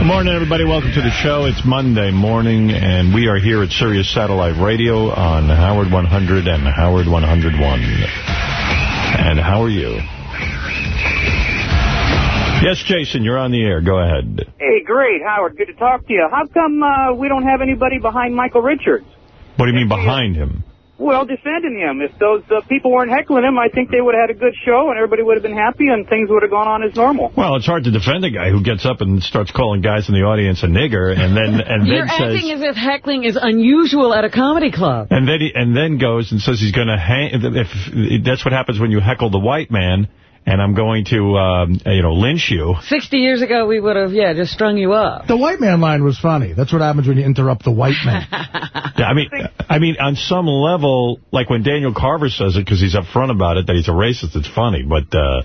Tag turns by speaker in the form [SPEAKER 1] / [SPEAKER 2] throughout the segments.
[SPEAKER 1] Good morning, everybody. Welcome to the show. It's Monday morning, and we are here at Sirius Satellite Radio on Howard 100 and Howard 101. And how are you? Yes, Jason, you're on the air. Go ahead.
[SPEAKER 2] Hey, great, Howard. Good to talk to you. How come uh, we don't have anybody behind Michael Richards?
[SPEAKER 1] What do you mean behind him?
[SPEAKER 2] Well, defending him. If those uh, people weren't heckling him, I think they would have had a good show and everybody would have been happy and things would have gone on as normal.
[SPEAKER 1] Well, it's hard to defend a guy who gets up and starts calling guys in the audience a nigger and then and
[SPEAKER 3] You're
[SPEAKER 1] then says
[SPEAKER 3] acting as if heckling is unusual at a comedy club.
[SPEAKER 1] and then he, and then goes and says he's going to hang if that's what happens when you heckle the white man and I'm going to um, you know lynch you.
[SPEAKER 3] 60 years ago, we would have, yeah, just strung you up.
[SPEAKER 4] The white man line was funny. That's what happens when you interrupt the white man.
[SPEAKER 1] Yeah, I mean, I mean, on some level, like when Daniel Carver says it because he's upfront about it that he's a racist, it's funny. But uh,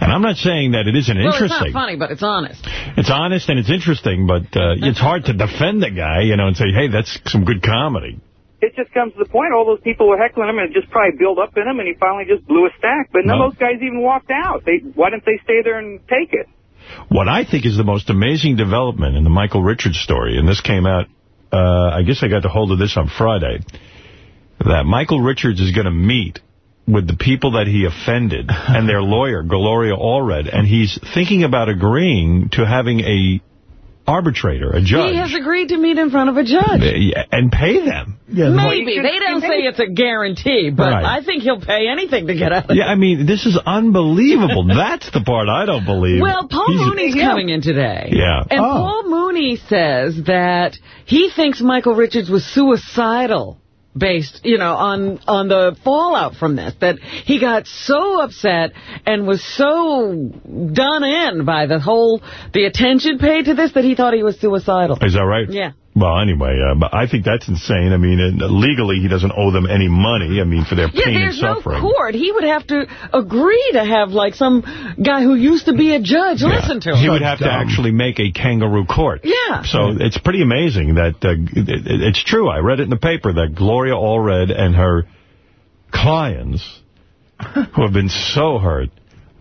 [SPEAKER 1] and I'm not saying that it isn't
[SPEAKER 3] Well, it's not funny, but it's honest.
[SPEAKER 1] It's honest and it's interesting, but uh, it's hard to defend the guy, you know, and say, hey, that's some good comedy.
[SPEAKER 2] It just comes to the point, all those people were heckling him and it just probably built up in him and he finally just blew a stack. But none
[SPEAKER 1] No.
[SPEAKER 2] of those guys even walked out. They Why didn't they stay there and take it?
[SPEAKER 1] What I think is the most amazing development in the Michael Richards story, and this came out, uh, I guess I got a hold of this on Friday, that Michael Richards is going to meet with the people that he offended and their lawyer, Gloria Allred, and he's thinking about agreeing to having a arbitrator, a judge,
[SPEAKER 3] He has agreed to meet in front of a judge.
[SPEAKER 1] and pay them.
[SPEAKER 4] Yeah,
[SPEAKER 3] Maybe.
[SPEAKER 2] should-
[SPEAKER 3] They don't say it's a guarantee, but
[SPEAKER 1] Right.
[SPEAKER 3] I think he'll pay anything to get out of
[SPEAKER 1] Yeah, I mean, this is unbelievable. That's the part I don't believe.
[SPEAKER 3] Well, Paul
[SPEAKER 1] He's-
[SPEAKER 3] Mooney's coming in today.
[SPEAKER 1] Yeah.
[SPEAKER 3] And
[SPEAKER 4] Oh.
[SPEAKER 3] Paul Mooney says that he thinks Michael Richards was suicidal based, you know, on on the fallout from this. That he got so upset and was so done in by the whole, the attention paid to this that he thought he was suicidal.
[SPEAKER 1] Is that right?
[SPEAKER 3] Yeah.
[SPEAKER 1] Well, anyway, uh, but I think that's insane. I mean, uh, legally, he doesn't owe them any money. I mean, for their
[SPEAKER 3] Yeah,
[SPEAKER 1] pain and suffering.
[SPEAKER 3] Yeah, there's no court. He would have to agree to have, like, some guy who used to be a judge
[SPEAKER 1] Yeah.
[SPEAKER 3] listen to him.
[SPEAKER 1] He would have to actually make a kangaroo court.
[SPEAKER 3] Yeah.
[SPEAKER 1] So it's pretty amazing that uh, it, it- it's true. I read it in the paper that Gloria Allred and her clients, who have been so hurt,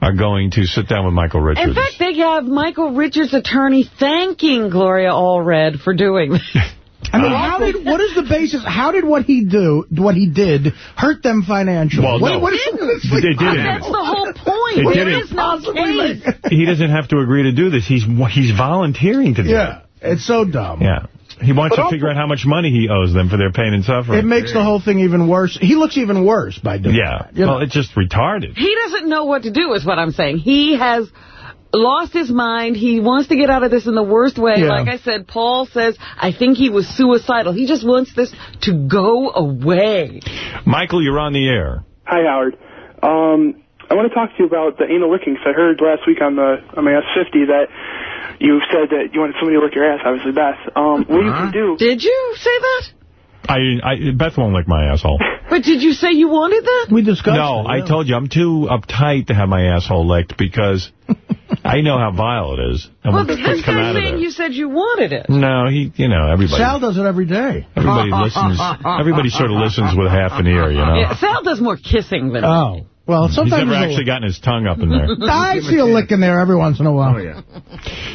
[SPEAKER 1] are going to sit down with Michael Richards.
[SPEAKER 3] In fact, they have Michael Richards' attorney thanking Gloria Allred for doing this.
[SPEAKER 4] I mean, how did what is the basis? How did what he do, what he did, hurt them financially?
[SPEAKER 1] Well,
[SPEAKER 4] what,
[SPEAKER 1] no.
[SPEAKER 4] what is
[SPEAKER 1] They didn't.
[SPEAKER 3] That's the whole point.
[SPEAKER 1] It
[SPEAKER 3] There
[SPEAKER 1] didn't.
[SPEAKER 3] is no case.
[SPEAKER 1] he doesn't have to agree to do this. He's he's volunteering to do it.
[SPEAKER 4] Yeah, it's so dumb.
[SPEAKER 1] Yeah. He wants
[SPEAKER 2] But
[SPEAKER 1] to figure out how much money he owes them for their pain and suffering.
[SPEAKER 4] It makes the whole thing even worse. He looks even worse by doing
[SPEAKER 1] yeah.
[SPEAKER 4] that. You know?
[SPEAKER 1] Well, it's just retarded.
[SPEAKER 3] He doesn't know what to do is what I'm saying. He has lost his mind. He wants to get out of this in the worst way.
[SPEAKER 4] Yeah.
[SPEAKER 3] Like I said, Paul says, I think he was suicidal. He just wants this to go away.
[SPEAKER 1] Michael, you're on the air.
[SPEAKER 5] Hi, Howard. Um, I want to talk to you about the anal licking. 'cause I heard last week on the on my S50 that you said that you wanted somebody to lick your ass. Obviously, Beth. Um, what you can do?
[SPEAKER 3] Did you say that?
[SPEAKER 1] I, I Beth won't lick my asshole.
[SPEAKER 3] But did you say you wanted that?
[SPEAKER 4] we discussed
[SPEAKER 1] No,
[SPEAKER 4] it,
[SPEAKER 1] I told you I'm too uptight to have my asshole licked because I know how vile it is. And
[SPEAKER 3] Well, this
[SPEAKER 1] things
[SPEAKER 3] guy's saying
[SPEAKER 1] there.
[SPEAKER 3] you said you wanted it.
[SPEAKER 1] No, he, you know, everybody.
[SPEAKER 4] Sal does it every day.
[SPEAKER 1] Everybody listens. Everybody sort of listens with half an ear, you know.
[SPEAKER 3] Yeah, Sal does more kissing than
[SPEAKER 4] Oh. Well,
[SPEAKER 1] He's
[SPEAKER 4] sometimes
[SPEAKER 1] never
[SPEAKER 4] there's a-
[SPEAKER 1] actually gotten his tongue up in there.
[SPEAKER 4] I see a lick in there every once in a while. Oh, yeah.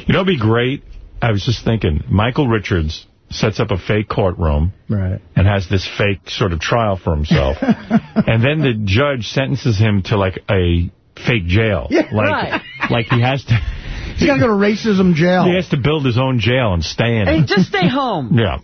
[SPEAKER 1] You know, it'd be great. I was just thinking, Michael Richards sets up a fake courtroom
[SPEAKER 4] Right.
[SPEAKER 1] and has this fake sort of trial for himself. and then the judge sentences him to like a fake jail.
[SPEAKER 4] Yeah,
[SPEAKER 1] like,
[SPEAKER 3] right.
[SPEAKER 1] like he has to
[SPEAKER 4] He's got to go to racism jail.
[SPEAKER 1] he has to build his own jail and stay in
[SPEAKER 3] Hey,
[SPEAKER 1] it.
[SPEAKER 3] just stay home
[SPEAKER 1] Yeah.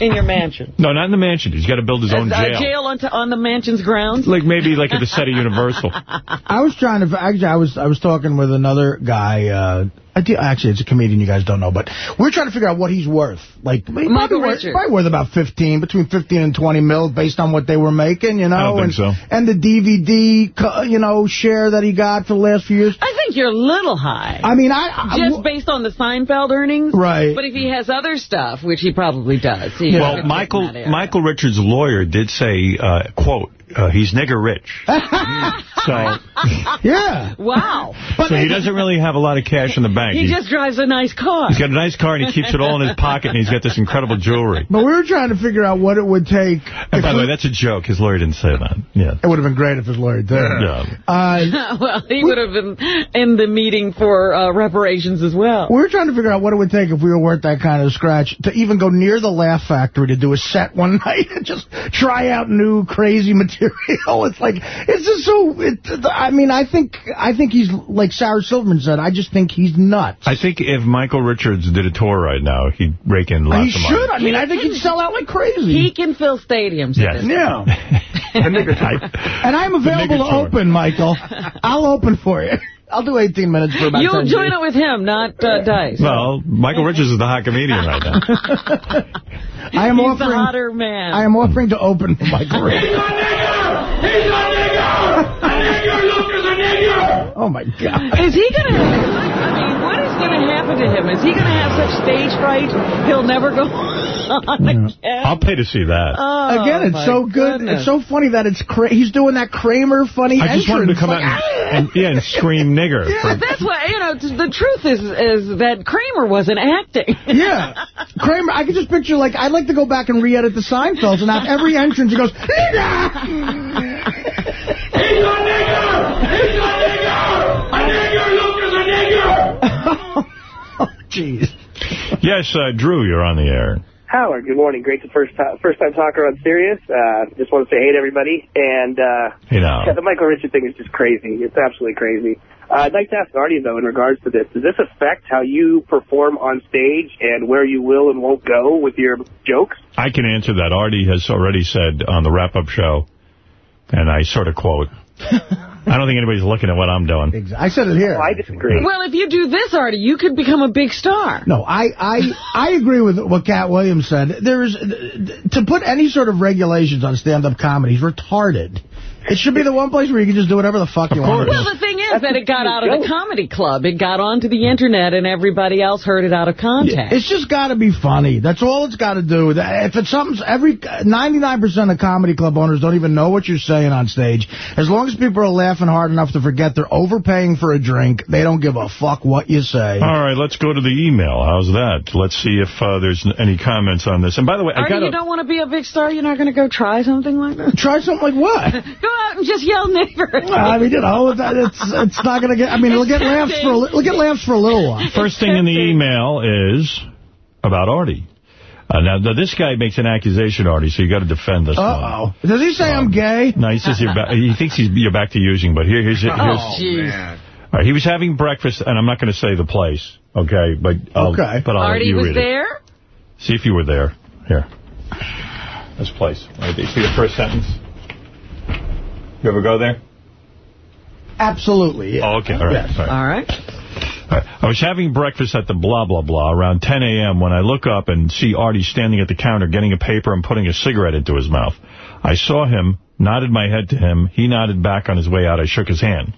[SPEAKER 3] In your mansion.
[SPEAKER 1] No, not in the mansion. He's got to build his own
[SPEAKER 3] Uh,
[SPEAKER 1] jail.
[SPEAKER 3] jail on, on the mansion's grounds?
[SPEAKER 1] Like maybe like at the set of Universal.
[SPEAKER 4] I was trying to, actually, I was I was talking with another guy. Uh, I do, actually, it's a comedian you guys don't know, but we're trying to figure out what he's worth. Like, he
[SPEAKER 3] Michael
[SPEAKER 4] probably worth,
[SPEAKER 3] Richards.
[SPEAKER 4] probably worth about 15, between 15 and 20 mil, based on what they were making, you know.
[SPEAKER 1] I don't think
[SPEAKER 4] and,
[SPEAKER 1] so.
[SPEAKER 4] And the DVD, you know, share that he got for the last few years.
[SPEAKER 3] I think you're a little high.
[SPEAKER 4] I mean, I... I
[SPEAKER 3] just based on the Seinfeld earnings.
[SPEAKER 4] Right.
[SPEAKER 3] But if he has other stuff, which he probably does. he
[SPEAKER 1] Well, Michael
[SPEAKER 3] get in that area.
[SPEAKER 1] Michael Richards' lawyer did say, uh, quote, uh, he's nigger rich. so
[SPEAKER 4] Yeah.
[SPEAKER 3] Wow.
[SPEAKER 1] so he doesn't really have a lot of cash in the bank.
[SPEAKER 3] He
[SPEAKER 1] He's-
[SPEAKER 3] just drives a nice car.
[SPEAKER 1] He's got a nice car, and he keeps it all in his pocket, and he's got this incredible jewelry.
[SPEAKER 4] But we were trying to figure out what it would take.
[SPEAKER 1] And by the way, that's a joke. His lawyer didn't say that. Yeah.
[SPEAKER 4] it would have been great if his lawyer did.
[SPEAKER 1] Yeah.
[SPEAKER 4] Uh,
[SPEAKER 3] well, he would have been in the meeting for uh, reparations as well.
[SPEAKER 4] we were trying to figure out what it would take if we were worth that kind of scratch to even go near the Laugh Factory to do a set one night and just try out new crazy material. It's like it's just so. It, I mean, I think I think he's like Sarah Silverman said. I just think he's nuts.
[SPEAKER 1] I think if Michael Richards did a tour right now, he'd rake in lots
[SPEAKER 4] he
[SPEAKER 1] of money.
[SPEAKER 4] He should. I mean, I think he'd sell out like crazy.
[SPEAKER 3] He can fill stadiums.
[SPEAKER 1] Yes.
[SPEAKER 4] yeah.
[SPEAKER 1] and
[SPEAKER 4] And I'm available to open, Michael. I'll open for you. I'll do 18 minutes for about
[SPEAKER 3] You'll
[SPEAKER 4] 10
[SPEAKER 3] join
[SPEAKER 4] days.
[SPEAKER 3] it with him, not uh, Dice.
[SPEAKER 1] Well, Michael Richards is the hot comedian right now.
[SPEAKER 4] I am
[SPEAKER 3] He's
[SPEAKER 4] offering.
[SPEAKER 3] the hotter man.
[SPEAKER 4] I am offering to open for Michael Richards. He's a nigger! He's a nigger! A nigger, Luke is a nigger! Oh my God.
[SPEAKER 3] Is he going to... I mean, what is going to happen to him? Is he going to have such stage fright he'll never go on again?
[SPEAKER 1] I'll pay to see that.
[SPEAKER 3] Oh,
[SPEAKER 4] Again, it's so good.
[SPEAKER 3] goodness.
[SPEAKER 4] It's so funny that it's cra he's doing that Kramer funny
[SPEAKER 1] I just wanted to come
[SPEAKER 4] like,
[SPEAKER 1] out
[SPEAKER 4] "Ah!"
[SPEAKER 1] and, and, yeah, and scream nigger.
[SPEAKER 3] But that's why, you know, the truth is is that Kramer wasn't acting.
[SPEAKER 4] Yeah. Kramer, I could just picture, like, I'd like to go back and re-edit the Seinfeld, and have every entrance he goes, Jeez.
[SPEAKER 1] Yes, uh, Drew, you're on the air.
[SPEAKER 6] Howard, good morning. Great to first time, first time talker on Sirius. Uh, just want to say hey to everybody. And uh,
[SPEAKER 1] You know.
[SPEAKER 6] yeah, the Michael Richards thing is just crazy. It's absolutely crazy. Uh, I'd like to ask Artie though, in regards to this, does this affect how you perform on stage and where you will and won't go with your jokes?
[SPEAKER 1] I can answer that. Artie has already said on the wrap-up show, and I sort of quote, I don't think anybody's looking at what I'm doing.
[SPEAKER 4] I said it here.
[SPEAKER 6] Well, I disagree.
[SPEAKER 3] Well, if you do this, Artie, you could become a big star.
[SPEAKER 4] No, I, I I agree with what Katt Williams said. There's to put any sort of regulations on stand-up comedy is retarded. It should be the one place where you can just do whatever the fuck you want.
[SPEAKER 3] Well, the thing is that it got out of the comedy club. It got onto the Internet, and everybody else heard it out of context.
[SPEAKER 4] It's just got to be funny. That's all it's got to do. If it's something, every 99% of comedy club owners don't even know what you're saying on stage. As long as people are laughing hard enough to forget they're overpaying for a drink, they don't give a fuck what you say.
[SPEAKER 1] All right, let's go to the email. How's that? Let's see if uh, there's any comments on this. And by the way, I got
[SPEAKER 3] you don't want to be a big star? You're not going to go try something like that?
[SPEAKER 4] Try something like what?
[SPEAKER 3] Go out and just yell nigger.
[SPEAKER 4] I mean, you know, that- it's it's not going to get. I mean, it'll get laughs for a, it'll get laughs for a little while.
[SPEAKER 1] First thing in the email is about Artie. Uh, now, now, this guy makes an accusation, Artie, so you got to defend this.
[SPEAKER 4] Uh oh. Does he say I'm gay?
[SPEAKER 1] No, he says you're back, he thinks he's, you're back to using, but here, here's, here's
[SPEAKER 3] Oh, jeez.
[SPEAKER 1] all right, he was having breakfast, and I'm not going to say the place, okay? But I'll,
[SPEAKER 4] Okay.
[SPEAKER 1] But I'll let
[SPEAKER 3] Artie
[SPEAKER 1] you
[SPEAKER 3] was
[SPEAKER 1] read it.
[SPEAKER 3] there?
[SPEAKER 1] See if you were there. Here. This place. Right there. See the first sentence? You ever go there?
[SPEAKER 4] Absolutely. Yeah.
[SPEAKER 1] Oh, okay. All right.
[SPEAKER 4] Yes.
[SPEAKER 1] All right.
[SPEAKER 3] All right.
[SPEAKER 1] All right. I was having breakfast at the blah, blah, blah around 10 a.m. when I look up and see Artie standing at the counter getting a paper and putting a cigarette into his mouth. I saw him, nodded my head to him. He nodded back on his way out. I shook his hand.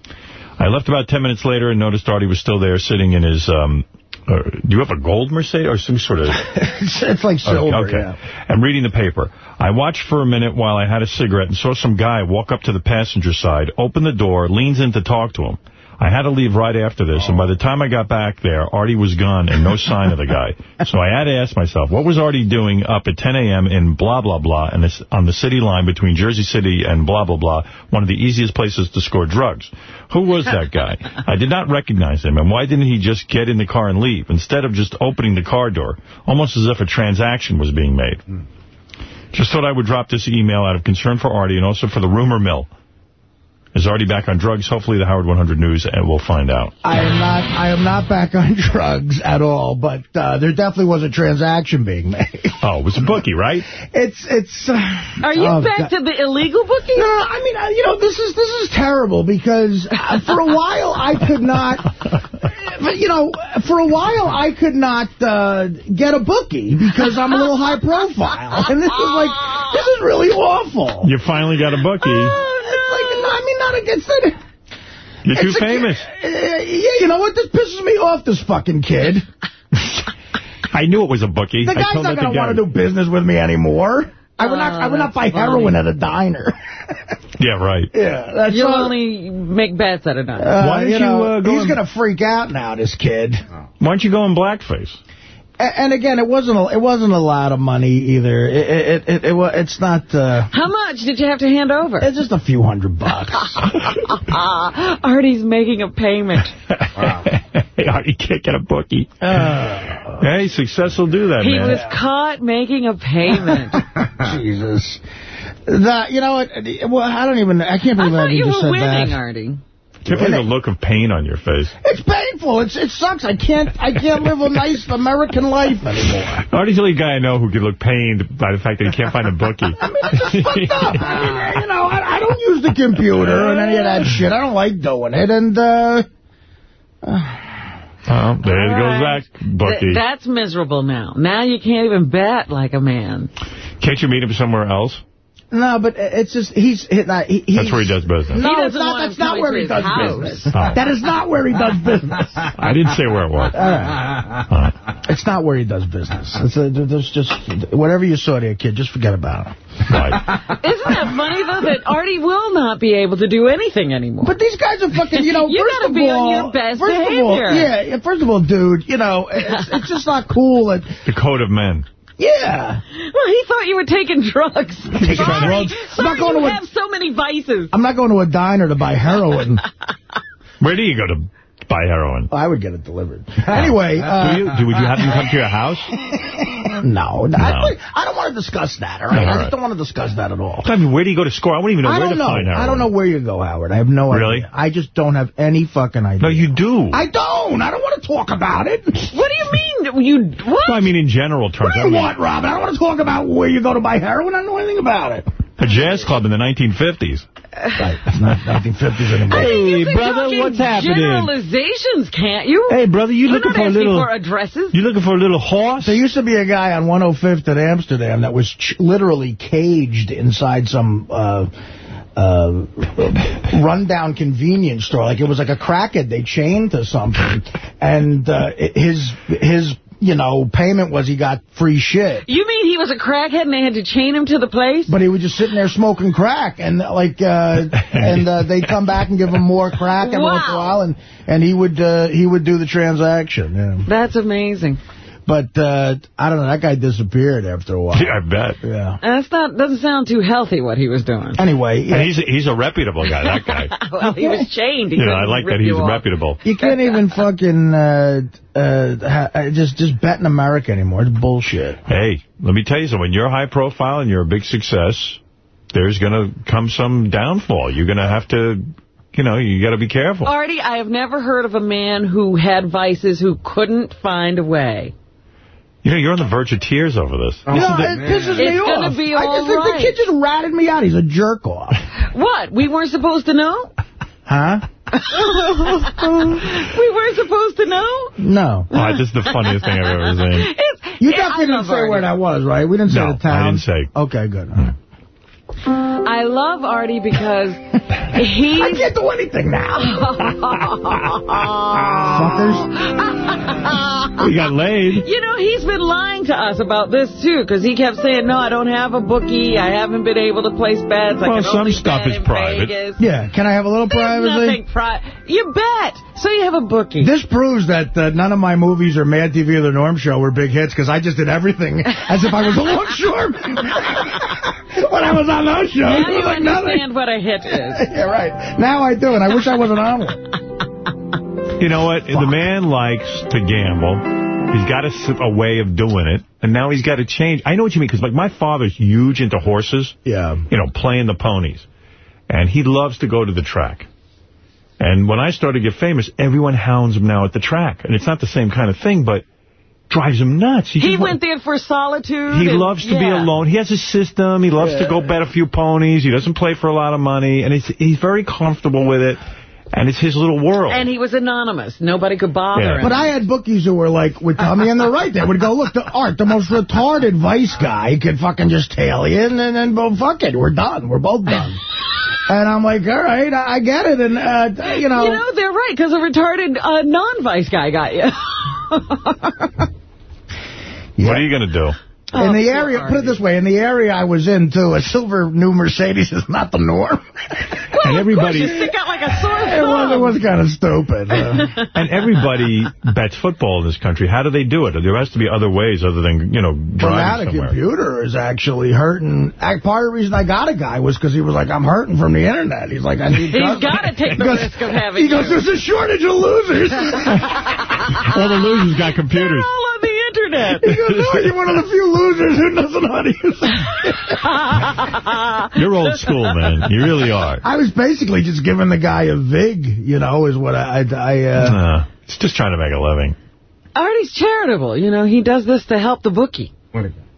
[SPEAKER 1] I left about 10 minutes later and noticed Artie was still there sitting in his... Um, uh, do you have a gold Mercedes or some sort of...
[SPEAKER 4] it's, like silver.
[SPEAKER 1] Okay.
[SPEAKER 4] Yeah.
[SPEAKER 1] And reading the paper. I watched for a minute while I had a cigarette and saw some guy walk up to the passenger side, open the door, leans in to talk to him. I had to leave right after this, and by the time I got back there, Artie was gone and no sign of the guy. So I had to ask myself, what was Artie doing up at 10 a.m. in blah, blah, blah, and this, on the city line between Jersey City and blah, blah, blah, one of the easiest places to score drugs? Who was that guy? I did not recognize him, and why didn't he just get in the car and leave, instead of just opening the car door, almost as if a transaction was being made? Hmm. Just thought I would drop this email out of concern for Artie and also for the rumor mill. Is Artie back on drugs? Hopefully the Howard 100 News and we'll find out.
[SPEAKER 4] I am not. I am not back on drugs at all. But uh, there definitely was a transaction being made.
[SPEAKER 1] Oh, it was a bookie, right?
[SPEAKER 4] It's it's. Uh,
[SPEAKER 3] Are you
[SPEAKER 4] oh,
[SPEAKER 3] back
[SPEAKER 4] God.
[SPEAKER 3] to the illegal bookie?
[SPEAKER 4] No, no, I mean, uh, you know, this is this is terrible because uh, for a while I could not, but you know, for a while I could not uh, get a bookie because I'm a little high profile, and this is like this is really awful.
[SPEAKER 1] You finally got a bookie.
[SPEAKER 4] It's mean, not against it.
[SPEAKER 1] You're too
[SPEAKER 4] a-
[SPEAKER 1] famous.
[SPEAKER 4] Uh, yeah, you know what? This pisses me off, this fucking kid.
[SPEAKER 1] I knew it was a bookie.
[SPEAKER 4] The
[SPEAKER 1] I
[SPEAKER 4] guy's
[SPEAKER 1] told
[SPEAKER 4] not
[SPEAKER 1] that
[SPEAKER 4] going to
[SPEAKER 1] guy.
[SPEAKER 4] want to do business with me anymore. I would not. I would not buy
[SPEAKER 3] funny.
[SPEAKER 4] heroin at a diner.
[SPEAKER 1] Yeah, right.
[SPEAKER 4] Yeah, that's
[SPEAKER 3] You'll
[SPEAKER 4] all-
[SPEAKER 3] only make bets at a diner.
[SPEAKER 4] Uh,
[SPEAKER 1] Why don't you,
[SPEAKER 4] know,
[SPEAKER 1] uh, go
[SPEAKER 4] He's going to freak out now, this kid.
[SPEAKER 1] Why don't you go in blackface?
[SPEAKER 4] A- And again, it wasn't a, it wasn't a lot of money either. It it it, it, wa- it's not. Uh,
[SPEAKER 3] How much did you have to hand over?
[SPEAKER 4] it's just a few hundred bucks.
[SPEAKER 3] Artie's making a payment.
[SPEAKER 1] hey, Artie can't get a bookie.
[SPEAKER 4] Uh,
[SPEAKER 1] Hey, success will do that,
[SPEAKER 3] He
[SPEAKER 1] man.
[SPEAKER 3] was caught making a payment.
[SPEAKER 4] Jesus. The, you know what? Well, I don't even. I can't
[SPEAKER 3] I
[SPEAKER 4] believe I,
[SPEAKER 3] thought you
[SPEAKER 4] just
[SPEAKER 3] were
[SPEAKER 4] said
[SPEAKER 3] winning,
[SPEAKER 4] that.
[SPEAKER 3] Artie.
[SPEAKER 1] Can't believe the look of pain on your face.
[SPEAKER 4] It's painful. It's it sucks. I can't I can't live a nice American life anymore.
[SPEAKER 1] Artie's the only guy I know who can look pained by the fact that he can't find a bookie.
[SPEAKER 4] I mean, it's just fucked up. I mean, you know, I, I don't use the computer and any of that shit. I don't like doing it. And uh,
[SPEAKER 1] Oh, there
[SPEAKER 3] All
[SPEAKER 1] goes
[SPEAKER 3] right.
[SPEAKER 1] that bookie.
[SPEAKER 3] Th- that's miserable now. Now you can't even bet like a man.
[SPEAKER 1] Can't you meet him somewhere else?
[SPEAKER 4] No, but it's just he's he, he, he's,
[SPEAKER 1] That's where he does business.
[SPEAKER 4] No,
[SPEAKER 3] He
[SPEAKER 4] it's
[SPEAKER 3] doesn't
[SPEAKER 4] That's not where he does
[SPEAKER 3] house.
[SPEAKER 4] business.
[SPEAKER 1] Oh.
[SPEAKER 4] That is not where he does business.
[SPEAKER 1] I didn't say where it was.
[SPEAKER 4] It's not where he does business. It's a, there's just whatever you saw there, kid. Just forget about it.
[SPEAKER 1] Right.
[SPEAKER 3] Isn't that funny, though, that Artie will not be able to do anything anymore?
[SPEAKER 4] But these guys are fucking, you know,
[SPEAKER 3] You
[SPEAKER 4] first
[SPEAKER 3] gotta
[SPEAKER 4] of
[SPEAKER 3] be on
[SPEAKER 4] all,
[SPEAKER 3] your best
[SPEAKER 4] first of all, yeah, yeah, first of all, dude, you know, it's, it's just not cool. That,
[SPEAKER 1] The code of men.
[SPEAKER 4] Yeah,
[SPEAKER 3] well, he thought you were taking drugs.
[SPEAKER 4] Taking
[SPEAKER 3] Sorry.
[SPEAKER 4] drugs. I'm not
[SPEAKER 3] Sorry
[SPEAKER 4] going
[SPEAKER 3] you
[SPEAKER 4] to a-
[SPEAKER 3] have so many vices.
[SPEAKER 4] I'm not going to a diner to buy heroin.
[SPEAKER 1] Where do you go to buy heroin?
[SPEAKER 4] I would get it delivered. Anyway, uh,
[SPEAKER 1] do you, do, would you have them come to your house?
[SPEAKER 4] no, no. I, I don't want to discuss that. All right,
[SPEAKER 1] All
[SPEAKER 4] I just don't want to discuss that at all.
[SPEAKER 1] I mean, where do you go to score? I wouldn't even know
[SPEAKER 4] I
[SPEAKER 1] where
[SPEAKER 4] don't
[SPEAKER 1] to
[SPEAKER 4] know.
[SPEAKER 1] find heroin.
[SPEAKER 4] I don't know where you go, Howard. I have no
[SPEAKER 1] Really?
[SPEAKER 4] idea. I just don't have any fucking idea.
[SPEAKER 1] No, you do.
[SPEAKER 4] I don't. I don't want to talk about it.
[SPEAKER 3] What do you mean? You what?
[SPEAKER 1] No, I mean, in general terms.
[SPEAKER 4] What do
[SPEAKER 1] I
[SPEAKER 4] you
[SPEAKER 1] mean,
[SPEAKER 4] want, Robin? I don't want to talk about where you go to buy heroin. I don't know anything about it.
[SPEAKER 1] A jazz club in the 1950s.
[SPEAKER 4] Right. It's not 1950s anymore.
[SPEAKER 3] I mean,
[SPEAKER 1] Hey, brother, what's happening?
[SPEAKER 3] Generalizations, can't you?
[SPEAKER 1] Hey, brother, you
[SPEAKER 3] We're
[SPEAKER 1] looking for a little...
[SPEAKER 3] for addresses.
[SPEAKER 1] You looking for a little horse?
[SPEAKER 4] There used to be a guy on 105th at Amsterdam that was ch literally caged inside some uh, uh, rundown convenience store. Like it was like a crackhead they chained to something. And uh, his his you know payment was he got free shit.
[SPEAKER 3] You mean he was a crackhead and they had to chain him to the place?
[SPEAKER 4] But he was just sitting there smoking crack, and like, uh, and uh, they'd come back and give him more crack every once in a while, and and he would uh, he would do the transaction. Yeah.
[SPEAKER 3] That's amazing.
[SPEAKER 4] But uh, I don't know, that guy disappeared after a while.
[SPEAKER 1] Yeah, I bet.
[SPEAKER 4] Yeah.
[SPEAKER 3] That's not doesn't sound too healthy what he was doing.
[SPEAKER 4] Anyway, yeah,
[SPEAKER 1] And he's he's a reputable guy, that guy.
[SPEAKER 3] well, he was chained. He
[SPEAKER 1] you know, I like that he's
[SPEAKER 3] you
[SPEAKER 1] reputable.
[SPEAKER 4] you can't even fucking uh, uh, ha uh, just just bet in America anymore. It's bullshit.
[SPEAKER 1] Hey, let me tell you something. When you're high profile and you're a big success, there's going to come some downfall. You're going to have to, you know, you got to be careful.
[SPEAKER 3] Artie, I have never heard of a man who had vices who couldn't find a way.
[SPEAKER 1] You know, you're on the verge of tears over this.
[SPEAKER 4] Oh, you know, it pisses me
[SPEAKER 3] It's
[SPEAKER 4] off.
[SPEAKER 3] gonna be
[SPEAKER 4] I just,
[SPEAKER 3] right.
[SPEAKER 4] The kid just ratted me out. He's a jerk off.
[SPEAKER 3] What? We weren't supposed to know?
[SPEAKER 4] Huh?
[SPEAKER 3] we weren't supposed to know?
[SPEAKER 4] No.
[SPEAKER 1] Oh, this is the funniest thing I've ever seen.
[SPEAKER 3] It's,
[SPEAKER 4] You definitely
[SPEAKER 3] I
[SPEAKER 4] didn't say where that was, right? We didn't say
[SPEAKER 1] No,
[SPEAKER 4] the town.
[SPEAKER 1] I didn't say.
[SPEAKER 4] Okay, good. All right.
[SPEAKER 3] I love Artie because
[SPEAKER 4] he...
[SPEAKER 3] I
[SPEAKER 4] can't do anything now. Fuckers.
[SPEAKER 1] You got laid.
[SPEAKER 3] You know, he's been lying to us about this, too, because he kept saying, no, I don't have a bookie. I haven't been able to place bets. I
[SPEAKER 1] Well,
[SPEAKER 3] can
[SPEAKER 1] some
[SPEAKER 3] only
[SPEAKER 1] stuff is private.
[SPEAKER 3] Vegas.
[SPEAKER 4] Yeah, can I have a little
[SPEAKER 3] There's
[SPEAKER 4] privacy?
[SPEAKER 3] nothing pri- You bet. So you have a bookie.
[SPEAKER 4] This proves that uh, none of my movies or Mad TV or The Norm Show were big hits because I just did everything as if I was a longshoreman. when I was on those shows,
[SPEAKER 3] now you
[SPEAKER 4] like nothing.
[SPEAKER 3] understand what a hit is.
[SPEAKER 4] Yeah, right. Now I do, and I wish I wasn't on one.
[SPEAKER 1] You know what? The man likes to gamble. He's got a way of doing it, and now he's got to change. I know what you mean, because like my father's huge into horses.
[SPEAKER 4] Yeah.
[SPEAKER 1] You know, playing the ponies. And he loves to go to the track. And when I started to get famous, everyone hounds him now at the track. And it's not the same kind of thing, but drives him nuts.
[SPEAKER 3] He
[SPEAKER 1] just
[SPEAKER 3] went there for solitude.
[SPEAKER 1] He
[SPEAKER 3] and-
[SPEAKER 1] loves to be alone. He has a system. He loves to go bet a few ponies. He doesn't play for a lot of money. And he's, he's very comfortable with it. And it's his little world.
[SPEAKER 3] And he was anonymous. Nobody could bother
[SPEAKER 1] Yeah.
[SPEAKER 3] him.
[SPEAKER 4] But I had bookies who were like, would tell me, and they're right. They would go, look, the Art, the most retarded vice guy, could fucking just tail you and then, well, fuck it, we're done. We're both done. and I'm like, all right, I, I get it. And, uh, you know.
[SPEAKER 3] You know, they're right, because a retarded uh, non-vice guy got you.
[SPEAKER 1] What are you going to do?
[SPEAKER 3] Oh,
[SPEAKER 4] in the
[SPEAKER 3] poor
[SPEAKER 4] area, put it this way, in the area I was in, too, a silver new Mercedes is not the norm.
[SPEAKER 1] and everybody
[SPEAKER 3] You stick out like a sore
[SPEAKER 4] it was, it was kind of stupid. uh.
[SPEAKER 1] and everybody bets football in this country. How do they do it? There has to be other ways other than, you know,
[SPEAKER 4] Well, now
[SPEAKER 1] driving
[SPEAKER 4] the
[SPEAKER 1] somewhere.
[SPEAKER 4] computer is actually hurting. Part of the reason I got a guy was because he was like, I'm hurting from the internet. He's like, I need
[SPEAKER 3] He's
[SPEAKER 4] customers."
[SPEAKER 3] gotta take the
[SPEAKER 4] goes-
[SPEAKER 3] risk of having
[SPEAKER 4] He goes,
[SPEAKER 3] you.
[SPEAKER 4] there's a shortage of losers.
[SPEAKER 1] All the losers got
[SPEAKER 3] They're
[SPEAKER 1] computers.
[SPEAKER 3] all on the internet.
[SPEAKER 4] he goes, no, you're one of the few losers who doesn't know how to use it.
[SPEAKER 1] You're old school, man. You really are.
[SPEAKER 4] I was basically just giving the guy a vig, you know, is what I, I, I uh,
[SPEAKER 1] Uh, it's just trying to make a living.
[SPEAKER 3] Artie's charitable. You know, he does this to help the bookie.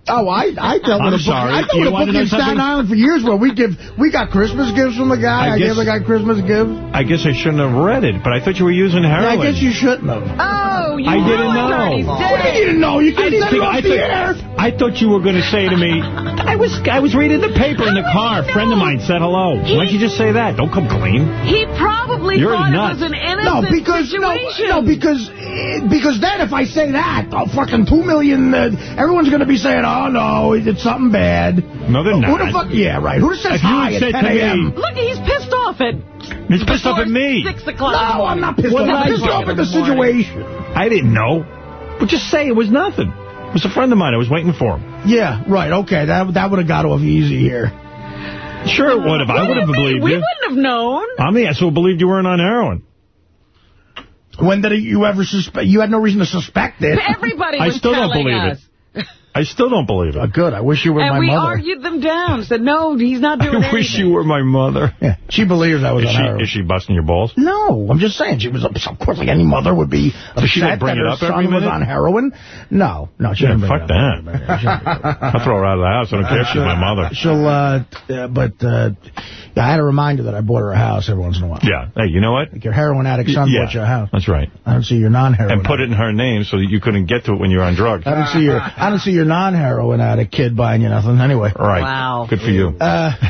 [SPEAKER 4] Oh, I I dealt
[SPEAKER 1] I'm
[SPEAKER 4] with a book.
[SPEAKER 1] sorry.
[SPEAKER 4] I dealt with a book in Staten? Island for years where we give we got Christmas gifts from the guy.
[SPEAKER 1] I
[SPEAKER 4] I,
[SPEAKER 1] guess-
[SPEAKER 4] gave the guy Christmas gifts.
[SPEAKER 1] I guess I shouldn't have read it, but I thought you were using
[SPEAKER 4] Yeah,
[SPEAKER 1] heroin.
[SPEAKER 4] I guess you shouldn't have.
[SPEAKER 3] Oh, you
[SPEAKER 1] I didn't know. What
[SPEAKER 4] What do you didn't know? You
[SPEAKER 1] I
[SPEAKER 4] can
[SPEAKER 1] didn't
[SPEAKER 4] send it off
[SPEAKER 1] I
[SPEAKER 4] the air.
[SPEAKER 1] thought, I thought you were going to say to me, I was I was reading the paper in the car. A friend of mine said hello. Why don't you just say that? Don't come clean.
[SPEAKER 3] He probably
[SPEAKER 1] You're
[SPEAKER 3] thought
[SPEAKER 1] nuts.
[SPEAKER 3] it was an innocent
[SPEAKER 4] No, because no,
[SPEAKER 3] situation.
[SPEAKER 4] no, because eh, because then if I say that, oh, fucking two million, uh, everyone's going to be saying, oh no, he did something bad.
[SPEAKER 1] No, they're
[SPEAKER 4] Who the fuck? Yeah, right. Who says
[SPEAKER 1] If you
[SPEAKER 4] hi at 10 a.m.?
[SPEAKER 3] Look, he's pissed off at
[SPEAKER 1] He's pissed off at me.
[SPEAKER 3] six o'clock.
[SPEAKER 4] No, I'm not pissed
[SPEAKER 1] What
[SPEAKER 4] off.
[SPEAKER 1] I
[SPEAKER 4] I'm pissed off at the
[SPEAKER 3] the
[SPEAKER 4] situation.
[SPEAKER 1] I didn't know. But just say it was nothing. It was a friend of mine. I was waiting for him.
[SPEAKER 4] Yeah, right. Okay, that that would have got off easy here.
[SPEAKER 1] Sure it would have. I would have believed
[SPEAKER 3] We
[SPEAKER 1] you.
[SPEAKER 3] We wouldn't have known.
[SPEAKER 1] I'm the asshole who believed you weren't on heroin.
[SPEAKER 4] When did you ever suspect? You had no reason to suspect it.
[SPEAKER 3] Everybody
[SPEAKER 1] I still don't believe
[SPEAKER 3] us.
[SPEAKER 1] it. I still don't believe
[SPEAKER 4] Uh,
[SPEAKER 1] it.
[SPEAKER 4] good. I wish you were
[SPEAKER 3] And
[SPEAKER 4] my
[SPEAKER 3] we
[SPEAKER 4] mother.
[SPEAKER 3] argued them down. Said, no, he's not doing
[SPEAKER 1] I wish you were my mother.
[SPEAKER 4] Yeah, she believes I was
[SPEAKER 1] Is
[SPEAKER 4] on
[SPEAKER 1] she,
[SPEAKER 4] heroin.
[SPEAKER 1] is she busting your balls?
[SPEAKER 4] No, I'm just saying she was. Of course, like any mother would be
[SPEAKER 1] Does she, like,
[SPEAKER 4] upset
[SPEAKER 1] bring
[SPEAKER 4] that
[SPEAKER 1] it
[SPEAKER 4] her
[SPEAKER 1] up every
[SPEAKER 4] son was on heroin. No, no, she
[SPEAKER 1] Yeah,
[SPEAKER 4] didn't
[SPEAKER 1] fuck
[SPEAKER 4] it up.
[SPEAKER 1] that. I'll throw her out of the house. I don't care if she's my mother.
[SPEAKER 4] She'll, uh, uh, but uh, I had to remind her that I bought her a house every once in a while.
[SPEAKER 1] Yeah. Hey, you know what?
[SPEAKER 4] Like your heroin addict son
[SPEAKER 1] yeah,
[SPEAKER 4] bought you a house.
[SPEAKER 1] that's right.
[SPEAKER 4] I don't see your non-heroin.
[SPEAKER 1] And put it in her name so that you couldn't get to it when you were on drugs.
[SPEAKER 4] I don't see your I don't see your non-heroin addict kid buying you nothing. Anyway,
[SPEAKER 1] Right.
[SPEAKER 3] Wow.
[SPEAKER 1] Good for you.
[SPEAKER 4] uh,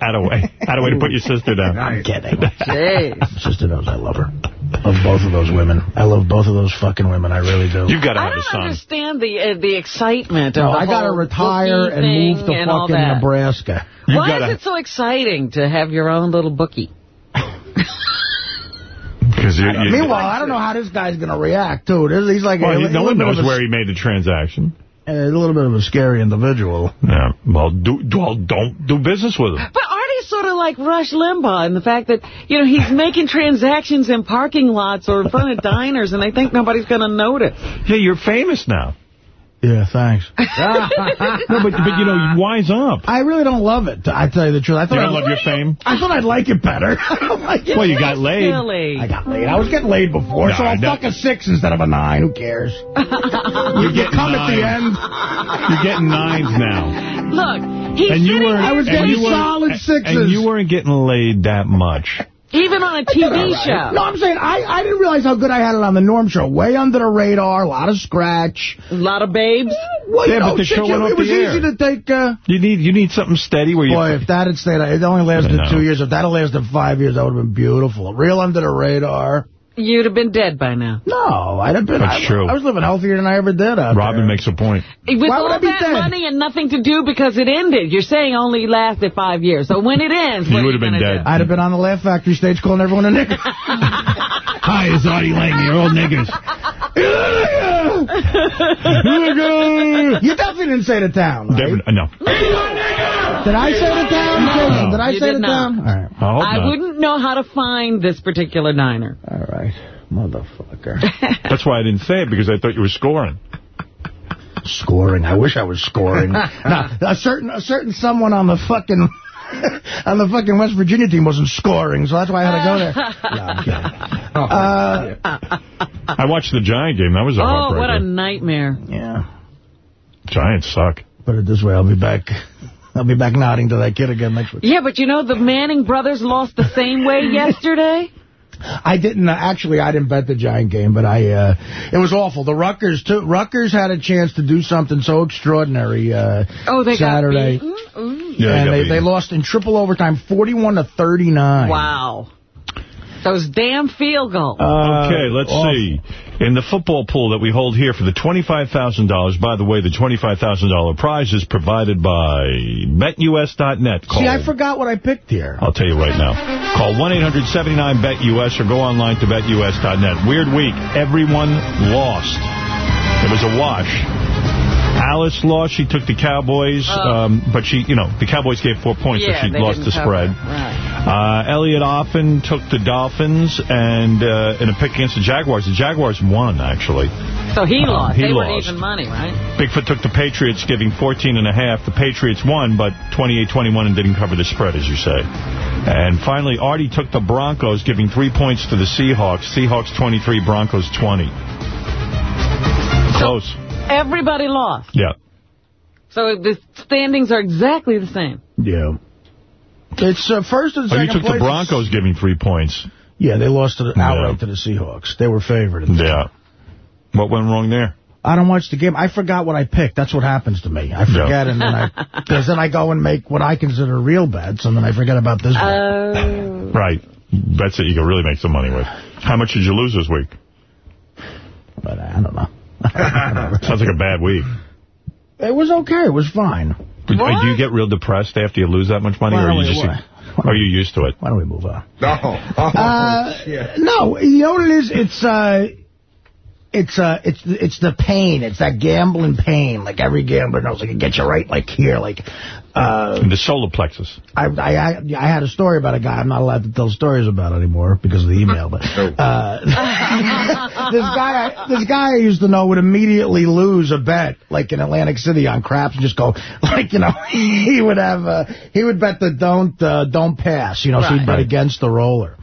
[SPEAKER 1] Attaway. Attaway to put your sister down.
[SPEAKER 4] I'm kidding.
[SPEAKER 3] Jeez.
[SPEAKER 4] Sister knows I love her. Love both of those women. I love both of those fucking women. I really do.
[SPEAKER 1] You've got to have a
[SPEAKER 3] don't understand the uh, the excitement of
[SPEAKER 4] no,
[SPEAKER 3] the
[SPEAKER 4] I got to retire and move to
[SPEAKER 3] and
[SPEAKER 4] fucking. Nebraska.
[SPEAKER 1] You've
[SPEAKER 3] Why
[SPEAKER 1] gotta-
[SPEAKER 3] is it so exciting to have your own little bookie?
[SPEAKER 1] Because you, you,
[SPEAKER 4] Meanwhile, I don't know how this guy's going to react, too. This- He's like
[SPEAKER 1] well,
[SPEAKER 4] a,
[SPEAKER 1] no
[SPEAKER 4] little
[SPEAKER 1] one knows where he made the transaction.
[SPEAKER 4] A little bit of a scary individual.
[SPEAKER 1] Yeah. Well, do, well, don't do business with him.
[SPEAKER 3] But Artie's sort of like Rush Limbaugh in the fact that, you know, he's making transactions in parking lots or in front of diners, and they think nobody's going to notice.
[SPEAKER 1] Yeah, you're famous now.
[SPEAKER 4] Yeah, thanks.
[SPEAKER 1] No, but, but you know, you wise up.
[SPEAKER 4] I really don't love it. I tell you the truth. I
[SPEAKER 1] You
[SPEAKER 4] thought
[SPEAKER 1] don't
[SPEAKER 4] I,
[SPEAKER 1] love your fame?
[SPEAKER 4] I thought I'd like it better. I don't like it.
[SPEAKER 1] Well, you got laid.
[SPEAKER 3] Silly.
[SPEAKER 4] I got laid. I was getting laid before,
[SPEAKER 1] No,
[SPEAKER 4] so I'll
[SPEAKER 1] no.
[SPEAKER 4] fuck a six instead of a nine. Who cares?
[SPEAKER 1] You're getting
[SPEAKER 4] Come at the end.
[SPEAKER 1] You're getting nines now.
[SPEAKER 3] Look, he's
[SPEAKER 1] And you were,
[SPEAKER 4] I was
[SPEAKER 1] and
[SPEAKER 4] getting
[SPEAKER 1] you were-
[SPEAKER 4] solid sixes.
[SPEAKER 1] And you weren't getting laid that much.
[SPEAKER 3] Even on a TV show.
[SPEAKER 4] No, I'm saying I, I didn't realize how good I had it on the Norm Show. Way under the radar, a lot of scratch.
[SPEAKER 3] A lot of babes.
[SPEAKER 4] Well,
[SPEAKER 1] Yeah,
[SPEAKER 4] you know,
[SPEAKER 1] but the
[SPEAKER 4] shit,
[SPEAKER 1] show
[SPEAKER 4] you-
[SPEAKER 1] went off
[SPEAKER 4] it was
[SPEAKER 1] air.
[SPEAKER 4] easy to take. Uh,
[SPEAKER 1] You need you need something steady where you.
[SPEAKER 4] boy, if that had stayed, it only lasted two years. If that had lasted five years, that would have been beautiful. Real under the radar.
[SPEAKER 3] You'd have been dead by now.
[SPEAKER 4] No, I'd have been.
[SPEAKER 1] That's
[SPEAKER 4] I,
[SPEAKER 1] true.
[SPEAKER 4] I was living healthier than I ever did. Out
[SPEAKER 1] Robin
[SPEAKER 4] there.
[SPEAKER 1] makes a point.
[SPEAKER 3] With
[SPEAKER 4] Why would
[SPEAKER 3] all
[SPEAKER 4] I be
[SPEAKER 3] that
[SPEAKER 4] dead?
[SPEAKER 3] money and nothing to do because it ended. You're saying only lasted five years. So when it ends,
[SPEAKER 1] You
[SPEAKER 3] what are
[SPEAKER 1] would have been dead.
[SPEAKER 3] do?
[SPEAKER 4] I'd have been on the Laugh Factory stage calling everyone a nigger.
[SPEAKER 1] Hi, it's Artie Lange. You're all niggers.
[SPEAKER 4] you definitely didn't say the town, right?
[SPEAKER 1] Devin, uh, no.
[SPEAKER 4] Did I say the town? Jason, Did I
[SPEAKER 3] You
[SPEAKER 4] say
[SPEAKER 3] did
[SPEAKER 4] the
[SPEAKER 3] not.
[SPEAKER 4] town? All right.
[SPEAKER 1] I
[SPEAKER 3] I
[SPEAKER 1] not.
[SPEAKER 3] wouldn't know how to find this particular diner.
[SPEAKER 4] All right. Motherfucker.
[SPEAKER 1] That's why I didn't say it, because I thought you were scoring.
[SPEAKER 4] scoring. I wish I was scoring. now, a certain a certain someone on the fucking on the fucking West Virginia team wasn't scoring, so that's why I had to go there. No, I'm. Uh,
[SPEAKER 1] I watched the Giant game. That was a
[SPEAKER 3] Oh, what a nightmare.
[SPEAKER 4] yeah.
[SPEAKER 1] Giants suck.
[SPEAKER 4] Put it this way, I'll be back. I'll be back nodding to that kid again next week.
[SPEAKER 3] Yeah, but you know, the Manning brothers lost the same way yesterday.
[SPEAKER 4] I didn't uh, actually. I didn't bet the Giant game, but I. Uh, it was awful. The Rutgers too. Rutgers had a chance to do something so extraordinary. Uh,
[SPEAKER 3] Oh, they
[SPEAKER 4] Saturday.
[SPEAKER 3] got beaten?
[SPEAKER 1] Yeah,
[SPEAKER 4] and
[SPEAKER 1] got
[SPEAKER 4] they,
[SPEAKER 1] beaten.
[SPEAKER 4] they lost in triple overtime, 41 to 39.
[SPEAKER 3] Wow. Those damn field goals.
[SPEAKER 1] Uh, okay, let's awful. see. In the football pool that we hold here for the $25,000, by the way, the $25,000 prize is provided by BetUS.net.
[SPEAKER 4] See, I forgot what I picked here.
[SPEAKER 1] I'll tell you right now. Call 1-800-79-BET-US or go online to BetUS.net. Weird week. Everyone lost. It was a wash. Alice lost. She took the Cowboys, oh. um, but she, you know, the Cowboys gave four points,
[SPEAKER 3] yeah,
[SPEAKER 1] so she lost the spread.
[SPEAKER 3] Right.
[SPEAKER 1] Uh, Elliot Offen took the Dolphins, and uh, in a pick against the Jaguars, the Jaguars won, actually.
[SPEAKER 3] So he um, lost.
[SPEAKER 1] He
[SPEAKER 3] they
[SPEAKER 1] lost.
[SPEAKER 3] even money, right?
[SPEAKER 1] Bigfoot took the Patriots, giving 14 and a half. The Patriots won, but 28-21 and didn't cover the spread, as you say. And finally, Artie took the Broncos, giving three points to the Seahawks. Seahawks 23, Broncos 20. Close.
[SPEAKER 3] Everybody lost.
[SPEAKER 1] Yeah.
[SPEAKER 3] So the standings are exactly the same.
[SPEAKER 4] Yeah. It's uh, first and second
[SPEAKER 1] Oh, you took
[SPEAKER 4] place.
[SPEAKER 1] the Broncos giving three points.
[SPEAKER 4] Yeah, they lost to the, outright yeah. to the Seahawks. They were favored.
[SPEAKER 1] Yeah. What went wrong there?
[SPEAKER 4] I don't watch the game. I forgot what I picked. That's what happens to me. I forget, yeah. and then I, because then I go and make what I consider real bets, and then I forget about this.
[SPEAKER 3] Uh...
[SPEAKER 1] Right. Bets that you can really make some money with. How much did you lose this week?
[SPEAKER 4] But I don't know.
[SPEAKER 1] Sounds like a bad week.
[SPEAKER 4] It was okay. It was fine.
[SPEAKER 1] Do, do you get real depressed after you lose that much money,
[SPEAKER 4] Why
[SPEAKER 1] or are you
[SPEAKER 4] we,
[SPEAKER 1] just are you used to it?
[SPEAKER 4] Why don't we move on?
[SPEAKER 7] No. Oh,
[SPEAKER 4] uh, no, you know what it is? It's uh, it's uh, it's it's the pain. It's that gambling pain. Like every gambler knows, like it gets you right, like here, like. Uh,
[SPEAKER 1] In the solar plexus.
[SPEAKER 4] I, I I had a story about a guy. I'm not allowed to tell stories about anymore because of the email. But uh, this guy, this guy I used to know would immediately lose a bet, like in Atlantic City on craps, and just go, like you know, he would have, uh, he would bet the don't uh, don't pass, you know, right. so he'd bet against the roller.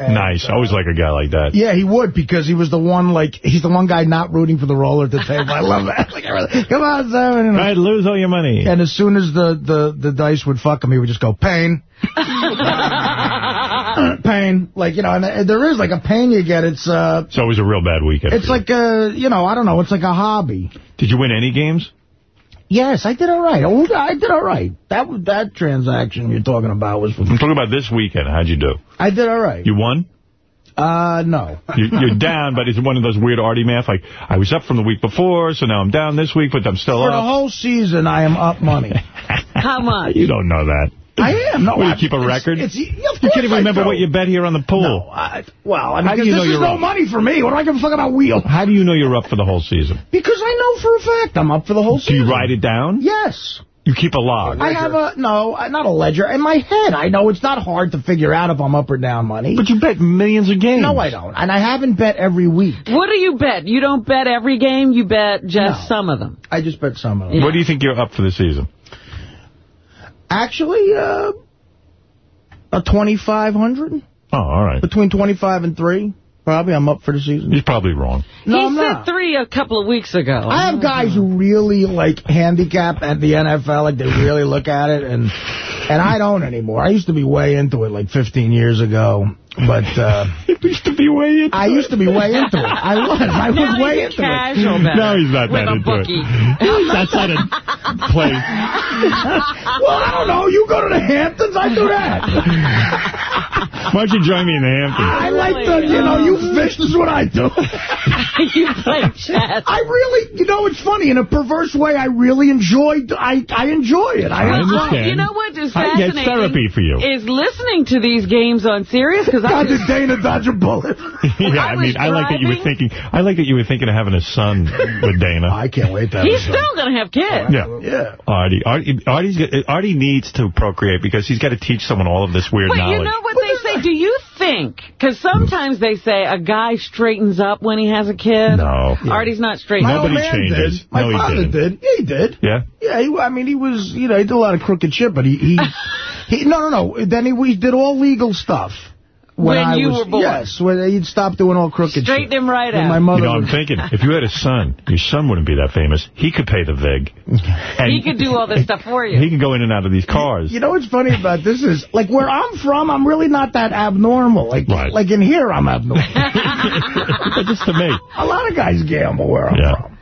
[SPEAKER 1] And, nice. I always like a guy like that.
[SPEAKER 4] Yeah, he would because he was the one, like, he's the one guy not rooting for the roller at the table. I love that. Like, come on, Simon.
[SPEAKER 1] I'd lose all your money.
[SPEAKER 4] And as soon as the, the, the dice would fuck him, he would just go, pain. pain. Like, you know, and there is, like, a pain you get. It's, uh...
[SPEAKER 1] It's always a real bad weekend.
[SPEAKER 4] It's like, a, you know, I don't know. It's like a hobby.
[SPEAKER 1] Did you win any games?
[SPEAKER 4] Yes, I did all right. Oh, I did all right. That that transaction you're talking about was...
[SPEAKER 1] I'm talking about this weekend. How'd you do?
[SPEAKER 4] I did all right.
[SPEAKER 1] You won?
[SPEAKER 4] Uh, no.
[SPEAKER 1] You're down, but it's one of those weird Artie math. Like, I was up from the week before, so now I'm down this week, but I'm still
[SPEAKER 4] For
[SPEAKER 1] up.
[SPEAKER 4] For the whole season, I am up money.
[SPEAKER 3] How much?
[SPEAKER 1] You don't know that.
[SPEAKER 4] I am. No,
[SPEAKER 1] Will you keep a record?
[SPEAKER 4] It's, it's,
[SPEAKER 1] you can't even remember what you bet here on the pool.
[SPEAKER 4] No, I, well, I mean, this is no up? money for me. What do I give a fuck about wheel?
[SPEAKER 1] How do you know you're up for the whole season?
[SPEAKER 4] Because I know for a fact I'm up for the whole
[SPEAKER 1] do
[SPEAKER 4] season.
[SPEAKER 1] Do you write it down?
[SPEAKER 4] Yes.
[SPEAKER 1] You keep a log.
[SPEAKER 4] I have a, no, not a ledger. In my head, I know it's not hard to figure out if I'm up or down money.
[SPEAKER 1] But you bet millions of games.
[SPEAKER 4] No, I don't. And I haven't bet every week.
[SPEAKER 3] What do you bet? You don't bet every game? You bet just no. some of them?
[SPEAKER 4] I just bet some of them.
[SPEAKER 1] Yeah. What do you think you're up for the season?
[SPEAKER 4] Actually, uh, a 2,500.
[SPEAKER 1] Oh, all right.
[SPEAKER 4] Between 25 and 3. Probably I'm up for the season.
[SPEAKER 1] He's probably wrong.
[SPEAKER 3] No,
[SPEAKER 4] he
[SPEAKER 3] I'm
[SPEAKER 4] said
[SPEAKER 3] not. three a couple of weeks ago.
[SPEAKER 4] I have guys who really, like, handicap at the NFL. Like, they really look at it, and and I don't anymore. I used to be way into it, like, 15 years ago. But, uh...
[SPEAKER 1] you used to be way into
[SPEAKER 4] I
[SPEAKER 1] it.
[SPEAKER 4] used to be way into it. I was. I was
[SPEAKER 3] now
[SPEAKER 4] way
[SPEAKER 3] into
[SPEAKER 4] casual
[SPEAKER 3] it.
[SPEAKER 1] No, he's not
[SPEAKER 3] With
[SPEAKER 1] that into
[SPEAKER 3] bookie.
[SPEAKER 1] it. That's not a play.
[SPEAKER 4] well, I don't know. You go to the Hamptons, I do that.
[SPEAKER 1] Why don't you join me in the Hamptons?
[SPEAKER 4] I like the, you know, you fish. This is what I do.
[SPEAKER 3] you play chess.
[SPEAKER 4] I really, you know, it's funny. In a perverse way, I really enjoy, I, I enjoy it. I,
[SPEAKER 1] I understand.
[SPEAKER 3] You know what is
[SPEAKER 1] I
[SPEAKER 3] fascinating?
[SPEAKER 1] get therapy for you.
[SPEAKER 3] Is listening to these games on Sirius. Because
[SPEAKER 4] God, did Dana dodge a bullet?
[SPEAKER 1] yeah, I,
[SPEAKER 3] I
[SPEAKER 1] mean, I like that you were thinking, I like that you were thinking of having a son with Dana.
[SPEAKER 4] I can't wait to have
[SPEAKER 3] He's still going to have kids.
[SPEAKER 1] Yeah.
[SPEAKER 4] Yeah.
[SPEAKER 1] Artie, Artie, Artie's, Artie needs to procreate because he's got to teach someone all of this weird
[SPEAKER 3] but
[SPEAKER 1] knowledge.
[SPEAKER 3] you know what they say? Do you think? Because sometimes they say a guy straightens up when he has a kid.
[SPEAKER 1] No.
[SPEAKER 3] Yeah. Artie's not straight.
[SPEAKER 4] My
[SPEAKER 1] Nobody
[SPEAKER 4] old man
[SPEAKER 1] changes.
[SPEAKER 4] Did. My
[SPEAKER 1] no,
[SPEAKER 4] father
[SPEAKER 1] he
[SPEAKER 4] did. Yeah, he did.
[SPEAKER 1] Yeah?
[SPEAKER 4] Yeah, he, I mean, he was, you know, he did a lot of crooked shit, but he, he, he no, no, no. Then he, he did all legal stuff. When,
[SPEAKER 3] when
[SPEAKER 4] I
[SPEAKER 3] you
[SPEAKER 4] was,
[SPEAKER 3] were born.
[SPEAKER 4] Yes, when he'd stop doing all crooked
[SPEAKER 3] Straighten
[SPEAKER 4] shit.
[SPEAKER 3] him right
[SPEAKER 4] when
[SPEAKER 3] out.
[SPEAKER 4] My mother
[SPEAKER 1] You know, I'm thinking, if you had a son, your son wouldn't be that famous. He could pay the VIG. And
[SPEAKER 3] he could do all this stuff for you.
[SPEAKER 1] He can go in and out of these cars.
[SPEAKER 4] You know what's funny about this is, like, where I'm from, I'm really not that abnormal. Like,
[SPEAKER 1] Right.
[SPEAKER 4] like in here, I'm abnormal.
[SPEAKER 1] Just to me.
[SPEAKER 4] a lot of guys gamble where I'm
[SPEAKER 1] Yeah.
[SPEAKER 4] from.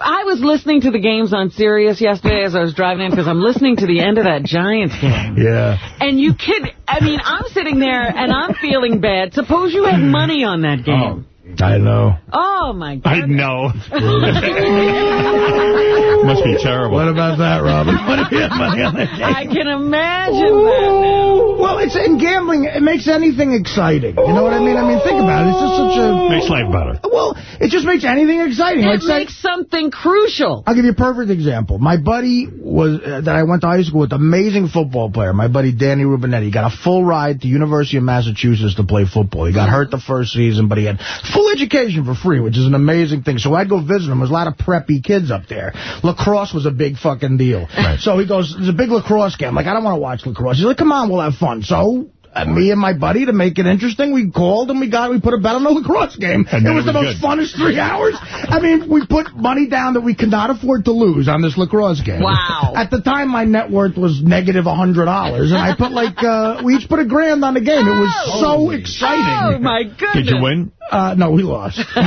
[SPEAKER 3] I was listening to the games on Sirius yesterday as I was driving in because I'm listening to the end of that Giants game.
[SPEAKER 4] Yeah.
[SPEAKER 3] And you kid, I mean, I'm sitting there and I'm feeling bad. Suppose you had money on that game. Oh.
[SPEAKER 4] I know.
[SPEAKER 3] Oh, my God.
[SPEAKER 1] I know. Must be terrible.
[SPEAKER 4] What about that, Robin? What if you had money on that game?
[SPEAKER 3] I can imagine that.
[SPEAKER 4] Well, it's in gambling. It makes anything exciting. You know what I mean? I mean, think about it. It's just such a...
[SPEAKER 1] Makes life better.
[SPEAKER 4] Well, it just makes anything exciting.
[SPEAKER 3] It
[SPEAKER 4] like say,
[SPEAKER 3] makes something crucial.
[SPEAKER 4] I'll give you a perfect example. My buddy was uh, that I went to high school with, an amazing football player. My buddy Danny Rubinetti got a full ride to University of Massachusetts to play football. He got hurt the first season, but he had full education for free, which is an amazing thing. So I'd go visit him. There's a lot of preppy kids up there. Lacrosse was a big fucking deal. So he goes, there's a big lacrosse game. I'm like, I don't want to watch lacrosse. He's like, come on, we'll have fun. So uh, me and my buddy, to make it interesting, we called and we got we put a bet on the lacrosse game.
[SPEAKER 1] And
[SPEAKER 4] it was,
[SPEAKER 1] it
[SPEAKER 4] the
[SPEAKER 1] was
[SPEAKER 4] most funnest three hours. I mean, we put money down that we could not afford to lose on this lacrosse game.
[SPEAKER 3] Wow.
[SPEAKER 4] At the time, my net worth was negative a $100, and I put like, uh, we each put a grand on the game. It was so exciting.
[SPEAKER 3] Oh, my goodness.
[SPEAKER 1] Did you win?
[SPEAKER 4] Uh, no, we lost. but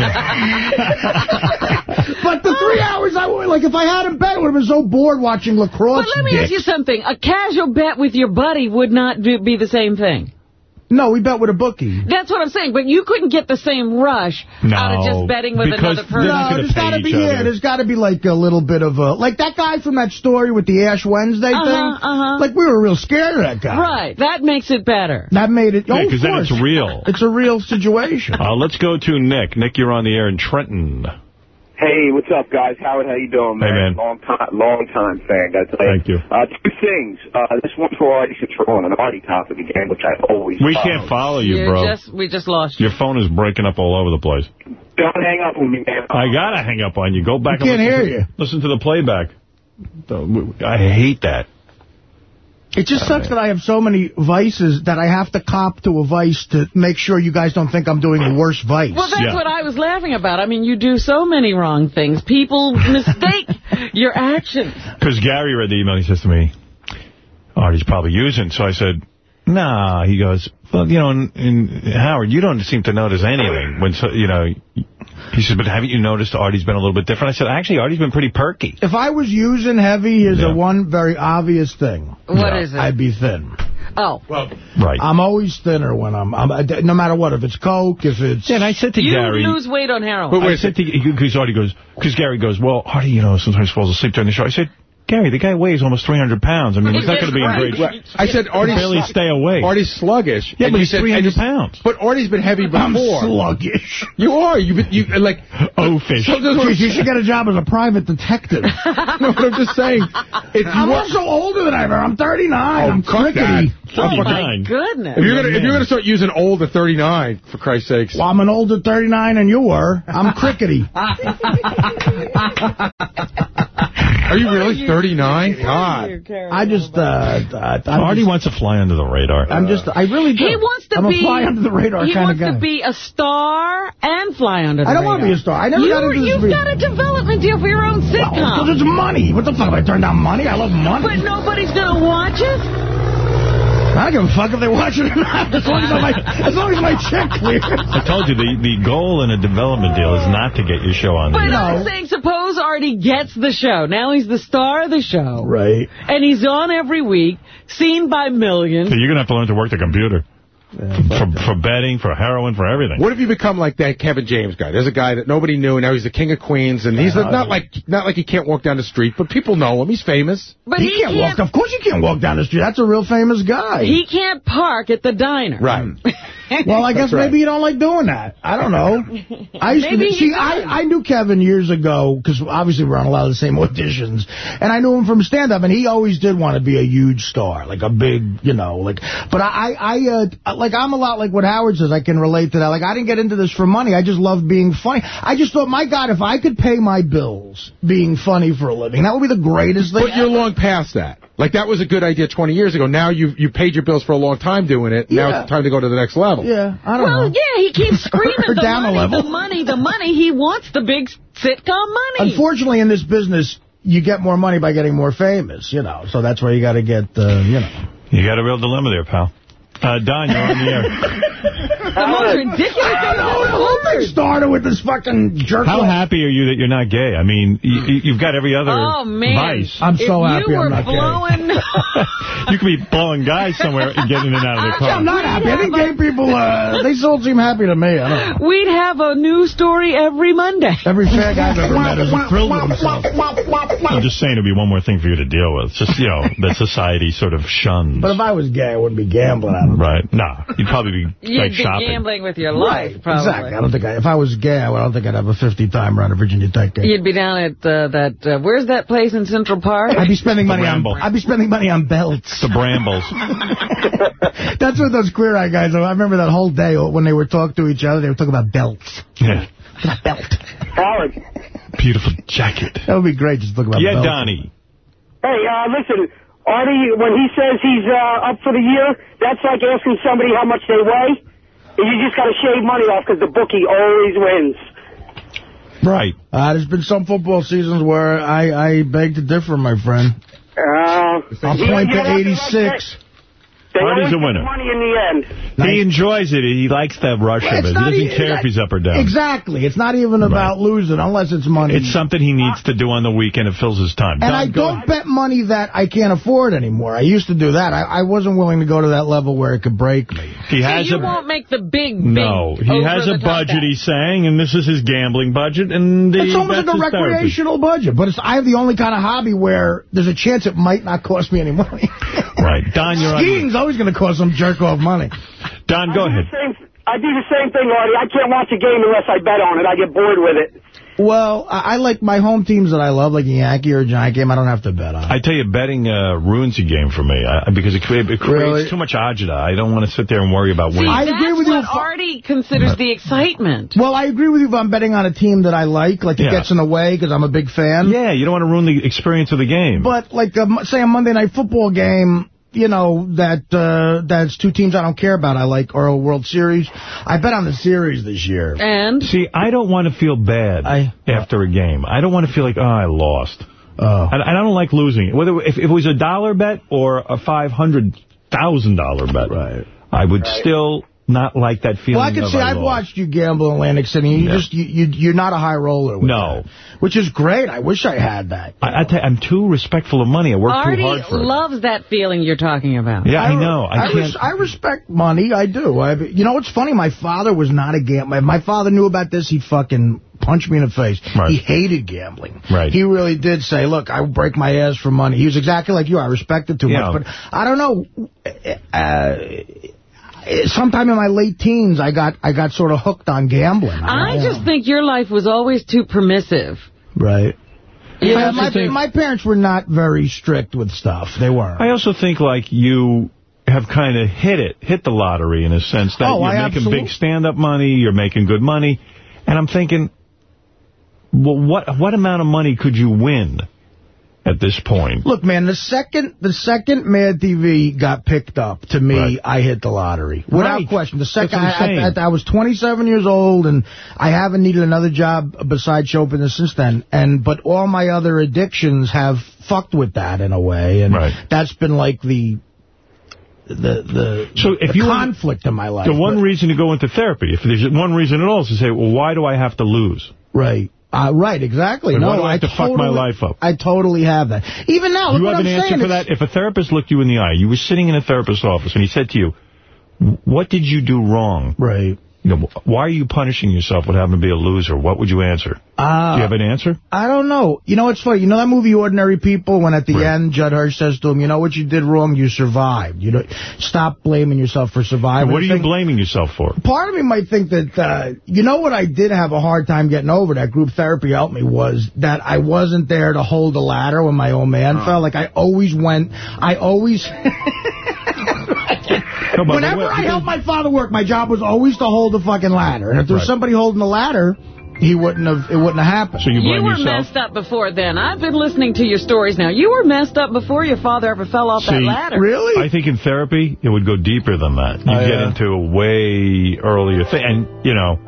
[SPEAKER 4] the three hours, I would, like, if I hadn't bet, I would have been so bored watching lacrosse.
[SPEAKER 3] But let me
[SPEAKER 4] dick.
[SPEAKER 3] ask you something. A casual bet with your buddy would not do, be the same thing.
[SPEAKER 4] No, we bet with a bookie.
[SPEAKER 3] That's what I'm saying. But you couldn't get the same rush
[SPEAKER 1] No,
[SPEAKER 3] out of just betting with another person.
[SPEAKER 1] they're not
[SPEAKER 4] No,
[SPEAKER 1] gonna
[SPEAKER 4] there's got to be yeah.
[SPEAKER 1] other.
[SPEAKER 4] There's got to be like a little bit of a like that guy from that story with the Ash Wednesday
[SPEAKER 3] Uh-huh,
[SPEAKER 4] thing.
[SPEAKER 3] uh-huh.
[SPEAKER 4] Like we were real scared of that guy.
[SPEAKER 3] Right. That makes it better.
[SPEAKER 4] That made it.
[SPEAKER 1] Yeah,
[SPEAKER 4] oh, of
[SPEAKER 1] 'cause then it's real.
[SPEAKER 4] It's a real situation.
[SPEAKER 1] Uh, let's go to Nick. Nick, you're on the air in Trenton.
[SPEAKER 7] Hey, what's up, guys? Howard, how you doing,
[SPEAKER 1] Hey, man.
[SPEAKER 7] Long time, long time fan. Gotta
[SPEAKER 1] Thank you.
[SPEAKER 7] Uh, two things. Uh, this one's for Artie Control on an Artie topic again, which I always.
[SPEAKER 1] We
[SPEAKER 7] follow.
[SPEAKER 1] can't follow you,
[SPEAKER 3] You
[SPEAKER 1] bro.
[SPEAKER 3] just we just lost you.
[SPEAKER 1] Your phone is breaking up all over the place.
[SPEAKER 7] Don't hang up on me, man.
[SPEAKER 1] I gotta hang up on you. Go back
[SPEAKER 4] We
[SPEAKER 1] and
[SPEAKER 4] can't
[SPEAKER 1] listen
[SPEAKER 4] hear you.
[SPEAKER 1] Listen to the playback. I hate that.
[SPEAKER 4] It just sucks that I have so many vices that I have to cop to a vice to make sure you guys don't think I'm doing a worse vice.
[SPEAKER 3] Well, that's
[SPEAKER 1] Yeah.
[SPEAKER 3] what I was laughing about. I mean, you do so many wrong things. People mistake your actions.
[SPEAKER 1] Because Gary read the email. He says to me, oh, Artie's probably using. So I said, nah. He goes, well, you know, in, in Howard, you don't seem to notice anything. When, so, you know, he says, but haven't you noticed Artie's been a little bit different? I said, actually, Artie's been pretty perky.
[SPEAKER 4] if I was using heavy, here's
[SPEAKER 1] Yeah.
[SPEAKER 4] a one very obvious thing.
[SPEAKER 3] What
[SPEAKER 1] Yeah.
[SPEAKER 3] is it?
[SPEAKER 4] I'd be thin.
[SPEAKER 3] oh.
[SPEAKER 1] Well, Right.
[SPEAKER 4] I'm always thinner when I'm, I'm, no matter what, if it's Coke, if it's...
[SPEAKER 1] yeah, and I said to
[SPEAKER 3] You
[SPEAKER 1] Gary...
[SPEAKER 3] lose weight on heroin.
[SPEAKER 1] I said to because Artie goes because Gary goes well Artie you know sometimes falls asleep during the show I said Gary the guy weighs almost 300 pounds I mean he's not going to be in great
[SPEAKER 3] Right.
[SPEAKER 8] I said Artie's
[SPEAKER 1] barely stay away
[SPEAKER 8] Artie's sluggish.
[SPEAKER 1] yeah
[SPEAKER 8] and
[SPEAKER 1] but he's
[SPEAKER 8] said-
[SPEAKER 1] 300
[SPEAKER 8] and
[SPEAKER 1] pounds
[SPEAKER 8] But Artie's been heavy before.
[SPEAKER 4] I'm sluggish.
[SPEAKER 8] You are. You you like.
[SPEAKER 1] oh fish
[SPEAKER 8] So that's what I'm
[SPEAKER 4] Jeez, you should get a job as a private detective.
[SPEAKER 8] no, but I'm just saying. If you
[SPEAKER 4] I'm
[SPEAKER 8] are,
[SPEAKER 4] also older than I am. I'm 39.
[SPEAKER 8] Oh,
[SPEAKER 4] I'm crickety.
[SPEAKER 3] Oh, my goodness.
[SPEAKER 8] if you're gonna if you're gonna start using old at 39, for Christ's sakes.
[SPEAKER 4] Well, I'm an older 39 than you were. I'm crickety.
[SPEAKER 8] Are you really 39? God.
[SPEAKER 4] I just, uh, I'm
[SPEAKER 1] Artie
[SPEAKER 4] just,
[SPEAKER 1] wants to fly under the radar
[SPEAKER 4] I'm just, I really do.
[SPEAKER 3] He wants to
[SPEAKER 4] I'm
[SPEAKER 3] be
[SPEAKER 4] a fly under the radar kind of guy.
[SPEAKER 3] He wants to be a star and fly under the radar.
[SPEAKER 4] I don't
[SPEAKER 3] radar.
[SPEAKER 4] want to be a star. I never
[SPEAKER 3] you,
[SPEAKER 4] got into this.
[SPEAKER 3] You've
[SPEAKER 4] business.
[SPEAKER 3] got a development deal for your own sitcom.
[SPEAKER 4] Because
[SPEAKER 3] sitcom.
[SPEAKER 4] it's money. What the fuck? If I turned down money? I love money.
[SPEAKER 3] But nobody's going to watch it?
[SPEAKER 4] I don't give a fuck if they watch it or not. As long as, my, as, long as my check clears.
[SPEAKER 1] I told you the the goal in a development deal is not to get your show on the
[SPEAKER 3] But
[SPEAKER 1] air.
[SPEAKER 3] I'm saying, suppose Artie gets the show. Now he's the star of the show.
[SPEAKER 4] Right.
[SPEAKER 3] And he's on every week, seen by millions.
[SPEAKER 1] So you're going to have to learn to work the computer. For, for betting, for heroin, for everything.
[SPEAKER 8] What if you become like that Kevin James guy? There's a guy that nobody knew, and now he's the king of Queens, and he's not like not like he can't walk down the street, but people know him. He's famous.
[SPEAKER 3] But
[SPEAKER 4] he, can't, walk. Of course, you can't walk down the street. That's a real famous guy.
[SPEAKER 3] He can't park at the diner.
[SPEAKER 8] Right. Hmm.
[SPEAKER 4] well, I guess
[SPEAKER 8] right.
[SPEAKER 4] maybe you don't like doing that. I don't know. I used
[SPEAKER 3] Maybe
[SPEAKER 4] to
[SPEAKER 3] he
[SPEAKER 4] see. I I knew Kevin years ago because obviously we're on a lot of the same auditions, and I knew him from stand up, and he always did want to be a huge star, like a big, you know, like. But I I uh, like I'm a lot like what Howard says. I can relate to that. Like I didn't get into this for money. I just loved being funny. I just thought, my God, if I could pay my bills being funny for a living, that would be the greatest thing.
[SPEAKER 8] But you're long past that. Like, that was a good idea 20 years ago. Now you've you paid your bills for a long time doing it. Now
[SPEAKER 4] Yeah.
[SPEAKER 8] it's time to go to the next level.
[SPEAKER 4] Yeah, I don't
[SPEAKER 3] Well,
[SPEAKER 4] know.
[SPEAKER 3] Well, yeah, he keeps screaming
[SPEAKER 4] Or
[SPEAKER 3] the
[SPEAKER 4] down a
[SPEAKER 3] money,
[SPEAKER 4] level.
[SPEAKER 3] the money, the money. He wants the big sitcom money.
[SPEAKER 4] Unfortunately, in this business, you get more money by getting more famous, you know. So that's where you got to get, uh, you know.
[SPEAKER 1] You got a real dilemma there, pal. Uh, Don, you're on the air.
[SPEAKER 3] The most ridiculous thing
[SPEAKER 4] I
[SPEAKER 3] I've
[SPEAKER 4] don't know.
[SPEAKER 3] ever
[SPEAKER 4] The whole thing
[SPEAKER 3] heard.
[SPEAKER 4] started with this fucking jerk
[SPEAKER 1] How
[SPEAKER 4] off.
[SPEAKER 1] happy are you that you're not gay? I mean, you, you've got every other
[SPEAKER 3] Oh, man.
[SPEAKER 1] vice.
[SPEAKER 4] I'm so
[SPEAKER 3] if
[SPEAKER 4] happy I'm
[SPEAKER 3] were
[SPEAKER 4] not gay.
[SPEAKER 3] blowing...
[SPEAKER 1] you could be blowing guys somewhere and getting in and out of their car.
[SPEAKER 4] I'm not happy. I think gay people, uh, they still seem happy to me. I don't know.
[SPEAKER 3] We'd have a new story every Monday.
[SPEAKER 4] Every fag I've ever met is thrilled with himself.
[SPEAKER 1] I'm just saying it'd be one more thing for you to deal with. Just, you know, that society sort of shuns.
[SPEAKER 4] But if I was gay, I wouldn't be gambling. I don't.
[SPEAKER 1] Right. Nah. You'd probably be
[SPEAKER 3] You'd
[SPEAKER 1] like
[SPEAKER 3] be
[SPEAKER 1] shopping.
[SPEAKER 3] gambling with your life, probably.
[SPEAKER 4] Exactly. I don't think I, if I was gay, I don't think I'd have a 50-time run of Virginia Tech game.
[SPEAKER 3] You'd be down at uh, that, uh, where's that place in Central Park?
[SPEAKER 4] I'd be spending money on. I'd be spending money on belts.
[SPEAKER 1] The Brambles.
[SPEAKER 4] That's what those queer eye guys. I remember that whole day when they were talking to each other. They were talking about belts.
[SPEAKER 1] Yeah.
[SPEAKER 4] That belt.
[SPEAKER 6] Howard.
[SPEAKER 1] Beautiful jacket.
[SPEAKER 4] That would be great. Just talk about
[SPEAKER 1] Yeah,
[SPEAKER 4] belts.
[SPEAKER 1] Donnie.
[SPEAKER 6] Hey, uh, listen, Artie, when he says he's uh, up for the year, that's like asking somebody how much they weigh. You just got to shave money off because the bookie always wins.
[SPEAKER 1] Right.
[SPEAKER 4] Uh, there's been some football seasons where I, I beg to differ, my friend.
[SPEAKER 6] Uh,
[SPEAKER 4] I'll point to 86.
[SPEAKER 6] They
[SPEAKER 1] Artie's
[SPEAKER 6] always
[SPEAKER 1] a winner.
[SPEAKER 6] money in the end.
[SPEAKER 1] He enjoys it. He likes that rush of it. He doesn't
[SPEAKER 4] even-
[SPEAKER 1] care if he's up or down.
[SPEAKER 4] Exactly. It's not even about losing unless it's money.
[SPEAKER 1] It's something he needs to do on the weekend. It fills his time.
[SPEAKER 4] and
[SPEAKER 1] Don,
[SPEAKER 4] I don't bet money that I can't afford anymore. I used to do that. I, I wasn't willing to go to that level where it could break me.
[SPEAKER 1] He
[SPEAKER 3] So
[SPEAKER 1] has
[SPEAKER 3] you
[SPEAKER 1] a
[SPEAKER 3] won't make the big, big
[SPEAKER 1] no. He has a budget.
[SPEAKER 3] bet.
[SPEAKER 1] He's saying, and this is his gambling budget. And the,
[SPEAKER 4] It's almost like a
[SPEAKER 1] his therapy.
[SPEAKER 4] recreational budget, but it's, I have the only kind of hobby where there's a chance it might not cost me any money.
[SPEAKER 1] Right, Don, you're on.
[SPEAKER 4] Skiing's always going to cost some jerk off money.
[SPEAKER 1] Don, go
[SPEAKER 6] I
[SPEAKER 1] ahead.
[SPEAKER 6] same- I do the same thing, Artie. I can't watch a game unless I bet on it. I get bored with it.
[SPEAKER 4] Well, I, I like my home teams that I love, like a Yankee or a Giant game. I don't have to bet on.
[SPEAKER 1] I tell you, betting uh, ruins the game for me I, because it, it creates
[SPEAKER 4] Really?
[SPEAKER 1] too much agita. I don't want to sit there and worry about
[SPEAKER 3] See,
[SPEAKER 1] winning.
[SPEAKER 4] I
[SPEAKER 3] that's
[SPEAKER 4] agree with you
[SPEAKER 3] what
[SPEAKER 4] if-
[SPEAKER 3] Artie considers the excitement.
[SPEAKER 4] Well, I agree with you if I'm betting on a team that I like, like it
[SPEAKER 1] Yeah.
[SPEAKER 4] gets in the way because I'm a big fan.
[SPEAKER 1] yeah, you don't want to ruin the experience of the game.
[SPEAKER 4] But like, a, say a Monday night football game, you know, that uh, that's two teams I don't care about. I like or a World Series. I bet on the series this year.
[SPEAKER 3] And
[SPEAKER 1] See, I don't want to feel bad
[SPEAKER 4] I-
[SPEAKER 1] after a game. I don't want to feel like, oh, I lost.
[SPEAKER 4] Oh.
[SPEAKER 1] And I don't like losing. Whether if, if it was a dollar bet or a $500,000 bet,
[SPEAKER 4] Right.
[SPEAKER 1] I would still not like that feeling
[SPEAKER 4] Well, I can
[SPEAKER 1] of
[SPEAKER 4] see. I've
[SPEAKER 1] lost.
[SPEAKER 4] watched you gamble in Atlantic City. You
[SPEAKER 1] Yeah.
[SPEAKER 4] just you, you you're not a high roller. With
[SPEAKER 1] No.
[SPEAKER 4] that, which is great. I wish I had that.
[SPEAKER 1] I, I tell you, I'm too respectful of money. I work
[SPEAKER 3] Artie
[SPEAKER 1] too hard for it.
[SPEAKER 3] loves that feeling you're talking about.
[SPEAKER 1] Yeah, I, know. I,
[SPEAKER 4] I,
[SPEAKER 1] can't.
[SPEAKER 4] res I respect money. I do. I, you know what's funny? My father was not a gambler. My father knew about this. He'd fucking punched me in the face.
[SPEAKER 1] Right.
[SPEAKER 4] He hated gambling.
[SPEAKER 1] Right.
[SPEAKER 4] He really did say, look, I would break my ass for money. He was exactly like you. I respected it too
[SPEAKER 1] Yeah.
[SPEAKER 4] much. But I don't know. Uh, sometime in my late teens, I got I got sort of hooked on gambling.
[SPEAKER 3] I
[SPEAKER 4] don't
[SPEAKER 3] just
[SPEAKER 4] know.
[SPEAKER 3] think your life was always too permissive.
[SPEAKER 4] Right. Yeah, my,
[SPEAKER 1] think-
[SPEAKER 4] my parents were not very strict with stuff. They weren't.
[SPEAKER 1] I also think like you have kind of hit it, hit the lottery in a sense that
[SPEAKER 4] Oh,
[SPEAKER 1] you're
[SPEAKER 4] I
[SPEAKER 1] making
[SPEAKER 4] absolute-
[SPEAKER 1] big stand-up money, you're making good money, and I'm thinking, well, what what amount of money could you win at this point?
[SPEAKER 4] Look, man, the second the second Mad TV got picked up, to me,
[SPEAKER 1] Right.
[SPEAKER 4] I hit the lottery. Without
[SPEAKER 1] Right.
[SPEAKER 4] question. The second
[SPEAKER 1] I'm
[SPEAKER 4] I, I, was 27 years old, and I haven't needed another job besides show business since then. And But all my other addictions have fucked with that in a way. And
[SPEAKER 1] Right.
[SPEAKER 4] that's been like the... The the,
[SPEAKER 1] So if
[SPEAKER 4] the
[SPEAKER 1] you
[SPEAKER 4] conflict in my life.
[SPEAKER 1] The one
[SPEAKER 4] But-
[SPEAKER 1] reason to go into therapy, if there's one reason at all, is to say, well, why do I have to lose?
[SPEAKER 4] Right. Uh, right, exactly. No,
[SPEAKER 1] why do I have to fuck my
[SPEAKER 4] totally-
[SPEAKER 1] life up?
[SPEAKER 4] I totally have that. Even now, look
[SPEAKER 1] you
[SPEAKER 4] what
[SPEAKER 1] have
[SPEAKER 4] I'm
[SPEAKER 1] an answer
[SPEAKER 4] saying.
[SPEAKER 1] for that? If a therapist looked you in the eye, you were sitting in a therapist's office, and he said to you, what did you do wrong?
[SPEAKER 4] Right.
[SPEAKER 1] You know, why are you punishing yourself with having to be a loser? What would you answer?
[SPEAKER 4] Uh,
[SPEAKER 1] do you have an answer?
[SPEAKER 4] I don't know. You know what's funny? You know that movie Ordinary People when at the
[SPEAKER 1] Right.
[SPEAKER 4] end Judd Hirsch says to him, you know what you did wrong? You survived. You know, Stop blaming yourself for surviving.
[SPEAKER 1] what are you blaming yourself for?
[SPEAKER 4] Part of me might think that, uh, you know what I did have a hard time getting over, that group therapy helped me, was that I wasn't there to hold the ladder when my old man
[SPEAKER 1] Oh.
[SPEAKER 4] fell. Like I always went, I always...
[SPEAKER 1] No, but
[SPEAKER 4] Whenever I helped my father work, my job was always to hold the fucking ladder. And if there was
[SPEAKER 1] Right.
[SPEAKER 4] somebody holding the ladder, he wouldn't have, it wouldn't have happened.
[SPEAKER 1] So you
[SPEAKER 3] You
[SPEAKER 1] blame
[SPEAKER 3] were
[SPEAKER 1] yourself?
[SPEAKER 3] messed up before then. I've been listening to your stories now. You were messed up before your father ever fell off that ladder.
[SPEAKER 4] Really?
[SPEAKER 1] I think in therapy, it would go deeper than that. You
[SPEAKER 4] Oh,
[SPEAKER 1] get
[SPEAKER 4] yeah.
[SPEAKER 1] into a way earlier thing. And, you know,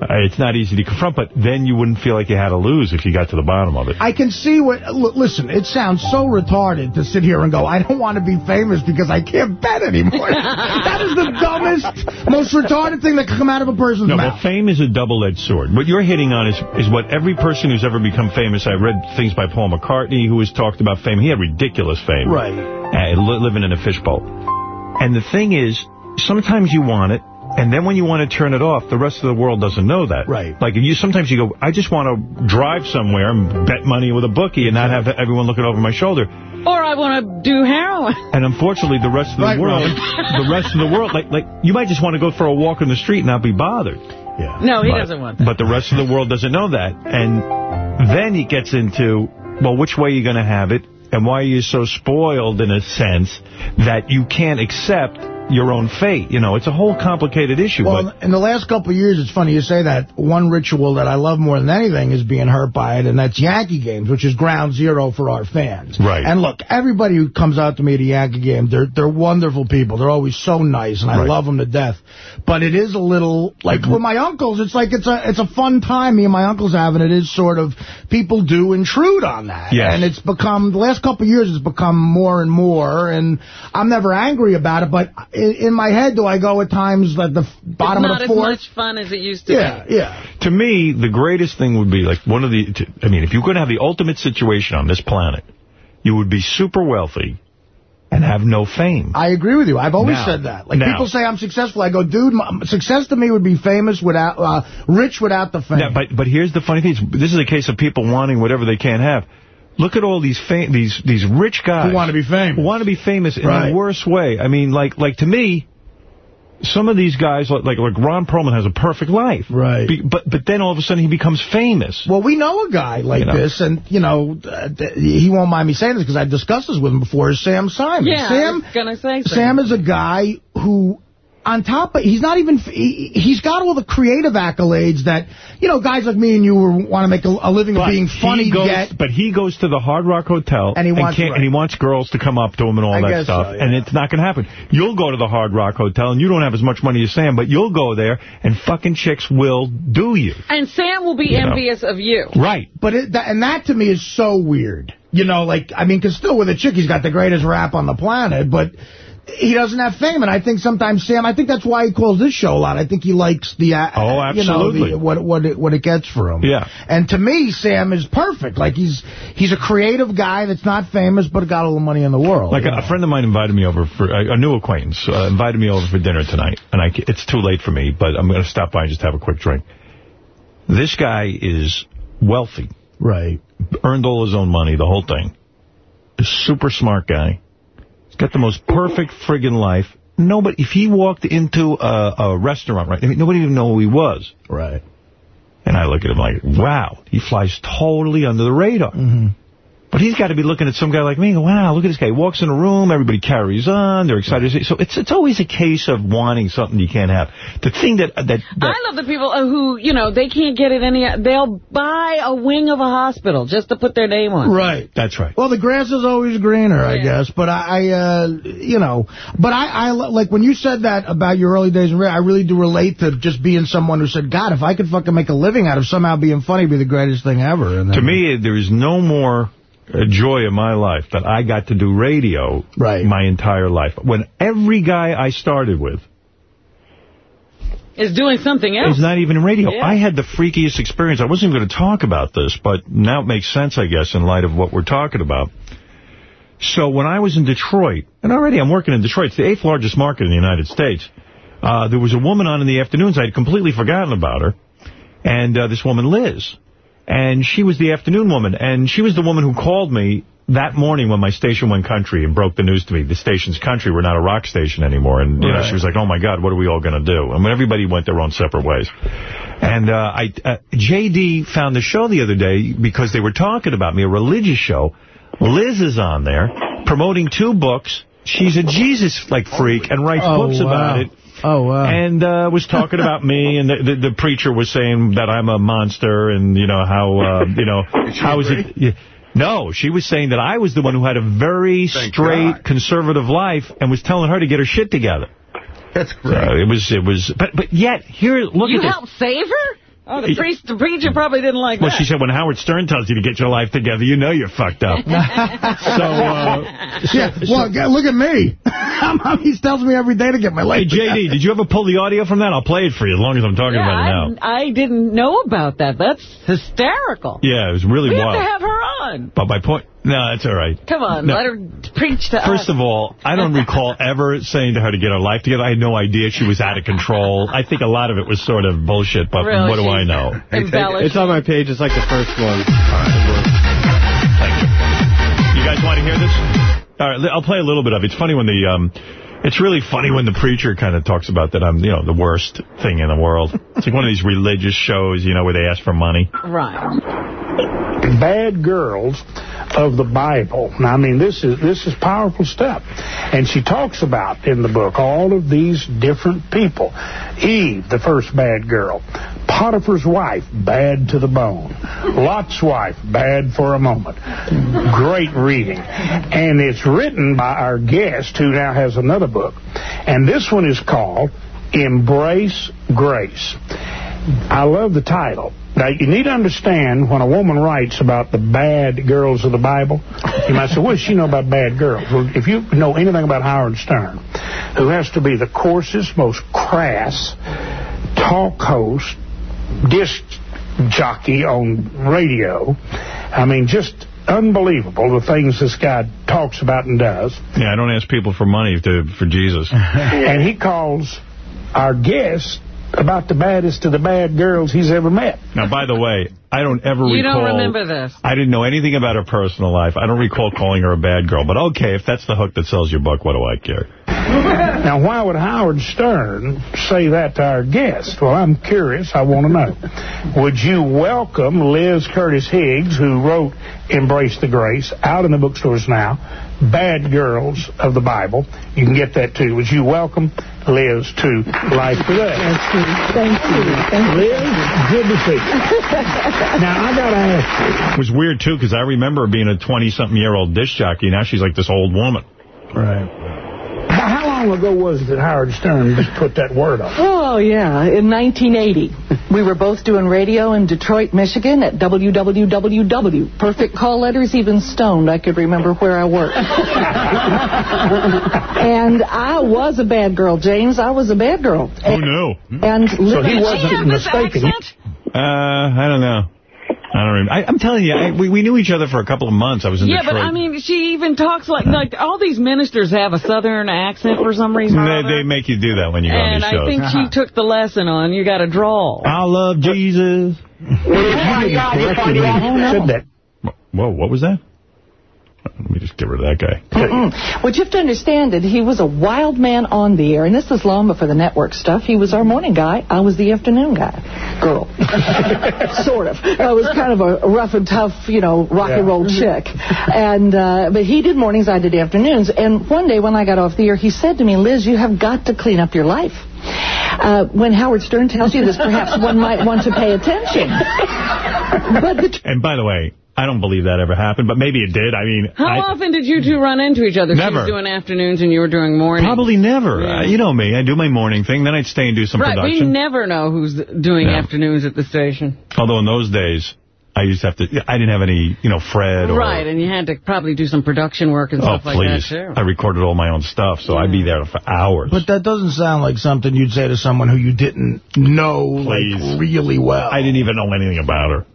[SPEAKER 1] it's not easy to confront, but then you wouldn't feel like you had to lose if you got to the bottom of it.
[SPEAKER 4] I can see what... Listen, it sounds so retarded to sit here and go, I don't want to be famous because I can't bet anymore. that is the dumbest, most retarded thing that can come out of a person's mouth.
[SPEAKER 1] no,
[SPEAKER 4] mouth.
[SPEAKER 1] but fame is a double-edged sword. What you're hitting on is, is what every person who's ever become famous, I read things by Paul McCartney, who has talked about fame. He had ridiculous fame.
[SPEAKER 4] Right.
[SPEAKER 1] Uh, li living in a fishbowl. And the thing is, sometimes you want it, and then when you want to turn it off, the rest of the world doesn't know that.
[SPEAKER 4] Right.
[SPEAKER 1] Like, you sometimes you go, I just want to drive somewhere and bet money with a bookie and not have everyone looking over my shoulder.
[SPEAKER 3] Or I want to do heroin.
[SPEAKER 1] And unfortunately, the rest of the
[SPEAKER 4] Right,
[SPEAKER 1] world,
[SPEAKER 4] Robin.
[SPEAKER 1] the rest of the world, like, like you might just want to go for a walk in the street and not be bothered.
[SPEAKER 4] Yeah.
[SPEAKER 3] No, he
[SPEAKER 1] but,
[SPEAKER 3] doesn't want that.
[SPEAKER 1] But the rest of the world doesn't know that. And then he gets into, well, which way are you going to have it? And why are you so spoiled, in a sense, that you can't accept your own fate? You know, it's a whole complicated issue.
[SPEAKER 4] Well, in the last couple of years, it's funny you say that. One ritual that I love more than anything is being hurt by it, and that's Yankee games, which is ground zero for our fans.
[SPEAKER 1] Right.
[SPEAKER 4] And look, everybody who comes out to me at a Yankee game, they're they're wonderful people. They're always so nice, and I
[SPEAKER 1] Right.
[SPEAKER 4] love them to death. But it is a little, like with my uncles, it's like it's a it's a fun time me and my uncles have, and it is sort of, people do intrude on that.
[SPEAKER 1] Yes.
[SPEAKER 4] And it's become, the last couple of years, it's become more and more, and I'm never angry about it, but in, in my head, do I go at times at the f- bottom
[SPEAKER 3] it's
[SPEAKER 4] of
[SPEAKER 3] not
[SPEAKER 4] the
[SPEAKER 3] as much fun as it used to
[SPEAKER 4] Yeah,
[SPEAKER 3] be.
[SPEAKER 4] yeah.
[SPEAKER 1] to me, the greatest thing would be like one of the, to, I mean, if you're going to have the ultimate situation on this planet, you would be super wealthy and have no fame.
[SPEAKER 4] I agree with you. I've always
[SPEAKER 1] Now-
[SPEAKER 4] said that. Like,
[SPEAKER 1] now-
[SPEAKER 4] people say I'm successful. I go, dude, m- success to me would be famous without, uh, rich without the fame.
[SPEAKER 1] Yeah, but but here's the funny thing. This is a case of people wanting whatever they can't have. Look at all these fa these these rich guys
[SPEAKER 4] Who want to be famous.
[SPEAKER 1] want to be famous in
[SPEAKER 4] Right.
[SPEAKER 1] the worst way. I mean, like like to me, some of these guys like like, like Ron Perelman has a perfect life,
[SPEAKER 4] Right.
[SPEAKER 1] Be, but but then all of a sudden he becomes famous.
[SPEAKER 4] Well, we know a guy like
[SPEAKER 1] You know.
[SPEAKER 4] this, and, you know, uh, he won't mind me saying this because I've discussed this with him before, is Sam Simon.
[SPEAKER 3] Yeah,
[SPEAKER 4] Sam,
[SPEAKER 3] I was going to say so.
[SPEAKER 4] Sam is a guy who, on top of, he's not even, he, he's got all the creative accolades that, you know, guys like me and you want to make a, a living of being funny
[SPEAKER 1] he goes,
[SPEAKER 4] get.
[SPEAKER 1] But he goes to the Hard Rock Hotel
[SPEAKER 4] And he wants-
[SPEAKER 1] can't,
[SPEAKER 4] right.
[SPEAKER 1] and he wants girls to come up to him and all
[SPEAKER 4] I
[SPEAKER 1] that stuff.
[SPEAKER 4] so, yeah.
[SPEAKER 1] And it's not going to happen. You'll go to the Hard Rock Hotel and you don't have as much money as Sam, but you'll go there and fucking chicks will do you.
[SPEAKER 3] And Sam will be
[SPEAKER 1] You know.
[SPEAKER 3] envious of you.
[SPEAKER 1] Right.
[SPEAKER 4] But it, that, and that to me is so weird. You know, like, I mean, because still with a chick, he's got the greatest rap on the planet, but he doesn't have fame. And I think sometimes Sam, I think that's why he calls this show a lot. I think he likes the, uh,
[SPEAKER 1] Oh,
[SPEAKER 4] you know,
[SPEAKER 1] absolutely.
[SPEAKER 4] the, what, what, it, what it gets for him.
[SPEAKER 1] Yeah.
[SPEAKER 4] And to me, Sam is perfect. Like, he's he's a creative guy that's not famous, but got all the money in the world.
[SPEAKER 1] Like a,
[SPEAKER 4] know?
[SPEAKER 1] friend of mine invited me over for a, a new acquaintance uh, invited me over for dinner tonight, and I, it's too late for me, but I'm going to stop by and just have a quick drink. This guy is wealthy,
[SPEAKER 4] Right.
[SPEAKER 1] earned all his own money, the whole thing. A super smart guy. Got the most perfect friggin' life. Nobody, if he walked into a, a restaurant, right, I mean, nobody even know who he was.
[SPEAKER 4] Right.
[SPEAKER 1] And I look at him like, wow, he flies totally under the radar.
[SPEAKER 4] Mm-hmm.
[SPEAKER 1] But he's got to be looking at some guy like me and go, wow, look at this guy. He walks in a room, everybody carries on, they're excited. to. So it's it's always a case of wanting something you can't have. The thing that... that, that
[SPEAKER 3] I love the people uh, who, you know, they can't get it any... They'll buy a wing of a hospital just to put their name on.
[SPEAKER 4] Right.
[SPEAKER 1] That's right.
[SPEAKER 4] Well, the grass is always greener, I guess. But I, I uh, you know, but I, I, like when you said that about your early days in radio, I really do relate to just being someone who said, God, if I could fucking make a living out of somehow being funny, it'd be the greatest thing ever. And then,
[SPEAKER 1] To me, there is no more uh, joy of my life that I got to do radio
[SPEAKER 4] Right.
[SPEAKER 1] my entire life. When every guy I started with
[SPEAKER 3] Is doing something else.
[SPEAKER 1] is not even in radio.
[SPEAKER 3] Yeah.
[SPEAKER 1] I had the freakiest experience. I wasn't even going to talk about this, but now it makes sense, I guess, in light of what we're talking about. So when I was in Detroit, and already I'm working in Detroit, it's the eighth largest market in the United States, uh, there was a woman on in the afternoons. I had completely forgotten about her. And uh, this woman, Liz. And she was the afternoon woman. And she was the woman who called me that morning when my station went country and broke the news to me. The station's country. We're not a rock station anymore. And you know, she was like, oh, my God, what are we all going to do? I mean, everybody went their own separate ways. And uh, I, uh, J.D. found the show the other day because they were talking about me, a religious show. Liz is on there promoting two books. She's a Jesus like freak and writes
[SPEAKER 4] Oh,
[SPEAKER 1] books
[SPEAKER 4] wow.
[SPEAKER 1] about it.
[SPEAKER 4] Oh, wow.
[SPEAKER 1] And uh, was talking about me, and the, the, the preacher was saying that I'm a monster, and you know how uh, you know how is it? Yeah. No, she was saying that I was the one who had a very
[SPEAKER 8] Thank
[SPEAKER 1] straight
[SPEAKER 8] God.
[SPEAKER 1] conservative life, and was telling her to get her shit together.
[SPEAKER 8] That's
[SPEAKER 1] So it was it was, but but yet here look
[SPEAKER 3] You
[SPEAKER 1] at this.
[SPEAKER 3] helped save her? Oh, the priest, the preacher probably didn't like
[SPEAKER 1] Well,
[SPEAKER 3] that.
[SPEAKER 1] Well, she said, when Howard Stern tells you to get your life together, you know you're fucked up. so, uh,
[SPEAKER 4] yeah, well, yeah, look at me. he tells me every day to get my life
[SPEAKER 1] Hey,
[SPEAKER 4] life
[SPEAKER 1] JD, did you ever pull the audio from that? I'll play it for you as long as I'm talking
[SPEAKER 3] yeah,
[SPEAKER 1] about it now.
[SPEAKER 3] I, I didn't know about that. That's hysterical.
[SPEAKER 1] Yeah, it was really
[SPEAKER 3] we
[SPEAKER 1] wild.
[SPEAKER 3] have to have her on.
[SPEAKER 1] But my point... No, that's all right.
[SPEAKER 3] Come on,
[SPEAKER 1] No.
[SPEAKER 3] let her preach to us.
[SPEAKER 1] First of all, I don't recall ever saying to her to get her life together. I had no idea she was out of control. I think a lot of it was sort of bullshit, but
[SPEAKER 3] Really?
[SPEAKER 1] what do I know?
[SPEAKER 3] Embellished.
[SPEAKER 9] It's on my page. It's like the first one.
[SPEAKER 1] Thank you. You guys want to hear this? All right, I'll play a little bit of it. It's funny when the... Um, it's really funny when the preacher kind of talks about that I'm, you know, the worst thing in the world. It's like one of these religious shows, you know, where they ask for money.
[SPEAKER 3] Right.
[SPEAKER 10] bad girls of the Bible. Now, I mean, this is this is powerful stuff. And she talks about in the book all of these different people. Eve, the first bad girl. Potiphar's wife, bad to the bone. Lot's wife, bad for a moment. Great reading. And it's written by our guest who now has another book. And this one is called Embrace Grace. I love the title. Now, you need to understand when a woman writes about the bad girls of the Bible, you might say, what does she know about bad girls? Well, if you know anything about Howard Stern, who has to be the coarsest, most crass talk host, disc jockey on radio, I mean, just unbelievable the things this guy talks about and does.
[SPEAKER 1] Yeah, I don't ask people for money to, for Jesus.
[SPEAKER 10] And he calls our guest about the baddest of the bad girls he's ever met.
[SPEAKER 1] Now, by the way, I don't ever
[SPEAKER 3] You
[SPEAKER 1] recall...
[SPEAKER 3] don't remember this.
[SPEAKER 1] I didn't know anything about her personal life. I don't recall calling her a bad girl. But okay, if that's the hook that sells your book, what do I care?
[SPEAKER 10] Now, why would Howard Stern say that to our guest? Well, I'm curious. I want to know. Would you welcome Liz Curtis Higgs, who wrote Embrace the Grace, out in the bookstores now, Bad Girls of the Bible? You can get that, too. Would you welcome Liz to Life Today?
[SPEAKER 11] Thank you. Thank you.
[SPEAKER 10] Liz, good to see you. Now, I got to ask
[SPEAKER 1] It was weird, too, because I remember being a 20-something-year-old disc jockey. Now she's like this old woman.
[SPEAKER 10] Right. How long ago was it that Howard Stern just put that word up?
[SPEAKER 11] Oh, yeah, in 1980. We were both doing radio in Detroit, Michigan at WWWW. Perfect call letters, even stoned, I could remember where I worked. and I was a bad girl, James. I was a bad girl.
[SPEAKER 1] Who knew?
[SPEAKER 11] And
[SPEAKER 10] So he wasn't mistaken.
[SPEAKER 1] Uh, I don't know. I don't remember. I, I'm telling you, I, we, we knew each other for a couple of months. I was in the
[SPEAKER 3] Yeah,
[SPEAKER 1] Detroit.
[SPEAKER 3] but I mean, she even talks like like all these ministers have a southern accent for some reason.
[SPEAKER 1] They, they make you do that when you go on
[SPEAKER 3] and
[SPEAKER 1] these
[SPEAKER 3] I
[SPEAKER 1] shows.
[SPEAKER 3] think she uh-huh. took the lesson on you got to draw.
[SPEAKER 1] I love Jesus.
[SPEAKER 10] said that.
[SPEAKER 1] Whoa, what was that? Let me just get rid of that guy.
[SPEAKER 11] Mm-mm. What you have to understand is he was a wild man on the air, and this is long before the network stuff. He was our morning guy. I was the afternoon guy. Girl. sort of. I was kind of a rough and tough, you know, rock and roll chick. And uh, But he did mornings, I did afternoons. And one day when I got off the air, he said to me, Liz, you have got to clean up your life. Uh, when Howard Stern tells you this, perhaps one might want to pay attention. But the
[SPEAKER 1] And by the way, I don't believe that ever happened, but maybe it did. I mean,
[SPEAKER 3] How
[SPEAKER 1] I,
[SPEAKER 3] often did you two run into each other? She
[SPEAKER 1] Never.
[SPEAKER 3] was doing afternoons and you were doing mornings.
[SPEAKER 1] probably never.
[SPEAKER 3] Yeah.
[SPEAKER 1] Uh, you know me. I do my morning thing, then I'd stay and do some
[SPEAKER 3] Right, we never know who's doing
[SPEAKER 1] Yeah.
[SPEAKER 3] afternoons at the station.
[SPEAKER 1] Although in those days, I used to have to, I didn't have any, you know, Fred or...
[SPEAKER 3] Right, and you had to probably do some production work and
[SPEAKER 1] Oh,
[SPEAKER 3] stuff like
[SPEAKER 1] please.
[SPEAKER 3] that, too.
[SPEAKER 1] I recorded all my own stuff, so I'd be there for hours.
[SPEAKER 4] But that doesn't sound like something you'd say to someone who you didn't know
[SPEAKER 1] Please.
[SPEAKER 4] like really well.
[SPEAKER 1] I didn't even know anything about her.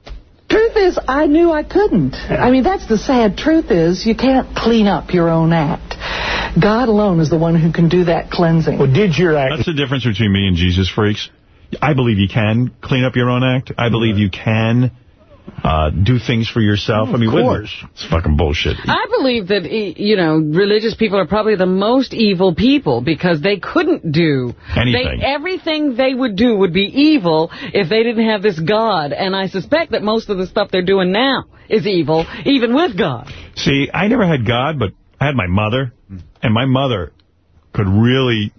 [SPEAKER 11] Truth is, I knew I couldn't. I mean, that's the sad truth is you can't clean up your own act. God alone is the one who can do that cleansing.
[SPEAKER 10] Well, did your act...
[SPEAKER 1] That's the difference between me and Jesus freaks. I believe you can clean up your own act. I believe you can uh, do things for yourself. I mean,
[SPEAKER 4] of
[SPEAKER 1] with-
[SPEAKER 4] course.
[SPEAKER 1] it's fucking bullshit.
[SPEAKER 3] I believe that, e- you know, religious people are probably the most evil people because they couldn't do
[SPEAKER 1] Anything.
[SPEAKER 3] They, everything they would do would be evil if they didn't have this God. And I suspect that most of the stuff they're doing now is evil, even with God.
[SPEAKER 1] See, I never had God, but I had my mother, and my mother could really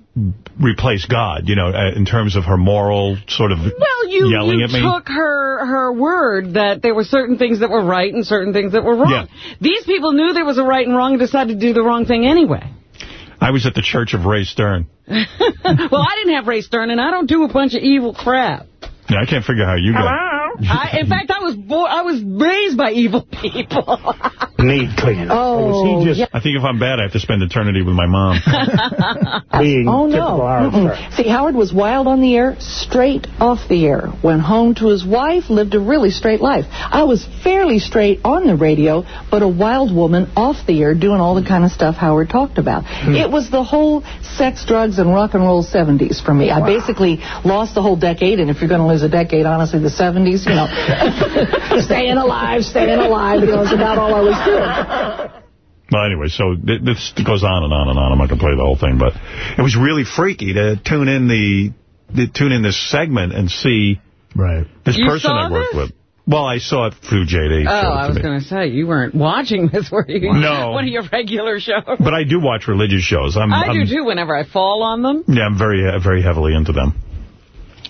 [SPEAKER 1] replace God, you know, uh, in terms of her moral sort of
[SPEAKER 3] Well, you,
[SPEAKER 1] yelling
[SPEAKER 3] you
[SPEAKER 1] at me.
[SPEAKER 3] took her her word that there were certain things that were right and certain things that were wrong. These people knew there was a right and wrong and decided to do the wrong thing anyway.
[SPEAKER 1] I was at the church of Ray Stern.
[SPEAKER 3] well, I didn't have Ray Stern, and I don't do a bunch of evil crap.
[SPEAKER 1] Yeah, I can't figure how you got...
[SPEAKER 3] I, in fact, I was bo I was raised by evil people.
[SPEAKER 10] Need cleaning.
[SPEAKER 11] Oh, yeah.
[SPEAKER 1] I think if I'm bad, I have to spend eternity with my mom.
[SPEAKER 10] Being
[SPEAKER 11] Oh,
[SPEAKER 10] typical
[SPEAKER 11] no.
[SPEAKER 10] Howard
[SPEAKER 11] Mm-mm. See, Howard was wild on the air, straight off the air. Went home to his wife, lived a really straight life. I was fairly straight on the radio, but a wild woman off the air doing all the kind of stuff Howard talked about. Hmm. It was the whole sex, drugs, and rock and roll 70s for me. I basically lost the whole decade, and if you're going to lose a decade, honestly, the 70s, you know, staying alive, staying alive, you know, is about all I was doing.
[SPEAKER 1] Well, anyway, so this goes on and on and on. I'm not going to play the whole thing, but it was really freaky to tune in the, the tune in this segment and see
[SPEAKER 4] right.
[SPEAKER 1] this
[SPEAKER 3] You
[SPEAKER 1] person I worked
[SPEAKER 3] this?
[SPEAKER 1] with. Well, I saw it through JD.
[SPEAKER 3] Oh, I was going to say, you weren't watching this, were you?
[SPEAKER 1] No.
[SPEAKER 3] One of your regular shows.
[SPEAKER 1] But I do watch religious shows. I'm,
[SPEAKER 3] I
[SPEAKER 1] I'm,
[SPEAKER 3] do, too, whenever I fall on them.
[SPEAKER 1] Yeah, I'm very, very heavily into them.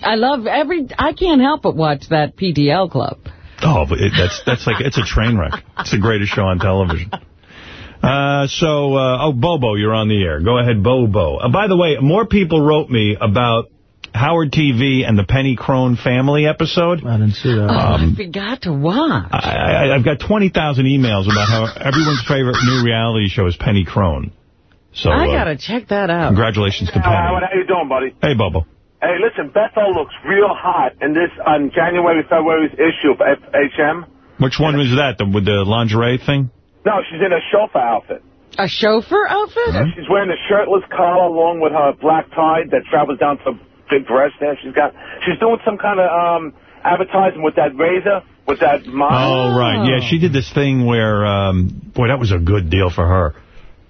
[SPEAKER 3] I love every... I can't help but watch that PTL Club.
[SPEAKER 1] Oh, but it, that's that's like it's a train wreck. It's the greatest show on television. Uh, so, uh, oh, Bobo, you're on the air. Go ahead, Bobo. Uh, by the way, more people wrote me about Howard TV and the Penny Crone family episode.
[SPEAKER 4] I didn't see that.
[SPEAKER 3] Oh,
[SPEAKER 1] Um,
[SPEAKER 3] I forgot to watch.
[SPEAKER 1] I, I, I've got 20,000 emails about how everyone's favorite new reality show is Penny Crone. So,
[SPEAKER 3] I
[SPEAKER 1] uh,
[SPEAKER 3] got to check that out.
[SPEAKER 1] congratulations to
[SPEAKER 12] Howard,
[SPEAKER 1] Penny.
[SPEAKER 12] how you doing, buddy?
[SPEAKER 1] Hey, Bobo.
[SPEAKER 12] Hey, listen, Bethel looks real hot in this on January, February's issue of FHM.
[SPEAKER 1] Which one was that, the, with the lingerie thing?
[SPEAKER 12] No, she's in a chauffeur outfit.
[SPEAKER 3] A chauffeur outfit?
[SPEAKER 12] She's wearing a shirtless collar along with her black tie that travels down to big breast there. She's got, she's doing some kind of um advertising with that razor, with that model.
[SPEAKER 1] Oh, right. Yeah, she did this thing where, um, boy, that was a good deal for her.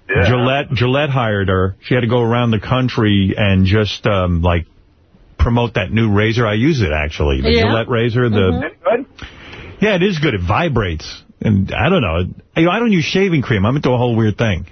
[SPEAKER 12] Yeah.
[SPEAKER 1] Gillette Gillette hired her. She had to go around the country and just, um, like, promote that new razor. I use it, actually. The
[SPEAKER 3] Yeah.
[SPEAKER 1] Gillette razor. The
[SPEAKER 12] Any good?
[SPEAKER 1] Yeah, it is good. It vibrates. And I don't know. You know, I don't use shaving cream. I'm into a whole weird thing.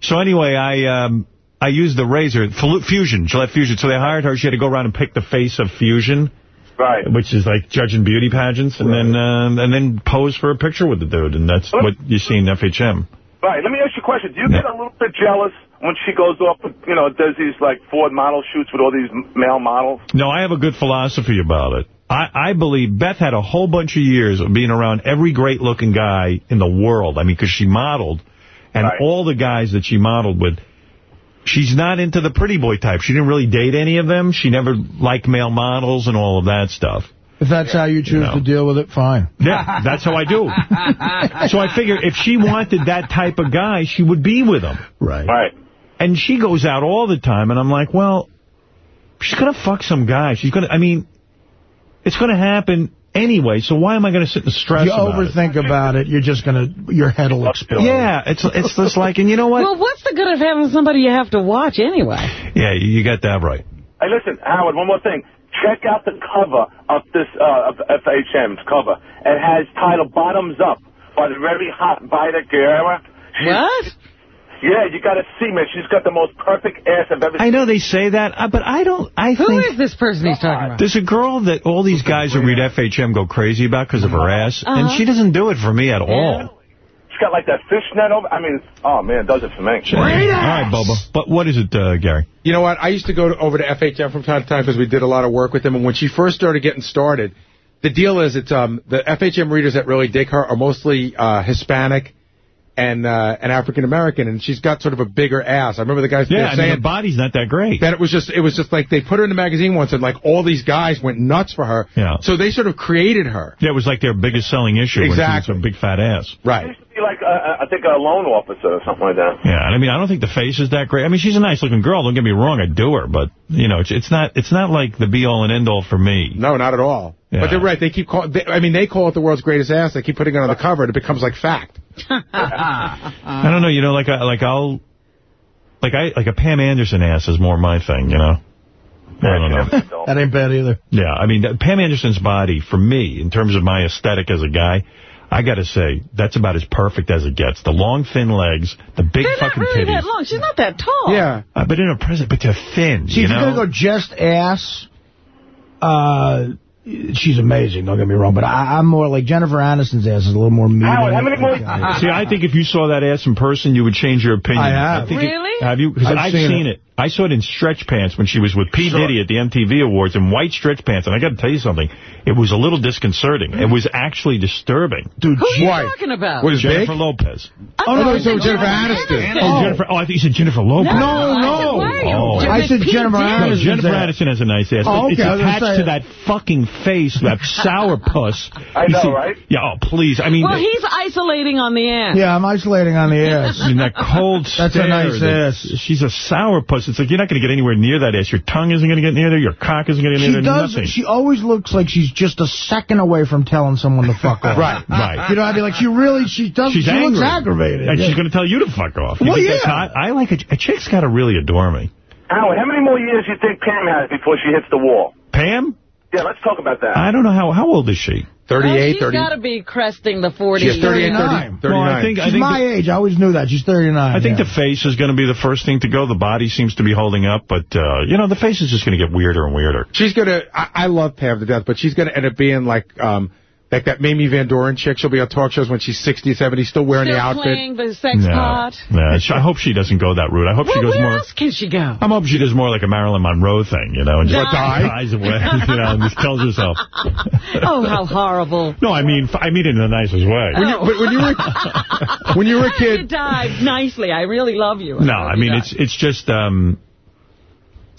[SPEAKER 1] So anyway, I um, I used the razor, Fusion, Gillette Fusion. So they hired her. She had to go around and pick the face of Fusion.
[SPEAKER 12] Right.
[SPEAKER 1] Which is like judging beauty pageants, and then uh, and then pose for a picture with the dude, and that's what you see in FHM.
[SPEAKER 12] Right. Let me ask you a question. Do you get a little bit jealous when she goes off, you know, does these like Ford model shoots with all these male models?
[SPEAKER 1] No, I have a good philosophy about it. I, I believe Beth had a whole bunch of years of being around every great-looking guy in the world. I mean, because she modeled, and all the guys that she modeled with, she's not into the pretty boy type. She didn't really date any of them. She never liked male models and all of that stuff.
[SPEAKER 4] If that's how you choose to deal with it, fine.
[SPEAKER 1] Yeah, that's how I do. so I figure if she wanted that type of guy, she would be with him.
[SPEAKER 4] Right.
[SPEAKER 12] Right.
[SPEAKER 1] And she goes out all the time, and I'm like, well, she's going to fuck some guy. She's going to, I mean, it's going to happen anyway, so why am I going to sit and stress
[SPEAKER 4] you
[SPEAKER 1] about it?
[SPEAKER 4] overthink about it, you're just going to, your head will explode.
[SPEAKER 1] Yeah, it's it's just like, and you know what?
[SPEAKER 3] Well, what's the good of having somebody you have to watch anyway?
[SPEAKER 1] Yeah, you got that right.
[SPEAKER 12] Hey, listen, Howard, one more thing. Check out the cover of this, uh, of FHM's cover. It has title Bottoms Up by the very hot Vida Guerra.
[SPEAKER 3] What?
[SPEAKER 12] Yeah, you got to see, man. She's got the most perfect ass I've ever seen.
[SPEAKER 1] I know they say that, uh, but I don't, I
[SPEAKER 3] Who
[SPEAKER 1] think...
[SPEAKER 3] is this person he's talking about?
[SPEAKER 1] There's a girl that all these guys who read FHM go crazy about because of her ass, and
[SPEAKER 3] Uh-huh.
[SPEAKER 1] she doesn't do it for me at all.
[SPEAKER 12] She's got like that fishnet over. I mean, oh, man, it does it for me.
[SPEAKER 1] All right, Bubba. But what is it, uh, Gary?
[SPEAKER 8] You know what? I used to go to, over to FHM from time to time because we did a lot of work with them. And when she first started getting started, the deal is it's um the FHM readers that really dig her are mostly uh, Hispanic and uh, and African American, and she's got sort of a bigger ass. I remember the guys
[SPEAKER 1] Yeah,
[SPEAKER 8] they were
[SPEAKER 1] I mean,
[SPEAKER 8] saying
[SPEAKER 1] her body's not that great.
[SPEAKER 8] that it was just it was just like they put her in the magazine once, and like all these guys went nuts for her.
[SPEAKER 1] Yeah.
[SPEAKER 8] So they sort of created her.
[SPEAKER 1] Yeah, it was like their biggest selling issue
[SPEAKER 8] Exactly.
[SPEAKER 1] when she was a big fat ass.
[SPEAKER 8] Right.
[SPEAKER 12] Used to Be like, uh, I think, a loan officer or something like that.
[SPEAKER 1] Yeah, and I mean, I don't think the face is that great. I mean, she's a nice-looking girl. Don't get me wrong, I'd do her, but you know, it's, it's not it's not like the be-all and end-all for me.
[SPEAKER 8] No, not at all.
[SPEAKER 1] Yeah.
[SPEAKER 8] But they're right. They keep call. They, I mean, they call it the world's greatest ass. They keep putting it on the cover, and it becomes like fact.
[SPEAKER 1] I don't know. You know, like I, like I'll like I like a Pam Anderson ass is more my thing. You know. I don't know.
[SPEAKER 4] That ain't bad either.
[SPEAKER 1] Yeah, I mean, Pam Anderson's body, for me, in terms of my aesthetic as a guy, I got to say, that's about as perfect as it gets. The long, thin legs, the big
[SPEAKER 3] They're not
[SPEAKER 1] fucking
[SPEAKER 3] really
[SPEAKER 1] titties.
[SPEAKER 3] that long. She's not that tall.
[SPEAKER 8] Yeah.
[SPEAKER 1] Uh, but in a present, but they're thin,
[SPEAKER 4] See,
[SPEAKER 1] you
[SPEAKER 4] if you're going to go just ass, uh, she's amazing, don't get me wrong, but I, I'm more like Jennifer Aniston's ass is a little more medium.
[SPEAKER 12] Howard, how many more-
[SPEAKER 1] See, I think if you saw that ass in person, you would change your opinion.
[SPEAKER 4] I have.
[SPEAKER 1] think it-
[SPEAKER 3] Really?
[SPEAKER 1] have you? Because
[SPEAKER 4] I've
[SPEAKER 1] I've,
[SPEAKER 4] seen
[SPEAKER 1] seen,
[SPEAKER 4] it.
[SPEAKER 1] it. I saw it in stretch pants when she was with P.
[SPEAKER 13] Sure.
[SPEAKER 1] Diddy at the MTV Awards in white stretch pants. And I got to tell you something. It was a little disconcerting. It was actually disturbing.
[SPEAKER 4] Dude,
[SPEAKER 3] Who are you talking about?
[SPEAKER 1] Was Jennifer Lopez.
[SPEAKER 3] Oh, no,
[SPEAKER 1] no,
[SPEAKER 3] so Jennifer
[SPEAKER 1] Aniston.
[SPEAKER 3] Oh.
[SPEAKER 1] Oh, Jennifer. Oh, I think you said Jennifer Lopez.
[SPEAKER 4] No, no.
[SPEAKER 3] Why are you?
[SPEAKER 1] Oh.
[SPEAKER 4] I said
[SPEAKER 3] Pete
[SPEAKER 4] Jennifer
[SPEAKER 3] Diddy.
[SPEAKER 1] No,
[SPEAKER 4] Aniston.
[SPEAKER 1] Jennifer Aniston has a nice ass, but
[SPEAKER 4] Oh, okay,
[SPEAKER 1] it's
[SPEAKER 4] I was gonna
[SPEAKER 1] attached to that fucking face, that sour puss.
[SPEAKER 12] I
[SPEAKER 1] You
[SPEAKER 12] know, right?
[SPEAKER 1] Yeah, oh, please. I mean,
[SPEAKER 3] Well, he's isolating on the ass.
[SPEAKER 4] Yeah, I'm isolating on the ass.
[SPEAKER 1] I mean, that cold
[SPEAKER 4] That's a nice ass.
[SPEAKER 1] She's a sour puss. It's like you're not going to get anywhere near that ass. Your tongue isn't going to get near there. Your cock isn't going to get
[SPEAKER 4] She
[SPEAKER 1] near there.
[SPEAKER 4] does.
[SPEAKER 1] Nothing.
[SPEAKER 4] She always looks like she's just a second away from telling someone to fuck off.
[SPEAKER 1] Right, right.
[SPEAKER 4] You know, I'd be like, she really, she does.
[SPEAKER 1] She's
[SPEAKER 4] she
[SPEAKER 1] angry.
[SPEAKER 4] looks aggravated.
[SPEAKER 1] And
[SPEAKER 4] yeah.
[SPEAKER 1] she's going to tell you to fuck off. You
[SPEAKER 4] Well,
[SPEAKER 1] think that's
[SPEAKER 4] yeah.
[SPEAKER 1] hot? I like a, a chick's got to really adore me.
[SPEAKER 12] Howard, how many more years do you think Pam has before she hits the wall?
[SPEAKER 1] Pam?
[SPEAKER 12] Yeah, let's talk about that.
[SPEAKER 1] I don't know how. How old is she?
[SPEAKER 8] 38,
[SPEAKER 3] She's got to be cresting the 40.
[SPEAKER 8] She has 38,
[SPEAKER 4] 39.
[SPEAKER 8] 30,
[SPEAKER 1] Well, I think, I
[SPEAKER 4] She's
[SPEAKER 1] think
[SPEAKER 4] my
[SPEAKER 1] the,
[SPEAKER 4] age. I always knew that. She's 39.
[SPEAKER 1] I think
[SPEAKER 4] yeah.
[SPEAKER 1] the face is going to be the first thing to go. The body seems to be holding up, but, uh, you know, the face is just going to get weirder and weirder.
[SPEAKER 8] She's going to, I love Pam to death, but she's going to end up being like, um, like that Mamie Van Doren chick. She'll be on talk shows when she's 60, 70, still wearing
[SPEAKER 3] Still
[SPEAKER 8] the outfit.
[SPEAKER 3] playing the sex
[SPEAKER 1] No,
[SPEAKER 3] pot.
[SPEAKER 1] no, I hope she doesn't go that route. I hope she goes
[SPEAKER 3] where
[SPEAKER 1] more.
[SPEAKER 3] else can she go?
[SPEAKER 1] I'm hoping she does more like a Marilyn Monroe thing, you know, and just
[SPEAKER 3] Die.
[SPEAKER 1] dies away, you know, and just tells herself.
[SPEAKER 3] Oh, how horrible.
[SPEAKER 1] No, I mean, I mean it in the nicest way.
[SPEAKER 8] When you, but when you were, when you were a
[SPEAKER 3] You
[SPEAKER 8] kid,
[SPEAKER 3] died nicely. I really love you.
[SPEAKER 1] No, I mean, it's it's just, um,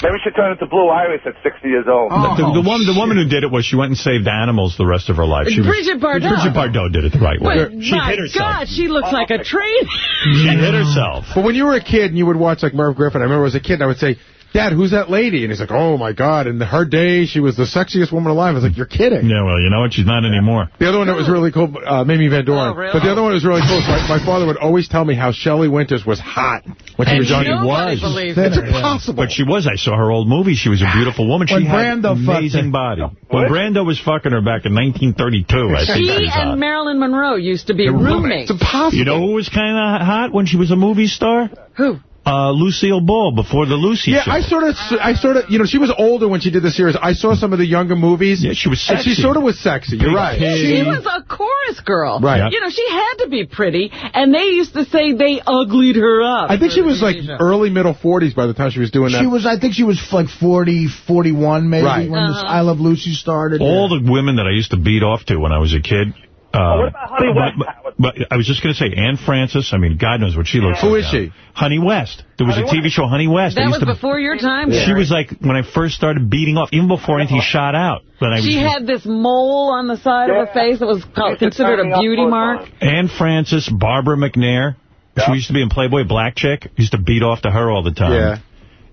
[SPEAKER 12] Maybe she turned into Blue Iris at 60 years old.
[SPEAKER 1] the, the, oh. woman, the woman who did it was she went and saved animals the rest of her life. She was,
[SPEAKER 3] Brigitte Bardot.
[SPEAKER 1] Brigitte Bardot did it the right way.
[SPEAKER 3] But
[SPEAKER 1] she
[SPEAKER 3] my
[SPEAKER 1] hit herself.
[SPEAKER 3] God, she looks like a oh, train.
[SPEAKER 1] She hit herself.
[SPEAKER 8] but when you were a kid and you would watch like Merv Griffin, I remember as a kid, I would say, Dad, who's that lady? And he's like, oh, my God. In her day, she was the sexiest woman alive. I was like, you're kidding.
[SPEAKER 1] Yeah, well, you know what? She's not anymore.
[SPEAKER 8] The other one that was really cool, uh, Mamie Van Doren.
[SPEAKER 3] Oh, really?
[SPEAKER 8] But the other one was really cool. So my, my father would always tell me how Shelley Winters was hot when she
[SPEAKER 3] And
[SPEAKER 8] was young.
[SPEAKER 3] nobody
[SPEAKER 1] was.
[SPEAKER 8] It's
[SPEAKER 3] it.
[SPEAKER 8] impossible.
[SPEAKER 1] But she was. I saw her old movie. She was a beautiful woman. She
[SPEAKER 4] When
[SPEAKER 1] had
[SPEAKER 4] Brando fucked
[SPEAKER 1] amazing
[SPEAKER 4] her.
[SPEAKER 1] body. When Brando was fucking her back in 1932, I think she
[SPEAKER 3] She
[SPEAKER 1] was hot.
[SPEAKER 3] and Marilyn Monroe used to be roommates.
[SPEAKER 8] It's impossible.
[SPEAKER 1] You know who was kind of hot when she was a movie star?
[SPEAKER 3] Who?
[SPEAKER 1] Uh, Lucille Ball before the Lucy
[SPEAKER 8] Yeah,
[SPEAKER 1] show.
[SPEAKER 8] I sort of, I sort of, you know, she was older when she did the series. I saw some of the younger movies.
[SPEAKER 1] Yeah, she was
[SPEAKER 8] And she sort of was sexy. You're
[SPEAKER 1] Big
[SPEAKER 8] right.
[SPEAKER 1] titties.
[SPEAKER 3] She was a chorus girl.
[SPEAKER 8] Right.
[SPEAKER 1] Yeah.
[SPEAKER 3] You know, she had to be pretty, and they used to say they uglied her up.
[SPEAKER 8] I think she was like
[SPEAKER 3] show.
[SPEAKER 8] early middle 40s by the time she was doing that.
[SPEAKER 4] She was, I think she was like 40, 41 maybe
[SPEAKER 8] Right.
[SPEAKER 4] when this
[SPEAKER 3] Uh-huh.
[SPEAKER 4] I Love Lucy started.
[SPEAKER 1] All the women that I used to beat off to when I was a kid. Uh,
[SPEAKER 12] what about Honey West,
[SPEAKER 1] but, but, but I was just going to say, Anne Francis, I mean, God knows what she looks
[SPEAKER 8] Who
[SPEAKER 1] like.
[SPEAKER 8] Who is
[SPEAKER 1] now.
[SPEAKER 8] she?
[SPEAKER 1] Honey West. There was
[SPEAKER 12] Honey
[SPEAKER 1] a TV show, Honey West. I
[SPEAKER 3] That
[SPEAKER 1] used
[SPEAKER 3] was
[SPEAKER 1] to,
[SPEAKER 3] before your time.
[SPEAKER 1] She
[SPEAKER 3] Gary.
[SPEAKER 1] was like, when I first started beating off, even before anything shot out. When I was,
[SPEAKER 3] She had this mole on the side of her face that was called, considered a beauty mark.
[SPEAKER 1] Anne Francis, Barbara McNair. She used to be in Playboy, black chick. Used to beat off to her all the time.
[SPEAKER 8] Yeah.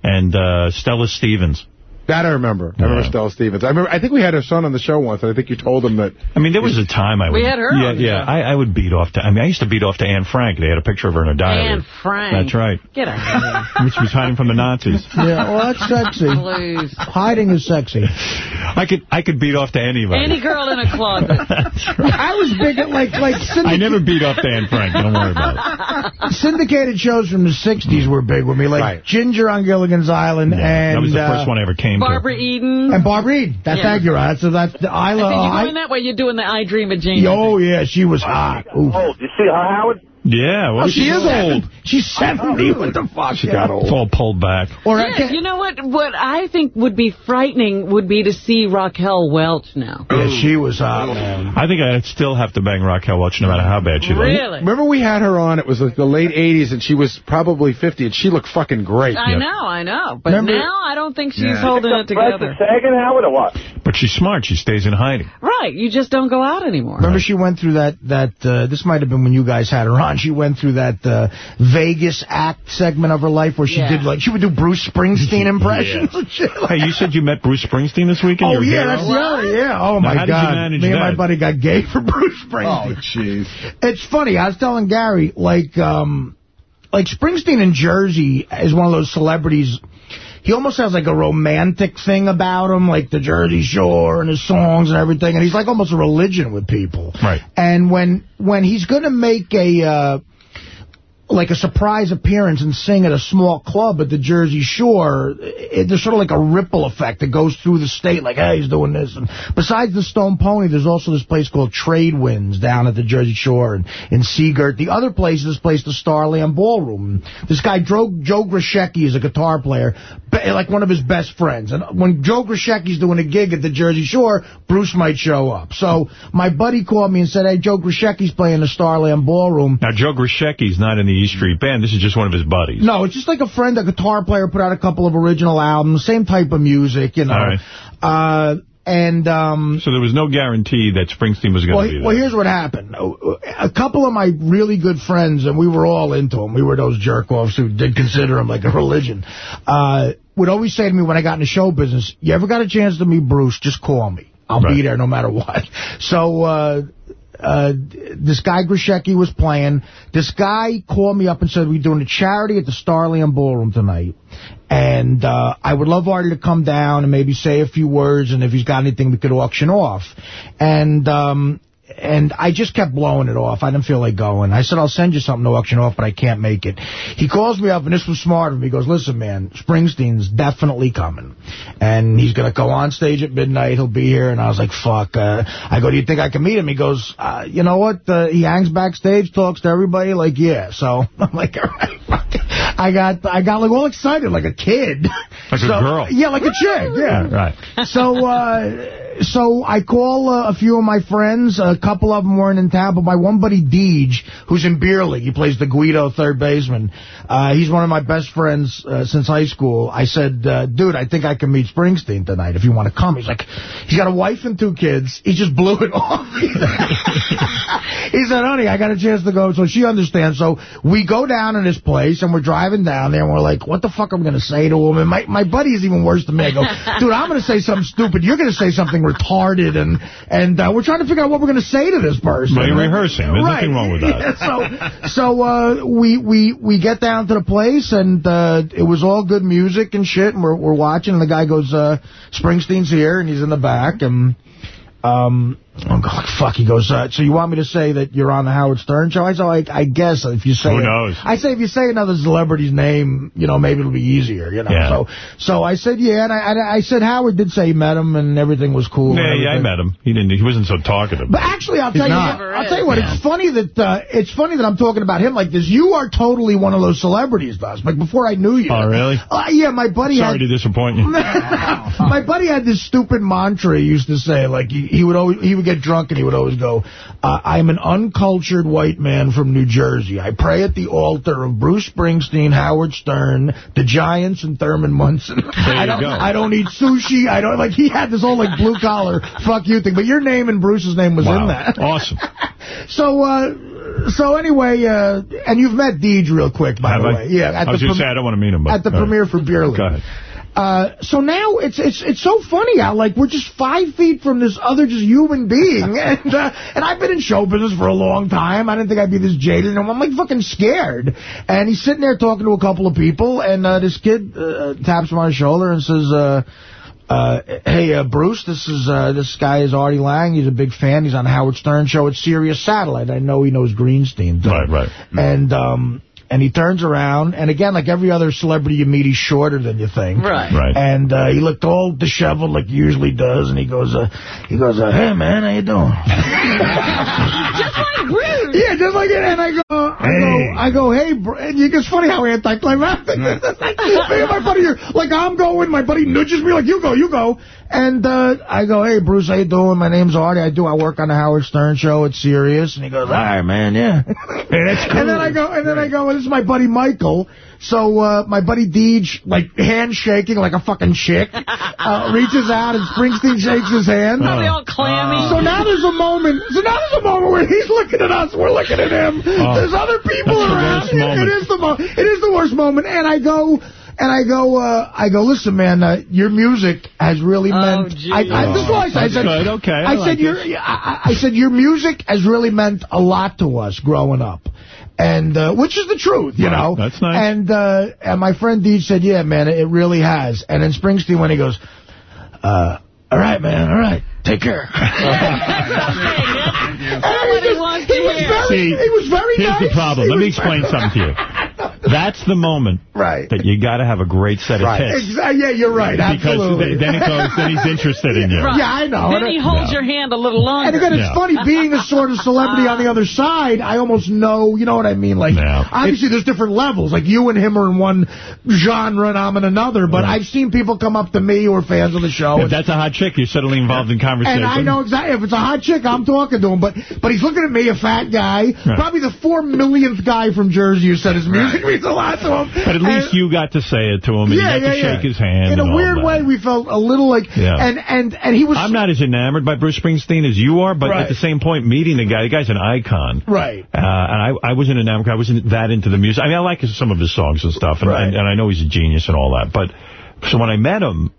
[SPEAKER 1] And uh, Stella Stevens.
[SPEAKER 8] That I remember. I remember Stella Stevens. I remember. I think we had her son on the show once, and I think you told him that.
[SPEAKER 1] I mean, there was a time I would...
[SPEAKER 3] We had her
[SPEAKER 1] Yeah,
[SPEAKER 3] on
[SPEAKER 1] yeah. I, I would beat off to... I mean, I used to beat off to Anne Frank. They had a picture of her in a diary.
[SPEAKER 3] Anne Frank.
[SPEAKER 1] That's right.
[SPEAKER 3] Get out of here.
[SPEAKER 1] When she was hiding from the Nazis.
[SPEAKER 4] Yeah, well, that's sexy.
[SPEAKER 3] Please.
[SPEAKER 4] Hiding is sexy.
[SPEAKER 1] I could I could beat off to anybody.
[SPEAKER 3] Any girl in a closet.
[SPEAKER 1] That's right.
[SPEAKER 4] I was big at like like
[SPEAKER 1] I never beat off to Anne Frank. Don't worry about it.
[SPEAKER 4] syndicated shows from the 60s were big with me, like
[SPEAKER 8] Right.
[SPEAKER 4] Ginger on Gilligan's Island
[SPEAKER 1] Yeah,
[SPEAKER 4] and
[SPEAKER 1] that was the
[SPEAKER 4] uh,
[SPEAKER 1] first one I ever came
[SPEAKER 3] Barbara
[SPEAKER 1] to.
[SPEAKER 3] Eden.
[SPEAKER 4] and Bob Reed. That's
[SPEAKER 3] Yeah.
[SPEAKER 4] accurate. So that's the I
[SPEAKER 3] I
[SPEAKER 4] love.
[SPEAKER 3] think you're
[SPEAKER 4] uh,
[SPEAKER 3] I, that way. You're doing the I Dream of Jane.
[SPEAKER 4] oh yeah, she was hot. Ooh.
[SPEAKER 12] Old. You see her, Howard?
[SPEAKER 1] Yeah, well,
[SPEAKER 4] She is old. She's 70. What the fuck?
[SPEAKER 8] She got old.
[SPEAKER 1] It's all pulled back.
[SPEAKER 4] Or
[SPEAKER 3] Yeah, you know what? What I think would be frightening would be to see Raquel Welch now.
[SPEAKER 4] yeah, she was hot, man.
[SPEAKER 1] I think I'd still have to bang Raquel Welch no matter how bad she looks.
[SPEAKER 3] Really?
[SPEAKER 8] Remember we had her on, it was like the late 80s, and she was probably 50, and she looked fucking great.
[SPEAKER 3] I know, I know. But
[SPEAKER 4] Remember-
[SPEAKER 3] now I don't think she's
[SPEAKER 8] Yeah.
[SPEAKER 3] holding it
[SPEAKER 12] Fred
[SPEAKER 3] together.
[SPEAKER 12] Sagan, Howard, or what?
[SPEAKER 1] But she's smart. She stays in hiding.
[SPEAKER 3] Right, you just don't go out anymore.
[SPEAKER 4] Remember she went through that, that uh, this might have been when you guys had her on, she went through that uh, Vegas act segment of her life where she
[SPEAKER 3] Yeah.
[SPEAKER 4] did, like, she would do Bruce Springsteen impressions and shit.
[SPEAKER 1] Hey, you said you met Bruce Springsteen this weekend?
[SPEAKER 4] Oh, yeah, that's the other, yeah. Oh,
[SPEAKER 1] Now,
[SPEAKER 4] my
[SPEAKER 1] how did you
[SPEAKER 4] God.
[SPEAKER 1] manage
[SPEAKER 4] Me and my buddy got gay for Bruce Springsteen.
[SPEAKER 8] Oh jeez.
[SPEAKER 4] It's funny. I was telling Gary, like, um, like Springsteen in Jersey is one of those celebrities. He almost has like a romantic thing about him, like the Jersey Shore and his songs and everything. And he's like almost a religion with people.
[SPEAKER 1] Right.
[SPEAKER 4] And when when he's going to make a uh, like a surprise appearance and sing at a small club at the Jersey Shore, it, there's sort of like a ripple effect that goes through the state, like, hey, he's doing this. And besides the Stone Pony, there's also this place called Trade Winds down at the Jersey Shore and in Sea Girt. The other place is this place, the Starland Ballroom. This guy, Joe, Joe Grushecky, is a guitar player, like one of his best friends. And when Joe Grushecky's doing a gig at the Jersey Shore, Bruce might show up. So my buddy called me and said, hey, Joe Grushecky's playing the Starland Ballroom.
[SPEAKER 1] Now, Joe Grushecky's not in the E Street Band. This is just one of his buddies.
[SPEAKER 4] No, it's just like a friend, a guitar player, put out a couple of original albums, same type of music, you know.
[SPEAKER 1] All right.
[SPEAKER 4] Uh, and um,
[SPEAKER 1] So there was no guarantee that Springsteen was going to
[SPEAKER 4] well,
[SPEAKER 1] be there.
[SPEAKER 4] well, here's what happened. A couple of my really good friends, and we were all into him. We were those jerk-offs who did consider him like a religion. Uh, would always say to me when I got into show business, you ever got a chance to meet Bruce, just call me. I'll
[SPEAKER 1] Right.
[SPEAKER 4] be there no matter what. So uh, uh, this guy Grushecky was playing. This guy called me up and said, we're doing a charity at the Starland Ballroom tonight. And uh, I would love Artie to come down and maybe say a few words, and if he's got anything we could auction off. And um, and I just kept blowing it off. I didn't feel like going. I said, I'll send you something to auction off, but I can't make it. He calls me up, and this was smart of him. He goes, listen, man, Springsteen's definitely coming. And he's going to go on stage at midnight. He'll be here. And I was like, fuck. Uh, I go, do you think I can meet him? He goes, uh, you know what? Uh, he hangs backstage, talks to everybody. Like, yeah. So I'm like, all right, fuck it. I got, I got like all excited, like a kid.
[SPEAKER 1] Like a girl.
[SPEAKER 4] Yeah, like a chick. Yeah.
[SPEAKER 1] Right.
[SPEAKER 4] So, uh, so I call uh, a few of my friends. A couple of them weren't in town, but my one buddy Deej, who's in beer league, he plays the Guido third baseman. Uh, he's one of my best friends uh, since high school. I said, uh, dude, I think I can meet Springsteen tonight if you want to come. He's like, he's got a wife and two kids. He just blew it off. he said, honey, I got a chance to go. So she understands. So we go down in his place and we're driving down there and we're like, what the fuck am I going to say to him? And my, my buddy is even worse than me. I go, dude, I'm going to say something stupid. You're going to say something retarded. And and uh, we're trying to figure out what we're going to say to this person.
[SPEAKER 1] Well, you're rehearsing. There's
[SPEAKER 4] Right.
[SPEAKER 1] nothing wrong with that.
[SPEAKER 4] Yeah, so so uh, we, we, we get down to the place and uh, it was all good music and shit. And we're, we're watching and the guy goes, uh, Springsteen's here and he's in the back. And um, I'm going, fuck. He goes, uh, so you want me to say that you're on the Howard Stern show? I said, I, I guess if you say
[SPEAKER 1] Who
[SPEAKER 4] it-
[SPEAKER 1] knows?
[SPEAKER 4] I say if you say another celebrity's name, you know, maybe it'll be easier, you know.
[SPEAKER 1] Yeah.
[SPEAKER 4] So so I said, yeah, and I, I, I said Howard did say he met him and everything was cool.
[SPEAKER 1] Yeah, yeah, I met him. He didn't. He wasn't so talkative.
[SPEAKER 4] But actually, I'll
[SPEAKER 1] He's
[SPEAKER 4] tell you,
[SPEAKER 1] not.
[SPEAKER 4] what, I'll tell you what. It's funny that uh, it's funny that I'm talking about him like this. You are totally one of those celebrities, Buzz. Like before I knew you.
[SPEAKER 1] Oh, really?
[SPEAKER 4] Uh, yeah, my buddy
[SPEAKER 1] Sorry
[SPEAKER 4] had.
[SPEAKER 1] to disappoint you.
[SPEAKER 4] my buddy had this stupid mantra he used to say. Like he, he would always he would get drunk and he would always go, uh, "I'm an uncultured white man from New Jersey. I pray at the altar of Bruce Springsteen, Howard Stern, the Giants, and Thurman Munson. I don't
[SPEAKER 1] go.
[SPEAKER 4] I don't eat sushi. I don't like. He had this whole like blue collar fuck you thing. But your name and Bruce's name was in that.
[SPEAKER 1] Awesome.
[SPEAKER 4] So, uh, so anyway, uh, and you've met Deej real quick, by
[SPEAKER 1] Have
[SPEAKER 4] the
[SPEAKER 1] I?
[SPEAKER 4] way. Yeah, at
[SPEAKER 1] I was
[SPEAKER 4] the
[SPEAKER 1] to say, I don't want to meet him. But,
[SPEAKER 4] at the
[SPEAKER 1] right.
[SPEAKER 4] premiere for Beer League. Uh, so now it's it's it's so funny how like we're just five feet from this other just human being, and uh, and I've been in show business for a long time. I didn't think I'd be this jaded, and I'm like fucking scared. And he's sitting there talking to a couple of people, and uh, this kid uh, taps him on his shoulder and says. Uh, uh, hey, uh, Bruce, this is uh, this guy is Artie Lange. He's a big fan. He's on Howard Stern show at Sirius Satellite. I know he knows Greenstein. too.
[SPEAKER 1] Right, right.
[SPEAKER 4] And um, and he turns around, and again, like every other celebrity you meet, he's shorter than you think.
[SPEAKER 3] Right.
[SPEAKER 1] Right.
[SPEAKER 4] And uh, he looked all disheveled like he usually does, and he goes, uh, he goes, uh, hey man, how you doing?
[SPEAKER 3] Just like Bruce.
[SPEAKER 4] yeah, just like it. And I go, I go, I go, hey, bro. And it's funny how anticlimactic this is. Like, me and my buddy are, like I'm going, my buddy nudges me like, you go, you go. And uh, I go, hey, Bruce, how you doing? My name's Artie. I do. I work on the Howard Stern show It's serious. And he goes, all right, man, yeah.
[SPEAKER 1] that's cool.
[SPEAKER 4] And then I go, and then I go, well, this is my buddy Michael. So uh, my buddy Deej, like handshaking like a fucking chick, uh, reaches out and Springsteen shakes his hand.
[SPEAKER 3] Probably all clammy.
[SPEAKER 4] So now there's a moment. So now there's a moment where he's looking at us, we're looking at him. There's other people
[SPEAKER 1] That's the
[SPEAKER 4] around. It- it is the mo- It is the worst moment. And I go. And I go, uh, I go, listen, man, uh, your music has really
[SPEAKER 3] Oh,
[SPEAKER 4] meant.
[SPEAKER 3] gee.
[SPEAKER 4] I, I, this is what I said. I
[SPEAKER 1] That's
[SPEAKER 4] said,
[SPEAKER 1] good. Okay, I
[SPEAKER 4] I,
[SPEAKER 1] like
[SPEAKER 4] said, your. I, I said, your music has really meant a lot to us growing up. And, uh, which is the truth, you
[SPEAKER 1] Right.
[SPEAKER 4] know.
[SPEAKER 1] That's nice.
[SPEAKER 4] And, uh, and my friend Deej said, yeah, man, it really has. And then Springsteen, when he goes, uh, all right, man, all right, take care. And he
[SPEAKER 3] he to
[SPEAKER 4] he was
[SPEAKER 3] hear.
[SPEAKER 4] very,
[SPEAKER 1] See,
[SPEAKER 4] he was very
[SPEAKER 1] Here's
[SPEAKER 4] nice.
[SPEAKER 1] the problem.
[SPEAKER 4] He
[SPEAKER 1] Let me explain something to you. That's the moment
[SPEAKER 4] Right.
[SPEAKER 1] that you got to have a great set of tits.
[SPEAKER 4] Exa- yeah, you're right.
[SPEAKER 1] Because
[SPEAKER 4] Absolutely.
[SPEAKER 1] th- then it goes, then he's interested in you.
[SPEAKER 3] Right.
[SPEAKER 4] Yeah, I know.
[SPEAKER 3] Then
[SPEAKER 4] And
[SPEAKER 3] he holds
[SPEAKER 1] Yeah.
[SPEAKER 3] your hand a little longer.
[SPEAKER 4] And again, it's
[SPEAKER 1] Yeah.
[SPEAKER 4] funny being a sort of celebrity on the other side. I almost know, you know what I mean? Like,
[SPEAKER 1] Yeah.
[SPEAKER 4] obviously, there's different levels. Like you and him are in one genre, and I'm in another. But
[SPEAKER 1] Right.
[SPEAKER 4] I've seen people come up to me who are fans of the show.
[SPEAKER 1] If
[SPEAKER 4] and-
[SPEAKER 1] that's a hot chick, you're suddenly involved in conversation.
[SPEAKER 4] and I know exactly if it's a hot chick, I'm talking to him. But but he's looking at me, a fat guy,
[SPEAKER 1] Right.
[SPEAKER 4] probably the four millionth guy from Jersey who said his music means a lot to him.
[SPEAKER 1] But at least
[SPEAKER 4] And-
[SPEAKER 1] you got to say it to him, and
[SPEAKER 4] yeah,
[SPEAKER 1] you got
[SPEAKER 4] yeah,
[SPEAKER 1] to
[SPEAKER 4] yeah.
[SPEAKER 1] shake his hand.
[SPEAKER 4] In a weird way, we felt a little like,
[SPEAKER 1] Yeah.
[SPEAKER 4] and and and he was
[SPEAKER 1] I'm not as enamored by Bruce Springsteen as you are, but
[SPEAKER 4] Right.
[SPEAKER 1] at the same point, meeting the guy, the guy's an icon.
[SPEAKER 4] right.
[SPEAKER 1] Uh, and I, I wasn't enamored. I wasn't that into the music. I mean, I like some of his songs and stuff, and,
[SPEAKER 4] Right.
[SPEAKER 1] and, and I know he's a genius and all that. But so when I met him,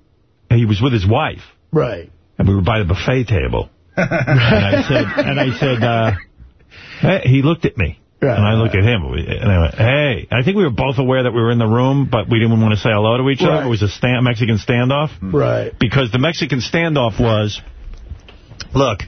[SPEAKER 1] he was with his wife,
[SPEAKER 4] Right.
[SPEAKER 1] and we were by the buffet table. and I said, and I said, uh, hey, he looked at me.
[SPEAKER 4] Right.
[SPEAKER 1] And I looked at him, and I went, hey. I think we were both aware that we were in the room, but we didn't want to say hello to each other. It was a stand, Mexican standoff. Hmm.
[SPEAKER 4] Right.
[SPEAKER 1] Because the Mexican standoff was, look,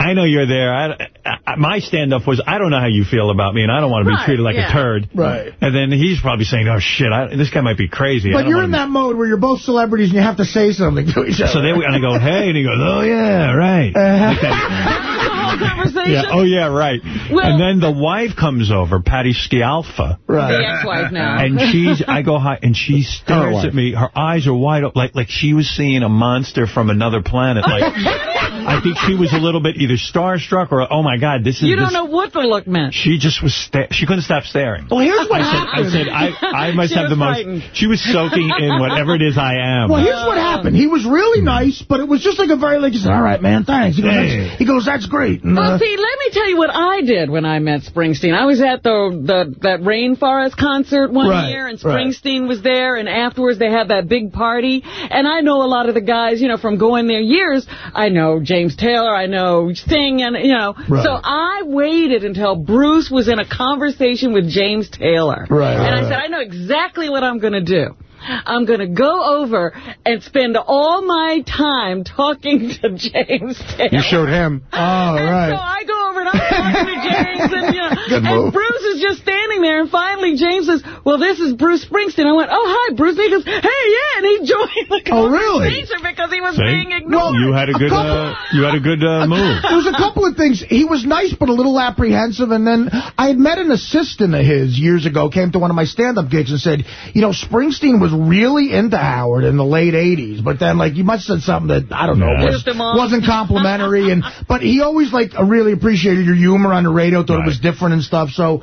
[SPEAKER 1] I know you're there. I, I, my standoff was, I don't know how you feel about me, and I don't want to be
[SPEAKER 3] Right,
[SPEAKER 1] treated like
[SPEAKER 3] yeah.
[SPEAKER 1] a turd.
[SPEAKER 4] Right.
[SPEAKER 1] And then he's probably saying, oh, shit, I, this guy might be crazy.
[SPEAKER 4] But you're
[SPEAKER 1] wanna
[SPEAKER 4] in
[SPEAKER 1] be-
[SPEAKER 4] that mode where you're both celebrities and you have to say something to each other.
[SPEAKER 1] So then we, and I go, hey, and he goes, oh, yeah, right.
[SPEAKER 4] Uh-huh.
[SPEAKER 1] Like that.
[SPEAKER 3] the whole conversation.
[SPEAKER 1] Yeah, oh, yeah, right.
[SPEAKER 3] Well-
[SPEAKER 1] and then the wife comes over, Patty Scialfa.
[SPEAKER 3] The
[SPEAKER 4] right.
[SPEAKER 3] ex-wife now.
[SPEAKER 1] And she's, I go hi, and she stares at me. Her eyes are wide open, like like she was seeing a monster from another planet. Like I think she was a little bit either starstruck or, oh my God, this is.
[SPEAKER 3] you don't
[SPEAKER 1] this-
[SPEAKER 3] know what the look meant.
[SPEAKER 1] She just was. She couldn't stop staring.
[SPEAKER 4] Well, here's what
[SPEAKER 1] I said, I said, I, I must
[SPEAKER 3] She
[SPEAKER 1] have the
[SPEAKER 3] was
[SPEAKER 1] most.
[SPEAKER 3] frightened.
[SPEAKER 1] She was soaking in whatever it is I am.
[SPEAKER 4] Well, here's what happened. He was really nice, but it was just like a very, like, he said, all right, man, thanks. He goes,
[SPEAKER 1] Hey.
[SPEAKER 4] he goes, that's great.
[SPEAKER 3] Well,
[SPEAKER 4] uh,
[SPEAKER 3] see, let me tell you what I did when I met Springsteen. I was at the, the that Rainforest concert one
[SPEAKER 4] Right,
[SPEAKER 3] year, and
[SPEAKER 4] right.
[SPEAKER 3] Springsteen was there, and afterwards they had that big party. And I know a lot of the guys, you know, from going there years. I know James Taylor, I know Sting, and, you know.
[SPEAKER 4] Right.
[SPEAKER 3] So I waited until Bruce was in a conversation with James Taylor.
[SPEAKER 4] Right,
[SPEAKER 3] And I
[SPEAKER 4] right.
[SPEAKER 3] said, I know exactly what I'm going to do. I'm going to go over and spend all my time talking to James Taylor.
[SPEAKER 8] You showed him.
[SPEAKER 4] oh,
[SPEAKER 3] And
[SPEAKER 4] right.
[SPEAKER 3] so I go over and I'm talking to James, and, you know,
[SPEAKER 4] Good
[SPEAKER 3] and
[SPEAKER 4] move.
[SPEAKER 3] Bruce is just standing there, and finally James says, well, this is Bruce Springsteen. I went, oh, hi, Bruce. And he goes, hey, yeah, and he joined the
[SPEAKER 4] Oh, really?
[SPEAKER 3] conversation because he was
[SPEAKER 1] See?
[SPEAKER 3] being ignored.
[SPEAKER 1] you had a good. Uh, you had a good uh, move.
[SPEAKER 4] There was a couple of things. He was nice, but a little apprehensive. And then I had met an assistant of his years ago, came to one of my stand-up gigs and said, you know, Springsteen was really into Howard in the late 80s. But then, like, you must have said something that, I don't know,
[SPEAKER 1] Yeah.
[SPEAKER 4] was,
[SPEAKER 3] Pissed him off.
[SPEAKER 4] wasn't complimentary. and But he always, like, really appreciated your humor on the radio, thought it was different and stuff. So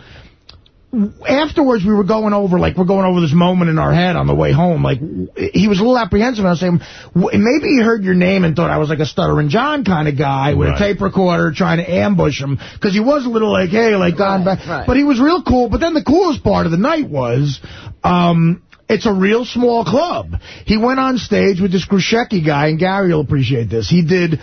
[SPEAKER 4] afterwards we were going over like we're going over this moment in our head on the way home like he was a little apprehensive and I was saying maybe he heard your name and thought I was like a stuttering John kind of guy with
[SPEAKER 1] Right.
[SPEAKER 4] a tape recorder trying to ambush him because he was a little like hey like gone back
[SPEAKER 3] right.
[SPEAKER 4] but he was real cool but then the coolest part of the night was um it's a real small club. He went on stage with this Grushecky guy, and Gary will appreciate this. He did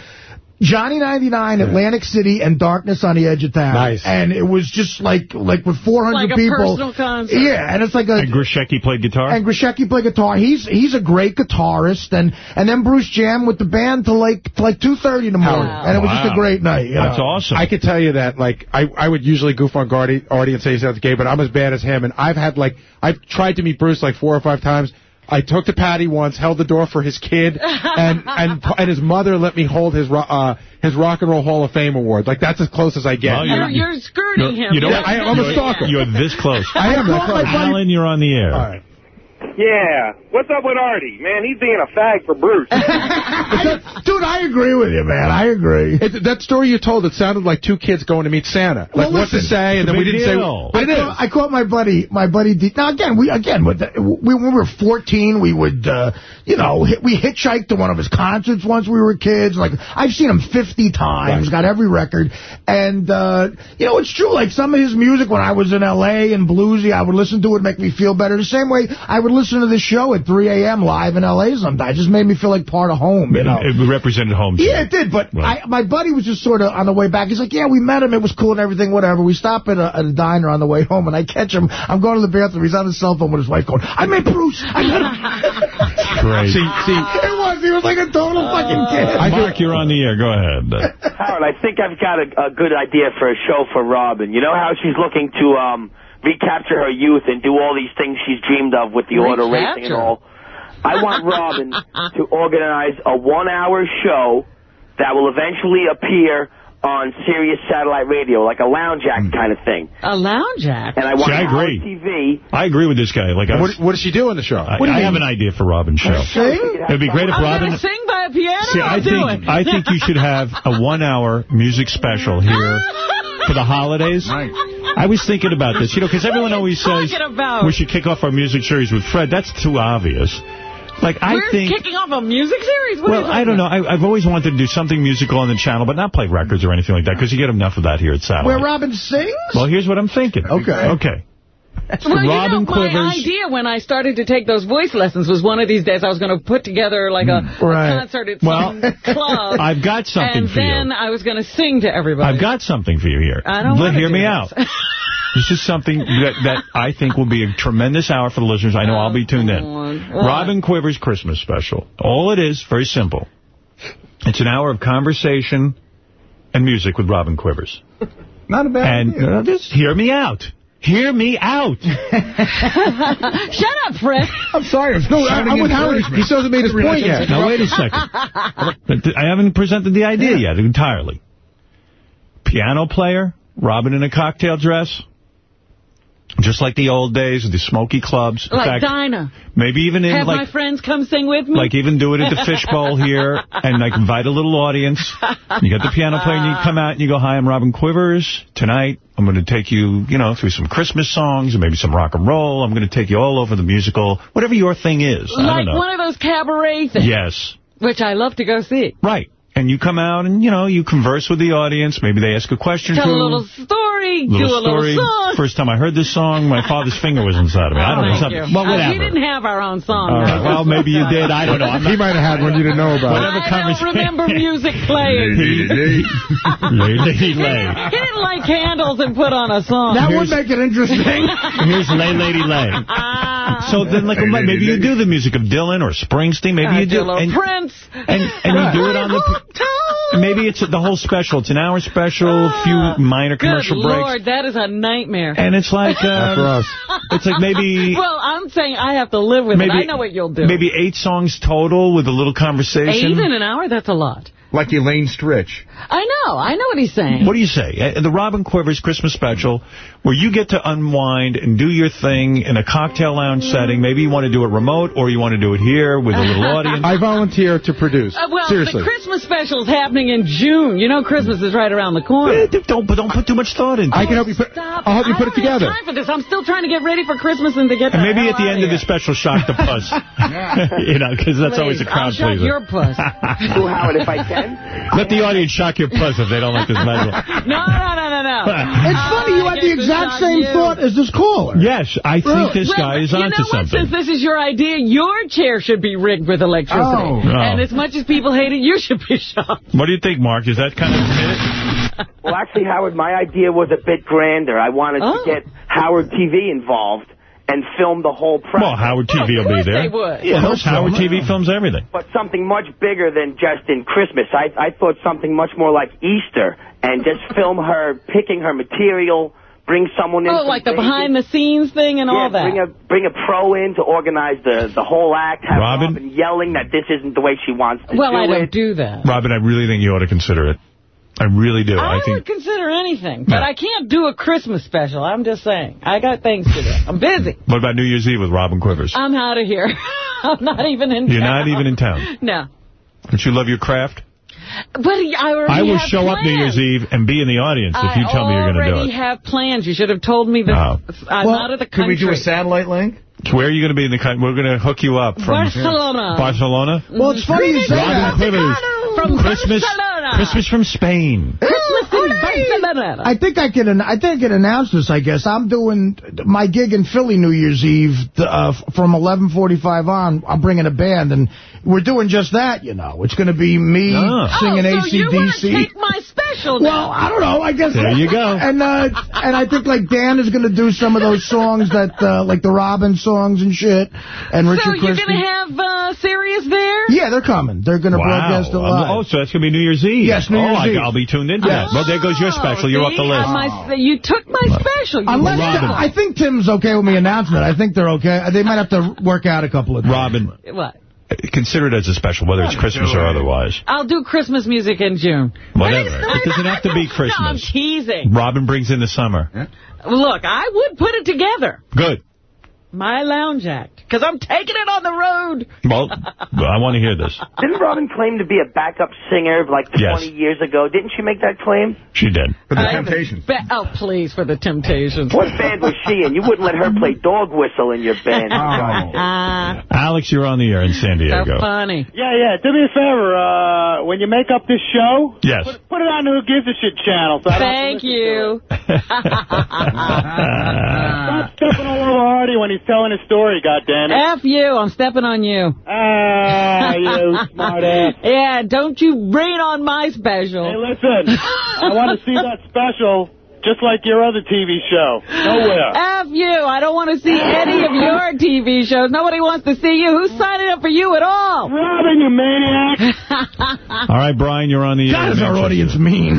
[SPEAKER 4] Johnny 99, Atlantic City, and Darkness on the Edge of Town.
[SPEAKER 8] Nice.
[SPEAKER 4] And it was just like like with 400
[SPEAKER 3] Like a
[SPEAKER 4] people.
[SPEAKER 3] personal concert.
[SPEAKER 4] Yeah, and it's like a...
[SPEAKER 1] And Grushecky played guitar.
[SPEAKER 4] and Grushecky played guitar. He's he's a great guitarist, and and then Bruce jammed with the band till like till like two thirty in the morning,
[SPEAKER 3] Wow.
[SPEAKER 4] and it was just a great night. you
[SPEAKER 1] That's
[SPEAKER 4] know.
[SPEAKER 1] awesome.
[SPEAKER 8] I could tell you that, like, I, I would usually goof on Gardy, Artie and say he sounds gay, but I'm as bad as him. And I've had, like, I've tried to meet Bruce like four or five times. I talked to Patty once, held the door for his kid, and and and his mother let me hold his uh his Rock and Roll Hall of Fame award. Like that's as close as I get.
[SPEAKER 1] Well,
[SPEAKER 3] You're, you're skirting him.
[SPEAKER 1] You know
[SPEAKER 3] You're-
[SPEAKER 1] what?
[SPEAKER 8] I- I'm a stalker.
[SPEAKER 1] You're this close.
[SPEAKER 8] I am that close.
[SPEAKER 1] Alan, you're on the air.
[SPEAKER 8] All right.
[SPEAKER 12] Yeah. What's up with Artie? Man, he's being a fag for Bruce.
[SPEAKER 4] Dude, I agree with you, man. I agree.
[SPEAKER 8] It, that story you told, it sounded like two kids going to meet Santa. Like
[SPEAKER 4] Well,
[SPEAKER 8] what to say, and then we didn't
[SPEAKER 1] deal.
[SPEAKER 8] say. But it
[SPEAKER 4] I
[SPEAKER 8] is.
[SPEAKER 4] caught, I caught my buddy, my buddy. D now again, we again with the, we, when we were 14, we would, uh, you know, hit, we hitchhiked to one of his concerts once we were kids. Like I've seen him 50 times, got every record, and uh, you know, it's true. Like some of his music when I was in L.A. and bluesy, I would listen to it, make me feel better. The same way I would listen to this show at 3 a.m. live in L.A. Sometimes, it just made me feel like part of home. You know.
[SPEAKER 1] It represented home.
[SPEAKER 4] Yeah, it did, but
[SPEAKER 1] Right.
[SPEAKER 4] I, my buddy was just sort of on the way back. He's like, yeah, we met him. It was cool and everything, whatever. We stop at a, at a diner on the way home, and I catch him. I'm going to the bathroom. He's on his cell phone with his wife going, I met Bruce. I met him.
[SPEAKER 1] Great.
[SPEAKER 8] See, see,
[SPEAKER 4] it was. was. He was like a total fucking kid.
[SPEAKER 1] Mark, you're on the air. Go ahead.
[SPEAKER 13] Howard, I think I've got a, a good idea for a show for Robin. You know how she's looking to um, recapture her youth and do all these things she's dreamed of with the auto racing and all? I want Robin to organize a one-hour show that will eventually appear on Sirius Satellite Radio, like a lounge act hmm. kind of thing.
[SPEAKER 3] A lounge act.
[SPEAKER 13] And I want
[SPEAKER 1] See, I agree.
[SPEAKER 13] TV.
[SPEAKER 1] I agree with this guy. Like,
[SPEAKER 8] What,
[SPEAKER 1] was,
[SPEAKER 8] what does she do on the show?
[SPEAKER 1] I, I have an idea for Robin's show.
[SPEAKER 4] Sing?
[SPEAKER 1] It'd be great if
[SPEAKER 3] I'm
[SPEAKER 1] Robin.
[SPEAKER 3] going to sing by a piano.
[SPEAKER 1] See, I
[SPEAKER 3] I'll do
[SPEAKER 1] think. I think you should have a one-hour music special here for the holidays. I was thinking about this, you know, because everyone always says
[SPEAKER 3] about?
[SPEAKER 1] we should kick off our music series with Fred. That's too obvious. Like, I
[SPEAKER 3] We're
[SPEAKER 1] think...
[SPEAKER 3] kicking off a music series? What
[SPEAKER 1] Well, I don't know. I, I've always wanted to do something musical on the channel, but not play records or anything like that, because you get enough of that here at Satellite.
[SPEAKER 4] Where Robin sings?
[SPEAKER 1] Well, here's what I'm thinking.
[SPEAKER 4] Okay.
[SPEAKER 1] Okay.
[SPEAKER 3] Well, you
[SPEAKER 1] Robin
[SPEAKER 3] know, my idea when I started to take those voice lessons was one of these days I was going to put together like a, a
[SPEAKER 1] Right.
[SPEAKER 3] concert at
[SPEAKER 1] Well,
[SPEAKER 3] some club.
[SPEAKER 1] I've got something for you.
[SPEAKER 3] And then I was going to sing to everybody.
[SPEAKER 1] I've got something for you here.
[SPEAKER 3] I don't
[SPEAKER 1] Let-
[SPEAKER 3] wanna
[SPEAKER 1] Hear
[SPEAKER 3] do
[SPEAKER 1] me
[SPEAKER 3] this.
[SPEAKER 1] out. This is something that, that I think will be a tremendous hour for the listeners. I know I'll be tuned in.
[SPEAKER 3] What?
[SPEAKER 1] Robin Quivers Christmas special. All it is, very simple. It's an hour of conversation and music with Robin Quivers.
[SPEAKER 4] Not a bad
[SPEAKER 1] And uh, just hear me out. Hear me out.
[SPEAKER 3] Shut up, Fred.
[SPEAKER 4] I'm sorry. I'm still
[SPEAKER 8] I- I'm with Howard. He still hasn't made his point yet.
[SPEAKER 1] Now, wait a second. But th- I haven't presented the idea yet entirely. Piano player, Robin in a cocktail dress. Just like the old days with the smoky clubs. In
[SPEAKER 3] like
[SPEAKER 1] fact,
[SPEAKER 3] Dinah.
[SPEAKER 1] maybe even in
[SPEAKER 3] Have
[SPEAKER 1] like
[SPEAKER 3] my friends come sing with me.
[SPEAKER 1] like even do it at the fishbowl here and like invite a little audience. You get the piano player and you come out and you go, hi, I'm Robin Quivers. Tonight I'm going to take you, you know, through some Christmas songs and maybe some rock and roll. I'm going to take you all over the musical, whatever your thing is. I
[SPEAKER 3] like
[SPEAKER 1] don't know.
[SPEAKER 3] one of those cabaret things.
[SPEAKER 1] Yes.
[SPEAKER 3] Which I love to go see.
[SPEAKER 1] Right. And you come out and, you know, you converse with the audience. Maybe they ask a question
[SPEAKER 3] Tell
[SPEAKER 1] to
[SPEAKER 3] a little story, do a
[SPEAKER 1] story.
[SPEAKER 3] little song.
[SPEAKER 1] First time I heard this song, my father's finger was inside of me. I don't know. Something.
[SPEAKER 3] you.
[SPEAKER 1] Well,
[SPEAKER 3] Uh, we didn't have our own song.
[SPEAKER 1] All right. Well, maybe you did. I don't know. I'm
[SPEAKER 8] he might have had one you didn't know about.
[SPEAKER 1] Whatever
[SPEAKER 3] I don't remember music playing.
[SPEAKER 1] Lady, lady, lay.
[SPEAKER 3] He didn't light candles and put on a song.
[SPEAKER 4] That would make it interesting.
[SPEAKER 1] Here's Lay Lady Lay. So then, like, maybe you do the music of Dylan or Springsteen. Maybe
[SPEAKER 3] I
[SPEAKER 1] you do.
[SPEAKER 3] do
[SPEAKER 1] and,
[SPEAKER 3] Prince.
[SPEAKER 1] and, and you do it on the... Maybe it's the whole special. It's an hour special, a few minor
[SPEAKER 3] Good
[SPEAKER 1] commercial breaks.
[SPEAKER 3] Lord, that is a nightmare.
[SPEAKER 1] And it's like...
[SPEAKER 8] For um, us.
[SPEAKER 1] It's like maybe...
[SPEAKER 3] well, I'm saying I have to live with
[SPEAKER 1] maybe,
[SPEAKER 3] it. I know what you'll do.
[SPEAKER 1] Maybe eight songs total with a little conversation.
[SPEAKER 3] Eight in an hour? That's a lot.
[SPEAKER 8] Like Elaine Stritch.
[SPEAKER 3] I know. I know what he's saying.
[SPEAKER 1] What do you say? Uh, The Robin Quivers Christmas special, where you get to unwind and do your thing in a cocktail lounge setting. Maybe you want to do it remote, or you want to do it here with a little audience.
[SPEAKER 8] I volunteer to produce.
[SPEAKER 3] Uh, well,
[SPEAKER 8] Seriously.
[SPEAKER 3] the Christmas special is happening in June. You know Christmas is right around the corner.
[SPEAKER 1] Eh, Don't, don't put too much thought into
[SPEAKER 8] I can help you put.
[SPEAKER 3] Stop.
[SPEAKER 8] I'll help you put it
[SPEAKER 3] don't have time for this. I'm still trying to get ready for Christmas and to get
[SPEAKER 1] And
[SPEAKER 3] the
[SPEAKER 1] maybe at the end of
[SPEAKER 3] here.
[SPEAKER 1] the special, shock the puss. you know, because that's always a crowd
[SPEAKER 3] I'll shock
[SPEAKER 1] pleaser.
[SPEAKER 3] your puss.
[SPEAKER 13] Ooh, Howard, if I can.
[SPEAKER 1] Let the audience shock your puss if they don't like this special.
[SPEAKER 3] No, no, no, no, no.
[SPEAKER 4] It's oh, funny, you
[SPEAKER 3] I
[SPEAKER 4] had the exact same
[SPEAKER 3] you.
[SPEAKER 4] thought as this caller.
[SPEAKER 1] Yes, I think this
[SPEAKER 3] Well,
[SPEAKER 1] guy is
[SPEAKER 3] you
[SPEAKER 1] onto
[SPEAKER 3] know what?
[SPEAKER 1] something.
[SPEAKER 3] Since this is your idea, your chair should be rigged with electricity.
[SPEAKER 4] Oh.
[SPEAKER 1] Oh.
[SPEAKER 3] And as much as people hate it, you should be shocked.
[SPEAKER 1] What do you think, Mark? Is that kind of it?
[SPEAKER 13] Well, actually, Howard, my idea was a bit grander. I wanted
[SPEAKER 3] Oh.
[SPEAKER 13] to get Howard TV involved and film the whole process.
[SPEAKER 1] Well, Howard
[SPEAKER 3] Well,
[SPEAKER 1] TV
[SPEAKER 3] of
[SPEAKER 1] will be
[SPEAKER 3] course
[SPEAKER 1] there.
[SPEAKER 3] they would.
[SPEAKER 1] Yeah,
[SPEAKER 4] he'll
[SPEAKER 1] Howard
[SPEAKER 4] film.
[SPEAKER 1] TV films everything.
[SPEAKER 13] but something much bigger than just in Christmas. I I thought something much more like Easter, and just film her picking her material, bring someone in.
[SPEAKER 3] Oh,
[SPEAKER 13] from
[SPEAKER 3] like the behind-the-scenes thing and
[SPEAKER 13] yeah,
[SPEAKER 3] all that.
[SPEAKER 13] bring a bring a pro in to organize the the whole act. Have
[SPEAKER 1] Robin?
[SPEAKER 13] Robin yelling that this isn't the way she wants to do it.
[SPEAKER 3] well,
[SPEAKER 13] do
[SPEAKER 3] I don't
[SPEAKER 13] it.
[SPEAKER 3] do that.
[SPEAKER 1] Robin, I really think you ought to consider it. I really do.
[SPEAKER 3] I,
[SPEAKER 1] I think
[SPEAKER 3] would consider anything, but
[SPEAKER 1] Yeah.
[SPEAKER 3] I can't do a Christmas special. I'm just saying. I got things to do. I'm busy.
[SPEAKER 1] What about New Year's Eve with Robin Quivers?
[SPEAKER 3] I'm out of here. I'm not even in
[SPEAKER 1] You're
[SPEAKER 3] town.
[SPEAKER 1] not even in town.
[SPEAKER 3] No.
[SPEAKER 1] Don't you love your craft?
[SPEAKER 3] But I already
[SPEAKER 1] I will
[SPEAKER 3] have
[SPEAKER 1] show up New. Year's Eve and be in the audience if you tell me you're going to do it.
[SPEAKER 3] I
[SPEAKER 1] do
[SPEAKER 3] already
[SPEAKER 1] it.
[SPEAKER 3] have plans. You should have told me that
[SPEAKER 1] Oh.
[SPEAKER 3] Uh, I'm
[SPEAKER 4] Well,
[SPEAKER 3] out of the country.
[SPEAKER 8] Can we do a satellite link?
[SPEAKER 1] Where are you going to be in the country? We're going to hook you up from
[SPEAKER 3] Barcelona.
[SPEAKER 1] Barcelona.
[SPEAKER 4] Well, it's funny you say
[SPEAKER 1] Robin
[SPEAKER 4] that.
[SPEAKER 1] Quivers.
[SPEAKER 3] From
[SPEAKER 1] Christmas,
[SPEAKER 3] Barcelona.
[SPEAKER 1] Christmas from Spain.
[SPEAKER 3] Christmas in Barcelona.
[SPEAKER 4] I think I can. I think I can announce this. I guess I'm doing my gig in Philly New Year's Eve uh, from 11:45 on. I'm bringing a band, and we're doing just that. You know, it's going to be me
[SPEAKER 1] Ah.
[SPEAKER 4] singing
[SPEAKER 3] oh, so you want to
[SPEAKER 4] ACDC.
[SPEAKER 3] take my special
[SPEAKER 4] Well. I don't know. I guess
[SPEAKER 1] There you go.
[SPEAKER 4] And uh, and I think like Dan is going to do some of those songs that uh, like the Robin songs and shit, and Richard
[SPEAKER 3] So
[SPEAKER 4] you're
[SPEAKER 3] going to have uh, Sirius there?
[SPEAKER 4] Yeah, they're coming. They're going to broadcast it live.
[SPEAKER 1] Oh, so that's going to be New Year's Eve.
[SPEAKER 4] Yes, New
[SPEAKER 1] oh,
[SPEAKER 4] Year's
[SPEAKER 1] I,
[SPEAKER 4] Eve.
[SPEAKER 1] I'll be tuned into that. Well, there goes your special. You're off the list.
[SPEAKER 3] my- you took my special. You
[SPEAKER 4] Unless
[SPEAKER 3] Robin.
[SPEAKER 4] I think Tim's okay with me announcing it. I think they're okay. They might have to work out a couple of things.
[SPEAKER 1] Robin,
[SPEAKER 3] What?
[SPEAKER 1] Consider it as a special, whether it's Christmas or otherwise.
[SPEAKER 3] I'll do Christmas music in June.
[SPEAKER 1] Whatever. It doesn't have to be
[SPEAKER 3] No, I'm
[SPEAKER 1] Christmas.
[SPEAKER 3] teasing.
[SPEAKER 1] Robin brings in the summer.
[SPEAKER 3] Look, I would put it together.
[SPEAKER 1] Good.
[SPEAKER 3] My lounge act. Because I'm taking it on the road.
[SPEAKER 1] Well, I want to hear this.
[SPEAKER 13] Didn't Robin claim to be a backup singer like 20
[SPEAKER 1] Yes.
[SPEAKER 13] years ago? Didn't she make that claim?
[SPEAKER 1] She did.
[SPEAKER 3] I haven't be- oh, please, for the Temptations.
[SPEAKER 13] What band was she in? You wouldn't let her play dog whistle in your band.
[SPEAKER 3] Ah,
[SPEAKER 1] Alex, you're on the air in San
[SPEAKER 3] so
[SPEAKER 1] Diego.
[SPEAKER 3] funny.
[SPEAKER 14] Yeah, yeah. Do me a favor. Uh, when you make up this show,
[SPEAKER 1] Yes.
[SPEAKER 14] put, put it on the Who Gives a Shit channel. So I don't have to
[SPEAKER 3] Thank you.
[SPEAKER 14] Stop stepping all over Artie when he's telling his story, goddammit.
[SPEAKER 3] F you, I'm stepping on you.
[SPEAKER 14] Ah, you smart ass.
[SPEAKER 3] Yeah, don't you rain on my special.
[SPEAKER 14] Hey, listen. I want to see that special just like your other TV show. Nowhere.
[SPEAKER 3] F you, I don't want to see any of your TV shows. Nobody wants to see you. Who's signing up for you at all?
[SPEAKER 14] Robin, you maniac.
[SPEAKER 1] All right, Brian, you're on the air.
[SPEAKER 4] God, is our
[SPEAKER 1] Manchester.
[SPEAKER 4] audience mean.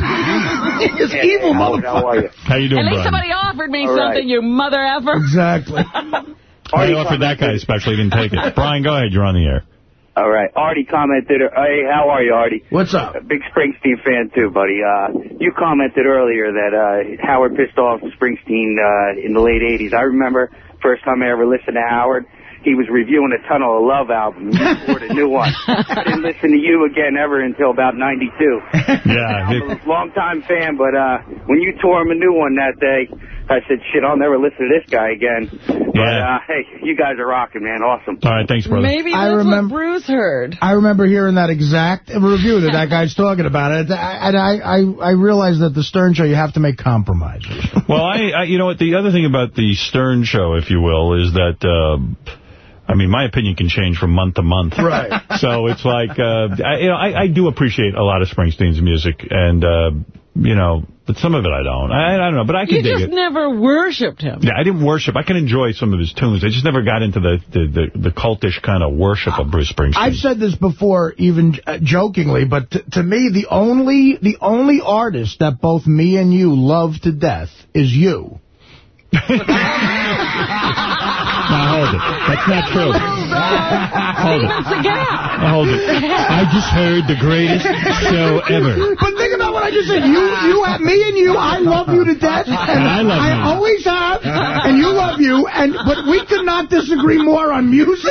[SPEAKER 4] it's evil,
[SPEAKER 13] motherfucker. how are you?
[SPEAKER 1] How you doing,
[SPEAKER 3] At least
[SPEAKER 1] Brian?
[SPEAKER 3] somebody offered me
[SPEAKER 13] All right.
[SPEAKER 3] something, you mother effer.
[SPEAKER 4] Exactly.
[SPEAKER 1] I offered that guy a special. He didn't take it. Brian, go ahead. You're on the air.
[SPEAKER 7] All right. Artie commented. Hey, how are you, Artie?
[SPEAKER 4] What's up?
[SPEAKER 7] A big Springsteen fan, too, buddy. Uh, you commented earlier that uh, Howard pissed off Springsteen uh, in the late 80s. I remember first time I ever listened to Howard, he was reviewing a Tunnel of Love album. You scored a new one. I didn't listen to you again ever until about 92.
[SPEAKER 1] Yeah.
[SPEAKER 7] I'm a long-time fan, but uh, when you tore him a new one that day, I said, shit, I'll never listen to this guy again. But,
[SPEAKER 1] Yeah.
[SPEAKER 7] uh, hey, you guys are rocking, man. Awesome.
[SPEAKER 1] All right, thanks, brother.
[SPEAKER 3] Maybe
[SPEAKER 4] I remember-
[SPEAKER 3] what Bruce heard.
[SPEAKER 4] I remember hearing that exact review that that guy's talking about. And I, and I, I, I realized that the Stern Show, you have to make compromises.
[SPEAKER 1] Well, I, I, you know what, the other thing about the Stern show, if you will, is that, uh, I mean, my opinion can change from month to month.
[SPEAKER 4] Right.
[SPEAKER 1] So it's like, uh, I, you know, I, I do appreciate a lot of Springsteen's music, and, uh, you know, but some of it I don't. I, I don't know, but I can
[SPEAKER 3] You
[SPEAKER 1] dig
[SPEAKER 3] just never worshipped him.
[SPEAKER 1] Yeah, I didn't worship. I can enjoy some of his tunes. I just never got into the, the, the, the cultish kind of worship of Bruce Springsteen.
[SPEAKER 4] I've said this before, even uh, jokingly, but t to me, the only the only artist that both me and you love to death is you.
[SPEAKER 1] Now, hold it. That's not true. Hold it.
[SPEAKER 3] That's a gap.
[SPEAKER 1] Now, hold it. I just heard the greatest show ever.
[SPEAKER 4] But think about what I just said. You, you, have, me and you, I love you to death. And
[SPEAKER 1] I love you.
[SPEAKER 4] I always have, and you love you. And But we could not disagree more on music.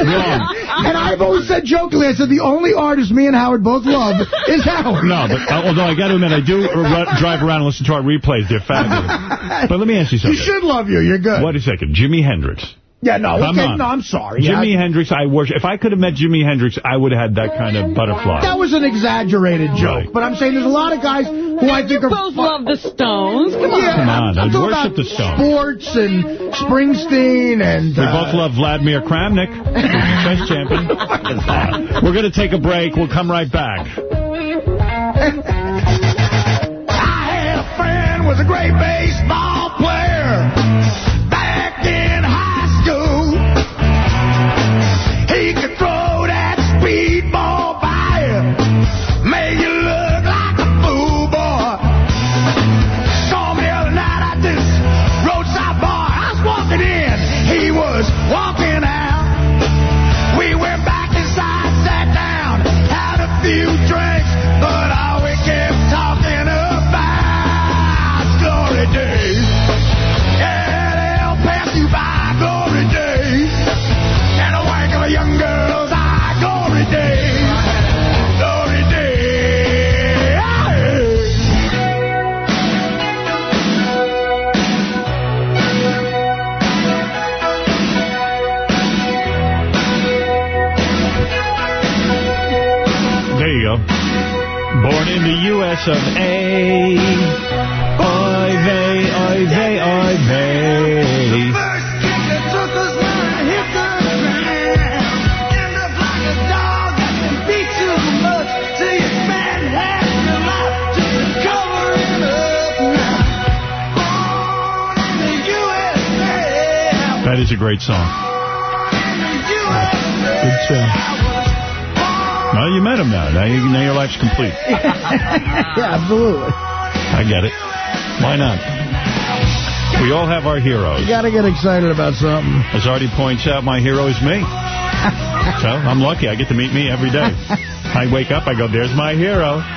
[SPEAKER 1] Wrong.
[SPEAKER 4] And I've always said jokingly, I said the only artist me and Howard both love is Howard.
[SPEAKER 1] No, but uh, although I got to admit, I do ru- drive around and listen to our replays. They're fabulous. But let me ask you something.
[SPEAKER 4] You should love you. You're good.
[SPEAKER 1] Wait a second. Jimi Hendrix.
[SPEAKER 4] Yeah, no,
[SPEAKER 1] Come
[SPEAKER 4] okay,
[SPEAKER 1] on.
[SPEAKER 4] no, I'm sorry.
[SPEAKER 1] Jimi
[SPEAKER 4] Yeah,
[SPEAKER 1] Hendrix, I worship. If I could have met Jimi Hendrix, I would have had that kind of butterfly.
[SPEAKER 4] That was an exaggerated joke. But I'm saying there's a lot of guys who I think
[SPEAKER 3] You
[SPEAKER 4] are...
[SPEAKER 3] both love the Stones. Come on.
[SPEAKER 4] Yeah,
[SPEAKER 1] Come on,
[SPEAKER 4] I'm
[SPEAKER 1] I
[SPEAKER 4] talking
[SPEAKER 1] worship the Stones.
[SPEAKER 4] Sports and Springsteen and...
[SPEAKER 1] We
[SPEAKER 4] uh,
[SPEAKER 1] both love Vladimir Kramnik, chess champion. We're going to take a break. We'll come right back.
[SPEAKER 4] I had a friend was a great baseball player of A.
[SPEAKER 1] Oy vey, oy vey, oy vey.
[SPEAKER 4] That took us when I hit the ground. End up like a dog that's been beat too much till you spend half your life just covering up now. Born in the USA.
[SPEAKER 1] That is a great song.
[SPEAKER 4] Good tune.
[SPEAKER 1] Well, you met him now. Now, you, now your life's complete.
[SPEAKER 4] yeah, absolutely.
[SPEAKER 1] I get it. Why not? We all have our heroes.
[SPEAKER 4] You got to get excited about something.
[SPEAKER 1] As Artie points out, my hero is me. so I'm lucky. I get to meet me every day. I wake up, I go, there's my hero.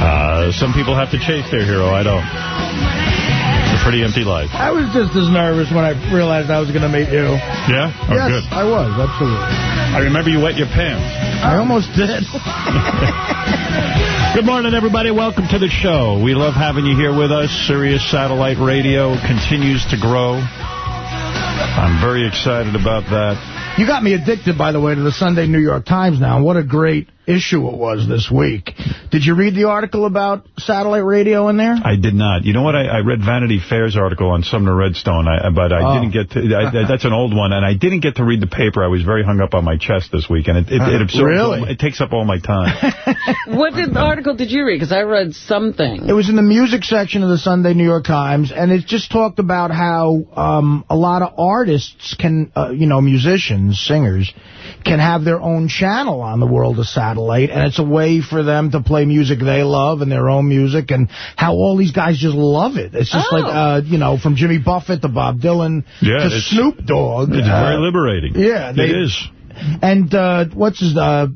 [SPEAKER 1] Uh, some people have to chase their hero. I don't. It's a pretty empty life.
[SPEAKER 4] I was just as nervous when I realized I was going to meet you.
[SPEAKER 1] Yeah? Oh,
[SPEAKER 4] yes,
[SPEAKER 1] good.
[SPEAKER 4] I was, absolutely.
[SPEAKER 1] I remember you wet your pants.
[SPEAKER 4] I almost did.
[SPEAKER 1] Good morning, everybody. Welcome to the show. We love having you here with us. Sirius Satellite Radio continues to grow. I'm very excited about that.
[SPEAKER 4] You got me addicted, by the way, to the Sunday New York Times now. What a great issue it was this week. Did you read the article about satellite radio in there?
[SPEAKER 1] I did not. You know what? I, I read Vanity Fair's article on Sumner Redstone, I, but I
[SPEAKER 4] Oh.
[SPEAKER 1] didn't get to... I, that's an old one, and I didn't get to read the paper. I was very hung up on my chest this week, and it, it, it absorbs...
[SPEAKER 4] Really?
[SPEAKER 1] all- it takes up all my time.
[SPEAKER 3] What did the article did you read? Because I read something.
[SPEAKER 4] It was in the music section of the Sunday New York Times, and it just talked about how um, a lot of artists can, uh, you know, musicians, singers, can have their own channel on the world of satellite, and it's a way for them to play music they love and their own music, and how all these guys just love it. It's just
[SPEAKER 3] Oh.
[SPEAKER 4] like, uh, you know, from Jimmy Buffett to Bob Dylan
[SPEAKER 1] Yeah,
[SPEAKER 4] to Snoop Dogg.
[SPEAKER 1] It's
[SPEAKER 4] uh,
[SPEAKER 1] very liberating.
[SPEAKER 4] yeah, they-
[SPEAKER 1] it is.
[SPEAKER 4] And uh, what's his... Uh,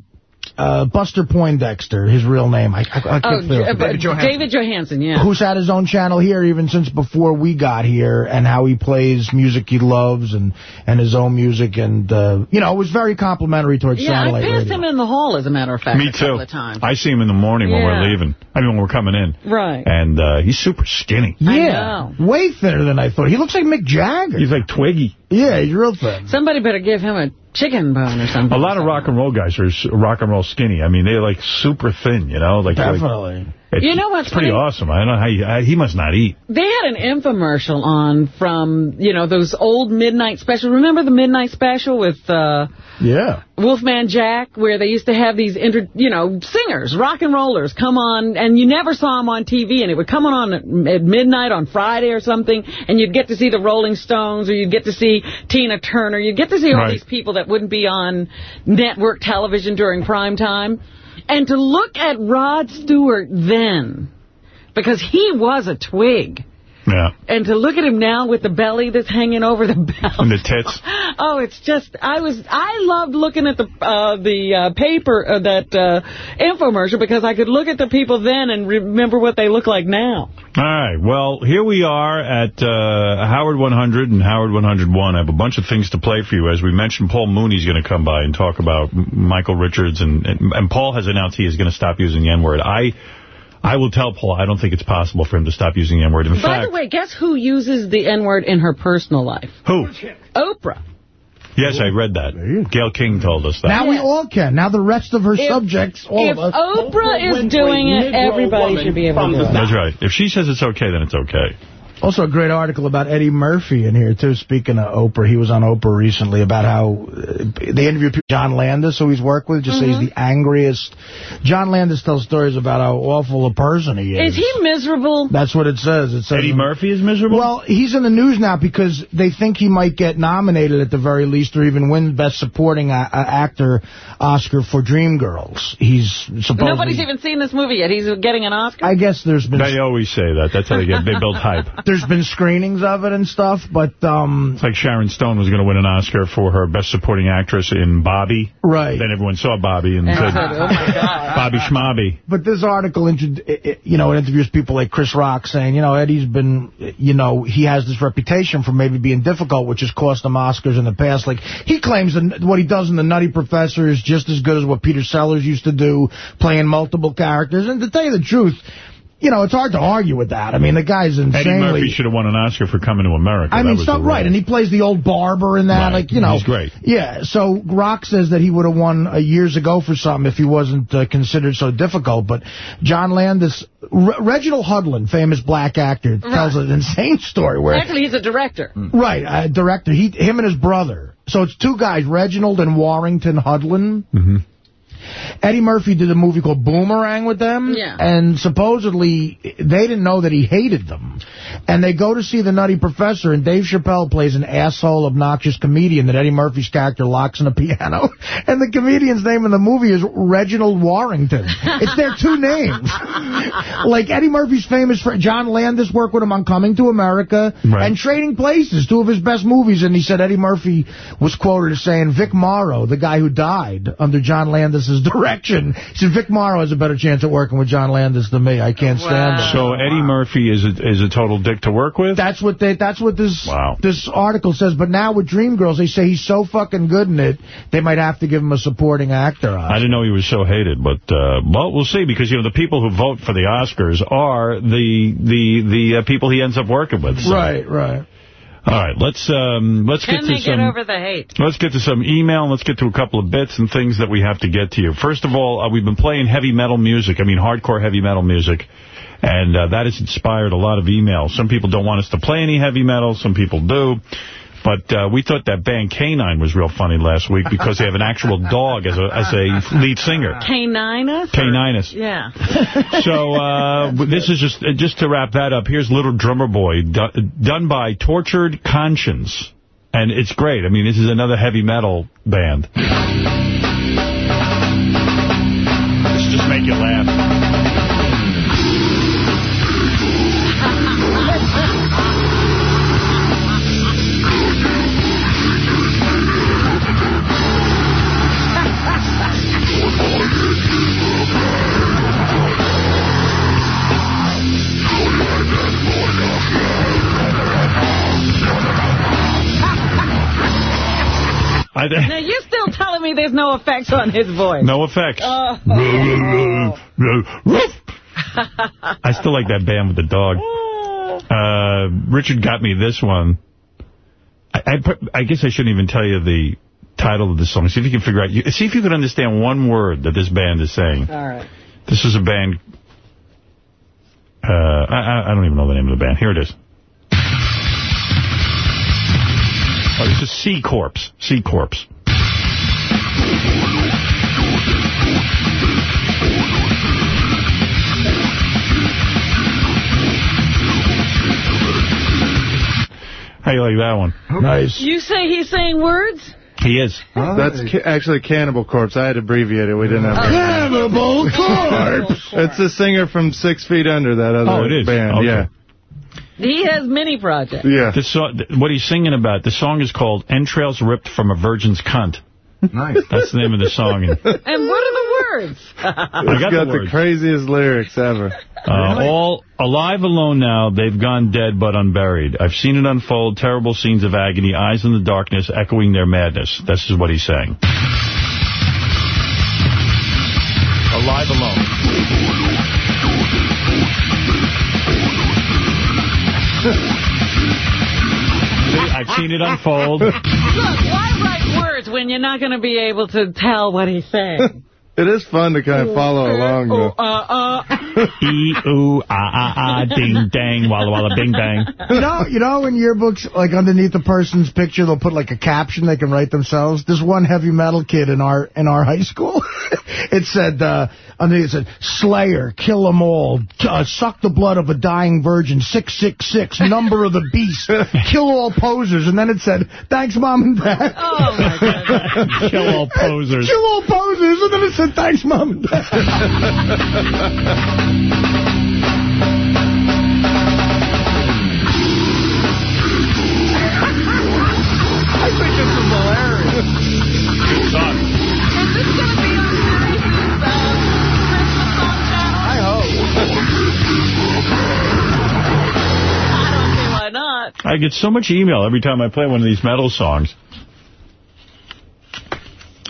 [SPEAKER 4] uh, Buster Poindexter, his real name. I, I, I
[SPEAKER 3] Oh,
[SPEAKER 4] can't feel
[SPEAKER 3] uh,
[SPEAKER 4] it.
[SPEAKER 3] but David Johansen, yeah.
[SPEAKER 4] who's had his own channel here even since before we got here, and how he plays music he loves and and his own music, and uh, you know, it was very complimentary towards
[SPEAKER 3] yeah, I passed
[SPEAKER 4] radio.
[SPEAKER 3] him in the hall, as a matter of fact,
[SPEAKER 1] Me
[SPEAKER 3] a couple
[SPEAKER 1] too.
[SPEAKER 3] of times.
[SPEAKER 1] I see him in the morning when we're leaving. I mean, when we're coming in.
[SPEAKER 3] Right.
[SPEAKER 1] And uh, he's super skinny.
[SPEAKER 4] Yeah, way thinner than I thought. He looks like Mick Jagger.
[SPEAKER 1] He's like Twiggy.
[SPEAKER 4] Yeah, he's real thin.
[SPEAKER 3] Somebody better give him a chicken bone or something.
[SPEAKER 1] A lot of rock and roll guys are rock and roll skinny. I mean, they're like super thin, you know? like like-
[SPEAKER 4] Definitely.
[SPEAKER 1] It's,
[SPEAKER 3] You know what's
[SPEAKER 1] pretty
[SPEAKER 3] funny?
[SPEAKER 1] awesome. I don't know how he, I, he must not eat.
[SPEAKER 3] They had an infomercial on from, you know, those old midnight specials. Remember the midnight special with uh,
[SPEAKER 4] Yeah.
[SPEAKER 3] Wolfman Jack, where they used to have these, inter, you know, singers, rock and rollers come on, and you never saw them on TV, and it would come on at, at midnight on Friday or something, and you'd get to see the Rolling Stones, or you'd get to see Tina Turner, you'd get to see all
[SPEAKER 1] Right.
[SPEAKER 3] these people that wouldn't be on network television during prime time. And to look at Rod Stewart then, because he was a twig,
[SPEAKER 1] Yeah.
[SPEAKER 3] and to look at him now with the belly that's hanging over the belt.
[SPEAKER 1] And the tits.
[SPEAKER 3] Oh, it's just I was I loved looking at the uh, the uh, paper uh, that uh, infomercial because I could look at the people then and remember what they look like now.
[SPEAKER 1] All right. Well, here we are at uh, Howard 100 and Howard 101. I have a bunch of things to play for you. As we mentioned, Paul Mooney's going to come by and talk about Michael Richards. And, and, and Paul has announced he is going to stop using the N-word. I I will tell Paul I don't think it's possible for him to stop using the N-word. In
[SPEAKER 3] By
[SPEAKER 1] fact,
[SPEAKER 3] the way, guess who uses the N word in her personal life?
[SPEAKER 1] who?
[SPEAKER 3] Oprah.
[SPEAKER 1] Yes, I read that. Gail King told us that.
[SPEAKER 4] Now we all can. Now the rest of her
[SPEAKER 3] If-
[SPEAKER 4] subjects, all
[SPEAKER 3] if
[SPEAKER 4] of us.
[SPEAKER 3] Oprah is doing it, everybody should be able to do it.
[SPEAKER 1] That's right. If she says it's okay, then it's okay.
[SPEAKER 4] Also, a great article about Eddie Murphy in here, too. Speaking of Oprah, he was on Oprah recently about how uh, they interviewed John Landis, who he's worked with, just say
[SPEAKER 3] Mm-hmm.
[SPEAKER 4] he's the angriest. John Landis tells stories about how awful a person he is.
[SPEAKER 3] Is he miserable?
[SPEAKER 4] That's what it says. It says
[SPEAKER 1] Eddie Murphy is miserable?
[SPEAKER 4] Well, he's in the news now because they think he might get nominated at the very least or even win Best Supporting a- a Actor Oscar for Dreamgirls. He's supposedly...
[SPEAKER 3] Nobody's even seen this movie yet. He's getting an Oscar.
[SPEAKER 4] I guess there's been...
[SPEAKER 1] They always say that. That's how they get. They build hype.
[SPEAKER 4] There's been screenings of it and stuff, but... um
[SPEAKER 1] It's like Sharon Stone was going to win an Oscar for her Best Supporting Actress in Bobby.
[SPEAKER 4] Right.
[SPEAKER 1] Then everyone saw Bobby and
[SPEAKER 3] And
[SPEAKER 1] said,
[SPEAKER 3] said, oh my God.
[SPEAKER 1] Bobby Schmobby.
[SPEAKER 4] But this article, intro- it- it- you know, it interviews people like Chris Rock saying, you know, Eddie's been, you know, he has this reputation for maybe being difficult, which has cost him Oscars in the past. Like, he claims that what he does in The Nutty Professor is just as good as what Peter Sellers used to do, playing multiple characters. And to tell you the truth, you know, it's hard to argue with that. I mean, the guy's
[SPEAKER 1] Eddie
[SPEAKER 4] insanely...
[SPEAKER 1] Murphy should have won an Oscar for coming to America.
[SPEAKER 4] I mean,
[SPEAKER 1] was
[SPEAKER 4] stuff right, and he plays the old barber in that,
[SPEAKER 1] Right.
[SPEAKER 4] like you know,
[SPEAKER 1] He's great.
[SPEAKER 4] Yeah, so Rock says that he would have won uh, years ago for something if he wasn't uh, considered so difficult. But John Landis, Re Reginald Hudlin, famous black actor, tells an insane story where
[SPEAKER 3] Actually, he's a director.
[SPEAKER 4] right, uh, director, he, him and his brother. So it's two guys, Reginald and Warrington Hudlin.
[SPEAKER 1] Mm-hmm.
[SPEAKER 4] Eddie Murphy did a movie called Boomerang with them.
[SPEAKER 3] Yeah.
[SPEAKER 4] And supposedly, they didn't know that he hated them. And they go to see The Nutty Professor, and Dave Chappelle plays an asshole, obnoxious comedian that Eddie Murphy's character locks in a piano. And the comedian's name in the movie is Reginald Warrington. it's their two names. like, Eddie Murphy's famous for... John Landis worked with him on Coming to America
[SPEAKER 1] Right.
[SPEAKER 4] and Trading Places, two of his best movies. And he said Eddie Murphy was quoted as saying, Vic Morrow, the guy who died under John Landis' direction, he said, Vic Morrow has a better chance at working with John Landis than me. I can't stand him.
[SPEAKER 1] So Eddie Murphy is a, is a total dick to work with?
[SPEAKER 4] That's what they. That's what this
[SPEAKER 1] Wow.
[SPEAKER 4] this article says. But now with Dreamgirls, they say he's so fucking good in it, they might have to give him a supporting actor.
[SPEAKER 1] I didn't know he was so hated, but uh, well, we'll see because you know the people who vote for the Oscars are the the the uh, people he ends up working with. So.
[SPEAKER 4] Right, right.
[SPEAKER 1] All right, let's um, let's
[SPEAKER 3] Can
[SPEAKER 1] get to some.
[SPEAKER 3] get over the hate?
[SPEAKER 1] Let's get to some email, let's get to a couple of bits and things that we have to get to you. First of all, uh, we've been playing heavy metal music, I mean hardcore heavy metal music, and uh, that has inspired a lot of emails. Some people don't want us to play any heavy metal, some people do. But uh, we thought that band Canine was real funny last week because they have an actual dog as a as a lead singer.
[SPEAKER 3] Caninus?
[SPEAKER 1] Caninus.
[SPEAKER 3] Yeah.
[SPEAKER 1] So uh, this is just uh, just to wrap that up. Here's Little Drummer Boy, do, done by Tortured Conscience, and it's great. I mean, this is another heavy metal band. Let's just make you laugh. I,
[SPEAKER 3] Now, you're still telling me there's no effects on his voice.
[SPEAKER 1] no effects.
[SPEAKER 3] Oh.
[SPEAKER 1] I still like that band with the dog. Uh, Richard got me this one. I, I, I guess I shouldn't even tell you the title of the song. See if you can figure out. You, see if you can understand one word that this band is saying.
[SPEAKER 3] All right.
[SPEAKER 1] This is a band. Uh, I, I- I don't even know the name of the band. Here it is. Oh, this is C Corpse. Sea Corpse. How you like that one?
[SPEAKER 4] Nice.
[SPEAKER 3] You say he's saying words?
[SPEAKER 1] He is.
[SPEAKER 9] That's ca actually Cannibal Corpse. I had to abbreviate it. We didn't have oh.
[SPEAKER 4] Cannibal Corpse!
[SPEAKER 9] It's the singer from Six Feet Under, that other
[SPEAKER 1] Oh, it is?
[SPEAKER 9] band.
[SPEAKER 1] Okay.
[SPEAKER 9] Yeah.
[SPEAKER 3] He has many projects.
[SPEAKER 9] Yeah.
[SPEAKER 1] This song, what he's singing about, the song is called Entrails Ripped from a Virgin's Cunt.
[SPEAKER 9] Nice.
[SPEAKER 1] That's the name of the song. And,
[SPEAKER 3] And what are the words?
[SPEAKER 1] I
[SPEAKER 9] It's
[SPEAKER 1] got
[SPEAKER 9] got
[SPEAKER 1] the
[SPEAKER 9] the,
[SPEAKER 1] words.
[SPEAKER 9] craziest lyrics ever.
[SPEAKER 1] Uh, all alive alone now, they've gone dead but unburied. I've seen it unfold, terrible scenes of agony, eyes in the darkness, echoing their madness. This is what he's saying. Alive alone. See, I've seen it unfold.
[SPEAKER 3] Look, why write words when you're not going to be able to tell what he's saying?
[SPEAKER 9] It is fun to kind of follow along,
[SPEAKER 3] Oh,
[SPEAKER 9] though.
[SPEAKER 3] uh, uh.
[SPEAKER 1] E, ooh, ah, ah, ah, ding, dang, walla, walla, bing, bang.
[SPEAKER 4] You know, you know, in yearbooks, like underneath the person's picture, they'll put like a caption they can write themselves. There's one heavy metal kid in our in our high school. it said uh, underneath it said Slayer, kill 'em all, uh, suck the blood of a dying virgin, six six six, number of the beast, kill all posers, and then it said thanks mom and dad.
[SPEAKER 3] Oh, my goodness.
[SPEAKER 1] Kill all posers.
[SPEAKER 4] Kill all posers, and then it said thanks mom and dad. I
[SPEAKER 1] get so much email every time I play one of these metal songs.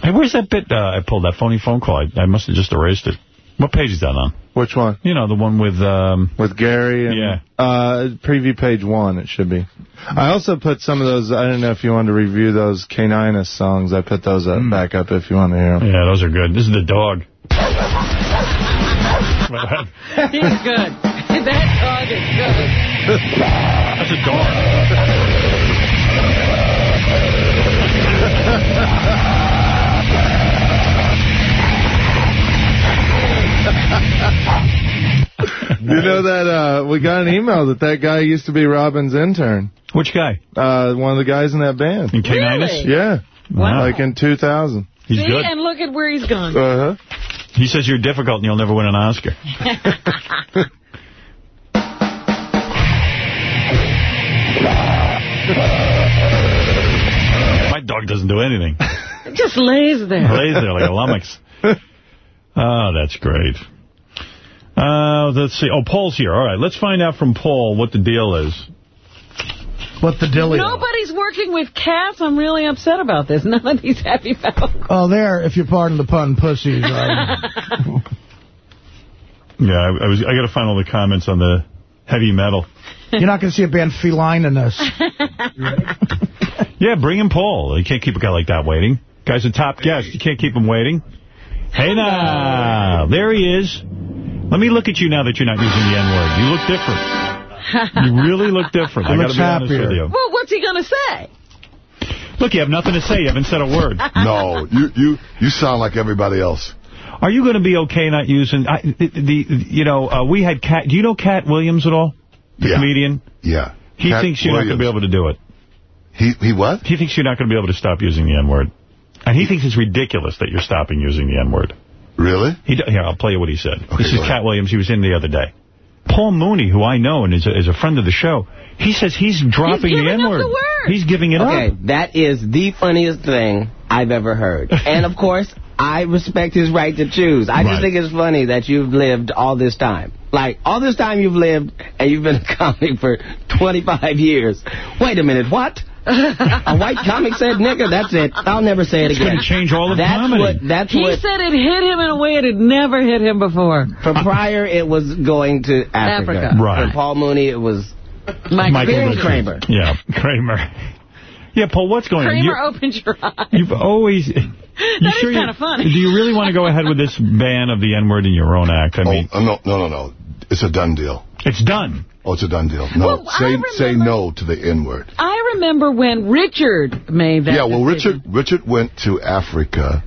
[SPEAKER 1] Hey, where's that bit uh, I pulled, that phony phone call? I, I must have just erased it. What page is that on?
[SPEAKER 9] Which one?
[SPEAKER 1] You know, the one with... Um,
[SPEAKER 9] With Gary? And,
[SPEAKER 1] Yeah.
[SPEAKER 9] Uh, preview page one, it should be. I also put some of those, I don't know if you wanted to review those Caninus songs. I put those up, back up if you want to hear them.
[SPEAKER 1] yeah, those are good. This is the dog.
[SPEAKER 3] He's good. That dog is good.
[SPEAKER 1] That's a dog.
[SPEAKER 9] know that uh, we got an email that that guy used to be Robin's intern.
[SPEAKER 1] Which guy?
[SPEAKER 9] Uh, one of the guys in that band.
[SPEAKER 1] In Caninus?
[SPEAKER 3] Really?
[SPEAKER 9] Yeah.
[SPEAKER 3] Wow.
[SPEAKER 9] Like in 2000.
[SPEAKER 1] He's
[SPEAKER 3] See,
[SPEAKER 1] good.
[SPEAKER 3] and look at where he's gone.
[SPEAKER 9] Uh-huh.
[SPEAKER 1] He says you're difficult and you'll never win an Oscar. My dog doesn't do anything.
[SPEAKER 3] It just lays there.
[SPEAKER 1] Lays there like a lummox. Oh, that's great. Uh, let's see. Oh, Paul's here. All right, let's find out from Paul what the deal is.
[SPEAKER 4] What the deal Is.
[SPEAKER 3] Nobody's working with cats. I'm really upset about this. None of these happy folk.
[SPEAKER 4] Oh, there, if you pardon the pun, pussies. Uh,
[SPEAKER 1] Yeah, I, I was. I got to find all the comments on the heavy metal.
[SPEAKER 4] you're not going to see a band feline in this.
[SPEAKER 1] Yeah, bring in Paul. You can't keep a guy like that waiting. Guy's a top guest. You can't keep him waiting. Hey now, there he is. Let me look at you now that you're not using the N-word. You look different. You really look different.
[SPEAKER 4] He
[SPEAKER 1] I got to
[SPEAKER 4] looks
[SPEAKER 1] be honest with you.
[SPEAKER 3] Well, what's he going to say?
[SPEAKER 1] Look, you have nothing to say. You haven't said a word.
[SPEAKER 15] No, you you you sound like everybody else.
[SPEAKER 1] Are you going to be okay not using... I, the, the You know, uh, we had Cat... Do you know Katt Williams at all? The
[SPEAKER 15] Yeah.
[SPEAKER 1] comedian?
[SPEAKER 15] Yeah.
[SPEAKER 1] He
[SPEAKER 15] Cat
[SPEAKER 1] thinks you're not going to be able to do it.
[SPEAKER 15] He he what?
[SPEAKER 1] He thinks you're not going to be able to stop using the N-word. And he thinks it's ridiculous that you're stopping using the N-word.
[SPEAKER 15] Really?
[SPEAKER 1] He, here, I'll play you what he said.
[SPEAKER 15] Okay,
[SPEAKER 1] this is. Katt Williams. He was in the other day. Paul Mooney, who I know and is a, is a friend of the show, he says he's dropping
[SPEAKER 3] giving
[SPEAKER 1] the
[SPEAKER 3] up
[SPEAKER 1] N-word.
[SPEAKER 3] the word.
[SPEAKER 1] He's giving it
[SPEAKER 16] Okay,
[SPEAKER 1] up.
[SPEAKER 16] Okay, that is the funniest thing I've ever heard. and, of course, I respect his right to choose. I
[SPEAKER 1] Right.
[SPEAKER 16] just think it's funny that you've lived all this time. Like, all this time you've lived, and you've been a comic for 25 years. Wait a minute, what? A white comic said nigga, that's it. I'll never say it
[SPEAKER 1] It's
[SPEAKER 16] again.
[SPEAKER 1] going to change all of
[SPEAKER 16] that's
[SPEAKER 1] comedy.
[SPEAKER 16] What, that's
[SPEAKER 3] He
[SPEAKER 16] what,
[SPEAKER 3] said it hit him in a way it had never hit him before.
[SPEAKER 16] for Pryor, it was going to Africa.
[SPEAKER 3] Africa.
[SPEAKER 1] Right.
[SPEAKER 16] For Paul Mooney, it was
[SPEAKER 3] Mike
[SPEAKER 1] Michael
[SPEAKER 16] Very Kramer.
[SPEAKER 1] Yeah, Kramer. Yeah, Paul, what's going on?
[SPEAKER 3] Kramer
[SPEAKER 1] You're-
[SPEAKER 3] opened your eyes.
[SPEAKER 1] You've always... You
[SPEAKER 3] That is
[SPEAKER 1] sure you-
[SPEAKER 3] kinda funny.
[SPEAKER 1] Do you really want to go ahead with this ban of the N-word in your own act? I oh, mean,
[SPEAKER 15] oh, no, no, no, no. It's a done deal.
[SPEAKER 1] it's done.
[SPEAKER 15] Oh, it's a done deal. No,
[SPEAKER 3] Well,
[SPEAKER 15] say
[SPEAKER 3] remember-
[SPEAKER 15] say no to the N-word.
[SPEAKER 3] I remember when Richard made that
[SPEAKER 15] Yeah, well,
[SPEAKER 3] decision.
[SPEAKER 15] Richard Richard went to Africa,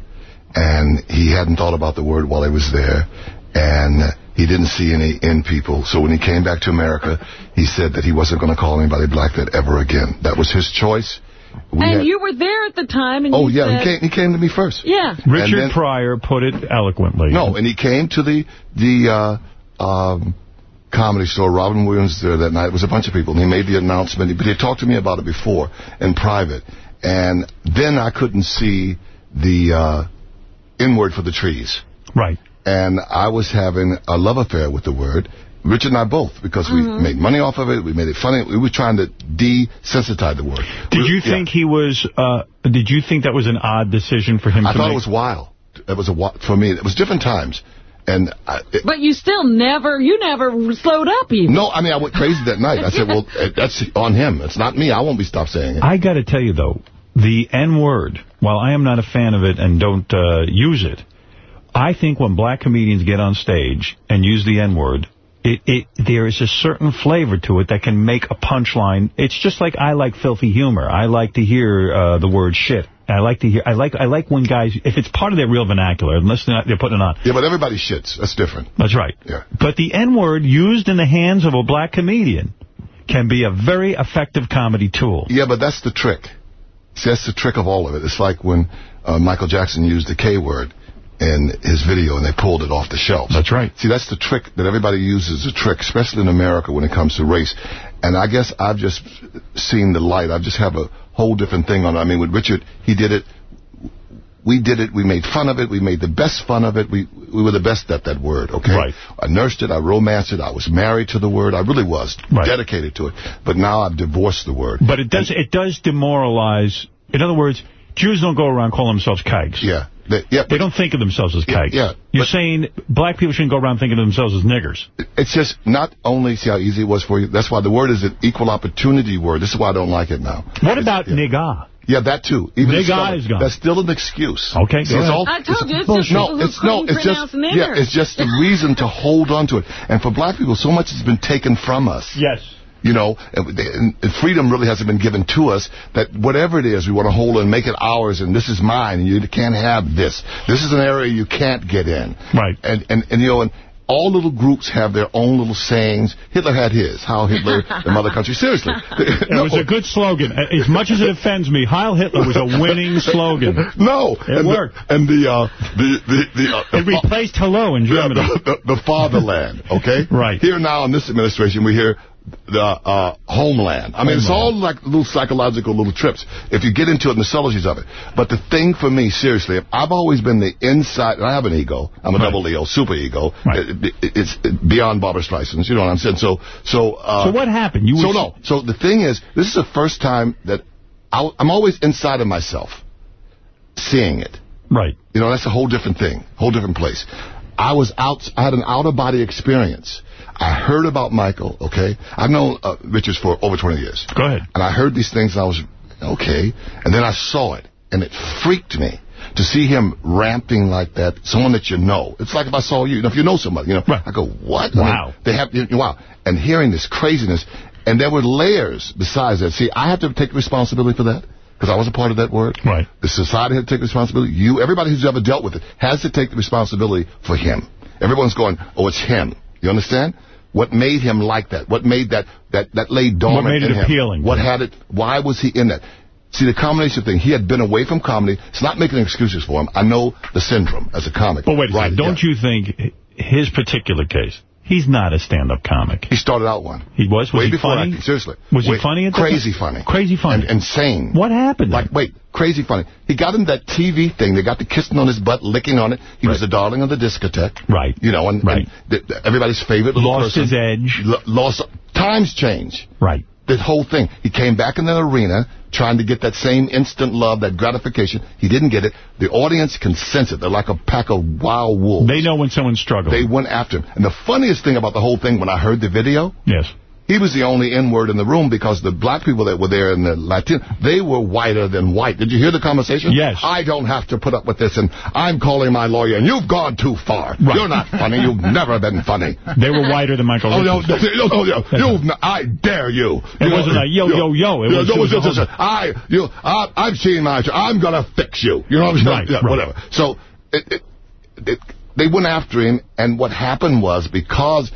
[SPEAKER 15] and he hadn't thought about the word while he was there, and he didn't see any in people. So when he came back to America, he said that he wasn't going to call anybody black that ever again. That was his choice. We
[SPEAKER 3] And
[SPEAKER 15] had-
[SPEAKER 3] you were there at the time. And
[SPEAKER 15] oh yeah,
[SPEAKER 3] said,
[SPEAKER 15] he came. He came to me first.
[SPEAKER 3] Yeah.
[SPEAKER 1] Richard
[SPEAKER 15] then-
[SPEAKER 1] Pryor put it eloquently.
[SPEAKER 15] No, and he came to the the uh, um, comedy store. Robin Williams was there that night. It was a bunch of people, and he made the announcement. But he talked to me about it before in private, and then I couldn't see the uh, N-word for the trees.
[SPEAKER 1] Right.
[SPEAKER 15] And I was having a love affair with the word. Richard and I both, because we
[SPEAKER 3] Mm-hmm.
[SPEAKER 15] made money off of it. We made it funny. We were trying to desensitize the word.
[SPEAKER 1] Did
[SPEAKER 15] We-
[SPEAKER 1] you
[SPEAKER 15] yeah.
[SPEAKER 1] think he was, uh, did you think that was an odd decision for him
[SPEAKER 15] I
[SPEAKER 1] to
[SPEAKER 15] thought it was wild. It was a wi- for me. It was different times, and I, it,
[SPEAKER 3] But you still never, you never slowed up even.
[SPEAKER 15] No, I mean, I went crazy that night. I said, well, that's on him. It's not me. I won't be stopped saying it.
[SPEAKER 1] I got to tell you, though, the N-word, while I am not a fan of it and don't uh, use it, I think when black comedians get on stage and use the N-word, it, it, there is a certain flavor to it that can make a punchline. It's just like I like filthy humor. I like to hear uh, the word shit. I like to hear. I like. I like when guys, if it's part of their real vernacular, unless they're, not, they're putting it on.
[SPEAKER 15] Yeah, but everybody shits. That's different.
[SPEAKER 1] That's right.
[SPEAKER 15] Yeah.
[SPEAKER 1] But the N-word used in the hands of a black comedian can be a very effective comedy tool.
[SPEAKER 15] Yeah, but that's the trick. See, that's the trick of all of it. It's like when uh, Michael Jackson used the K word in his video and they pulled it off the shelves.
[SPEAKER 1] That's right.
[SPEAKER 15] See, that's the trick that everybody uses, a trick, especially in America when it comes to race. And I guess I've just seen the light. I just have a whole different thing on it. I mean, with Richard, he did it. We did it. We made fun of it. We made the best fun of it. We we were the best at that word, okay?
[SPEAKER 1] Right.
[SPEAKER 15] I nursed it. I romanced it. I was married to the word. I really was
[SPEAKER 1] Right.
[SPEAKER 15] dedicated to it. But now I've divorced the word.
[SPEAKER 1] But it does it does demoralize. In other words, Jews don't go around calling themselves kegs.
[SPEAKER 15] Yeah. They, yeah,
[SPEAKER 1] They don't think of themselves as
[SPEAKER 15] Yeah,
[SPEAKER 1] kegs.
[SPEAKER 15] yeah,
[SPEAKER 1] You're
[SPEAKER 15] but-
[SPEAKER 1] saying black people shouldn't go around thinking of themselves as niggers.
[SPEAKER 15] It's just not only, see how easy it was for you? That's why the word is an equal opportunity word. This is why I don't like it now.
[SPEAKER 1] What about nigga?
[SPEAKER 15] Yeah, that too. Even the
[SPEAKER 1] Nigga
[SPEAKER 15] spelling.
[SPEAKER 1] is gone.
[SPEAKER 15] That's still an excuse.
[SPEAKER 1] Okay,
[SPEAKER 15] See, it's all-
[SPEAKER 3] I told you, it's
[SPEAKER 15] bullshit.
[SPEAKER 3] just people
[SPEAKER 15] no,
[SPEAKER 3] who
[SPEAKER 15] it's no, it's just
[SPEAKER 3] pronounce
[SPEAKER 15] yeah, it's just a reason to hold on to it. And for black people, so much has been taken from us.
[SPEAKER 1] Yes.
[SPEAKER 15] You know, and, freedom really hasn't been given to us. That whatever it is, we want to hold and make it ours, and this is mine, and you can't have this. This is an area you can't get in.
[SPEAKER 1] Right.
[SPEAKER 15] And and, and you know, and all little groups have their own little sayings. Hitler had his. How Hitler, the mother country. Seriously.
[SPEAKER 1] It was a good slogan. As much as it offends me, Heil Hitler was a winning slogan.
[SPEAKER 15] No.
[SPEAKER 1] It
[SPEAKER 15] and
[SPEAKER 1] worked.
[SPEAKER 15] The, and the, uh, the, the, the, uh,
[SPEAKER 1] It replaced hello in
[SPEAKER 15] yeah,
[SPEAKER 1] Germany.
[SPEAKER 15] the, the, the fatherland, okay?
[SPEAKER 1] Right.
[SPEAKER 15] Here now in this administration, we hear the uh, homeland. I mean, it's all like little psychological little trips if you get into it and the subtleties of it. But the thing for me, seriously, I've always been the inside, I have an ego. I'm a double ego, super ego. It- it- it's beyond Barbra Streisand's, you know what I'm saying? So, so, uh,
[SPEAKER 1] So what happened? You
[SPEAKER 15] so no. So the thing is, this is the first time that I, I'm always inside of myself, seeing it.
[SPEAKER 1] Right.
[SPEAKER 15] You know, that's a whole different thing, whole different place. I was out, I had an out-of-body experience. I heard about Michael, okay? I've known uh, Richards for over 20 years.
[SPEAKER 1] Go ahead.
[SPEAKER 15] And I heard these things and I was, okay. And then I saw it and it freaked me to see him ramping like that, someone that you know. It's like if I saw you, you know, if you know somebody, you know, right. I go, what? I mean,
[SPEAKER 1] Wow.
[SPEAKER 15] they have, you know, wow. And hearing this craziness, and there were layers besides that. See, I have to take responsibility for that because I was a part of that work.
[SPEAKER 1] Right.
[SPEAKER 15] The society had to take responsibility. You, everybody who's ever dealt with it, has to take the responsibility for him. Everyone's going, oh, it's him. You understand? What made him like that? What made that that that lay dormant What
[SPEAKER 1] made it
[SPEAKER 15] in him?
[SPEAKER 1] appealing?
[SPEAKER 15] What had it? Why was he in that? See, the combination thing, he had been away from comedy. It's not making excuses for him. I know the syndrome as a comic.
[SPEAKER 1] But wait a
[SPEAKER 15] right,
[SPEAKER 1] second. Don't
[SPEAKER 15] yeah.
[SPEAKER 1] you think his particular case, he's not a stand-up comic?
[SPEAKER 15] He started out one.
[SPEAKER 1] He was? Was
[SPEAKER 15] Way
[SPEAKER 1] he
[SPEAKER 15] before
[SPEAKER 1] funny?
[SPEAKER 15] acting, seriously.
[SPEAKER 1] Was he funny at
[SPEAKER 15] Crazy
[SPEAKER 1] time?
[SPEAKER 15] funny.
[SPEAKER 1] Crazy funny.
[SPEAKER 15] And insane.
[SPEAKER 1] What happened?
[SPEAKER 15] Like, wait, crazy funny. He got in that TV thing. They got the kissing on his butt, licking on it. He was the darling of the discotheque.
[SPEAKER 1] Right.
[SPEAKER 15] You know, and,
[SPEAKER 1] Right.
[SPEAKER 15] and th- th- everybody's favorite
[SPEAKER 1] Lost
[SPEAKER 15] person.
[SPEAKER 1] his edge.
[SPEAKER 15] L- lost. Times change.
[SPEAKER 1] Right.
[SPEAKER 15] This whole thing. He came back in the arena trying to get that same instant love, that gratification. He didn't get it. The audience can sense it. They're like a pack of wild wolves.
[SPEAKER 1] They know when someone's struggling.
[SPEAKER 15] They went after him. And the funniest thing about the whole thing, when I heard the video,
[SPEAKER 1] Yes.
[SPEAKER 15] He was the only N-word in the room because the black people that were there and the Latin, they were whiter than white. Did you hear the conversation?
[SPEAKER 1] Yes.
[SPEAKER 15] I don't have to put up with this, and I'm calling my lawyer, and you've gone too far. You're not funny. You've never been funny.
[SPEAKER 1] They were whiter than Michael
[SPEAKER 15] Oh, no, no, no, no, no. You've not, I dare you.
[SPEAKER 1] It
[SPEAKER 15] You
[SPEAKER 1] wasn't
[SPEAKER 15] know,
[SPEAKER 1] a yo, yo, yo. It was- it was
[SPEAKER 15] just-
[SPEAKER 1] a whole-
[SPEAKER 15] just- I, you, I, I've seen my, I'm going to fix you. You know what I'm saying?
[SPEAKER 1] Right,
[SPEAKER 15] yeah,
[SPEAKER 1] right.
[SPEAKER 15] whatever. So, it, it, it, they went after him, and what happened was because,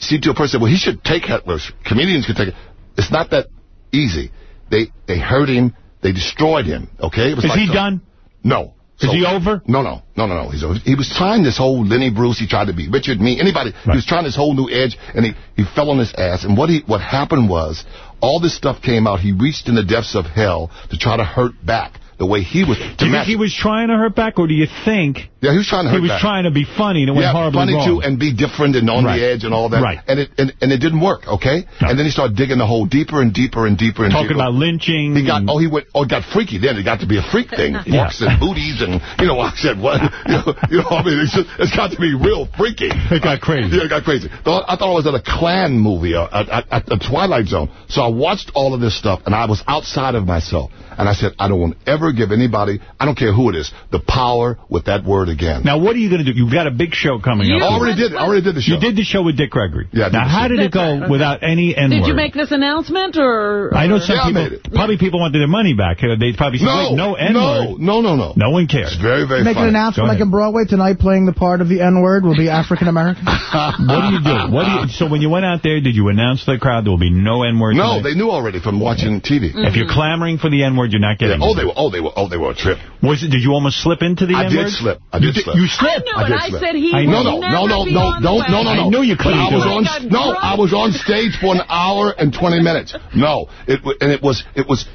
[SPEAKER 15] see, to a person, well, he should take Hitler's. Comedians can take it. It's not that easy. They they hurt him. They destroyed him. Okay? It was
[SPEAKER 1] Is
[SPEAKER 15] like
[SPEAKER 1] he
[SPEAKER 15] some-
[SPEAKER 1] done?
[SPEAKER 15] No.
[SPEAKER 1] Is he over?
[SPEAKER 15] No, no, no, no, no. He's over. He was trying this whole Lenny Bruce. He tried to be Richard, me, anybody. He was trying this whole new edge, and he, he fell on his ass. And what he what happened was, all this stuff came out. He reached in the depths of hell to try to hurt back the way he was.
[SPEAKER 1] Do you think he was trying to hurt back, or do you think
[SPEAKER 15] yeah, he was trying to hurt
[SPEAKER 1] he was
[SPEAKER 15] back.
[SPEAKER 1] trying to be funny and it went
[SPEAKER 15] yeah,
[SPEAKER 1] horribly
[SPEAKER 15] funny
[SPEAKER 1] wrong?
[SPEAKER 15] too, and be different and on
[SPEAKER 1] Right.
[SPEAKER 15] the edge and all that.
[SPEAKER 1] Right.
[SPEAKER 15] And it and, and it didn't work. Okay. And then he started digging the hole deeper and deeper and deeper and
[SPEAKER 1] Talking
[SPEAKER 15] deeper.
[SPEAKER 1] about lynching.
[SPEAKER 15] He got oh he went oh it got freaky then it got to be a freak thing. He
[SPEAKER 1] Yeah.
[SPEAKER 15] walks in booties and you know I said what you know, you know I mean it's just, it's got to be real freaky.
[SPEAKER 1] It got crazy.
[SPEAKER 15] Yeah, it got crazy. I thought I was at a Klan movie uh, at, at, at the Twilight Zone. So I watched all of this stuff and I was outside of myself. And I said I don't want to ever give anybody I don't care who it is the power with that word again.
[SPEAKER 1] Now, what are you going to do? You've got a big show coming
[SPEAKER 15] You
[SPEAKER 1] up.
[SPEAKER 15] I already did. I already did the show.
[SPEAKER 1] You did the show with Dick Gregory.
[SPEAKER 15] Yeah,
[SPEAKER 1] Now, how did it go without any N-word?
[SPEAKER 3] Did you make this announcement, or...
[SPEAKER 1] I know some
[SPEAKER 15] Yeah,
[SPEAKER 1] people, probably people wanted their money back. Uh, They'd probably say,
[SPEAKER 15] No,
[SPEAKER 1] wait, no N-word.
[SPEAKER 15] no, no, no, no.
[SPEAKER 1] No one cares.
[SPEAKER 15] It's very, very
[SPEAKER 4] Make
[SPEAKER 15] funny.
[SPEAKER 4] an announcement like in Broadway tonight playing the part of the N-word will be African-American.
[SPEAKER 1] What do you do? What do you, so when you went out there, did you announce to the crowd there will be no N-word
[SPEAKER 15] No,
[SPEAKER 1] tonight?
[SPEAKER 15] they knew already from watching TV.
[SPEAKER 1] If you're clamoring for the N-word, you're not
[SPEAKER 15] Yeah,
[SPEAKER 1] getting
[SPEAKER 15] oh,
[SPEAKER 1] it.
[SPEAKER 15] they were. Oh, they were. Oh, they were a trip.
[SPEAKER 1] Was it, did you almost slip into the
[SPEAKER 15] I
[SPEAKER 1] N-word?
[SPEAKER 15] did slip. I
[SPEAKER 1] You
[SPEAKER 15] did
[SPEAKER 1] did-
[SPEAKER 15] slip.
[SPEAKER 1] You
[SPEAKER 3] I
[SPEAKER 1] slipped?
[SPEAKER 3] knew
[SPEAKER 15] I
[SPEAKER 3] it.
[SPEAKER 15] did
[SPEAKER 3] I said he
[SPEAKER 1] I
[SPEAKER 15] No,
[SPEAKER 1] know.
[SPEAKER 15] no,
[SPEAKER 3] never
[SPEAKER 15] no, no, no,
[SPEAKER 3] on
[SPEAKER 15] no,
[SPEAKER 3] the
[SPEAKER 15] no, no, no.
[SPEAKER 1] I knew you couldn't
[SPEAKER 15] I was on.
[SPEAKER 3] Got
[SPEAKER 15] No,
[SPEAKER 3] drunk.
[SPEAKER 15] I was on stage for an hour and 20 minutes. No, it and it was it was.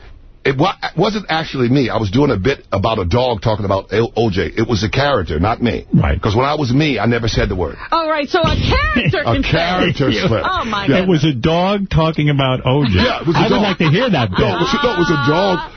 [SPEAKER 15] It wasn't actually me. I was doing a bit about a dog talking about OJ. It was a character, not me.
[SPEAKER 1] Right.
[SPEAKER 15] Because when I was me, I never said the word.
[SPEAKER 3] All right, so a character
[SPEAKER 15] A character slip.
[SPEAKER 3] Oh, my
[SPEAKER 1] It was a dog talking about OJ.
[SPEAKER 15] Yeah, it was a
[SPEAKER 1] I would like to hear that bit.
[SPEAKER 15] No, it was, no, it was a dog. Uh,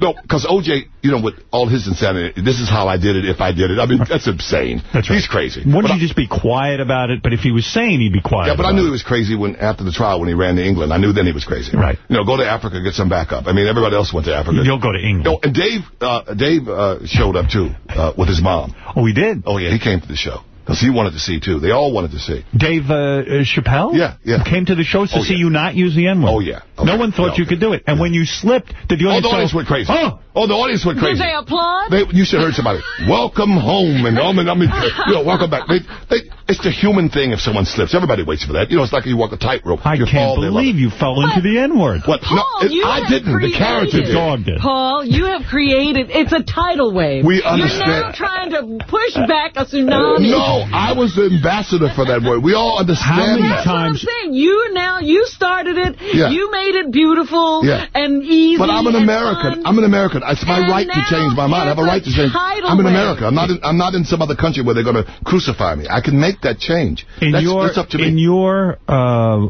[SPEAKER 15] No, because OJ, you know, with all his insanity, this is how I did it if I did it. I mean, that's insane.
[SPEAKER 1] That's right.
[SPEAKER 15] He's crazy.
[SPEAKER 1] Wouldn't you just be quiet about it? But if he was sane, he'd be quiet
[SPEAKER 15] Yeah, but I knew he was crazy when after the trial when he ran to England. I knew then he was crazy.
[SPEAKER 1] Right.
[SPEAKER 15] You know, go to Africa, get some backup. I mean, everybody else went to Africa.
[SPEAKER 1] You'll go to England.
[SPEAKER 15] No, and Dave, uh, Dave uh, showed up too uh, with his mom.
[SPEAKER 1] Oh, he did?
[SPEAKER 15] Oh yeah, he came to the show because he wanted to see too. They all wanted to see.
[SPEAKER 1] Dave uh, uh, Chappelle?
[SPEAKER 15] Yeah, yeah.
[SPEAKER 1] Came to the shows to
[SPEAKER 15] Oh,
[SPEAKER 1] see
[SPEAKER 15] yeah.
[SPEAKER 1] you not use the N-word.
[SPEAKER 15] Oh, yeah. Oh,
[SPEAKER 1] no one thought
[SPEAKER 15] Yeah,
[SPEAKER 1] you
[SPEAKER 15] okay.
[SPEAKER 1] could do it. And when you slipped, did the
[SPEAKER 15] Oh,
[SPEAKER 1] audience
[SPEAKER 15] the audience
[SPEAKER 1] go,
[SPEAKER 15] went crazy.
[SPEAKER 1] Oh,
[SPEAKER 15] Oh, the audience went crazy.
[SPEAKER 3] Did they applaud?
[SPEAKER 15] They, you should have heard somebody, welcome home, and um, I mean, I mean, you know, welcome back. They, they, it's the human thing if someone slips. Everybody waits for that. You know, it's like you walk a tightrope.
[SPEAKER 1] I
[SPEAKER 15] you
[SPEAKER 1] can't
[SPEAKER 15] fall,
[SPEAKER 1] believe you fell into the N-word.
[SPEAKER 15] What?
[SPEAKER 3] Paul,
[SPEAKER 15] no, it-
[SPEAKER 3] you
[SPEAKER 15] I
[SPEAKER 3] have
[SPEAKER 15] didn't. The character
[SPEAKER 3] created-
[SPEAKER 15] did.
[SPEAKER 1] Dog did.
[SPEAKER 3] Paul, you have created, it's a tidal wave.
[SPEAKER 15] We understand.
[SPEAKER 3] You're now trying to push back a tsunami.
[SPEAKER 15] No, I was the ambassador for that word. We all understand How
[SPEAKER 1] many
[SPEAKER 15] that.
[SPEAKER 3] That's what I'm saying. You now, you started it.
[SPEAKER 15] Yeah.
[SPEAKER 3] You made it beautiful
[SPEAKER 15] Yeah.
[SPEAKER 3] and easy
[SPEAKER 15] But I'm an American.
[SPEAKER 3] fun.
[SPEAKER 15] I'm an American. It's my
[SPEAKER 3] And
[SPEAKER 15] right to change my mind. I have a right to change. I'm in. America. I'm not in, I'm not in some other country where they're going to crucify me. I can make that change.
[SPEAKER 1] In
[SPEAKER 15] that's,
[SPEAKER 1] your,
[SPEAKER 15] that's up to me.
[SPEAKER 1] in your uh,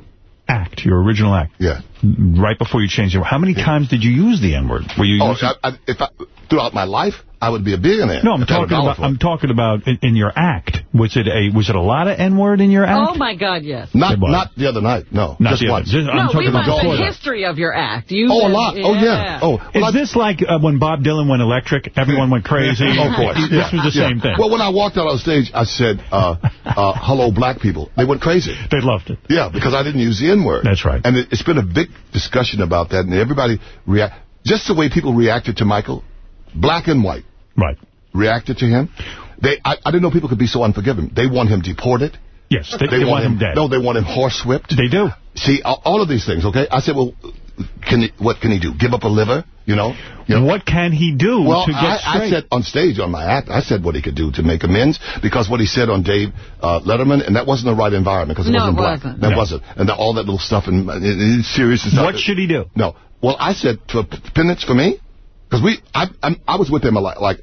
[SPEAKER 1] act, your original act,
[SPEAKER 15] yeah.
[SPEAKER 1] right before you changed it, how many times did you use the N-word? Were you
[SPEAKER 15] Oh,
[SPEAKER 1] using...
[SPEAKER 15] I, I, if I, throughout my life, I would be a billionaire.
[SPEAKER 1] No, I'm
[SPEAKER 15] if I had a
[SPEAKER 1] talking about. I'm talking about in, in your act. Was it a was it a lot of N-word in your act?
[SPEAKER 3] Oh, my God, yes.
[SPEAKER 15] Not not the other night. No,
[SPEAKER 1] Not
[SPEAKER 15] just
[SPEAKER 1] the other-
[SPEAKER 15] once.
[SPEAKER 1] just- I'm
[SPEAKER 3] no,
[SPEAKER 1] talking
[SPEAKER 3] we
[SPEAKER 1] about
[SPEAKER 3] want the
[SPEAKER 1] that.
[SPEAKER 3] history of your act. You
[SPEAKER 15] Oh, a
[SPEAKER 3] said-
[SPEAKER 15] lot. Oh, yeah. Oh,
[SPEAKER 1] Is this like uh, when Bob Dylan went electric? Everyone went crazy.
[SPEAKER 15] of course.
[SPEAKER 1] This
[SPEAKER 15] yeah,
[SPEAKER 1] was the
[SPEAKER 15] yeah.
[SPEAKER 1] same thing.
[SPEAKER 15] Well, when I walked out on stage, I said, uh, uh, hello, black people. They went crazy.
[SPEAKER 1] They loved it.
[SPEAKER 15] Yeah, because I didn't use the N-word.
[SPEAKER 1] That's right.
[SPEAKER 15] And it, it's been a big discussion about that, and everybody react. Just the way people reacted to Michael, black and white.
[SPEAKER 1] Right.
[SPEAKER 15] Reacted to him. They, I, I didn't know people could be so unforgiving. They want him deported.
[SPEAKER 1] Yes, they, they want him dead.
[SPEAKER 15] No, they want him horsewhipped.
[SPEAKER 1] They do.
[SPEAKER 15] See, all, all of these things, okay? I said, well, can he, what can he do? Give up a liver, you know? You know?
[SPEAKER 1] What can he do
[SPEAKER 15] Well,
[SPEAKER 1] to get
[SPEAKER 15] I,
[SPEAKER 1] straight?
[SPEAKER 15] I said on stage on my act, I said what he could do to make amends because what he said on Dave uh, Letterman, and that wasn't the right environment because it
[SPEAKER 3] No,
[SPEAKER 15] wasn't
[SPEAKER 3] it
[SPEAKER 15] black.
[SPEAKER 3] wasn't.
[SPEAKER 15] That
[SPEAKER 1] No.
[SPEAKER 15] wasn't. And the, all that little stuff and, and it's serious and stuff.
[SPEAKER 1] what should he do?
[SPEAKER 15] No. Well, I said for p- penance for me, because we, I, I'm, I was with him a lot, like,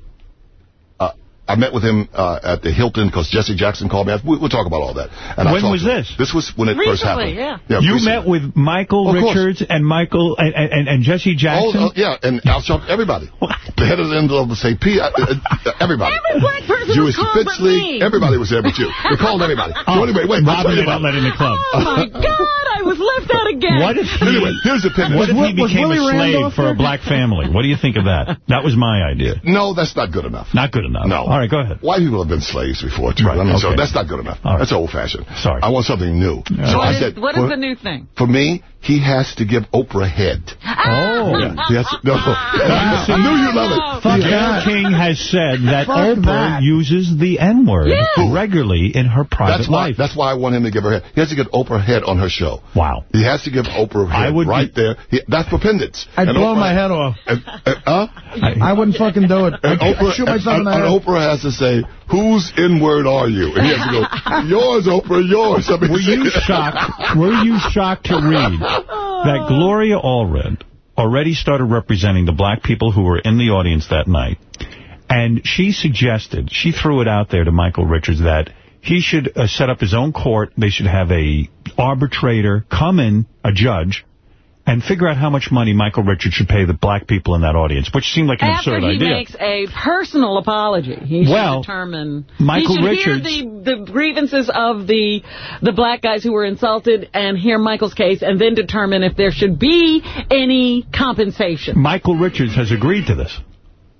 [SPEAKER 15] I met with him uh, at the Hilton because Jesse Jackson called me. I- We, we'll talk about all that. And
[SPEAKER 1] When
[SPEAKER 15] talked
[SPEAKER 1] was this?
[SPEAKER 15] This was when it first happened.
[SPEAKER 3] yeah.
[SPEAKER 1] you
[SPEAKER 15] recently.
[SPEAKER 1] met with Michael
[SPEAKER 15] Of.
[SPEAKER 1] Richards and Michael and, and, and Jesse
[SPEAKER 15] Oh,
[SPEAKER 1] Jackson.
[SPEAKER 15] uh, yeah, and Al Sharpton, everybody. The head of the NAACP, uh, uh, everybody.
[SPEAKER 3] Every black person
[SPEAKER 15] Jewish
[SPEAKER 3] was called
[SPEAKER 15] Defense
[SPEAKER 3] but
[SPEAKER 15] League,
[SPEAKER 3] me.
[SPEAKER 15] everybody was there but you. They called everybody. So anyway, wait, I'll
[SPEAKER 1] Robin
[SPEAKER 15] you
[SPEAKER 1] they don't
[SPEAKER 15] about
[SPEAKER 1] let in the club.
[SPEAKER 3] Oh, my God, I was left out again.
[SPEAKER 1] What if he,
[SPEAKER 15] Anyway, here's the penance.
[SPEAKER 1] what if he became
[SPEAKER 4] Willie
[SPEAKER 1] a slave
[SPEAKER 4] Randolph
[SPEAKER 1] for a black family? What do you think of that? That was my idea.
[SPEAKER 15] No, that's not good enough.
[SPEAKER 1] Not good enough.
[SPEAKER 15] No.
[SPEAKER 1] All right, go ahead.
[SPEAKER 15] White people have been slaves before, too.
[SPEAKER 1] Right,
[SPEAKER 15] I mean, so that's not good enough.
[SPEAKER 1] All right.
[SPEAKER 15] That's old-fashioned.
[SPEAKER 1] Sorry.
[SPEAKER 15] I want something new. So
[SPEAKER 3] What
[SPEAKER 15] I
[SPEAKER 3] is-
[SPEAKER 15] said,
[SPEAKER 3] what is
[SPEAKER 15] for,
[SPEAKER 3] the new thing?
[SPEAKER 15] for me, he has to give Oprah head. Ah!
[SPEAKER 1] Oh.
[SPEAKER 15] Yeah, he has to, no, ah. I knew you love it.
[SPEAKER 4] Oh, Fuck
[SPEAKER 15] He-
[SPEAKER 1] King has said that
[SPEAKER 4] Fuck
[SPEAKER 1] Oprah
[SPEAKER 4] that.
[SPEAKER 1] uses the N-word
[SPEAKER 3] Yeah.
[SPEAKER 1] regularly in her private
[SPEAKER 15] That's why.
[SPEAKER 1] life.
[SPEAKER 15] That's why I want him to give her head. He has to get Oprah head on her show.
[SPEAKER 1] Wow.
[SPEAKER 15] He has to give Oprah
[SPEAKER 1] I
[SPEAKER 15] head
[SPEAKER 1] would
[SPEAKER 15] right
[SPEAKER 1] be-
[SPEAKER 15] there. He, that's for pendants.
[SPEAKER 4] I'd
[SPEAKER 15] And
[SPEAKER 4] blow
[SPEAKER 15] Oprah-
[SPEAKER 4] my head off.
[SPEAKER 15] And, and, huh?
[SPEAKER 4] I wouldn't fucking do it.
[SPEAKER 15] And
[SPEAKER 4] I'd
[SPEAKER 15] Oprah,
[SPEAKER 4] shoot
[SPEAKER 15] and,
[SPEAKER 4] myself in the head.
[SPEAKER 15] Oprah has to say, "Whose N-word are you?" And he has to go, "Yours, Oprah, yours." I mean,
[SPEAKER 1] Were you shocked? Were you shocked to read that Gloria Allred already started representing the black people who were in the audience that night, and she suggested, she threw it out there to Michael Richards that he should uh, set up his own court. They should have a arbitrator come in, a judge, and figure out how much money Michael Richards should pay the black people in that audience, which seemed like an
[SPEAKER 3] After
[SPEAKER 1] absurd
[SPEAKER 3] he makes a personal apology, he
[SPEAKER 1] Well,
[SPEAKER 3] should determine.
[SPEAKER 1] Michael
[SPEAKER 3] he should
[SPEAKER 1] Richards-
[SPEAKER 3] hear the, the grievances of the the black guys who were insulted and hear Michael's case, and then determine if there should be any compensation.
[SPEAKER 1] Michael Richards has agreed to this.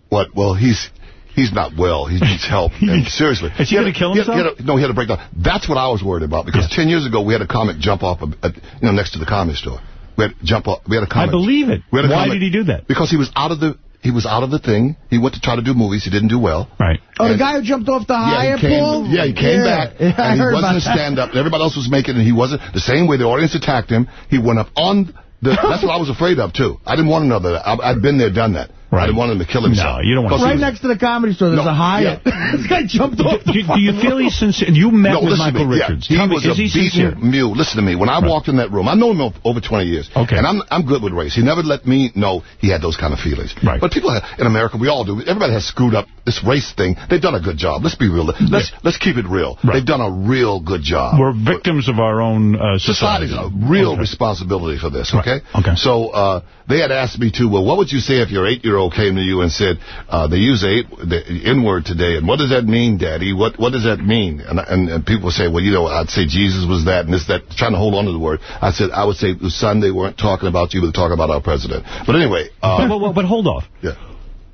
[SPEAKER 15] What? Well, he's he's not well. He needs help. And seriously,
[SPEAKER 1] Is he
[SPEAKER 15] had
[SPEAKER 1] gonna
[SPEAKER 15] a-
[SPEAKER 1] kill
[SPEAKER 15] he had-
[SPEAKER 1] himself?
[SPEAKER 15] he had a- no, he had a breakdown. That's what I was worried about because ten years ago we had a comic jump off, a, a, you know, next to the comedy store. We had jump off. We had a
[SPEAKER 1] I
[SPEAKER 15] comic.
[SPEAKER 1] believe it.
[SPEAKER 15] We had a
[SPEAKER 1] Why
[SPEAKER 15] comic-
[SPEAKER 1] did he do that?
[SPEAKER 15] Because he was out of the he was out of the thing. He went to try to do movies. He didn't do well.
[SPEAKER 1] Right.
[SPEAKER 4] Oh, the guy who jumped off the
[SPEAKER 15] Yeah,
[SPEAKER 4] Hyatt
[SPEAKER 15] he came,
[SPEAKER 4] pool?
[SPEAKER 15] yeah, he came
[SPEAKER 4] Yeah.
[SPEAKER 15] back,
[SPEAKER 4] Yeah, I
[SPEAKER 15] and he
[SPEAKER 4] heard
[SPEAKER 15] wasn't a
[SPEAKER 4] about that.
[SPEAKER 15] stand-up. Everybody else was making it, and he wasn't. The same way the audience attacked him, he went up on the... That's what I was afraid of, too. I didn't want another... I, I'd been there, done that. I didn't want him to kill himself.
[SPEAKER 1] No, you don't want
[SPEAKER 15] to. he
[SPEAKER 4] Right next to the comedy store, there's
[SPEAKER 15] No,
[SPEAKER 4] a Hyatt.
[SPEAKER 15] yeah.
[SPEAKER 4] this guy jumped off
[SPEAKER 1] Do,
[SPEAKER 4] the
[SPEAKER 1] do you feel he's sincere? You met
[SPEAKER 15] No,
[SPEAKER 1] with Michael
[SPEAKER 15] me. Yeah,
[SPEAKER 1] Richards.
[SPEAKER 15] he
[SPEAKER 1] me,
[SPEAKER 15] was
[SPEAKER 1] is
[SPEAKER 15] a
[SPEAKER 1] he
[SPEAKER 15] mule. Listen to me. When I walked in that room, I've known him over 20 years.
[SPEAKER 1] Okay.
[SPEAKER 15] And I'm I'm good with race. He never let me know he had those kind of feelings.
[SPEAKER 1] Right.
[SPEAKER 15] But people in America, we all do. Everybody has screwed up this race thing. They've done a good job. Let's be real. Let's let's keep it real.
[SPEAKER 1] Right.
[SPEAKER 15] They've done a real good job.
[SPEAKER 1] We're victims of our own uh, society.
[SPEAKER 15] Society's a real
[SPEAKER 1] Okay.
[SPEAKER 15] responsibility for this, okay?
[SPEAKER 1] Okay.
[SPEAKER 15] So uh, they had asked me to, well, what would you say if your eight-year-old came to you and said, uh, they use the, eight, the N-word today, and what does that mean, Daddy? What what does that mean? And, and, and people say, well, you know, I'd say Jesus was that and this, that, trying to hold on to the word. I said, I would say, son, they weren't talking about you, but they're talking about our president. But anyway. Uh,
[SPEAKER 1] but, but, but hold off.
[SPEAKER 15] Yeah.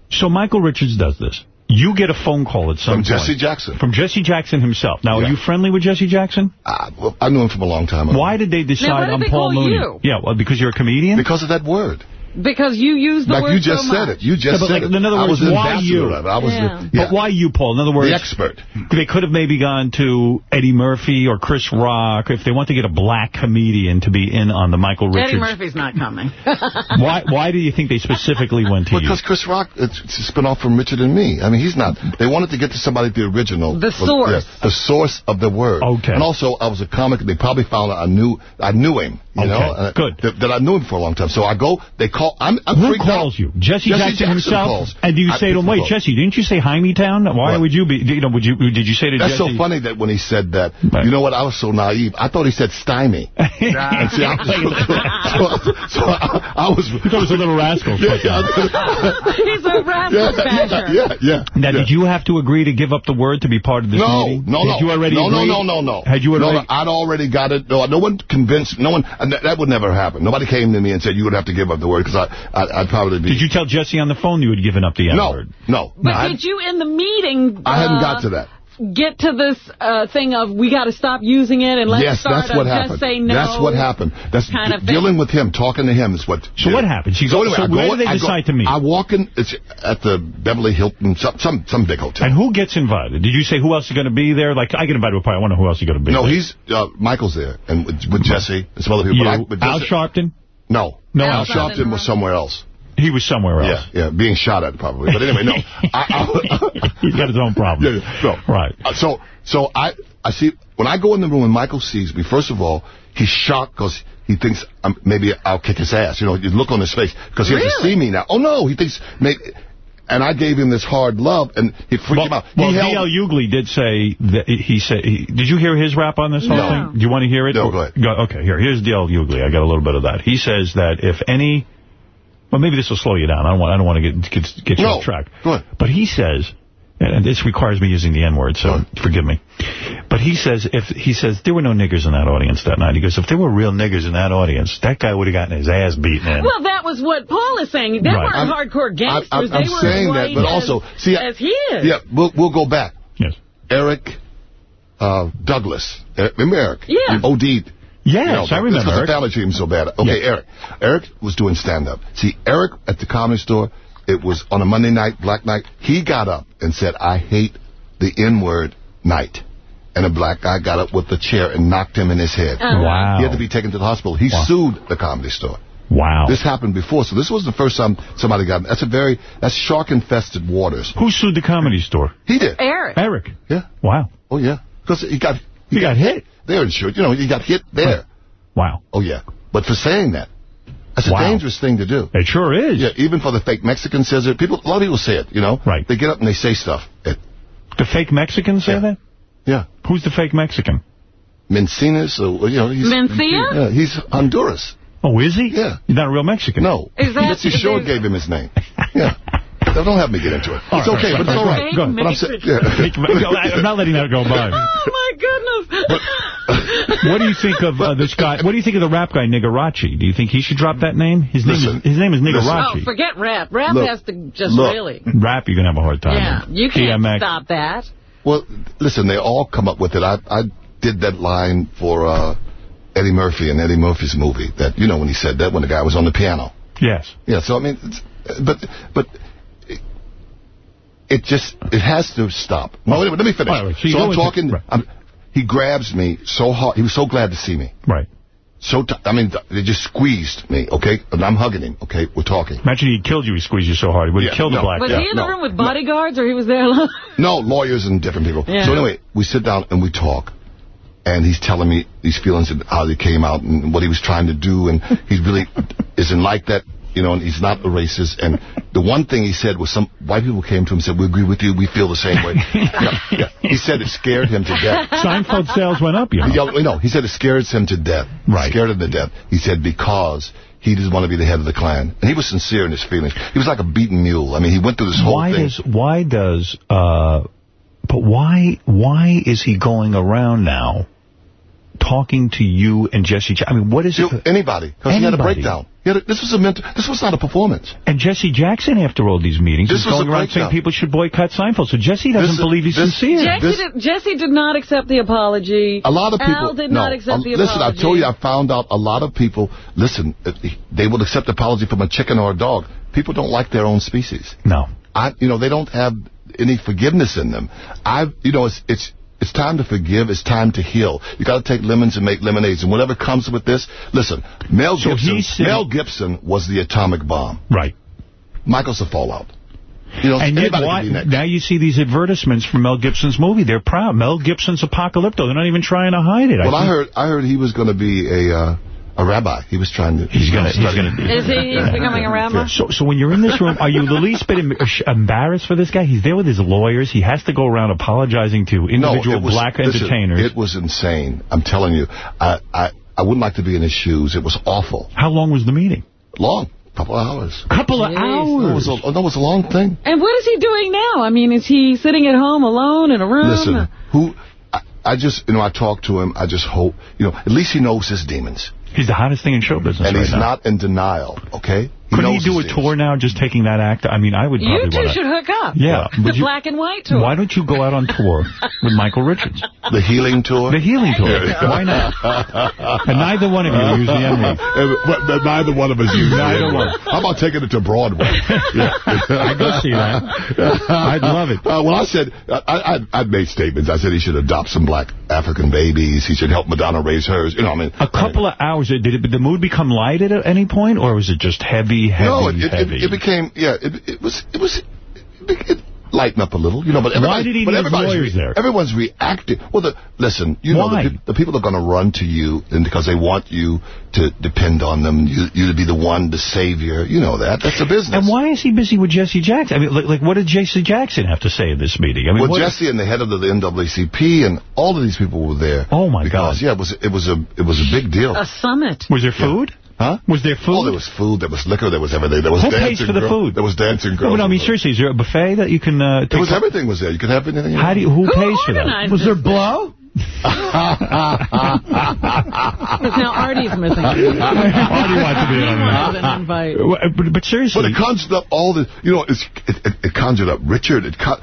[SPEAKER 1] So Michael Richards does this. You get a phone call at some
[SPEAKER 15] From
[SPEAKER 1] point.
[SPEAKER 15] Jesse Jackson.
[SPEAKER 1] From Jesse Jackson himself. Now,
[SPEAKER 15] Yeah.
[SPEAKER 1] are you friendly with Jesse Jackson?
[SPEAKER 15] Uh, well, I knew him from a long time ago.
[SPEAKER 1] Why did they decide
[SPEAKER 3] Now,
[SPEAKER 1] on Paul Mooney?
[SPEAKER 3] you?
[SPEAKER 1] Yeah, well, because you're a comedian?
[SPEAKER 15] Because of that word.
[SPEAKER 3] Because you use the
[SPEAKER 15] like
[SPEAKER 3] word
[SPEAKER 15] you just
[SPEAKER 3] so
[SPEAKER 15] said
[SPEAKER 3] much.
[SPEAKER 15] it. You just
[SPEAKER 1] Yeah,
[SPEAKER 15] said
[SPEAKER 1] like,
[SPEAKER 15] it.
[SPEAKER 1] in other
[SPEAKER 15] I
[SPEAKER 1] words,
[SPEAKER 15] was
[SPEAKER 1] why you?
[SPEAKER 15] I was
[SPEAKER 3] Yeah.
[SPEAKER 15] the, yeah.
[SPEAKER 1] But why you, Paul? In other words,
[SPEAKER 15] the expert.
[SPEAKER 1] They could have maybe gone to Eddie Murphy or Chris Rock if they want to get a black comedian to be in on the Michael Richards.
[SPEAKER 3] Eddie Murphy's not coming.
[SPEAKER 1] Why Why do you think they specifically went to you?
[SPEAKER 15] Because Chris Rock, it's, it's a spin-off from Richard and me. I mean, he's not. They wanted to get to somebody the original.
[SPEAKER 3] The source.
[SPEAKER 15] Yeah, the source of the word.
[SPEAKER 1] Okay.
[SPEAKER 15] And also, I was a comic. They probably found out I knew I knew him. You
[SPEAKER 1] Okay,
[SPEAKER 15] know, uh,
[SPEAKER 1] good.
[SPEAKER 15] That, that I knew him for a long time. So I go. They call. I'm. I'm
[SPEAKER 1] Who calls
[SPEAKER 15] out.
[SPEAKER 1] you? Jesse, Jackson, himself?
[SPEAKER 15] calls.
[SPEAKER 1] And do you
[SPEAKER 15] I
[SPEAKER 1] say to him, wait. Jesse, didn't you say Hymietown? Why
[SPEAKER 15] What?
[SPEAKER 1] would you be, you know, would you, did you say to
[SPEAKER 15] That's
[SPEAKER 1] Jesse?
[SPEAKER 15] so funny that when he said that, you know what? I was so naive. I thought he said stymie. and see, I, so, so I, I was.
[SPEAKER 1] You thought it was a little rascal.
[SPEAKER 15] Yeah, yeah,
[SPEAKER 3] He's a rascal
[SPEAKER 15] yeah,
[SPEAKER 3] basher.
[SPEAKER 15] yeah, yeah.
[SPEAKER 1] Now,
[SPEAKER 15] yeah.
[SPEAKER 1] did you have to agree to give up the word to be part of this
[SPEAKER 15] No,
[SPEAKER 1] meeting?
[SPEAKER 15] no, no.
[SPEAKER 1] Did you already
[SPEAKER 15] no, no,
[SPEAKER 1] agree?
[SPEAKER 15] no, no, no.
[SPEAKER 1] Had you
[SPEAKER 15] no,
[SPEAKER 1] already?
[SPEAKER 15] no, I'd already got it. No, no one convinced. No one. And that, that would never happen. Nobody came to me and said you would have to give up the word because I, I, I'd probably be.
[SPEAKER 1] Did you tell Jesse on the phone you had given up the
[SPEAKER 15] No,
[SPEAKER 1] N-word?
[SPEAKER 15] no.
[SPEAKER 3] But
[SPEAKER 15] I,
[SPEAKER 3] did you, in the meeting,
[SPEAKER 15] I hadn't
[SPEAKER 3] uh,
[SPEAKER 15] got to that.
[SPEAKER 3] get to this uh, thing of we got to stop using it and let's
[SPEAKER 15] yes,
[SPEAKER 3] start
[SPEAKER 15] that's what
[SPEAKER 3] a
[SPEAKER 15] happened.
[SPEAKER 3] just say no?
[SPEAKER 15] That's what happened. That's
[SPEAKER 3] kind of
[SPEAKER 15] d- dealing with him, talking to him is what.
[SPEAKER 1] So what happened? She
[SPEAKER 15] so
[SPEAKER 1] go-
[SPEAKER 15] anyway,
[SPEAKER 1] so
[SPEAKER 15] I go,
[SPEAKER 1] where did they
[SPEAKER 15] I go-
[SPEAKER 1] decide to meet?
[SPEAKER 15] I walk in. It's at the Beverly Hilton, some some, some big hotel.
[SPEAKER 1] And who gets invited? Did you say who else is going to be there? Like, I get invited to a party. I wonder who else is going to be
[SPEAKER 15] no,
[SPEAKER 1] there.
[SPEAKER 15] he's uh, Michael's there, and with, with Jesse and some other people.
[SPEAKER 1] You,
[SPEAKER 15] But I, but
[SPEAKER 1] Al Sharpton?
[SPEAKER 15] No,
[SPEAKER 1] No,
[SPEAKER 15] Al Sharpton was somewhere else.
[SPEAKER 1] He was somewhere else.
[SPEAKER 15] Yeah, yeah, being shot at probably. But anyway, no. I, I,
[SPEAKER 1] He's got his own problem.
[SPEAKER 15] Yeah, yeah, no.
[SPEAKER 1] Right.
[SPEAKER 15] Uh, so, so I, I see, when I go in the room and Michael sees me, first of all, he's shocked because he thinks um, maybe I'll kick his ass. You know, you look on his face because he has to
[SPEAKER 3] Really?
[SPEAKER 15] see me now. Oh, no, he thinks maybe... And I gave him this hard love, and it freaked
[SPEAKER 1] Well,
[SPEAKER 15] him out.
[SPEAKER 1] well
[SPEAKER 15] he
[SPEAKER 1] D.L.
[SPEAKER 15] held,
[SPEAKER 1] Hughley did say that he said. He, did you hear his rap on this whole
[SPEAKER 3] No.
[SPEAKER 1] thing? Do you want to hear it?
[SPEAKER 15] No, go ahead.
[SPEAKER 1] okay, here. Here's D.L. Hughley. I got a little bit of that. He says that if any, well, maybe this will slow you down. I don't want. I don't want to get get, get you
[SPEAKER 15] No,
[SPEAKER 1] off track.
[SPEAKER 15] go ahead.
[SPEAKER 1] But he says, and this requires me using the N-word, so forgive me. But he says if he says there were no niggers in that audience that night. He goes, if there were real niggers in that audience, that guy would have gotten his ass beaten in.
[SPEAKER 3] Well, that was what Paul is saying. They
[SPEAKER 1] Right.
[SPEAKER 3] weren't
[SPEAKER 15] I'm-
[SPEAKER 3] hardcore gangsters.
[SPEAKER 15] I'm, I'm
[SPEAKER 3] they were
[SPEAKER 15] saying
[SPEAKER 3] as
[SPEAKER 15] that, but
[SPEAKER 3] as,
[SPEAKER 15] also, see,
[SPEAKER 3] as he is.
[SPEAKER 15] yeah, we'll, we'll go back.
[SPEAKER 1] yes.
[SPEAKER 15] Eric uh, Douglas. Remember Eric?
[SPEAKER 3] Yeah.
[SPEAKER 15] He OD'd.
[SPEAKER 1] Yes,
[SPEAKER 15] You know,
[SPEAKER 1] I remember.
[SPEAKER 15] Because the
[SPEAKER 1] Eric.
[SPEAKER 15] family treated him so bad. Okay,
[SPEAKER 1] Yeah.
[SPEAKER 15] Eric. Eric was doing stand-up. See, Eric at the comedy store, it was on a Monday night, black night, he got up and said, I hate the N-word night. And a black guy got up with the chair and knocked him in his head.
[SPEAKER 3] Uh-huh.
[SPEAKER 1] Wow.
[SPEAKER 15] He had to be taken to the hospital. He
[SPEAKER 1] Wow.
[SPEAKER 15] sued the comedy store.
[SPEAKER 1] Wow.
[SPEAKER 15] This happened before, so this was the first time somebody got... That's a very... That's shark-infested waters.
[SPEAKER 1] Who sued the comedy store?
[SPEAKER 15] He did.
[SPEAKER 3] Eric.
[SPEAKER 1] Eric.
[SPEAKER 15] Yeah.
[SPEAKER 1] Wow.
[SPEAKER 15] Oh, yeah. Because he got...
[SPEAKER 1] He got hit.
[SPEAKER 15] They're insured. You know, he got hit there.
[SPEAKER 1] Wow.
[SPEAKER 15] Oh, yeah. But for saying that, that's a dangerous thing to do.
[SPEAKER 1] It sure is.
[SPEAKER 15] Yeah, even for the fake Mexican says it. People, a lot of people say it, you know?
[SPEAKER 1] Right.
[SPEAKER 15] They get up and they say stuff. It,
[SPEAKER 1] The fake Mexicans say
[SPEAKER 15] Yeah.
[SPEAKER 1] that?
[SPEAKER 15] yeah.
[SPEAKER 1] Who's the fake Mexican?
[SPEAKER 15] Mencinas, or, you know, he's...
[SPEAKER 3] Mencia?
[SPEAKER 15] Yeah, he's Honduras.
[SPEAKER 1] Oh, is he?
[SPEAKER 15] Yeah.
[SPEAKER 1] He's not a real Mexican.
[SPEAKER 15] No.
[SPEAKER 3] Is that-
[SPEAKER 15] Mitzi Shore
[SPEAKER 3] is-
[SPEAKER 15] gave him his name. Yeah. Don't don't have me get into it.
[SPEAKER 1] All
[SPEAKER 15] It's
[SPEAKER 1] right,
[SPEAKER 15] okay,
[SPEAKER 1] right,
[SPEAKER 15] but it's all
[SPEAKER 1] right.
[SPEAKER 15] right.
[SPEAKER 1] Go.
[SPEAKER 15] But I'm saying,
[SPEAKER 1] Fake Me-
[SPEAKER 15] yeah.
[SPEAKER 1] I'm not letting that go by.
[SPEAKER 3] Oh, my goodness.
[SPEAKER 1] What do you think of uh, this guy? What do you think of the rap guy Nigarachi? Do you think he should drop that name? His name is his name is. Nigarachi.
[SPEAKER 3] Oh, forget rap. Rap
[SPEAKER 15] Look,
[SPEAKER 3] has to just
[SPEAKER 15] look.
[SPEAKER 3] really.
[SPEAKER 1] Rap, you're gonna have a hard time.
[SPEAKER 3] Yeah,
[SPEAKER 1] with.
[SPEAKER 3] you can't
[SPEAKER 1] DMX.
[SPEAKER 3] stop that.
[SPEAKER 15] Well, listen, they all come up with it. I I did that line for uh, Eddie Murphy in Eddie Murphy's movie. That you know when he said that when the guy was on the piano.
[SPEAKER 1] Yes.
[SPEAKER 15] Yeah. So I mean, it's, but but it, it just it has to stop. No, wait, a let me finish.
[SPEAKER 1] All right, so
[SPEAKER 15] so I'm
[SPEAKER 1] into-
[SPEAKER 15] talking.
[SPEAKER 1] right.
[SPEAKER 15] I'm, he grabs me so hard. He was so glad to see me.
[SPEAKER 1] Right.
[SPEAKER 15] So t- I mean, they just squeezed me. Okay, and I'm hugging him. Okay, we're talking.
[SPEAKER 1] Imagine he killed you. He squeezed you so hard. He would have
[SPEAKER 15] Yeah,
[SPEAKER 1] killed
[SPEAKER 15] no.
[SPEAKER 1] the black guy.
[SPEAKER 3] Was
[SPEAKER 1] guy.
[SPEAKER 3] he in the
[SPEAKER 15] no,
[SPEAKER 3] room with
[SPEAKER 15] no.
[SPEAKER 3] bodyguards or he was there alone?
[SPEAKER 15] No, lawyers and different people.
[SPEAKER 3] Yeah.
[SPEAKER 15] So anyway, we sit down and we talk. And he's telling me these feelings and how they came out and what he was trying to do. And he really isn't like that, you know, and he's not a racist. And the one thing he said was some white people came to him and said, we agree with you. We feel the same way. yeah, yeah. He said it scared him to death.
[SPEAKER 1] Seinfeld sales went up, you know.
[SPEAKER 15] He no, he said it scares him to death.
[SPEAKER 1] Right.
[SPEAKER 15] Scared him to death. He said because he doesn't want to be the head of the Klan. And he was sincere in his feelings. He was like a beaten mule. I mean, he went through this whole
[SPEAKER 1] Why
[SPEAKER 15] thing.
[SPEAKER 1] does why does uh but why why is he going around now talking to you and Jesse? Jackson? I mean, what is it?
[SPEAKER 15] To anybody. Because he had a breakdown. He had a, this was a mental, this was not a performance.
[SPEAKER 1] And Jesse Jackson, after all these meetings,
[SPEAKER 15] This
[SPEAKER 1] is
[SPEAKER 15] was
[SPEAKER 1] going
[SPEAKER 15] a
[SPEAKER 1] around saying people should boycott Seinfeld. So Jesse doesn't
[SPEAKER 15] This
[SPEAKER 1] believe he's
[SPEAKER 15] this-
[SPEAKER 1] sincere.
[SPEAKER 3] Jesse, did, Jesse did not accept the apology.
[SPEAKER 15] A lot of people.
[SPEAKER 3] Al did
[SPEAKER 15] no,
[SPEAKER 3] not accept
[SPEAKER 15] um,
[SPEAKER 3] the
[SPEAKER 15] listen,
[SPEAKER 3] apology.
[SPEAKER 15] I told you, I found out a lot of people. Listen, uh, they will accept apology from a chicken or a dog. People don't like their own species.
[SPEAKER 1] No.
[SPEAKER 15] I, you know, they don't have any forgiveness in them. I, you know, it's it's. It's time to forgive. It's time to heal. You got to take lemons and make lemonades. And whatever comes with this, listen. Mel
[SPEAKER 1] So
[SPEAKER 15] Gibson.
[SPEAKER 1] saying-
[SPEAKER 15] Mel Gibson was the atomic bomb.
[SPEAKER 1] Right.
[SPEAKER 15] Michael's the fallout. You know,
[SPEAKER 1] And yet, why,
[SPEAKER 15] can be next.
[SPEAKER 1] now you see these advertisements from Mel Gibson's movie. They're proud. Mel Gibson's Apocalypto. They're not even trying to hide it.
[SPEAKER 15] Well, I
[SPEAKER 1] think-
[SPEAKER 15] heard. I heard he was going to be a uh, a rabbi. He was trying to.
[SPEAKER 1] He's gonna- he's gonna-
[SPEAKER 3] Is he becoming a rabbi?
[SPEAKER 1] So, so when you're in this room, are you the least bit embarrassed for this guy? He's there with his lawyers. He has to go around apologizing to individual
[SPEAKER 15] it was-
[SPEAKER 1] black
[SPEAKER 15] listen,
[SPEAKER 1] entertainers.
[SPEAKER 15] It was insane. I'm telling you. I, I I wouldn't like to be in his shoes. It was awful.
[SPEAKER 1] How long was the meeting?
[SPEAKER 15] Long. Couple of hours.
[SPEAKER 1] Couple of
[SPEAKER 15] No, it
[SPEAKER 1] hours.
[SPEAKER 15] was a, oh, no, it was a long thing.
[SPEAKER 3] And what is he doing now? I mean, is he sitting at home alone in a room?
[SPEAKER 15] Listen, who? I, I just, you know, I talked to him. I just hope, you know, at least he knows his demons.
[SPEAKER 1] He's the hottest thing in show business
[SPEAKER 15] And
[SPEAKER 1] right
[SPEAKER 15] he's
[SPEAKER 1] now.
[SPEAKER 15] not in denial, okay? He
[SPEAKER 1] Couldn't he do a tour now, just taking that act? I mean, I would
[SPEAKER 3] You two
[SPEAKER 1] wanna-
[SPEAKER 3] should hook up.
[SPEAKER 1] Yeah,
[SPEAKER 3] The
[SPEAKER 1] you-
[SPEAKER 3] black and white tour.
[SPEAKER 1] Why don't you go out on tour with Michael Richards?
[SPEAKER 15] The healing tour?
[SPEAKER 1] The healing tour. Why not? And neither one of you use the M-word.
[SPEAKER 15] but, but neither one of us use
[SPEAKER 1] Neither one.
[SPEAKER 15] How about taking it to Broadway?
[SPEAKER 1] I go see that. I'd love it.
[SPEAKER 15] Uh, well, I said, I, I, I made statements. I said he should adopt some black African babies. He should help Madonna raise hers. You know, I mean.
[SPEAKER 1] A couple of hours. Did it, did the mood become light at any point, or was it just heavy, heavy,
[SPEAKER 15] no, it, it,
[SPEAKER 1] heavy?
[SPEAKER 15] it, it became, yeah, it, it was, it was, it, be- it lightened up a little, you know, but
[SPEAKER 1] Why
[SPEAKER 15] everybody,
[SPEAKER 1] did he
[SPEAKER 15] but
[SPEAKER 1] need
[SPEAKER 15] everybody's
[SPEAKER 1] lawyers there?
[SPEAKER 15] Everyone's reacting. Well, the, listen, you know, the, peop- the people are going to run to you and because they want you to depend on them, you, you to be the one, the savior. You know that. That's the business.
[SPEAKER 1] and why is he busy with Jesse Jackson? I mean, like, like what did Jesse Jackson have to say in this meeting? I mean,
[SPEAKER 15] well,
[SPEAKER 1] what-
[SPEAKER 15] Jesse and the head of the NAACP and all of these people were there.
[SPEAKER 1] Oh my
[SPEAKER 15] because,
[SPEAKER 1] God!
[SPEAKER 15] Yeah, it was it was a it was a big deal.
[SPEAKER 3] A summit.
[SPEAKER 1] Was there food?
[SPEAKER 15] Huh?
[SPEAKER 1] Was there food?
[SPEAKER 15] Oh, there was food, there was liquor, there was everything. There was
[SPEAKER 1] Who
[SPEAKER 15] dancing
[SPEAKER 1] pays for the
[SPEAKER 15] girl-
[SPEAKER 1] food?
[SPEAKER 15] There was dancing
[SPEAKER 1] No,
[SPEAKER 15] girls.
[SPEAKER 1] but I mean, seriously, is there a buffet that you can uh, take?
[SPEAKER 15] There was everything was there. You could have anything.
[SPEAKER 1] How do you, who,
[SPEAKER 3] Who
[SPEAKER 1] pays for that?
[SPEAKER 4] Was there blow?
[SPEAKER 3] Because now Artie's missing.
[SPEAKER 1] Artie wants to be on that.
[SPEAKER 3] an invite.
[SPEAKER 1] But, but seriously,
[SPEAKER 15] But it conjured up all the, you know, it's, it, it, it conjured up Richard. It con-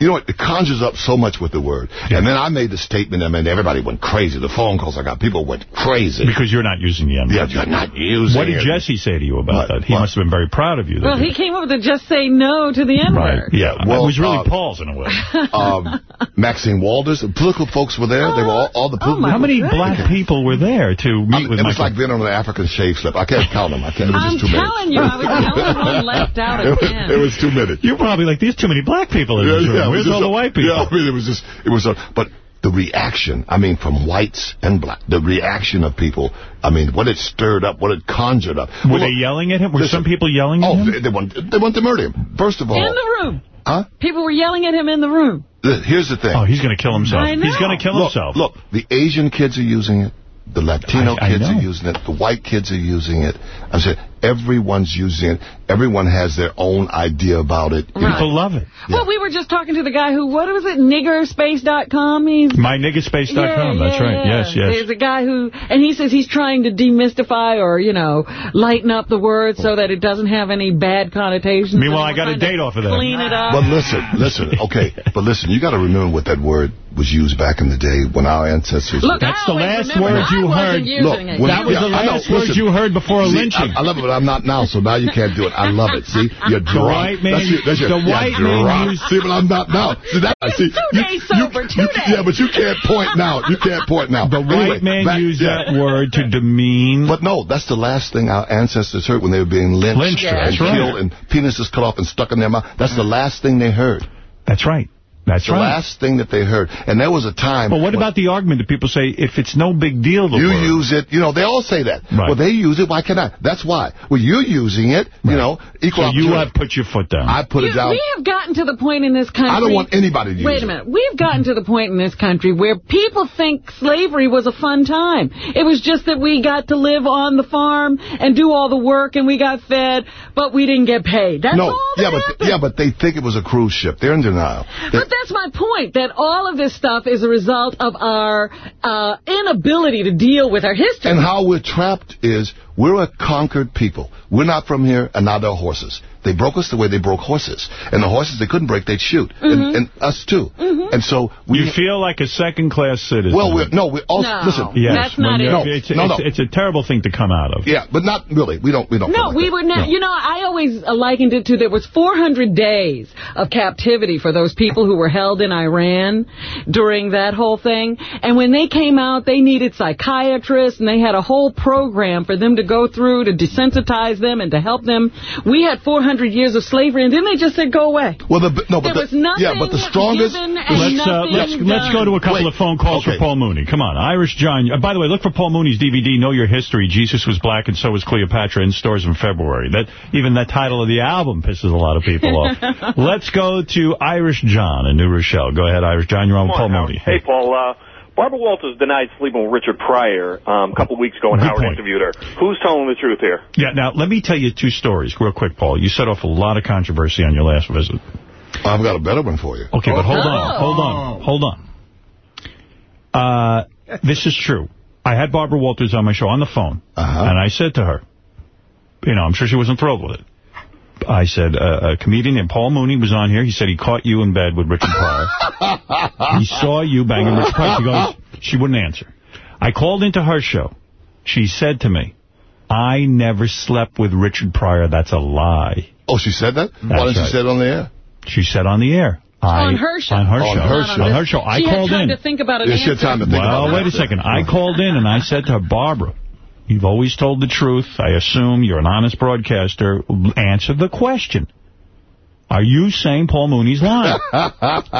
[SPEAKER 15] you know, what? it conjures up so much with the word. And then I made the statement, I mean, everybody went crazy. The phone calls I got, people went crazy.
[SPEAKER 1] because you're not using the M-word.
[SPEAKER 15] yeah, you're not using
[SPEAKER 1] What did. Jesse say to you about
[SPEAKER 15] What?
[SPEAKER 1] that? He
[SPEAKER 15] What?
[SPEAKER 1] must have been very proud of you.
[SPEAKER 3] Well, he came up with the just say no to the
[SPEAKER 1] Right.
[SPEAKER 3] N-word.
[SPEAKER 1] Yeah.
[SPEAKER 15] Well,
[SPEAKER 1] it was really
[SPEAKER 15] uh,
[SPEAKER 1] Paul's in a way.
[SPEAKER 15] um, Maxine Walters, political folks were there. they were all, all the political
[SPEAKER 3] my
[SPEAKER 1] How many
[SPEAKER 3] goodness.
[SPEAKER 1] black people were there to
[SPEAKER 15] I
[SPEAKER 1] meet
[SPEAKER 15] mean,
[SPEAKER 1] with
[SPEAKER 15] it was
[SPEAKER 1] Michael?
[SPEAKER 15] like being on an African shave slip. I can't count them. I can't. It was
[SPEAKER 3] I'm
[SPEAKER 15] just too many.
[SPEAKER 3] telling you, I was the only one left out
[SPEAKER 15] it,
[SPEAKER 3] again.
[SPEAKER 15] was, it was too many.
[SPEAKER 1] You're probably like, there's too many black people in
[SPEAKER 15] Yeah,
[SPEAKER 1] this room.
[SPEAKER 15] yeah, it was
[SPEAKER 1] Where's
[SPEAKER 15] just
[SPEAKER 1] all the white people?
[SPEAKER 15] Yeah, I mean, it was just, it was a, but the reaction, I mean, from whites and black, the reaction of people, I mean, what it stirred up, what it conjured up.
[SPEAKER 1] Were
[SPEAKER 15] Well,
[SPEAKER 1] they
[SPEAKER 15] look,
[SPEAKER 1] yelling at him? Were
[SPEAKER 15] listen.
[SPEAKER 1] some people yelling at
[SPEAKER 15] Oh,
[SPEAKER 1] him?
[SPEAKER 15] they, they, want, they want to murder him. First of all,
[SPEAKER 3] in the room.
[SPEAKER 15] huh?
[SPEAKER 3] People were yelling at him in the room.
[SPEAKER 15] Here's the thing.
[SPEAKER 1] Oh, he's going to kill himself.
[SPEAKER 3] I know.
[SPEAKER 1] He's going to kill
[SPEAKER 15] look,
[SPEAKER 1] himself.
[SPEAKER 15] look, the Asian kids are using it. The Latino
[SPEAKER 1] I- I
[SPEAKER 15] kids
[SPEAKER 1] know.
[SPEAKER 15] are using it. The white kids are using it. I'm saying everyone's using it. Everyone has their own idea about it. You know,
[SPEAKER 1] People love it.
[SPEAKER 3] Well, we were just talking to the guy who, what was it, niggerspace.com? He's
[SPEAKER 1] MyNiggaspace.com.
[SPEAKER 3] Yeah,
[SPEAKER 1] That's
[SPEAKER 3] yeah,
[SPEAKER 1] right.
[SPEAKER 3] yeah.
[SPEAKER 1] Yes, yes.
[SPEAKER 3] There's a guy who, and he says he's trying to demystify or, you know, lighten up the word so that it doesn't have any bad connotations.
[SPEAKER 1] Meanwhile, I got a date off of that.
[SPEAKER 3] Clean it up.
[SPEAKER 15] But listen, listen, okay, but listen, you got to remember what that word was used back in the day when our ancestors.
[SPEAKER 3] Look,
[SPEAKER 1] That's
[SPEAKER 3] I
[SPEAKER 1] the last word you heard.
[SPEAKER 15] Look,
[SPEAKER 3] it.
[SPEAKER 15] when-
[SPEAKER 1] That was
[SPEAKER 15] Yeah,
[SPEAKER 1] the
[SPEAKER 15] I know,
[SPEAKER 1] last word
[SPEAKER 15] listen.
[SPEAKER 1] you heard before a lynching.
[SPEAKER 15] I, I love it, but I'm not now, so now you can't do it. I love it. See, you're
[SPEAKER 1] The white man-
[SPEAKER 15] That's your, that's your,
[SPEAKER 1] the white man used-
[SPEAKER 15] See, but I'm not now. See, that, I see.
[SPEAKER 3] Two
[SPEAKER 15] you-
[SPEAKER 3] days
[SPEAKER 15] you-
[SPEAKER 3] sober, two
[SPEAKER 15] you-
[SPEAKER 3] days.
[SPEAKER 15] Yeah, but you can't point now. You can't point now.
[SPEAKER 1] The
[SPEAKER 15] Anyway,
[SPEAKER 1] white man
[SPEAKER 15] back-
[SPEAKER 1] used
[SPEAKER 15] yeah.
[SPEAKER 1] that word to demean.
[SPEAKER 15] But no, that's the last thing our ancestors heard when they were being lynched,
[SPEAKER 1] Lynched,
[SPEAKER 15] and
[SPEAKER 1] right.
[SPEAKER 15] killed and penises cut off and stuck in their mouth. That's the last thing they heard.
[SPEAKER 1] That's right. That's
[SPEAKER 15] the
[SPEAKER 1] right.
[SPEAKER 15] last thing that they heard. And there was a time...
[SPEAKER 1] But what about the argument that people say, if it's no big deal, the
[SPEAKER 15] You
[SPEAKER 1] word,
[SPEAKER 15] use it, you know, they all say that.
[SPEAKER 1] Right.
[SPEAKER 15] Well, they use it, why can't I? That's why. Well, you're using it, you know, equal
[SPEAKER 1] so you have put your foot down.
[SPEAKER 15] I put
[SPEAKER 3] You-
[SPEAKER 15] it down.
[SPEAKER 3] We have gotten to the point in this country.
[SPEAKER 15] I don't want anybody to use
[SPEAKER 3] Wait a minute. We've gotten to the point in this country where people think slavery was a fun time. It was just that we got to live on the farm and do all the work and we got fed, but we didn't get paid. That's
[SPEAKER 15] no,
[SPEAKER 3] all that
[SPEAKER 15] yeah, but
[SPEAKER 3] happened.
[SPEAKER 15] yeah, but they think it was a cruise ship. They're in denial. They-
[SPEAKER 3] But that's my point, that all of this stuff is a result of our uh, inability to deal with our history.
[SPEAKER 15] And how we're trapped is we're a conquered people. We're not from here, and now they're horses. They broke us the way they broke horses. And the horses they couldn't break, they'd shoot.
[SPEAKER 3] Mm-hmm.
[SPEAKER 15] And, and us too. And so we...
[SPEAKER 1] You feel like a second-class citizen.
[SPEAKER 15] Well, we're, no, we also...
[SPEAKER 3] No,
[SPEAKER 15] listen.
[SPEAKER 1] Yes,
[SPEAKER 3] that's
[SPEAKER 1] when
[SPEAKER 3] not
[SPEAKER 1] you're-
[SPEAKER 3] it.
[SPEAKER 1] It's,
[SPEAKER 15] No, no.
[SPEAKER 1] it's, it's a terrible thing to come out of.
[SPEAKER 15] Yeah, but not really. We don't... We don't.
[SPEAKER 3] No,
[SPEAKER 15] like
[SPEAKER 3] we
[SPEAKER 15] that.
[SPEAKER 3] were not. You know, I always likened it to there was 400 days of captivity for those people who were held in Iran during that whole thing. And when they came out, they needed psychiatrists, and they had a whole program for them to go through to desensitize them and to help them. We had 400 years of slavery, and then they just said, go away.
[SPEAKER 15] Well, the, no, but
[SPEAKER 3] There
[SPEAKER 15] the,
[SPEAKER 3] was nothing
[SPEAKER 15] yeah, but the strongest.
[SPEAKER 3] given and
[SPEAKER 1] Let's, uh, let's, let's go to a couple of phone calls for Paul Mooney. Come on. Irish John. Uh, by the way, look for Paul Mooney's DVD, Know Your History. Jesus was black and so was Cleopatra in stores in February. That Even the title of the album pisses a lot of people off. let's go to Irish John in New Rochelle. Go ahead, Irish John. You're on with Paul Mooney.
[SPEAKER 17] Hey, Paul. Uh, Barbara Walters denied sleeping with Richard Pryor um, a couple of weeks ago when
[SPEAKER 1] Good
[SPEAKER 17] Howard
[SPEAKER 1] point.
[SPEAKER 17] interviewed her. Who's telling the truth here?
[SPEAKER 1] Yeah, now, let me tell you two stories real quick, Paul. You set off a lot of controversy on your last visit.
[SPEAKER 15] I've got a better one for you.
[SPEAKER 1] Okay, but hold
[SPEAKER 3] Oh.
[SPEAKER 1] on, hold on, hold on. Uh, this is true. I had Barbara Walters on my show on the phone,
[SPEAKER 15] Uh-huh.
[SPEAKER 1] and I said to her, you know, I'm sure she wasn't thrilled with it. I said, uh, a comedian named Paul Mooney was on here. He said he caught you in bed with Richard Pryor. he saw you banging Richard Pryor. She goes, she wouldn't answer. I called into her show. She said to me, I never slept with Richard Pryor. That's a lie.
[SPEAKER 15] Oh, she said that? Why didn't she say it on the air?
[SPEAKER 1] She said on the air. I,
[SPEAKER 3] on her show.
[SPEAKER 1] On her
[SPEAKER 15] On
[SPEAKER 1] show.
[SPEAKER 15] her show.
[SPEAKER 1] On her show. I
[SPEAKER 3] she had time
[SPEAKER 1] in.
[SPEAKER 3] to think about an
[SPEAKER 15] Yeah, she had time to think about
[SPEAKER 1] it.
[SPEAKER 15] Well,
[SPEAKER 1] wait a second. I called in and I said to her, Barbara, you've always told the truth. I assume you're an honest broadcaster. Answer the question. Are you saying Paul Mooney's lying?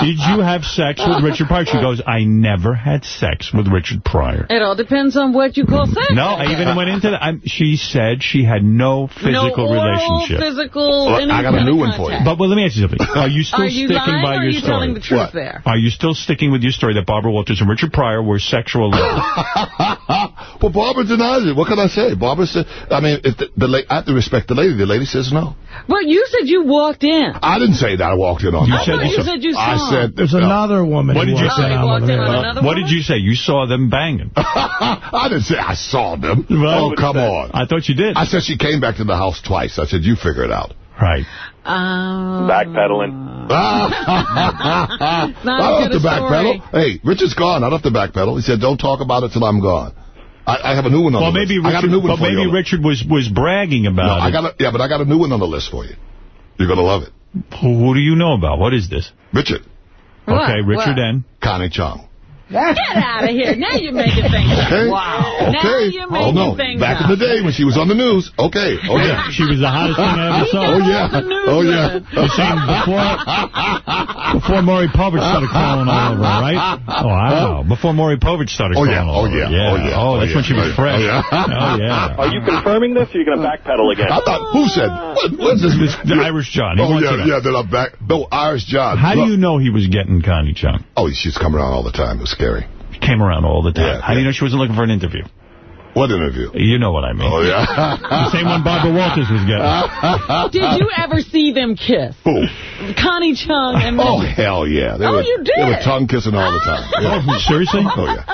[SPEAKER 1] Did you have sex with Richard Pryor? She goes, I never had sex with Richard Pryor.
[SPEAKER 3] It all depends on what you call sex.
[SPEAKER 1] No, I even went into that. I'm, she said she had no physical
[SPEAKER 3] no oral,
[SPEAKER 1] relationship.
[SPEAKER 3] physical,
[SPEAKER 15] Well, I got a new
[SPEAKER 3] of
[SPEAKER 15] one for you.
[SPEAKER 1] But well, let me ask you something. Are you still
[SPEAKER 3] Are you
[SPEAKER 1] sticking
[SPEAKER 3] lying
[SPEAKER 1] by
[SPEAKER 3] or are you
[SPEAKER 1] story?
[SPEAKER 3] telling the truth
[SPEAKER 15] What?
[SPEAKER 3] there?
[SPEAKER 1] Are you still sticking with your story that Barbara Walters and Richard Pryor were sexual lovers?
[SPEAKER 15] well, Barbara denies it. What can I say? Barbara said, I mean, if the, the I have to respect the lady. The lady says no.
[SPEAKER 3] Well, you said you walked in.
[SPEAKER 15] I didn't say that I walked in on
[SPEAKER 1] You
[SPEAKER 15] her.
[SPEAKER 1] said-
[SPEAKER 3] you said you saw
[SPEAKER 15] I said,
[SPEAKER 4] There's
[SPEAKER 15] no.
[SPEAKER 4] another woman
[SPEAKER 1] What did you say?
[SPEAKER 4] in
[SPEAKER 3] Oh, he
[SPEAKER 4] on
[SPEAKER 3] walked
[SPEAKER 4] with
[SPEAKER 3] in
[SPEAKER 4] her.
[SPEAKER 3] on another
[SPEAKER 1] what did you say? You saw them banging.
[SPEAKER 15] I didn't say I saw them.
[SPEAKER 1] Well,
[SPEAKER 15] oh, come on.
[SPEAKER 1] I thought you did.
[SPEAKER 15] I said she came back to the house twice. I said, you figure it out.
[SPEAKER 1] Right.
[SPEAKER 3] Um,
[SPEAKER 17] Backpedaling.
[SPEAKER 15] I
[SPEAKER 3] Not
[SPEAKER 15] don't have
[SPEAKER 3] as
[SPEAKER 15] to
[SPEAKER 3] good a story.
[SPEAKER 15] backpedal. Hey, Richard's gone. I don't have to backpedal. He said, don't talk about it till I'm gone. I, I have a new one on
[SPEAKER 1] Well,
[SPEAKER 15] the
[SPEAKER 1] maybe
[SPEAKER 15] list. I got a
[SPEAKER 1] Richard,
[SPEAKER 15] new one
[SPEAKER 1] but
[SPEAKER 15] for
[SPEAKER 1] maybe
[SPEAKER 15] you.
[SPEAKER 1] Richard was was bragging
[SPEAKER 15] No,
[SPEAKER 1] about
[SPEAKER 15] I got a, yeah, but I got a new one on the list for you. You're going to love it.
[SPEAKER 1] Who, who do you know about? What is this?
[SPEAKER 15] Richard.
[SPEAKER 3] What?
[SPEAKER 1] Okay, Richard
[SPEAKER 3] What?
[SPEAKER 1] and
[SPEAKER 15] Connie Chung.
[SPEAKER 3] Get out of here. Now you're making things up.
[SPEAKER 15] Okay.
[SPEAKER 3] Wow. Now
[SPEAKER 15] Okay.
[SPEAKER 3] you're
[SPEAKER 15] oh, no.
[SPEAKER 3] things
[SPEAKER 15] Back
[SPEAKER 3] up.
[SPEAKER 15] in the day when she was on the news. Okay. Oh, yeah.
[SPEAKER 1] She was the hottest thing I ever saw.
[SPEAKER 15] Oh, yeah.
[SPEAKER 3] the news
[SPEAKER 15] Oh, yeah.
[SPEAKER 3] with it.
[SPEAKER 1] You're before, before Maury Povich started crawling all over, her, right? Oh, I know. Before Maury Povich started
[SPEAKER 15] Oh,
[SPEAKER 1] crawling
[SPEAKER 15] yeah.
[SPEAKER 1] all
[SPEAKER 15] Oh,
[SPEAKER 1] over.
[SPEAKER 15] yeah. Oh, yeah.
[SPEAKER 1] Oh,
[SPEAKER 15] Oh,
[SPEAKER 1] that's
[SPEAKER 15] yeah.
[SPEAKER 1] when she was
[SPEAKER 15] Oh,
[SPEAKER 1] fresh.
[SPEAKER 15] yeah.
[SPEAKER 1] Oh, yeah.
[SPEAKER 17] Are you confirming this, or are you going to backpedal again?
[SPEAKER 15] I thought, who said? What, what's this?
[SPEAKER 1] This, the Irish John. He
[SPEAKER 15] Oh,
[SPEAKER 1] wants
[SPEAKER 15] yeah, yeah, then I'm back. No, Irish John.
[SPEAKER 1] How do you know he was getting Connie Chung?
[SPEAKER 15] Oh, she's coming around all the time. It was scary.
[SPEAKER 1] She came around all the time.
[SPEAKER 15] Yeah,
[SPEAKER 1] How do you know she wasn't looking for an interview?
[SPEAKER 15] What interview?
[SPEAKER 1] You know what I mean.
[SPEAKER 15] Oh, yeah.
[SPEAKER 1] The same one Barbara Walters was getting.
[SPEAKER 3] Did you ever see them kiss?
[SPEAKER 15] Who?
[SPEAKER 3] Connie Chung and
[SPEAKER 15] Oh,
[SPEAKER 3] Richard?
[SPEAKER 15] hell yeah. They
[SPEAKER 3] Oh,
[SPEAKER 15] were,
[SPEAKER 3] you did?
[SPEAKER 15] They were tongue kissing all the time. Yeah.
[SPEAKER 1] Oh, seriously?
[SPEAKER 15] Oh, yeah.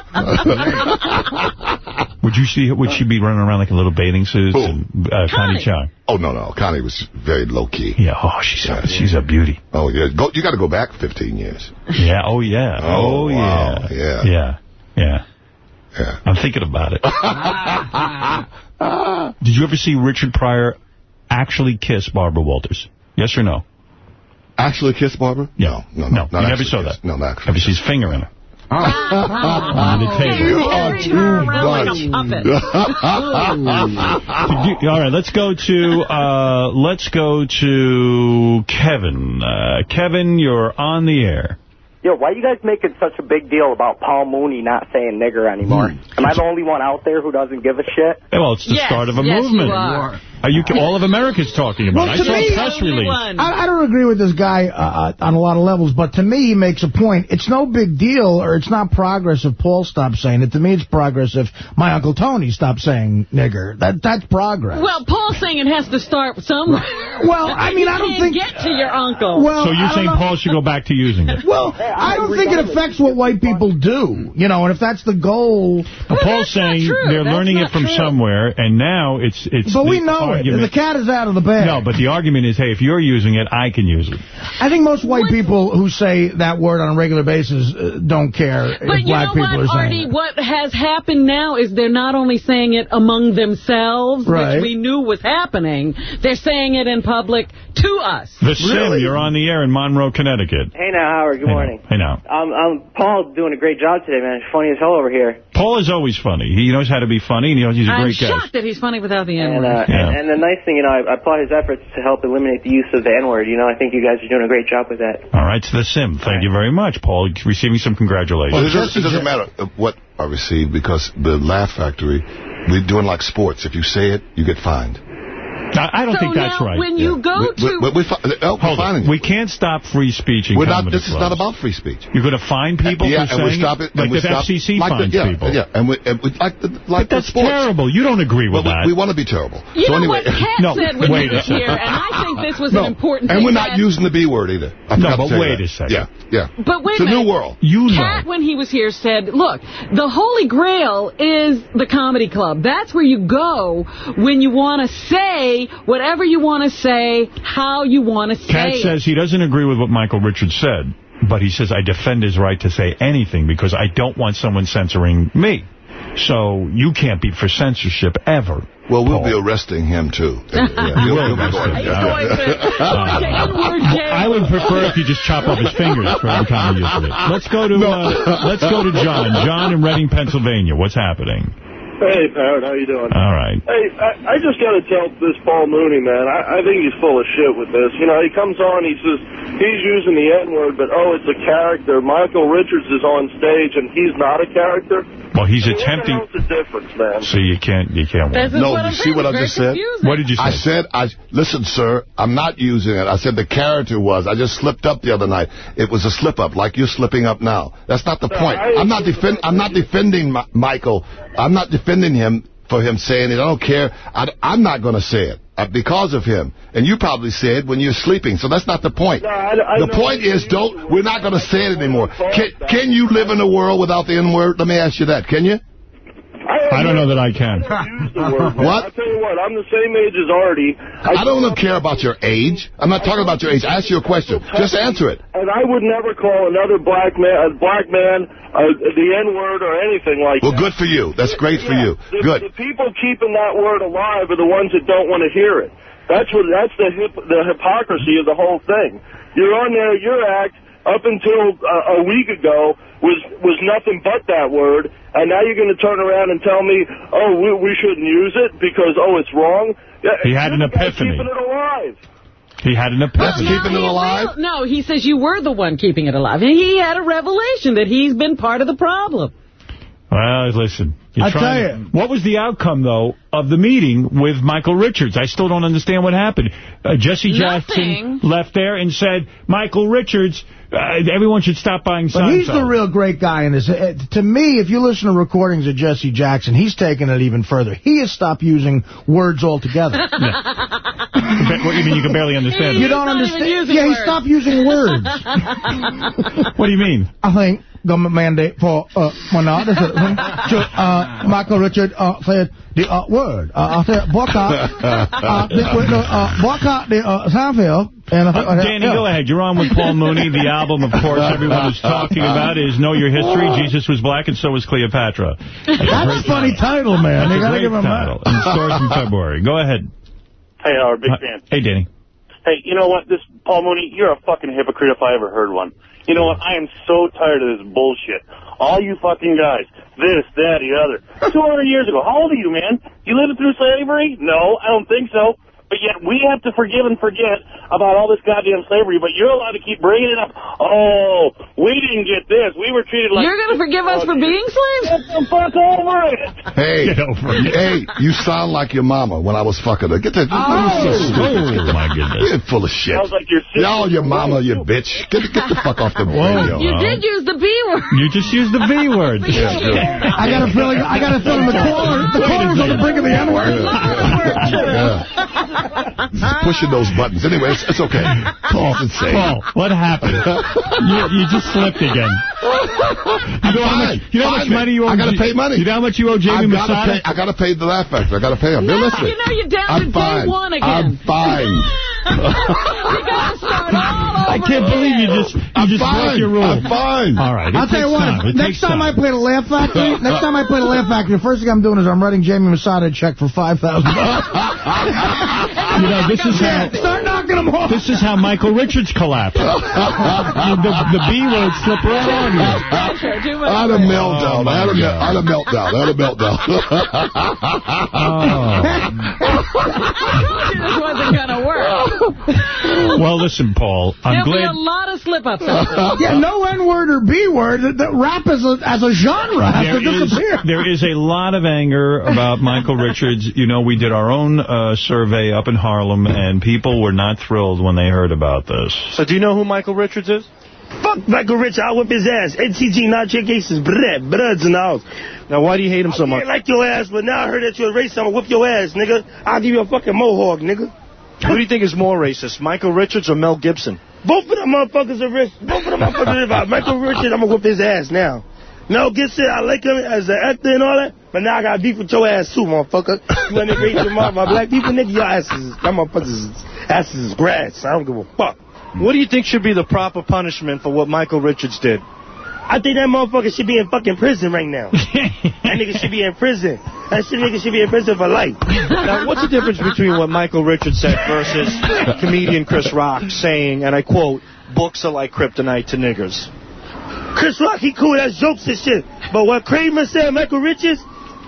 [SPEAKER 1] Would you see? Would she be running around like a little bathing suit?
[SPEAKER 15] Who?
[SPEAKER 1] And, uh, Connie
[SPEAKER 3] Connie.
[SPEAKER 1] Chung.
[SPEAKER 15] oh, no, no. Connie was very low-key.
[SPEAKER 1] Yeah. Oh, she's a, she's a beauty.
[SPEAKER 15] Oh, yeah. Go, you got to go back 15 years.
[SPEAKER 1] Yeah. Oh, yeah.
[SPEAKER 15] Oh,
[SPEAKER 1] Oh,
[SPEAKER 15] wow.
[SPEAKER 1] yeah.
[SPEAKER 15] Yeah.
[SPEAKER 1] Yeah. Yeah.
[SPEAKER 15] Yeah.
[SPEAKER 1] I'm thinking about it. Did you ever see Richard Pryor actually kiss Barbara Walters? Yes or no?
[SPEAKER 15] Actually kiss Barbara?
[SPEAKER 1] Yeah.
[SPEAKER 15] No, no,
[SPEAKER 1] No,
[SPEAKER 15] not
[SPEAKER 1] you never saw
[SPEAKER 15] kiss.
[SPEAKER 1] that.
[SPEAKER 15] No, not actually.
[SPEAKER 1] Ever see his finger in her?
[SPEAKER 3] Under
[SPEAKER 1] the table.
[SPEAKER 15] You are too
[SPEAKER 3] her around like a
[SPEAKER 1] you- all right, let's go to uh, let's go to Kevin. Uh, Kevin, you're on the air.
[SPEAKER 18] Yo, why you guys making such a big deal about Paul Mooney not saying nigger anymore?
[SPEAKER 1] Hmm.
[SPEAKER 18] Am I the only one out there who doesn't give a shit?
[SPEAKER 1] Well, it's the
[SPEAKER 3] Yes,
[SPEAKER 1] start of a
[SPEAKER 3] yes,
[SPEAKER 1] movement.
[SPEAKER 3] you are.
[SPEAKER 1] Are you, all of America's talking about
[SPEAKER 4] Well,
[SPEAKER 1] it.
[SPEAKER 4] to
[SPEAKER 1] I saw
[SPEAKER 4] me-
[SPEAKER 1] a press release.
[SPEAKER 4] I, I don't agree with this guy uh, on a lot of levels, but to me, he makes a point. It's no big deal, or it's not progress if Paul stops saying it. To me, it's progress if my Uncle Tony stops saying nigger. That That's progress.
[SPEAKER 3] Well, Paul's saying it has to start somewhere.
[SPEAKER 4] Well, I mean,
[SPEAKER 3] You
[SPEAKER 4] I don't think-
[SPEAKER 3] get to your uncle.
[SPEAKER 4] Well,
[SPEAKER 1] so you're saying
[SPEAKER 4] know.
[SPEAKER 1] Paul should go back to using it?
[SPEAKER 4] Well, I don't think it affects what white people do, you know, and if that's the goal...
[SPEAKER 1] Well, Paul's saying they're learning it from somewhere, and now it's it's.
[SPEAKER 4] But we know it.
[SPEAKER 1] Argument-
[SPEAKER 4] The cat is out of the bag.
[SPEAKER 1] No, but the argument is, hey, if you're using it, I can use it.
[SPEAKER 4] I think most white people who say that word on a regular basis uh, don't care
[SPEAKER 3] But
[SPEAKER 4] if
[SPEAKER 3] you
[SPEAKER 4] black
[SPEAKER 3] know
[SPEAKER 4] people
[SPEAKER 3] what,
[SPEAKER 4] are saying
[SPEAKER 3] Artie?
[SPEAKER 4] it.
[SPEAKER 3] What has happened now is they're not only saying it among themselves,
[SPEAKER 1] Right.
[SPEAKER 3] which we knew was happening, they're saying it in public to us.
[SPEAKER 1] The Sim, you're on the air in Monroe, Connecticut.
[SPEAKER 19] Hey now, Howard. Good
[SPEAKER 1] Hey,
[SPEAKER 19] morning.
[SPEAKER 1] Hey now.
[SPEAKER 19] Um, um, Paul doing a great job today, man. Funny as hell over here.
[SPEAKER 1] Paul is always funny. He knows how to be funny, and he knows he's a
[SPEAKER 3] I'm
[SPEAKER 1] great guest.
[SPEAKER 3] shocked that he's funny without the
[SPEAKER 19] And,
[SPEAKER 3] N-word.
[SPEAKER 19] uh, and, and the nice thing, you know, I, I applaud his efforts to help eliminate the use of the N-word. You know, I think you guys are doing a great job with that.
[SPEAKER 1] All right, to the Sim. Thank you very much, Paul. Receiving some congratulations.
[SPEAKER 15] Well, it, doesn't, it doesn't matter uh, what I receive because the Laugh Factory, we're doing like sports. If you say it, you get fined.
[SPEAKER 1] I, I don't
[SPEAKER 3] so
[SPEAKER 1] think that's
[SPEAKER 3] now,
[SPEAKER 1] right.
[SPEAKER 3] when you go
[SPEAKER 15] We-
[SPEAKER 3] to...
[SPEAKER 15] we- we fi- uh, oh,
[SPEAKER 1] Hold on. We can't stop free speech in
[SPEAKER 15] We're not,
[SPEAKER 1] comedy
[SPEAKER 15] this is not about free speech.
[SPEAKER 1] You're going to fine uh, people
[SPEAKER 15] yeah,
[SPEAKER 1] for
[SPEAKER 15] and we
[SPEAKER 1] saying
[SPEAKER 15] stop it.
[SPEAKER 1] Like
[SPEAKER 15] and we
[SPEAKER 1] the
[SPEAKER 15] stop,
[SPEAKER 1] FCC
[SPEAKER 15] like
[SPEAKER 1] fines
[SPEAKER 15] the, yeah,
[SPEAKER 1] people.
[SPEAKER 15] Yeah, and we, and we like the, like
[SPEAKER 1] But that's
[SPEAKER 15] sports.
[SPEAKER 1] terrible. You don't agree with
[SPEAKER 15] Well,
[SPEAKER 1] that.
[SPEAKER 15] we, we want to be terrible.
[SPEAKER 3] You
[SPEAKER 15] so
[SPEAKER 3] know
[SPEAKER 15] anyway,
[SPEAKER 3] what Katt
[SPEAKER 1] No,
[SPEAKER 3] said when
[SPEAKER 1] wait
[SPEAKER 3] he was here, and I think this was
[SPEAKER 15] no,
[SPEAKER 3] an important
[SPEAKER 15] and
[SPEAKER 3] thing.
[SPEAKER 15] we're not using the B word either. I
[SPEAKER 1] No, but wait
[SPEAKER 15] that.
[SPEAKER 1] a second.
[SPEAKER 15] Yeah, yeah.
[SPEAKER 3] But wait
[SPEAKER 15] it's
[SPEAKER 3] a
[SPEAKER 15] a new world.
[SPEAKER 1] You know.
[SPEAKER 3] Katt, when he was here, said, look, the Holy Grail is the comedy club. That's where you go when you want to say whatever you want to say, how you want to say
[SPEAKER 1] Katt
[SPEAKER 3] it.
[SPEAKER 1] says he doesn't agree with what Michael Richards said, but he says, I defend his right to say anything because I don't want someone censoring me. So you can't be for censorship ever.
[SPEAKER 15] Well, we'll
[SPEAKER 1] Paul.
[SPEAKER 15] be arresting him, too. yeah,
[SPEAKER 1] You
[SPEAKER 15] he'll-
[SPEAKER 1] will
[SPEAKER 15] he'll be
[SPEAKER 1] arrest
[SPEAKER 15] going-
[SPEAKER 1] him.
[SPEAKER 3] to- going to N-word jail.
[SPEAKER 1] I would prefer if you just chop off his fingers for every time you use it. Let's go to uh, let's go to John. John in Reading, Pennsylvania. What's happening?
[SPEAKER 14] Hey, Parrot, how you doing?
[SPEAKER 1] All right.
[SPEAKER 14] Hey, I, I just got to tell this Paul Mooney, man, I, I think he's full of shit with this. You know, he comes on, he says he's using the N-word, but, oh, it's a character. Michael Richards is on stage, and he's not a character.
[SPEAKER 1] Well, he's
[SPEAKER 14] I mean,
[SPEAKER 1] attempting.
[SPEAKER 14] What the the difference, man?
[SPEAKER 1] So you can't you can't win.
[SPEAKER 3] This is
[SPEAKER 15] No, you see what I just
[SPEAKER 3] very
[SPEAKER 15] said?
[SPEAKER 3] confusing.
[SPEAKER 1] What did you say?
[SPEAKER 15] I said, I listen, sir, I'm not using it. I said the character was. I just slipped up the other night. It was a slip up, like you're slipping up now. That's not the point.
[SPEAKER 14] I-
[SPEAKER 15] I'm not defend. I'm not defending Mi- Michael. I'm not defending him for him saying it. I don't care. I, am not going to say it uh, because of him. And you probably say it when you're sleeping. So that's not the point.
[SPEAKER 14] No, I- I
[SPEAKER 15] the point is, don't. We're not going to say it anymore. Can, can you live in a world without the N word? Let me ask you that. Can you?
[SPEAKER 1] I don't know that I can.
[SPEAKER 14] use the word, man.
[SPEAKER 15] What?
[SPEAKER 14] I'll tell you what, I'm the same age as Artie.
[SPEAKER 15] I don't care about your age. I'm not talking about your age. I ask you a question. Just answer it.
[SPEAKER 14] And I would never call another black man, a black man, uh, the N-word or anything like
[SPEAKER 15] Well,
[SPEAKER 14] that.
[SPEAKER 15] Well, good for you. That's great for you.
[SPEAKER 14] The,
[SPEAKER 15] Good.
[SPEAKER 14] The people keeping that word alive are the ones that don't want to hear it. That's what. That's the hip, the hypocrisy of the whole thing. You're on there. Your act up until uh, a week ago was was nothing but that word, and now you're going to turn around and tell me, oh, we, we shouldn't use it because oh, it's wrong. Yeah,
[SPEAKER 1] He had
[SPEAKER 14] you're
[SPEAKER 1] an
[SPEAKER 14] the guy
[SPEAKER 1] epiphany.
[SPEAKER 14] Keeping it alive.
[SPEAKER 1] He had an
[SPEAKER 15] That's
[SPEAKER 1] epiphany.
[SPEAKER 15] keeping it alive.
[SPEAKER 3] will- No, he says you were the one keeping it alive. And he had a revelation that he's been part of the problem.
[SPEAKER 1] Well, listen. You're
[SPEAKER 4] I
[SPEAKER 1] trying
[SPEAKER 4] tell
[SPEAKER 1] to- What was the outcome, though, of the meeting with Michael Richards? I still don't understand what happened. Uh, Jesse Jackson
[SPEAKER 3] Nothing.
[SPEAKER 1] left there and said, Michael Richards, uh, everyone should stop buying
[SPEAKER 4] But he's the real great guy in this. Uh, To me, if you listen to recordings of Jesse Jackson, he's taken it even further. He has stopped using words altogether.
[SPEAKER 1] What do you mean you can barely understand?
[SPEAKER 4] you don't understand.
[SPEAKER 3] using
[SPEAKER 4] Yeah, he stopped using words.
[SPEAKER 1] What do you mean?
[SPEAKER 4] I think government mandate for uh, minority citizens. to, uh, Michael Richard uh, said the uh, word. Uh, I said boycott. uh, the, uh, boycott the uh, Seinfeld. And I think,
[SPEAKER 1] Uh, Danny, go ahead. You're on with Paul Mooney. The album, of course, everyone is talking about is Know Your History. Jesus was black and so was Cleopatra. That's
[SPEAKER 4] That's a funny title, man. They
[SPEAKER 1] a
[SPEAKER 4] gotta
[SPEAKER 1] great
[SPEAKER 4] give him
[SPEAKER 1] title.
[SPEAKER 4] that.
[SPEAKER 1] In stores in February. Go ahead.
[SPEAKER 14] Hey, Howard, big
[SPEAKER 1] Uh,
[SPEAKER 14] fan.
[SPEAKER 1] Hey, Danny.
[SPEAKER 14] Hey, you know what? This Paul Mooney, you're a fucking hypocrite if I ever heard one. You know what? I am so tired of this bullshit. All you fucking guys, this, that, the other. 200 years ago. How old are you, man? You lived through slavery? No, I don't think so. But yet we have to forgive and forget about all this goddamn slavery, but you're allowed to keep bringing it up. Oh, we didn't get this. We were treated like...
[SPEAKER 3] You're going to forgive us for being slaves?
[SPEAKER 14] Get the fuck over it.
[SPEAKER 15] Hey, hey, you sound like your mama when I was fucking her. Get that.
[SPEAKER 14] Oh.
[SPEAKER 1] Oh, my goodness.
[SPEAKER 15] You're full of shit.
[SPEAKER 14] Sounds like your sister.
[SPEAKER 15] Y'all, your mama, you bitch. Get, get the fuck off the radio.
[SPEAKER 3] You did use the B word.
[SPEAKER 1] You just used the V word. Yeah.
[SPEAKER 4] I got a feeling. I got a feeling the caller, the caller's on the brink of the N word.
[SPEAKER 15] Yeah. Pushing those buttons. Anyway, it's, it's okay. Paul.
[SPEAKER 1] Paul, what happened? you, you just slipped again. You know how much, you know how much money you owe?
[SPEAKER 15] I gotta pay money.
[SPEAKER 1] You know how much you owe Jamie
[SPEAKER 15] I gotta
[SPEAKER 1] Masada?
[SPEAKER 15] pay. I gotta pay the laugh factor. I gotta pay him.
[SPEAKER 3] No,
[SPEAKER 15] They're
[SPEAKER 3] you know you're down
[SPEAKER 15] I'm
[SPEAKER 3] to
[SPEAKER 15] fine.
[SPEAKER 3] day one again.
[SPEAKER 15] I'm fine.
[SPEAKER 1] I can't believe you just you
[SPEAKER 15] I'm
[SPEAKER 1] just broke your rule.
[SPEAKER 15] I'm fine.
[SPEAKER 1] All right.
[SPEAKER 4] I'll tell you what. Next
[SPEAKER 1] takes
[SPEAKER 4] time I play the Laugh Factory, next time I play the Laugh Factory, the first thing I'm doing is I'm writing Jamie Masada a check for five thousand dollars.
[SPEAKER 1] You know, this is how
[SPEAKER 4] Start knocking them off.
[SPEAKER 1] this is how Michael Richards collapsed. the, the B word slipped right on you.
[SPEAKER 3] Pressure, too much
[SPEAKER 15] I had a
[SPEAKER 3] pressure.
[SPEAKER 15] meltdown. I had a, mel- I had a meltdown. I had a meltdown.
[SPEAKER 3] I told you this wasn't going to work.
[SPEAKER 1] Well, listen, Paul. I'm
[SPEAKER 3] There'll be a lot of slip-ups.
[SPEAKER 4] Yeah, no N word or B word. The, the rap as a, as a genre has
[SPEAKER 1] There
[SPEAKER 4] to
[SPEAKER 1] is,
[SPEAKER 4] disappear.
[SPEAKER 1] there is a lot of anger about Michael Richards. You know, we did our own uh, survey up in Harlem, and people were not thrilled when they heard about this.
[SPEAKER 20] So do you know who Michael Richards is?
[SPEAKER 21] Fuck Michael Rich, I'll whip his ass. NTG, not your cases, bread, bloods in the house.
[SPEAKER 20] Now, why do you hate him so
[SPEAKER 21] I
[SPEAKER 20] much?
[SPEAKER 21] can't like your ass, but now I heard that you're a racist, I'm gonna whip your ass, nigga. I'll give you a fucking mohawk, nigga.
[SPEAKER 20] Who do you think is more racist, Michael Richards or Mel Gibson?
[SPEAKER 21] Both of them motherfuckers are rich. Both of them motherfuckers are about Michael Richards, I'm gonna whip his ass now. Mel Gibson, I like him as an actor and all that, but now I got beef with your ass too, motherfucker. You wanna raise your mouth, my black people, nigga, your asses, that motherfuckers' asses is grass. I don't give a fuck. Hmm.
[SPEAKER 20] What do you think should be the proper punishment for what Michael Richards did?
[SPEAKER 21] I think that motherfucker should be in fucking prison right now. that nigga should be in prison. That shit nigga should be in prison for life.
[SPEAKER 20] Now, what's the difference between what Michael Richards said versus comedian Chris Rock saying, and I quote, books are like kryptonite to niggers?
[SPEAKER 21] Chris Rock, he cool, that's jokes and shit. But what Kramer said, Michael Richards,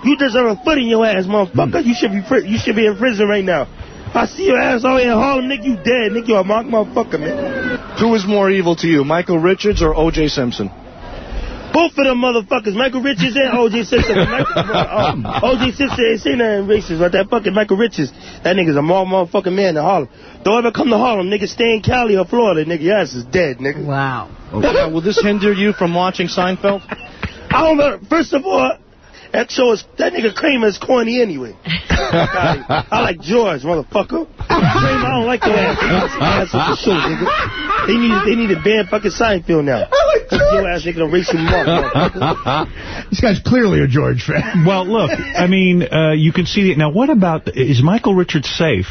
[SPEAKER 21] you deserve a foot in your ass, motherfucker. Hmm. You should be you should be in prison right now. If I see your ass all in Harlem, nigga, you dead, nigga. You a mock motherfucker, man.
[SPEAKER 20] Who is more evil to you, Michael Richards or O.J. Simpson?
[SPEAKER 21] Both of them motherfuckers, Michael Richards and O.J. Simpson. Michael, O.J. Oh, Simpson ain't say nothing racist, but that fucking Michael Richards, that nigga's a more motherfucking man in Harlem. Don't ever come to Harlem, nigga. Stay in Cali or Florida, nigga. Your ass is dead, nigga.
[SPEAKER 3] Wow.
[SPEAKER 20] Okay, now, will this hinder you from watching Seinfeld?
[SPEAKER 21] I don't know. First of all, that show is that nigga Kramer is corny anyway. I, I like George, motherfucker. Kramer, I don't like your ass. Ass with the show, nigga. They need they need to ban fucking Seinfeld now. I like George. Your ass nigga erase him off.
[SPEAKER 4] This guy's clearly a George fan.
[SPEAKER 1] Well, look, I mean, uh, you can see it. Now, what about, is Michael Richards safe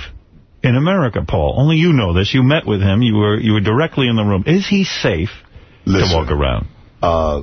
[SPEAKER 1] in America, Paul? Only you know this. You met with him. You were you were directly in the room. Is he safe
[SPEAKER 15] Listen.
[SPEAKER 1] to walk around?
[SPEAKER 15] Uh,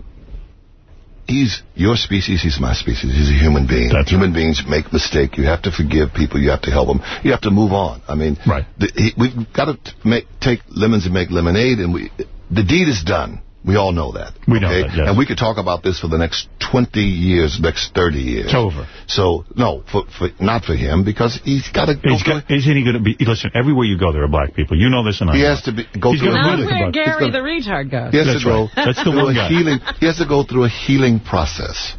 [SPEAKER 15] he's your species, he's my species. He's a human being.
[SPEAKER 1] That's
[SPEAKER 15] human beings make mistakes. You have to forgive people. You have to help them. You have to move on. I mean,
[SPEAKER 1] Right.
[SPEAKER 15] the, he, we've got to make, take lemons and make lemonade, and we the deed is done. We all know that.
[SPEAKER 1] We know
[SPEAKER 15] okay?
[SPEAKER 1] that, yes.
[SPEAKER 15] And we could talk about this for the next 20 years, next 30 years.
[SPEAKER 1] It's over.
[SPEAKER 15] So, no, for, for, not for him, because he's got to go
[SPEAKER 1] He's
[SPEAKER 15] through
[SPEAKER 1] got, isn't he going to be... Listen, everywhere you go, there are black people. You know this and I
[SPEAKER 15] He
[SPEAKER 1] know
[SPEAKER 15] has to be, go
[SPEAKER 1] He's
[SPEAKER 15] through
[SPEAKER 1] gonna
[SPEAKER 15] a
[SPEAKER 3] Not where Gary
[SPEAKER 15] gonna-
[SPEAKER 3] the retard goes.
[SPEAKER 15] He has
[SPEAKER 1] That's
[SPEAKER 15] to go
[SPEAKER 1] right. That's the
[SPEAKER 15] through
[SPEAKER 1] one
[SPEAKER 15] a
[SPEAKER 1] guy.
[SPEAKER 15] healing. He has to go through a healing process.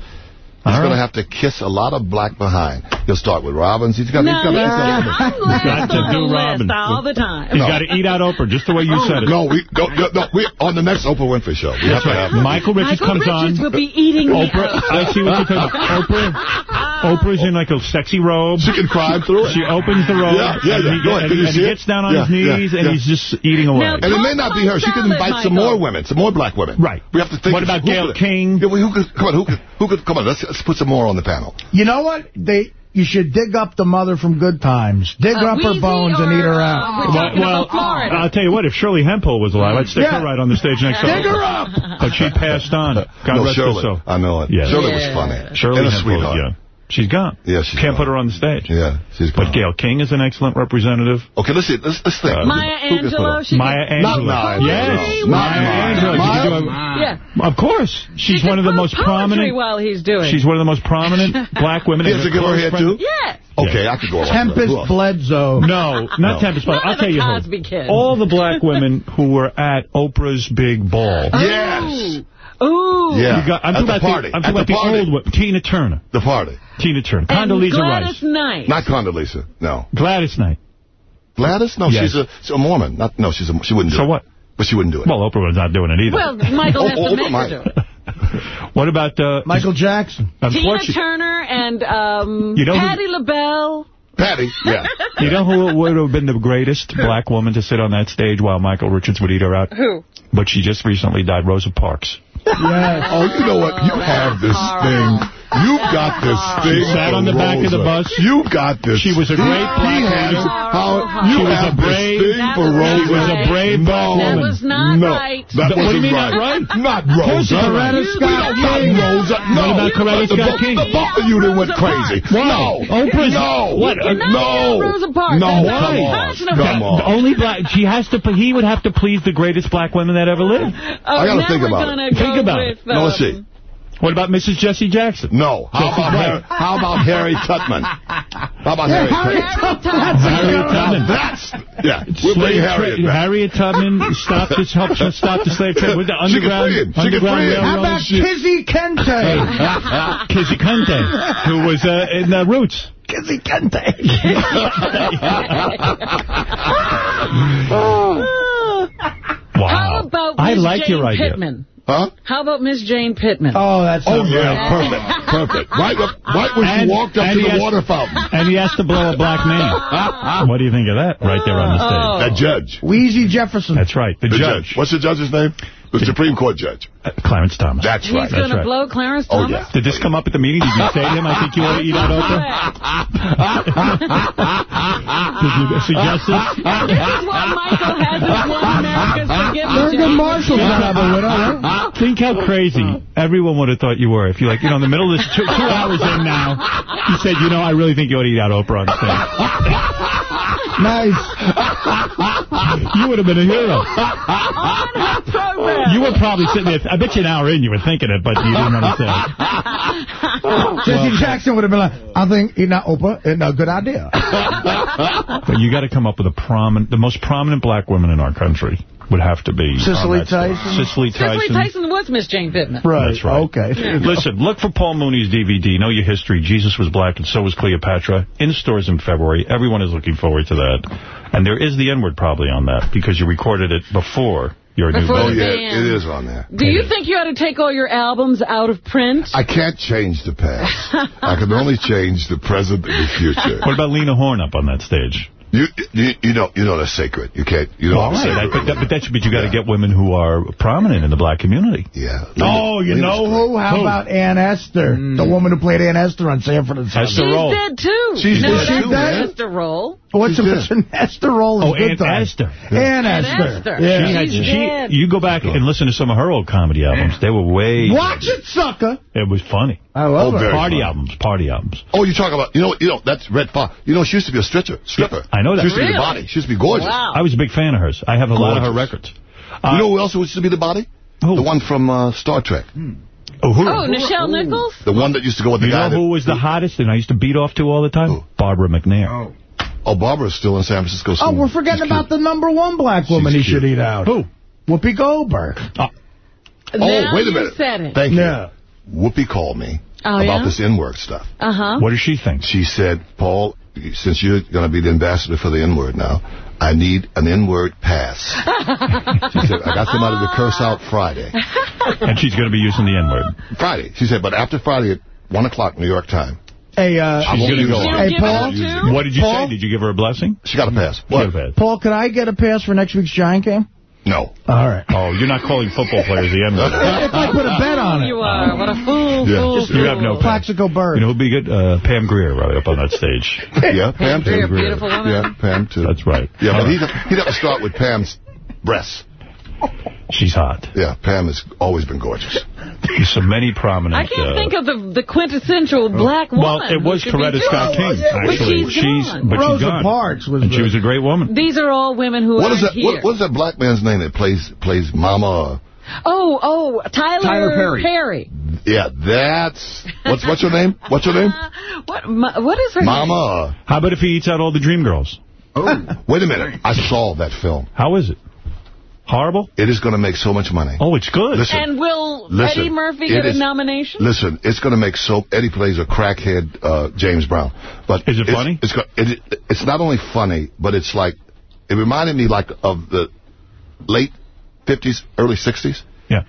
[SPEAKER 15] He's
[SPEAKER 1] All
[SPEAKER 15] going to have to kiss a lot of black behind. He'll start with Robbins. He's got.
[SPEAKER 3] No,
[SPEAKER 15] he's got.
[SPEAKER 3] he's
[SPEAKER 15] he's got
[SPEAKER 3] I'm last
[SPEAKER 1] got to
[SPEAKER 3] on
[SPEAKER 1] do
[SPEAKER 3] the
[SPEAKER 1] Robin.
[SPEAKER 3] list all the time.
[SPEAKER 1] He's got to eat out Oprah, just the way you oh, said it.
[SPEAKER 15] no, we go, no, no, we on the next Oprah Winfrey show. We
[SPEAKER 1] That's
[SPEAKER 15] have to have
[SPEAKER 1] Michael Richards
[SPEAKER 3] Michael
[SPEAKER 1] comes
[SPEAKER 3] Richards
[SPEAKER 1] on.
[SPEAKER 3] will be eating
[SPEAKER 1] Oprah,
[SPEAKER 3] out.
[SPEAKER 1] I see what you're talking about. Oprah, uh, Oprah's in like a sexy robe.
[SPEAKER 15] She can climb through it.
[SPEAKER 1] She opens the robe.
[SPEAKER 15] Yeah, yeah,
[SPEAKER 1] and he,
[SPEAKER 15] Go ahead.
[SPEAKER 1] and and he gets down on
[SPEAKER 15] Yeah,
[SPEAKER 1] his knees
[SPEAKER 15] yeah,
[SPEAKER 1] and he's just eating away.
[SPEAKER 3] Now,
[SPEAKER 15] And it may not be her. She could
[SPEAKER 3] Salad,
[SPEAKER 15] invite some more women, some more black women.
[SPEAKER 1] Right.
[SPEAKER 15] We have to think.
[SPEAKER 1] What about
[SPEAKER 15] who
[SPEAKER 1] Gayle
[SPEAKER 15] could-
[SPEAKER 1] King?
[SPEAKER 15] Yeah, well, who could, come on, who could, who could, come on, let's, let's put some more on the panel.
[SPEAKER 4] You know what? They You should dig up the mother from Good Times. Dig
[SPEAKER 3] Uh,
[SPEAKER 4] up her
[SPEAKER 3] Weezy
[SPEAKER 4] bones and eat her
[SPEAKER 3] uh,
[SPEAKER 4] out.
[SPEAKER 3] we're talking.
[SPEAKER 1] I'll tell you what, if Shirley Hemphill was alive, I'd stick
[SPEAKER 4] Yeah.
[SPEAKER 1] her right on the stage next to her.
[SPEAKER 4] Dig her up!
[SPEAKER 1] But she passed on. God
[SPEAKER 15] no,
[SPEAKER 1] rest her
[SPEAKER 15] Shirley.
[SPEAKER 1] soul.
[SPEAKER 15] I know it.
[SPEAKER 1] Yeah.
[SPEAKER 15] Shirley
[SPEAKER 3] Yeah.
[SPEAKER 15] was funny.
[SPEAKER 1] Shirley
[SPEAKER 15] and a
[SPEAKER 1] Hemphill,
[SPEAKER 15] sweetheart.
[SPEAKER 1] yeah. She's gone.
[SPEAKER 15] Yeah, she
[SPEAKER 1] Can't
[SPEAKER 15] gone.
[SPEAKER 1] put her on the stage.
[SPEAKER 15] Yeah, she's gone.
[SPEAKER 1] But Gayle King is an excellent representative.
[SPEAKER 15] Okay, let's see. Let's, let's think. Uh, Maya
[SPEAKER 3] Angelou.
[SPEAKER 1] Maya Angelou.
[SPEAKER 15] Not Maya.
[SPEAKER 1] Yes. Maya, Angelou.
[SPEAKER 3] Yeah.
[SPEAKER 1] Of course. She's one of the most prominent.
[SPEAKER 3] while he's doing.
[SPEAKER 1] She's one of the most prominent black women. He
[SPEAKER 15] a good
[SPEAKER 1] one.
[SPEAKER 15] too?
[SPEAKER 3] Yeah.
[SPEAKER 15] Okay, yeah. I could go on.
[SPEAKER 4] Tempest Bledsoe.
[SPEAKER 1] No, not
[SPEAKER 15] no.
[SPEAKER 1] Tempest
[SPEAKER 3] Bledsoe.
[SPEAKER 1] I'll tell you who. All the black women who were at Oprah's big ball.
[SPEAKER 15] Yes.
[SPEAKER 3] Ooh.
[SPEAKER 15] Yeah.
[SPEAKER 1] Got, I'm
[SPEAKER 15] party.
[SPEAKER 1] The, I'm talking about
[SPEAKER 15] the, party.
[SPEAKER 1] old one. Tina Turner.
[SPEAKER 15] The party.
[SPEAKER 1] Tina Turner. Condoleezza
[SPEAKER 3] Gladys
[SPEAKER 1] Rice.
[SPEAKER 3] Knight.
[SPEAKER 15] Not Condoleezza. No.
[SPEAKER 1] Gladys Knight.
[SPEAKER 15] Gladys? No,
[SPEAKER 1] yes.
[SPEAKER 15] she's, a, she's a Mormon. Not no, she's a, she wouldn't do
[SPEAKER 1] so
[SPEAKER 15] it.
[SPEAKER 1] So what?
[SPEAKER 15] But she wouldn't do it.
[SPEAKER 1] Well, Oprah was not doing it either.
[SPEAKER 3] Well, Michael has
[SPEAKER 15] oh,
[SPEAKER 3] to make her do it.
[SPEAKER 1] What about uh,
[SPEAKER 4] Michael Jackson?
[SPEAKER 3] Tina Turner and um,
[SPEAKER 1] you know
[SPEAKER 3] Patti LaBelle.
[SPEAKER 15] Patti, yeah.
[SPEAKER 1] you know who would have been the greatest black woman to sit on that stage while Michael Richards would eat her out?
[SPEAKER 3] Who?
[SPEAKER 1] But she just recently died, Rosa Parks.
[SPEAKER 4] Yes.
[SPEAKER 15] Oh, you know what? You have this thing. You've got this thing.
[SPEAKER 1] She sat on the back of the bus.
[SPEAKER 15] You got this.
[SPEAKER 1] She was a great black woman. She was a brave.
[SPEAKER 15] for Rosa.
[SPEAKER 1] She was a brave black
[SPEAKER 15] woman.
[SPEAKER 3] That was not
[SPEAKER 15] no,
[SPEAKER 3] right.
[SPEAKER 15] That
[SPEAKER 1] what do you mean not right?
[SPEAKER 15] Not Rosa.
[SPEAKER 4] Coretta Scott King.
[SPEAKER 15] Rosa. No.
[SPEAKER 1] What about Coretta Scott King?
[SPEAKER 15] The both of you that went crazy. No.
[SPEAKER 1] Oprah's.
[SPEAKER 15] No.
[SPEAKER 1] What?
[SPEAKER 15] No.
[SPEAKER 3] Rosa Parks.
[SPEAKER 15] No. Come on. Come on.
[SPEAKER 1] Only black. She has to. He would have to please the greatest black women that ever lived.
[SPEAKER 15] I got
[SPEAKER 3] to
[SPEAKER 15] think about it.
[SPEAKER 1] Think about it.
[SPEAKER 15] No, let's see.
[SPEAKER 1] What about Mrs. Jesse Jackson?
[SPEAKER 15] No. How, about, Harry, how about Harry Tubman? How about yeah,
[SPEAKER 4] Harry,
[SPEAKER 15] Tutman? Harry
[SPEAKER 1] Tutman.
[SPEAKER 15] That's, yeah, we'll
[SPEAKER 1] slave Harry
[SPEAKER 15] Tutman.
[SPEAKER 1] Harriet Tubman stopped this, helped stop the slave trade. With the underground,
[SPEAKER 15] Chicken
[SPEAKER 1] underground
[SPEAKER 15] Chicken
[SPEAKER 4] How about Kizzy Kente?
[SPEAKER 1] Hey, uh, Kizzy Kente, who was uh, in the Roots.
[SPEAKER 4] Kizzy Kente. oh.
[SPEAKER 1] Wow.
[SPEAKER 3] How about
[SPEAKER 1] I like
[SPEAKER 3] Jane
[SPEAKER 1] your idea.
[SPEAKER 3] Pittman?
[SPEAKER 15] Huh?
[SPEAKER 3] How about Miss Jane Pittman?
[SPEAKER 4] Oh, that's
[SPEAKER 15] Oh, yeah, perfect, perfect. Right, right when
[SPEAKER 1] and,
[SPEAKER 15] she walked up to the
[SPEAKER 1] has,
[SPEAKER 15] water fountain.
[SPEAKER 1] And he has to blow a black man. what do you think of that right there on the stage?
[SPEAKER 15] Oh. The judge.
[SPEAKER 4] Weezy Jefferson.
[SPEAKER 1] That's right, the,
[SPEAKER 15] the
[SPEAKER 1] judge.
[SPEAKER 15] judge. What's the judge's name? The Supreme Court judge.
[SPEAKER 1] Uh, Clarence Thomas.
[SPEAKER 15] That's right.
[SPEAKER 3] He's
[SPEAKER 1] gonna
[SPEAKER 3] blow Clarence
[SPEAKER 15] oh,
[SPEAKER 3] Thomas?
[SPEAKER 15] Oh, yeah.
[SPEAKER 1] Did this come up at the meeting? Did you say to him, I think you ought to eat out Oprah? Did you suggest this?
[SPEAKER 3] This is why Michael hasn't won America's forgiveness.
[SPEAKER 4] Winner.
[SPEAKER 1] Think how crazy everyone would have thought you were. If you like, you know, in the middle of this, two, two hours in now, you said, you know, I really think you ought to eat out Oprah on stage.
[SPEAKER 4] Nice.
[SPEAKER 1] you would have been a hero. You were probably sitting there. I bet you an hour in you were thinking it, but you didn't understand. say.
[SPEAKER 4] Jesse well, Jackson would have been like, I think Ina Opa is a good idea.
[SPEAKER 1] but you got to come up with a prominent, the most prominent black women in our country would have to be.
[SPEAKER 4] Cicely Tyson?
[SPEAKER 1] Cicely Tyson.
[SPEAKER 3] Cicely Tyson was Miss Jane Pittman.
[SPEAKER 4] Right.
[SPEAKER 1] That's right.
[SPEAKER 4] Okay.
[SPEAKER 1] Listen, look for Paul Mooney's DVD, Know Your History, Jesus Was Black and So Was Cleopatra, in stores in February. Everyone is looking forward to that. And there is the N-word probably on that because you recorded it before your
[SPEAKER 3] Before
[SPEAKER 15] new
[SPEAKER 1] oh,
[SPEAKER 3] band.
[SPEAKER 15] Yeah, it is on there.
[SPEAKER 3] Do you think you ought to take all your albums out of print?
[SPEAKER 15] I can't change the past. I can only change the present and the future.
[SPEAKER 1] What about Lena Horne up on that stage?
[SPEAKER 15] You, you you know you know that's sacred. You can't you know. Well,
[SPEAKER 1] right. But, that, but that should be you got to yeah. get women who are prominent in the black community.
[SPEAKER 15] Yeah.
[SPEAKER 4] Lena, oh, you Lena's know great. who? How
[SPEAKER 1] who?
[SPEAKER 4] about Ann Esther, mm. the woman who played Ann Esther on Sanford and Son?
[SPEAKER 1] Esther
[SPEAKER 3] She's
[SPEAKER 1] Roll.
[SPEAKER 3] dead too.
[SPEAKER 15] She's
[SPEAKER 3] no,
[SPEAKER 15] dead too.
[SPEAKER 4] Esther
[SPEAKER 15] Rolle.
[SPEAKER 4] Sportsman's and Esther Rolle
[SPEAKER 1] oh, Aunt. Esther.
[SPEAKER 3] Aunt
[SPEAKER 4] Esther.
[SPEAKER 3] Esther.
[SPEAKER 4] Yeah.
[SPEAKER 1] She had, she, you go back and listen to some of her old comedy albums. They were way...
[SPEAKER 4] Watch it, sucker!
[SPEAKER 1] It was funny.
[SPEAKER 4] I love
[SPEAKER 15] oh,
[SPEAKER 4] her.
[SPEAKER 1] Party
[SPEAKER 15] funny.
[SPEAKER 1] albums, party albums.
[SPEAKER 15] Oh, you talk about, you know, you know, that's Redd Foxx. You know, she used to be a stretcher, stripper.
[SPEAKER 1] Yeah, I know that.
[SPEAKER 15] She used really? to be the body. She used to be gorgeous.
[SPEAKER 3] Wow.
[SPEAKER 1] I was a big fan of hers. I have a gorgeous. lot of her records.
[SPEAKER 15] Uh, you know who else used to be the body?
[SPEAKER 1] Who?
[SPEAKER 15] The one from uh, Star Trek. Hmm.
[SPEAKER 1] Oh, who?
[SPEAKER 3] Oh, Nichelle Nichols?
[SPEAKER 15] The one that used to go with the
[SPEAKER 1] you
[SPEAKER 15] guy.
[SPEAKER 1] You know who was the hottest and I used to beat off to all the time?
[SPEAKER 15] Who?
[SPEAKER 1] Barbara McNair.
[SPEAKER 15] Oh. Oh, Barbara's still in San Francisco.
[SPEAKER 4] Oh, we're forgetting about the number one black woman
[SPEAKER 15] She's
[SPEAKER 4] he
[SPEAKER 15] cute.
[SPEAKER 4] should eat out.
[SPEAKER 1] Who?
[SPEAKER 4] Whoopi Goldberg.
[SPEAKER 1] Uh,
[SPEAKER 15] oh, wait a minute.
[SPEAKER 3] said it.
[SPEAKER 15] Thank
[SPEAKER 4] yeah. you.
[SPEAKER 15] Whoopi called me
[SPEAKER 3] oh,
[SPEAKER 15] about
[SPEAKER 3] yeah?
[SPEAKER 15] this N-word stuff.
[SPEAKER 3] Uh-huh.
[SPEAKER 1] What does she think?
[SPEAKER 15] She said, Paul, since you're going to be the ambassador for the N-word now, I need an N-word pass. she said, I got somebody to curse out Friday.
[SPEAKER 1] and she's going to be using the N-word.
[SPEAKER 15] Friday. She said, but after Friday at 1 o'clock New York time,
[SPEAKER 4] Hey, uh,
[SPEAKER 15] She's
[SPEAKER 1] going
[SPEAKER 15] to
[SPEAKER 1] go.
[SPEAKER 4] Hey, Paul.
[SPEAKER 1] What did you
[SPEAKER 4] Paul?
[SPEAKER 1] say? Did you give her a blessing?
[SPEAKER 15] She got a pass.
[SPEAKER 1] What?
[SPEAKER 15] A pass.
[SPEAKER 4] Paul, could I get a pass for next week's Giant game?
[SPEAKER 15] No.
[SPEAKER 4] All right.
[SPEAKER 1] Oh, you're not calling football players the end.
[SPEAKER 4] if I put a bet on it.
[SPEAKER 3] You are. What a fool,
[SPEAKER 15] yeah.
[SPEAKER 3] fool, fool.
[SPEAKER 1] You have no
[SPEAKER 4] Plaxico Bird.
[SPEAKER 1] You know who'd be good? Uh, Pam Grier right up on that stage.
[SPEAKER 15] yeah, Pam, Pam
[SPEAKER 3] Grier. Beautiful woman.
[SPEAKER 15] Yeah, Pam, too.
[SPEAKER 1] That's right.
[SPEAKER 15] Yeah, All but
[SPEAKER 1] right.
[SPEAKER 15] he'd, he'd have to start with Pam's breasts.
[SPEAKER 1] She's hot.
[SPEAKER 15] Yeah, Pam has always been gorgeous.
[SPEAKER 1] There's so many prominent...
[SPEAKER 3] I can't
[SPEAKER 1] uh,
[SPEAKER 3] think of the, the quintessential black woman.
[SPEAKER 1] Well, it was Coretta Scott King,
[SPEAKER 3] actually. But she's, she's
[SPEAKER 1] but
[SPEAKER 4] Rosa
[SPEAKER 1] she's gone.
[SPEAKER 4] Parks was...
[SPEAKER 1] And she was a great woman.
[SPEAKER 3] These are all women who are what
[SPEAKER 15] is that, what, what is that black man's name that plays plays Mama...
[SPEAKER 3] Oh, oh, Tyler,
[SPEAKER 15] Tyler Perry.
[SPEAKER 3] Perry.
[SPEAKER 15] Yeah, that's... What's what's your name? What's your name?
[SPEAKER 3] Uh, what ma, What is her
[SPEAKER 15] Mama. Name?
[SPEAKER 1] How about if he eats out all the dream girls?
[SPEAKER 15] Oh, wait a minute. I saw that film.
[SPEAKER 1] How is it? Horrible?
[SPEAKER 15] It is going to make so much money.
[SPEAKER 1] Oh, it's good.
[SPEAKER 15] Listen,
[SPEAKER 3] and will
[SPEAKER 15] listen,
[SPEAKER 3] Eddie Murphy get
[SPEAKER 15] is, a
[SPEAKER 3] nomination?
[SPEAKER 15] Listen, it's going to make so... Eddie plays a crackhead uh, James Brown. but
[SPEAKER 1] Is it
[SPEAKER 15] it's,
[SPEAKER 1] funny?
[SPEAKER 15] It's, it, it's not only funny, but it's like... It reminded me like of the late 50s, early 60s.
[SPEAKER 1] Yeah.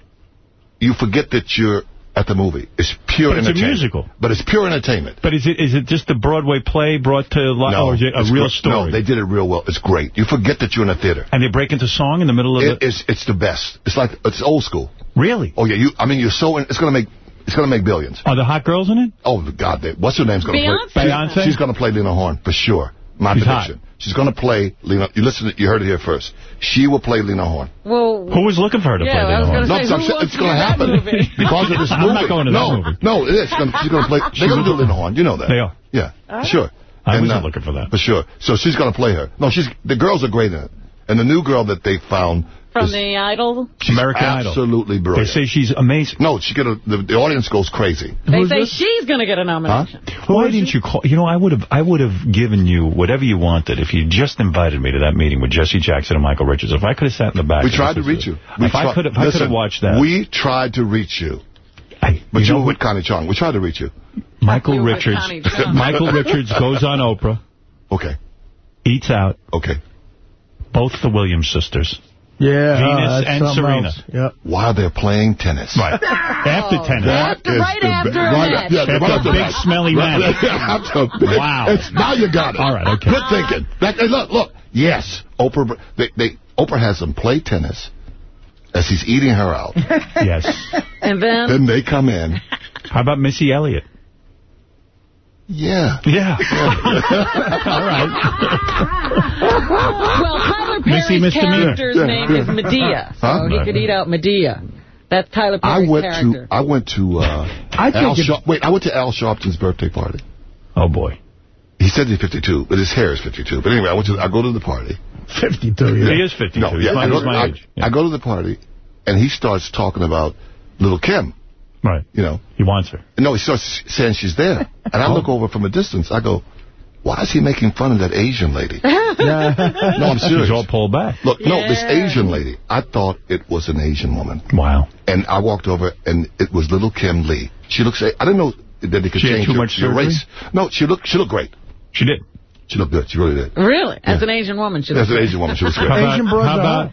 [SPEAKER 15] You forget that you're at the movie. It's pure
[SPEAKER 1] but it's
[SPEAKER 15] entertainment.
[SPEAKER 1] It's a musical.
[SPEAKER 15] But it's pure entertainment.
[SPEAKER 1] But is it is it just a Broadway play brought to life,
[SPEAKER 15] no,
[SPEAKER 1] or is it a real story?
[SPEAKER 15] No, they did it real well. It's great. You forget that you're in a theater.
[SPEAKER 1] And they break into song in the middle of
[SPEAKER 15] it. It's, it's the best. It's like, it's old school.
[SPEAKER 1] Really?
[SPEAKER 15] Oh, yeah. You, I mean, you're so, in, it's going to make it's going to make billions.
[SPEAKER 1] Are the hot girls in it?
[SPEAKER 15] Oh, God. They, what's her name's going
[SPEAKER 1] to
[SPEAKER 15] play?
[SPEAKER 1] Beyonce.
[SPEAKER 15] She's going to play Lena Horne, for sure. My
[SPEAKER 1] She's
[SPEAKER 15] prediction. She's going to play Lena. You listen. You heard it here first. She will play Lena Horne.
[SPEAKER 3] Well,
[SPEAKER 1] who was looking for her to
[SPEAKER 3] yeah,
[SPEAKER 1] play Lena Horne?
[SPEAKER 3] Say, no,
[SPEAKER 15] it's, it's
[SPEAKER 3] going to
[SPEAKER 15] happen because of this movie.
[SPEAKER 1] I'm not going to
[SPEAKER 15] no, that
[SPEAKER 1] movie.
[SPEAKER 15] No, it is. She's going to play. They're going to do Lena Horne. You know that.
[SPEAKER 1] They are.
[SPEAKER 15] Yeah,
[SPEAKER 3] right.
[SPEAKER 15] sure.
[SPEAKER 1] I was
[SPEAKER 15] uh,
[SPEAKER 1] looking for that.
[SPEAKER 15] For sure. So she's going to play her. No, she's the girls are great in it. And the new girl that they found
[SPEAKER 3] from the Idol?
[SPEAKER 1] American Idol.
[SPEAKER 15] Absolutely brilliant.
[SPEAKER 1] They say she's amazing.
[SPEAKER 15] No, she get the, the audience goes crazy.
[SPEAKER 3] They Who's say this? she's going to get a nomination. Huh?
[SPEAKER 1] Why didn't you call? You know, I would have I would have given you whatever you wanted if you just invited me to that meeting with Jesse Jackson and Michael Richards. If I could have sat in the back.
[SPEAKER 15] We tried to reach you.
[SPEAKER 1] If I could have watched that.
[SPEAKER 15] We tried to reach you. I, but you, you were with Connie Chung. We tried to reach you.
[SPEAKER 1] Michael
[SPEAKER 3] we
[SPEAKER 1] Richards. Michael Richards goes on Oprah.
[SPEAKER 15] Okay.
[SPEAKER 1] Eats out.
[SPEAKER 15] Okay.
[SPEAKER 1] Both the Williams sisters.
[SPEAKER 4] Yeah, uh,
[SPEAKER 1] Venus
[SPEAKER 4] uh,
[SPEAKER 1] and Serena.
[SPEAKER 4] Yep.
[SPEAKER 15] While they're playing tennis.
[SPEAKER 1] Right. after tennis.
[SPEAKER 3] That
[SPEAKER 15] after,
[SPEAKER 3] right after the,
[SPEAKER 15] right. Yeah,
[SPEAKER 1] after
[SPEAKER 15] right after
[SPEAKER 1] big
[SPEAKER 15] that.
[SPEAKER 1] smelly
[SPEAKER 15] man.
[SPEAKER 1] match. wow.
[SPEAKER 15] It's, now you got it.
[SPEAKER 1] All right, okay.
[SPEAKER 15] Good thinking. That, hey, look, look. Yes, Oprah. They, they, Oprah has them play tennis as he's eating her out.
[SPEAKER 1] yes.
[SPEAKER 3] And then?
[SPEAKER 15] Then they come in.
[SPEAKER 1] How about Missy Elliott?
[SPEAKER 15] Yeah.
[SPEAKER 1] Yeah. All right.
[SPEAKER 3] well, Tyler Perry's
[SPEAKER 1] Missy,
[SPEAKER 3] character's
[SPEAKER 15] yeah.
[SPEAKER 3] name is Madea, so
[SPEAKER 15] huh?
[SPEAKER 3] he could eat out Madea. That's Tyler Perry's I
[SPEAKER 15] went
[SPEAKER 3] character.
[SPEAKER 15] To, I went to uh,
[SPEAKER 4] I
[SPEAKER 15] Al Sharp. Wait, I went to Al Sharpton's birthday party.
[SPEAKER 1] Oh, boy.
[SPEAKER 15] He said he's 52, but his hair is 52. But anyway, I went to I go to the party.
[SPEAKER 4] 52. Yeah.
[SPEAKER 1] He is 52.
[SPEAKER 15] No, yeah, I go, I,
[SPEAKER 1] yeah.
[SPEAKER 15] I go to the party, and he starts talking about Little Kim.
[SPEAKER 1] Right.
[SPEAKER 15] You know.
[SPEAKER 1] He wants her.
[SPEAKER 15] No, he starts saying she's there. And I look oh. over from a distance. I go, why is he making fun of that Asian lady? No, I'm serious.
[SPEAKER 1] She's all pulled back.
[SPEAKER 15] Look, yeah. no, this Asian lady. I thought it was an Asian woman.
[SPEAKER 1] Wow.
[SPEAKER 15] And I walked over, and it was little Kim Lee. She looks, I didn't know that they could
[SPEAKER 1] she
[SPEAKER 15] change your, race. No, she looked, she looked great.
[SPEAKER 1] She did.
[SPEAKER 15] She looked good. She really did.
[SPEAKER 3] Really? Yeah. As an Asian woman, she
[SPEAKER 15] looked
[SPEAKER 3] As
[SPEAKER 15] an Asian woman, she
[SPEAKER 1] looks
[SPEAKER 15] great.
[SPEAKER 4] Asian brother.
[SPEAKER 1] How about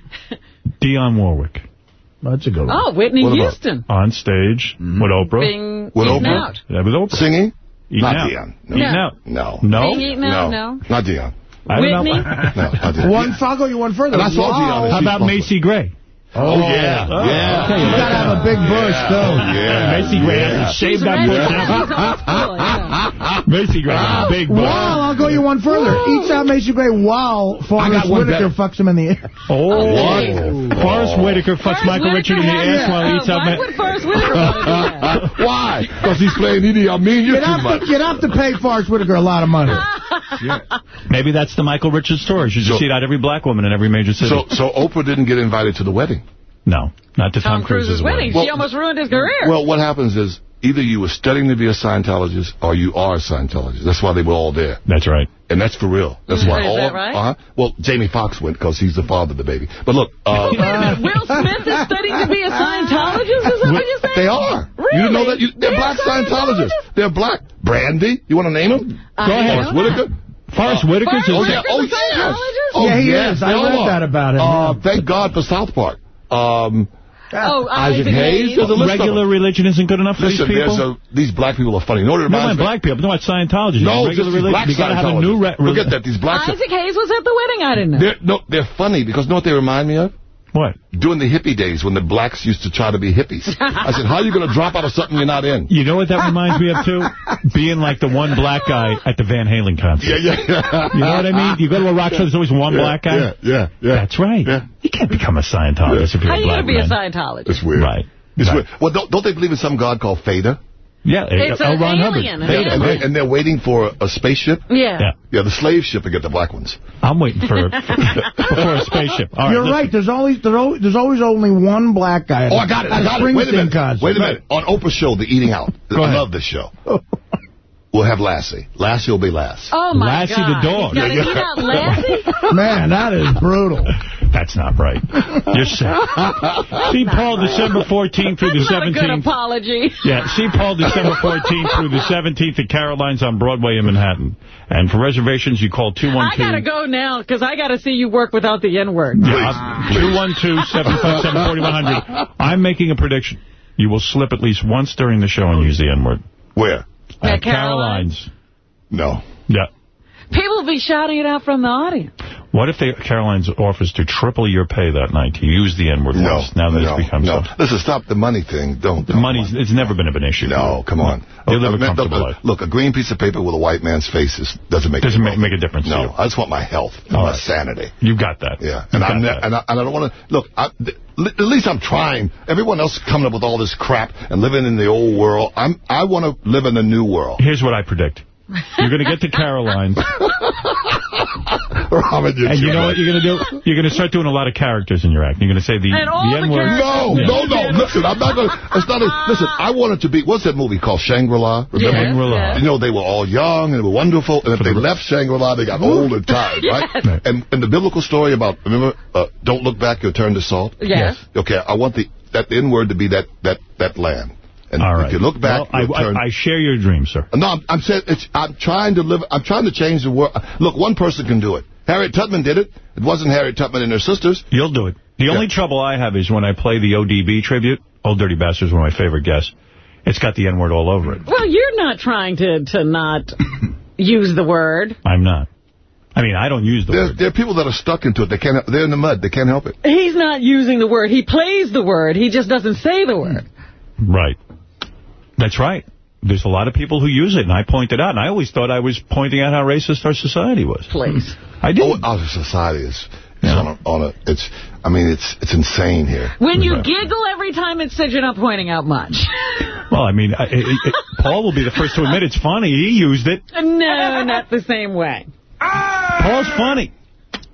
[SPEAKER 1] Dionne Warwick?
[SPEAKER 4] That's a good one.
[SPEAKER 3] Oh, Whitney
[SPEAKER 15] what
[SPEAKER 3] Houston.
[SPEAKER 1] On stage mm -hmm. with Oprah.
[SPEAKER 3] Being
[SPEAKER 15] with Oprah.
[SPEAKER 3] Out.
[SPEAKER 1] Yeah, with Oprah.
[SPEAKER 15] Singing?
[SPEAKER 1] Eating
[SPEAKER 15] Not
[SPEAKER 1] out.
[SPEAKER 15] Dionne. No.
[SPEAKER 1] Eating
[SPEAKER 3] no.
[SPEAKER 1] out.
[SPEAKER 15] No.
[SPEAKER 1] No?
[SPEAKER 3] Being out, no. no.
[SPEAKER 15] Not Dionne.
[SPEAKER 1] I
[SPEAKER 3] Whitney?
[SPEAKER 15] no,
[SPEAKER 4] One, I'll go you one further.
[SPEAKER 15] And I saw Dionne.
[SPEAKER 1] How about Macy Gray?
[SPEAKER 15] Oh, oh yeah.
[SPEAKER 1] Oh.
[SPEAKER 15] Yeah.
[SPEAKER 1] Okay,
[SPEAKER 4] you got to have a big bush,
[SPEAKER 15] yeah. though. Yeah.
[SPEAKER 1] Macy Gray
[SPEAKER 15] yeah.
[SPEAKER 1] shave that bush out. Macy Gray uh, big bush.
[SPEAKER 4] Wow, I'll go you one further. Whoa. Eats out Macy Gray while
[SPEAKER 15] Forest
[SPEAKER 4] Whitaker fucks him in the air.
[SPEAKER 1] Oh,
[SPEAKER 15] what?
[SPEAKER 1] Oh. Forest Whitaker fucks
[SPEAKER 3] Forest
[SPEAKER 1] Michael Whitaker Richard in the ass while he eats out...
[SPEAKER 3] Why would
[SPEAKER 15] Why? Because he's playing Idi Amin
[SPEAKER 4] you
[SPEAKER 15] too much.
[SPEAKER 4] You'd have to pay Forest Whitaker a lot of money.
[SPEAKER 1] Maybe that's the Michael Richards story. You should just
[SPEAKER 15] see
[SPEAKER 1] it out every black woman in every major city.
[SPEAKER 15] So, so Oprah didn't get invited to the wedding.
[SPEAKER 1] No, not to Tom,
[SPEAKER 3] Tom Cruise's, Cruise's wedding. wedding.
[SPEAKER 15] Well,
[SPEAKER 3] she almost ruined his career.
[SPEAKER 15] Well, what happens is either you were studying to be a Scientologist or you are a Scientologist. That's why they were all there.
[SPEAKER 1] That's right.
[SPEAKER 15] And that's for real. That's why
[SPEAKER 3] is
[SPEAKER 15] all.
[SPEAKER 3] That right?
[SPEAKER 15] Uh -huh. Well, Jamie Foxx went because he's the father of the baby. But look. Uh, oh,
[SPEAKER 3] wait a minute. Will Smith is studying to be a Scientologist? Is that what you're saying?
[SPEAKER 15] They are.
[SPEAKER 3] Really?
[SPEAKER 15] You know that? You, they're,
[SPEAKER 3] they're
[SPEAKER 15] black
[SPEAKER 3] Scientologists.
[SPEAKER 15] Scientologists. They're black. Brandy, you want to name them?
[SPEAKER 3] I
[SPEAKER 1] Go ahead.
[SPEAKER 15] Whitaker.
[SPEAKER 1] Forest uh, Whitaker's
[SPEAKER 15] oh, yeah. oh,
[SPEAKER 3] yeah.
[SPEAKER 15] Oh,
[SPEAKER 4] yeah, he
[SPEAKER 15] yes.
[SPEAKER 4] is. I
[SPEAKER 15] learned
[SPEAKER 4] that about him.
[SPEAKER 15] Uh, thank God for South Park. Um,
[SPEAKER 3] Oh,
[SPEAKER 15] oh uh, Isaac Hayes.
[SPEAKER 1] Regular religion isn't good enough for
[SPEAKER 15] Listen,
[SPEAKER 1] these people.
[SPEAKER 15] Listen, these black people are funny. You know what it reminds
[SPEAKER 1] black people. No, it's Scientology.
[SPEAKER 15] No,
[SPEAKER 1] regular religion.
[SPEAKER 15] Black
[SPEAKER 1] You've a new. Re
[SPEAKER 15] Look at that. These blacks.
[SPEAKER 3] Isaac Hayes was at the wedding. I didn't know.
[SPEAKER 15] They're, no, they're funny because you know what they remind me of?
[SPEAKER 1] What?
[SPEAKER 15] Doing the hippie days when the blacks used to try to be hippies. I said, how are you going to drop out of something you're not in?
[SPEAKER 1] You know what that reminds me of, too? Being like the one black guy at the Van Halen concert.
[SPEAKER 15] Yeah, yeah, yeah.
[SPEAKER 1] You know what I mean? You go to a rock show, there's always one
[SPEAKER 15] yeah,
[SPEAKER 1] black guy.
[SPEAKER 15] Yeah, yeah, yeah.
[SPEAKER 1] That's right.
[SPEAKER 15] Yeah.
[SPEAKER 1] You can't become a Scientologist if you're how a black
[SPEAKER 3] How are you going to be
[SPEAKER 1] man.
[SPEAKER 3] a Scientologist?
[SPEAKER 15] It's weird.
[SPEAKER 1] Right.
[SPEAKER 15] It's right. weird. Well, don't, don't they believe in some god called Fader?
[SPEAKER 1] Yeah,
[SPEAKER 3] It's
[SPEAKER 1] L.
[SPEAKER 3] an
[SPEAKER 1] Ron
[SPEAKER 3] alien,
[SPEAKER 1] Hubbard.
[SPEAKER 3] an
[SPEAKER 15] and, they, and they're waiting for a spaceship?
[SPEAKER 3] Yeah.
[SPEAKER 1] Yeah.
[SPEAKER 15] Yeah, the slave ship to get the black ones.
[SPEAKER 1] I'm waiting for, for, for a spaceship. All right,
[SPEAKER 4] You're
[SPEAKER 1] listen.
[SPEAKER 4] right. There's always there's always, there's always only one black guy.
[SPEAKER 15] Oh, I got it. I got it. Wait a minute.
[SPEAKER 4] concert.
[SPEAKER 15] Wait a minute. On Oprah's show, The Eating Out.
[SPEAKER 1] Go
[SPEAKER 15] I
[SPEAKER 1] ahead.
[SPEAKER 15] love this show. We'll have Lassie. Lassie will be Lass.
[SPEAKER 3] Oh, my
[SPEAKER 1] Lassie
[SPEAKER 3] God.
[SPEAKER 1] Lassie the dog.
[SPEAKER 3] He's got to eat out Lassie?
[SPEAKER 4] Man, that is brutal.
[SPEAKER 1] That's not right. You're sick. See Paul December 14th through the
[SPEAKER 3] That's not a good
[SPEAKER 1] 17th.
[SPEAKER 3] apology.
[SPEAKER 1] Yeah, see Paul December 14th through the 17th at Caroline's on Broadway in Manhattan. And for reservations, you call 212...
[SPEAKER 3] I got to go now because I got to see you work without the N-word.
[SPEAKER 1] Yeah, 212-757-4100. I'm making a prediction. You will slip at least once during the show and use the N-word.
[SPEAKER 15] Where?
[SPEAKER 3] At
[SPEAKER 1] At Caroline's.
[SPEAKER 15] No.
[SPEAKER 1] Yeah.
[SPEAKER 3] People will be shouting it out from the audience.
[SPEAKER 1] What if they, Caroline's offers to triple your pay that night to use the N-word
[SPEAKER 15] No.
[SPEAKER 1] once? Now that
[SPEAKER 15] no,
[SPEAKER 1] it's become
[SPEAKER 15] no.
[SPEAKER 1] so.
[SPEAKER 15] Listen, stop the money thing. Don't.
[SPEAKER 1] The money's, it's never been of an issue.
[SPEAKER 15] No, come on.
[SPEAKER 1] You live a comfortable
[SPEAKER 15] look,
[SPEAKER 1] life.
[SPEAKER 15] look, a green piece of paper with a white man's face is, doesn't make
[SPEAKER 1] Doesn't make, make a difference to
[SPEAKER 15] No. I just want my health, and
[SPEAKER 1] All
[SPEAKER 15] my
[SPEAKER 1] right.
[SPEAKER 15] sanity.
[SPEAKER 1] You got that.
[SPEAKER 15] Yeah, and I'm
[SPEAKER 1] that.
[SPEAKER 15] and I, and I don't want to look. I, th- at least I'm trying. Everyone else is coming up with all this crap and living in the old world. I'm I want to live in the new world.
[SPEAKER 1] Here's what I predict. You're going to get to Caroline's,
[SPEAKER 15] Robin, you're
[SPEAKER 1] and you know what you're going to do? You're going to start doing a lot of characters in your act. You're going to say the, the
[SPEAKER 3] the
[SPEAKER 1] N-word.
[SPEAKER 15] No,
[SPEAKER 1] Yeah.
[SPEAKER 15] no, no. Listen, I'm not going to. It's not a. Listen, I want it to be. What's that movie called Shangri-La? Remember?
[SPEAKER 3] Yes,
[SPEAKER 1] Shangri-La.
[SPEAKER 3] yes.
[SPEAKER 15] You know, they were all young and they were wonderful. And if they left Shangri-La, they got old and tired, right?
[SPEAKER 3] Yes.
[SPEAKER 15] And, and the biblical story about, remember, uh, don't look back, you'll turn to salt?
[SPEAKER 3] Yes.
[SPEAKER 15] Okay, I want the that N-word to be that, that, that land. And
[SPEAKER 1] All right.
[SPEAKER 15] if you look back,
[SPEAKER 1] Well, I,
[SPEAKER 15] turn...
[SPEAKER 1] I, I share your dream, sir.
[SPEAKER 15] No, I'm, I'm saying it's. I'm trying to live. I'm trying to change the world. Look, one person can do it. Harriet Tubman did it. It wasn't Harriet Tubman and her sisters.
[SPEAKER 1] You'll do it. The only trouble I have is when I play the ODB tribute. Old Dirty Bastard's one of my favorite guests. It's got the N-word all over it.
[SPEAKER 3] Well, you're not trying to, to not use the word.
[SPEAKER 1] I'm not. I mean, I don't use the
[SPEAKER 15] There,
[SPEAKER 1] word.
[SPEAKER 15] there are people that are stuck into it. They can't. They're in the mud. They can't help it.
[SPEAKER 3] He's not using the word. He plays the word. He just doesn't say the word.
[SPEAKER 1] Right. That's right. There's a lot of people who use it, and I pointed out, and I always thought I was pointing out how racist our society was.
[SPEAKER 3] Please.
[SPEAKER 1] I did.
[SPEAKER 15] Oh, our society is. is on a, on a, it's. I mean, it's it's insane here.
[SPEAKER 3] When you
[SPEAKER 1] Right.
[SPEAKER 3] giggle every time it says you're not pointing out much.
[SPEAKER 1] Well, I mean, I, it, it, Paul will be the first to admit it's funny. He used it.
[SPEAKER 3] no, not the same way.
[SPEAKER 1] Paul's funny.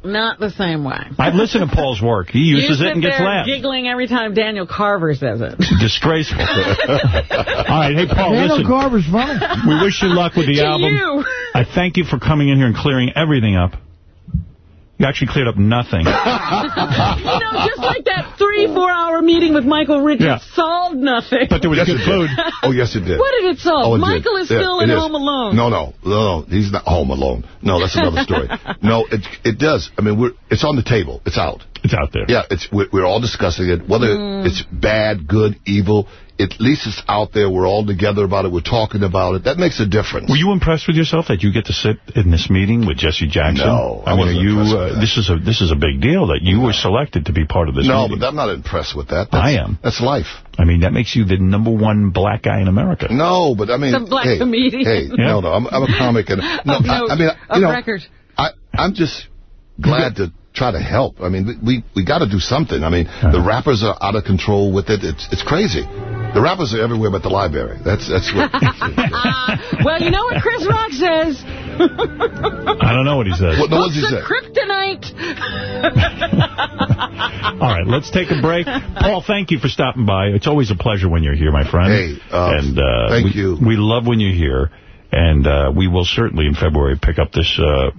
[SPEAKER 3] Not the same way.
[SPEAKER 1] I've listened to Paul's work. He uses
[SPEAKER 3] you
[SPEAKER 1] it and
[SPEAKER 3] sit
[SPEAKER 1] gets
[SPEAKER 3] there
[SPEAKER 1] laughed.
[SPEAKER 3] giggling every time Daniel Carver says it.
[SPEAKER 1] Disgraceful. All right, hey, Paul,
[SPEAKER 4] Daniel
[SPEAKER 1] listen.
[SPEAKER 4] Carver's funny.
[SPEAKER 1] We wish you luck with the
[SPEAKER 3] To
[SPEAKER 1] album.
[SPEAKER 3] you.
[SPEAKER 1] I thank you for coming in here and clearing everything up. You actually cleared up nothing.
[SPEAKER 3] you know, just like that three, four-hour meeting with Michael Richards
[SPEAKER 1] Yeah.
[SPEAKER 3] solved nothing.
[SPEAKER 1] But there was
[SPEAKER 15] Yes,
[SPEAKER 1] good food.
[SPEAKER 15] Oh, yes, it did.
[SPEAKER 3] What did it solve?
[SPEAKER 15] Oh, it did.
[SPEAKER 3] Michael is
[SPEAKER 15] Yeah,
[SPEAKER 3] still
[SPEAKER 15] it
[SPEAKER 3] in
[SPEAKER 15] is.
[SPEAKER 3] Home Alone.
[SPEAKER 15] No, no, no, no. He's not home alone. No, that's another story. no, it it does. I mean, we're it's on the table. It's out.
[SPEAKER 1] It's out there.
[SPEAKER 15] Yeah, it's we're, we're all discussing it. Whether
[SPEAKER 3] Mm.
[SPEAKER 15] it's bad, good, evil, at least it's out there. We're all together about it. We're talking about it. That makes a difference.
[SPEAKER 1] Were you impressed with yourself that you get to sit in this meeting with Jesse Jackson?
[SPEAKER 15] No, I
[SPEAKER 1] I mean,
[SPEAKER 15] wasn't
[SPEAKER 1] are you,
[SPEAKER 15] impressed
[SPEAKER 1] uh, this is a this is a big deal that you were selected to be part of this
[SPEAKER 15] no,
[SPEAKER 1] meeting.
[SPEAKER 15] but I'm not impressed with that. That's,
[SPEAKER 1] I am.
[SPEAKER 15] That's life.
[SPEAKER 1] I mean, that makes you the number one black guy in America.
[SPEAKER 15] No, but I mean,
[SPEAKER 3] Some black
[SPEAKER 15] hey,
[SPEAKER 3] comedian.
[SPEAKER 15] hey,
[SPEAKER 1] Yeah.
[SPEAKER 15] no, no, I'm, I'm a comic, and no,
[SPEAKER 3] Of
[SPEAKER 15] I, I mean, you know,
[SPEAKER 3] record.
[SPEAKER 15] I, I'm just glad to try to help. I mean, we we got to do something. I mean, the rappers are out of control with it. It's it's crazy. The rappers are everywhere but the library. That's that's what.
[SPEAKER 3] well, you know what Chris Rock says?
[SPEAKER 1] I don't know what he says.
[SPEAKER 15] what, no, what does he
[SPEAKER 3] Books
[SPEAKER 15] say?
[SPEAKER 3] of kryptonite.
[SPEAKER 1] All right, let's take a break. Paul, thank you for stopping by. It's always a pleasure when you're here, my friend.
[SPEAKER 15] Hey, uh,
[SPEAKER 1] and uh,
[SPEAKER 15] thank
[SPEAKER 1] we,
[SPEAKER 15] you.
[SPEAKER 1] We love when you're here. And uh, we will certainly in February pick up this uh,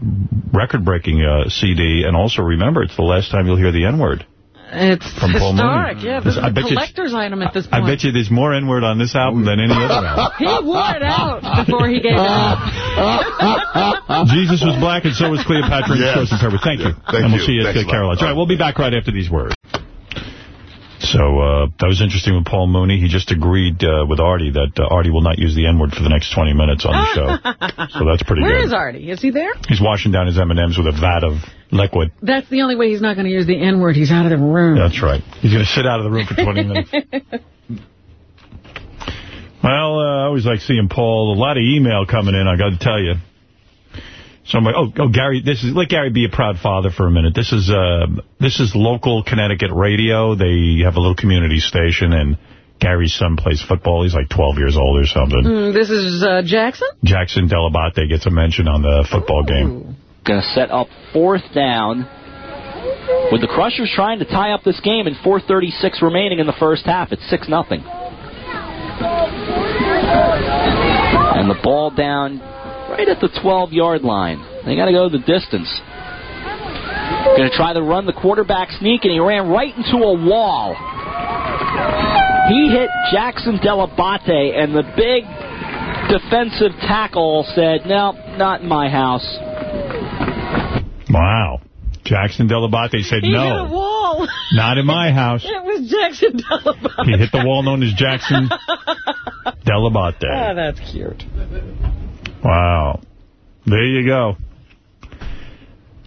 [SPEAKER 1] record-breaking uh, CD. And also remember, it's the last time you'll hear the N-word.
[SPEAKER 3] It's
[SPEAKER 1] From
[SPEAKER 3] historic.
[SPEAKER 1] Mooney.
[SPEAKER 3] Yeah, this is
[SPEAKER 1] I
[SPEAKER 3] a
[SPEAKER 1] bet you
[SPEAKER 3] collector's item at this point.
[SPEAKER 1] I bet you there's more N-word on this album than any other album.
[SPEAKER 3] He wore it out before he gave it up.
[SPEAKER 1] Jesus was black and so was Cleopatra and
[SPEAKER 15] Yes.
[SPEAKER 1] Chosen Pepper. Thank you.
[SPEAKER 15] Thank
[SPEAKER 1] and we'll
[SPEAKER 15] you.
[SPEAKER 1] see you at
[SPEAKER 15] Thanks a lot.
[SPEAKER 1] All right, we'll be back right after these words. So uh, that was interesting with Paul Mooney. He just agreed uh, with Artie that uh, Artie will not use the N-word for the next 20 minutes on the show. so that's pretty
[SPEAKER 3] Where
[SPEAKER 1] good.
[SPEAKER 3] is Artie? Is he there?
[SPEAKER 1] He's washing down his M&Ms with a vat of liquid.
[SPEAKER 3] That's the only way he's not going to use the N-word. He's out of the room.
[SPEAKER 1] That's right. He's going to sit out of the room for 20 minutes. Well, uh, I always like seeing Paul. A lot of email coming in, I got to tell you. Somebody, oh, oh, Gary, this is let Gary be a proud father for a minute. This is uh, this is local Connecticut radio. They have a little community station, and Gary's son plays football. He's like 12 years old or something.
[SPEAKER 3] Mm, this is uh, Jackson?
[SPEAKER 1] Jackson Dell'Abate gets a mention on the football game.
[SPEAKER 22] Going to set up fourth down with the Crushers trying to tie up this game and 4.36 remaining in the first half. It's 6 nothing. And the ball down right at the 12-yard line. They got to go the distance. Going to try to run the quarterback sneak, and he ran right into a wall. He hit Jackson Dell'Abate, and the big defensive tackle said, no, not in my house.
[SPEAKER 1] Wow. Jackson Dell'Abate said
[SPEAKER 3] He
[SPEAKER 1] no.
[SPEAKER 3] hit a wall.
[SPEAKER 1] Not in my house.
[SPEAKER 3] It was Jackson Dell'Abate.
[SPEAKER 1] He hit the wall known as Jackson Dell'Abate.
[SPEAKER 3] Ah, that's cute.
[SPEAKER 1] Wow. There you go.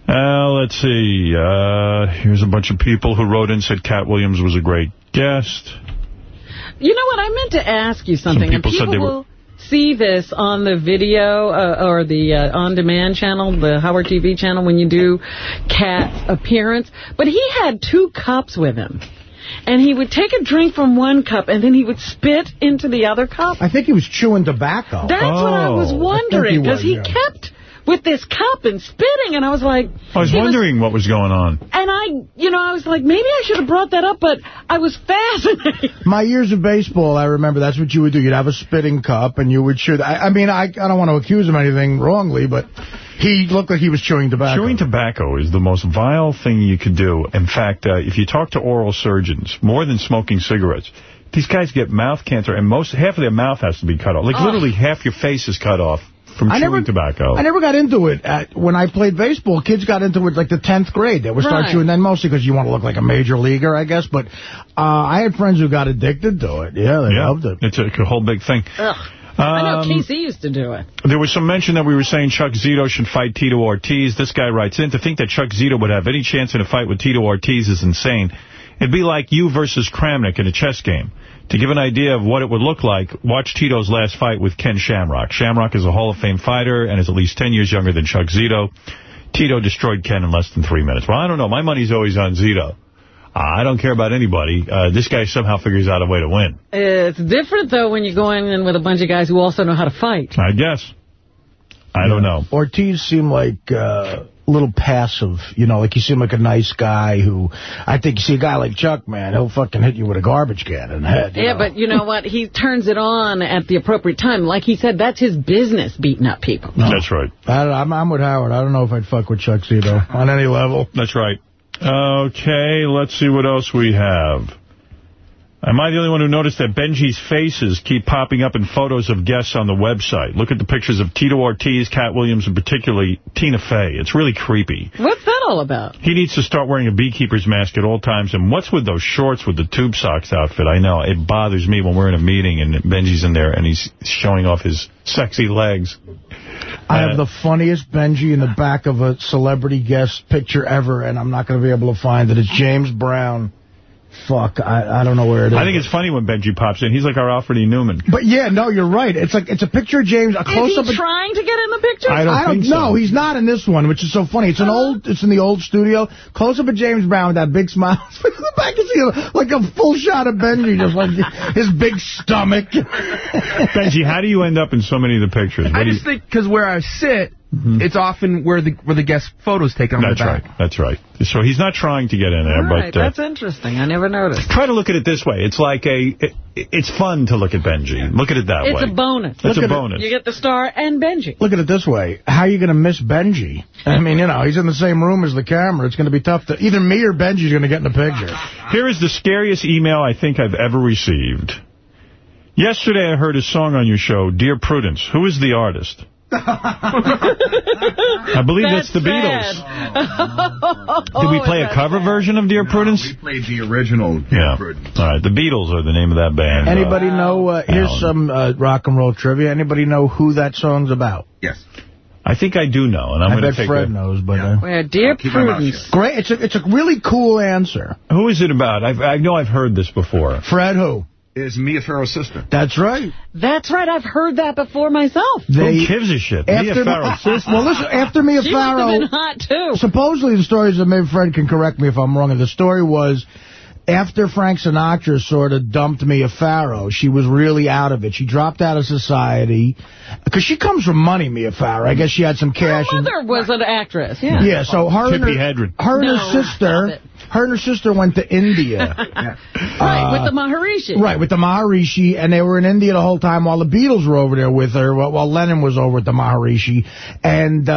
[SPEAKER 1] Uh, let's see. Uh, here's a bunch of people who wrote in said Katt Williams was a great guest.
[SPEAKER 3] You know what? I meant to ask you something.
[SPEAKER 1] Some people
[SPEAKER 3] and
[SPEAKER 1] said
[SPEAKER 3] people
[SPEAKER 1] they were-
[SPEAKER 3] will see this on the video uh, or the uh, on-demand channel, the Howard TV channel, when you do Katt's appearance. But he had two cups with him. And he would take a drink from one cup, and then he would spit into the other cup.
[SPEAKER 4] I think he was chewing tobacco.
[SPEAKER 3] That's what I was
[SPEAKER 1] Oh.
[SPEAKER 3] wondering, because he,
[SPEAKER 4] yeah.
[SPEAKER 3] kept with this cup and spitting, and I was like...
[SPEAKER 1] I was
[SPEAKER 3] he
[SPEAKER 1] wondering what was going on.
[SPEAKER 3] and I, you know, I was like, maybe I should have brought that up, but I was fascinated.
[SPEAKER 4] My years of baseball, I remember that's what you would do. You'd have a spitting cup, and you would chew. I, I mean, I, I don't want to accuse him of anything wrongly, but he looked like he was chewing tobacco.
[SPEAKER 1] Chewing tobacco is the most vile thing you could do. In fact, uh, if you talk to oral surgeons, more than smoking cigarettes, these guys get mouth cancer, and most half of their mouth has to be cut off. Like,
[SPEAKER 4] Oh.
[SPEAKER 1] literally half your face is cut off from
[SPEAKER 4] I
[SPEAKER 1] chewing
[SPEAKER 4] never-
[SPEAKER 1] tobacco.
[SPEAKER 4] I never got into it. At, when I played baseball, kids got into it like the 10th grade. They would start
[SPEAKER 3] Right.
[SPEAKER 4] chewing then mostly because you want to look like a major leaguer, I guess. But uh, I had friends who got addicted to it. Yeah, they
[SPEAKER 1] yeah,
[SPEAKER 4] loved it.
[SPEAKER 1] it's a, a whole big thing.
[SPEAKER 3] Ugh. I know
[SPEAKER 1] Um,
[SPEAKER 3] Casey used to do it.
[SPEAKER 1] There was some mention that we were saying Chuck Zito should fight Tito Ortiz. This guy writes in, to think that Chuck Zito would have any chance in a fight with Tito Ortiz is insane. It'd be like you versus Kramnik in a chess game. To give an idea of what it would look like, watch Tito's last fight with Ken Shamrock. Shamrock is a Hall of Fame fighter and is at least 10 years younger than Chuck Zito. Tito destroyed Ken in less than three minutes. Well, I don't know. My money's always on Zito. I don't care about anybody. Uh, this guy somehow figures out a way to win.
[SPEAKER 3] It's different, though, when you're going in with a bunch of guys who also know how to fight.
[SPEAKER 1] I guess. I don't know.
[SPEAKER 4] Ortiz seemed like uh, a little passive, you know, like he seemed like a nice guy who, I think you see a guy like Chuck, man, he'll fucking hit you with a garbage can in the head.
[SPEAKER 3] Yeah,
[SPEAKER 4] know.
[SPEAKER 3] but you know what? He turns it on at the appropriate time. Like he said, that's his business, beating up people.
[SPEAKER 1] That's right.
[SPEAKER 4] I, I'm, I'm with Howard. I don't know if I'd fuck with Chuck Zito on any level.
[SPEAKER 1] That's right. Okay, let's see what else we have. Am I the only one who noticed that Benji's faces keep popping up in photos of guests on the website? Look at the pictures of Tito Ortiz, Katt Williams, and particularly Tina Fey. It's really creepy.
[SPEAKER 3] What's that all about?
[SPEAKER 1] He needs to start wearing a beekeeper's mask at all times. And what's with those shorts with the tube socks outfit? I know. It bothers me when we're in a meeting and Benji's in there and he's showing off his sexy legs.
[SPEAKER 4] I
[SPEAKER 1] Uh,
[SPEAKER 4] have the funniest Benji in the back of a celebrity guest picture ever, and I'm not going to be able to find it. It's James Brown. Fuck, I, I don't know where it is.
[SPEAKER 1] I think it's funny when Benji pops in. He's like our Alfred E. Neuman.
[SPEAKER 4] But yeah, no, you're right. It's like it's a picture of James, a close
[SPEAKER 3] Is
[SPEAKER 4] up.
[SPEAKER 3] he trying to get in the picture?
[SPEAKER 1] I don't think so.
[SPEAKER 4] No, he's not in this one, which is so funny. It's an uh-huh. old, it's in the old studio. Close up of James Brown with that big smile. the back is here, like a full shot of Benji, just like his big stomach.
[SPEAKER 1] Benji, how do you end up in so many of the pictures? What
[SPEAKER 23] I
[SPEAKER 1] do you-
[SPEAKER 23] just think because where I sit, it's often where the where the guest photos taken on
[SPEAKER 1] That's
[SPEAKER 23] the back.
[SPEAKER 1] right. That's right. So he's not trying to get in there,
[SPEAKER 3] All right,
[SPEAKER 1] but uh,
[SPEAKER 3] that's interesting. I never noticed.
[SPEAKER 1] try to look at it this way. It's like a, it, it's fun to look at Benji. Look at it that
[SPEAKER 3] It's
[SPEAKER 1] way.
[SPEAKER 3] It's a bonus.
[SPEAKER 1] That's
[SPEAKER 4] Look
[SPEAKER 1] a
[SPEAKER 4] at it.
[SPEAKER 1] bonus.
[SPEAKER 3] You get the star and Benji.
[SPEAKER 4] Look at it this way. How are you going to miss Benji? I mean, you know, he's in the same room as the camera. It's going to be tough to... Either me or Benji's going to get in the picture.
[SPEAKER 1] Here is the scariest email I think I've ever received. Yesterday I heard a song on your show, Dear Prudence. Who is the artist? I believe that's, the Beatles. Did we play a cover version of Dear Prudence?
[SPEAKER 24] We played the original
[SPEAKER 1] Yeah. All right. The Beatles are the name of that band.
[SPEAKER 4] Anybody
[SPEAKER 1] Uh,
[SPEAKER 4] know... Uh, here's
[SPEAKER 1] Alan.
[SPEAKER 4] some uh, rock and roll trivia. Anybody know who that song's about?
[SPEAKER 24] Yes.
[SPEAKER 1] I think I do know, and I'm going to take
[SPEAKER 4] Fred
[SPEAKER 1] a-
[SPEAKER 4] knows, but... Uh,
[SPEAKER 3] Where Dear
[SPEAKER 24] keep my mouth
[SPEAKER 3] Prudence.
[SPEAKER 4] great. It's a, it's a really cool answer.
[SPEAKER 1] Who is it about? I've, I know I've heard this before.
[SPEAKER 4] Fred who?
[SPEAKER 24] Is Mia Farrow's sister.
[SPEAKER 4] That's right.
[SPEAKER 3] That's right. I've heard that before myself.
[SPEAKER 4] They,
[SPEAKER 1] Who gives a shit? Mia Farrow's sister.
[SPEAKER 4] Well, listen, after Mia
[SPEAKER 3] She must
[SPEAKER 4] Farrow...
[SPEAKER 3] been hot, too.
[SPEAKER 4] Supposedly the story is, and maybe Fred can correct me if I'm wrong, and the story was after Frank Sinatra sort of dumped Mia Farrow, she was really out of it. She dropped out of society. Because she comes from money, Mia Farrow. I guess she had some cash.
[SPEAKER 3] Her
[SPEAKER 4] and-
[SPEAKER 3] mother was an actress, yeah.
[SPEAKER 4] yeah, so her and her,
[SPEAKER 1] Tippi Hedren.
[SPEAKER 4] her, and
[SPEAKER 3] No,
[SPEAKER 4] her sister, her and her sister went to India.
[SPEAKER 3] Right,
[SPEAKER 4] Uh,
[SPEAKER 3] with the Maharishi.
[SPEAKER 4] Right, with the Maharishi, and they were in India the whole time while the Beatles were over there with her, while, while Lennon was over at the Maharishi. And uh,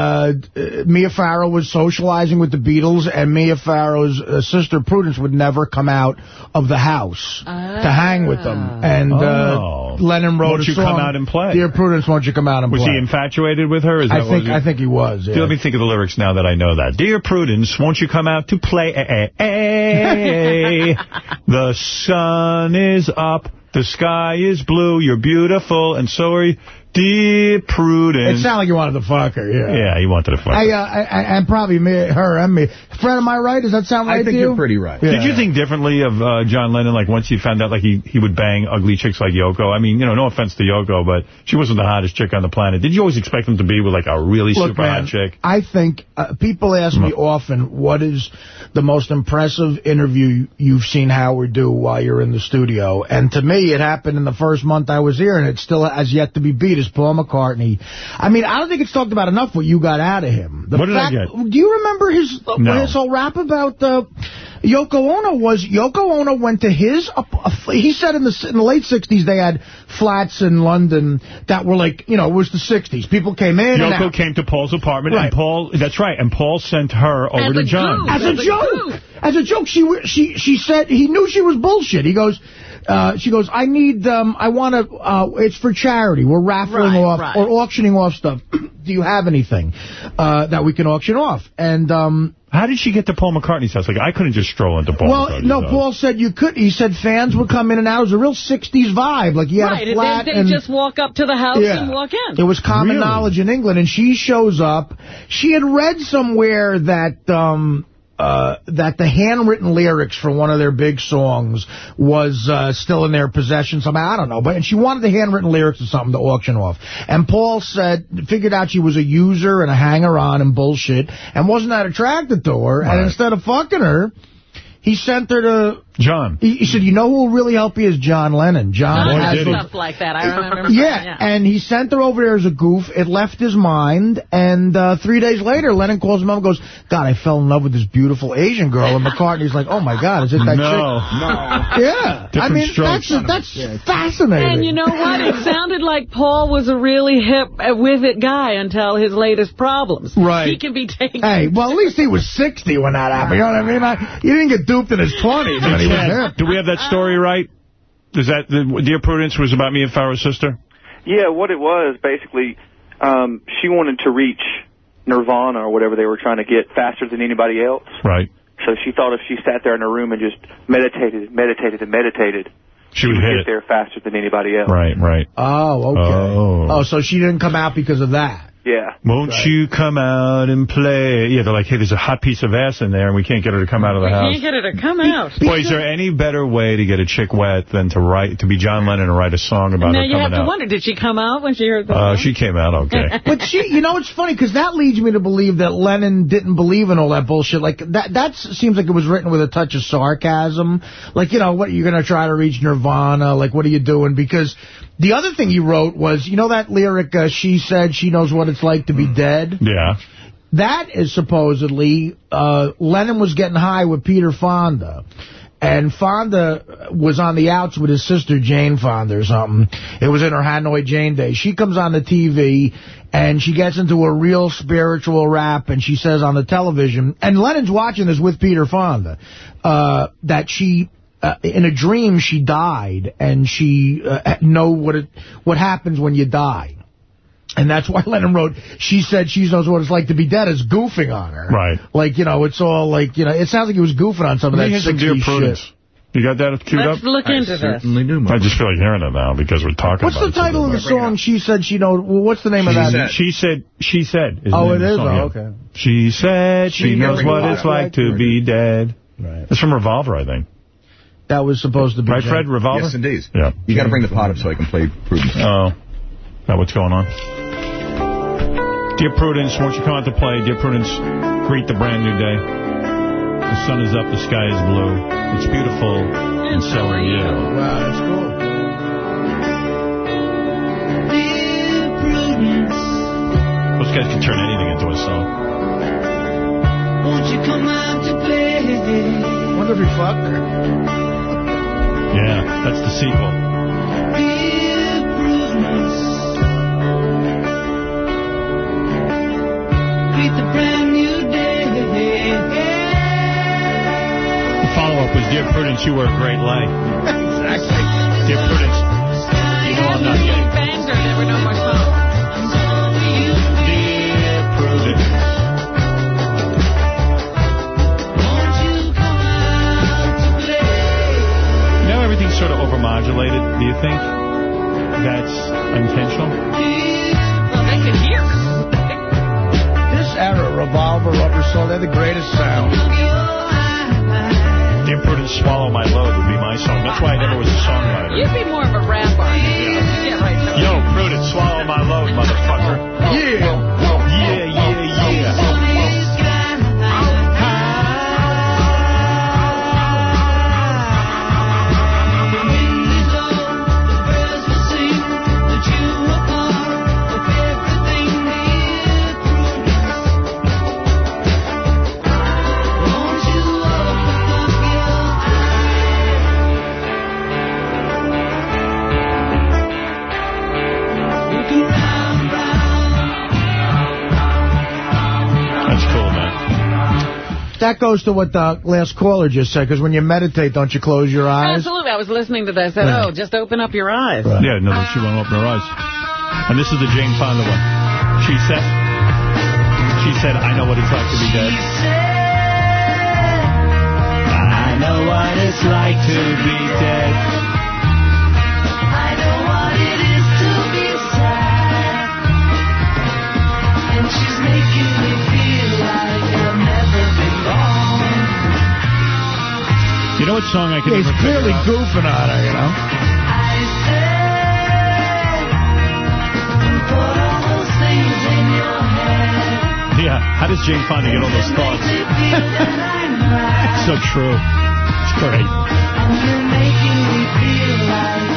[SPEAKER 4] uh, Mia Farrow was socializing with the Beatles, and Mia Farrow's uh, sister Prudence would never come out of the house to hang with them. And
[SPEAKER 1] Oh.
[SPEAKER 4] uh, Lennon wrote
[SPEAKER 1] Won't
[SPEAKER 4] a
[SPEAKER 1] you
[SPEAKER 4] song,
[SPEAKER 1] come out and play?
[SPEAKER 4] Dear Prudence, won't you come out and
[SPEAKER 1] Was
[SPEAKER 4] play?
[SPEAKER 1] Was he infatuated with her? Is
[SPEAKER 4] I think
[SPEAKER 1] what
[SPEAKER 4] I think he was. Yeah.
[SPEAKER 1] Let me think of the lyrics now that I know that. Dear Prudence, won't you come out to play? Eh, eh, eh. the sun is up, the sky is blue, you're beautiful, and so are you. Dear Prudence.
[SPEAKER 4] It sounded like you wanted to fuck her, yeah.
[SPEAKER 1] yeah, he wanted to fuck
[SPEAKER 4] I,
[SPEAKER 1] her.
[SPEAKER 4] uh, I, I, and probably me, her and me. Fred, am I right? Does that sound right
[SPEAKER 24] I think
[SPEAKER 4] you?
[SPEAKER 24] you're pretty right.
[SPEAKER 4] Yeah.
[SPEAKER 1] Did you think differently of uh, John Lennon, like once you found out like he, he would bang ugly chicks like Yoko? I mean, you know, no offense to Yoko, but she wasn't the hottest chick on the planet. Did you always expect him to be with like a really
[SPEAKER 4] Look,
[SPEAKER 1] super
[SPEAKER 4] man,
[SPEAKER 1] hot chick?
[SPEAKER 4] I think uh, people ask me often, what is the most impressive interview you've seen Howard do while you're in the studio? And to me, it happened in the first month I was here, and it still has yet to be beat, is Paul McCartney. I mean, I don't think it's talked about enough what you got out of him. The
[SPEAKER 1] What did I
[SPEAKER 4] fact-
[SPEAKER 1] get?
[SPEAKER 4] Do you remember his, uh,
[SPEAKER 1] No.
[SPEAKER 4] his whole rap about uh, Yoko Ono was, Yoko Ono went to his, uh, uh, he said in the, in the late 60s they had flats in London that were like, you know, it was the 60s. People came in
[SPEAKER 1] Yoko
[SPEAKER 4] out.
[SPEAKER 1] came to Paul's apartment,
[SPEAKER 4] Right.
[SPEAKER 1] and Paul, that's right, and Paul sent her over
[SPEAKER 3] As
[SPEAKER 1] to John.
[SPEAKER 3] goof.
[SPEAKER 4] As a
[SPEAKER 3] As a
[SPEAKER 4] joke.
[SPEAKER 3] goof.
[SPEAKER 4] As a joke, she she she said he knew she was bullshit. He goes, uh, she goes, I need, um, I want to, uh, it's for charity. We're raffling
[SPEAKER 3] Right,
[SPEAKER 4] off
[SPEAKER 3] right.
[SPEAKER 4] or auctioning off stuff. Do you have anything uh, that we can auction off? And um,
[SPEAKER 1] How did she get to Paul McCartney's house? Like, I couldn't just stroll into Paul
[SPEAKER 4] well,
[SPEAKER 1] McCartney's
[SPEAKER 4] no,
[SPEAKER 1] house.
[SPEAKER 4] Paul said you could. He said fans would come in and out. It was a real '60s vibe. Like he had
[SPEAKER 3] Right,
[SPEAKER 4] a flat
[SPEAKER 3] they, they
[SPEAKER 4] and
[SPEAKER 3] just walk up to the house
[SPEAKER 4] Yeah.
[SPEAKER 3] and walk in.
[SPEAKER 4] It was common
[SPEAKER 1] Really?
[SPEAKER 4] knowledge in England, and she shows up. She had read somewhere that um, uh, that the handwritten lyrics for one of their big songs was uh, still in their possession somehow. I don't know, but and she wanted the handwritten lyrics or something to auction off. And Paul said, figured out she was a user and a hanger-on and bullshit, and wasn't that attracted to her.
[SPEAKER 1] Right.
[SPEAKER 4] And instead of fucking her, he sent her to.
[SPEAKER 1] John.
[SPEAKER 4] He, he said, "You know who will really help you is John Lennon. John
[SPEAKER 3] John
[SPEAKER 1] Boy,
[SPEAKER 3] has
[SPEAKER 1] did he.
[SPEAKER 3] stuff like that. I remember.
[SPEAKER 4] yeah, and he sent her over there as a goof. It left his mind, and uh, three days later, Lennon calls him up and goes, God, I fell in love with this beautiful Asian girl. And McCartney's like, oh, my God, is it that
[SPEAKER 1] No.
[SPEAKER 4] chick? Yeah. I mean,
[SPEAKER 1] strokes.
[SPEAKER 4] that's, that's fascinating.
[SPEAKER 3] And you know what? It sounded like Paul was a really hip, uh, with it guy until his latest problems.
[SPEAKER 4] Right.
[SPEAKER 3] He can be taken.
[SPEAKER 4] Hey, well, at least he was 60 when that happened. You know what I mean? I, he didn't get duped in his 20s when he.
[SPEAKER 1] Do we have that story right? Is that the Dear Prudence was about me and Farrow's sister?
[SPEAKER 17] Yeah, what it was basically, um, she wanted to reach Nirvana or whatever they were trying to get faster than anybody else.
[SPEAKER 1] Right.
[SPEAKER 17] So she thought if she sat there in her room and just meditated, meditated, and meditated,
[SPEAKER 1] She would
[SPEAKER 17] she'd get
[SPEAKER 1] it.
[SPEAKER 17] there faster than anybody else.
[SPEAKER 1] Right, right.
[SPEAKER 4] Oh, okay.
[SPEAKER 1] Oh.
[SPEAKER 4] Oh, so she didn't come out because of that.
[SPEAKER 17] Yeah.
[SPEAKER 1] Won't you come out and play? Yeah, they're like, hey, there's a hot piece of ass in there, and we can't get her to come out of the
[SPEAKER 3] We
[SPEAKER 1] house.
[SPEAKER 3] can't get her to come out.
[SPEAKER 1] Boy, is there any better way to get a chick wet than to write to be John Lennon and write a song about
[SPEAKER 3] now
[SPEAKER 1] her
[SPEAKER 3] you
[SPEAKER 1] coming
[SPEAKER 3] have to
[SPEAKER 1] out?
[SPEAKER 3] wonder, did she come out when she heard the
[SPEAKER 1] Uh, she came out okay.
[SPEAKER 4] But she, you know, it's funny because that leads me to believe that Lennon didn't believe in all that bullshit. Like that, that seems like it was written with a touch of sarcasm. Like, you know, what you're gonna try to reach Nirvana? Like, what are you doing? Because the other thing he wrote was, you know, that lyric, uh, "She said she knows what it's like to be dead."
[SPEAKER 1] Yeah.
[SPEAKER 4] That is supposedly uh, Lennon was getting high with Peter Fonda. And Fonda was on the outs with his sister Jane Fonda or something. It was in her Hanoi Jane Day. She comes on the TV and she gets into a real spiritual rap and she says on the television, and Lennon's watching this with Peter Fonda, uh, that she uh, in a dream she died and she uh, know what it what happens when you die. And that's why Lennon wrote, she said she knows what it's like to be dead, is goofing on her.
[SPEAKER 1] Right.
[SPEAKER 4] Like, you know, it's all like, you know, it sounds like he was goofing on some of that
[SPEAKER 1] me Dear
[SPEAKER 4] 60s
[SPEAKER 1] Prudence.
[SPEAKER 4] shit.
[SPEAKER 1] You got that queued
[SPEAKER 3] Let's
[SPEAKER 1] up?
[SPEAKER 3] look into this.
[SPEAKER 24] Certainly do,
[SPEAKER 1] I just feel like hearing it now because we're talking
[SPEAKER 4] What's
[SPEAKER 1] about
[SPEAKER 4] the title of the song? She said she know. Well, what's the name of that?
[SPEAKER 1] She said, she said. is the
[SPEAKER 4] Oh,
[SPEAKER 1] name
[SPEAKER 4] it
[SPEAKER 1] of the
[SPEAKER 4] is?
[SPEAKER 1] song,
[SPEAKER 4] Oh, okay.
[SPEAKER 1] She said she,
[SPEAKER 4] She
[SPEAKER 1] knows
[SPEAKER 4] knows
[SPEAKER 1] what
[SPEAKER 4] what
[SPEAKER 1] it's like to be dead. Right. It's from Revolver, I think.
[SPEAKER 4] That was supposed to be.
[SPEAKER 1] Right, Fred? Revolver?
[SPEAKER 24] Yes, indeed.
[SPEAKER 1] Yeah.
[SPEAKER 24] You got to bring the pot up so I can play Prudence.
[SPEAKER 1] Oh. Is that what's going on? Dear Prudence, won't you come out to play? Dear Prudence, greet the brand new day. The sun is up, the sky is blue. It's beautiful, and so are you.
[SPEAKER 4] Wow, that's cool.
[SPEAKER 1] Those guys can turn anything into a song.
[SPEAKER 25] Won't you come out to play?
[SPEAKER 4] Wonder if he fucked her.
[SPEAKER 1] Yeah, that's the sequel.
[SPEAKER 25] Dear Prudence. Greet the brand new day.
[SPEAKER 1] The follow-up was, Dear Prudence, you were a great light. exactly. Dear Prudence, you know I'm not gay.
[SPEAKER 3] Banged there were no more songs.
[SPEAKER 1] Dear Prudence. You know everything's sort of overmodulated. Do you think that's intentional?
[SPEAKER 4] Revolver, Rubber Soul, they're the greatest sound.
[SPEAKER 1] Dear Prudence, Swallow My Load would be my song. That's why I never was a songwriter.
[SPEAKER 3] You'd be more of a rapper. artist. Yeah, right.
[SPEAKER 1] Yo, Prudence, swallow my load, motherfucker. Yeah. Yeah, yeah, yeah.
[SPEAKER 4] That goes to what the last caller just said, because when you meditate, don't you close your eyes?
[SPEAKER 3] Absolutely. I was listening to that. I said,
[SPEAKER 4] Yeah.
[SPEAKER 3] oh, just open up your eyes.
[SPEAKER 1] Yeah, no, she won't open her eyes. And this is the Jane Fonda one. She said, she said, I know what it's like to be dead. I know what it's like to be dead.
[SPEAKER 25] Know what
[SPEAKER 1] song I can
[SPEAKER 4] Yeah, he's clearly
[SPEAKER 1] out?
[SPEAKER 4] goofing on her, you know?
[SPEAKER 25] I said, put all those things in your head.
[SPEAKER 1] Yeah, how does Jane Fonda get all those thoughts?
[SPEAKER 25] Feel that I'm right.
[SPEAKER 1] so true. It's great.
[SPEAKER 25] And you're making me feel like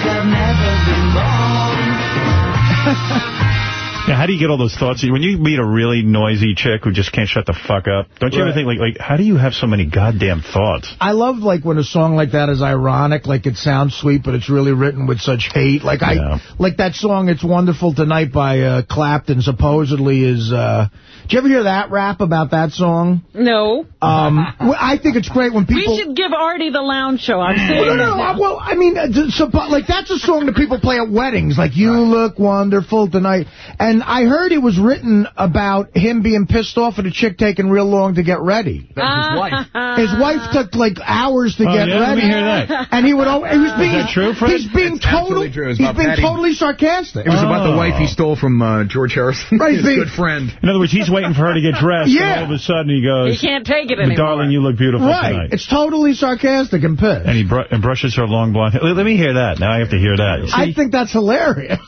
[SPEAKER 25] I've never been wrong.
[SPEAKER 1] Yeah, how do you get all those thoughts? When you meet a really noisy chick who just can't shut the fuck up, don't you ever think, like, like, how do you have so many goddamn thoughts?
[SPEAKER 4] I love, like, when a song like that is ironic, like it sounds sweet, but it's really written with such hate. Like, I, like that song, It's Wonderful Tonight by uh, Clapton, supposedly is, uh, did you ever hear that rap about that song?
[SPEAKER 3] No.
[SPEAKER 4] Um, I think it's great when people...
[SPEAKER 3] We should give Artie the lounge show. I'm saying
[SPEAKER 4] Well, no, no, no. Well, I mean, uh, so, but, like that's a song that people play at weddings. Like, you look wonderful tonight. And I heard it was written about him being pissed off at a chick taking real long to get ready.
[SPEAKER 24] That was his wife.
[SPEAKER 4] His wife took like hours to
[SPEAKER 24] Oh,
[SPEAKER 4] get
[SPEAKER 24] yeah? Let
[SPEAKER 4] ready.
[SPEAKER 24] me hear that.
[SPEAKER 4] And he would. al- He was
[SPEAKER 24] Is
[SPEAKER 4] being.
[SPEAKER 24] that true, Fred?
[SPEAKER 4] He's being
[SPEAKER 24] It's
[SPEAKER 4] total.
[SPEAKER 24] true. It was
[SPEAKER 4] He's
[SPEAKER 24] about
[SPEAKER 4] being
[SPEAKER 24] Pattie.
[SPEAKER 4] totally sarcastic.
[SPEAKER 24] It was about the
[SPEAKER 1] Oh.
[SPEAKER 24] wife he stole from uh, George Harrison,
[SPEAKER 4] Right,
[SPEAKER 24] his
[SPEAKER 4] the-
[SPEAKER 24] good friend.
[SPEAKER 1] In other words, he's waiting for her to get dressed,
[SPEAKER 4] Yeah.
[SPEAKER 1] and all of a sudden he goes,
[SPEAKER 3] He can't take it
[SPEAKER 1] "But
[SPEAKER 3] anymore.
[SPEAKER 1] darling, you look beautiful
[SPEAKER 4] Right.
[SPEAKER 1] tonight.
[SPEAKER 4] It's totally sarcastic and pissed.
[SPEAKER 1] And he br and brushes her long blonde hair. Let let me hear that. Now I have to hear that. See,
[SPEAKER 4] I think that's hilarious.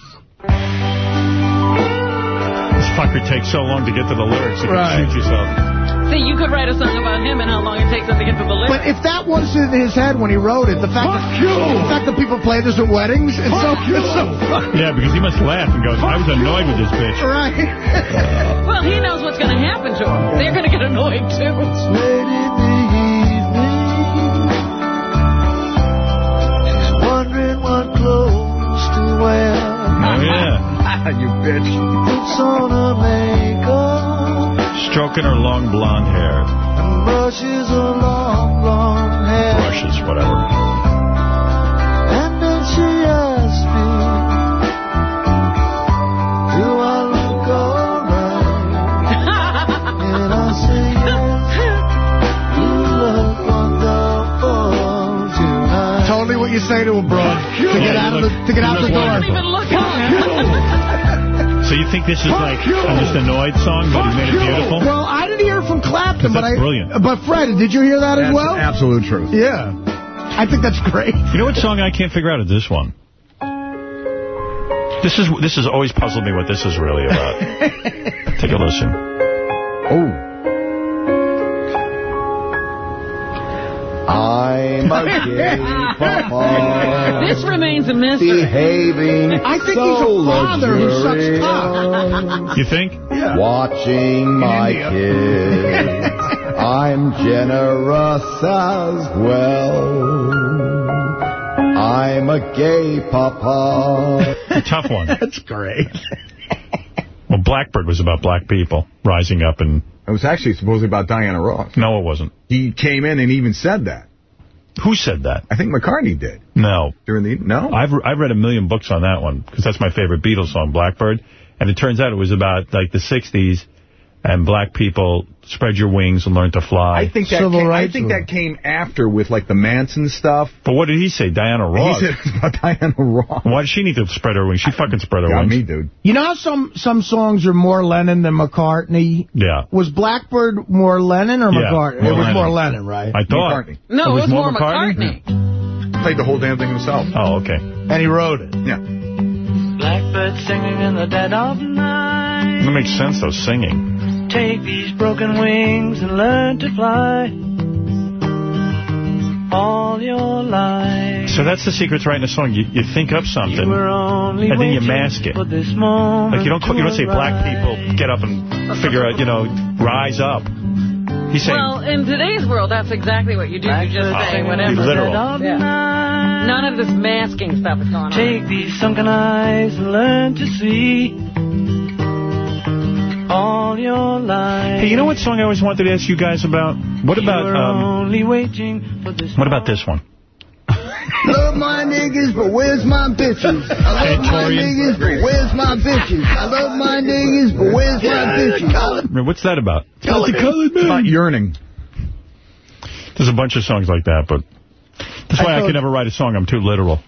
[SPEAKER 1] this fucker takes so long to get to the lyrics. You
[SPEAKER 4] Right.
[SPEAKER 1] can shoot yourself.
[SPEAKER 3] See, you could write a song about him and how long it takes him to get to the lyrics.
[SPEAKER 4] But if that was in his head when he wrote it, the fact that the fact that people play this at weddings, it's so it's so funny.
[SPEAKER 1] Yeah, because he must laugh and goes, I was annoyed with this bitch.
[SPEAKER 4] Right.
[SPEAKER 3] Well, he knows what's going to happen to him. They're going to get annoyed, too.
[SPEAKER 25] Wondering what clothes to wear.
[SPEAKER 1] Oh, yeah.
[SPEAKER 24] you bitch.
[SPEAKER 25] Puts on her makeup
[SPEAKER 1] Stroking her long blonde hair.
[SPEAKER 25] and brushes her long blonde hair.
[SPEAKER 1] Brushes, whatever.
[SPEAKER 25] And then she asks me, Do I look alright? and I say yes. You look wonderful tonight.
[SPEAKER 4] Totally what you say to a broad to get out of the to get out the door.
[SPEAKER 3] Don't even look up.
[SPEAKER 1] So you think this is like a just annoyed song, but he made it beautiful?
[SPEAKER 4] Well, I didn't hear it from Clapton, but
[SPEAKER 1] That's
[SPEAKER 4] I
[SPEAKER 1] brilliant.
[SPEAKER 4] But Fred, did you hear that as
[SPEAKER 24] That's
[SPEAKER 4] well?
[SPEAKER 24] absolute truth.
[SPEAKER 4] Yeah, I think that's great.
[SPEAKER 1] You know what song I can't figure out is this one. This is this has always puzzled me what this is really about. Take a listen.
[SPEAKER 24] Oh.
[SPEAKER 26] I'm a gay papa.
[SPEAKER 3] This remains a mystery.
[SPEAKER 26] Behaving
[SPEAKER 4] I think
[SPEAKER 26] so
[SPEAKER 4] he's a father who sucks cock.
[SPEAKER 1] You think? Yeah.
[SPEAKER 26] Watching my kids. I'm generous as well. I'm a gay papa.
[SPEAKER 1] A tough one.
[SPEAKER 4] That's great.
[SPEAKER 1] Well, Blackbird was about black people rising up and...
[SPEAKER 23] It was actually supposedly about Diana Ross.
[SPEAKER 1] No, it wasn't.
[SPEAKER 23] He came in and even said that.
[SPEAKER 1] Who said that?
[SPEAKER 23] I think McCartney did.
[SPEAKER 1] No.
[SPEAKER 23] During the no?
[SPEAKER 1] I've I've read a million books on that one because that's my favorite Beatles song, Blackbird. And it turns out it was about like the 60s and black people spread your wings and learn to fly.
[SPEAKER 23] I think that came, I think that came after with like the Manson stuff.
[SPEAKER 1] But what did he say? Diana Ross.
[SPEAKER 23] He said it was about Diana Ross.
[SPEAKER 1] Why does she need to spread her wings? She fucking spread her
[SPEAKER 23] Got
[SPEAKER 1] wings.
[SPEAKER 23] me, dude.
[SPEAKER 4] You know how some, some songs are more Lennon than McCartney?
[SPEAKER 1] Yeah.
[SPEAKER 4] Was Blackbird more Lennon or
[SPEAKER 1] Yeah,
[SPEAKER 4] McCartney?
[SPEAKER 1] more
[SPEAKER 4] it was
[SPEAKER 1] Lennon.
[SPEAKER 4] more Lennon, right?
[SPEAKER 1] I thought.
[SPEAKER 23] McCartney.
[SPEAKER 3] No, it was, more McCartney.
[SPEAKER 23] Played the whole damn thing himself.
[SPEAKER 1] Oh, okay.
[SPEAKER 4] And he wrote it.
[SPEAKER 23] Yeah.
[SPEAKER 25] Blackbird singing in the dead of night.
[SPEAKER 1] That makes sense, though, singing.
[SPEAKER 25] Take these broken wings and learn to fly. All your life.
[SPEAKER 1] So that's the secret to writing a song. You, you think up something,
[SPEAKER 25] You
[SPEAKER 1] and then you mask it.
[SPEAKER 25] This
[SPEAKER 1] Like, you don't, call- you don't say
[SPEAKER 25] to
[SPEAKER 1] black people get up and figure out, you know, rise up. He's saying,
[SPEAKER 3] Well, in today's world, that's exactly what you do. You just say whatever.
[SPEAKER 1] literal.
[SPEAKER 3] Yeah. None of this masking stuff is going on.
[SPEAKER 25] Take these sunken eyes and learn to see all your life.
[SPEAKER 1] hey, you know what song I always wanted to ask you guys about? What about, um,
[SPEAKER 25] only waiting for this
[SPEAKER 1] what about this one?
[SPEAKER 26] Love my niggas, but where's my bitches? I love my niggas, but where's my bitches? I love my niggas, but where's my bitches?
[SPEAKER 1] I What's that about?
[SPEAKER 23] Tell the colored man. About yearning.
[SPEAKER 1] There's a bunch of songs like that, but that's why I,
[SPEAKER 4] thought-
[SPEAKER 1] could never write a song. I'm too literal.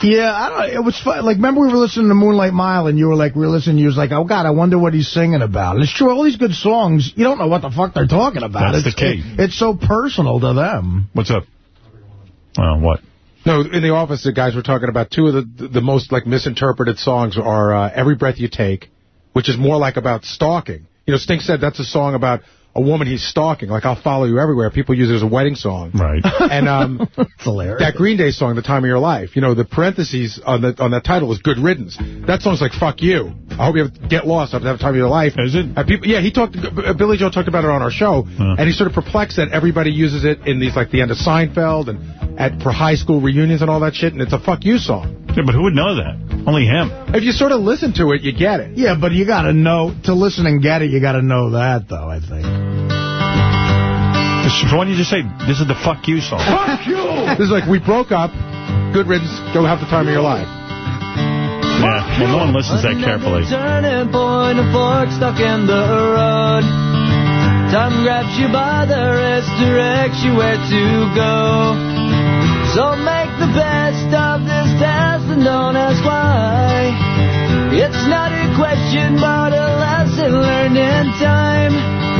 [SPEAKER 4] Yeah, I don't. It was fun. Like, remember we were listening to Moonlight Mile, and you were like, we were listening. You was like, oh God, I wonder what he's singing about. And it's true. All these good songs, you don't know what the fuck they're talking about.
[SPEAKER 1] That's
[SPEAKER 4] it's,
[SPEAKER 1] the key.
[SPEAKER 4] it- it's so personal to them.
[SPEAKER 1] What's up? Well, what?
[SPEAKER 8] No, in the office, the guys were talking about two of the the most like misinterpreted songs are uh, "Every Breath You Take," which is more like about stalking. You know, Sting said that's a song about a woman he's stalking. Like I'll follow you everywhere. People use it as a wedding song.
[SPEAKER 1] Right.
[SPEAKER 8] And um,
[SPEAKER 4] hilarious.
[SPEAKER 8] that Green Day song, "The Time of Your Life," you know, the parentheses on the on that title is "Good Riddance." That song's like "Fuck you." I hope you have, get lost. Have to have the time of your life.
[SPEAKER 1] Is it?
[SPEAKER 8] And people, yeah, he talked. uh, Billie Joe talked about it on our show, and he's sort of perplexed that everybody uses it in these like the end of Seinfeld and at for high school reunions and all that shit. And it's a "fuck you" song.
[SPEAKER 1] Yeah, but who would know that? Only him.
[SPEAKER 8] If you sort of listen to it, you get it.
[SPEAKER 4] Yeah, but you got to know to listen and get it. You got to know that, though. I think.
[SPEAKER 1] This- Why don't you just say, this is the fuck you song?
[SPEAKER 8] Fuck you! This is like we broke up. Good riddance. Go have the time of your life.
[SPEAKER 1] Yeah, well, no one listens that carefully.
[SPEAKER 25] Turning point, a fork stuck in the road. Time grabs you by the wrist, directs you where to go. So make the best of this test and don't ask why. It's not a question, but a lesson learned in time.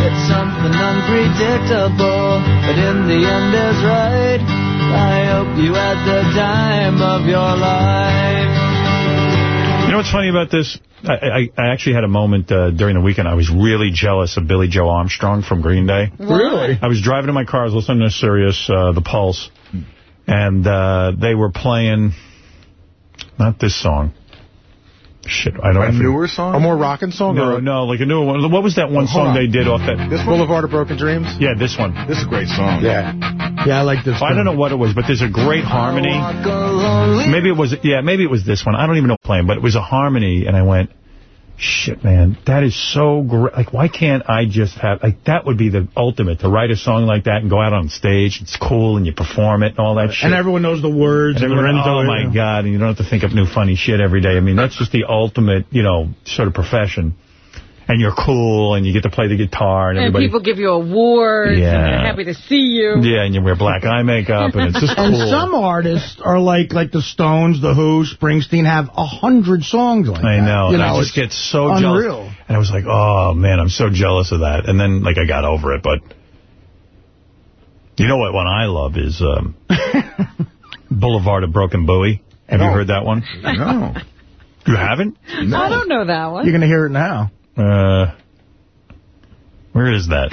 [SPEAKER 25] It's something unpredictable, but in the end is right. I hope you had the time of your life.
[SPEAKER 1] You know what's funny about this? I, I, I actually had a moment uh, during the weekend. I was really jealous of Billie Joe Armstrong from Green Day.
[SPEAKER 8] Really?
[SPEAKER 1] I was driving in my car. I was listening to Sirius, uh, The Pulse, and uh, they were playing, not this song. Shit, I don't
[SPEAKER 23] A
[SPEAKER 1] know.
[SPEAKER 23] newer song?
[SPEAKER 8] A more rockin' song?
[SPEAKER 1] No,
[SPEAKER 8] or
[SPEAKER 1] no, like a newer one. What was that one
[SPEAKER 23] Oh,
[SPEAKER 1] song
[SPEAKER 23] on.
[SPEAKER 1] they did off that?
[SPEAKER 23] This?
[SPEAKER 8] Boulevard of Broken Dreams?
[SPEAKER 1] Yeah, this one.
[SPEAKER 23] This is a great song.
[SPEAKER 8] Yeah.
[SPEAKER 4] Yeah, I like this.
[SPEAKER 1] I don't know what it was, but there's a great harmony. Maybe it was, yeah, maybe it was this one. I don't even know playing, but it was a harmony, and I went, shit, man, that is so great. Like, why can't I just have, like, that would be the ultimate, to write a song like that and go out on stage. It's cool, and you perform it and all that shit.
[SPEAKER 4] And everyone knows the words.
[SPEAKER 1] And
[SPEAKER 4] and
[SPEAKER 1] everyone- oh, my. God, and you don't have to think up new funny shit every day. I mean, that's just the ultimate, you know, sort of profession. And you're cool, and you get to play the guitar, and,
[SPEAKER 3] And
[SPEAKER 1] everybody...
[SPEAKER 3] people give you awards,
[SPEAKER 1] Yeah.
[SPEAKER 3] and they're happy to see you.
[SPEAKER 1] Yeah, and you wear black eye makeup, and it's just cool.
[SPEAKER 4] And some artists are like like the Stones, the Who, Springsteen have a hundred songs like
[SPEAKER 1] I
[SPEAKER 4] that.
[SPEAKER 1] know.
[SPEAKER 4] You
[SPEAKER 1] and
[SPEAKER 4] know,
[SPEAKER 1] I just
[SPEAKER 4] it's
[SPEAKER 1] get so
[SPEAKER 4] unreal.
[SPEAKER 1] jealous. And I was like, oh, man, I'm so jealous of that. And then, like, I got over it. But you know what one I love is um, Boulevard of Broken Booey. Have you heard that one?
[SPEAKER 23] No.
[SPEAKER 1] You haven't? No.
[SPEAKER 3] I don't know that one.
[SPEAKER 4] You're going to hear it now.
[SPEAKER 1] Uh, where is that?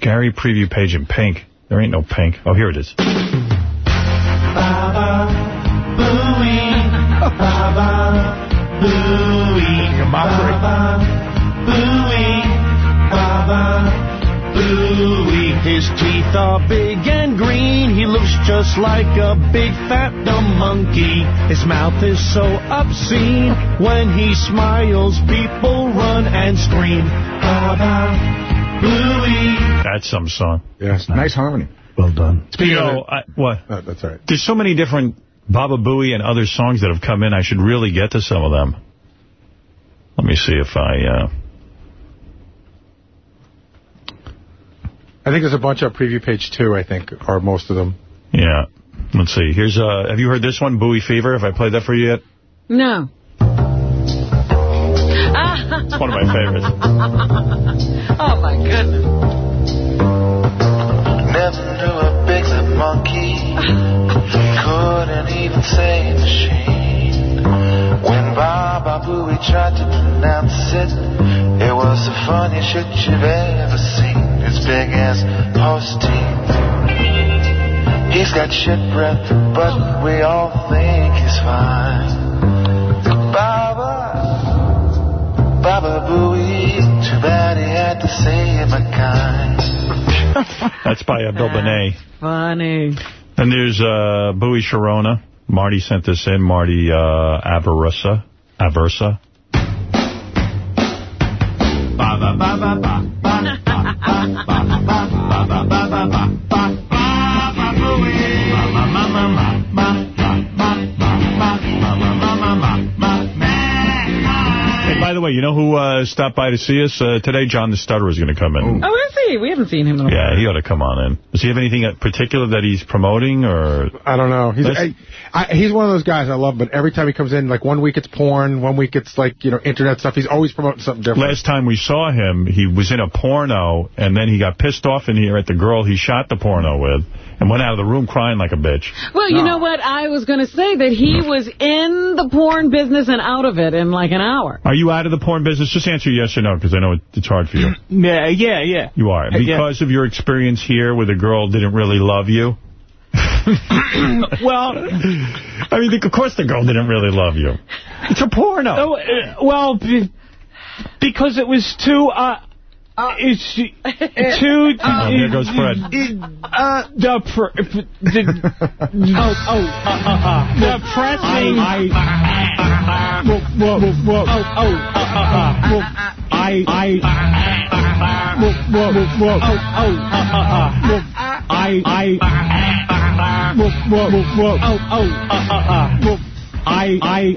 [SPEAKER 1] Gary preview page in pink. There ain't no pink. Oh, here it is.
[SPEAKER 24] Baba Booey. Baba Booey. Baba Booey. Baba Booey. His teeth are big and green. He looks just like a big fat dumb monkey. His mouth is so obscene. When he smiles, people run and scream. Baba Booey.
[SPEAKER 1] That's some song.
[SPEAKER 8] Yes, nice harmony.
[SPEAKER 1] Well done.
[SPEAKER 8] Speaking
[SPEAKER 1] you
[SPEAKER 8] of
[SPEAKER 1] know, I, what?
[SPEAKER 8] Oh, that's all right.
[SPEAKER 1] There's so many different Baba Booey and other songs that have come in. I should really get to some of them. Let me see if I... Uh...
[SPEAKER 8] I think there's a bunch on preview page two, I think, or most of them.
[SPEAKER 1] Yeah. Let's see. Here's uh have you heard this one, Booey Fever? Have I played that for you yet?
[SPEAKER 3] No.
[SPEAKER 1] It's one of my favorites.
[SPEAKER 3] oh, my goodness.
[SPEAKER 24] Never knew a bigger monkey. Couldn't even say machine. When Baba Booey tried to pronounce it, it was the funniest shit you've ever seen. As big as horse teeth. He's got shit breath, but we all think he's fine. Baba, Baba Booey, too bad he had to say him a kind.
[SPEAKER 1] That's by uh, Bill Benet.
[SPEAKER 3] Funny.
[SPEAKER 1] And there's uh, Booey Sharona. Marty sent this in. Marty uh, Aversa. Aversa.
[SPEAKER 24] Ba ba ba ba ba ba ba ba ba ba ba ba
[SPEAKER 1] by the way, you know who uh, stopped by to see us uh, today? John the Stutter is going to come in.
[SPEAKER 3] Oh, is he? We haven't seen him in a while.
[SPEAKER 1] Yeah, he ought to come on in. Does he have anything particular that he's promoting, or
[SPEAKER 8] I don't know. He's I, I, he's one of those guys I love, but every time he comes in, like one week it's porn, one week it's like you know internet stuff. He's always promoting something different.
[SPEAKER 1] Last time we saw him, he was in a porno, and then he got pissed off in here at the girl he shot the porno with, and went out of the room crying like a bitch.
[SPEAKER 3] Well, you know what? I was going to say that he was in the porn business and out of it in like an hour.
[SPEAKER 1] Are you out of the porn business? Just answer yes or no, because I know it- it's hard for you.
[SPEAKER 20] Yeah, yeah, yeah.
[SPEAKER 1] You are.
[SPEAKER 20] Uh, yeah.
[SPEAKER 1] Because of your experience here where the girl didn't really love you?
[SPEAKER 20] well,
[SPEAKER 1] I mean, of course the girl didn't really love you. It's a porno.
[SPEAKER 20] Oh, uh, well, be, because it was too, uh, it's too,
[SPEAKER 1] Oh, there goes Fred.
[SPEAKER 20] uh, the, pr the, oh, oh, uh, uh, uh, depressing,
[SPEAKER 24] I-
[SPEAKER 20] whoa, whoa, whoa, oh, oh, uh, uh, uh, whoa, I, I, whoa, whoa, whoa, oh, oh, uh, uh, uh, whoa, I, I, whoa, whoa, whoa, oh, oh, uh, uh, uh, whoa, I, I,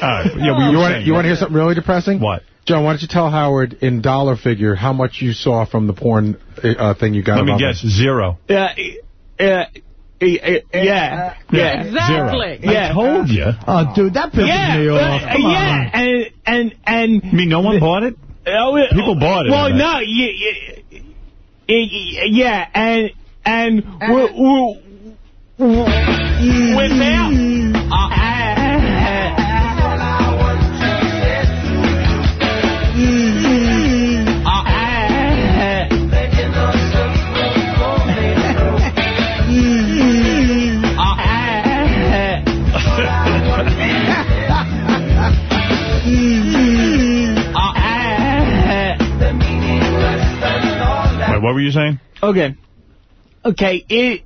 [SPEAKER 1] Uh, yeah, we
[SPEAKER 8] you want you want to hear something really depressing?
[SPEAKER 1] What?
[SPEAKER 8] John, why don't you tell Howard in dollar figure how much you saw from the porn uh, thing you got?
[SPEAKER 1] Let me
[SPEAKER 8] about
[SPEAKER 1] guess, zero.
[SPEAKER 20] Yeah, yeah, yeah, yeah, yeah.
[SPEAKER 3] Exactly.
[SPEAKER 20] Yeah.
[SPEAKER 1] I told you.
[SPEAKER 4] Oh, dude, that pisses
[SPEAKER 20] Yeah,
[SPEAKER 4] me
[SPEAKER 20] uh,
[SPEAKER 4] off. Come
[SPEAKER 20] yeah,
[SPEAKER 4] on.
[SPEAKER 20] and and and
[SPEAKER 1] You mean no one bought it?
[SPEAKER 20] oh,
[SPEAKER 1] People bought it,
[SPEAKER 20] Well,
[SPEAKER 1] I
[SPEAKER 20] no, yeah, yeah, yeah, and and w- w- w- without.
[SPEAKER 1] Wait, what were you saying?
[SPEAKER 20] Okay. Okay. It.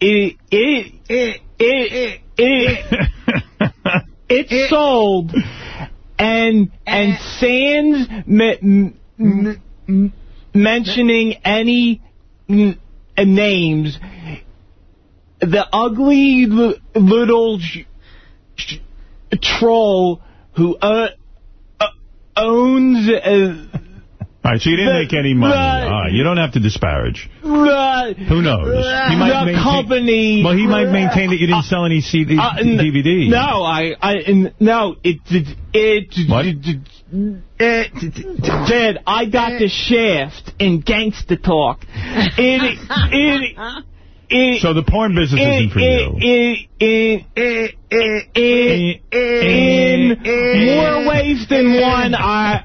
[SPEAKER 20] It. It. It. It. It. It's sold, and and sans me, m, m, mentioning any n, names, the ugly little troll who uh, uh, owns uh,
[SPEAKER 1] All right, so you didn't make any money. right, you don't have to disparage.
[SPEAKER 20] The,
[SPEAKER 1] Who knows? He might
[SPEAKER 20] the
[SPEAKER 1] maintain-
[SPEAKER 20] company.
[SPEAKER 1] Well, he might maintain that you didn't sell any CD,
[SPEAKER 20] Uh,
[SPEAKER 1] DVDs.
[SPEAKER 20] No, I, I, no, it, it, it,
[SPEAKER 1] What?
[SPEAKER 20] it, Dad, I got the shaft in gangster talk. It, it, it,
[SPEAKER 1] So the porn business isn't for you.
[SPEAKER 20] in more ways than one, I,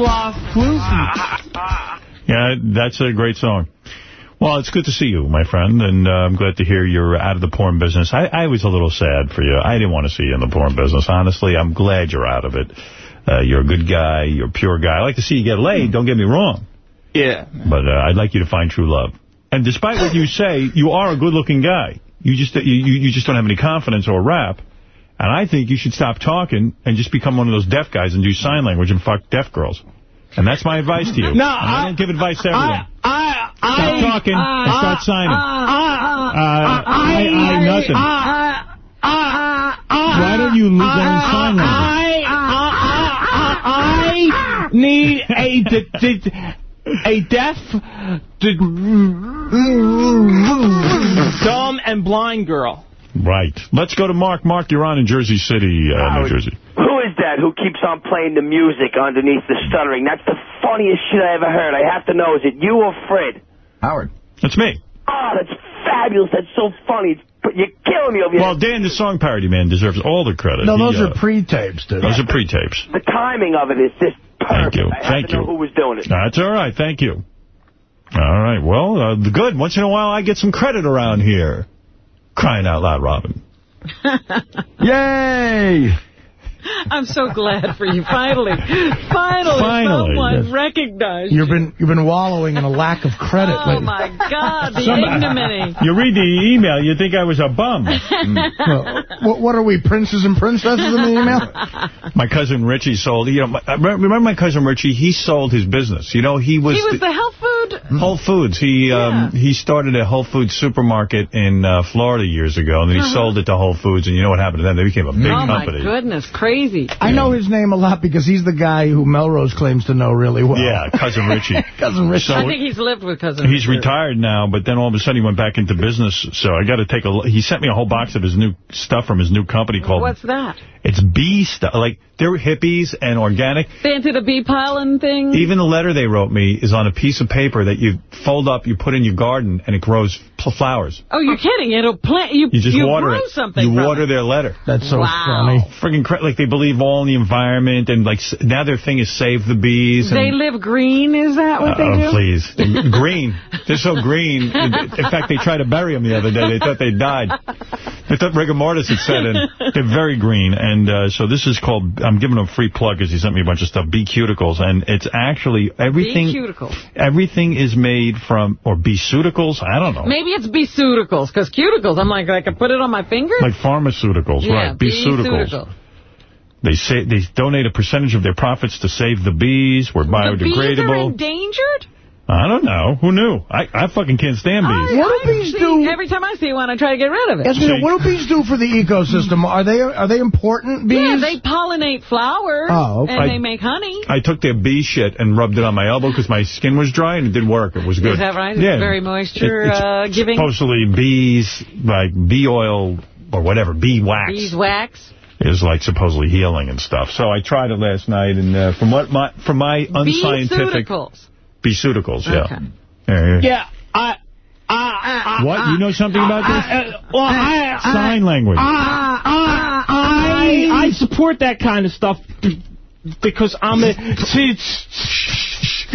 [SPEAKER 20] fluff, fluff, floofy.
[SPEAKER 1] Yeah, that's a great song. Well, it's good to see you, my friend, and uh, I'm glad to hear you're out of the porn business. I, I was a little sad for you. I didn't want to see you in the porn business, honestly. I'm glad you're out of it. Uh, you're a good guy. You're a pure guy. I like to see you get laid, don't get me wrong.
[SPEAKER 20] Yeah.
[SPEAKER 1] But uh, I'd like you to find true love. And despite what you say, you are a good-looking guy. You just you, you just don't have any confidence or rap. And I think you should stop talking and just become one of those deaf guys and do sign language and fuck deaf girls. And that's my advice to you.
[SPEAKER 20] No,
[SPEAKER 1] I,
[SPEAKER 20] I-
[SPEAKER 1] don't give advice to everyone.
[SPEAKER 20] I, I,
[SPEAKER 1] Stop
[SPEAKER 20] I,
[SPEAKER 1] talking and start signing.
[SPEAKER 20] I,
[SPEAKER 1] Uh, I, I, nothing.
[SPEAKER 20] I, I,
[SPEAKER 1] Why don't you learn sign language?
[SPEAKER 20] I, I, I, I need a, d- d- a deaf, dumb, and blind girl.
[SPEAKER 1] Right. Let's go to Mark. Mark, you're on in Jersey City, uh, New Jersey.
[SPEAKER 13] Who is that who keeps on playing the music underneath the stuttering? That's the funniest shit I ever heard. I have to know, is it you or Fred?
[SPEAKER 1] Howard. That's me.
[SPEAKER 13] Oh, that's fabulous. That's so funny. But You're killing me over here.
[SPEAKER 1] Well, Dan, the song parody man, deserves all the credit.
[SPEAKER 4] No,
[SPEAKER 1] He,
[SPEAKER 4] those
[SPEAKER 1] uh,
[SPEAKER 4] are pre-tapes, dude.
[SPEAKER 1] Those are pre-tapes.
[SPEAKER 13] the timing of it is just perfect.
[SPEAKER 1] Thank you.
[SPEAKER 13] I have
[SPEAKER 1] Thank
[SPEAKER 13] to know
[SPEAKER 1] you.
[SPEAKER 13] who was doing it.
[SPEAKER 1] That's all right. Thank you. All right. Well, uh, good. Once in a while, I get some credit around here. Crying out loud, Robin. Yay!
[SPEAKER 3] I'm so glad for you. Finally, finally,
[SPEAKER 1] Finally,
[SPEAKER 3] someone
[SPEAKER 1] yes.
[SPEAKER 3] recognized
[SPEAKER 4] You've been you've been wallowing in a lack of credit
[SPEAKER 3] Oh,
[SPEAKER 4] lately.
[SPEAKER 3] my God, the
[SPEAKER 1] Somebody-
[SPEAKER 3] ignominy.
[SPEAKER 1] You read the email, you think I was a bum. Hmm.
[SPEAKER 4] Well, what, what are we, princes and princesses in the email?
[SPEAKER 1] My cousin Richie sold, you know, my, remember my cousin Richie, he sold his business. You know, he was...
[SPEAKER 3] He was
[SPEAKER 1] the-
[SPEAKER 3] the health food.
[SPEAKER 1] Whole Foods. He um, he started a Whole Foods supermarket in uh, Florida years ago, and then he
[SPEAKER 3] Uh-huh.
[SPEAKER 1] sold it to Whole Foods, and you know what happened to them? They became a big
[SPEAKER 3] oh,
[SPEAKER 1] company.
[SPEAKER 3] my goodness, crazy.
[SPEAKER 4] I know his name a lot because he's the guy who Melrose claims to know really well.
[SPEAKER 1] Yeah, cousin Richie.
[SPEAKER 4] Cousin Richie.
[SPEAKER 1] So
[SPEAKER 3] I think he's lived with cousin.
[SPEAKER 1] he's
[SPEAKER 3] Richard.
[SPEAKER 1] retired now, but then all of a sudden he went back into business. So I got to take a. l- He sent me a whole box of his new stuff from his new company called.
[SPEAKER 3] What's that?
[SPEAKER 1] It's bee stuff. Like they're hippies and organic.
[SPEAKER 3] They into the bee pollen thing?
[SPEAKER 1] Even the letter they wrote me is on a piece of paper that you fold up, you put in your garden, and it grows flowers.
[SPEAKER 3] Oh, you're kidding. It'll plant. You,
[SPEAKER 1] You just water
[SPEAKER 3] grow
[SPEAKER 1] it.
[SPEAKER 3] something
[SPEAKER 1] You water
[SPEAKER 3] it.
[SPEAKER 1] their letter.
[SPEAKER 4] That's so
[SPEAKER 3] Wow.
[SPEAKER 4] funny.
[SPEAKER 1] Friggin' cra- like they believe all in the environment, and like s- now their thing is save the bees.
[SPEAKER 3] They
[SPEAKER 1] and,
[SPEAKER 3] live green, is that what they do?
[SPEAKER 1] oh,
[SPEAKER 3] do?
[SPEAKER 1] please. Green. They're so green. In fact, they tried to bury them the other day. They thought they died. They thought rigor mortis had set in. They're very green. And uh, so this is called, I'm giving them a free plug because he sent me a bunch of stuff, Bee Cuticles. And it's actually everything.
[SPEAKER 3] Bee cuticles.
[SPEAKER 1] Everything is made from, or bee cuticles? I don't know.
[SPEAKER 3] Maybe it's bee cuticles, because cuticles, I'm like, I could put it on my finger?
[SPEAKER 1] Like pharmaceuticals,
[SPEAKER 3] yeah,
[SPEAKER 1] right. Bee cuticles. They say they donate a percentage of their profits to save the bees. We're biodegradable.
[SPEAKER 3] The bees are endangered?
[SPEAKER 1] I don't know. Who knew? I, I fucking can't stand bees.
[SPEAKER 4] What do bees do?
[SPEAKER 3] Every time I see one, I try to get rid of it.
[SPEAKER 4] Yes, you know, what do bees do for the ecosystem? Are they are they important bees?
[SPEAKER 3] Yeah, they pollinate flowers,
[SPEAKER 4] Oh, okay.
[SPEAKER 3] and
[SPEAKER 1] I-
[SPEAKER 3] they make honey.
[SPEAKER 1] I took their bee shit and rubbed it on my elbow because my skin was dry and it did work. It was good.
[SPEAKER 3] Is that right? It's very moisture
[SPEAKER 1] It- it's
[SPEAKER 3] uh, giving.
[SPEAKER 1] Supposedly bees, like bee oil or whatever, bee wax
[SPEAKER 3] Beeswax.
[SPEAKER 1] is like supposedly healing and stuff. So I tried it last night and uh, from what my from my unscientific
[SPEAKER 3] Bee-cuticles.
[SPEAKER 1] Yeah.
[SPEAKER 3] Okay.
[SPEAKER 1] Yeah, yeah.
[SPEAKER 20] Yeah, I... I,
[SPEAKER 1] What? You know something about this?
[SPEAKER 20] Uh, well, I, I,
[SPEAKER 1] Sign language.
[SPEAKER 20] I, I, I, I support that kind of stuff because I'm a... See,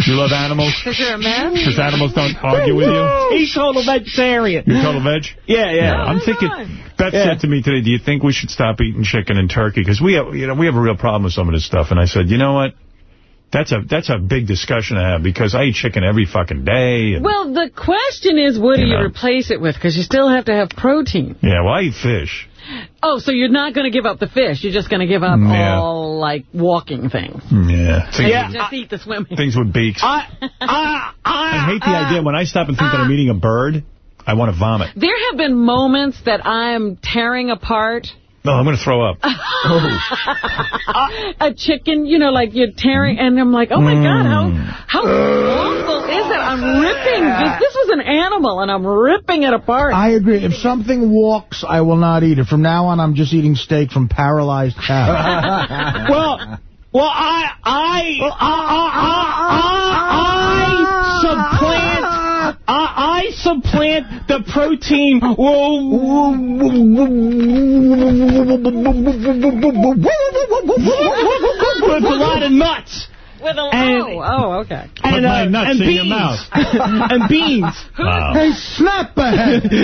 [SPEAKER 1] You love animals?
[SPEAKER 3] Because you're a man?
[SPEAKER 1] Because animals don't argue with you?
[SPEAKER 20] He's total vegetarian.
[SPEAKER 1] You're total veg?
[SPEAKER 20] Yeah, yeah.
[SPEAKER 1] I'm thinking, Beth said to me today, do you think we should stop eating chicken and turkey? Because we have, you know, we have a real problem with some of this stuff. And I said, you know what? That's a that's a big discussion to have because I eat chicken every fucking day.
[SPEAKER 3] Well, the question is, what do
[SPEAKER 1] You
[SPEAKER 3] you
[SPEAKER 1] know.
[SPEAKER 3] replace it with? Because you still have to have protein.
[SPEAKER 1] yeah, well, I eat fish.
[SPEAKER 3] Oh, so you're not going to give up the fish. You're just going to give up
[SPEAKER 1] Yeah.
[SPEAKER 3] all, like, walking things.
[SPEAKER 1] Yeah. Things,
[SPEAKER 3] You just eat the swimming.
[SPEAKER 1] things with beaks. I, hate the idea. When I stop and think that I'm eating a bird, I want to vomit.
[SPEAKER 3] There have been moments that I'm tearing apart
[SPEAKER 1] No, I'm going to throw up. Oh.
[SPEAKER 3] a chicken, you know, like you're tearing, and I'm like, oh my God, how mm. how awful is it? I'm ripping. This, this was an animal, and I'm ripping it apart.
[SPEAKER 4] I agree. If something walks, I will not eat it. From now on, I'm just eating steak from paralyzed cows.
[SPEAKER 20] well, well, I, I, I, I, I supplant, I, I I supplant the protein with a lot of nuts.
[SPEAKER 3] With a,
[SPEAKER 20] And-
[SPEAKER 3] oh, oh, okay.
[SPEAKER 20] And,
[SPEAKER 1] my
[SPEAKER 20] uh,
[SPEAKER 1] nuts
[SPEAKER 20] and
[SPEAKER 1] in
[SPEAKER 20] beans.
[SPEAKER 1] your mouth.
[SPEAKER 20] and beans.
[SPEAKER 1] Wow.
[SPEAKER 4] Hey, snap ahead.
[SPEAKER 1] I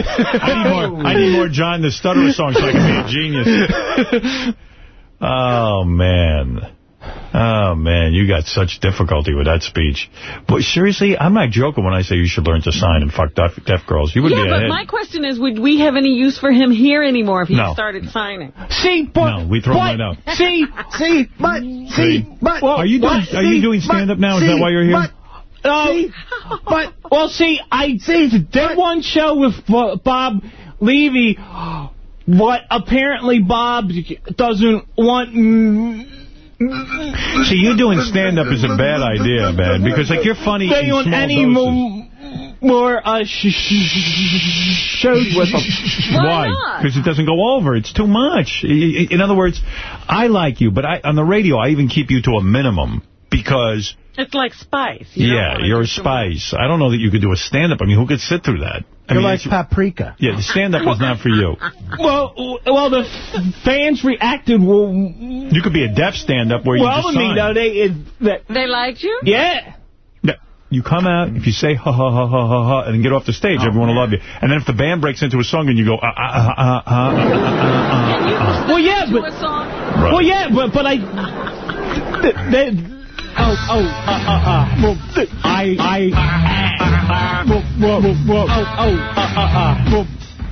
[SPEAKER 1] need more. I need more John the Stutterer songs so I can be a genius. Oh man. Oh, man, you got such difficulty with that speech. But seriously, I'm not joking when I say you should learn to sign and fuck deaf, deaf girls. You would
[SPEAKER 3] yeah,
[SPEAKER 1] be
[SPEAKER 3] but
[SPEAKER 1] ahead.
[SPEAKER 3] my question is, would we have any use for him here anymore if he
[SPEAKER 1] No.
[SPEAKER 3] started signing?
[SPEAKER 20] See, but...
[SPEAKER 1] No, we throw him right out.
[SPEAKER 20] See,
[SPEAKER 27] see, but, see, but...
[SPEAKER 1] Are you doing,
[SPEAKER 20] what?
[SPEAKER 1] are you
[SPEAKER 20] See,
[SPEAKER 1] doing stand-up now? Is that why you're here?
[SPEAKER 20] but- Uh, but well, see, I did one show with Bob Levy. What apparently Bob doesn't want.
[SPEAKER 1] See, you doing stand-up is a bad idea, man, because, like, you're funny
[SPEAKER 20] They
[SPEAKER 1] in
[SPEAKER 20] want
[SPEAKER 1] small
[SPEAKER 20] any
[SPEAKER 1] doses.
[SPEAKER 20] mo- more uh, sh sh shows with them.
[SPEAKER 1] Why? Because it doesn't go over. It's too much. In other words, I like you, but I, on the radio, I even keep you to a minimum because,
[SPEAKER 3] It's like spice. You
[SPEAKER 1] yeah,
[SPEAKER 3] wanna
[SPEAKER 1] you're a
[SPEAKER 3] do too
[SPEAKER 1] spice. I don't know that you could do a stand-up. I mean, who could sit through that? I
[SPEAKER 4] You're
[SPEAKER 1] mean,
[SPEAKER 4] like paprika.
[SPEAKER 1] Yeah, the stand-up is not for you.
[SPEAKER 20] Well, well, the fans reacted well,
[SPEAKER 1] You could be a deaf stand-up where you
[SPEAKER 20] well
[SPEAKER 1] just
[SPEAKER 20] to me,
[SPEAKER 1] sign.
[SPEAKER 20] though. They, it, that,
[SPEAKER 3] They liked you?
[SPEAKER 20] yeah.
[SPEAKER 1] Yeah. You come out, if you say ha ha ha ha ha ha, and then get off the stage, everyone will love you. And then if the band breaks into a song and you go ah ah ah ah ah ah ah, ah.
[SPEAKER 20] Well, yeah, but
[SPEAKER 1] Right.
[SPEAKER 20] well, yeah, but but I. th- they-
[SPEAKER 23] oh, oh, ha, ha, ha. I, I, whoop, whoop, whoop, whoop, oh, oh, ha, ha, ha.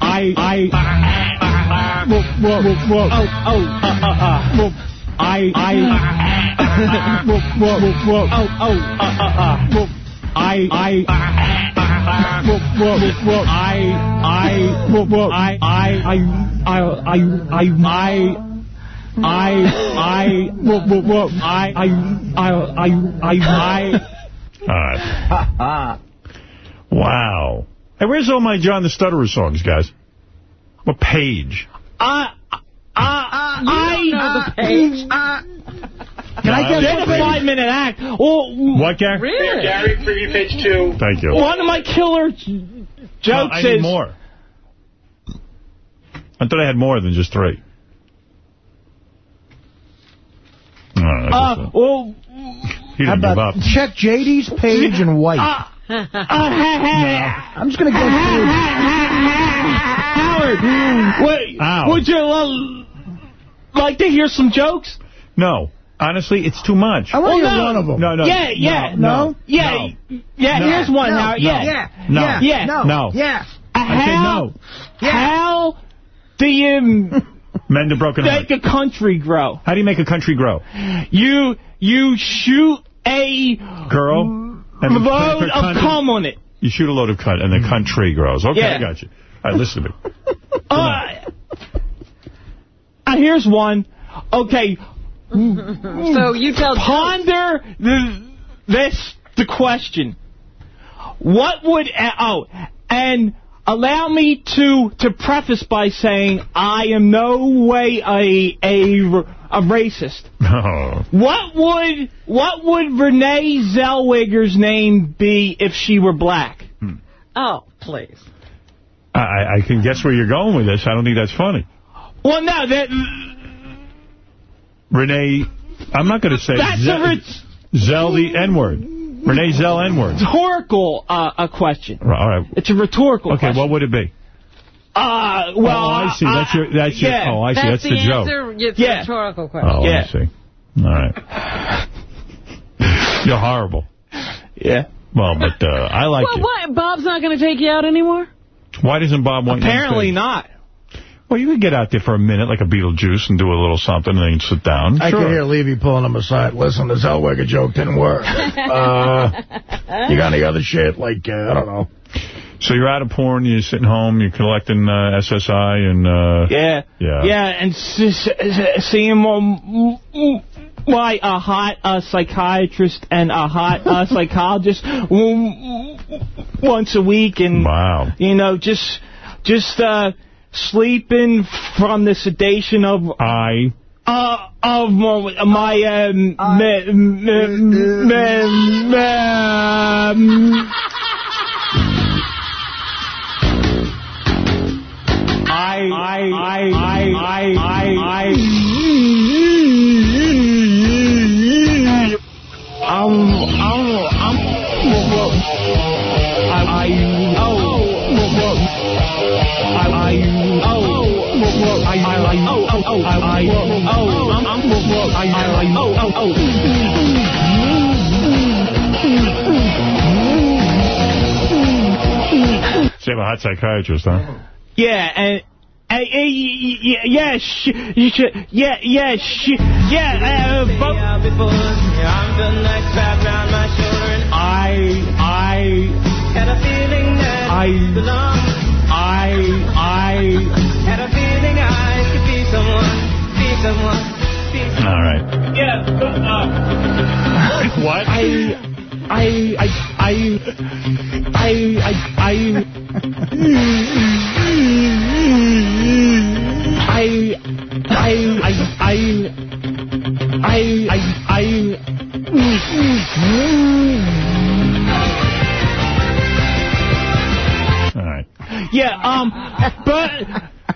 [SPEAKER 23] I, I, whoop, whoop, whoop, oh, oh, ha, ha, ha. I, I, whoop, whoop, whoop, oh, oh, ha, ha, ha. Whoop, I, I, whoop, whoop, whoop, whoop, I, I, whoop, whoop, I, I, I, I, I, I, I, I, I, whoa, whoa, whoa, I, I, I, I, I,
[SPEAKER 1] All right. Wow. Hey, where's all my John the Stutterer songs, guys? What page?
[SPEAKER 20] Uh, uh, uh, I, I, I
[SPEAKER 3] know the page.
[SPEAKER 20] Can I get a five minute act? Oh, well,
[SPEAKER 1] What, Gary?
[SPEAKER 3] Really?
[SPEAKER 20] Gary, preview page two.
[SPEAKER 1] Thank you.
[SPEAKER 20] One of my killer j-
[SPEAKER 1] No,
[SPEAKER 20] jokes
[SPEAKER 1] I need
[SPEAKER 20] is
[SPEAKER 1] more. I thought I had more than just three. All right, I guess
[SPEAKER 20] uh, well,
[SPEAKER 1] he didn't give up.
[SPEAKER 4] check JD's page in white.
[SPEAKER 20] uh,
[SPEAKER 4] I'm just going to go through.
[SPEAKER 20] Howard, would,
[SPEAKER 1] Ow.
[SPEAKER 20] would you uh, like to hear some jokes?
[SPEAKER 1] No. Honestly, it's too much.
[SPEAKER 4] I want to
[SPEAKER 20] Well,
[SPEAKER 4] hear
[SPEAKER 20] no.
[SPEAKER 4] one of them.
[SPEAKER 1] No, no.
[SPEAKER 20] yeah, yeah,
[SPEAKER 1] No.
[SPEAKER 20] yeah, yeah.
[SPEAKER 1] No.
[SPEAKER 20] Here's one,
[SPEAKER 4] No.
[SPEAKER 20] Howard.
[SPEAKER 4] No.
[SPEAKER 20] Yeah,
[SPEAKER 4] Yeah.
[SPEAKER 1] No.
[SPEAKER 4] Yeah.
[SPEAKER 20] Yeah.
[SPEAKER 4] No.
[SPEAKER 1] No.
[SPEAKER 4] Yeah.
[SPEAKER 1] I say
[SPEAKER 20] how,
[SPEAKER 1] no.
[SPEAKER 20] How do you
[SPEAKER 1] Mend a broken heart.
[SPEAKER 20] make a country grow?
[SPEAKER 1] How do you make a country grow?
[SPEAKER 20] You you shoot a
[SPEAKER 1] Girl? And the-
[SPEAKER 20] load of
[SPEAKER 1] cunt-
[SPEAKER 20] cum on it.
[SPEAKER 1] You shoot a load of cut, and the country grows. Okay,
[SPEAKER 20] Yeah.
[SPEAKER 1] I got you. All right, listen to me.
[SPEAKER 20] Uh, uh, here's one. Okay.
[SPEAKER 3] So you tell
[SPEAKER 20] Ponder the, this the question. What would uh, oh and allow me to to preface by saying I am no way a a, a racist.
[SPEAKER 1] Oh.
[SPEAKER 20] What would what would Renee Zellweger's name be if she were black? Hmm.
[SPEAKER 3] Oh, please.
[SPEAKER 1] I, I can guess where you're going with this. I don't think that's funny.
[SPEAKER 20] Well, no, that
[SPEAKER 1] Renee, I'm not going to say
[SPEAKER 20] that's
[SPEAKER 1] Ze-
[SPEAKER 20] a
[SPEAKER 1] Zell the N-word. Renee Zell N-word.
[SPEAKER 20] rhetorical uh, a question.
[SPEAKER 1] Right, All right.
[SPEAKER 20] It's a rhetorical
[SPEAKER 1] Okay,
[SPEAKER 20] question.
[SPEAKER 1] what would it be?
[SPEAKER 20] Uh, well,
[SPEAKER 1] oh, I see. That's your. That's your.
[SPEAKER 20] yeah.
[SPEAKER 1] Oh, I see. That's, the, joke.
[SPEAKER 3] answer. It's
[SPEAKER 20] Yeah.
[SPEAKER 3] a rhetorical question.
[SPEAKER 1] Oh,
[SPEAKER 20] Yeah.
[SPEAKER 1] I see. All right. You're horrible.
[SPEAKER 20] Yeah.
[SPEAKER 1] Well, but uh, I like
[SPEAKER 3] well,
[SPEAKER 1] you.
[SPEAKER 3] why? Bob's not going to take you out anymore?
[SPEAKER 1] Why doesn't Bob want you on
[SPEAKER 20] Apparently not.
[SPEAKER 1] Well, you could get out there for a minute like a Beetlejuice and do a little something and then sit down.
[SPEAKER 4] I
[SPEAKER 1] sure.
[SPEAKER 4] can hear Levy pulling him aside. Listen, the Zellweger joke didn't work. uh, you got any other shit? Like, uh, I don't know.
[SPEAKER 1] So you're out of porn, you're sitting home, you're collecting uh, SSI and... Uh,
[SPEAKER 20] Yeah.
[SPEAKER 1] Yeah.
[SPEAKER 20] Yeah, and s s seeing um, why a hot uh, psychiatrist and a hot uh, psychologist once a week, and
[SPEAKER 1] wow,
[SPEAKER 20] you know, just just uh, sleeping from the sedation of
[SPEAKER 1] I.
[SPEAKER 20] Uh, of my, my um, me, I, I, I, I, I, I, um, um, oh, oh, oh, oh, um, um, I, I, oh, oh, oh.
[SPEAKER 1] So you have a hot psychiatrist, huh?
[SPEAKER 20] Yeah, and... Uh, yeah, yeah, sh you should, yeah, yeah, sh yeah, uh, I, I,
[SPEAKER 1] All right.
[SPEAKER 20] Yeah, uh,
[SPEAKER 1] what?
[SPEAKER 20] I, I, I, I, I, I, I, I, I, I, I, I, I,
[SPEAKER 1] All right.
[SPEAKER 20] Yeah, um, but,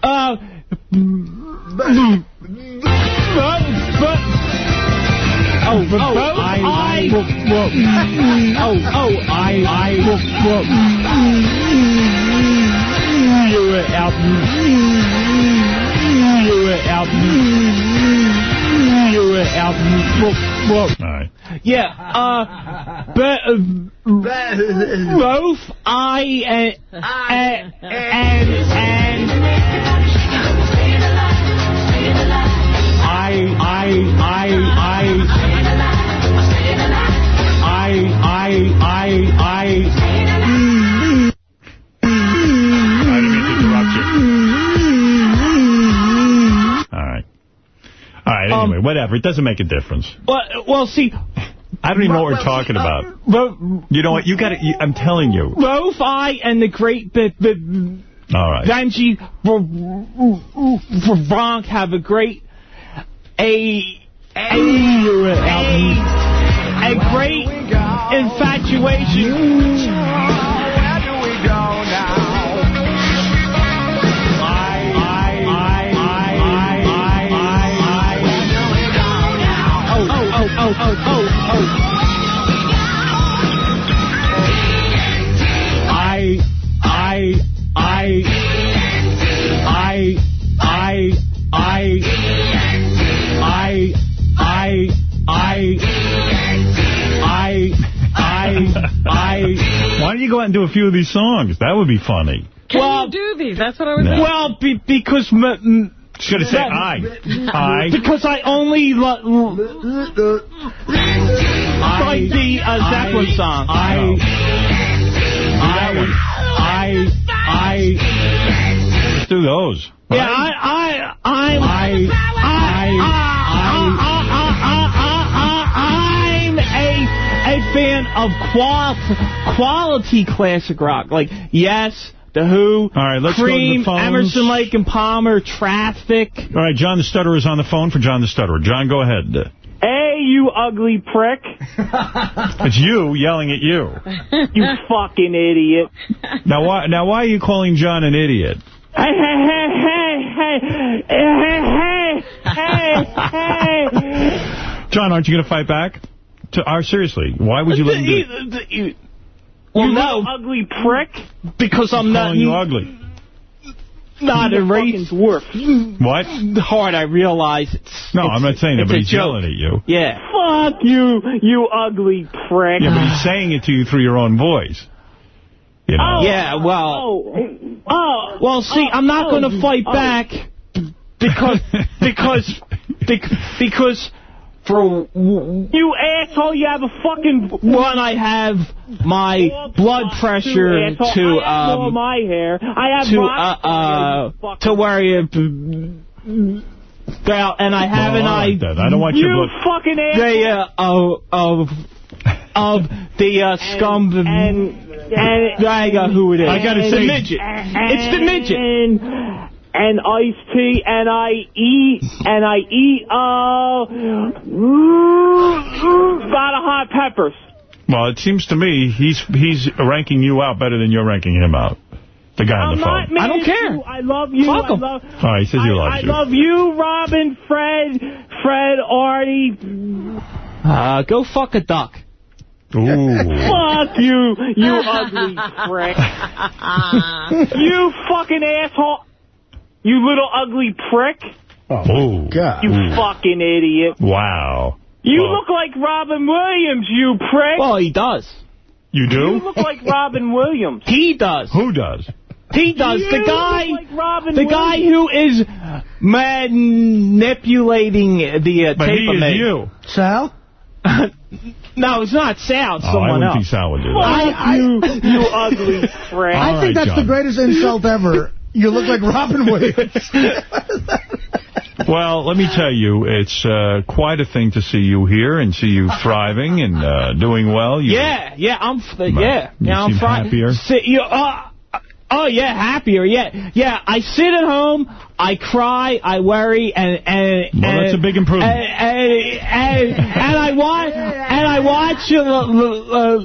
[SPEAKER 20] uh, oh, oh, I, I, you're out, you're out, you're out,
[SPEAKER 1] All right.
[SPEAKER 20] yeah, uh, but, uh, both I and, and, and, and I, I, I, I, I, I, I.
[SPEAKER 1] All right. All right, anyway, whatever. It doesn't make a difference.
[SPEAKER 20] well, well, see,
[SPEAKER 1] I don't even know what we're talking about.
[SPEAKER 20] both,
[SPEAKER 1] You know what? You got to. I'm telling you.
[SPEAKER 20] both I and the great bit, bit,
[SPEAKER 1] All right.
[SPEAKER 20] Benji Bronk have a great, a, a, a, a great infatuation. Oh, where do we go now? Oh, oh, oh, oh, oh.
[SPEAKER 1] oh, oh. You go out and do a few of these songs? That would be funny.
[SPEAKER 3] Can
[SPEAKER 20] Well-
[SPEAKER 3] you do these? That's what I was
[SPEAKER 1] No.
[SPEAKER 3] saying.
[SPEAKER 20] Well, be, because m- m-
[SPEAKER 1] Should have said I. I.
[SPEAKER 20] because I only lo- like the uh, Zeppelin song. I, I, I, I.
[SPEAKER 1] Let's do those.
[SPEAKER 20] Yeah, I, I, I'm, I, I, fan of qual quality classic rock, like Yes, The Who,
[SPEAKER 1] All right, let's go to the
[SPEAKER 20] Cream,
[SPEAKER 1] phones.
[SPEAKER 20] Emerson, Lake and Palmer, Traffic.
[SPEAKER 1] All right, John the Stutterer is on the phone for John the Stutterer. John, go ahead.
[SPEAKER 28] Hey, you ugly prick.
[SPEAKER 1] It's you yelling at you.
[SPEAKER 28] You fucking idiot.
[SPEAKER 1] Now, why? Now, why are you calling John an idiot?
[SPEAKER 28] Hey, Hey, hey, hey, hey, hey, hey, hey, hey.
[SPEAKER 1] John, aren't you going to fight back? To, uh, seriously, why would you let him do it?
[SPEAKER 20] Well,
[SPEAKER 28] you
[SPEAKER 20] no,
[SPEAKER 28] ugly prick.
[SPEAKER 20] because I'm
[SPEAKER 1] He's
[SPEAKER 20] not.
[SPEAKER 1] calling you ugly.
[SPEAKER 20] not a
[SPEAKER 28] He's a
[SPEAKER 20] race.
[SPEAKER 28] fucking dwarf.
[SPEAKER 1] What?
[SPEAKER 20] Hard, I realize it's.
[SPEAKER 1] No,
[SPEAKER 20] it's-
[SPEAKER 1] I'm not saying that, but he's
[SPEAKER 20] joke.
[SPEAKER 1] yelling at you.
[SPEAKER 20] Yeah.
[SPEAKER 28] Fuck you, you ugly prick.
[SPEAKER 1] Yeah, but he's saying it to you through your own voice. You know?
[SPEAKER 20] Yeah, well.
[SPEAKER 28] Oh, oh,
[SPEAKER 20] Well, see, I'm not
[SPEAKER 28] oh,
[SPEAKER 20] going to fight
[SPEAKER 28] oh.
[SPEAKER 20] back because because bec- because for w-
[SPEAKER 28] You asshole, you have a fucking...
[SPEAKER 20] one, I have my blood pressure
[SPEAKER 28] asshole.
[SPEAKER 20] to
[SPEAKER 28] I have all
[SPEAKER 20] um
[SPEAKER 28] my hair. I have
[SPEAKER 20] to uh uh to worry about, and I have
[SPEAKER 1] Well,
[SPEAKER 20] an
[SPEAKER 1] all right
[SPEAKER 20] eye.
[SPEAKER 1] then. I don't want your
[SPEAKER 28] You
[SPEAKER 1] blood.
[SPEAKER 28] fucking asshole.
[SPEAKER 20] The uh, of of of the uh, scum.
[SPEAKER 28] and and
[SPEAKER 20] I got who it is.
[SPEAKER 1] I gotta
[SPEAKER 20] it's
[SPEAKER 1] say-
[SPEAKER 20] the midget. It's the midget.
[SPEAKER 28] And, and iced tea, and I eat, and I eat, uh, lot of hot peppers.
[SPEAKER 1] Well, it seems to me he's he's ranking you out better than you're ranking him out. The guy on
[SPEAKER 28] I'm
[SPEAKER 1] the
[SPEAKER 28] not
[SPEAKER 1] phone.
[SPEAKER 20] I don't care.
[SPEAKER 28] you. I love you.
[SPEAKER 20] Fuck
[SPEAKER 28] I
[SPEAKER 20] 'em.
[SPEAKER 28] love,
[SPEAKER 1] Oh, he says he
[SPEAKER 28] I,
[SPEAKER 1] loves
[SPEAKER 28] I
[SPEAKER 1] you.
[SPEAKER 28] love you, Robin, Fred, Fred, Artie.
[SPEAKER 20] Uh, go fuck a duck.
[SPEAKER 1] Ooh.
[SPEAKER 28] Fuck you, you ugly prick. you fucking asshole. You little ugly prick.
[SPEAKER 1] Oh,
[SPEAKER 4] God.
[SPEAKER 28] You
[SPEAKER 1] Ooh.
[SPEAKER 28] fucking idiot.
[SPEAKER 1] Wow.
[SPEAKER 28] You
[SPEAKER 1] Well,
[SPEAKER 28] look like Robin Williams, you prick.
[SPEAKER 20] Well, he does.
[SPEAKER 1] You do?
[SPEAKER 28] you look like Robin Williams.
[SPEAKER 20] He does.
[SPEAKER 1] Who does?
[SPEAKER 20] He does.
[SPEAKER 28] You
[SPEAKER 20] the
[SPEAKER 28] look
[SPEAKER 20] guy.
[SPEAKER 28] like Robin
[SPEAKER 20] The guy who is manipulating the uh,
[SPEAKER 1] But
[SPEAKER 20] tape
[SPEAKER 1] he is
[SPEAKER 20] me.
[SPEAKER 1] you.
[SPEAKER 4] Sal?
[SPEAKER 20] no, it's not Sal. It's
[SPEAKER 1] Oh, I
[SPEAKER 20] someone
[SPEAKER 1] wouldn't
[SPEAKER 20] else.
[SPEAKER 1] think Sal would do that.
[SPEAKER 28] Fuck
[SPEAKER 4] I-
[SPEAKER 28] you, you ugly prick.
[SPEAKER 4] I think
[SPEAKER 1] right,
[SPEAKER 4] that's the greatest insult ever. You look like Robin Williams.
[SPEAKER 1] Well, let me tell you, it's uh, quite a thing to see you here and see you thriving and uh, doing well. You,
[SPEAKER 20] Yeah, yeah, I'm. F- yeah,
[SPEAKER 1] You
[SPEAKER 20] yeah, I'm
[SPEAKER 1] seem
[SPEAKER 20] fine.
[SPEAKER 1] happier?
[SPEAKER 20] Sit, you, uh, oh yeah, happier. Yeah, yeah. I sit at home, I cry, I worry, and and
[SPEAKER 1] Well,
[SPEAKER 20] and,
[SPEAKER 1] that's a big improvement.
[SPEAKER 20] And and, and, and I watch and I watch. Uh, uh,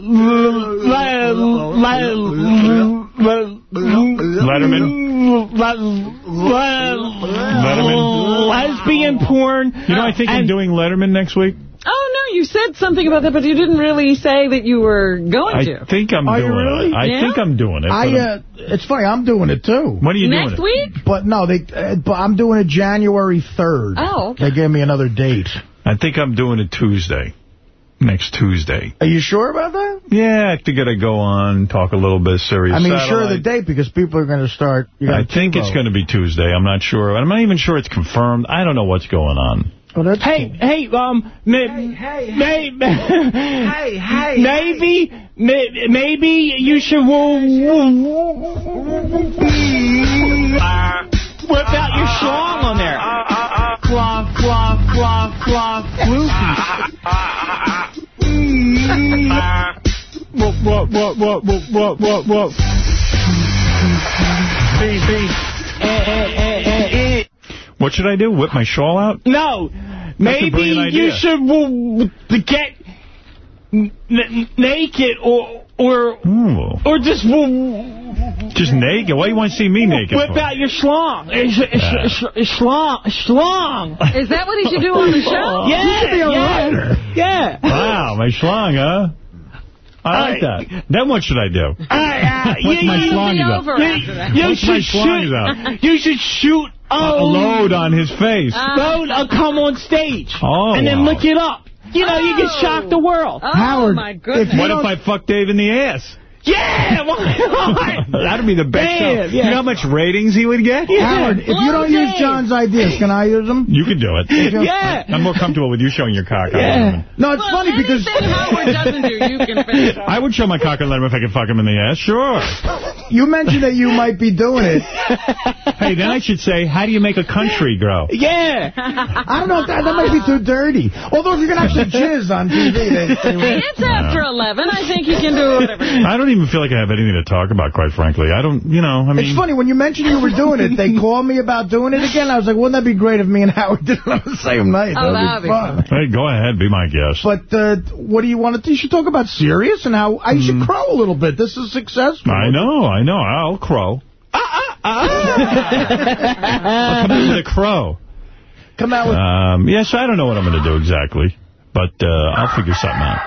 [SPEAKER 1] Letterman?
[SPEAKER 20] Letterman. Lesbian porn.
[SPEAKER 1] You know, I think I'm doing Letterman next week.
[SPEAKER 3] Oh, no, you said something about that, but you didn't really say that you were going
[SPEAKER 1] I
[SPEAKER 3] to.
[SPEAKER 1] I think I'm
[SPEAKER 4] Are you
[SPEAKER 1] doing
[SPEAKER 4] really?
[SPEAKER 1] it. I
[SPEAKER 3] Yeah?
[SPEAKER 1] think I'm doing it.
[SPEAKER 4] I,
[SPEAKER 1] but I'm-
[SPEAKER 4] uh, it's funny, I'm doing it too.
[SPEAKER 1] when are you doing
[SPEAKER 3] Next week?
[SPEAKER 4] But no, they. Uh, but I'm doing it January 3rd.
[SPEAKER 3] Oh, okay.
[SPEAKER 4] They gave me another date.
[SPEAKER 1] I think I'm doing it Tuesday. Next Tuesday.
[SPEAKER 4] Are you sure about that?
[SPEAKER 1] Yeah, I figured I'd go on, talk a little bit serious.
[SPEAKER 4] I mean, sure
[SPEAKER 1] satellite.
[SPEAKER 4] the date because people are going to start.
[SPEAKER 1] I
[SPEAKER 4] got
[SPEAKER 1] think it's going to be Tuesday. I'm not sure. I'm not even sure it's confirmed. I don't know what's going on.
[SPEAKER 4] Oh, that's
[SPEAKER 20] Hey,
[SPEAKER 4] cool.
[SPEAKER 20] hey, um, may,
[SPEAKER 4] hey,
[SPEAKER 20] may,
[SPEAKER 4] hey, hey,
[SPEAKER 20] maybe, may, maybe you should wo- whip out your song on there. Fluff, fluff, fluff, fluff, What, what, what, what, what, what, what, what? Beep, beep. Eh, eh, eh, eh, eh.
[SPEAKER 1] What should I do? Whip my shawl out?
[SPEAKER 20] No, maybe
[SPEAKER 1] brilliant
[SPEAKER 20] you should w- w- get n- n- naked or or
[SPEAKER 1] Ooh.
[SPEAKER 20] or just w-
[SPEAKER 1] Just naked? Why do you want to see me naked?
[SPEAKER 20] whip
[SPEAKER 1] for?
[SPEAKER 20] out your schlong. Sh- sh- sh- Schlong, schlong.
[SPEAKER 3] Is that what he should do on the show?
[SPEAKER 20] Yeah,
[SPEAKER 4] You should be a
[SPEAKER 20] yeah,
[SPEAKER 4] writer.
[SPEAKER 20] yeah.
[SPEAKER 1] Wow, my schlong, huh? I like that. Then what should I do?
[SPEAKER 20] Uh, uh,
[SPEAKER 1] What's
[SPEAKER 20] you,
[SPEAKER 1] my
[SPEAKER 20] you,
[SPEAKER 1] schlong
[SPEAKER 3] be
[SPEAKER 1] is out?
[SPEAKER 3] over after that.
[SPEAKER 20] you should shoot.
[SPEAKER 1] is?
[SPEAKER 20] You should shoot.
[SPEAKER 1] A
[SPEAKER 20] Oh,
[SPEAKER 1] load on his face.
[SPEAKER 20] load. Uh, come on stage.
[SPEAKER 1] Oh,
[SPEAKER 20] and then
[SPEAKER 1] wow.
[SPEAKER 20] lick it up. You know, you can shock the world.
[SPEAKER 3] Oh,
[SPEAKER 4] Howard,
[SPEAKER 3] my goodness.
[SPEAKER 4] you
[SPEAKER 1] What if I fuck Dave in the ass?
[SPEAKER 20] Yeah.
[SPEAKER 1] That'd be the best
[SPEAKER 20] Bam,
[SPEAKER 1] show.
[SPEAKER 20] yeah.
[SPEAKER 1] You know how much ratings he would get?
[SPEAKER 4] Howard, if you don't use John's ideas, can I use them?
[SPEAKER 1] You can do it.
[SPEAKER 20] Yeah.
[SPEAKER 1] I'm more comfortable with you showing your cock
[SPEAKER 20] Yeah.
[SPEAKER 4] No, it's
[SPEAKER 3] Well,
[SPEAKER 4] funny because
[SPEAKER 3] Howard doesn't do, you can finish up.
[SPEAKER 1] I would show my cock and let him if I could fuck him in the ass. Sure.
[SPEAKER 4] you mentioned that you might be doing it.
[SPEAKER 1] Hey, then I should say, how do you make a country grow?
[SPEAKER 20] Yeah.
[SPEAKER 4] I don't know, that, that might be too dirty. Although if you can actually jizz on TV, they, they
[SPEAKER 3] It's after 11. I think you can do whatever.
[SPEAKER 1] I don't even feel like I have anything to talk about, quite frankly. I don't, you know, I mean...
[SPEAKER 4] It's funny, when you mentioned you were doing it, they called me about doing it again. I was like, wouldn't that be great if me and Howard did it on the same night?
[SPEAKER 3] Oh,
[SPEAKER 4] That'd be fun.
[SPEAKER 1] Hey, go ahead, be my guest.
[SPEAKER 4] But uh, what do you want to? You should talk about Sirius and how I
[SPEAKER 1] Mm.
[SPEAKER 4] should crow a little bit. This is successful.
[SPEAKER 1] I know, I know. I'll crow. Ah I'll come in with a crow.
[SPEAKER 4] Come out with...
[SPEAKER 1] Um, yes, I don't know what I'm going to do exactly, but uh, I'll figure something out.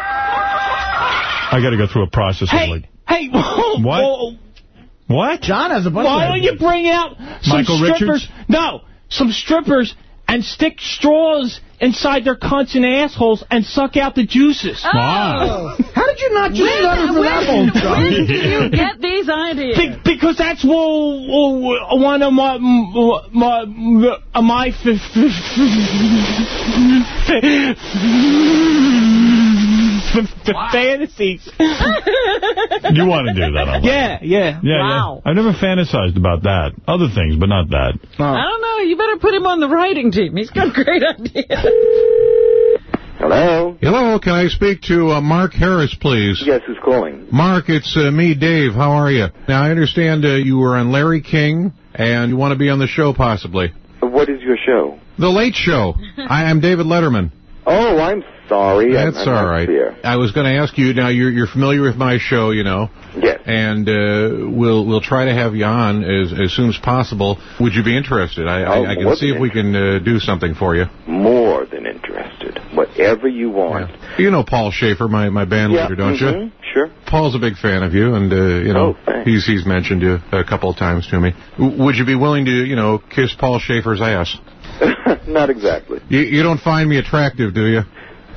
[SPEAKER 1] I got to go through a process of
[SPEAKER 20] Hey,
[SPEAKER 1] like,
[SPEAKER 20] hey.
[SPEAKER 1] What?
[SPEAKER 20] whoa,
[SPEAKER 1] What?
[SPEAKER 4] John has a bunch
[SPEAKER 20] Why
[SPEAKER 4] of Why
[SPEAKER 20] don't you bring out some
[SPEAKER 1] Michael
[SPEAKER 20] strippers?
[SPEAKER 1] Richards?
[SPEAKER 20] No, some strippers and stick straws inside their cunts and assholes and suck out the juices.
[SPEAKER 1] Wow.
[SPEAKER 4] How did you not just
[SPEAKER 3] When,
[SPEAKER 4] stutter for that
[SPEAKER 3] when,
[SPEAKER 4] whole John?
[SPEAKER 3] when do you get these ideas?
[SPEAKER 20] Be- because that's well, well, one of my my my, my f- f- f- fantasies.
[SPEAKER 1] You want to do that, I like.
[SPEAKER 20] Yeah, yeah.
[SPEAKER 1] Yeah,
[SPEAKER 3] Wow.
[SPEAKER 1] yeah. I've never fantasized about that. Other things, but not that.
[SPEAKER 3] I don't know. You better put him on the writing team. He's got great ideas.
[SPEAKER 29] Hello?
[SPEAKER 30] Hello, can I speak to uh, Mark Harris, please?
[SPEAKER 29] Yes, who's calling?
[SPEAKER 30] Mark, it's uh, me, Dave. How are you? Now, I understand uh, you were on Larry King, and you want to be on the show, possibly.
[SPEAKER 29] What is your show?
[SPEAKER 30] The Late Show. I am David Letterman.
[SPEAKER 29] Oh, I'm sorry. I'm-
[SPEAKER 30] That's
[SPEAKER 29] I'm
[SPEAKER 30] all
[SPEAKER 29] not
[SPEAKER 30] right.
[SPEAKER 29] there.
[SPEAKER 30] I was going to ask you, now, you're, you're familiar with my show, you know.
[SPEAKER 29] Yes.
[SPEAKER 30] And uh, we'll we'll try to have you on as, as soon as possible. Would you be interested? I,
[SPEAKER 29] Oh,
[SPEAKER 30] I, I can see if we can uh, do something for you.
[SPEAKER 29] More than interested. Whatever you want.
[SPEAKER 30] You know Paul Shaffer, my, my band
[SPEAKER 29] Yeah,
[SPEAKER 30] leader, don't you?
[SPEAKER 29] mhm, Sure.
[SPEAKER 30] Paul's a big fan of you, and uh, you know
[SPEAKER 29] Oh,
[SPEAKER 30] he's he's mentioned you a couple of times to me. W- would you be willing to you know kiss Paul Shaffer's ass?
[SPEAKER 29] Not exactly.
[SPEAKER 30] You, you don't find me attractive, do you?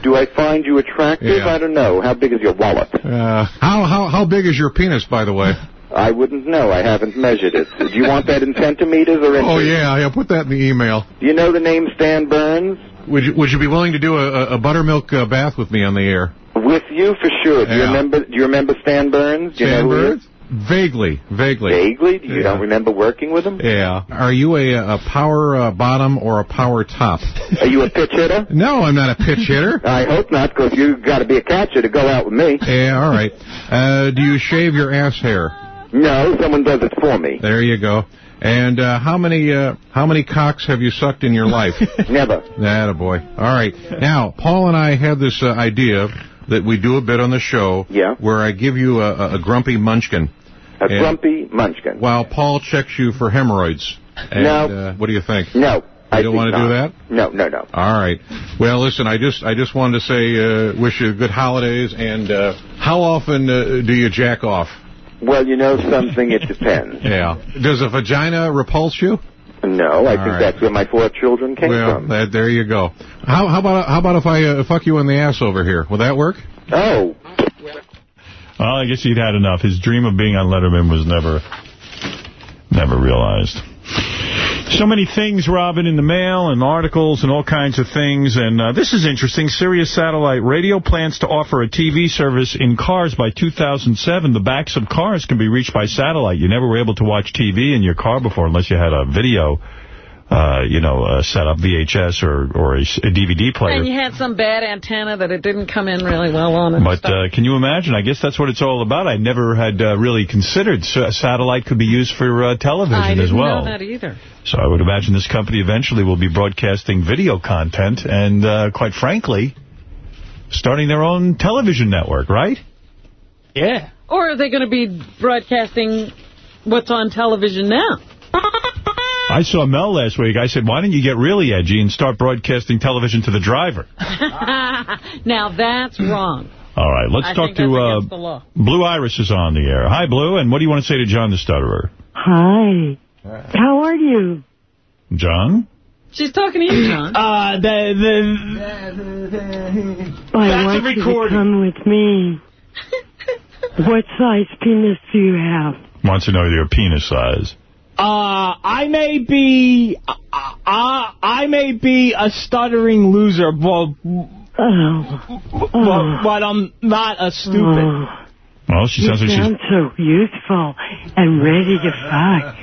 [SPEAKER 29] Do I find you attractive?
[SPEAKER 30] Yeah.
[SPEAKER 29] I don't know. How big is your wallet?
[SPEAKER 30] Uh, how how how big is your penis, by the way?
[SPEAKER 29] I wouldn't know. I haven't measured it. Do you want that in centimeters or inches?
[SPEAKER 30] Oh yeah, yeah. Put that in the email.
[SPEAKER 29] Do you know the name Stan Burns?
[SPEAKER 30] Would you would you be willing to do a, a- buttermilk uh, bath with me on the air?
[SPEAKER 29] With you for sure. Do you remember? Do you remember Stan Burns? Do you
[SPEAKER 30] Stan? Burns? Vaguely, vaguely.
[SPEAKER 29] Vaguely. Do you
[SPEAKER 30] Yeah.
[SPEAKER 29] don't remember working with him?
[SPEAKER 30] Yeah. Are you a, a power uh, bottom or a power top?
[SPEAKER 29] Are you a pitch hitter?
[SPEAKER 30] No, I'm not a pitch hitter.
[SPEAKER 29] I hope not, because you've got to be a catcher to go out with me.
[SPEAKER 30] Yeah, all right. Uh, do you shave your ass hair?
[SPEAKER 29] No, someone does it for me.
[SPEAKER 30] There you go. And uh, how many uh, how many cocks have you sucked in your life?
[SPEAKER 29] Never.
[SPEAKER 30] That a boy. All right. Now, Paul and I had this uh, idea that we do a bit on the show
[SPEAKER 29] Yeah.
[SPEAKER 30] where I give you a- a grumpy munchkin.
[SPEAKER 29] A
[SPEAKER 30] And-
[SPEAKER 29] grumpy munchkin.
[SPEAKER 30] While Paul checks you for hemorrhoids. And,
[SPEAKER 29] No.
[SPEAKER 30] Uh, what do you think?
[SPEAKER 29] No.
[SPEAKER 30] You
[SPEAKER 29] I
[SPEAKER 30] don't want to do that?
[SPEAKER 29] No, no, no.
[SPEAKER 30] All right. Well, listen, I just I just wanted to say uh, wish you good holidays. And uh, how often uh, do you jack off?
[SPEAKER 29] Well, you know something, it depends.
[SPEAKER 30] Yeah. Does a vagina repulse you?
[SPEAKER 29] No, I
[SPEAKER 30] All
[SPEAKER 29] think
[SPEAKER 30] right.
[SPEAKER 29] that's where my four children came
[SPEAKER 30] well,
[SPEAKER 29] from.
[SPEAKER 30] that, there you go. How how about how about if I uh, fuck you in the ass over here? Will that work?
[SPEAKER 29] Oh.
[SPEAKER 1] Well, I guess he'd had enough. His dream of being on Letterman was never, never realized. So many things, Robin, in the mail and articles and all kinds of things. And uh, this is interesting. Sirius Satellite Radio plans to offer a TV service in cars by 2007. The backs of cars can be reached by satellite. You never were able to watch TV in your car before unless you had a video, uh, you know, uh, set up VHS or, or a, s- a DVD player.
[SPEAKER 3] And you had some bad antenna that it didn't come in really well on. And
[SPEAKER 1] But
[SPEAKER 3] stuff.
[SPEAKER 1] uh, can you imagine? I guess that's what it's all about. I never had uh, really considered s- satellite could be used for uh, television
[SPEAKER 3] I didn't
[SPEAKER 1] as well.
[SPEAKER 3] know that either.
[SPEAKER 1] So I would imagine this company eventually will be broadcasting video content and, uh, quite frankly, starting their own television network, right?
[SPEAKER 20] Yeah.
[SPEAKER 3] Or are they going to be broadcasting what's on television now?
[SPEAKER 1] I saw Mel last week. I said, why don't you get really edgy and start broadcasting television to the driver?
[SPEAKER 3] now that's wrong.
[SPEAKER 1] All right, let's
[SPEAKER 3] I
[SPEAKER 1] talk to uh,
[SPEAKER 3] against the law.
[SPEAKER 1] Blue Iris is on the air. Hi, Blue, and what do you want to say to John the Stutterer?
[SPEAKER 31] Hi. How are you?
[SPEAKER 1] John?
[SPEAKER 3] She's talking to you, John.
[SPEAKER 20] Uh, the, the,
[SPEAKER 31] I
[SPEAKER 20] That's
[SPEAKER 31] want
[SPEAKER 20] a
[SPEAKER 31] you to
[SPEAKER 20] recording.
[SPEAKER 31] come with me. what size penis do you have?
[SPEAKER 1] Wants to know your penis size.
[SPEAKER 20] Uh, I may be, uh, uh, I may be a stuttering loser, but,
[SPEAKER 31] Oh.
[SPEAKER 20] but, but I'm not a stupid.
[SPEAKER 1] Well, she
[SPEAKER 31] you
[SPEAKER 1] sounds like she's...
[SPEAKER 31] so youthful and ready to fuck.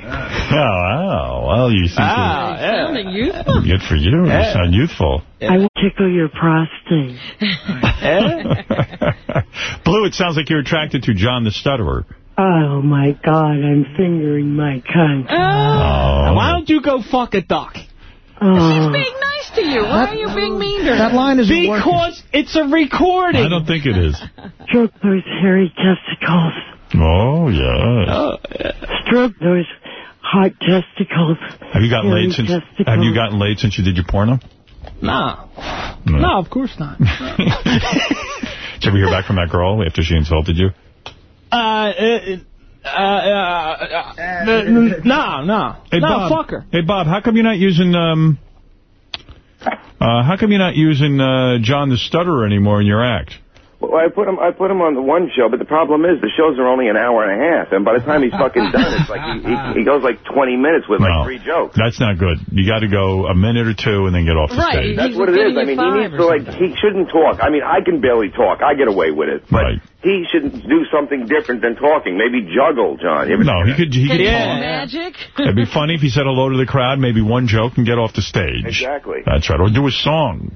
[SPEAKER 1] Oh, wow. Well, you think
[SPEAKER 20] Ah, yeah.
[SPEAKER 3] Sounding youthful.
[SPEAKER 1] Good for you. You sound youthful.
[SPEAKER 31] I will tickle your prostate.
[SPEAKER 1] Blue, it sounds like you're attracted to John the Stutterer.
[SPEAKER 31] Oh, my God, I'm fingering my cunt.
[SPEAKER 1] Oh. oh.
[SPEAKER 20] Why don't you go fuck a duck?
[SPEAKER 31] Oh.
[SPEAKER 3] She's being nice to you. Why are you being mean to her?
[SPEAKER 4] That line is
[SPEAKER 20] Because it's a recording.
[SPEAKER 1] I don't think it is.
[SPEAKER 31] Stroke those hairy testicles.
[SPEAKER 1] Oh, oh, yeah.
[SPEAKER 31] Stroke those hot testicles.
[SPEAKER 1] Have you gotten
[SPEAKER 31] hairy
[SPEAKER 1] laid since
[SPEAKER 31] testicles.
[SPEAKER 1] Have you gotten laid since you did your porno?
[SPEAKER 20] No.
[SPEAKER 1] No.
[SPEAKER 20] No, of course not.
[SPEAKER 1] Did you ever hear back from that girl after she insulted you?
[SPEAKER 20] Uh, uh, uh, uh, uh, no, no.
[SPEAKER 1] Hey,
[SPEAKER 20] no,
[SPEAKER 1] Bob.
[SPEAKER 20] fuck her.
[SPEAKER 1] Hey, Bob, how come you're not using, um, uh, how come you're not using, uh, John the Stutterer anymore in your act?
[SPEAKER 29] Well, I put him. I put him on the one show, but the problem is the shows are only an hour and a half, and by the time he's fucking done, it's like he, he, he goes like 20 minutes with
[SPEAKER 1] No.
[SPEAKER 29] like three jokes.
[SPEAKER 1] That's not good. You got to go a minute or two and then get off the stage.
[SPEAKER 29] That's what it is. I mean, he needs to like. He shouldn't talk. I mean, I can barely talk. I get away with it, but he should do something different than talking. Maybe juggle, John. You
[SPEAKER 1] No, he could, he could talk.
[SPEAKER 3] Magic?
[SPEAKER 1] It'd be funny if he said hello to the crowd, maybe one joke, and get off the stage.
[SPEAKER 29] Exactly.
[SPEAKER 1] That's right. Or do a song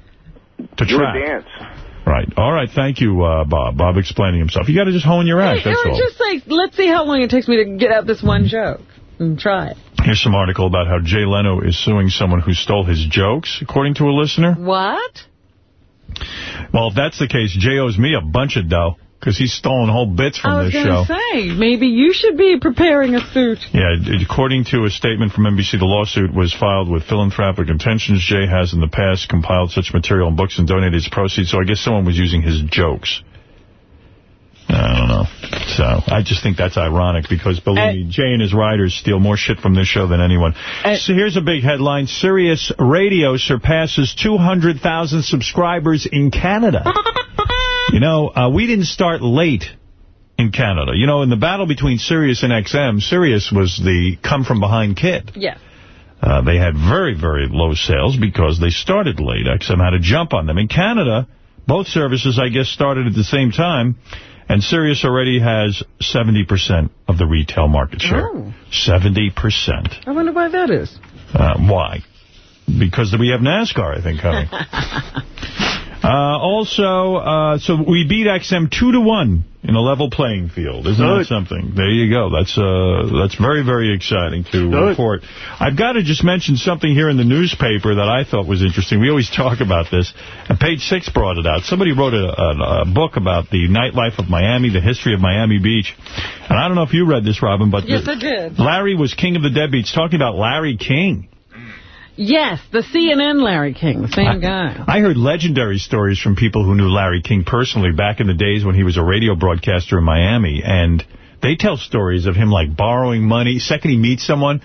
[SPEAKER 1] to
[SPEAKER 29] do
[SPEAKER 1] track.
[SPEAKER 29] a dance.
[SPEAKER 1] Right. All right. Thank you, uh, Bob. Bob explaining himself. You got to just hone your act.
[SPEAKER 3] Hey,
[SPEAKER 1] That's
[SPEAKER 3] or
[SPEAKER 1] all.
[SPEAKER 3] just like, let's see how long it takes me to get out this one joke and try it.
[SPEAKER 1] Here's some article about how Jay Leno is suing someone who stole his jokes, according to a listener.
[SPEAKER 3] What?
[SPEAKER 1] Well, if that's the case, Jay owes me a bunch of dough, because he's stolen whole bits from this show.
[SPEAKER 3] I was going to say, maybe you should be preparing a suit.
[SPEAKER 1] Yeah, according to a statement from NBC, the lawsuit was filed with philanthropic intentions. Jay has in the past compiled such material in books and donated its proceeds, so I guess someone was using his jokes. I don't know. So I just think that's ironic because, believe me, uh, Jay and his writers steal more shit from this show than anyone. Uh, so here's a big headline. Sirius Radio surpasses 200,000 subscribers in Canada. You know, uh, we didn't start late in Canada. You know, in the battle between Sirius and XM, Sirius was the come-from-behind kid.
[SPEAKER 3] Yeah.
[SPEAKER 1] Uh, they had very, very low sales because they started late. XM had to jump on them. In Canada, both services, I guess, started at the same time, and Sirius already has 70% of the retail market share.
[SPEAKER 3] Oh.
[SPEAKER 1] 70%.
[SPEAKER 3] I wonder why that is.
[SPEAKER 1] Uh, why? Because we have NASCAR, I think, coming. Uh, also, uh, so we beat XM 2 to one in a level playing field. Isn't that something? There you go. That's uh, that's very, very exciting to
[SPEAKER 28] Good.
[SPEAKER 1] report. I've got to just mention something here in the newspaper that I thought was interesting. We always talk about this. And page six brought it out. Somebody wrote a, a, a book about the nightlife of Miami, the history of Miami Beach. And I don't know if you read this, Robin, but
[SPEAKER 3] Yes,
[SPEAKER 1] the-
[SPEAKER 3] I did.
[SPEAKER 1] Larry was king of the deadbeats, talking about Larry King.
[SPEAKER 3] Yes, the CNN Larry King, the same guy.
[SPEAKER 1] I heard legendary stories from people who knew Larry King personally back in the days when he was a radio broadcaster in Miami, and they tell stories of him, like, borrowing money. Second he meets someone,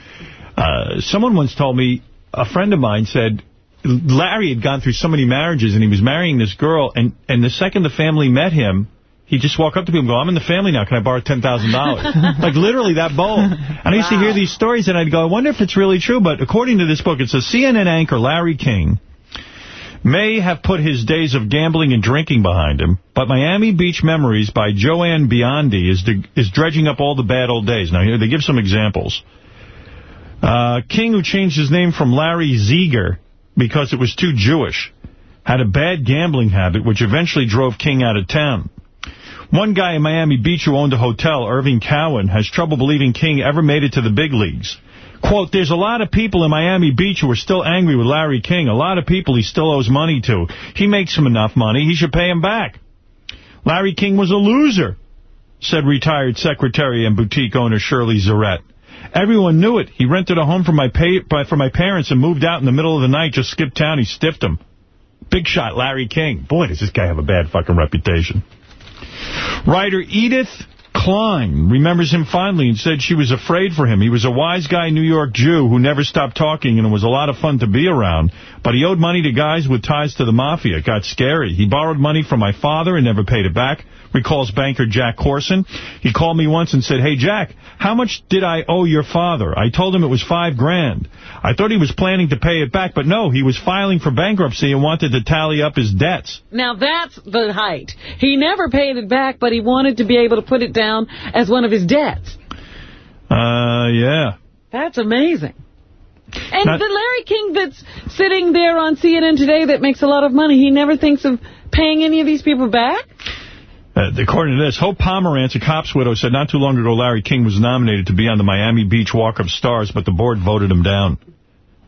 [SPEAKER 1] uh, someone once told me, a friend of mine said, Larry had gone through so many marriages, and he was marrying this girl, and, and the second the family met him, he'd just walk up to people and go, I'm in the family now, can I borrow $10,000? like, literally that bold. And I used to hear these stories, and I'd go, I wonder if it's really true, but according to this book, it's a CNN anchor, Larry King, may have put his days of gambling and drinking behind him, but Miami Beach Memories by Joanne Biondi is is dredging up all the bad old days. Now, here they give some examples. Uh, King, who changed his name from Larry Zeiger because it was too Jewish, had a bad gambling habit, which eventually drove King out of town. One guy in Miami Beach who owned a hotel, Irving Cowan, has trouble believing King ever made it to the big leagues. Quote, there's a lot of people in Miami Beach who are still angry with Larry King. A lot of people he still owes money to. He makes him enough money. He should pay him back. Larry King was a loser, said retired secretary and boutique owner Shirley Zarette. Everyone knew it. He rented a home for my pay, for my parents and moved out in the middle of the night, just skipped town. He stiffed him. Big shot, Larry King. Boy, does this guy have a bad fucking reputation. Writer Edith Klein remembers him fondly and said she was afraid for him. He was a wise guy New York Jew who never stopped talking and it was a lot of fun to be around. But he owed money to guys with ties to the mafia. It got scary. He borrowed money from my father and never paid it back, recalls banker Jack Corson. He called me once and said, Hey, Jack, how much did I owe your father? I told him it was five grand. I thought he was planning to pay it back, but no, he was filing for bankruptcy and wanted to tally up his debts.
[SPEAKER 3] Now, that's the height. He never paid it back, but he wanted to be able to put it down as one of his debts.
[SPEAKER 1] Uh, yeah.
[SPEAKER 3] That's amazing. And
[SPEAKER 1] Not-
[SPEAKER 3] the Larry King that's sitting there on CNN today that makes a lot of money, he never thinks of paying any of these people back?
[SPEAKER 1] Uh, according to this, Hope Pomerantz, a cop's widow, said not too long ago Larry King was nominated to be on the Miami Beach Walk of Stars, but the board voted him down.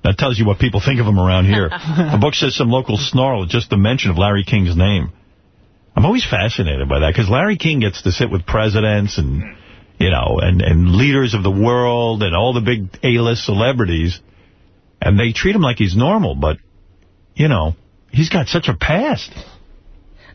[SPEAKER 1] That tells you what people think of him around here. the book says some local snarl at just the mention of Larry King's name. I'm always fascinated by that, because Larry King gets to sit with presidents and, you know, and, and leaders of the world and all the big A-list celebrities, and they treat him like he's normal, but, you know, he's got such a past.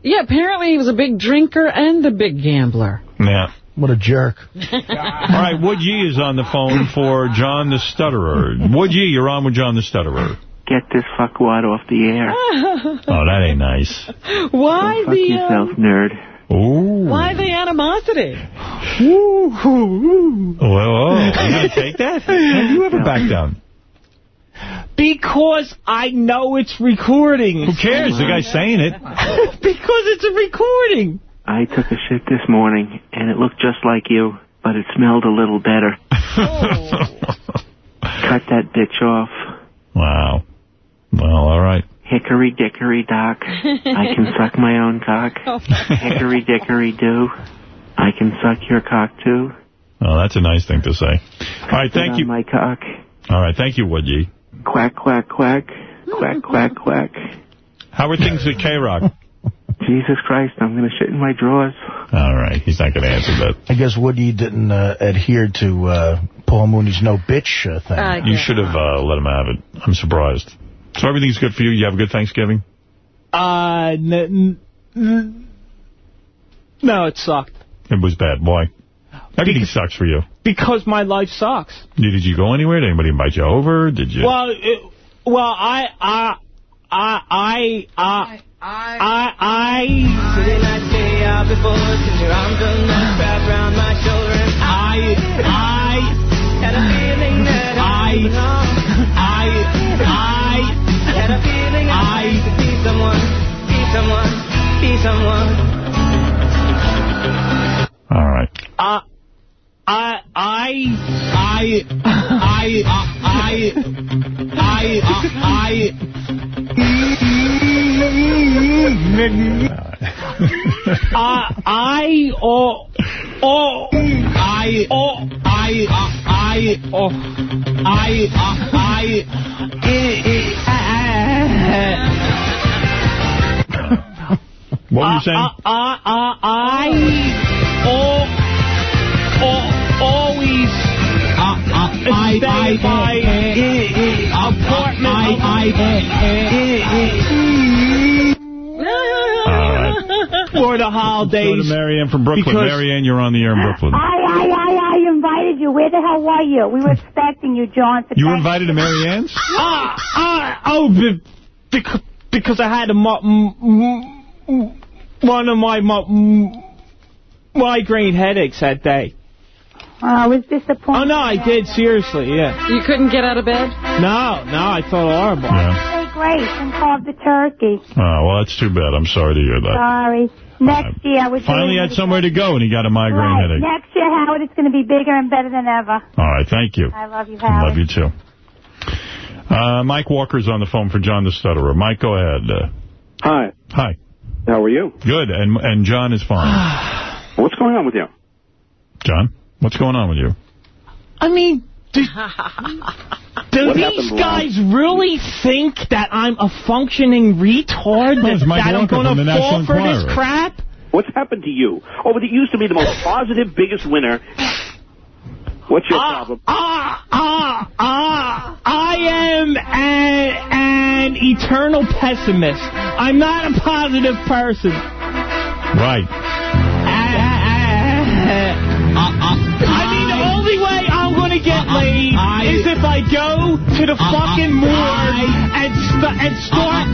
[SPEAKER 3] Yeah, apparently he was a big drinker and a big gambler.
[SPEAKER 1] Yeah.
[SPEAKER 4] What a jerk.
[SPEAKER 1] All right, Woody is on the phone for John the Stutterer. Woody, you're on with John the Stutterer.
[SPEAKER 28] Get this fuckwad off the air.
[SPEAKER 1] Oh, that ain't nice.
[SPEAKER 3] Why
[SPEAKER 28] Fuck
[SPEAKER 3] the
[SPEAKER 28] yourself,
[SPEAKER 3] uh,
[SPEAKER 28] nerd.
[SPEAKER 1] Ooh.
[SPEAKER 3] why the animosity?
[SPEAKER 1] Well, oh, you gonna take that? Have you ever backed down?
[SPEAKER 20] Because I know it's recording.
[SPEAKER 1] Who cares? The guy's saying it.
[SPEAKER 20] because it's a recording.
[SPEAKER 28] I took a shit this morning, and it looked just like you, but it smelled a little better. Cut that bitch off.
[SPEAKER 1] Wow. Well, all right.
[SPEAKER 28] Hickory dickory dock. I can suck my own cock. Oh, Hickory dickory do. I can suck your cock too.
[SPEAKER 1] Oh, that's a nice thing to say. All right, thank you.
[SPEAKER 28] my cock.
[SPEAKER 1] All right, thank you, Woody.
[SPEAKER 28] Quack, quack, quack. Quack, quack, quack.
[SPEAKER 1] How are things at K-Rock?
[SPEAKER 28] Jesus Christ, I'm going to shit in my drawers.
[SPEAKER 1] All right, he's not going to answer that.
[SPEAKER 4] I guess Woody didn't uh, adhere to uh, Paul Mooney's no bitch uh, thing.
[SPEAKER 1] You should have uh, let him have it. I'm surprised. So everything's good for you? You have a good Thanksgiving?
[SPEAKER 20] Uh, n- n- no, it sucked.
[SPEAKER 1] It was bad. Why? Everything sucks for you.
[SPEAKER 20] Because my life sucks.
[SPEAKER 1] Did you go anywhere? Did anybody invite you over? Did you?
[SPEAKER 20] Well, it, well, I, I, I, I, I, I, I,
[SPEAKER 32] Didn't I stay out before? Cause your arms are not wrapped around my shoulder and
[SPEAKER 20] I, I,
[SPEAKER 32] had a feeling that I, belong.
[SPEAKER 20] I, I,
[SPEAKER 32] had a feeling I, could be someone, be someone, be someone.
[SPEAKER 1] All right.
[SPEAKER 20] I, I, I, I, I, I, I, I, I, I, oh, oh, I, oh, I, I, eat I oh, I, I, I,
[SPEAKER 1] What were you saying?
[SPEAKER 20] I, I, I, oh, oh, always uh, uh, stay by apartment. For the holidays.
[SPEAKER 1] Go to Marianne from Brooklyn.
[SPEAKER 20] Because-
[SPEAKER 1] Marianne, you're on the air in Brooklyn.
[SPEAKER 33] I, I, I, I invited you. Where the hell were you? We were expecting you, John.
[SPEAKER 1] You were invited to Marianne's?
[SPEAKER 20] Ah, ah, oh, be- because, because I had a mo- m- m- one of my mo- migraine headaches that day.
[SPEAKER 33] Oh, I was disappointed.
[SPEAKER 20] Oh, no, I did, seriously, yeah.
[SPEAKER 3] You couldn't get out of bed?
[SPEAKER 20] No, no, I felt horrible.
[SPEAKER 1] Yeah.
[SPEAKER 33] Say grace and carve the turkey.
[SPEAKER 1] Oh, well, that's too bad. I'm sorry to hear that.
[SPEAKER 33] Sorry. Next year, I was
[SPEAKER 1] Finally
[SPEAKER 33] doing
[SPEAKER 1] had somewhere to go, and he got a migraine
[SPEAKER 33] Right.
[SPEAKER 1] headache.
[SPEAKER 33] Next year, Howard, it's going to be bigger and better than ever.
[SPEAKER 1] All right, thank you.
[SPEAKER 33] I love you,
[SPEAKER 1] I
[SPEAKER 33] Howard.
[SPEAKER 1] love you, too. Uh, Mike Walker's on the phone for John the Stutterer. Mike, go ahead. Uh,
[SPEAKER 12] Hi.
[SPEAKER 1] hi.
[SPEAKER 12] How are you?
[SPEAKER 1] Good, and and John is fine.
[SPEAKER 12] What's going on with you?
[SPEAKER 1] John, what's going on with you?
[SPEAKER 20] I mean, do, do these
[SPEAKER 12] happened, Ron?
[SPEAKER 20] guys really think that I'm a functioning retard?
[SPEAKER 12] No,
[SPEAKER 20] that, that I'm going to fall
[SPEAKER 12] National
[SPEAKER 20] for this crap?
[SPEAKER 12] What's happened to you? Oh, but it used to be the most positive, biggest winner. What's your ah, problem?
[SPEAKER 20] Ah, ah, ah, I am an, an eternal pessimist. I'm not a positive person.
[SPEAKER 1] Right.
[SPEAKER 20] I mean, the only way I'm going to get laid is if I go to the fucking morgue and, st and start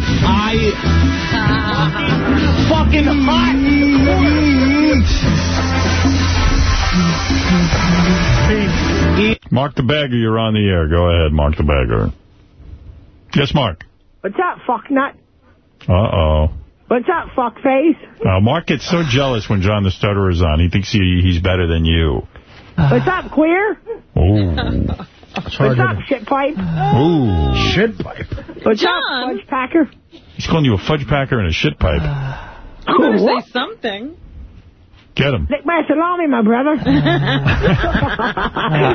[SPEAKER 20] fucking hot.
[SPEAKER 1] Mark the Bagger, you're on the air. Go ahead, Mark the Bagger. Yes, Mark.
[SPEAKER 34] What's up, fucknut?
[SPEAKER 1] Uh-oh.
[SPEAKER 34] What's up, fuckface?
[SPEAKER 1] Uh, Mark gets so jealous when John the Stutterer is on. He thinks he, he's better than you. Uh-huh.
[SPEAKER 34] What's up, queer?
[SPEAKER 1] Ooh.
[SPEAKER 34] What's up, shit pipe?
[SPEAKER 1] Ooh. Shit pipe.
[SPEAKER 34] What's up, fudge packer?
[SPEAKER 1] He's calling you a fudge packer and a shit pipe.
[SPEAKER 3] Uh, I'm going to say something.
[SPEAKER 1] Get him.
[SPEAKER 34] Lick my salami, my brother.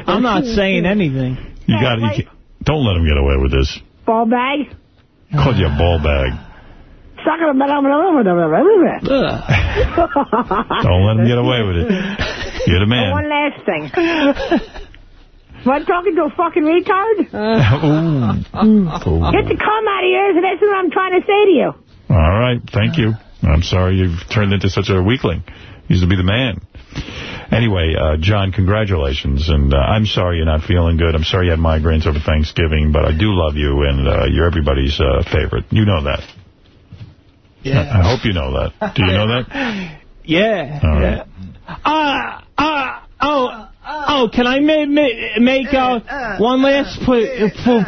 [SPEAKER 20] I'm not saying anything.
[SPEAKER 1] You got it. Don't let him get away with this.
[SPEAKER 34] Ball bag.
[SPEAKER 1] Called you a ball bag. Don't let him get away with it. You're the man.
[SPEAKER 34] One last thing. Am I talking to a fucking retard?
[SPEAKER 1] Ooh.
[SPEAKER 34] Get the cum out of yours, and that's what I'm trying to say to you.
[SPEAKER 1] All right. Thank you. I'm sorry you've turned into such a weakling. You used to be the man. Anyway, uh, John, congratulations. And uh, I'm sorry you're not feeling good. I'm sorry you had migraines over Thanksgiving, but I do love you, and uh, you're everybody's uh, favorite. You know that.
[SPEAKER 20] Yeah.
[SPEAKER 1] I hope you know that. Do you know that?
[SPEAKER 20] Yeah.
[SPEAKER 1] All right.
[SPEAKER 20] Uh, uh, oh, uh, uh. oh, can I ma ma make uh, uh one last po po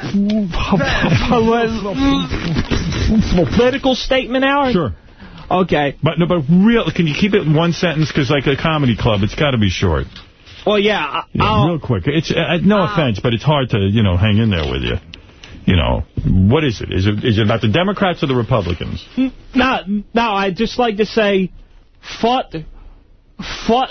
[SPEAKER 20] po political statement, Howard?
[SPEAKER 1] Sure.
[SPEAKER 20] Okay.
[SPEAKER 1] But no, but real. Can you keep it in one sentence? Because like a comedy club, it's got to be short.
[SPEAKER 20] Well, yeah.
[SPEAKER 1] Yeah, real quick. It's uh, no offense, but it's hard to you know hang in there with you. You know what is it? Is it is it about the Democrats or the Republicans?
[SPEAKER 20] No, no, I'd just like to say, fuck, fuck,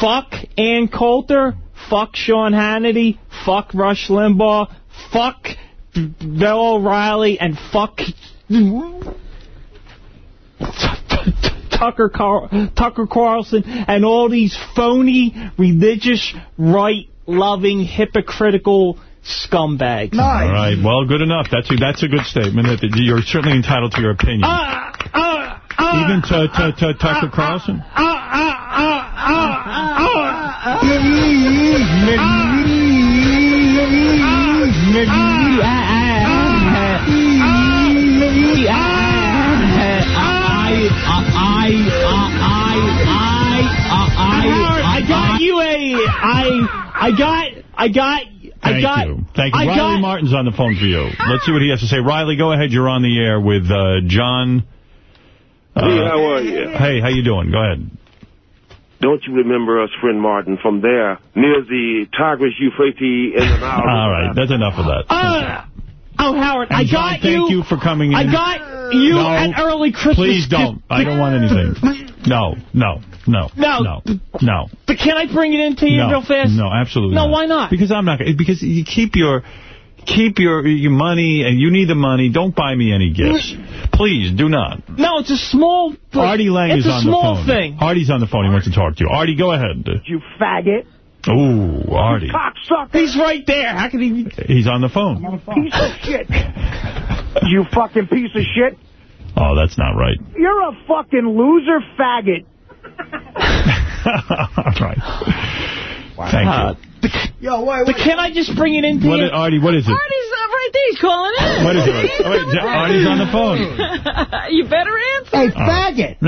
[SPEAKER 20] fuck Ann Coulter, fuck Sean Hannity, fuck Rush Limbaugh, fuck Bill O'Reilly, and fuck Tucker Car Tucker Carlson and all these phony, religious, right-loving, hypocritical scumbags. Nice.
[SPEAKER 1] All right. Well, good enough. That's a, that's a good statement. That that You're certainly entitled to your opinion. Uh, uh, uh, Even to, to, to Tucker Carlson?
[SPEAKER 20] I got you a, I, I got, I got, I
[SPEAKER 1] Thank
[SPEAKER 20] got,
[SPEAKER 1] you. Thank you.
[SPEAKER 20] I
[SPEAKER 1] Riley
[SPEAKER 20] got,
[SPEAKER 1] Martin's on the phone for you. Let's see what he has to say. Riley, go ahead. You're on the air with uh, John. Uh,
[SPEAKER 35] Hey, how are you?
[SPEAKER 1] Hey, how you doing? Go ahead.
[SPEAKER 35] Don't you remember us, friend Martin, from there, near the Tigris Euphrates in the Nile?
[SPEAKER 1] All right. That's enough of that.
[SPEAKER 20] Uh, oh, Howard, I
[SPEAKER 1] John,
[SPEAKER 20] got
[SPEAKER 1] thank
[SPEAKER 20] you.
[SPEAKER 1] Thank you for coming in.
[SPEAKER 20] I got you
[SPEAKER 1] No,
[SPEAKER 20] an early Christmas
[SPEAKER 1] Please don't. I don't want anything. No, no, no,
[SPEAKER 20] No.
[SPEAKER 1] no, no.
[SPEAKER 20] But can I bring it into you
[SPEAKER 1] no,
[SPEAKER 20] real fast?
[SPEAKER 1] No, absolutely
[SPEAKER 20] No,
[SPEAKER 1] not.
[SPEAKER 20] why not?
[SPEAKER 1] Because I'm not. Because you keep your keep your your money, and you need the money. Don't buy me any gifts. Please do not.
[SPEAKER 20] No, it's a small.
[SPEAKER 1] Artie Lange
[SPEAKER 20] it's
[SPEAKER 1] is on the phone.
[SPEAKER 20] It's a small thing.
[SPEAKER 1] Artie's on the phone. He wants to talk to you. Artie, go ahead.
[SPEAKER 34] You faggot.
[SPEAKER 1] Ooh, Artie.
[SPEAKER 34] Cocksucker.
[SPEAKER 20] He's right there. How can he?
[SPEAKER 1] He's on the phone.
[SPEAKER 34] Piece of shit. you fucking piece of shit.
[SPEAKER 1] Oh, that's not right.
[SPEAKER 34] You're a fucking loser faggot.
[SPEAKER 1] All right. Thank
[SPEAKER 20] Uh,
[SPEAKER 1] you.
[SPEAKER 34] Yo, wait,
[SPEAKER 20] But can I just bring it into
[SPEAKER 1] What
[SPEAKER 20] you?
[SPEAKER 1] is, Artie, what is it?
[SPEAKER 3] Artie's uh, right there. He's calling in.
[SPEAKER 1] What is it? Oh, wait, Artie's on the phone.
[SPEAKER 3] you better answer.
[SPEAKER 4] Hey, faggot.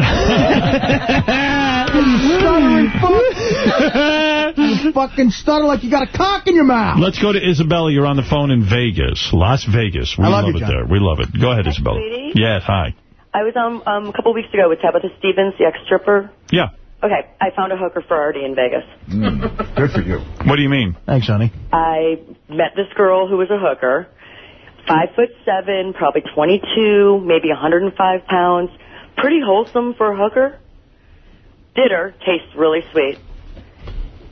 [SPEAKER 4] you stuttering fuck. you fucking stutter like you got a cock in your mouth.
[SPEAKER 1] Let's go to Isabella. You're on the phone in Vegas, Las Vegas. We
[SPEAKER 4] I love
[SPEAKER 1] love
[SPEAKER 4] you,
[SPEAKER 1] it
[SPEAKER 4] John.
[SPEAKER 1] there. We love it. Go ahead, Isabella.
[SPEAKER 36] sweetie.
[SPEAKER 1] Yes, hi.
[SPEAKER 36] I was um, um a couple weeks ago with Tabitha Stevens, the ex-stripper.
[SPEAKER 1] Yeah.
[SPEAKER 36] Okay, I found a hooker for Artie in Vegas.
[SPEAKER 1] Mm, good for you. What do you mean?
[SPEAKER 4] Thanks, honey.
[SPEAKER 36] I met this girl who was a hooker, five foot seven, probably 22, maybe 105 pounds, pretty wholesome for a hooker. Did her, tastes really sweet.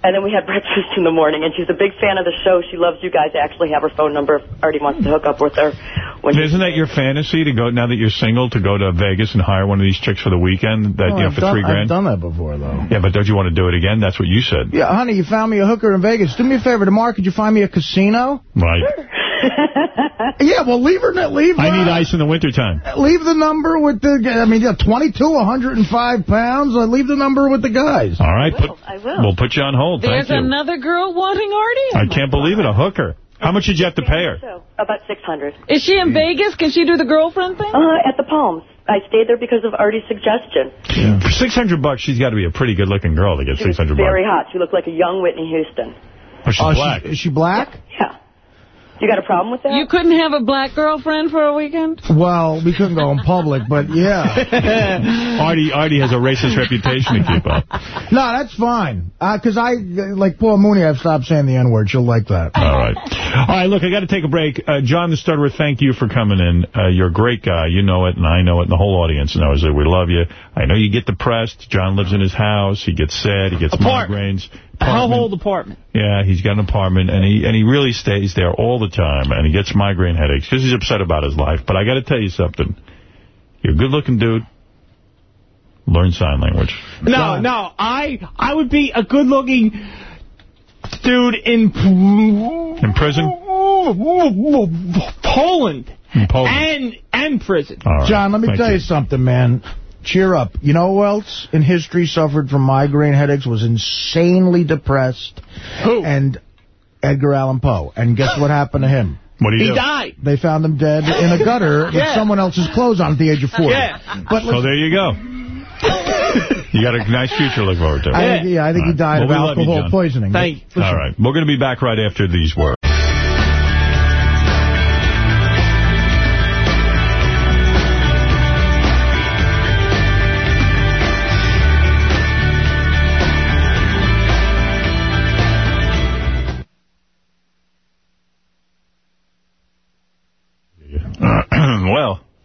[SPEAKER 36] And then we had breakfast in the morning, and she's a big fan of the show. She loves you guys. I actually have her phone number if Artie wants to hook up with her. When
[SPEAKER 1] Isn't that your fantasy to go now that you're single to go to Vegas and hire one of these chicks for the weekend that
[SPEAKER 4] Oh,
[SPEAKER 1] you know
[SPEAKER 4] I've
[SPEAKER 1] for
[SPEAKER 4] done-
[SPEAKER 1] three grand?
[SPEAKER 4] I've done that before, though.
[SPEAKER 1] Yeah, but don't you want to do it again? That's what you said.
[SPEAKER 4] Yeah, honey, you found me a hooker in Vegas. Do me a favor tomorrow. Could you find me a casino?
[SPEAKER 1] Right.
[SPEAKER 4] yeah, well, leave her. Leave.
[SPEAKER 1] I need ice in the wintertime.
[SPEAKER 4] Leave the number with the. I mean, yeah, 22, 105 pounds. Uh, leave the number with the guys.
[SPEAKER 1] All right. Put,
[SPEAKER 36] I will.
[SPEAKER 1] We'll put you on hold.
[SPEAKER 3] There's
[SPEAKER 1] Thank you.
[SPEAKER 3] another girl wanting Artie?
[SPEAKER 1] I can't believe it. A hooker. How much did you have to pay her?
[SPEAKER 36] So, about 600
[SPEAKER 3] Is she in Vegas? Can she do the girlfriend thing?
[SPEAKER 36] Uh, at the Palms. I stayed there because of Artie's suggestion.
[SPEAKER 1] For 600 bucks, she's got to be a pretty good-looking girl to get
[SPEAKER 36] She was
[SPEAKER 1] 600
[SPEAKER 36] very
[SPEAKER 1] bucks.
[SPEAKER 36] hot. She looked like a young Whitney Houston.
[SPEAKER 1] Oh, she's
[SPEAKER 4] Oh,
[SPEAKER 1] black.
[SPEAKER 4] She, is she black?
[SPEAKER 36] Yeah. You got a problem with that?
[SPEAKER 3] You couldn't have a black girlfriend for a weekend?
[SPEAKER 4] Well, we couldn't go in public, but yeah.
[SPEAKER 1] Artie, Artie has a racist reputation to keep up.
[SPEAKER 4] No, that's fine. Uh, because I, like Paul Mooney, I've stopped saying the N-word. She'll like that.
[SPEAKER 1] All right. All right, look, I got to take a break. Uh, John the Stutterer, thank you for coming in. Uh, you're a great guy. You know it, and I know it, and the whole audience knows it. We love you. I know you get depressed. John lives in his house. He gets sad. He gets
[SPEAKER 20] Apartment.
[SPEAKER 1] migraines.
[SPEAKER 20] How
[SPEAKER 1] Apartment.
[SPEAKER 20] old apartment?
[SPEAKER 1] Yeah, he's got an apartment, and he and he really stays there all the time, and he gets migraine headaches because he's upset about his life. But I got to tell you something. You're a good-looking dude. Learn sign language.
[SPEAKER 20] No, no. I I would be a good-looking dude in
[SPEAKER 1] In prison?
[SPEAKER 20] Poland.
[SPEAKER 1] In Poland.
[SPEAKER 20] And and prison.
[SPEAKER 1] All right.
[SPEAKER 4] John, let me
[SPEAKER 1] Thank
[SPEAKER 4] tell you. something, man. cheer up. You know who else in history suffered from migraine headaches, was insanely depressed? Who? And Edgar Allan Poe. And guess what happened to him?
[SPEAKER 1] What do you
[SPEAKER 37] He died.
[SPEAKER 4] They found him dead in a gutter with someone else's clothes on at the age of 40.
[SPEAKER 37] Yeah.
[SPEAKER 4] But
[SPEAKER 1] So there you go. You got a nice future to look forward to.
[SPEAKER 4] I think, yeah, I think he died
[SPEAKER 1] Well,
[SPEAKER 4] of
[SPEAKER 1] we you,
[SPEAKER 4] alcohol poisoning.
[SPEAKER 37] Thank
[SPEAKER 4] Listen,
[SPEAKER 1] All right. We're going to be back right after these words.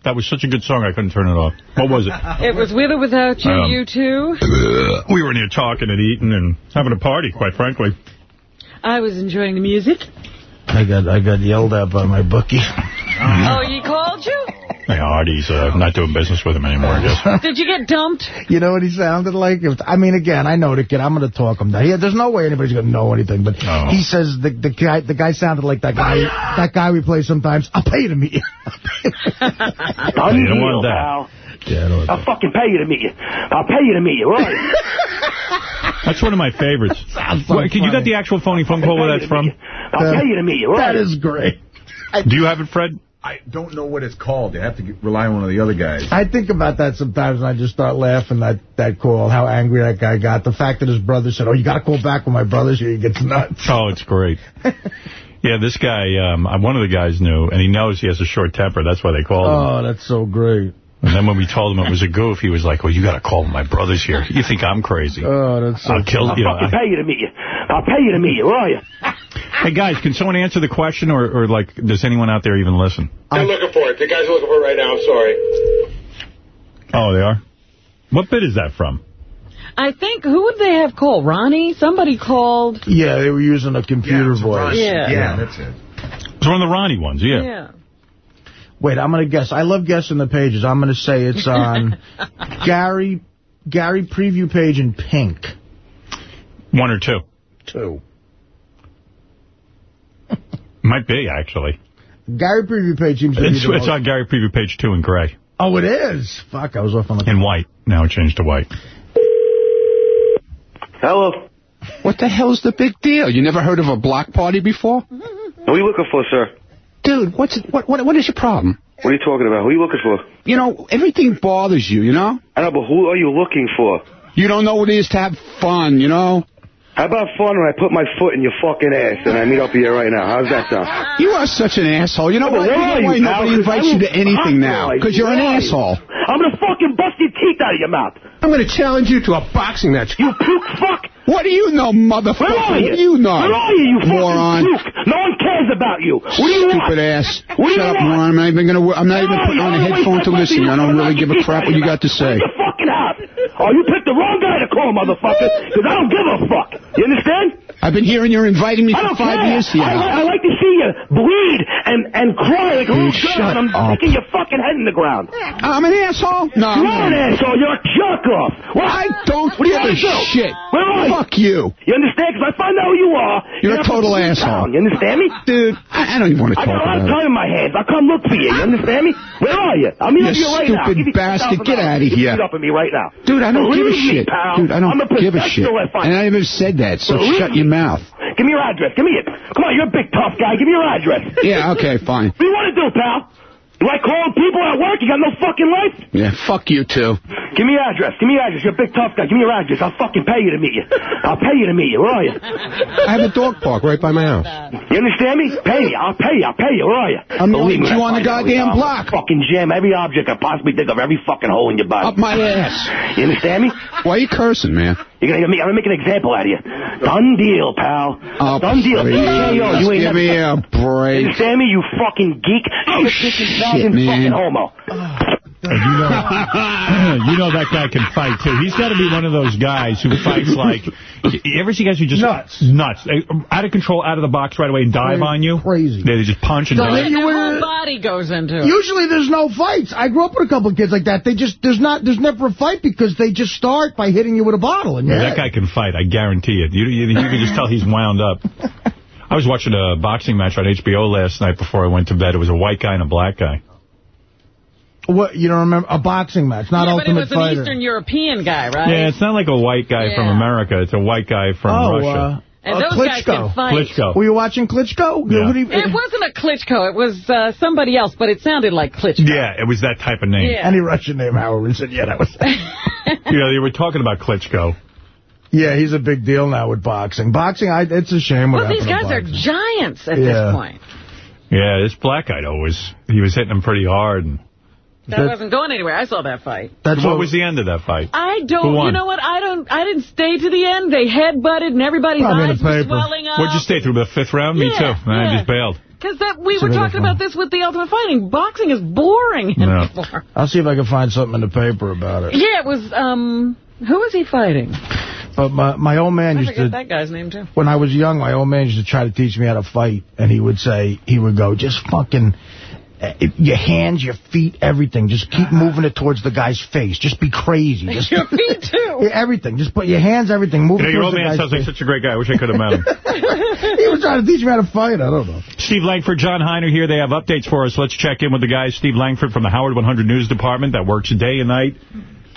[SPEAKER 1] That was such a good song, I couldn't turn it off. What was it?
[SPEAKER 3] It was with or without you,
[SPEAKER 1] Um,
[SPEAKER 3] you two.
[SPEAKER 1] we were in here talking and eating and having a party, quite frankly.
[SPEAKER 3] I was enjoying the music.
[SPEAKER 4] I got I got yelled at by my bookie.
[SPEAKER 3] Oh, he called you?
[SPEAKER 1] Yeah, Artie's uh, not doing business with him anymore, I guess.
[SPEAKER 3] Did you get dumped?
[SPEAKER 4] You know what he sounded like? If- I mean, again, I know the kid. I'm going to talk him down. Yeah, there's no way anybody's going to know anything. But
[SPEAKER 1] Oh.
[SPEAKER 4] he says the the guy the guy sounded like that guy that guy we play sometimes. I'll pay you to meet you.
[SPEAKER 37] Done
[SPEAKER 1] You don't want that.
[SPEAKER 4] Yeah, I know
[SPEAKER 37] I'll fucking pay you to meet you. I'll pay you to meet you, right?
[SPEAKER 1] That's one of my favorites.
[SPEAKER 4] So
[SPEAKER 1] Wait, can you get the actual phony phone call where that's from?
[SPEAKER 37] I'll pay you to meet you, right?
[SPEAKER 4] That is great.
[SPEAKER 1] Do you have it, Fred?
[SPEAKER 38] I don't know what it's called. You have to get, rely on one of the other guys.
[SPEAKER 4] I think about that sometimes, and I just start laughing at that call, how angry that guy got. The fact that his brother said, oh, you got to call back when my brother's here. He gets nuts.
[SPEAKER 1] Oh, it's great. yeah, this guy, um, one of the guys knew, and he knows he has a short temper. That's why they called him.
[SPEAKER 4] Oh, that's so great.
[SPEAKER 1] And then when we told him it was a goof, he was like, well, you got to call my brother's here. You think I'm crazy?
[SPEAKER 4] Oh, that's so
[SPEAKER 1] I'll kill
[SPEAKER 37] I'll
[SPEAKER 1] you. know,
[SPEAKER 37] fucking
[SPEAKER 1] I-
[SPEAKER 37] pay you to meet you. I'll pay you to meet you, where are you?
[SPEAKER 1] Hey, guys, can someone answer the question, or, or like, does anyone out there even listen?
[SPEAKER 39] They're looking for it. The guys are looking for it right now. I'm sorry.
[SPEAKER 1] Oh, they are? What bit is that from?
[SPEAKER 3] I think, who would they have called? Ronnie? Somebody called.
[SPEAKER 4] Yeah, they were using a computer voice.
[SPEAKER 3] Yeah.
[SPEAKER 38] Yeah, that's it.
[SPEAKER 1] It's one of the Ronnie ones, yeah.
[SPEAKER 3] Yeah.
[SPEAKER 4] Wait, I'm going to guess. I love guessing the pages. I'm going to say it's on Gary Gary preview page in pink.
[SPEAKER 1] One or two.
[SPEAKER 4] Two.
[SPEAKER 1] Might be, actually.
[SPEAKER 4] Gary preview page seems to be
[SPEAKER 1] It's,
[SPEAKER 4] the
[SPEAKER 1] it's
[SPEAKER 4] most-
[SPEAKER 1] on Gary Preview page two in gray.
[SPEAKER 4] Oh, it is? Fuck, I was off on the...
[SPEAKER 1] In white. Now it changed to white.
[SPEAKER 13] Hello.
[SPEAKER 40] What the hell's the big deal? You never heard of a block party before?
[SPEAKER 13] Who are you looking for, sir?
[SPEAKER 40] Dude, what's what, what what is your problem?
[SPEAKER 13] What are you talking about? Who are you looking for?
[SPEAKER 40] You know, everything bothers you, you know?
[SPEAKER 13] I know, but who are you looking for?
[SPEAKER 40] You don't know what it is to have fun, you know?
[SPEAKER 13] How about fun when I put my foot in your fucking ass and I meet up with you right now? How's that sound?
[SPEAKER 40] You are such an asshole. You know what? You know why nobody invites you to anything now? Because
[SPEAKER 13] you.
[SPEAKER 40] you're an
[SPEAKER 13] Where are you?
[SPEAKER 40] asshole.
[SPEAKER 37] I'm gonna fucking bust your teeth out of your mouth.
[SPEAKER 39] I'm going to challenge you to a boxing match.
[SPEAKER 37] You puke fuck.
[SPEAKER 40] What do you know, motherfucker?
[SPEAKER 37] Where are
[SPEAKER 40] What do you know?
[SPEAKER 37] Where are you, you
[SPEAKER 40] moron?
[SPEAKER 37] No one cares about you. What do you want?
[SPEAKER 40] Stupid ass.
[SPEAKER 37] What
[SPEAKER 40] Shut up,
[SPEAKER 37] want?
[SPEAKER 40] moron. I'm not even gonna. I'm not even putting
[SPEAKER 37] you?
[SPEAKER 40] on a headphone to listen. I don't really give a crap what you got to say.
[SPEAKER 37] Where's the fucking out? Oh, you picked the wrong guy to call, motherfucker. Because I don't give a fuck. You understand?
[SPEAKER 40] I've been hearing you're inviting me for five
[SPEAKER 37] care.
[SPEAKER 40] years here.
[SPEAKER 37] I, li- I like to see you bleed and, and cry like a little girl. and I'm
[SPEAKER 40] up.
[SPEAKER 37] sticking your fucking head in the ground.
[SPEAKER 40] I'm an asshole. No,
[SPEAKER 37] You
[SPEAKER 40] I'm
[SPEAKER 37] are an asshole. You're a jerk off. What?
[SPEAKER 40] I don't
[SPEAKER 37] What do you
[SPEAKER 40] give a shit.
[SPEAKER 37] Where are you?
[SPEAKER 40] Fuck you.
[SPEAKER 37] You understand? Because if I find out who you are,
[SPEAKER 40] You're a total asshole.
[SPEAKER 37] town. You understand me?
[SPEAKER 40] Dude, I, I don't even want to talk about it.
[SPEAKER 37] I got a lot of time
[SPEAKER 40] it.
[SPEAKER 37] in my hands. I'll come look for you. You understand me? Where are you? I'll meet
[SPEAKER 40] You
[SPEAKER 37] up with you
[SPEAKER 40] stupid bastard. Get out
[SPEAKER 37] of
[SPEAKER 40] here.
[SPEAKER 37] Meet up with me right now.
[SPEAKER 40] Dude, I don't give a shit. Dude, I don't give a shit.
[SPEAKER 37] at
[SPEAKER 40] And I never said that, so shut your. Mouth.
[SPEAKER 37] Give me your address. Give me it. Come on, you're a big tough guy. Give me your address.
[SPEAKER 40] Yeah, okay, fine.
[SPEAKER 37] What do you want to do, pal? You like calling people at work? You got no fucking life?
[SPEAKER 40] Yeah, fuck you too.
[SPEAKER 37] Give me your address. Give me your address. You're a big tough guy. Give me your address. I'll fucking pay you to meet you. I'll pay you to meet you. Where are you?
[SPEAKER 39] I have a dog park right by my house.
[SPEAKER 37] You understand me? Pay me. I'll pay you. I'll pay you. Where are you?
[SPEAKER 40] I'm gonna
[SPEAKER 37] Believe
[SPEAKER 40] you on the
[SPEAKER 37] find out where
[SPEAKER 40] goddamn block.
[SPEAKER 37] Fucking jam every object I possibly think of, every fucking hole in your body.
[SPEAKER 40] Up my ass.
[SPEAKER 37] You understand me?
[SPEAKER 40] Why are you cursing, man?
[SPEAKER 37] You're gonna make, I'm gonna make an example out of you. Done deal, pal.
[SPEAKER 40] Oh,
[SPEAKER 37] Done deal. TKO. You ain't
[SPEAKER 40] give me a break.
[SPEAKER 37] You understand me, you fucking geek? Oh,
[SPEAKER 40] shit,
[SPEAKER 37] fucking
[SPEAKER 40] man.
[SPEAKER 37] homo.
[SPEAKER 1] And you know, you know that guy can fight, too. He's got to be one of those guys who fights like... You ever see guys who just...
[SPEAKER 4] Nuts.
[SPEAKER 1] Nuts. Um, out of control, out of the box right away and dive on you?
[SPEAKER 4] Crazy.
[SPEAKER 1] They just punch and
[SPEAKER 4] Don't
[SPEAKER 1] dive.
[SPEAKER 4] let
[SPEAKER 3] Their whole body goes into it.
[SPEAKER 4] Usually there's no fights. I grew up with a couple of kids like that. They just there's not there's never a fight because they just start by hitting you with a bottle. And
[SPEAKER 1] Yeah, that guy can fight, I guarantee it. You, you, you can just tell he's wound up. I was watching a boxing match on HBO last night before I went to bed. It was a white guy and a black guy.
[SPEAKER 4] What, you don't remember? A boxing match, not
[SPEAKER 3] yeah, but it
[SPEAKER 4] Ultimate
[SPEAKER 3] was an Eastern European guy, right?
[SPEAKER 1] Yeah, it's not like a white guy from America. It's a white guy from
[SPEAKER 4] Oh,
[SPEAKER 1] Russia.
[SPEAKER 4] uh,
[SPEAKER 3] And
[SPEAKER 4] uh,
[SPEAKER 3] those guys can fight.
[SPEAKER 1] Klitschko.
[SPEAKER 4] Were you watching Klitschko?
[SPEAKER 1] Yeah.
[SPEAKER 4] Who
[SPEAKER 3] It wasn't a Klitschko. It was uh, somebody else, but it sounded like Klitschko.
[SPEAKER 1] Yeah, it was that type of name.
[SPEAKER 3] Yeah.
[SPEAKER 4] Any Russian name, Howard said, yeah, that was...
[SPEAKER 1] Yeah, they were talking about Klitschko.
[SPEAKER 4] yeah, he's a big deal now with boxing. Boxing, I, it's a shame what
[SPEAKER 3] Well, these
[SPEAKER 4] happened to
[SPEAKER 3] guys are giants at
[SPEAKER 4] Yeah.
[SPEAKER 3] this point.
[SPEAKER 1] Yeah, this black guy though was he was hitting him pretty hard. And
[SPEAKER 3] That
[SPEAKER 4] That-
[SPEAKER 3] wasn't going anywhere. I saw that fight.
[SPEAKER 4] That's
[SPEAKER 1] what
[SPEAKER 4] what
[SPEAKER 1] was the end of that fight?
[SPEAKER 3] I don't. You know what? I don't. I didn't stay to the end. They headbutted, and everybody's
[SPEAKER 4] Probably
[SPEAKER 3] eyes were swelling up.
[SPEAKER 1] What'd you stay through the fifth round? Me
[SPEAKER 3] Yeah,
[SPEAKER 1] too. I just bailed.
[SPEAKER 3] Because that we
[SPEAKER 4] It's
[SPEAKER 3] were talking about this with the Ultimate Fighting. Boxing is boring
[SPEAKER 1] No.
[SPEAKER 3] anymore.
[SPEAKER 4] I'll see if I can find something in the paper about it.
[SPEAKER 3] Yeah, it was. Um, who was he fighting?
[SPEAKER 4] But my, my old man
[SPEAKER 3] I
[SPEAKER 4] used
[SPEAKER 3] forget
[SPEAKER 4] to...
[SPEAKER 3] that guy's name too.
[SPEAKER 4] when I was young, my old man used to try to teach me how to fight, and he would say, he would go, just fucking, Eh, eh, your hands, your feet, everything, just keep uh-huh. moving it towards the guy's face. Just be crazy. Just,
[SPEAKER 3] Your feet too.
[SPEAKER 4] Everything. Just put your hands, everything, move
[SPEAKER 1] You know, your old man
[SPEAKER 4] guy's
[SPEAKER 1] sounds like such a great guy. I wish I could have met him.
[SPEAKER 4] he was trying to teach me how to fight. I don't know.
[SPEAKER 1] Steve Langford, John Heiner here. They have updates for us. Let's check in with the guys. Steve Langford from the Howard 100 News Department that works day and night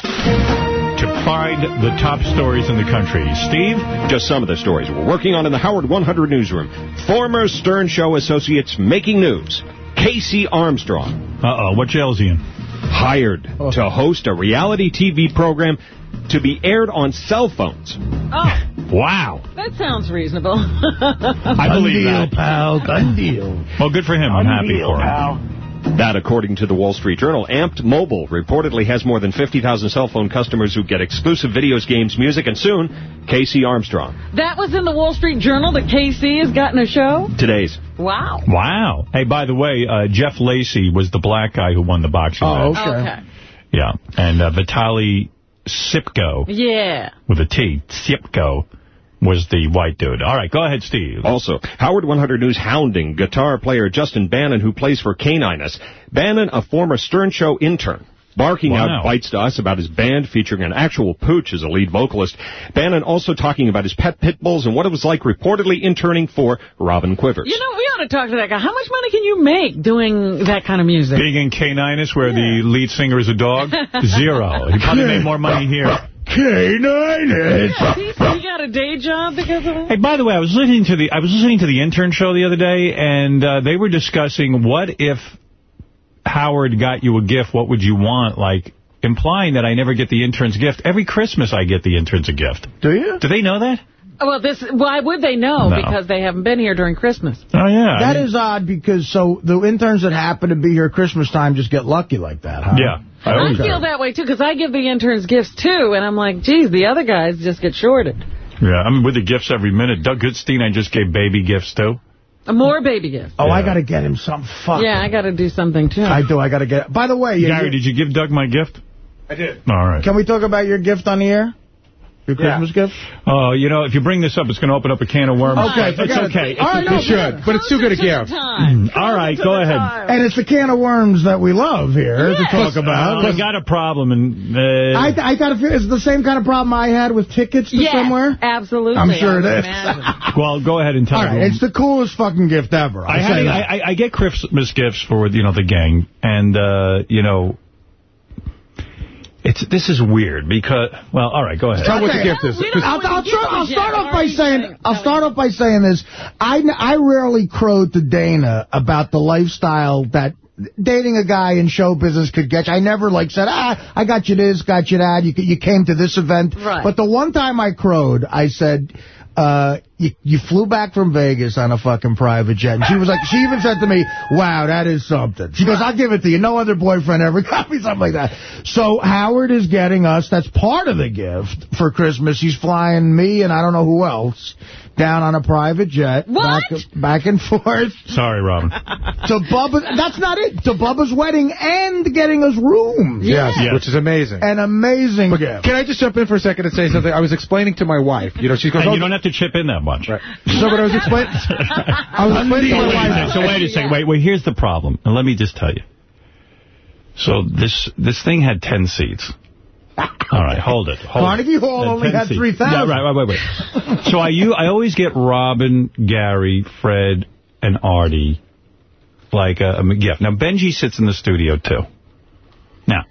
[SPEAKER 1] to find the top stories in the country. Steve?
[SPEAKER 41] Just some of the stories we're working on in the Howard 100 newsroom. Former Stern Show associates making news. KC Armstrong.
[SPEAKER 1] Uh-oh, what jail is he in?
[SPEAKER 41] Hired oh. to host a reality TV program to be aired on cell phones.
[SPEAKER 3] Oh,
[SPEAKER 1] Wow.
[SPEAKER 3] that sounds reasonable.
[SPEAKER 1] I believe
[SPEAKER 4] Gun deal,
[SPEAKER 1] that.
[SPEAKER 4] pal. Gun deal.
[SPEAKER 1] Well, good for him. I'm happy for him.
[SPEAKER 41] That, according to the Wall Street Journal, Amp'd Mobile reportedly has more than 50,000 cell phone customers who get exclusive videos, games, music, and soon, KC Armstrong.
[SPEAKER 3] that was in the Wall Street Journal that KC has gotten a show.
[SPEAKER 41] Today's.
[SPEAKER 3] Wow.
[SPEAKER 1] Wow. Hey, by the way, uh, Jeff Lacy was the black guy who won the boxing
[SPEAKER 4] Oh,
[SPEAKER 1] match.
[SPEAKER 4] okay.
[SPEAKER 3] Okay.
[SPEAKER 1] Yeah. And uh, Vitali Sipko,
[SPEAKER 3] Yeah.
[SPEAKER 1] with a T, Sipko, was the white dude. All right, go ahead, Steve.
[SPEAKER 41] Also, Howard 100 News hounding guitar player Justin Bannon, who plays for Caninus. Bannon, a former Stern Show intern. Barking
[SPEAKER 1] Wow.
[SPEAKER 41] out bites to us about his band featuring an actual pooch as a lead vocalist. Bannon also talking about his pet pit bulls and what it was like reportedly interning for Robin Quivers.
[SPEAKER 3] You know, we ought to talk to that guy. How much money can you make doing that kind of music?
[SPEAKER 1] Being in Caninus, where the lead singer is a dog, zero. He probably made more money here.
[SPEAKER 4] K-9
[SPEAKER 3] Yeah, he, he got a day job because of
[SPEAKER 1] Hey,
[SPEAKER 3] it.
[SPEAKER 1] by the way, I was listening to the I was listening to the intern show the other day, and uh, they were discussing what if Howard got you a gift, what would you want? Like implying that I never get the intern's gift. Every Christmas I get the interns a gift.
[SPEAKER 4] Do you?
[SPEAKER 1] Do they know that?
[SPEAKER 3] Well, this. Why would they know?
[SPEAKER 1] No.
[SPEAKER 3] Because they haven't been here during Christmas.
[SPEAKER 1] Oh yeah,
[SPEAKER 4] That
[SPEAKER 1] I
[SPEAKER 4] is odd because so the interns that happen to be here Christmas time just get lucky like that, huh?
[SPEAKER 1] yeah. I
[SPEAKER 3] I feel that way, too, because I give the interns gifts, too, and I'm like, geez, the other guys just get shorted.
[SPEAKER 1] Yeah, I'm with the gifts every minute. Doug Goodstein, I just gave baby gifts too.
[SPEAKER 3] Uh, more baby gifts.
[SPEAKER 4] Oh, I got to get him some fuck.
[SPEAKER 3] Yeah, I got to do something, too.
[SPEAKER 4] I do. I got to get. By the way,
[SPEAKER 1] Gary,
[SPEAKER 4] you-
[SPEAKER 1] did you give Doug my gift?
[SPEAKER 8] I did.
[SPEAKER 1] All right.
[SPEAKER 4] can we talk about your gift on the air? Your
[SPEAKER 8] Yeah.
[SPEAKER 4] Christmas gift?
[SPEAKER 1] Oh, you know, if you bring this up, it's going to open up a can of worms.
[SPEAKER 4] Okay,
[SPEAKER 1] it's
[SPEAKER 4] forget it.
[SPEAKER 1] okay.
[SPEAKER 4] All right, no,
[SPEAKER 8] It should, but it's too good a gift.
[SPEAKER 3] Time.
[SPEAKER 1] All right, go ahead.
[SPEAKER 4] And it's the can of worms that we love here to talk about.
[SPEAKER 1] I got a problem, and uh,
[SPEAKER 4] I, I got to it's the same kind of problem I had with tickets to
[SPEAKER 3] Yeah,
[SPEAKER 4] somewhere.
[SPEAKER 3] absolutely.
[SPEAKER 4] I'm sure
[SPEAKER 3] I
[SPEAKER 4] it
[SPEAKER 3] would
[SPEAKER 4] is.
[SPEAKER 3] imagine.
[SPEAKER 1] well, go ahead and tell
[SPEAKER 4] All right,
[SPEAKER 1] me.
[SPEAKER 4] it's the coolest fucking gift ever.
[SPEAKER 1] I,
[SPEAKER 4] I'll
[SPEAKER 1] had,
[SPEAKER 4] that.
[SPEAKER 1] I, I get Christmas gifts for, you know, the gang, and, uh, you know, it's this is weird because, well, all right, go ahead.
[SPEAKER 8] Tell what the gift is.
[SPEAKER 3] We don't
[SPEAKER 4] I'll, I'll, try, I'll start off by saying
[SPEAKER 3] saying-
[SPEAKER 4] I'll start off by saying this. I, I rarely crowed to Dana about the lifestyle that dating a guy in show business could get you. I never like said, ah, I got you this, got you that. You you came to this event.
[SPEAKER 3] Right.
[SPEAKER 4] But the one time I crowed, I said. Uh, you, you flew back from Vegas on a fucking private jet. And she was like, she even said to me, wow, that is something. She goes, I'll give it to you. No other boyfriend ever got me something like that. So Howard is getting us, that's part of the gift for Christmas. He's flying me and I don't know who else down on a private jet.
[SPEAKER 3] What?
[SPEAKER 4] Back, back and forth
[SPEAKER 1] Sorry, Robin.
[SPEAKER 4] to Bubba. That's not it. To Bubba's wedding and getting us rooms.
[SPEAKER 8] Yes,
[SPEAKER 1] Yes.
[SPEAKER 8] which is amazing.
[SPEAKER 4] An amazing gift.
[SPEAKER 8] Can I just jump in for a second and say something? I was explaining to my wife. You know, she goes,
[SPEAKER 1] And
[SPEAKER 8] oh,
[SPEAKER 1] you don't have to chip in that much.
[SPEAKER 8] Right. So, but I was explaining. I was explaining to my
[SPEAKER 1] wait, a
[SPEAKER 8] wife.
[SPEAKER 1] so wait a second. Wait, wait. Here's the problem. And let me just tell you. So this this thing had 10 seats. All right, hold it. Hold
[SPEAKER 4] Carnegie
[SPEAKER 1] it.
[SPEAKER 4] Hall only had 3,000.
[SPEAKER 1] Yeah, right, wait, wait, wait. so I, you, I always get Robin, Gary, Fred, and Artie like a, a gift. Now, Benji sits in the studio, too. Now,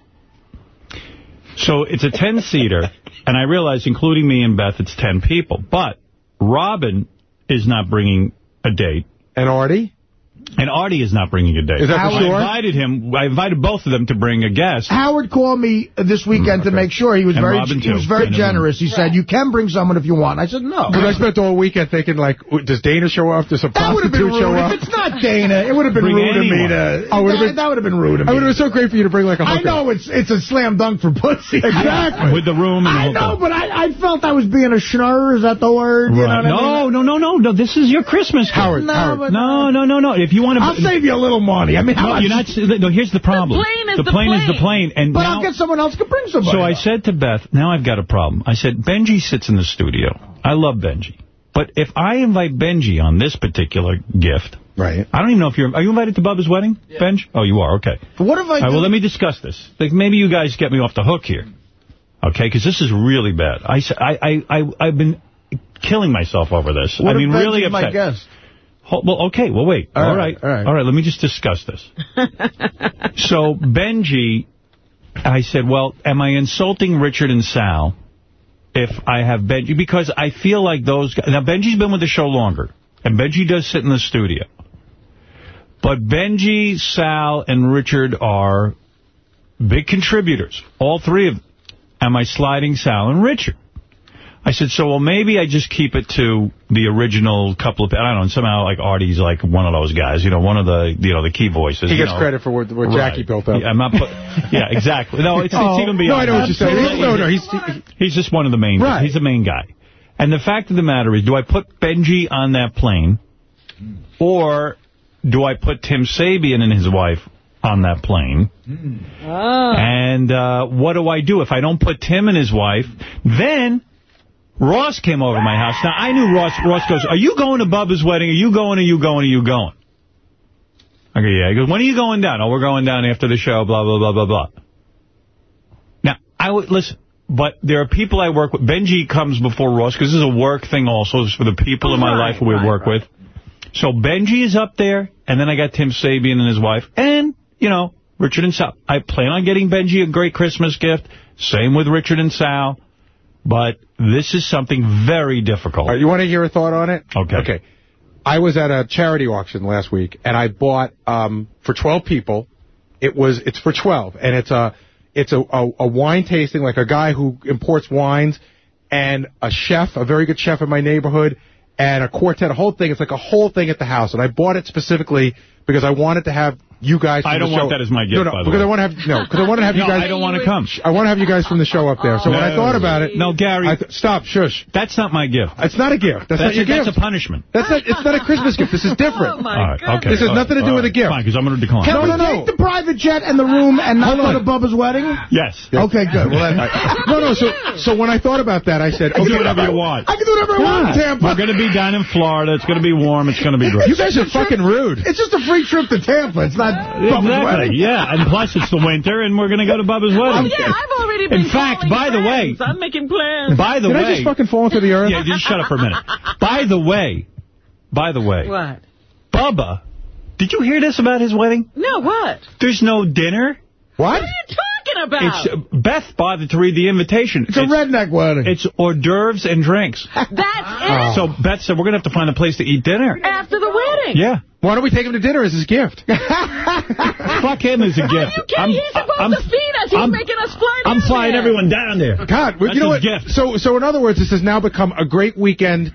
[SPEAKER 1] so it's a 10-seater, and I realize, including me and Beth, it's 10 people. But Robin is not bringing a date.
[SPEAKER 8] And Artie?
[SPEAKER 1] And Artie is not bringing a date.
[SPEAKER 8] Is that for
[SPEAKER 1] I invited him. I invited both of them to bring a guest.
[SPEAKER 4] Howard called me this weekend to make sure. He was
[SPEAKER 1] And
[SPEAKER 4] very
[SPEAKER 1] Robin,
[SPEAKER 4] he
[SPEAKER 1] too.
[SPEAKER 4] was very generous. He said, you can bring someone if you want. I said, no.
[SPEAKER 8] Because I spent the whole weekend thinking, like, does Dana show up? Does a
[SPEAKER 4] That would have been
[SPEAKER 8] prostitute show
[SPEAKER 4] rude.
[SPEAKER 8] up?
[SPEAKER 4] If it's not Dana, it would have been
[SPEAKER 8] Bring
[SPEAKER 4] rude of me
[SPEAKER 8] anyone.
[SPEAKER 4] to...
[SPEAKER 8] Oh,
[SPEAKER 4] that,
[SPEAKER 8] been-
[SPEAKER 4] that would have been rude of
[SPEAKER 8] I
[SPEAKER 4] me.
[SPEAKER 8] would have been so great for you to bring, like, a hooker.
[SPEAKER 4] I know it's it's a slam dunk for pussy. Exactly.
[SPEAKER 1] With the room and
[SPEAKER 4] I
[SPEAKER 1] whole
[SPEAKER 4] know, but I, I felt I was being a schnurr. Is that the word? You know
[SPEAKER 1] Right.
[SPEAKER 4] what I mean?
[SPEAKER 1] No, no, no, no, no. This is your Christmas gift.
[SPEAKER 4] Howard, No, Howard.
[SPEAKER 1] No, no, no, no. If you want to...
[SPEAKER 4] I'll save you a little money. I mean, how
[SPEAKER 1] no,
[SPEAKER 4] much?
[SPEAKER 1] you're not... No, here's the problem.
[SPEAKER 4] plane is
[SPEAKER 1] the
[SPEAKER 4] the
[SPEAKER 1] plane. is the plane. And
[SPEAKER 4] But
[SPEAKER 1] now,
[SPEAKER 4] I'll get someone else to bring somebody.
[SPEAKER 1] So I
[SPEAKER 4] up.
[SPEAKER 1] said to Beth, now I've got a problem. I said, Benji sits in the studio. I love Benji. But if I invite Benji on this particular gift...
[SPEAKER 8] Right.
[SPEAKER 1] I don't even know if you're... Are you invited to Bubba's wedding, Benj? Oh, you are. Okay.
[SPEAKER 4] But what if I
[SPEAKER 1] All right,
[SPEAKER 4] do-
[SPEAKER 1] well, let me discuss this. Like, maybe you guys get me off the hook here. Okay? Because this is really bad. I, I, I, I, have been killing myself over this.
[SPEAKER 4] What
[SPEAKER 1] I mean,
[SPEAKER 4] if Benji's
[SPEAKER 1] really
[SPEAKER 4] my
[SPEAKER 1] upset. Ho- Well, okay, well, wait.
[SPEAKER 4] All
[SPEAKER 1] all
[SPEAKER 4] right,
[SPEAKER 1] right,
[SPEAKER 4] all right.
[SPEAKER 1] All right, let me just discuss this. so, Benji, I said, well, am I insulting Richard and Sal if I have Benji? Because I feel like those guys... Now, Benji's been with the show longer, and Benji does sit in the studio. But Benji, Sal, and Richard are big contributors, all three of them. Am I sliding Sal and Richard? I said, so, well, maybe I just keep it to the original couple of, I don't know, and somehow, like, Artie's like one of those guys, you know, one of the, you know, the key voices.
[SPEAKER 8] He
[SPEAKER 1] you
[SPEAKER 8] gets
[SPEAKER 1] know.
[SPEAKER 8] credit for what, what
[SPEAKER 1] Right.
[SPEAKER 8] Jackie built up.
[SPEAKER 1] Yeah, I'm not yeah, exactly. No, it's,
[SPEAKER 8] Oh,
[SPEAKER 1] it's even
[SPEAKER 8] no, I know what you're saying.
[SPEAKER 1] Absolutely.
[SPEAKER 8] No, no, he's-
[SPEAKER 1] He's just one of the main
[SPEAKER 8] Right.
[SPEAKER 1] He's the main guy. And the fact of the matter is, do I put Benji on that plane, or do I put Tim Sabean and his wife on that plane? And uh, what do I do if I don't put Tim and his wife? Then Ross came over to my house. Now, I knew Ross. Ross goes, are you going to Bubba's wedding? Are you going? Are you going? Are you going? I go, yeah. He goes, when are you going down? Oh, we're going down after the show, blah, blah, blah, blah, blah. Now, I would, listen, but there are people I work with. Benji comes before Ross, because this is a work thing also. It's for the people in my
[SPEAKER 39] Right,
[SPEAKER 1] life who we
[SPEAKER 39] right,
[SPEAKER 1] work with. So Benji is up there, and then I got Tim Sabean and his wife, and, you know, Richard and Sal. I plan on getting Benji a great Christmas gift. Same with Richard and Sal. But this is something very difficult.
[SPEAKER 8] Right, you want to hear a thought on it?
[SPEAKER 1] Okay.
[SPEAKER 8] Okay. I was at a charity auction last week, and I bought um, for 12 people. It was it's for 12, and it's a it's a, a, a wine tasting, like a guy who imports wines, and a chef, a very good chef in my neighborhood, and a quartet, a whole thing. It's like a whole thing at the house, and I bought it specifically because I wanted to have you guys. From
[SPEAKER 1] I don't
[SPEAKER 8] the show.
[SPEAKER 1] want that as my gift,
[SPEAKER 8] No, no,
[SPEAKER 1] by the
[SPEAKER 8] because
[SPEAKER 1] way.
[SPEAKER 8] I want to have no, because I want to have
[SPEAKER 1] No,
[SPEAKER 8] you guys.
[SPEAKER 1] I don't want to come.
[SPEAKER 8] I want to have you guys from the show up there. So when I thought about it,
[SPEAKER 1] No, Gary.
[SPEAKER 8] I th- stop, shush.
[SPEAKER 1] That's not my gift.
[SPEAKER 8] It's not a gift. That's, not your
[SPEAKER 1] a, that's a punishment.
[SPEAKER 8] That's not. It's not a Christmas gift. This is different.
[SPEAKER 3] Oh, my
[SPEAKER 1] All right, okay.
[SPEAKER 8] This has
[SPEAKER 1] all right,
[SPEAKER 8] nothing to do
[SPEAKER 1] all
[SPEAKER 8] with a gift.
[SPEAKER 1] Fine, because I'm going to decline.
[SPEAKER 4] Can
[SPEAKER 8] No,
[SPEAKER 4] we
[SPEAKER 8] no, no.
[SPEAKER 4] take the private jet and the room and not go to Bubba's wedding?
[SPEAKER 1] Yes.
[SPEAKER 4] Okay, good. Well, then,
[SPEAKER 8] no, no. So, so when I thought about that, I said,
[SPEAKER 1] You
[SPEAKER 8] okay,
[SPEAKER 1] do whatever you want.
[SPEAKER 4] I can do whatever I want Tampa.
[SPEAKER 1] We're going to be down in Florida. It's going to be warm. It's going to be great.
[SPEAKER 8] You guys are fucking rude.
[SPEAKER 4] It's just a free trip to Tampa. It's not Bubba's wedding.
[SPEAKER 1] Exactly. Yeah, and plus it's the winter, and we're going to go to Bubba's wedding.
[SPEAKER 3] Oh, yeah, I've already been
[SPEAKER 1] In fact,
[SPEAKER 3] calling
[SPEAKER 1] by the way.
[SPEAKER 3] I'm making plans.
[SPEAKER 1] by the
[SPEAKER 8] Did
[SPEAKER 1] way,
[SPEAKER 8] I just fucking fall into the earth?
[SPEAKER 1] yeah, just shut up for a minute. By the way, by the way,
[SPEAKER 3] What?
[SPEAKER 1] Bubba, did you hear this about his wedding?
[SPEAKER 3] No, what?
[SPEAKER 1] There's no dinner.
[SPEAKER 8] What?
[SPEAKER 3] What are you talking about?
[SPEAKER 1] It's uh, Beth bothered to read the invitation.
[SPEAKER 4] It's a redneck wedding.
[SPEAKER 1] It's hors d'oeuvres and drinks.
[SPEAKER 3] That's it.
[SPEAKER 1] So Beth said we're going to have to find a place to eat dinner.
[SPEAKER 3] After the wedding.
[SPEAKER 1] Yeah.
[SPEAKER 8] Why don't we take him to dinner as his gift?
[SPEAKER 1] Fuck him as a gift.
[SPEAKER 3] You can't. He's supposed
[SPEAKER 1] I'm-
[SPEAKER 3] to feed us. He's
[SPEAKER 1] I'm-
[SPEAKER 3] making us fly
[SPEAKER 1] I'm flying
[SPEAKER 3] there.
[SPEAKER 1] everyone down there.
[SPEAKER 8] God, well, you know what?
[SPEAKER 1] gift.
[SPEAKER 8] So, so in other words, this has now become a great weekend,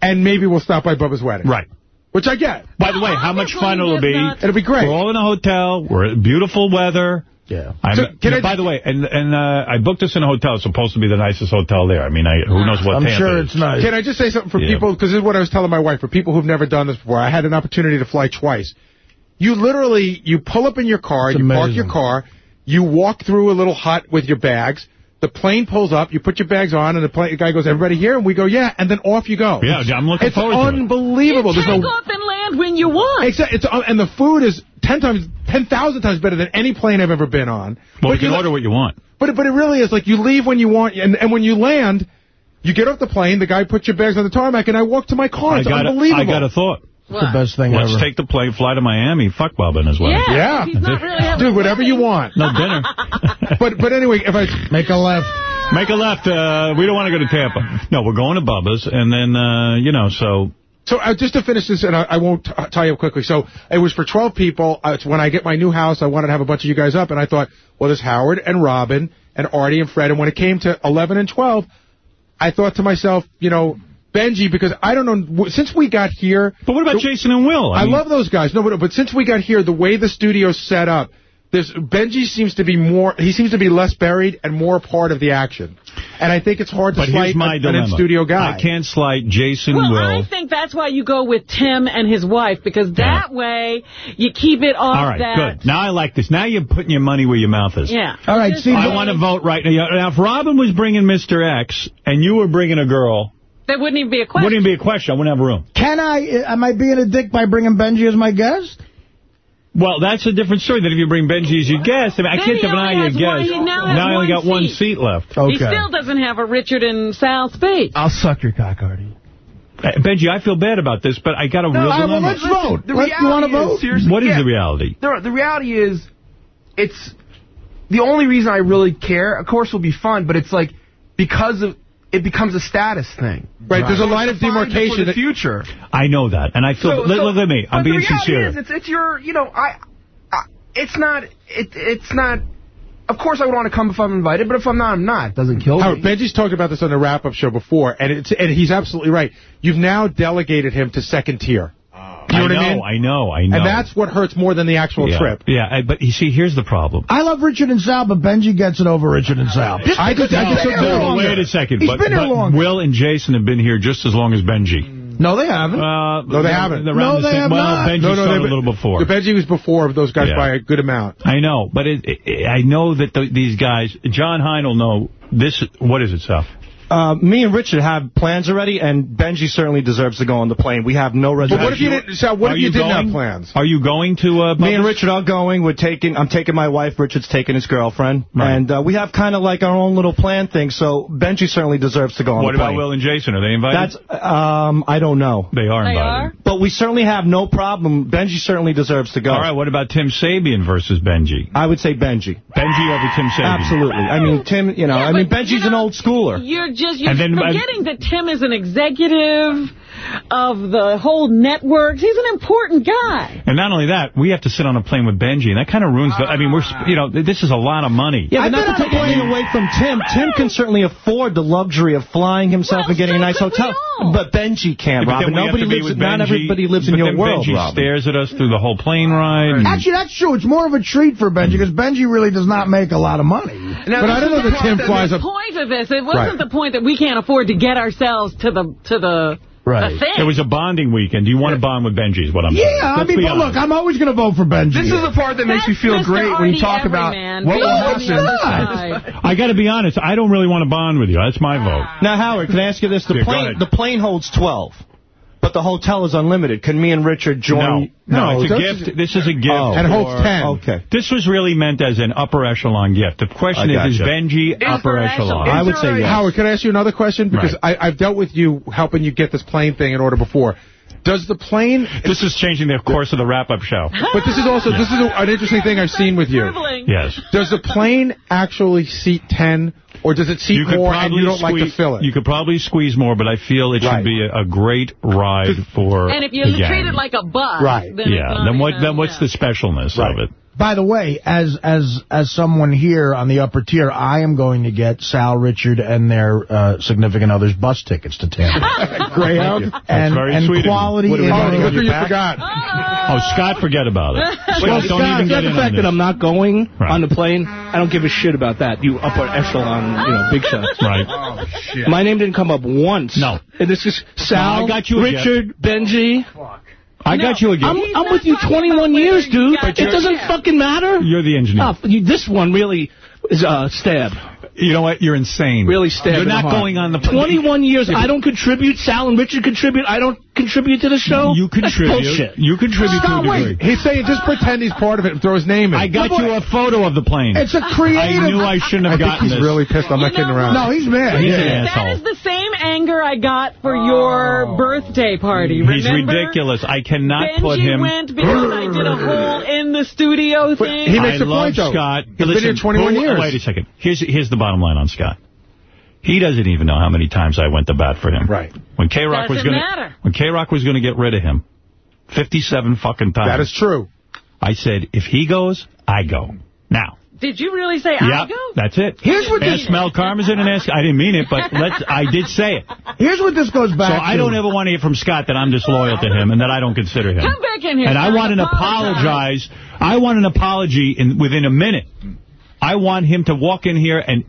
[SPEAKER 8] and maybe we'll stop by Bubba's wedding.
[SPEAKER 1] Right.
[SPEAKER 8] Which I get.
[SPEAKER 1] By the way, how much fun it'll be.
[SPEAKER 3] it's
[SPEAKER 8] It'll be great.
[SPEAKER 1] We're all in a hotel. We're in beautiful weather.
[SPEAKER 4] Yeah.
[SPEAKER 1] I'm,
[SPEAKER 8] So, can
[SPEAKER 1] yeah,
[SPEAKER 8] I-
[SPEAKER 1] by the way, and and uh, I booked this in a hotel. It's supposed to be the nicest hotel there. I mean, I, who knows what
[SPEAKER 4] I'm
[SPEAKER 1] Tampa
[SPEAKER 4] sure
[SPEAKER 1] is.
[SPEAKER 4] it's nice.
[SPEAKER 8] Can I just say something for
[SPEAKER 1] Yeah.
[SPEAKER 8] people? Because this is what I was telling my wife. For people who've never done this before, I had an opportunity to fly twice. You literally, you pull up in your car,
[SPEAKER 4] It's
[SPEAKER 8] you park your car, you walk through a little hut with your bags. The plane pulls up, you put your bags on, and the, plane, the guy goes, everybody here? And we go, yeah, and then off you go.
[SPEAKER 1] Yeah, I'm looking
[SPEAKER 8] It's
[SPEAKER 1] forward to it.
[SPEAKER 8] unbelievable.
[SPEAKER 3] You
[SPEAKER 8] There's
[SPEAKER 3] take
[SPEAKER 8] no
[SPEAKER 3] off and land when you want.
[SPEAKER 8] Except it's uh, and the food is ten times, ten thousand times better than any plane I've ever been on.
[SPEAKER 1] Well, we
[SPEAKER 8] But
[SPEAKER 1] can
[SPEAKER 8] you-
[SPEAKER 1] order what you want.
[SPEAKER 8] But but it really is like you leave when you want, and and when you land, you get off the plane. The guy puts your bags on the tarmac, and I walk to my car.
[SPEAKER 1] I got,
[SPEAKER 8] unbelievable.
[SPEAKER 1] I got a thought.
[SPEAKER 4] the best thing
[SPEAKER 1] Let's
[SPEAKER 4] ever.
[SPEAKER 1] take the plane, fly to Miami, fuck Bubba and his wife.
[SPEAKER 8] Yeah. Dude, whatever you want.
[SPEAKER 1] No dinner.
[SPEAKER 8] but but anyway, if I
[SPEAKER 4] make a left,
[SPEAKER 1] make a left. Uh, we don't want to go to Tampa. No, we're going to Bubba's, and then uh, you know, so
[SPEAKER 8] So uh, just to finish this, and I, I won't t tie you up quickly. So it was for 12 people. Uh, it's when I get my new house, I wanted to have a bunch of you guys up, and I thought, well, there's Howard and Robin and Artie and Fred. And when it came to 11 and 12, I thought to myself, you know, Benji, because I don't know, since we got here...
[SPEAKER 1] But what about Jason and Will?
[SPEAKER 8] I,
[SPEAKER 1] I mean-
[SPEAKER 8] love those guys. No, but, but since we got here, the way the studio's set up, there's Benji seems to be more, he seems to be less buried and more part of the action. And I think it's hard to
[SPEAKER 1] But
[SPEAKER 8] slight
[SPEAKER 1] here's my
[SPEAKER 8] an
[SPEAKER 1] dilemma.
[SPEAKER 8] in-studio guy.
[SPEAKER 1] I can't slight Jason
[SPEAKER 3] Well,
[SPEAKER 1] Will.
[SPEAKER 3] I think that's why you go with Tim and his wife, because that way you keep it off
[SPEAKER 1] All right,
[SPEAKER 3] that.
[SPEAKER 1] good. Now I like this. Now you're putting your money where your mouth is.
[SPEAKER 3] Yeah.
[SPEAKER 4] All right, see,
[SPEAKER 1] I want to vote right now. Now, if Robin was bringing Mr. X and you were bringing a girl,
[SPEAKER 3] There wouldn't even be a question.
[SPEAKER 1] wouldn't even be a question. I wouldn't have room.
[SPEAKER 4] Can I, uh, am I being a dick by bringing Benji as my guest?
[SPEAKER 1] Well, that's a different story than if you bring Benji as your guest. I, mean, I can't
[SPEAKER 3] he
[SPEAKER 1] deny your
[SPEAKER 3] has one-
[SPEAKER 1] guest.
[SPEAKER 3] he now
[SPEAKER 1] I only
[SPEAKER 3] one
[SPEAKER 1] got one
[SPEAKER 3] seat.
[SPEAKER 1] seat left.
[SPEAKER 3] He still doesn't have a Richard and Sal speech.
[SPEAKER 39] I'll suck your cock, Artie.
[SPEAKER 1] Uh, Benji, I feel bad about this, but I got a
[SPEAKER 39] No,
[SPEAKER 1] real
[SPEAKER 39] all right, well,
[SPEAKER 1] dilemma.
[SPEAKER 39] let's vote. The
[SPEAKER 4] Let- you wanna vote?
[SPEAKER 39] seriously,
[SPEAKER 1] What is
[SPEAKER 39] yeah.
[SPEAKER 1] the reality?
[SPEAKER 39] The, the reality is, it's the only reason I really care. Of course, will be fun, but it's like because of it becomes a status thing.
[SPEAKER 8] Right, there's a line of demarcation
[SPEAKER 39] for the future.
[SPEAKER 1] I know that, and I feel.
[SPEAKER 39] So-
[SPEAKER 1] look,
[SPEAKER 39] so-
[SPEAKER 1] look at me. I'm being sincere.
[SPEAKER 39] Is, it's it's your you know I, I it's not it it's not. Of course, I would want to come if I'm invited, but if I'm not, I'm not. It doesn't kill
[SPEAKER 8] Howard,
[SPEAKER 39] me.
[SPEAKER 8] Benji's talked about this on the wrap-up show before, and it's and he's absolutely right. You've now delegated him to second tier. You know
[SPEAKER 1] I
[SPEAKER 8] what
[SPEAKER 1] know,
[SPEAKER 8] I mean?
[SPEAKER 1] I know, I know.
[SPEAKER 8] And that's what hurts more than the actual
[SPEAKER 1] yeah.
[SPEAKER 8] trip.
[SPEAKER 1] Yeah, I- but you see, here's the problem.
[SPEAKER 4] I love Richard and Sal, but Benji gets it over Richard and Sal. Just
[SPEAKER 8] I
[SPEAKER 4] because
[SPEAKER 8] just- I
[SPEAKER 4] he's
[SPEAKER 8] just
[SPEAKER 4] been
[SPEAKER 8] don't
[SPEAKER 4] here
[SPEAKER 8] know.
[SPEAKER 4] longer.
[SPEAKER 1] Wait a second.
[SPEAKER 4] He's
[SPEAKER 1] but,
[SPEAKER 4] been here
[SPEAKER 1] but
[SPEAKER 4] longer.
[SPEAKER 1] Will and Jason have been here just as long as Benji.
[SPEAKER 4] No, they haven't.
[SPEAKER 1] Uh,
[SPEAKER 8] No, they haven't.
[SPEAKER 4] No,
[SPEAKER 1] the
[SPEAKER 4] they
[SPEAKER 1] same,
[SPEAKER 4] have
[SPEAKER 1] well,
[SPEAKER 4] not.
[SPEAKER 1] Benji
[SPEAKER 8] No, no,
[SPEAKER 1] started
[SPEAKER 8] they-
[SPEAKER 1] a little before.
[SPEAKER 8] The Benji was before those guys
[SPEAKER 1] Yeah.
[SPEAKER 8] by a good amount.
[SPEAKER 1] I know, but it, it, I know that the, these guys, Jon Hein will know this. What is it, Sal?
[SPEAKER 42] Uh, me and Richard have plans already, and Benji certainly deserves to go on the plane. We have no
[SPEAKER 8] But
[SPEAKER 42] reservations.
[SPEAKER 8] what if you didn't? Sal, what
[SPEAKER 1] Are
[SPEAKER 8] if you,
[SPEAKER 1] you
[SPEAKER 8] didn't
[SPEAKER 1] going?
[SPEAKER 8] have plans?
[SPEAKER 1] Are you going to uh,
[SPEAKER 42] Me and Richard are going. We're taking. I'm taking my wife. Richard's taking his girlfriend,
[SPEAKER 1] Right.
[SPEAKER 42] and uh, we have kind of like our own little plan thing. So Benji certainly deserves to go on the plane.
[SPEAKER 1] What about
[SPEAKER 42] plane.
[SPEAKER 1] Will and Jason? Are they invited?
[SPEAKER 42] That's um, I don't know.
[SPEAKER 1] they are
[SPEAKER 3] They
[SPEAKER 1] invited.
[SPEAKER 3] are?
[SPEAKER 42] But we certainly have no problem. Benji certainly deserves to go.
[SPEAKER 1] All right, what about Tim Sabean versus Benji?
[SPEAKER 42] I would say Benji.
[SPEAKER 1] Benji over Tim Sabean.
[SPEAKER 42] Absolutely. I mean, Tim. You know,
[SPEAKER 3] Yeah,
[SPEAKER 42] I mean, Benji's
[SPEAKER 3] you know,
[SPEAKER 42] an old schooler.
[SPEAKER 3] You're just you're
[SPEAKER 1] And then, uh,
[SPEAKER 3] forgetting that Tim is an executive of the whole network. He's an important guy.
[SPEAKER 1] And not only that, we have to sit on a plane with Benji, and that kind of ruins the... I mean, we're, you know, this is a lot of money.
[SPEAKER 42] Yeah, but
[SPEAKER 4] I've
[SPEAKER 42] not
[SPEAKER 4] been
[SPEAKER 42] to take anything
[SPEAKER 4] plane-
[SPEAKER 42] away from Tim. Tim can certainly afford the luxury of flying himself
[SPEAKER 3] Well,
[SPEAKER 42] and getting
[SPEAKER 3] so
[SPEAKER 42] a nice hotel. But Benji can't,
[SPEAKER 1] But then
[SPEAKER 42] Robin. Nobody lives.
[SPEAKER 1] with
[SPEAKER 42] Not everybody lives in
[SPEAKER 1] but
[SPEAKER 42] your
[SPEAKER 1] then
[SPEAKER 42] world,
[SPEAKER 1] Benji
[SPEAKER 42] Robin.
[SPEAKER 1] stares at us through the whole plane ride. and-
[SPEAKER 4] Actually, that's true. It's more of a treat for Benji because Benji really does not make a lot of money.
[SPEAKER 39] Now,
[SPEAKER 8] But I don't know
[SPEAKER 39] the
[SPEAKER 8] that Tim flies
[SPEAKER 3] the
[SPEAKER 8] up.
[SPEAKER 3] point of this, it wasn't
[SPEAKER 8] Right.
[SPEAKER 3] the point that we can't afford to get ourselves to the to the,
[SPEAKER 4] Right.
[SPEAKER 3] thing.
[SPEAKER 1] It was a bonding weekend. Do you want to bond with Benji is what I'm saying.
[SPEAKER 4] Yeah, I mean, but look. I'm always going to vote for Benji.
[SPEAKER 39] This is the part that makes me
[SPEAKER 3] That's
[SPEAKER 39] feel
[SPEAKER 3] Mr.
[SPEAKER 39] great when you talk about
[SPEAKER 3] Everyman.
[SPEAKER 39] what
[SPEAKER 3] Be
[SPEAKER 39] will
[SPEAKER 3] on
[SPEAKER 39] happen.
[SPEAKER 1] I got to be honest. I don't really want to bond with you. That's my ah. vote.
[SPEAKER 42] Now, Howard, can I ask you this? The
[SPEAKER 1] Yeah,
[SPEAKER 42] plane, the plane holds 12, but the hotel is unlimited. Can me and Richard join?
[SPEAKER 1] No, no, it's a gift.
[SPEAKER 8] you-
[SPEAKER 1] This is a gift.
[SPEAKER 42] Oh.
[SPEAKER 8] And it holds 10.
[SPEAKER 42] Okay.
[SPEAKER 1] This was really meant as an upper echelon gift. The question
[SPEAKER 42] I
[SPEAKER 1] is, is
[SPEAKER 42] gotcha.
[SPEAKER 1] Benji upper echelon?
[SPEAKER 42] I would say yes.
[SPEAKER 8] Howard, can I ask you another question? Because I, I've dealt with you helping you get this plane thing in order before. Does the plane...
[SPEAKER 1] This is changing the course of the wrap-up show.
[SPEAKER 8] But this is also this is a, an interesting thing I've seen with you.
[SPEAKER 1] Yes.
[SPEAKER 8] Does the plane actually seat 10, or does it seat
[SPEAKER 1] You
[SPEAKER 8] more and you don't like to fill it?
[SPEAKER 1] You could probably squeeze more, but I feel it
[SPEAKER 8] Right.
[SPEAKER 1] should be a, a great ride for
[SPEAKER 3] And if you treat it like a bus,
[SPEAKER 4] Right.
[SPEAKER 3] then
[SPEAKER 1] yeah. Then what?
[SPEAKER 3] even-
[SPEAKER 1] Then what's the specialness of it?
[SPEAKER 4] By the way, as as as someone here on the upper tier, I am going to get Sal, Richard, and their uh, significant others bus tickets to Tampa.
[SPEAKER 8] Greyhound?
[SPEAKER 4] and, and
[SPEAKER 1] sweet
[SPEAKER 4] quality.
[SPEAKER 1] What do we
[SPEAKER 4] in-
[SPEAKER 1] do?
[SPEAKER 8] Oh, you forgot.
[SPEAKER 1] Oh, Scott, forget about it.
[SPEAKER 28] Well,
[SPEAKER 1] Scott, don't
[SPEAKER 28] Scott,
[SPEAKER 1] even get
[SPEAKER 28] not
[SPEAKER 1] in
[SPEAKER 28] the fact
[SPEAKER 1] on
[SPEAKER 28] that
[SPEAKER 1] this.
[SPEAKER 28] I'm not going
[SPEAKER 1] Right.
[SPEAKER 28] on the plane. I don't give a shit about that. You upper echelon, you know, big shots.
[SPEAKER 1] Right.
[SPEAKER 8] Oh, shit.
[SPEAKER 28] My name didn't come up once.
[SPEAKER 1] No.
[SPEAKER 28] And this is Sal,
[SPEAKER 1] No, I got you a
[SPEAKER 28] Richard, Benji.
[SPEAKER 1] I got you a gift.
[SPEAKER 28] I'm, I'm with you 21 years, dude. It doesn't fucking matter.
[SPEAKER 1] You're the engineer.
[SPEAKER 28] Oh, you, this one really
[SPEAKER 35] uh, stab.
[SPEAKER 1] You know what? You're insane.
[SPEAKER 35] Really stab
[SPEAKER 1] You're not going on the...
[SPEAKER 35] 21 years, I don't contribute. Sal and Richard contribute. I don't contribute to the show.
[SPEAKER 1] You contribute.
[SPEAKER 35] That's bullshit.
[SPEAKER 1] You contribute
[SPEAKER 8] Stop,
[SPEAKER 1] to a
[SPEAKER 8] wait.
[SPEAKER 1] degree.
[SPEAKER 8] He's saying just pretend he's part of it and throw his name in.
[SPEAKER 1] I got you a photo of the plane.
[SPEAKER 4] It's a creative...
[SPEAKER 1] I knew I shouldn't have
[SPEAKER 8] I think
[SPEAKER 1] gotten
[SPEAKER 8] he's
[SPEAKER 1] this.
[SPEAKER 8] really pissed. I'm not kidding around.
[SPEAKER 4] No, he's mad.
[SPEAKER 1] He's
[SPEAKER 4] Yeah.
[SPEAKER 1] an
[SPEAKER 3] That
[SPEAKER 1] asshole.
[SPEAKER 3] is the same anger I got for your birthday party.
[SPEAKER 1] He's ridiculous. I cannot
[SPEAKER 3] Benji
[SPEAKER 1] put him...
[SPEAKER 3] went because I did a whole in the studio thing.
[SPEAKER 8] he makes
[SPEAKER 1] I
[SPEAKER 8] a
[SPEAKER 1] love
[SPEAKER 8] point, though.
[SPEAKER 1] Scott.
[SPEAKER 8] He's been here 21
[SPEAKER 1] who-
[SPEAKER 8] years.
[SPEAKER 1] Wait a second. Here's here's the bottom line on Scott. He doesn't even know how many times I went to bat for him.
[SPEAKER 8] Right.
[SPEAKER 1] When K Rock was
[SPEAKER 3] Doesn't
[SPEAKER 1] going
[SPEAKER 3] matter.
[SPEAKER 1] when K Rock was going to get rid of him, 57 fucking times.
[SPEAKER 8] That is true.
[SPEAKER 1] I said, if he goes, I go. Now.
[SPEAKER 3] Did you really say I go?
[SPEAKER 1] that's it.
[SPEAKER 4] Here's what
[SPEAKER 1] ask
[SPEAKER 4] this-
[SPEAKER 1] Mel Karmazin and ask. I didn't mean it, but let's. I did say it.
[SPEAKER 4] Here's what this goes
[SPEAKER 1] So
[SPEAKER 4] back to.
[SPEAKER 1] I don't ever want to hear from Scott that I'm disloyal to him and that I don't consider him.
[SPEAKER 3] Come back in here.
[SPEAKER 1] And I want an apologize. I want an apology in within a minute. I want him to walk in here and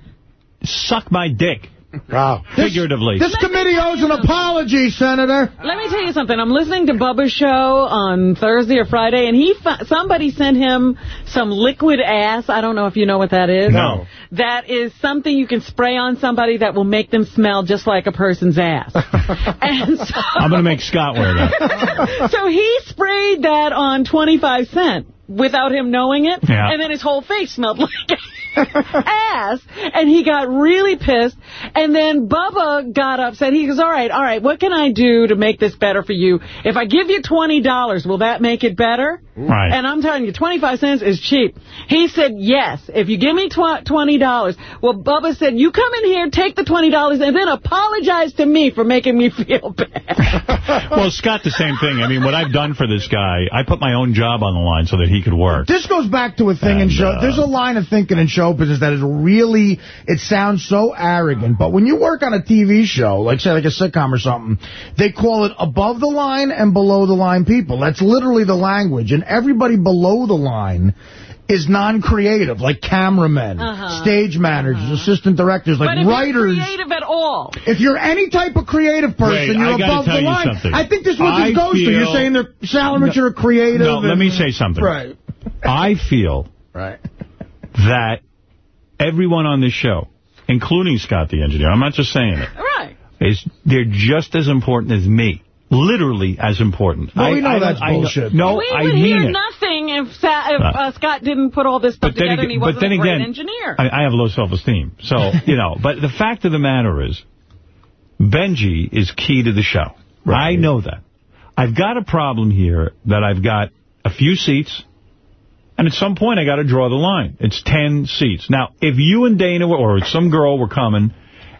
[SPEAKER 1] suck my dick.
[SPEAKER 8] Wow.
[SPEAKER 1] Figuratively.
[SPEAKER 4] This committee owes an apology, Senator.
[SPEAKER 3] Let me tell you something. I'm listening to Bubba's show on Thursday or Friday, and he somebody sent him some liquid ass. I don't know if you know what that is.
[SPEAKER 1] No.
[SPEAKER 3] That is something you can spray on somebody that will make them smell just like a person's ass. and so,
[SPEAKER 1] I'm going to make Scott wear that.
[SPEAKER 3] so he sprayed that on 25 Cent without him knowing it,
[SPEAKER 1] Yeah.
[SPEAKER 3] and then his whole face smelled like ass, and he got really pissed, and then Bubba got upset. He goes, all right, all right, what can I do to make this better for you? If I give you $20, will that make it better?
[SPEAKER 1] Right.
[SPEAKER 3] And I'm telling you, 25 cents is cheap. He said, yes, if you give me $20. Well, Bubba said, you come in here, take the $20, and then apologize to me for making me feel bad.
[SPEAKER 1] well, Scott, the same thing. I mean, what I've done for this guy, I put my own job on the line so that he could work.
[SPEAKER 4] This goes back to a thing in
[SPEAKER 1] And,
[SPEAKER 4] show.
[SPEAKER 1] uh,
[SPEAKER 4] There's a line of thinking in show business that is really, it sounds so arrogant. But when you work on a TV show, like say like a sitcom or something, they call it above the line and below the line people. That's literally the language. And everybody below the line is non-creative, like cameramen,
[SPEAKER 3] Uh-huh.
[SPEAKER 4] stage managers, assistant directors, like
[SPEAKER 3] but
[SPEAKER 4] writers.
[SPEAKER 3] you're creative at all,
[SPEAKER 4] If you're any type of creative person,
[SPEAKER 1] Wait,
[SPEAKER 4] you're
[SPEAKER 1] I
[SPEAKER 4] above the line.
[SPEAKER 1] something.
[SPEAKER 4] I think this is what
[SPEAKER 1] I
[SPEAKER 4] this goes to. You're saying they're Sal and Richard are creative.
[SPEAKER 1] No, let me say something.
[SPEAKER 4] Right.
[SPEAKER 1] I feel
[SPEAKER 4] Right.
[SPEAKER 1] that everyone on this show, including Scott the engineer, I'm not just saying it,
[SPEAKER 3] right.
[SPEAKER 1] is they're just as important as me. Literally as important.
[SPEAKER 4] Well, we know
[SPEAKER 1] I,
[SPEAKER 4] that's
[SPEAKER 1] I,
[SPEAKER 4] bullshit.
[SPEAKER 1] No,
[SPEAKER 3] we
[SPEAKER 1] I
[SPEAKER 3] would
[SPEAKER 1] mean
[SPEAKER 3] hear
[SPEAKER 1] it.
[SPEAKER 3] nothing if, Sa if
[SPEAKER 1] Uh,
[SPEAKER 3] Scott didn't put all this stuff
[SPEAKER 1] But then,
[SPEAKER 3] together and he
[SPEAKER 1] again,
[SPEAKER 3] wasn't
[SPEAKER 1] but then
[SPEAKER 3] a great
[SPEAKER 1] again,
[SPEAKER 3] engineer.
[SPEAKER 1] I, I have low self-esteem. So, you know, but the fact of the matter is, Benji is key to the show. I know that. I've got a problem here that I've got a few seats, and at some point I got to draw the line. It's 10 seats. Now, if you and Dana were, or some girl were coming,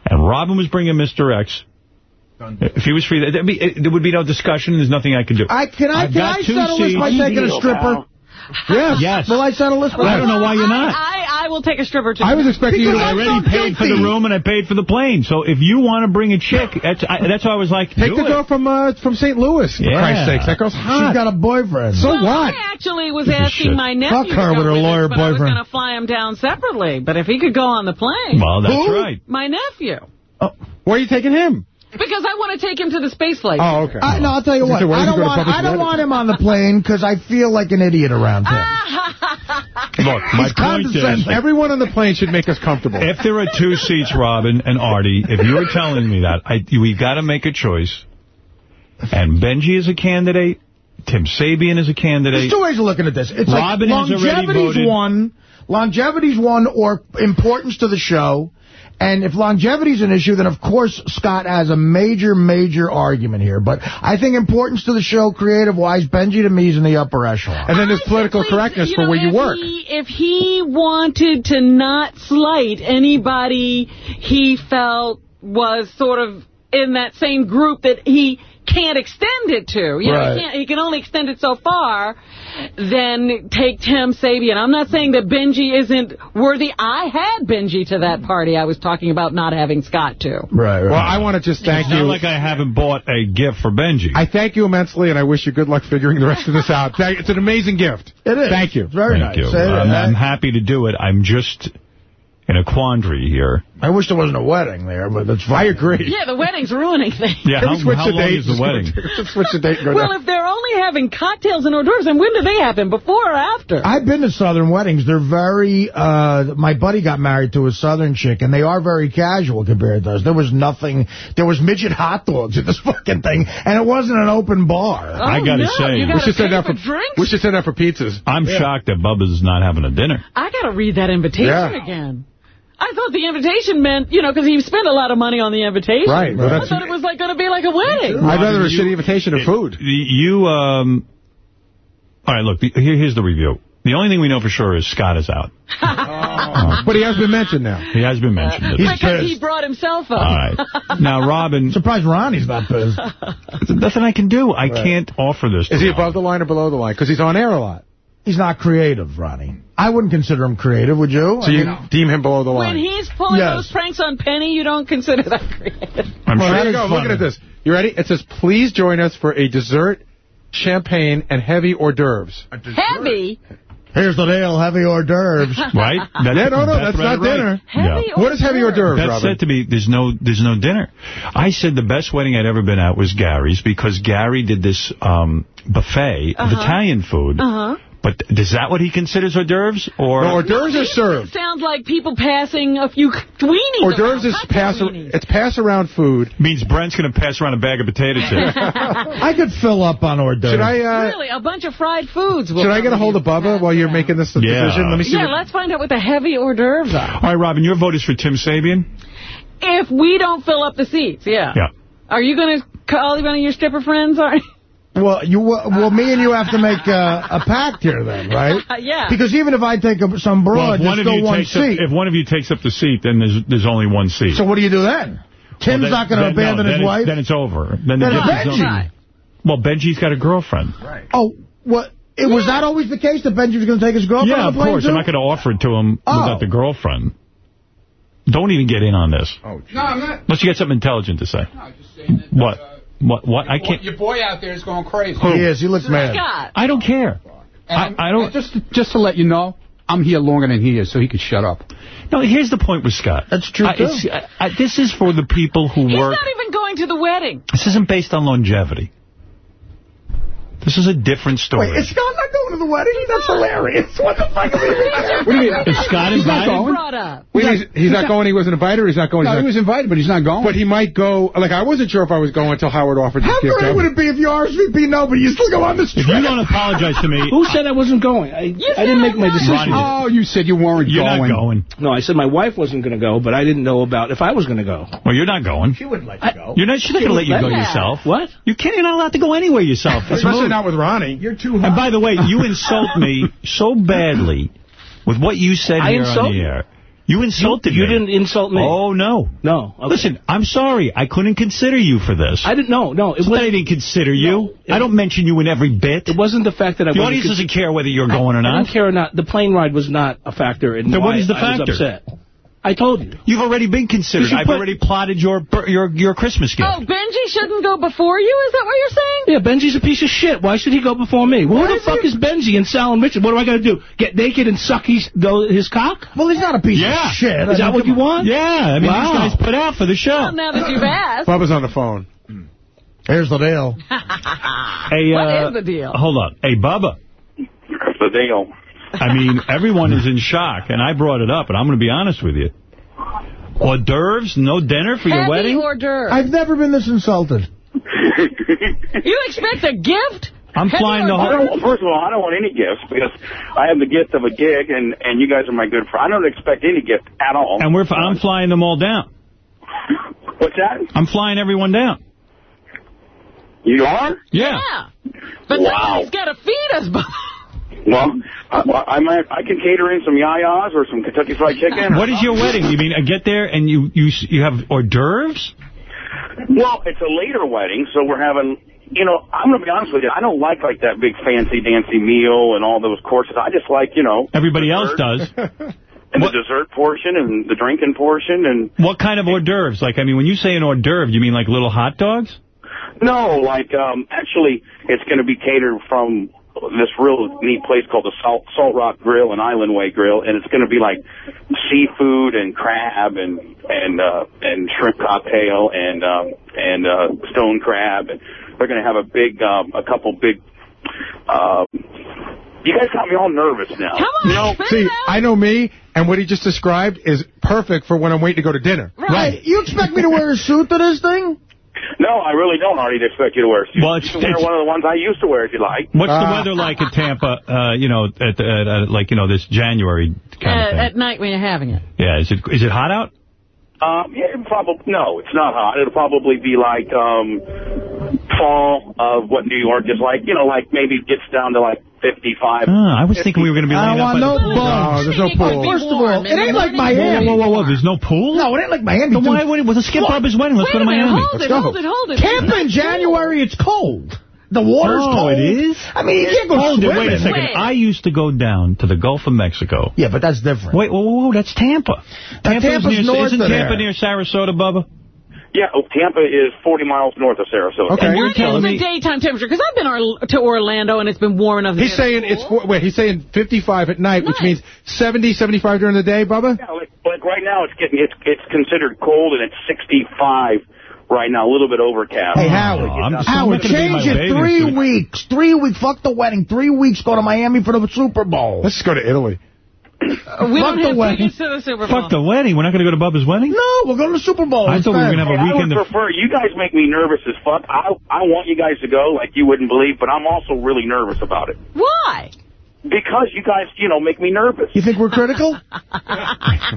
[SPEAKER 1] and Robin was bringing Mr. X, if he was free, there'd be, there would be no discussion. There's nothing I could do.
[SPEAKER 4] I can I
[SPEAKER 1] I've
[SPEAKER 4] can I
[SPEAKER 1] two
[SPEAKER 4] settle this by taking a stripper?
[SPEAKER 1] Yes. Yes.
[SPEAKER 4] Will I settle this?
[SPEAKER 1] I don't know why you're not.
[SPEAKER 3] I, I will take a stripper too.
[SPEAKER 1] I was expecting you to.
[SPEAKER 4] Because
[SPEAKER 1] I already
[SPEAKER 4] so
[SPEAKER 1] paid for the room and I paid for the plane. So if you want to bring a chick, that's I, that's why I was like,
[SPEAKER 8] Take the
[SPEAKER 1] it.
[SPEAKER 8] girl from uh, from St. Louis, for
[SPEAKER 1] Yeah.
[SPEAKER 8] Christ's sakes. That girl's hot.
[SPEAKER 4] She's got a boyfriend.
[SPEAKER 8] So
[SPEAKER 3] well,
[SPEAKER 8] what?
[SPEAKER 3] I actually was
[SPEAKER 1] Piece of
[SPEAKER 3] asking my nephew
[SPEAKER 4] Fuck
[SPEAKER 3] to
[SPEAKER 4] her
[SPEAKER 3] go
[SPEAKER 4] with her
[SPEAKER 3] us,
[SPEAKER 4] lawyer
[SPEAKER 3] but I was going to fly him down separately. But if he could go on the plane,
[SPEAKER 1] Well, that's
[SPEAKER 4] Who?
[SPEAKER 1] right.
[SPEAKER 3] my nephew.
[SPEAKER 8] Where are you taking him?
[SPEAKER 3] Because I want to take him to the space flight.
[SPEAKER 8] Oh, okay.
[SPEAKER 4] I, no, I'll tell you what. I don't want. I don't want him on the plane because I feel like an idiot around him.
[SPEAKER 1] Look, my
[SPEAKER 4] He's
[SPEAKER 1] point is.
[SPEAKER 8] Everyone on the plane should make us comfortable.
[SPEAKER 1] if there are two seats, Robin and Artie, if you're telling me that, I, we've got to make a choice. And Benji is a candidate. Tim Sabean is a candidate.
[SPEAKER 4] There's
[SPEAKER 1] candidate.
[SPEAKER 4] two ways of looking at this. It's
[SPEAKER 1] Robin
[SPEAKER 4] like longevity's one, longevity's one, or importance to the show. And if longevity is an issue, then of course Scott has a major, major argument here. But I think importance to the show, creative-wise, Benji to me is in the upper echelon.
[SPEAKER 8] And then there's political correctness
[SPEAKER 3] you
[SPEAKER 8] for where you work.
[SPEAKER 3] He, if he wanted to not slight anybody he felt was sort of in that same group that he can't extend it to, you know, he, can't, he can only extend it so far, then take Tim Sabean. I'm not saying that Benji isn't worthy. I had Benji to that party I was talking about not having Scott to.
[SPEAKER 4] Right, right.
[SPEAKER 8] Well, I want to just thank
[SPEAKER 1] It's not
[SPEAKER 8] you.
[SPEAKER 1] like I haven't bought a gift for Benji.
[SPEAKER 8] I thank you immensely, and I wish you good luck figuring the rest of this out. It's an amazing gift.
[SPEAKER 4] It is.
[SPEAKER 8] Thank you.
[SPEAKER 4] Very
[SPEAKER 1] Thank
[SPEAKER 4] nice.
[SPEAKER 1] you. I'm, I'm happy to do it. I'm just in a quandary here.
[SPEAKER 4] I wish there wasn't a wedding there, but that's fine. I
[SPEAKER 8] agree.
[SPEAKER 3] Yeah, the wedding's ruining things.
[SPEAKER 1] Yeah, how,
[SPEAKER 8] switch
[SPEAKER 1] how
[SPEAKER 8] the
[SPEAKER 1] long
[SPEAKER 8] date.
[SPEAKER 1] is the wedding?
[SPEAKER 8] Switch the date
[SPEAKER 3] Well,
[SPEAKER 8] down.
[SPEAKER 3] if they're only having cocktails and hors d'oeuvres, then when do they happen? Before or after?
[SPEAKER 4] I've been to Southern weddings. They're very, uh, my buddy got married to a Southern chick, and they are very casual compared to us. There was nothing, there was midget hot dogs at this fucking thing, and it wasn't an open bar.
[SPEAKER 1] I got to say,
[SPEAKER 8] we should send out for
[SPEAKER 3] drinks?
[SPEAKER 8] we should send out for pizzas.
[SPEAKER 1] I'm shocked that Bubba's not having a dinner.
[SPEAKER 3] I got to read that invitation
[SPEAKER 8] Yeah.
[SPEAKER 3] again. I thought the invitation meant, you know, because he spent a lot of money on the invitation.
[SPEAKER 8] Right, well,
[SPEAKER 3] I
[SPEAKER 8] that's-
[SPEAKER 3] thought it was like going to be like a wedding.
[SPEAKER 8] I'd rather a
[SPEAKER 1] you-
[SPEAKER 8] shitty invitation of food.
[SPEAKER 1] You, um... All right, look, the, here, here's the review. The only thing we know for sure is Scott is out.
[SPEAKER 8] But he has been mentioned now.
[SPEAKER 1] He has been mentioned.
[SPEAKER 3] He's because he brought himself up.
[SPEAKER 1] All right. Now, Robin...
[SPEAKER 4] Surprised Ronnie's not pissed.
[SPEAKER 1] Nothing I can do. I can't offer this. to
[SPEAKER 8] Is he
[SPEAKER 1] Robin.
[SPEAKER 8] above the line or below the line? Because he's on air a lot.
[SPEAKER 4] He's not creative, Ronnie. I wouldn't consider him creative, would you?
[SPEAKER 8] So you deem him below the line?
[SPEAKER 3] When he's pulling
[SPEAKER 4] Yes.
[SPEAKER 3] those pranks on Penny, you don't consider that creative.
[SPEAKER 1] I'm
[SPEAKER 8] Well,
[SPEAKER 1] sure.
[SPEAKER 8] you go. Look at this. You ready? It says, please join us for a dessert, champagne, and heavy hors d'oeuvres.
[SPEAKER 3] Heavy?
[SPEAKER 4] Here's the deal, heavy hors d'oeuvres.
[SPEAKER 1] Right? That's,
[SPEAKER 8] Yeah, no, no,
[SPEAKER 1] Beth
[SPEAKER 8] that's
[SPEAKER 1] read
[SPEAKER 8] not
[SPEAKER 1] right.
[SPEAKER 8] dinner.
[SPEAKER 3] Heavy
[SPEAKER 1] Yeah.
[SPEAKER 8] What is heavy hors d'oeuvres,
[SPEAKER 1] Beth
[SPEAKER 8] Robin?
[SPEAKER 1] said to me, there's no there's no dinner. I said the best wedding I'd ever been at was Gary's because Gary did this um, buffet of
[SPEAKER 3] Uh-huh.
[SPEAKER 1] Italian food.
[SPEAKER 3] Uh-huh.
[SPEAKER 1] But is that what he considers hors d'oeuvres? Or
[SPEAKER 8] No, hors d'oeuvres are served.
[SPEAKER 3] Sounds like people passing a few tweenies
[SPEAKER 8] Hors d'oeuvres is pass, it's pass around food.
[SPEAKER 1] means Brent's going to pass around a bag of potato chips.
[SPEAKER 4] I could fill up on hors d'oeuvres.
[SPEAKER 8] Should I, uh,
[SPEAKER 3] really, a bunch of fried foods. will
[SPEAKER 8] should I get a hold of
[SPEAKER 3] probably
[SPEAKER 8] Bubba
[SPEAKER 3] pass
[SPEAKER 8] while you're making this
[SPEAKER 1] Yeah.
[SPEAKER 8] decision? Let me see.
[SPEAKER 3] Yeah, let's find out what the heavy hors d'oeuvres are.
[SPEAKER 1] All right, Robin, your vote is for Tim Sabean?
[SPEAKER 3] If we don't fill up the seats, yeah.
[SPEAKER 1] Yeah.
[SPEAKER 3] Are you going to call one of your stripper friends? Are
[SPEAKER 4] Well, you well, me and you have to make uh, a pact here then, right?
[SPEAKER 3] yeah.
[SPEAKER 4] Because even if I take up some broad,
[SPEAKER 1] if one
[SPEAKER 4] just
[SPEAKER 1] of
[SPEAKER 4] go
[SPEAKER 1] you
[SPEAKER 4] one
[SPEAKER 1] takes up,
[SPEAKER 4] seat.
[SPEAKER 1] if one of you takes up the seat, then there's there's only one seat.
[SPEAKER 4] So what do you do then? Tim's
[SPEAKER 1] Well, then-
[SPEAKER 4] not going to
[SPEAKER 1] then- no,
[SPEAKER 4] abandon his
[SPEAKER 1] it's-
[SPEAKER 4] wife?
[SPEAKER 1] Then it's over. Then,
[SPEAKER 4] Then
[SPEAKER 1] gift
[SPEAKER 4] it's
[SPEAKER 1] is over.
[SPEAKER 4] Benji.
[SPEAKER 1] Well, Benji's got a girlfriend. Right.
[SPEAKER 4] Oh, what? It, Was that always the case that Benji was going to take his girlfriend
[SPEAKER 1] Yeah, of course.
[SPEAKER 4] too?
[SPEAKER 1] I'm not going to offer it to him
[SPEAKER 4] Oh.
[SPEAKER 1] without the girlfriend. Don't even get in on this.
[SPEAKER 24] Oh,
[SPEAKER 43] No, I'm not.
[SPEAKER 1] Unless you got something intelligent to say.
[SPEAKER 43] No, just saying that.
[SPEAKER 1] What?
[SPEAKER 43] Uh,
[SPEAKER 1] What? What? I can't.
[SPEAKER 43] Your boy out there is going crazy.
[SPEAKER 1] Who?
[SPEAKER 4] He is. He looks mad.
[SPEAKER 3] Scott.
[SPEAKER 1] I don't care. I,
[SPEAKER 43] I'm-
[SPEAKER 1] don't.
[SPEAKER 43] and Just, just to let you know, I'm here longer than he is, so he could shut up.
[SPEAKER 1] No, here's the point with Scott.
[SPEAKER 4] That's true,
[SPEAKER 1] I,
[SPEAKER 4] too.
[SPEAKER 1] I, I, this is for the people who
[SPEAKER 3] He's
[SPEAKER 1] work.
[SPEAKER 3] not even going to the wedding.
[SPEAKER 1] This isn't based on longevity. This is a different story.
[SPEAKER 4] Wait, is Scott not going to the wedding? That's hilarious. What the fuck are we
[SPEAKER 8] What do you mean?
[SPEAKER 1] Is Scott
[SPEAKER 43] He's not going.
[SPEAKER 3] Brought up.
[SPEAKER 8] Wait, he's, he's not going, he wasn't invited, or he's not going?
[SPEAKER 43] No,
[SPEAKER 8] he's
[SPEAKER 43] he was invited, but he's not going.
[SPEAKER 8] But he might go, like, I wasn't sure if I was going until Howard offered
[SPEAKER 4] How
[SPEAKER 8] this gift.
[SPEAKER 4] great would it be if you RSVP no, but you still go on the
[SPEAKER 1] If
[SPEAKER 4] street?
[SPEAKER 1] you don't apologize to me,
[SPEAKER 35] Who said I wasn't going? I, I didn't make my decision.
[SPEAKER 1] Ronnie
[SPEAKER 43] oh, you said you weren't
[SPEAKER 1] you're
[SPEAKER 43] going.
[SPEAKER 1] not going.
[SPEAKER 35] No, I said my wife wasn't going to go, but I didn't know about if I was going to go.
[SPEAKER 1] Well, you're not going.
[SPEAKER 4] She wouldn't let you go.
[SPEAKER 1] You're not. She's not going to let you go yourself.
[SPEAKER 35] What?
[SPEAKER 1] You can't. You're not allowed to go anywhere yourself. It's
[SPEAKER 8] Especially
[SPEAKER 1] moot.
[SPEAKER 8] not with Ronnie.
[SPEAKER 4] You're too hot.
[SPEAKER 1] And by the way, you insult me so badly with what you said
[SPEAKER 35] I
[SPEAKER 1] here on the
[SPEAKER 35] you?
[SPEAKER 1] air. You insulted
[SPEAKER 35] You
[SPEAKER 1] me.
[SPEAKER 35] You didn't insult me.
[SPEAKER 1] Oh, no.
[SPEAKER 35] No. Okay.
[SPEAKER 1] Listen, I'm sorry. I couldn't consider you for this.
[SPEAKER 35] I didn't know. No, it
[SPEAKER 1] It's not I didn't consider you.
[SPEAKER 35] No, it-
[SPEAKER 1] I don't mention you in every bit.
[SPEAKER 35] It wasn't the fact that I
[SPEAKER 1] The
[SPEAKER 35] wasn't
[SPEAKER 1] audience doesn't care whether you're going or
[SPEAKER 35] I
[SPEAKER 1] not.
[SPEAKER 35] don't care or not. The plane ride was not a factor in
[SPEAKER 1] Then
[SPEAKER 35] why
[SPEAKER 1] what is the
[SPEAKER 35] I was
[SPEAKER 1] factor?
[SPEAKER 35] upset. I told you.
[SPEAKER 1] You've already been considered. I've
[SPEAKER 35] put-
[SPEAKER 1] already plotted your your your Christmas gift.
[SPEAKER 3] Oh, Benji shouldn't go before you? Is that what you're saying?
[SPEAKER 35] Yeah, Benji's a piece of shit. Why should he go before me? Well, who the fuck is Benji and Sal and Richard? What am I going to do? Get naked and suck his, tho- his cock?
[SPEAKER 4] Well, he's not a piece
[SPEAKER 1] Yeah.
[SPEAKER 4] of shit. I
[SPEAKER 35] Is that
[SPEAKER 4] mean,
[SPEAKER 35] what you want?
[SPEAKER 1] Yeah, I mean,
[SPEAKER 35] Wow.
[SPEAKER 1] these guys put out for the show.
[SPEAKER 3] Well, now that you've asked.
[SPEAKER 8] Bubba's on the phone.
[SPEAKER 4] Here's the deal.
[SPEAKER 1] Hey, uh,
[SPEAKER 3] is the deal?
[SPEAKER 1] Hold on. Hey, Bubba.
[SPEAKER 29] The deal.
[SPEAKER 1] I mean, everyone is in shock, and I brought it up, and I'm going to be honest with you. Hors d'oeuvres, no dinner for your
[SPEAKER 3] Heavy
[SPEAKER 1] wedding?
[SPEAKER 3] hors d'oeuvres.
[SPEAKER 4] I've never been this insulted.
[SPEAKER 3] You expect a gift?
[SPEAKER 1] I'm
[SPEAKER 3] Heavy
[SPEAKER 1] flying the whole...
[SPEAKER 29] don't, first of all, I don't want any gifts because I have the gift of a gig, and and you guys are my good friend. I don't expect any gift at all.
[SPEAKER 1] And we're, I'm flying them all down.
[SPEAKER 29] What's that?
[SPEAKER 1] I'm flying everyone down.
[SPEAKER 29] You are?
[SPEAKER 1] Yeah. yeah.
[SPEAKER 3] But
[SPEAKER 29] Wow.
[SPEAKER 3] somebody's got to feed us.
[SPEAKER 29] Well, I, I might I can cater in some yayas or some Kentucky Fried Chicken.
[SPEAKER 1] What is your wedding? You mean I get there and you you you have hors d'oeuvres?
[SPEAKER 29] Well, it's a later wedding, so we're having. You know, I'm going to be honest with you. I don't like like that big fancy dancy meal and all those courses. I just like you know
[SPEAKER 1] Everybody else does.
[SPEAKER 29] and the dessert portion and the drinking portion and
[SPEAKER 1] What kind of hors d'oeuvres? Like, I mean, when you say an hors d'oeuvre, you mean like little hot dogs?
[SPEAKER 29] no, like um actually, it's going to be catered from
[SPEAKER 44] this real neat place called the Salt, Salt Rock Grill and Island Way Grill, and it's going to be like seafood and crab and and uh, and shrimp cocktail and um, and uh, stone crab, and they're going to have a big um, a couple big. Uh, you guys got me all nervous now.
[SPEAKER 8] Come on, you know, see, I know me, and what he just described is perfect for when I'm waiting to go to dinner.
[SPEAKER 4] Right. You expect me to wear a suit to this thing?
[SPEAKER 44] No, I really don't, Artie, to expect you to wear a suit.
[SPEAKER 1] Well, it's-
[SPEAKER 44] you can wear
[SPEAKER 1] it's-
[SPEAKER 44] one of the ones I used to wear if you like.
[SPEAKER 1] What's the weather like in Tampa, uh, you know, at, the- at, uh, like, you know, this January kind of
[SPEAKER 3] Uh,
[SPEAKER 1] thing?
[SPEAKER 3] at night when you're having it.
[SPEAKER 1] Yeah, is it is it hot out?
[SPEAKER 44] Um, yeah, probably no, it's not hot. It'll probably be like um, fall of what New York is like. You know, like maybe it gets down to like 55.
[SPEAKER 1] Ah, I was thinking we were going to be
[SPEAKER 4] I
[SPEAKER 1] laying
[SPEAKER 4] don't
[SPEAKER 1] up
[SPEAKER 4] want
[SPEAKER 1] by
[SPEAKER 4] no
[SPEAKER 1] the pool.
[SPEAKER 4] bugs.
[SPEAKER 8] there's no pool.
[SPEAKER 4] First of all, it ain't like Miami.
[SPEAKER 1] whoa, whoa, whoa, there's no pool?
[SPEAKER 4] No, it ain't like Miami.
[SPEAKER 1] Then
[SPEAKER 4] dude.
[SPEAKER 1] why would it, let's skip
[SPEAKER 4] What?
[SPEAKER 1] Bubba's wedding, let's go to Miami.
[SPEAKER 3] hold
[SPEAKER 1] Let's
[SPEAKER 3] it,
[SPEAKER 1] go.
[SPEAKER 3] hold it, hold it.
[SPEAKER 4] Tampa in January, it's cold. The water's
[SPEAKER 1] Oh,
[SPEAKER 4] cold.
[SPEAKER 1] it is?
[SPEAKER 4] I mean, you can't go
[SPEAKER 1] Hold it,
[SPEAKER 4] swimming.
[SPEAKER 1] wait a second.
[SPEAKER 3] Wait.
[SPEAKER 1] I used to go down to the Gulf of Mexico.
[SPEAKER 4] Yeah, but that's different.
[SPEAKER 1] Wait, whoa, whoa, whoa, that's Tampa.
[SPEAKER 4] That Tampa's
[SPEAKER 1] near,
[SPEAKER 4] north
[SPEAKER 1] isn't Tampa
[SPEAKER 4] there.
[SPEAKER 1] near Sarasota, Bubba?
[SPEAKER 44] Yeah, oh, Tampa is 40 miles north of Sarasota.
[SPEAKER 8] Okay.
[SPEAKER 1] And you're
[SPEAKER 3] What
[SPEAKER 1] telling
[SPEAKER 3] is the
[SPEAKER 1] me...
[SPEAKER 3] daytime temperature? Because I've been or to Orlando and it's been warm enough. to
[SPEAKER 8] He's saying it's
[SPEAKER 3] pool.
[SPEAKER 8] four, wait. He's saying 55 at night, which means 70, 75 during the day, Bubba.
[SPEAKER 44] Yeah, like, like right now it's getting it's it's considered cold and it's 65 right now, a little bit overcast.
[SPEAKER 4] Hey, Howard,
[SPEAKER 1] Oh, I'm just
[SPEAKER 4] Howard,
[SPEAKER 1] looking to be
[SPEAKER 4] change it three weeks. Three weeks. Fuck the wedding. Three weeks. Go to Miami for the Super Bowl.
[SPEAKER 8] Let's go to Italy.
[SPEAKER 3] Uh, we
[SPEAKER 4] Fuck the wedding.
[SPEAKER 3] the
[SPEAKER 1] Fuck the wedding. We're not going to go to Bubba's wedding?
[SPEAKER 4] No, we're going to the Super Bowl.
[SPEAKER 1] I thought we were going to have a
[SPEAKER 44] Hey,
[SPEAKER 1] a
[SPEAKER 44] I would prefer you guys make me nervous as fuck. I I want you guys to go like you wouldn't believe, but I'm also really nervous about it
[SPEAKER 3] Why?
[SPEAKER 44] because you guys, you know, make me nervous.
[SPEAKER 4] You think we're critical?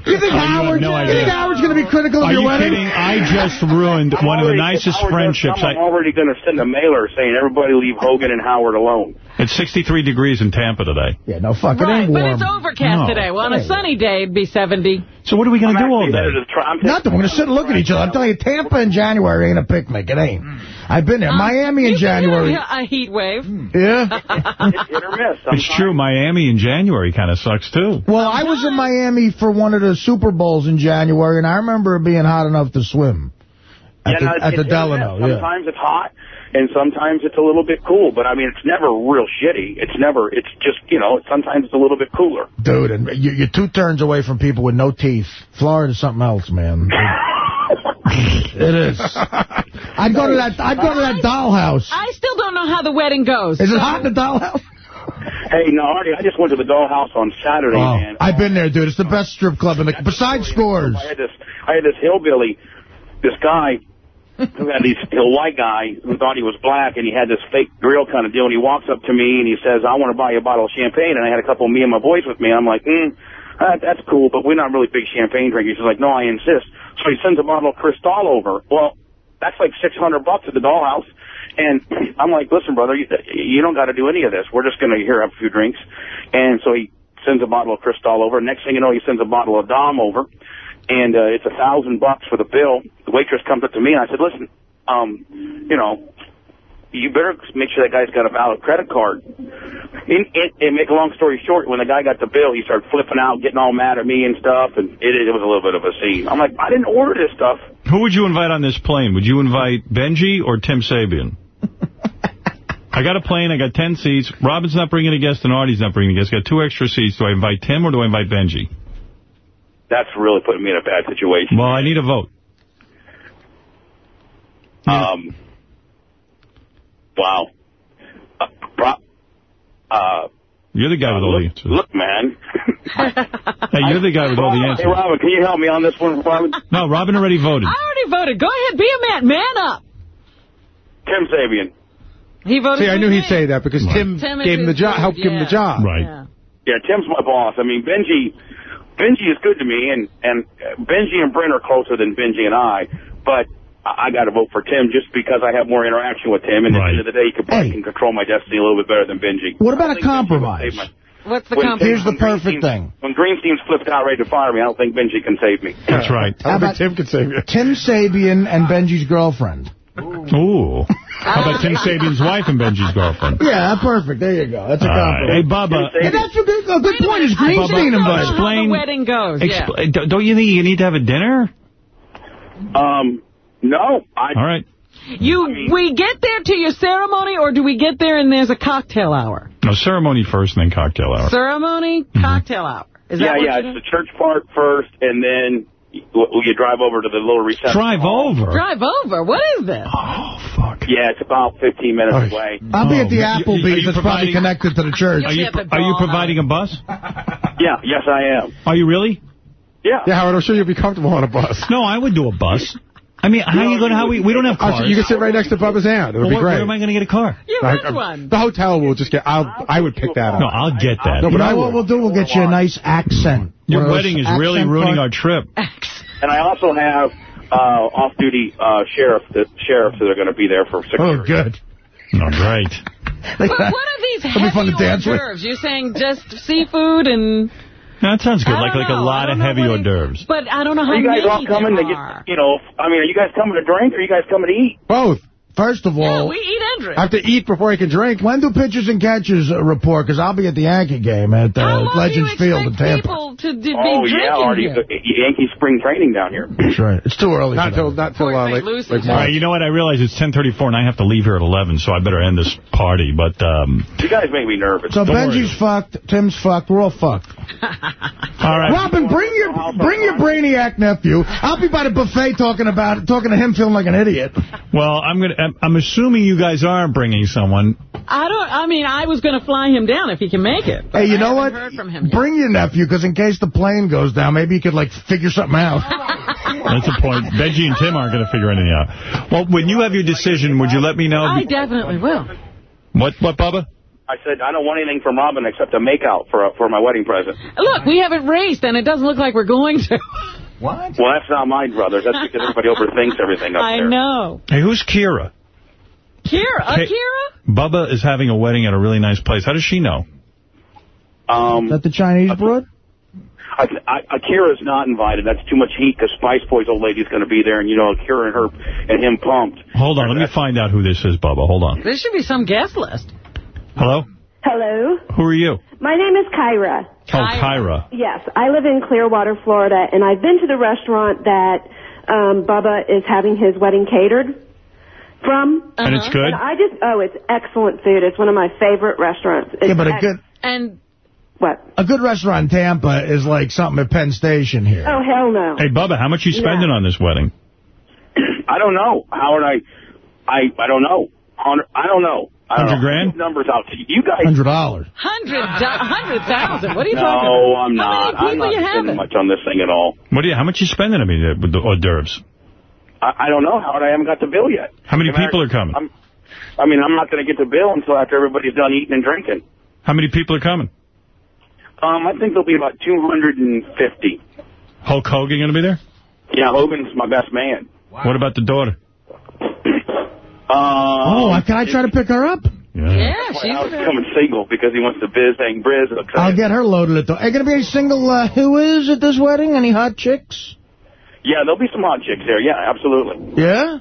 [SPEAKER 4] you think
[SPEAKER 1] Oh, you
[SPEAKER 4] Howard?
[SPEAKER 1] no
[SPEAKER 4] you think Howard's going to be critical of
[SPEAKER 1] Are
[SPEAKER 4] your
[SPEAKER 1] you
[SPEAKER 4] wedding?
[SPEAKER 1] kidding? I just ruined
[SPEAKER 44] I'm
[SPEAKER 1] one of the nicest
[SPEAKER 44] Howard does
[SPEAKER 1] friendships.
[SPEAKER 44] come, I'm
[SPEAKER 1] I,
[SPEAKER 44] already going to send a mailer saying everybody leave Hogan and Howard alone.
[SPEAKER 1] It's 63 degrees in Tampa today.
[SPEAKER 4] Yeah, no, fuck. It
[SPEAKER 3] Right,
[SPEAKER 4] ain't
[SPEAKER 3] but it's overcast
[SPEAKER 1] No.
[SPEAKER 3] today. Well, on a sunny day, it'd be 70.
[SPEAKER 1] So what are we going to do all day?
[SPEAKER 44] headed to try- I'm
[SPEAKER 4] Nothing. We're going to sit and look at each other. I'm telling you, Tampa in January ain't a picnic. It ain't. Mm. I've been there. Um, Miami in January.
[SPEAKER 3] A heat wave. Hmm.
[SPEAKER 4] Yeah.
[SPEAKER 44] It's hit or miss.
[SPEAKER 1] It's true. Miami in January kind of sucks, too.
[SPEAKER 4] Well, I was in Miami for one of the Super Bowls in January, and I remember it being hot enough to swim at
[SPEAKER 44] Yeah,
[SPEAKER 4] the,
[SPEAKER 44] no,
[SPEAKER 4] at the
[SPEAKER 44] it's hit or.
[SPEAKER 4] Delano. Yeah.
[SPEAKER 44] Sometimes it's hot, and sometimes it's a little bit cool. But I mean, it's never real shitty. It's never. It's just you know. Sometimes it's a little bit cooler.
[SPEAKER 4] Dude, and you- you're two turns away from people with no teeth. Florida's something else, man. it is. I'd go to that. I'd go to that dollhouse.
[SPEAKER 3] I still don't know how the wedding goes.
[SPEAKER 4] Is it hot in the dollhouse?
[SPEAKER 44] Hey, no, Artie, I just went to the dollhouse on Saturday,
[SPEAKER 4] Oh,
[SPEAKER 44] man.
[SPEAKER 4] I've been there, dude. It's the best strip club in the. Besides oh, Scores.
[SPEAKER 44] I had this, I had this hillbilly, this guy who had these a white guy who thought he was black, and he had this fake grill kind of deal. And he walks up to me and he says, "I want to buy you a bottle of champagne." And I had a couple of me and my boys with me. I'm like, mm, that, "That's cool, but we're not really big champagne drinkers." He's like, "No, I insist." So he sends a bottle of Cristal over. Well, that's like 600 bucks at the dollhouse. And I'm like, listen, brother, you, you don't got to do any of this. We're just going to here have a few drinks. And so he sends a bottle of Cristal over. Next thing you know, he sends a bottle of Dom over. And uh, it's a thousand bucks for the bill. The waitress comes up to me and I said, listen, um, you know, you better make sure that guy's got a valid credit card. And, and, make a long story short, when the guy got the bill, he started flipping out, getting all mad at me and stuff, and it, it was a little bit of a scene. I'm like, I didn't order this stuff.
[SPEAKER 1] Who would you invite on this plane? Would you invite Benji or Tim Sabean? I got a plane. I got 10 seats. Robin's not bringing a guest and Artie's not bringing a guest. got two extra seats. Do I invite Tim or do I invite Benji?
[SPEAKER 44] That's really putting me in a bad situation.
[SPEAKER 1] Well, I need a vote.
[SPEAKER 44] Um, wow. Uh, pro- uh,
[SPEAKER 1] You're the guy with all the answers.
[SPEAKER 44] look, man.
[SPEAKER 1] Hey, you're the guy with all the answers. Hey.
[SPEAKER 44] Robin, can you help me on this one, Robin?
[SPEAKER 1] No, Robin already voted.
[SPEAKER 3] I already voted. Go ahead, be a man. Man up.
[SPEAKER 44] Tim Sabean.
[SPEAKER 3] He voted
[SPEAKER 8] See, I knew
[SPEAKER 3] me.
[SPEAKER 8] he'd say that because Tim,
[SPEAKER 3] Tim
[SPEAKER 8] gave him the job,
[SPEAKER 3] dude,
[SPEAKER 8] helped give him the
[SPEAKER 3] yeah.
[SPEAKER 8] job.
[SPEAKER 3] Yeah.
[SPEAKER 44] Yeah, Tim's my boss. I mean, Benji, Benji is good to me, and and uh, Benji and Brent are closer than Benji and I. But I, I got to vote for Tim just because I have more interaction with Tim, and at the end of the day, he can, probably can control my destiny a little bit better than Benji.
[SPEAKER 4] What about
[SPEAKER 44] I
[SPEAKER 4] a
[SPEAKER 44] think Benji would
[SPEAKER 4] compromise?
[SPEAKER 44] my-
[SPEAKER 3] What's the
[SPEAKER 44] When-
[SPEAKER 3] compromise?
[SPEAKER 4] Here's the perfect
[SPEAKER 44] Team's-
[SPEAKER 4] thing.
[SPEAKER 44] When Greenstein's flipped out ready to fire me, I don't think Benji can save me.
[SPEAKER 1] That's right.
[SPEAKER 4] How about
[SPEAKER 8] Tim can save you.
[SPEAKER 4] Tim Sabean and Benji's girlfriend?
[SPEAKER 1] Ooh. How about Tim Sabean's wife and Benji's girlfriend?
[SPEAKER 4] Yeah, perfect. There you go. That's a
[SPEAKER 1] All right.
[SPEAKER 4] compliment.
[SPEAKER 1] Hey, Bubba.
[SPEAKER 4] And that's a good, a good point. Is Greenstein
[SPEAKER 1] Bubba,
[SPEAKER 4] invited?
[SPEAKER 3] How the wedding goes. Yeah.
[SPEAKER 1] Expl- don't- Don't you think you need to have a dinner?
[SPEAKER 44] Um, no, I.
[SPEAKER 1] All right.
[SPEAKER 3] You we get there to your ceremony, or do we get there and there's a cocktail hour?
[SPEAKER 1] No, ceremony first and then cocktail hour.
[SPEAKER 3] Ceremony, cocktail hour. Is
[SPEAKER 44] yeah,
[SPEAKER 3] that what
[SPEAKER 44] yeah.
[SPEAKER 3] you
[SPEAKER 44] It's the church part first, and then you, you drive over to the little reception.
[SPEAKER 1] Drive over?
[SPEAKER 3] Drive over. What is this? Oh, fuck.
[SPEAKER 44] Yeah, it's about 15 minutes away.
[SPEAKER 4] I'll be at the
[SPEAKER 1] Oh,
[SPEAKER 4] Applebee's.
[SPEAKER 1] are you
[SPEAKER 4] probably
[SPEAKER 1] providing-
[SPEAKER 4] connected to the church.
[SPEAKER 1] Are you, are you providing a bus?
[SPEAKER 44] Yeah, yes, I am.
[SPEAKER 1] Are you really?
[SPEAKER 44] Yeah.
[SPEAKER 8] Yeah, Howard, I'm sure you'll be comfortable on a bus.
[SPEAKER 1] No, I would do a bus. I mean, how are you going to, how we, we don't have cars.
[SPEAKER 8] You can sit right next to Bubba's aunt. It'll
[SPEAKER 1] Well,
[SPEAKER 8] be great.
[SPEAKER 1] where am I going to get a car?
[SPEAKER 3] You
[SPEAKER 8] I-
[SPEAKER 3] rent
[SPEAKER 8] I-
[SPEAKER 3] one.
[SPEAKER 8] The hotel will just get, I'll, I would pick that up.
[SPEAKER 1] No, I'll get that.
[SPEAKER 8] No,
[SPEAKER 4] you
[SPEAKER 8] but I
[SPEAKER 4] what we'll do? We'll get you a nice accent.
[SPEAKER 1] Your
[SPEAKER 4] One
[SPEAKER 1] wedding is really
[SPEAKER 4] accent
[SPEAKER 1] ruining
[SPEAKER 4] cards.
[SPEAKER 1] our trip.
[SPEAKER 44] And I also have uh, off-duty uh, sheriff, the sheriffs that are going to be there for security.
[SPEAKER 4] Oh, good.
[SPEAKER 1] All right. great.
[SPEAKER 3] But what are these
[SPEAKER 4] That'll be fun
[SPEAKER 3] heavy
[SPEAKER 4] to dance with.
[SPEAKER 3] You're saying just seafood and...
[SPEAKER 1] That sounds good. Like
[SPEAKER 3] don't
[SPEAKER 1] like a lot of heavy
[SPEAKER 3] what
[SPEAKER 1] hors d'oeuvres.
[SPEAKER 3] But I don't know how
[SPEAKER 44] Are you guys all coming
[SPEAKER 3] there
[SPEAKER 44] to get, you know, I mean, are you guys coming to drink or are you guys coming to eat?
[SPEAKER 8] Both.
[SPEAKER 4] First of all,
[SPEAKER 3] we eat and drink.
[SPEAKER 8] I have to eat before I can drink.
[SPEAKER 4] when do pitchers and catchers uh, report? Because I'll be at the Yankee game at
[SPEAKER 3] How
[SPEAKER 4] uh,
[SPEAKER 3] long
[SPEAKER 4] Legends
[SPEAKER 3] do you
[SPEAKER 4] Field in
[SPEAKER 3] expect
[SPEAKER 4] Tampa.
[SPEAKER 3] people to d- be
[SPEAKER 44] Oh,
[SPEAKER 3] drinking
[SPEAKER 44] yeah, already.
[SPEAKER 3] here?
[SPEAKER 44] Yankee spring training down here.
[SPEAKER 4] That's right. It's too early.
[SPEAKER 8] Not till, not till, uh,
[SPEAKER 3] St.
[SPEAKER 8] like,
[SPEAKER 3] Lucie.
[SPEAKER 8] like
[SPEAKER 1] All
[SPEAKER 8] March.
[SPEAKER 1] right, you know what? I realize it's 10:34 and I have to leave here at 11, so I better end this party. But um,
[SPEAKER 44] You guys make me nervous.
[SPEAKER 4] So
[SPEAKER 1] Don't
[SPEAKER 4] Benji's fucked. Tim's fucked. We're all fucked.
[SPEAKER 1] all right,
[SPEAKER 4] Robin, bring your bring your brainiac nephew. I'll be by the buffet talking about talking to him, feeling like an idiot.
[SPEAKER 1] well, I'm gonna. I'm, I'm assuming you guys aren't bringing someone.
[SPEAKER 3] I don't. I mean, I was going to fly him down if he can make it.
[SPEAKER 4] Hey, you
[SPEAKER 3] I
[SPEAKER 4] know what?
[SPEAKER 3] Heard from him yet.
[SPEAKER 4] Bring your nephew, because in case the plane goes down, maybe you could like figure something out.
[SPEAKER 1] That's a point. Benji and Tim aren't going to figure anything out. Well, when you have your decision, would you let me know?
[SPEAKER 3] I definitely will.
[SPEAKER 1] What, what, Bubba?
[SPEAKER 44] I said I don't want anything from Robin except a makeout for for my wedding present.
[SPEAKER 3] Look, we haven't raced, and it doesn't look like we're going to.
[SPEAKER 4] What?
[SPEAKER 44] Well, that's not mine, brothers. That's because everybody overthinks everything up
[SPEAKER 3] I
[SPEAKER 44] there.
[SPEAKER 3] I know.
[SPEAKER 1] Hey, who's Kira?
[SPEAKER 3] Kira,
[SPEAKER 1] Hey.
[SPEAKER 3] Akira?
[SPEAKER 1] Bubba is having a wedding at a really nice place. How does she know?
[SPEAKER 44] Um,
[SPEAKER 4] Is that the Chinese broad?
[SPEAKER 44] I, I, Akira's not invited. That's too much heat because Spice Boy's old lady's going to be there, and you know Akira and her and him pumped.
[SPEAKER 1] Hold on, let me find out who this is, Bubba. Hold on.
[SPEAKER 3] There should be some guest list.
[SPEAKER 1] Hello?
[SPEAKER 45] Hello.
[SPEAKER 1] Who are you?
[SPEAKER 45] My name is Kyra.
[SPEAKER 1] Oh, Kyra.
[SPEAKER 45] Yes, I live in Clearwater, Florida, and I've been to the restaurant that um, Bubba is having his wedding catered from.
[SPEAKER 1] And it's good?
[SPEAKER 45] And I just, oh, it's excellent food. It's one of my favorite restaurants. It's
[SPEAKER 4] Yeah, but a good
[SPEAKER 3] And
[SPEAKER 45] What?
[SPEAKER 4] a good restaurant in Tampa is like something at Penn Station here.
[SPEAKER 45] Oh, hell no.
[SPEAKER 1] Hey, Bubba, how much you spending on this wedding?
[SPEAKER 44] I don't know, Howard. I, I, I don't know. Hundred, I don't know. I don't
[SPEAKER 1] 100
[SPEAKER 44] know.
[SPEAKER 1] grand?
[SPEAKER 44] These Numbers out you. You guys.
[SPEAKER 4] Hundred dollars.
[SPEAKER 3] hundred do- What are you
[SPEAKER 44] no,
[SPEAKER 3] talking about?
[SPEAKER 44] I'm
[SPEAKER 3] How
[SPEAKER 44] not.
[SPEAKER 3] many
[SPEAKER 44] I'm not
[SPEAKER 3] you
[SPEAKER 44] spending
[SPEAKER 3] having?
[SPEAKER 44] much on this thing at all.
[SPEAKER 1] What do you? How much you spending? I mean, uh, with the hors d'oeuvres.
[SPEAKER 44] I, I don't know, Howard. I haven't got the bill yet.
[SPEAKER 1] How many
[SPEAKER 44] As a matter-
[SPEAKER 1] people are coming?
[SPEAKER 44] I'm, I mean, I'm not going to get the bill until after everybody's done eating and drinking.
[SPEAKER 1] How many people are coming?
[SPEAKER 44] Um, I think there'll be about 250.
[SPEAKER 1] Hulk Hogan going to be there?
[SPEAKER 44] Yeah, Hogan's my best man.
[SPEAKER 1] What about the daughter?
[SPEAKER 44] Um,
[SPEAKER 4] Oh, can I try to pick her up?
[SPEAKER 3] Yeah,
[SPEAKER 44] That's
[SPEAKER 3] she's
[SPEAKER 44] why I was
[SPEAKER 3] very-
[SPEAKER 44] becoming single because he wants to biz hang briz.
[SPEAKER 4] I'll get her loaded at the... Are going to be any single uh, who is at this wedding? Any hot chicks?
[SPEAKER 44] Yeah, there'll be some hot chicks there. Yeah, absolutely.
[SPEAKER 4] Yeah?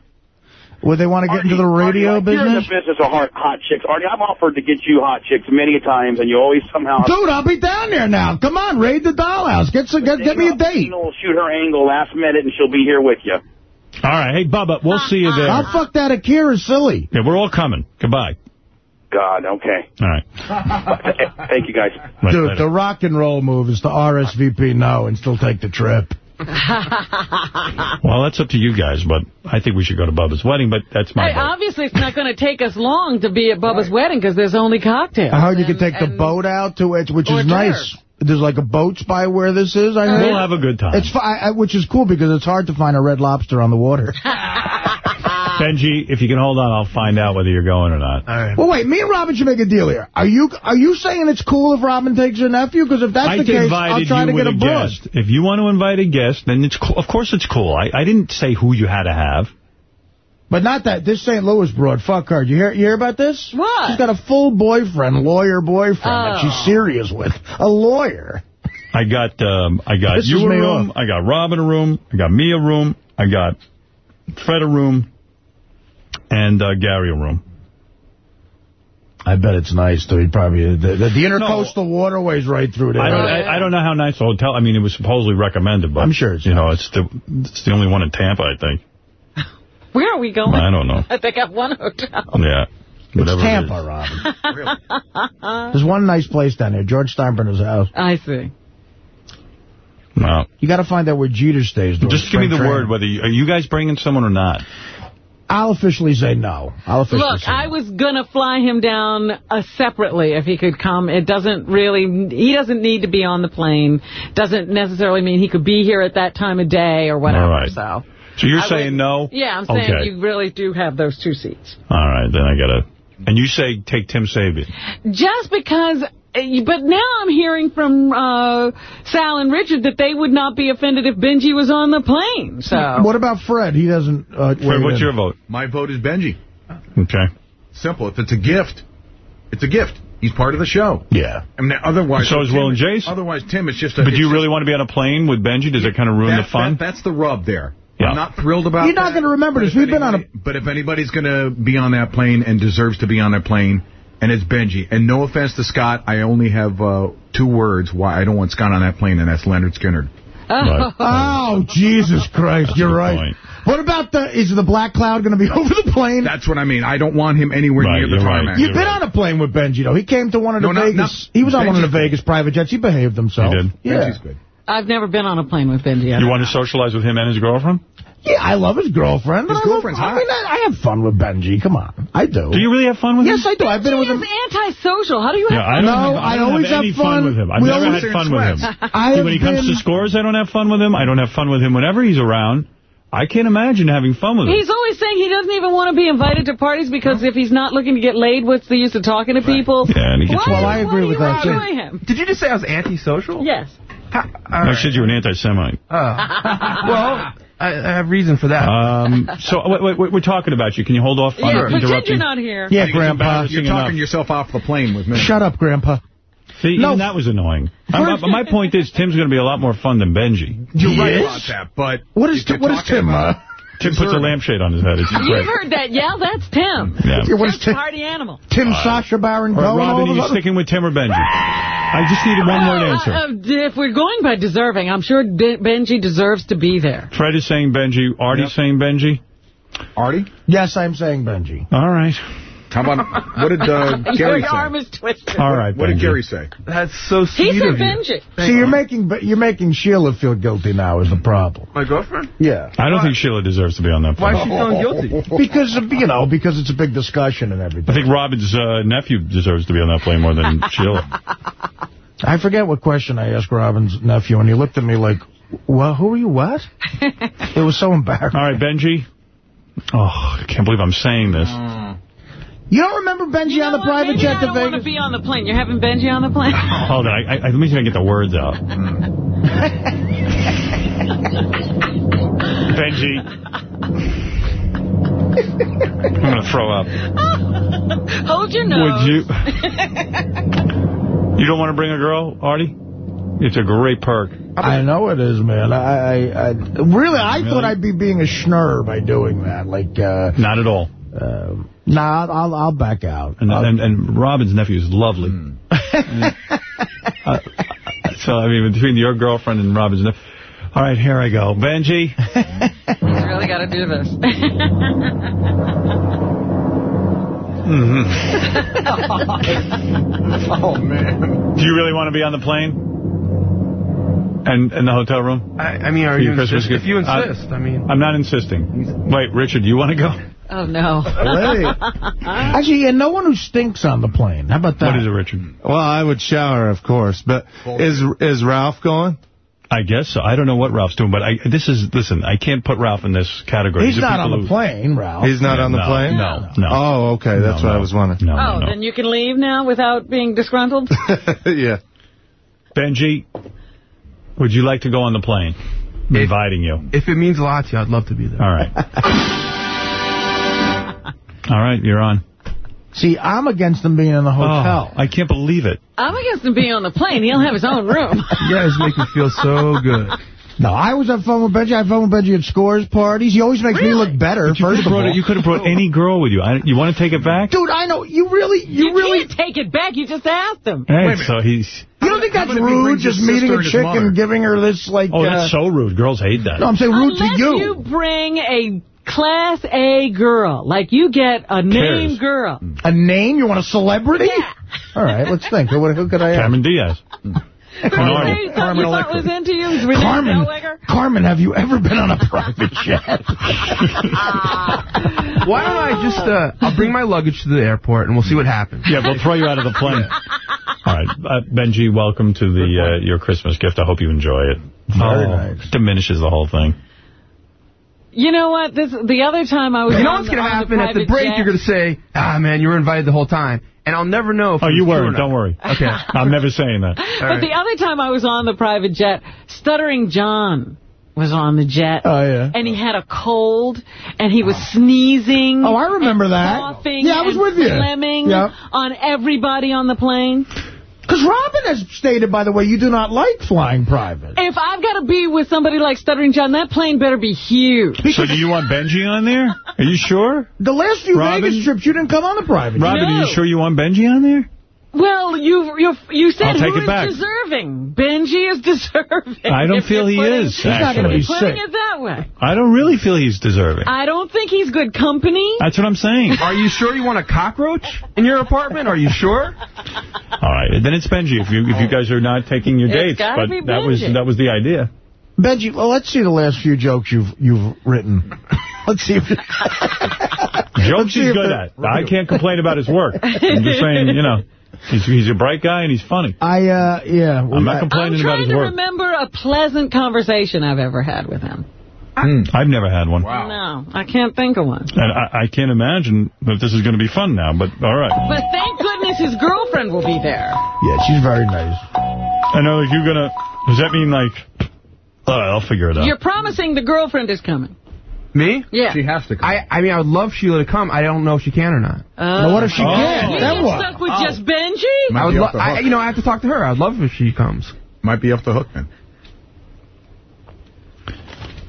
[SPEAKER 4] Would they want to get into the radio
[SPEAKER 44] Artie, You're in the
[SPEAKER 4] business?
[SPEAKER 44] business of hot, hot chicks. Artie, I've offered to get you hot chicks many times, and you always somehow...
[SPEAKER 4] Dude, I'll be down there now. Come on, raid the dollhouse. Get some, get, get me a date.
[SPEAKER 44] We'll shoot her angle last minute, and she'll be here with you.
[SPEAKER 1] All right. Hey, Bubba, we'll uh, see you uh, there.
[SPEAKER 4] I'll fuck that Akira silly.
[SPEAKER 1] Yeah, we're all coming. Goodbye.
[SPEAKER 44] God, okay.
[SPEAKER 1] All right.
[SPEAKER 44] Thank you, guys.
[SPEAKER 4] Dude,
[SPEAKER 1] later.
[SPEAKER 4] the rock and roll move is to RSVP no and still take the trip.
[SPEAKER 1] Well, that's up to you guys, but I think we should go to Bubba's wedding, but that's my
[SPEAKER 3] Hey, obviously, it's not going to take us long to be at Bubba's wedding because there's only cocktails.
[SPEAKER 4] I heard you
[SPEAKER 3] And-
[SPEAKER 4] could take the boat out to it, which is nice. There's like a boat by where this is. I heard.
[SPEAKER 1] We'll have a good time.
[SPEAKER 4] It's fi- I, which is cool because it's hard to find a red lobster on the water.
[SPEAKER 1] Benji, if you can hold on, I'll find out whether you're going or not. All right.
[SPEAKER 4] Well, wait, me and Robin should make a deal here. Are you are you saying it's cool if Robin takes her nephew? Because if that's
[SPEAKER 1] I
[SPEAKER 4] the case, I'll
[SPEAKER 1] invited
[SPEAKER 4] try to
[SPEAKER 1] with
[SPEAKER 4] get
[SPEAKER 1] a
[SPEAKER 4] a broad.
[SPEAKER 1] guest. If you want to invite a guest, then it's cool. Of course it's cool. I, I didn't say who you had to have.
[SPEAKER 4] But not that. This St. Louis broad, fuck her. You hear, you hear about this?
[SPEAKER 3] What?
[SPEAKER 4] She's got a full boyfriend, lawyer boyfriend that
[SPEAKER 3] Oh.
[SPEAKER 4] she's serious with. A lawyer.
[SPEAKER 1] I got um, I got
[SPEAKER 4] This
[SPEAKER 1] you
[SPEAKER 4] is
[SPEAKER 1] a room.
[SPEAKER 4] off.
[SPEAKER 1] I got Robin a room. I got me a room. I got Fred a room. And uh, Gary a room.
[SPEAKER 4] I bet it's nice, too. He probably the, the, the intercoastal waterways right through there.
[SPEAKER 1] I don't, I, I don't know how nice the hotel. I mean, it was supposedly recommended, but
[SPEAKER 4] I'm sure it's
[SPEAKER 1] you know it's the it's the only one in Tampa, I think.
[SPEAKER 3] Where are we going?
[SPEAKER 1] I don't know.
[SPEAKER 3] they got one hotel.
[SPEAKER 1] Yeah.
[SPEAKER 4] It's
[SPEAKER 1] Whatever it
[SPEAKER 4] Tampa,
[SPEAKER 1] is.
[SPEAKER 4] Robin. There's one nice place down there, George Steinbrenner's house.
[SPEAKER 3] I see.
[SPEAKER 1] No.
[SPEAKER 4] You got to find out where Jeter stays.
[SPEAKER 1] Just give me the
[SPEAKER 4] training.
[SPEAKER 1] word whether you, are you guys bringing someone or not.
[SPEAKER 4] I'll officially say no. I'll officially
[SPEAKER 3] Look, I was going to fly him down uh, separately if he could come. It doesn't really, he doesn't need to be on the plane. Doesn't necessarily mean he could be here at that time of day or whatever.
[SPEAKER 1] All right.
[SPEAKER 3] So,
[SPEAKER 1] So you're
[SPEAKER 3] I
[SPEAKER 1] saying
[SPEAKER 3] would-
[SPEAKER 1] no?
[SPEAKER 3] yeah, I'm saying
[SPEAKER 1] Okay.
[SPEAKER 3] you really do have those two seats.
[SPEAKER 1] All right, then I got to... And you say take Tim Sabean.
[SPEAKER 3] Just because, uh, but now I'm hearing from uh, Sal and Richard that they would not be offended if Benji was on the plane. So
[SPEAKER 4] What about Fred? He doesn't... Uh,
[SPEAKER 1] Fred, what's your vote?
[SPEAKER 24] My vote is Benji.
[SPEAKER 1] Okay.
[SPEAKER 24] Simple. If it's a gift, it's a gift. He's part of the show.
[SPEAKER 4] Yeah.
[SPEAKER 24] I mean, otherwise...
[SPEAKER 1] So is Will and Jace?
[SPEAKER 24] Otherwise, Tim it's just a...
[SPEAKER 1] But do you really want to be on a plane with Benji? Does it kind of ruin
[SPEAKER 24] that-
[SPEAKER 1] the fun?
[SPEAKER 24] that- that's the rub there.
[SPEAKER 1] Yeah.
[SPEAKER 24] I'm not thrilled about
[SPEAKER 4] You're not going to remember this. We've been on a...
[SPEAKER 24] But if anybody's going to be on that plane and deserves to be on that plane, and it's Benji, and no offense to Scott, I only have uh, two words why I don't want Scott on that plane, and that's Lynyrd Skynyrd.
[SPEAKER 4] Oh, Jesus Christ, you're right.
[SPEAKER 24] point.
[SPEAKER 4] What about the, is the black cloud going to be over the plane?
[SPEAKER 24] That's what I mean. I don't want him anywhere
[SPEAKER 1] Right,
[SPEAKER 24] near the
[SPEAKER 1] you're right.
[SPEAKER 24] tarmac.
[SPEAKER 4] You've been on a plane with Benji, though. He came to one of the
[SPEAKER 24] No,
[SPEAKER 4] Vegas...
[SPEAKER 24] not-
[SPEAKER 4] he was on one of the Vegas private jets. He behaved himself.
[SPEAKER 1] He did.
[SPEAKER 4] Yeah.
[SPEAKER 24] Benji's good.
[SPEAKER 3] I've never been on a plane with Benji.
[SPEAKER 1] You want to socialize with him and his girlfriend?
[SPEAKER 4] Yeah, I love his girlfriend.
[SPEAKER 24] His
[SPEAKER 4] I love-
[SPEAKER 24] girlfriend's
[SPEAKER 4] I mean, I, I have fun with Benji. Come on. I do.
[SPEAKER 1] Do you really have fun with
[SPEAKER 4] Yes,
[SPEAKER 1] him?
[SPEAKER 4] Yes, I do. I've been with him.
[SPEAKER 3] He's antisocial. How do you
[SPEAKER 1] Yeah,
[SPEAKER 3] have
[SPEAKER 1] I don't,
[SPEAKER 4] No,
[SPEAKER 1] have,
[SPEAKER 4] I
[SPEAKER 1] I don't
[SPEAKER 4] always
[SPEAKER 1] have any
[SPEAKER 4] have fun.
[SPEAKER 1] with him. I've
[SPEAKER 4] We
[SPEAKER 1] never had fun
[SPEAKER 24] in
[SPEAKER 1] with him.
[SPEAKER 24] sweats.
[SPEAKER 4] I have
[SPEAKER 1] when he comes
[SPEAKER 4] been-
[SPEAKER 1] to scores, I don't have fun with him. I don't have fun with him whenever he's around. I can't imagine having fun with him.
[SPEAKER 3] He's always saying he doesn't even want to be invited to parties because if he's not looking to get laid, what's the use of talking to people?
[SPEAKER 1] Yeah, and he gets
[SPEAKER 3] Why,
[SPEAKER 4] Well, I agree
[SPEAKER 3] why
[SPEAKER 4] with that, too.
[SPEAKER 3] him?
[SPEAKER 39] Did you just say I was antisocial?
[SPEAKER 3] Yes.
[SPEAKER 39] Ha- all
[SPEAKER 1] I
[SPEAKER 39] right.
[SPEAKER 1] said you were an anti-Semite.
[SPEAKER 39] Oh. well, I, I have reason for that.
[SPEAKER 1] Um, so wait, wait, we're talking about you. Can you hold off on
[SPEAKER 3] Yeah, pretend
[SPEAKER 1] interrupting?
[SPEAKER 3] you're not here.
[SPEAKER 4] Yeah,
[SPEAKER 24] I think it's
[SPEAKER 4] Grandpa.
[SPEAKER 24] You're
[SPEAKER 1] enough.
[SPEAKER 24] talking yourself off the plane with me.
[SPEAKER 4] Shut up, Grandpa.
[SPEAKER 1] See,
[SPEAKER 4] No.
[SPEAKER 1] even that was annoying. I'm- my point is, Tim's going to be a lot more fun than Benji.
[SPEAKER 24] You're
[SPEAKER 4] He
[SPEAKER 24] right
[SPEAKER 4] is?
[SPEAKER 24] about that, but
[SPEAKER 4] What is, what is Tim?
[SPEAKER 24] about-
[SPEAKER 4] Uh,
[SPEAKER 1] Tim puts a lampshade on his head. It's
[SPEAKER 3] You've
[SPEAKER 1] great.
[SPEAKER 3] heard that Yeah, That's Tim.
[SPEAKER 1] Yeah.
[SPEAKER 4] yeah, what is
[SPEAKER 3] That's
[SPEAKER 4] Tim?
[SPEAKER 3] party animal.
[SPEAKER 4] Tim Sacha Baron
[SPEAKER 1] All right,
[SPEAKER 4] Cohen?
[SPEAKER 1] Robin, are you sticking with Tim or Benji? I just need a one-word
[SPEAKER 3] Well,
[SPEAKER 1] answer.
[SPEAKER 3] uh, uh, if we're going by deserving, I'm sure De- Benji deserves to be there.
[SPEAKER 1] Fred is saying Benji. Artie's saying Benji.
[SPEAKER 24] Artie?
[SPEAKER 4] Yes, I'm saying Benji.
[SPEAKER 1] All right.
[SPEAKER 24] How about, what did uh, Gary
[SPEAKER 3] Your arm
[SPEAKER 24] say?
[SPEAKER 3] is twisted.
[SPEAKER 1] All right,
[SPEAKER 24] What did
[SPEAKER 1] Benji.
[SPEAKER 24] Gary say?
[SPEAKER 39] That's so sweet
[SPEAKER 3] He said
[SPEAKER 39] of you.
[SPEAKER 3] Benji.
[SPEAKER 4] See, you're making you're making Sheila feel guilty now is the problem.
[SPEAKER 39] My girlfriend?
[SPEAKER 4] Yeah.
[SPEAKER 1] I don't think Sheila deserves to be on that
[SPEAKER 39] Why
[SPEAKER 1] plane.
[SPEAKER 39] is she feeling guilty?
[SPEAKER 4] Because, you know, because it's a big discussion and everything.
[SPEAKER 1] I think Robin's uh, nephew deserves to be on that plane more than Sheila.
[SPEAKER 4] I forget what question I asked Robin's nephew, and he looked at me like, well, who are you, what? it was so embarrassing.
[SPEAKER 1] All right, Benji. Oh, I can't believe I'm saying this.
[SPEAKER 4] You don't remember Benji
[SPEAKER 3] You know
[SPEAKER 4] on the
[SPEAKER 3] what?
[SPEAKER 4] private
[SPEAKER 3] Maybe
[SPEAKER 4] jet
[SPEAKER 3] I
[SPEAKER 4] to
[SPEAKER 3] don't want to be on the plane. You're having Benji on the plane?
[SPEAKER 1] Hold on. I, I, let me see if I can get the words out. Benji. I'm going to throw up.
[SPEAKER 3] Hold your nose.
[SPEAKER 1] Would you? You don't want to bring a girl, Artie? It's a great perk.
[SPEAKER 4] I know it is, man. I, I, I really, I thought I'd be being a schnurr by doing that. Like, uh,
[SPEAKER 1] Not at all.
[SPEAKER 4] uh, nah, I'll, I'll back out.
[SPEAKER 1] And,
[SPEAKER 4] I'll-
[SPEAKER 1] and, and Robin's nephew is lovely. Uh, so, I mean, between your girlfriend and Robin's nephew. All right, here I go. Benji.
[SPEAKER 3] You really got to do this.
[SPEAKER 24] oh, man.
[SPEAKER 1] Do you really want to be on the plane? And in the hotel room?
[SPEAKER 39] I, I mean, are
[SPEAKER 1] For
[SPEAKER 39] you
[SPEAKER 1] Christmas
[SPEAKER 39] insist, if you
[SPEAKER 1] gift? Uh,
[SPEAKER 39] insist? I mean,
[SPEAKER 1] I'm not insisting. Wait, Richard, do you want to go?
[SPEAKER 3] Oh, no.
[SPEAKER 4] Actually, yeah, no one who stinks on the plane. How about that?
[SPEAKER 1] What is it, Richard?
[SPEAKER 46] Well, I would shower, of course. But is is Ralph going?
[SPEAKER 1] I guess so. I don't know what Ralph's doing, but I this is, listen, I can't put Ralph in this category.
[SPEAKER 4] He's
[SPEAKER 1] These
[SPEAKER 4] not on the
[SPEAKER 1] who-
[SPEAKER 4] plane, Ralph.
[SPEAKER 46] He's not
[SPEAKER 1] Yeah,
[SPEAKER 46] on the
[SPEAKER 1] no,
[SPEAKER 46] plane?
[SPEAKER 1] No, no.
[SPEAKER 46] Oh, okay. That's
[SPEAKER 1] No,
[SPEAKER 46] what
[SPEAKER 1] no.
[SPEAKER 46] I was wondering.
[SPEAKER 1] No,
[SPEAKER 3] Oh,
[SPEAKER 1] no,
[SPEAKER 3] then you can leave now without being disgruntled?
[SPEAKER 46] yeah.
[SPEAKER 1] Benji, would you like to go on the plane? I'm
[SPEAKER 39] If-
[SPEAKER 1] inviting you.
[SPEAKER 39] if it means a lot to you, I'd love to be there.
[SPEAKER 1] All right. All right, you're on.
[SPEAKER 4] See, I'm against them being in the hotel.
[SPEAKER 1] Oh, I can't believe it.
[SPEAKER 3] I'm against them being on the plane. He'll have his own room.
[SPEAKER 39] You guys make me feel so good.
[SPEAKER 4] No, I was have fun with Benji. I have fun with Benji at scores parties. He always makes me look better,
[SPEAKER 1] But you could
[SPEAKER 4] first
[SPEAKER 1] have
[SPEAKER 4] of
[SPEAKER 1] brought,
[SPEAKER 4] all.
[SPEAKER 1] it- you could have brought any girl with you. I, you want to take it back?
[SPEAKER 4] Dude, I know. You really, you,
[SPEAKER 3] You
[SPEAKER 4] really...
[SPEAKER 3] can't take it back. You just asked him.
[SPEAKER 1] Hey,
[SPEAKER 24] Wait a minute.
[SPEAKER 1] so he's...
[SPEAKER 4] You don't think that's
[SPEAKER 24] about if he
[SPEAKER 4] rude, just meeting a chick
[SPEAKER 24] mother?
[SPEAKER 4] and giving her this, like...
[SPEAKER 1] Oh,
[SPEAKER 4] uh,
[SPEAKER 1] that's so rude. Girls hate that.
[SPEAKER 4] No, I'm saying rude
[SPEAKER 3] Unless
[SPEAKER 4] to you.
[SPEAKER 3] you bring a class A girl. Like, you get a name
[SPEAKER 4] Cares.
[SPEAKER 3] girl.
[SPEAKER 4] A name? You want a celebrity? Yeah. All right, let's think. Who, who could I ask?
[SPEAKER 1] Cameron Diaz.
[SPEAKER 3] Who say you thought, you thought was into you? Was Renee
[SPEAKER 4] Carmen,
[SPEAKER 3] Zellweger?
[SPEAKER 4] Carmen, have you ever been on a private jet?
[SPEAKER 39] Why don't I just, uh, I'll bring my luggage to the airport and we'll see what happens.
[SPEAKER 1] Yeah, we'll throw you out of the plane. All right, uh, Benji, welcome to the uh, your Christmas gift. I hope you enjoy it.
[SPEAKER 4] Very
[SPEAKER 1] Oh,
[SPEAKER 4] nice.
[SPEAKER 1] Diminishes the whole thing.
[SPEAKER 3] You know what? This the other time I was
[SPEAKER 39] You know what's going to happen at the break?
[SPEAKER 3] jet-
[SPEAKER 39] You're going to say, ah, man, you were invited the whole time. And I'll never know if
[SPEAKER 1] Oh, you
[SPEAKER 39] was true or
[SPEAKER 1] weren't. Don't worry.
[SPEAKER 39] Okay.
[SPEAKER 1] I'm never saying that.
[SPEAKER 3] But the other time I was on the private jet, Stuttering John was on the jet.
[SPEAKER 4] Oh, yeah.
[SPEAKER 3] And he had a cold, and he was sneezing.
[SPEAKER 4] Oh, I remember
[SPEAKER 3] and
[SPEAKER 4] that.
[SPEAKER 3] Coughing
[SPEAKER 4] Yeah, I was with you.
[SPEAKER 3] Phlegming
[SPEAKER 4] Yep.
[SPEAKER 3] on everybody on the plane.
[SPEAKER 4] Because Robin has stated, by the way, you do not like flying private.
[SPEAKER 3] If I've got to be with somebody like Stuttering John, that plane better be huge.
[SPEAKER 1] So do you want Benji on there? Are you sure?
[SPEAKER 4] The last few
[SPEAKER 1] Robin?
[SPEAKER 4] Vegas trips, you didn't come on a private jet.
[SPEAKER 1] Robin, are you sure you want Benji on there?
[SPEAKER 3] Well, you you you said
[SPEAKER 1] I'll take
[SPEAKER 3] who
[SPEAKER 1] it
[SPEAKER 3] is
[SPEAKER 1] back.
[SPEAKER 3] deserving. Benji is deserving.
[SPEAKER 1] I don't
[SPEAKER 3] If
[SPEAKER 1] feel he
[SPEAKER 3] putting-
[SPEAKER 1] is,
[SPEAKER 4] He's not gonna
[SPEAKER 1] actually.
[SPEAKER 4] be
[SPEAKER 3] Putting
[SPEAKER 4] sick.
[SPEAKER 3] it that way.
[SPEAKER 1] I don't really feel he's deserving.
[SPEAKER 3] I don't think he's good company.
[SPEAKER 1] That's what I'm saying.
[SPEAKER 39] Are you sure you want a cockroach in your apartment? Are you sure?
[SPEAKER 1] All right, then it's Benji. If you if you guys are not taking your
[SPEAKER 3] It's
[SPEAKER 1] dates, but
[SPEAKER 3] be
[SPEAKER 1] that was that was the idea.
[SPEAKER 4] Benji, well, let's see the last few jokes you've you've written. let's see if...
[SPEAKER 1] Jokes
[SPEAKER 4] see
[SPEAKER 1] he's
[SPEAKER 4] if
[SPEAKER 1] good
[SPEAKER 4] they're-
[SPEAKER 1] at. I can't complain about his work. I'm just saying, you know, he's he's a bright guy and he's funny.
[SPEAKER 4] I, uh, yeah.
[SPEAKER 1] I'm not complaining
[SPEAKER 3] I'm
[SPEAKER 1] complaining about
[SPEAKER 3] trying
[SPEAKER 1] his
[SPEAKER 3] to
[SPEAKER 1] work.
[SPEAKER 3] remember a pleasant conversation I've ever had with him.
[SPEAKER 1] I've never had one.
[SPEAKER 3] No, I can't think of one.
[SPEAKER 1] And I, I can't imagine that this is going to be fun now, but all right.
[SPEAKER 3] But thank goodness his girlfriend will be there.
[SPEAKER 4] Yeah, she's very nice.
[SPEAKER 1] I know if you're going to, does that mean like, all right, I'll figure it out.
[SPEAKER 3] You're promising the girlfriend is coming.
[SPEAKER 39] Me?
[SPEAKER 3] Yeah.
[SPEAKER 39] She has to come. I, I mean, I would love Sheila to come. I don't know if she can or not.
[SPEAKER 3] Uh,
[SPEAKER 4] Now, what if she
[SPEAKER 1] Oh.
[SPEAKER 4] can't?
[SPEAKER 3] You
[SPEAKER 4] Then
[SPEAKER 3] get
[SPEAKER 4] what?
[SPEAKER 3] stuck with just Benji?
[SPEAKER 39] I would
[SPEAKER 24] be off the
[SPEAKER 39] I, you know, I have to talk to her. I'd love if she comes.
[SPEAKER 24] Might be off the hook then.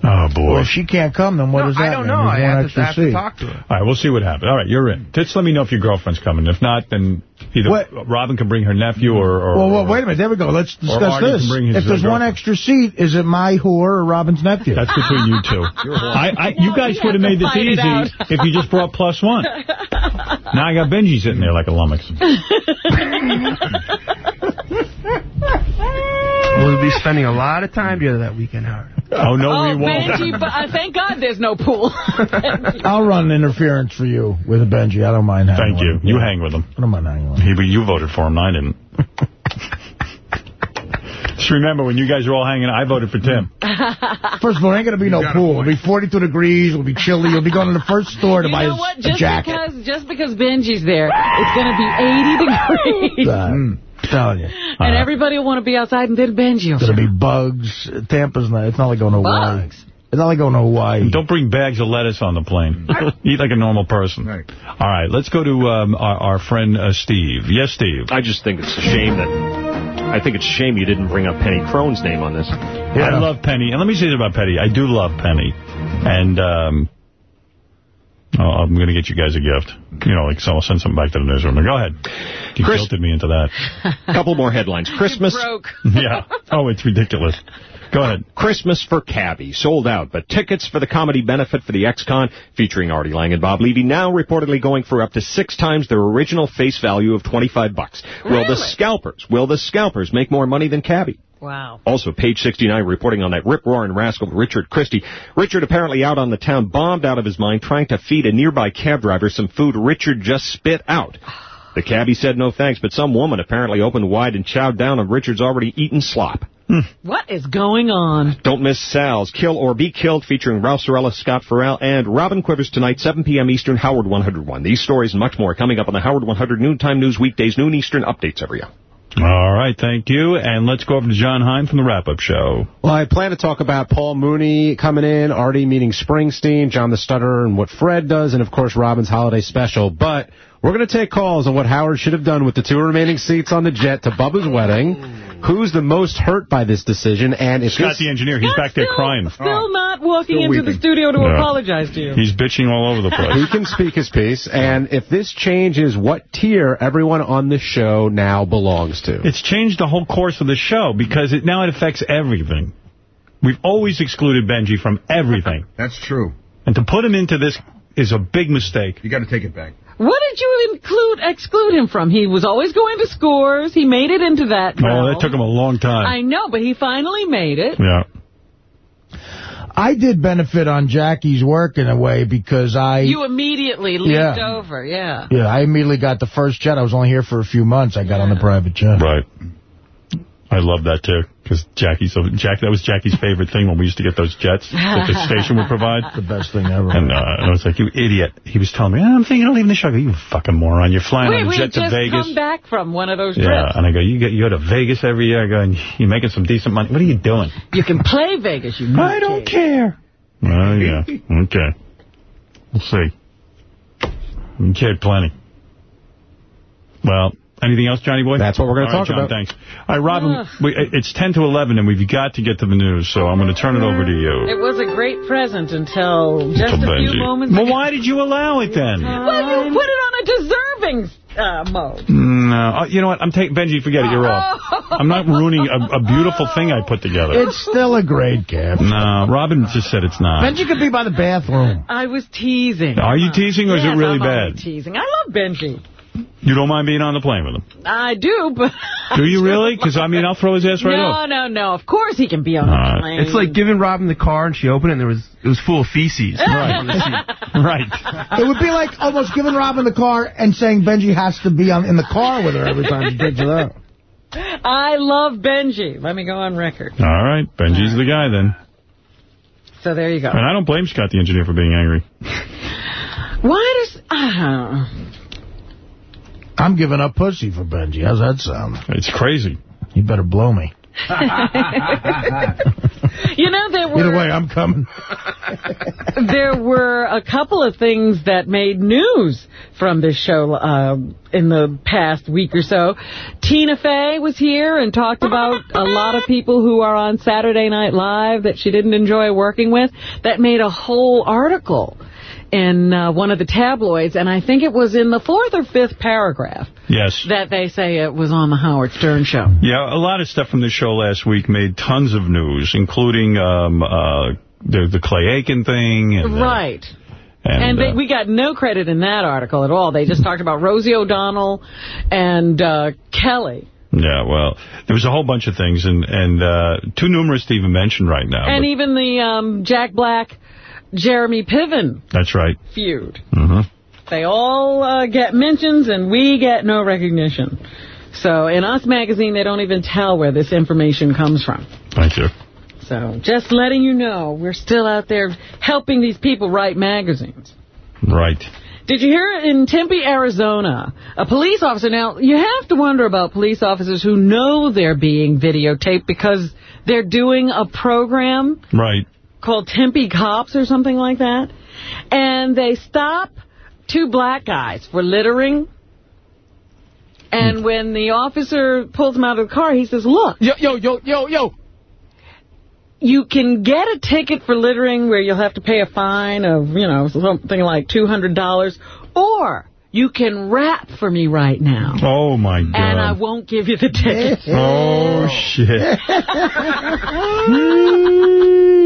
[SPEAKER 1] Oh, boy.
[SPEAKER 4] Well, if she can't come, then what
[SPEAKER 39] No,
[SPEAKER 4] does that
[SPEAKER 39] I don't
[SPEAKER 4] mean?
[SPEAKER 39] know. I
[SPEAKER 4] one
[SPEAKER 39] have, to, I have to talk to her.
[SPEAKER 1] All right, we'll see what happens. All right, you're in. Just let me know if your girlfriend's coming. If not, then either
[SPEAKER 4] What?
[SPEAKER 1] Robin can bring her nephew or... or
[SPEAKER 4] Well, well,
[SPEAKER 1] or-
[SPEAKER 4] wait a minute. There we go. Let's discuss
[SPEAKER 1] Artie can
[SPEAKER 4] this.
[SPEAKER 1] bring his,
[SPEAKER 4] If there's
[SPEAKER 1] uh,
[SPEAKER 4] one extra seat, is it my whore or Robin's nephew?
[SPEAKER 1] That's between you two. I, I, you guys would have
[SPEAKER 3] have
[SPEAKER 1] made this easy if you just brought plus one. Now I got Benji sitting there like a lummox.
[SPEAKER 39] We'll be spending a lot of time together that weekend, Howard.
[SPEAKER 1] Oh, no,
[SPEAKER 3] oh,
[SPEAKER 1] we won't.
[SPEAKER 3] Benji, but uh, thank God there's no pool.
[SPEAKER 4] I'll run interference for you with Benji. I don't mind hanging
[SPEAKER 1] Thank you.
[SPEAKER 4] him.
[SPEAKER 1] You hang with him.
[SPEAKER 4] I don't mind hanging with him.
[SPEAKER 1] He, but you voted for him, and I didn't. Just remember, when you guys are all hanging, I voted for Tim.
[SPEAKER 4] First of all, there ain't going to be no pool. It'll be 42 degrees. It'll be chilly. You'll be going to the first store to
[SPEAKER 3] you
[SPEAKER 4] buy
[SPEAKER 3] know
[SPEAKER 4] a,
[SPEAKER 3] what?
[SPEAKER 4] a
[SPEAKER 3] Just
[SPEAKER 4] jacket.
[SPEAKER 3] because just because Benji's there, it's going to be 80 degrees.
[SPEAKER 4] Uh, telling you.
[SPEAKER 3] And everybody will want to be outside, and then Benji will
[SPEAKER 4] There'll be bugs. Tampa's not. It's not like going to Hawaii.
[SPEAKER 3] Bugs?
[SPEAKER 4] It's not like going to Hawaii.
[SPEAKER 1] Don't bring bags of lettuce on the plane. Eat like a normal person.
[SPEAKER 24] Right.
[SPEAKER 1] All right, let's go to um, our, our friend uh, Steve. Yes, Steve.
[SPEAKER 41] I just think it's a shame that... I think it's a shame you didn't bring up Penny Crone's name on this.
[SPEAKER 1] I love Penny. And let me say this about Penny. I do love Penny. And um, oh, I'm going to get you guys a gift. You know, like, so I'll send something back to the newsroom. Go ahead. You
[SPEAKER 41] Chris-
[SPEAKER 1] guilted me into that.
[SPEAKER 41] A couple more headlines. Christmas...
[SPEAKER 3] broke.
[SPEAKER 1] yeah. Oh, it's ridiculous. Go ahead.
[SPEAKER 41] Christmas for Cabby sold out, but tickets for the comedy benefit for the ex-con featuring Artie Lange and Bob Levy now reportedly going for up to six times their original face value of 25 bucks. Will the scalpers, will the scalpers make more money than Cabby?
[SPEAKER 3] Wow.
[SPEAKER 41] Also, page 69 reporting on that rip-roaring rascal Richard Christie. Richard apparently out on the town, bombed out of his mind, trying to feed a nearby cab driver some food Richard just spit out. The cabbie said no thanks, but some woman apparently opened wide and chowed down on Richard's already eaten slop. Hmm.
[SPEAKER 3] What is going on?
[SPEAKER 41] Don't miss Sal's Kill or Be Killed featuring Ralph Cirella, Scott Ferrall, and Robin Quivers tonight, 7 p.m. Eastern, Howard 101. These stories and much more coming up on the Howard 100 Noontime News weekdays, noon Eastern updates every hour.
[SPEAKER 1] All right, thank you. And let's go over to Jon Hein from the wrap-up show.
[SPEAKER 47] Well, I plan to talk about Paul Mooney coming in, Artie meeting Springsteen, John the Stutterer, and what Fred does, and of course Robin's holiday special. But we're going to take calls on what Howard should have done with the two remaining seats on the jet to Bubba's wedding. Who's the most hurt by this decision? And if
[SPEAKER 1] Scott
[SPEAKER 47] this,
[SPEAKER 1] the engineer, he's back there crying.
[SPEAKER 3] Still oh. not walking
[SPEAKER 1] Still
[SPEAKER 3] into the studio to
[SPEAKER 1] Yeah.
[SPEAKER 3] apologize to you.
[SPEAKER 1] He's bitching all over the place.
[SPEAKER 47] he can speak his piece, and if this changes what tier everyone on the show now belongs to.
[SPEAKER 1] It's changed the whole course of the show because it now it affects everything. We've always excluded Benji from everything.
[SPEAKER 24] That's true.
[SPEAKER 1] And to put him into this is a big mistake.
[SPEAKER 24] You got to take it back.
[SPEAKER 3] What did you include exclude him from? He was always going to scores. He made it into that.
[SPEAKER 1] Oh,
[SPEAKER 3] realm.
[SPEAKER 1] that took him a long time.
[SPEAKER 3] I know, but he finally made it.
[SPEAKER 1] Yeah.
[SPEAKER 4] I did benefit on Jackie's work in a way because I...
[SPEAKER 3] You immediately leaped
[SPEAKER 4] Yeah.
[SPEAKER 3] over, yeah.
[SPEAKER 4] Yeah, I immediately got the first jet. I was only here for a few months. I got on the private jet.
[SPEAKER 1] Right. I love that, too, because Jackie, so Jack, that was Jackie's favorite thing when we used to get those jets that the station would provide.
[SPEAKER 4] The best thing ever.
[SPEAKER 1] And, uh, and I was like, you idiot. He was telling me, "Ah, I'm thinking of leaving the show. I go, you fucking moron. You're flying
[SPEAKER 3] Wait,
[SPEAKER 1] on a
[SPEAKER 3] we
[SPEAKER 1] jet
[SPEAKER 3] just
[SPEAKER 1] to Vegas.
[SPEAKER 3] come back from one of those trips.
[SPEAKER 1] Yeah, and I go, you, get, you go to Vegas every year. I go, and you're making some decent money. What are you doing?
[SPEAKER 3] You can play Vegas, you
[SPEAKER 1] I don't care. Oh, yeah. Okay. We'll see. You cared plenty. Well, anything else, Johnny Boy?
[SPEAKER 47] That's what we're gonna
[SPEAKER 1] All right,
[SPEAKER 47] talk
[SPEAKER 1] John,
[SPEAKER 47] about.
[SPEAKER 1] thanks. All right, Robin, we, it's 10 to 11, and we've got to get to the news, so I'm going to turn it over to you.
[SPEAKER 3] It was a great present until just
[SPEAKER 1] To
[SPEAKER 3] a few
[SPEAKER 1] Benji.
[SPEAKER 3] moments
[SPEAKER 1] Well,
[SPEAKER 3] ago.
[SPEAKER 1] why did you allow it then?
[SPEAKER 3] Well, you put it on a deserving uh, mode.
[SPEAKER 1] No, uh, you know what? I'm taking Benji. Forget it. You're off. I'm not ruining a, a beautiful thing I put together.
[SPEAKER 4] It's still a great gift.
[SPEAKER 1] no, Robin just said it's not.
[SPEAKER 4] Benji could be by the bathroom.
[SPEAKER 3] I was teasing.
[SPEAKER 1] Are you teasing, or is it really
[SPEAKER 3] I'm only
[SPEAKER 1] bad?
[SPEAKER 3] teasing. I love Benji.
[SPEAKER 1] You don't mind being on the plane with him?
[SPEAKER 3] I do, but...
[SPEAKER 1] Do you really? Because, I mean, I'll throw his ass right
[SPEAKER 3] no,
[SPEAKER 1] off.
[SPEAKER 3] no, no. Of course he can be on the plane.
[SPEAKER 39] It's like giving Robin the car and she opened it and there was it was full of feces.
[SPEAKER 1] Right. right.
[SPEAKER 4] It would be like almost giving Robin the car and saying Benji has to be on, in the car with her every time she takes it out.
[SPEAKER 3] I love Benji. Let me go on record.
[SPEAKER 1] All right. Benji's the guy, then.
[SPEAKER 3] So there you go.
[SPEAKER 1] And I don't blame Scott, the engineer, for being angry.
[SPEAKER 3] Why does... Uh,
[SPEAKER 4] I'm giving up pussy for Benji. How's that sound?
[SPEAKER 1] It's crazy.
[SPEAKER 4] You better blow me.
[SPEAKER 3] you know, there were...
[SPEAKER 4] Either way, I'm coming.
[SPEAKER 3] there were a couple of things that made news from this show uh, in the past week or so. Tina Fey was here and talked about a lot of people who are on Saturday Night Live that she didn't enjoy working with. That made a whole article in uh, one of the tabloids, and I think it was in the fourth or fifth paragraph
[SPEAKER 1] Yes.
[SPEAKER 3] that they say it was on the Howard Stern show.
[SPEAKER 1] Yeah, a lot of stuff from the show last week made tons of news, including um, uh, the, the Clay Aiken thing. And, uh,
[SPEAKER 3] Right.
[SPEAKER 1] and,
[SPEAKER 3] And, they,
[SPEAKER 1] uh,
[SPEAKER 3] we got no credit in that article at all. They just talked about Rosie O'Donnell and uh, Kelly.
[SPEAKER 1] Yeah, well, there was a whole bunch of things, and, and uh, too numerous to even mention right now.
[SPEAKER 3] and even the um, Jack Black, Jeremy Piven
[SPEAKER 1] that's right.
[SPEAKER 3] feud.
[SPEAKER 1] hmm
[SPEAKER 3] They all uh, get mentions, and we get no recognition. So in Us Magazine, they don't even tell where this information comes from.
[SPEAKER 1] Thank you.
[SPEAKER 3] So just letting you know, we're still out there helping these people write magazines.
[SPEAKER 1] Right.
[SPEAKER 3] Did you hear in Tempe, Arizona, a police officer, now you have to wonder about police officers who know they're being videotaped because they're doing a program
[SPEAKER 1] Right.
[SPEAKER 3] Called Tempe Cops or something like that, and they stop two black guys for littering, and hmm. when the officer pulls them out of the car, he says, look,
[SPEAKER 39] Yo, yo, yo, yo, yo.
[SPEAKER 3] you can get a ticket for littering where you'll have to pay a fine of, you know, something like $200, or you can rap for me right now.
[SPEAKER 1] Oh, my God.
[SPEAKER 3] And I won't give you the ticket.
[SPEAKER 1] Oh, shit.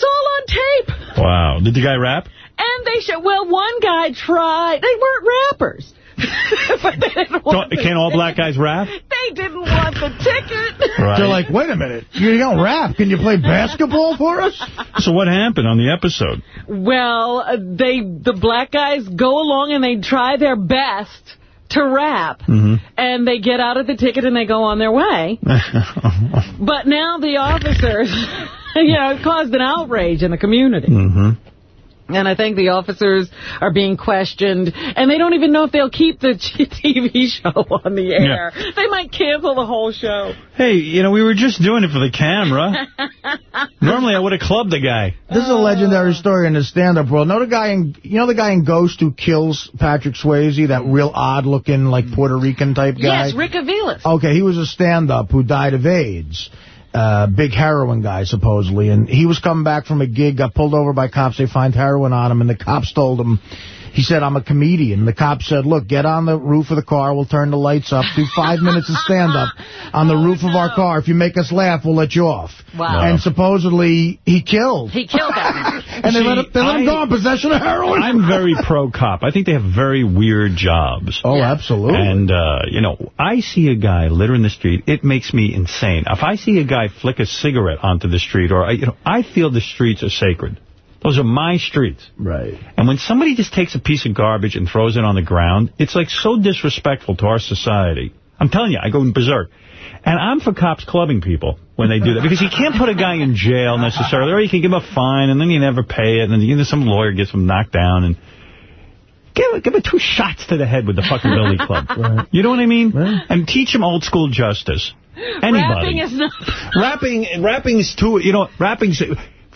[SPEAKER 3] and it's all on tape.
[SPEAKER 1] Wow. Did the guy rap?
[SPEAKER 3] And they show, well, one guy tried, they weren't rappers. but they didn't want
[SPEAKER 1] Don't,
[SPEAKER 3] the
[SPEAKER 1] can all black guys rap?
[SPEAKER 3] They didn't want the ticket.
[SPEAKER 1] Right.
[SPEAKER 4] They're like, wait a minute. You don't rap. Can you play basketball for us?
[SPEAKER 1] So what happened on the episode?
[SPEAKER 3] Well, uh, they the black guys go along and they try their best to rap,
[SPEAKER 1] Mm-hmm.
[SPEAKER 3] and they get out of the ticket and they go on their way. But now the officers, you know, it caused an outrage in the community.
[SPEAKER 1] mm-hmm.
[SPEAKER 3] And I think the officers are being questioned, and they don't even know if they'll keep the TV show on the air. They might cancel the whole show.
[SPEAKER 1] Hey, you know, we were just doing it for the camera. Normally, I would have clubbed the guy.
[SPEAKER 4] This is a legendary story in the stand-up world. Know the guy in, you know the guy in Ghost who kills Patrick Swayze, that real odd-looking, like Puerto Rican type guy?
[SPEAKER 3] Yes, Rick Aviles.
[SPEAKER 4] Okay, he was a stand-up who died of AIDS. Uh, big heroin guy, supposedly. And he was coming back from a gig, got pulled over by cops. They find heroin on him, and the cops told him, he said, I'm a comedian. The cop said, look, get on the roof of the car. We'll turn the lights up. Do five minutes of stand-up on the roof of our car. If you make us laugh, we'll let you off.
[SPEAKER 3] Wow.
[SPEAKER 4] And supposedly, he killed.
[SPEAKER 3] He killed that
[SPEAKER 4] And they let him, they let him
[SPEAKER 1] I-
[SPEAKER 4] go on possession of heroin.
[SPEAKER 1] I'm very pro-cop. I think they have very weird jobs.
[SPEAKER 4] Oh, absolutely.
[SPEAKER 1] And, uh, you know, I see a guy litter in the street, it makes me insane. If I see a guy flick a cigarette onto the street, or, I- you know, I feel the streets are sacred. Those are my streets.
[SPEAKER 4] Right.
[SPEAKER 1] And when somebody just takes a piece of garbage and throws it on the ground, it's like so disrespectful to our society. I'm telling you, I go berserk. And I'm for cops clubbing people when they do that. Because you can't put a guy in jail necessarily, or you can give him a fine and then you never pay it, and then you know, some lawyer gets him knocked down. and Give, give him two shots to the head with the fucking billy club. You know what I mean? And teach him old school justice. Anybody.
[SPEAKER 3] Rapping is not...
[SPEAKER 1] Rapping, rapping's too, you know, rapping's,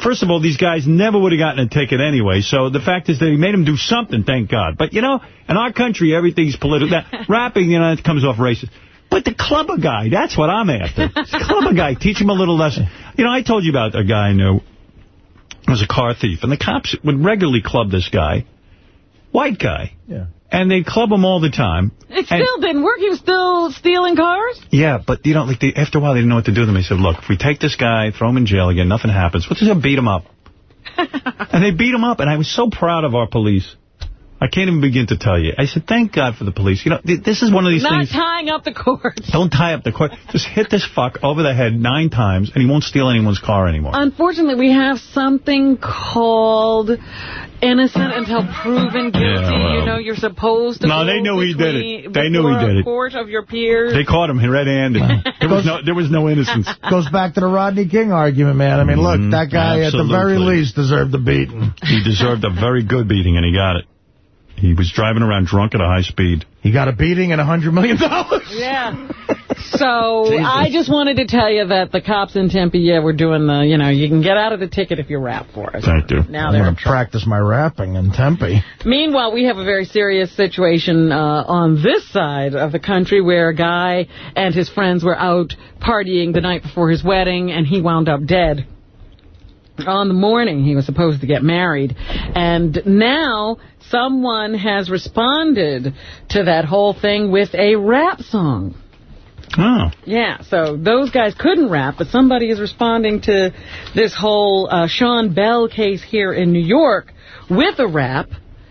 [SPEAKER 1] first of all, these guys never would have gotten a ticket anyway, so the fact is that he made them do something, thank God. But, you know, in our country, everything's political. That, rapping, you know, it comes off racist. But the clubber guy, that's what I'm after. The clubber guy, teach him a little lesson. You know, I told you about a guy I knew who was a car thief, and the cops would regularly club this guy, white guy.
[SPEAKER 4] Yeah.
[SPEAKER 1] And they'd club him all the time.
[SPEAKER 3] It still didn't work. He was still stealing cars?
[SPEAKER 1] Yeah, but, you know, like they, after a while, they didn't know what to do with him. They said, look, if we take this guy, throw him in jail again, nothing happens. Let's just beat him up. and they beat him up, and I was so proud of our police. I can't even begin to tell you. I said, thank God for the police. You know, th this is one of these
[SPEAKER 3] Not
[SPEAKER 1] things.
[SPEAKER 3] tying up the cords.
[SPEAKER 1] Don't tie up the cord. Just hit this fuck over the head nine times, and he won't steal anyone's car anymore.
[SPEAKER 3] Unfortunately, we have something called innocent until proven guilty.
[SPEAKER 1] Yeah, well.
[SPEAKER 3] you know, you're supposed to
[SPEAKER 1] No, they knew he did it. They knew he did
[SPEAKER 3] a
[SPEAKER 1] it.
[SPEAKER 3] court of your peers.
[SPEAKER 1] They caught him red-handed. there was no, there was no innocence.
[SPEAKER 4] Goes back to the Rodney King argument, man. I mean, look, mm-hmm. that guy at the very least deserved a beating.
[SPEAKER 1] He deserved a very good beating, and he got it. He was driving around drunk at a high speed.
[SPEAKER 4] He got a beating and a $100 million.
[SPEAKER 3] Yeah. So I just wanted to tell you that the cops in Tempe, yeah, we're doing the, you know, you can get out of the ticket if you rap for us.
[SPEAKER 1] Thank you.
[SPEAKER 3] Now
[SPEAKER 4] I'm
[SPEAKER 3] they're
[SPEAKER 4] going to practice my rapping in Tempe.
[SPEAKER 3] Meanwhile, we have a very serious situation uh, on this side of the country where a guy and his friends were out partying the night before his wedding, and he wound up dead. On the morning he was supposed to get married. And now someone has responded to that whole thing with a rap song.
[SPEAKER 1] Oh.
[SPEAKER 3] Yeah, so those guys couldn't rap, but somebody is responding to this whole uh, Sean Bell case here in New York with a rap.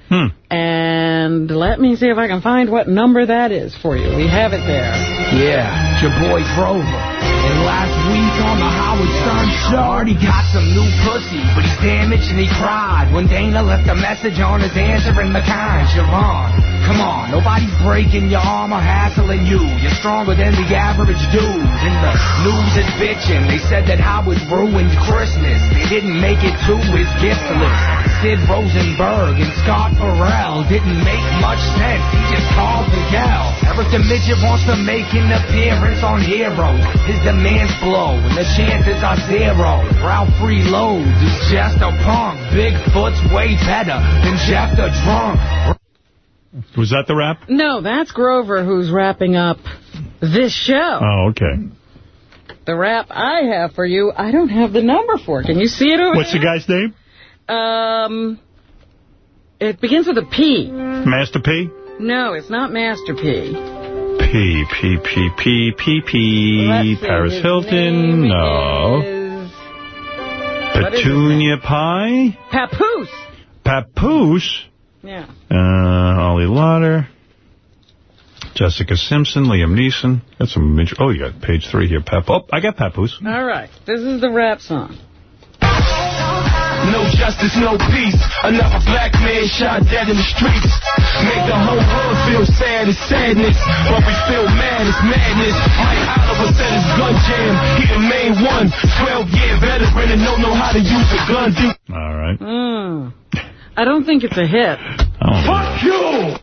[SPEAKER 1] Hmm.
[SPEAKER 3] And let me see if I can find what number that is for you. We have it there.
[SPEAKER 48] Yeah, it's your boy Grover. And last week on the Howard Stern show, got some new pussy, but he's damaged and he cried when Dana left a message on his answering machine. Siobhan, come on, nobody's breaking your arm or hassling you. You're stronger than the average dude. And the news is bitching. They said that Howard ruined Christmas. They didn't make it to his gift list. Sid Rosenberg and Scott Ferrall didn't make much sense. He just called to yell. Eric the Midget wants to make an appearance on Heroes. His demands blow, and the chances are zero. Ralph Reloads is just a punk. Bigfoot's way better than Jeff the Drunk.
[SPEAKER 1] Was that the rap?
[SPEAKER 3] No, that's Grover who's wrapping up this show.
[SPEAKER 1] Oh, okay.
[SPEAKER 3] The rap I have for you, I don't have the number for. it. Can you see it over
[SPEAKER 1] What's the guy's name?
[SPEAKER 3] Um, it begins with a P.
[SPEAKER 1] Master P?
[SPEAKER 3] No, it's not Master P.
[SPEAKER 1] P, P, P, P, P, P. Paris Hilton? No.
[SPEAKER 3] what is his
[SPEAKER 1] Petunia Pie?
[SPEAKER 3] Papoose.
[SPEAKER 1] Papoose?
[SPEAKER 3] Yeah.
[SPEAKER 1] Uh, Ollie Lauder. Jessica Simpson, Liam Neeson. Got some. Oh, you got page three here. Pap. Oh, I got Papoose.
[SPEAKER 3] All right. This is the rap song.
[SPEAKER 48] No justice, no peace. Another black man shot dead in the streets. Make the whole world feel sad, it's sadness. But we feel mad, it's madness. Mike Oliver said his gun jam. He the main one. 12 year veteran and don't know how to use a gun. Dude.
[SPEAKER 1] All right.
[SPEAKER 3] Mm. I don't think it's a hit. Oh.
[SPEAKER 48] Fuck you!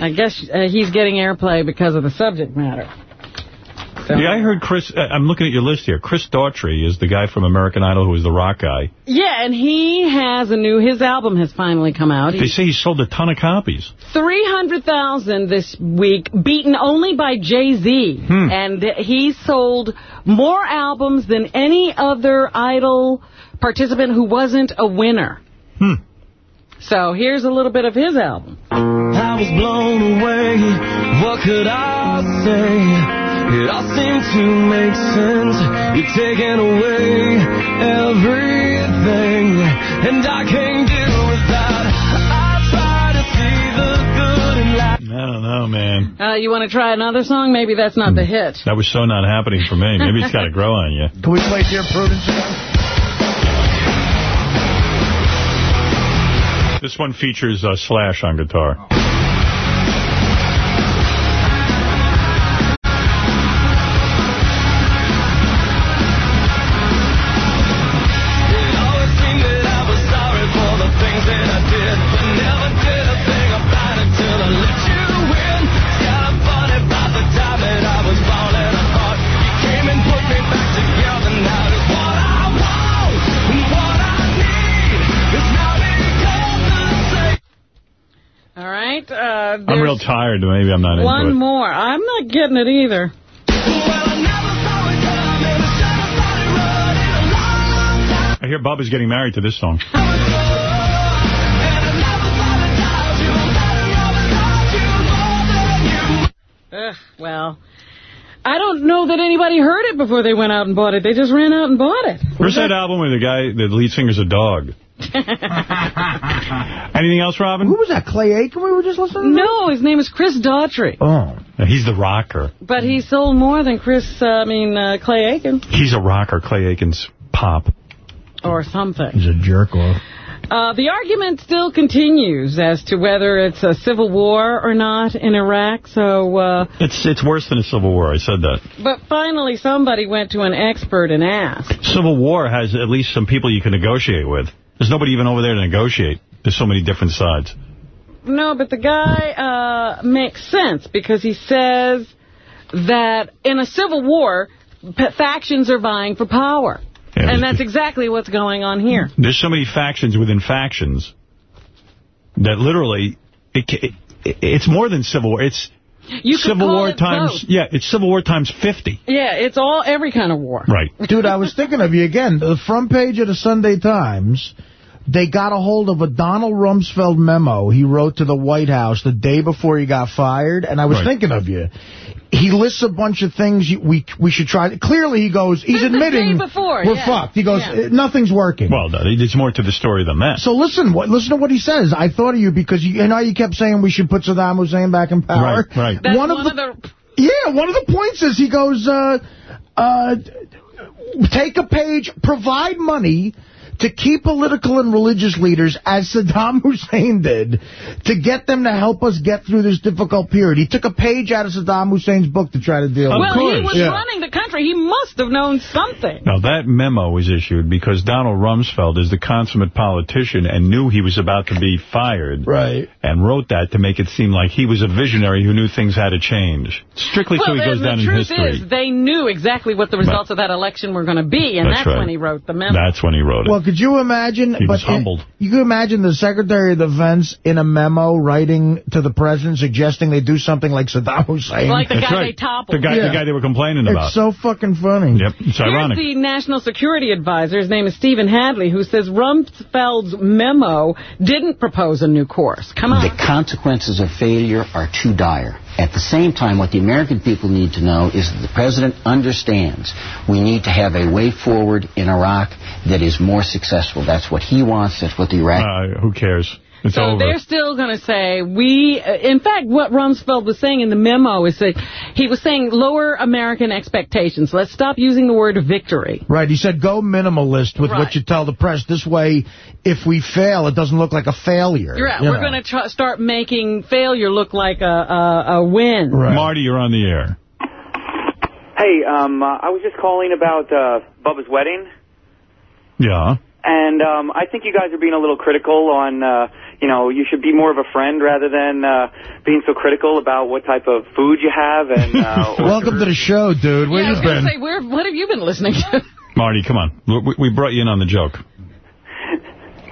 [SPEAKER 3] I guess uh, he's getting airplay because of the subject matter.
[SPEAKER 1] Yeah, I heard Chris. Uh, I'm looking at your list here. Chris Daughtry is the guy from American Idol who is the rock guy.
[SPEAKER 3] Yeah, and he has a new, his album has finally come out.
[SPEAKER 1] They
[SPEAKER 3] He,
[SPEAKER 1] say he sold a ton of copies.
[SPEAKER 3] 300,000 this week, beaten only by Jay-Z.
[SPEAKER 1] Hmm.
[SPEAKER 3] And he sold more albums than any other Idol participant who wasn't a winner.
[SPEAKER 1] Hmm.
[SPEAKER 3] So here's a little bit of his album.
[SPEAKER 48] I was blown away. What could I say? It all seemed to make sense. You're taking away everything and I can't deal with that. I try to see the good in life.
[SPEAKER 1] I don't know, man.
[SPEAKER 3] Uh, you want to try another song? Maybe that's not the hit.
[SPEAKER 1] That was so not happening for me. Maybe it's got to grow on you.
[SPEAKER 4] Can we play Dear Prudence?
[SPEAKER 1] This one features uh, Slash on guitar.
[SPEAKER 3] Uh,
[SPEAKER 1] tired. Maybe I'm not
[SPEAKER 3] one more. I'm not getting it either.
[SPEAKER 1] I hear Bubba's getting married to this song.
[SPEAKER 3] Ugh, well, I don't know that anybody heard it before they went out and bought it. They just ran out and bought it.
[SPEAKER 1] Where's that album where the guy, the lead singer's a dog? Anything else, Robin?
[SPEAKER 4] Who was that, Clay Aiken we were just listening to?
[SPEAKER 3] No, his name is Chris Daughtry.
[SPEAKER 4] Oh.
[SPEAKER 1] He's the rocker.
[SPEAKER 3] But he sold more than Chris, uh, I mean, uh, Clay Aiken
[SPEAKER 1] He's a rocker. Clay Aiken's pop.
[SPEAKER 3] or something.
[SPEAKER 4] He's a jerk off.
[SPEAKER 3] Uh, the argument still continues as to whether it's a civil war or not in Iraq. So, uh,
[SPEAKER 1] It's it's worse than a civil war. I said that.
[SPEAKER 3] but finally somebody went to an expert and asked.
[SPEAKER 1] Civil war has at least some people you can negotiate with. There's nobody even over there to negotiate. There's so many different sides.
[SPEAKER 3] No, but the guy uh, makes sense because he says that in a civil war, p- factions are vying for power.
[SPEAKER 1] Yeah,
[SPEAKER 3] and that's exactly what's going on here.
[SPEAKER 1] There's so many factions within factions that literally, it, it, it's more than civil war. It's
[SPEAKER 3] You could
[SPEAKER 1] civil
[SPEAKER 3] call
[SPEAKER 1] war
[SPEAKER 3] it
[SPEAKER 1] times,
[SPEAKER 3] both.
[SPEAKER 1] yeah, it's civil war times 50.
[SPEAKER 3] Yeah, it's all every kind of war.
[SPEAKER 1] Right.
[SPEAKER 4] Dude, I was thinking of you again. The front page of the Sunday Times, they got a hold of a Donald Rumsfeld memo he wrote to the White House the day before he got fired, and I was
[SPEAKER 1] Right.
[SPEAKER 4] thinking of you. He lists a bunch of things we we should try. Clearly, he goes, he's
[SPEAKER 3] The
[SPEAKER 4] admitting
[SPEAKER 3] before,
[SPEAKER 4] we're
[SPEAKER 3] yeah.
[SPEAKER 4] fucked. He goes,
[SPEAKER 3] Yeah.
[SPEAKER 4] "Uh, nothing's working.
[SPEAKER 1] Well, no, there's more to the story than that.
[SPEAKER 4] So listen, what, listen to what he says. I thought of you because you, you know you kept saying we should put Saddam Hussein back in power.
[SPEAKER 1] Right, right.
[SPEAKER 3] That's
[SPEAKER 4] one, of the, yeah, one of the points is he goes, uh, uh, take a page, provide money to key political and religious leaders, as Saddam Hussein did, to get them to help us get through this difficult period. He took a page out of Saddam Hussein's book to try to deal with it.
[SPEAKER 3] well,
[SPEAKER 4] it.
[SPEAKER 3] he was running the country. He must have known something.
[SPEAKER 1] Now, that memo was issued because Donald Rumsfeld is the consummate politician and knew he was about to be fired.
[SPEAKER 4] Right.
[SPEAKER 1] And wrote that to make it seem like he was a visionary who knew things had to change. Strictly so he goes
[SPEAKER 3] and
[SPEAKER 1] down
[SPEAKER 3] the truth is, they knew exactly what the results of that election were going to be, and
[SPEAKER 1] That's
[SPEAKER 3] that's,
[SPEAKER 1] right.
[SPEAKER 3] when he wrote the memo.
[SPEAKER 1] That's when he wrote it.
[SPEAKER 4] Well, could you imagine?
[SPEAKER 1] He was
[SPEAKER 4] but it-
[SPEAKER 1] humbled.
[SPEAKER 4] you could imagine the Secretary of Defense in a memo writing to the president suggesting they do something like Saddam Hussein.
[SPEAKER 3] Like the
[SPEAKER 1] That's
[SPEAKER 3] guy
[SPEAKER 1] right.
[SPEAKER 3] they toppled.
[SPEAKER 1] The guy, the guy they were complaining about.
[SPEAKER 4] It's so fucking funny.
[SPEAKER 1] Yep, it's
[SPEAKER 3] Here's
[SPEAKER 1] ironic.
[SPEAKER 3] the national security advisor. His name is Stephen Hadley, who says Rumsfeld's memo didn't propose a new course. Come on.
[SPEAKER 49] The consequences of failure are too dire. At the same time, what the American people need to know is that the president understands we need to have a way forward in Iraq that is more successful. That's what he wants. That's what the Iraq.
[SPEAKER 1] Uh, who cares? It's
[SPEAKER 3] so
[SPEAKER 1] over.
[SPEAKER 3] they're still going to say, we, uh, in fact, what Rumsfeld was saying in the memo is that he was saying lower American expectations. Let's stop using the word victory.
[SPEAKER 4] Right, he said go minimalist with
[SPEAKER 3] Right.
[SPEAKER 4] what you tell the press. This way, if we fail, it doesn't look like a failure.
[SPEAKER 3] You're right. We're going to start making failure look like a, a, a win.
[SPEAKER 1] Marty, you're on the air.
[SPEAKER 50] Hey, um, uh, I was just calling about uh, Bubba's wedding,
[SPEAKER 1] Yeah.
[SPEAKER 50] and um, I think you guys are being a little critical on, uh, you know, you should be more of a friend rather than uh, being so critical about what type of food you have. And uh,
[SPEAKER 4] Welcome to the show, dude. Where
[SPEAKER 3] yeah, I was
[SPEAKER 4] you been?
[SPEAKER 3] to say, where, what have you been listening to?
[SPEAKER 1] Marty, come on. We, we brought you in on the joke.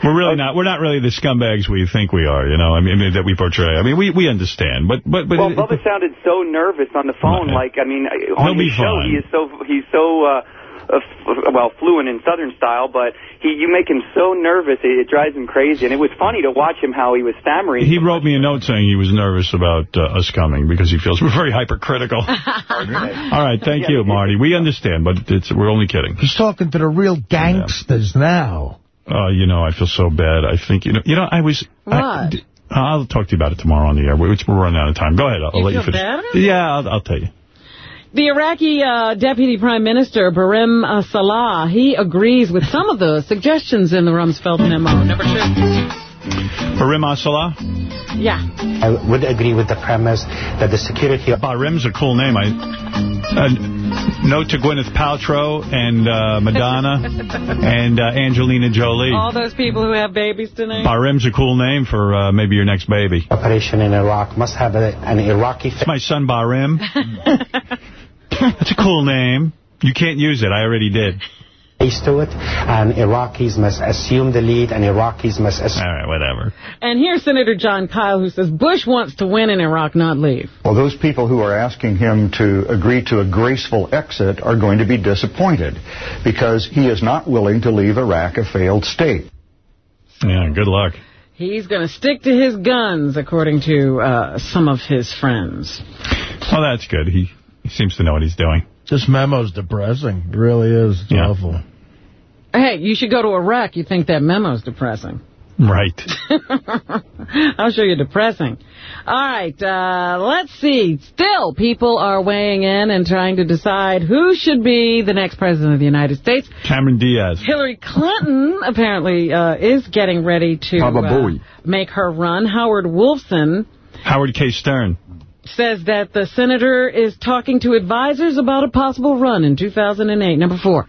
[SPEAKER 1] We're really not. We're not really the scumbags we think we are. You know, I mean that we portray. I mean, we we understand, but but but
[SPEAKER 50] well, Bubba sounded so nervous on the phone. Like, I mean, on
[SPEAKER 1] He'll
[SPEAKER 50] his show,
[SPEAKER 1] fine.
[SPEAKER 50] he is so he's so uh, uh, well fluent in Southern style, but he you make him so nervous, it, it drives him crazy. And it was funny to watch him how he was stammering.
[SPEAKER 1] he wrote me a note saying he was nervous about uh, us coming because he feels we're very hypercritical. All right, thank you, Marty. We understand, but it's we're only kidding.
[SPEAKER 4] He's talking to the real gangsters now.
[SPEAKER 1] Oh, you know, I feel so bad. I think, you know, you know, I was... I,
[SPEAKER 3] What?
[SPEAKER 1] I'll talk to you about it tomorrow on the air. Which we're running out of time. Go ahead. I'll
[SPEAKER 3] You
[SPEAKER 1] let you finish.
[SPEAKER 3] bad
[SPEAKER 1] Yeah, I'll, I'll tell you.
[SPEAKER 3] The Iraqi uh, Deputy Prime Minister, Barim uh, Salah, he agrees with some of the suggestions in the Rumsfeld memo. Number two.
[SPEAKER 1] Barim Salah?
[SPEAKER 3] Yeah.
[SPEAKER 51] I would agree with the premise that the security...
[SPEAKER 1] Barim's a cool name. I uh, Note to Gwyneth Paltrow and uh, Madonna and uh, Angelina Jolie.
[SPEAKER 3] All those people who have babies tonight.
[SPEAKER 1] Barim's a cool name for uh, maybe your next baby.
[SPEAKER 51] Operation in Iraq must have a, an Iraqi...
[SPEAKER 1] It's my son Barim. That's a cool name. You can't use it. I already did.
[SPEAKER 51] face to it, and Iraqis must assume the lead, and Iraqis must... All
[SPEAKER 1] right, whatever.
[SPEAKER 3] And here's Senator Jon Kyl, who says Bush wants to win in Iraq, not leave.
[SPEAKER 52] Well, those people who are asking him to agree to a graceful exit are going to be disappointed because he is not willing to leave Iraq a failed state.
[SPEAKER 1] Yeah, good luck.
[SPEAKER 3] He's going to stick to his guns, according to uh, some of his friends.
[SPEAKER 1] Well, that's good. He, he seems to know what he's doing.
[SPEAKER 4] This memo's depressing. It really is. It's
[SPEAKER 1] Yeah.
[SPEAKER 4] awful.
[SPEAKER 3] Hey, you should go to Iraq. You think that memo's depressing.
[SPEAKER 1] Right.
[SPEAKER 3] I'll show you depressing. All right, uh, let's see. Still, people are weighing in and trying to decide who should be the next president of the United States.
[SPEAKER 1] Cameron Diaz.
[SPEAKER 3] Hillary Clinton apparently uh, is getting ready to
[SPEAKER 1] Baba
[SPEAKER 3] uh, make her run. Howard Wolfson
[SPEAKER 1] Howard K. Stern.
[SPEAKER 3] Says that the senator is talking to advisors about a possible run in 2008. Number four.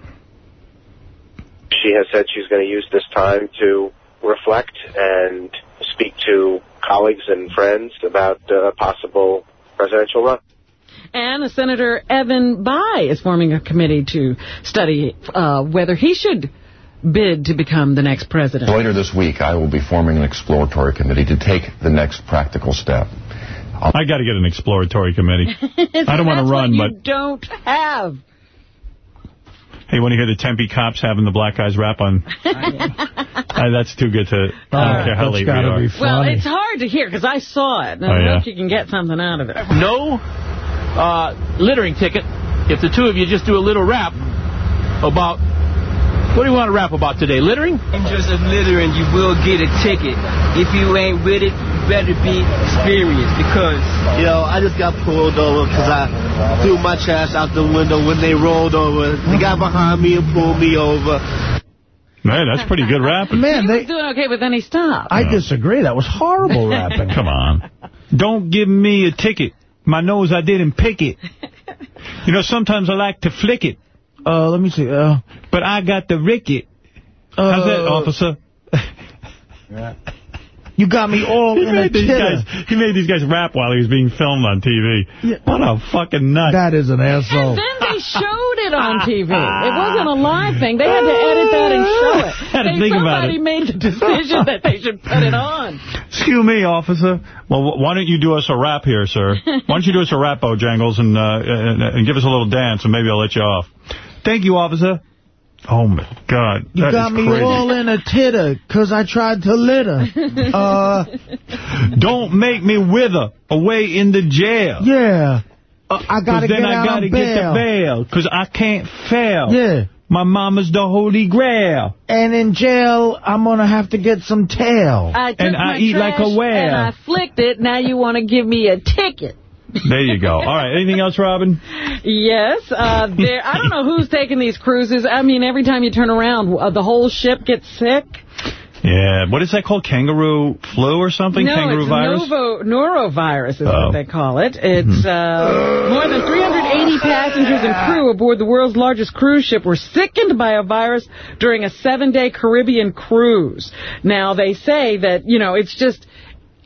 [SPEAKER 53] She has said she's going to use this time to reflect and speak to colleagues and friends about uh, a possible presidential run.
[SPEAKER 3] And Senator Evan Bayh is forming a committee to study uh, whether he should bid to become the next president.
[SPEAKER 54] Later this week, I will be forming an exploratory committee to take the next practical step.
[SPEAKER 1] I got to get an exploratory committee. I don't want to run,
[SPEAKER 3] what
[SPEAKER 1] but
[SPEAKER 3] you don't have.
[SPEAKER 1] hey, want to hear the Tempe cops having the black guys rap on? Uh, that's too good to. I don't care how late we are.
[SPEAKER 3] Well, it's hard to hear because I saw it. And
[SPEAKER 1] Oh,
[SPEAKER 3] I
[SPEAKER 1] yeah.
[SPEAKER 3] hope you can get something out of it.
[SPEAKER 35] No uh, littering ticket if the two of you just do a little rap about... What do you want to rap about today? Littering?
[SPEAKER 55] Dangerous of littering, you will get a ticket. If you ain't with it, you better be experienced because.
[SPEAKER 56] You know, I just got pulled over because I threw my trash out the window when they rolled over. The guy behind me and pulled me over.
[SPEAKER 1] Man, that's pretty good rapping.
[SPEAKER 4] Man,
[SPEAKER 3] he
[SPEAKER 4] they,
[SPEAKER 3] was doing okay, but then he stopped.
[SPEAKER 4] I disagree. That was horrible rapping.
[SPEAKER 1] Come on. Don't give me a ticket. My nose, I didn't pick it. You know, sometimes I like to flick it.
[SPEAKER 4] Uh, let me see. Uh,
[SPEAKER 1] but I got the ricket. How's that,
[SPEAKER 4] Uh,
[SPEAKER 1] officer?
[SPEAKER 4] You got me all
[SPEAKER 1] He
[SPEAKER 4] in a
[SPEAKER 1] made, these
[SPEAKER 4] titter.
[SPEAKER 1] guys, he made these guys rap while he was being filmed on TV. What a fucking nut.
[SPEAKER 4] That is an asshole.
[SPEAKER 3] And Then they showed it on TV. It wasn't a live thing. They had to edit that and show it.
[SPEAKER 1] Had to
[SPEAKER 3] They-
[SPEAKER 1] think about it.
[SPEAKER 3] somebody
[SPEAKER 1] it.
[SPEAKER 3] made the decision that they should put it on.
[SPEAKER 1] Excuse me, officer. Well, why don't you do us a rap here, sir? Why don't you do us a rap, Bojangles, and, uh, and, and give us a little dance, and maybe I'll let you off. Thank you, officer. Oh, my God.
[SPEAKER 4] You
[SPEAKER 1] That
[SPEAKER 4] got
[SPEAKER 1] is
[SPEAKER 4] me
[SPEAKER 1] crazy.
[SPEAKER 4] all in a titter because I tried to litter. Uh,
[SPEAKER 1] Don't make me wither away in the jail.
[SPEAKER 4] yeah. Uh, I got to
[SPEAKER 1] then
[SPEAKER 4] get
[SPEAKER 1] I
[SPEAKER 4] out
[SPEAKER 1] gotta get the
[SPEAKER 4] bail.
[SPEAKER 1] bail, because I can't fail.
[SPEAKER 4] Yeah.
[SPEAKER 1] My mama's the holy grail.
[SPEAKER 4] And in jail, I'm going to have to get some tail.
[SPEAKER 3] I took
[SPEAKER 1] And I eat like a whale.
[SPEAKER 3] And I flicked it. Now you want to give me a ticket.
[SPEAKER 1] There you go. All right. Anything else, Robin?
[SPEAKER 3] Yes, uh, there. I don't know who's taking these cruises. I mean, every time you turn around, uh, the whole ship gets sick.
[SPEAKER 1] Yeah. What is that called? Kangaroo flu or something?
[SPEAKER 3] no,
[SPEAKER 1] Kangaroo
[SPEAKER 3] it's
[SPEAKER 1] virus?
[SPEAKER 3] Novo, norovirus is
[SPEAKER 1] Oh.
[SPEAKER 3] What they call it. It's uh, more than 380 passengers and crew aboard the world's largest cruise ship were sickened by a virus during a seven-day Caribbean cruise. Now, they say that, you know, it's just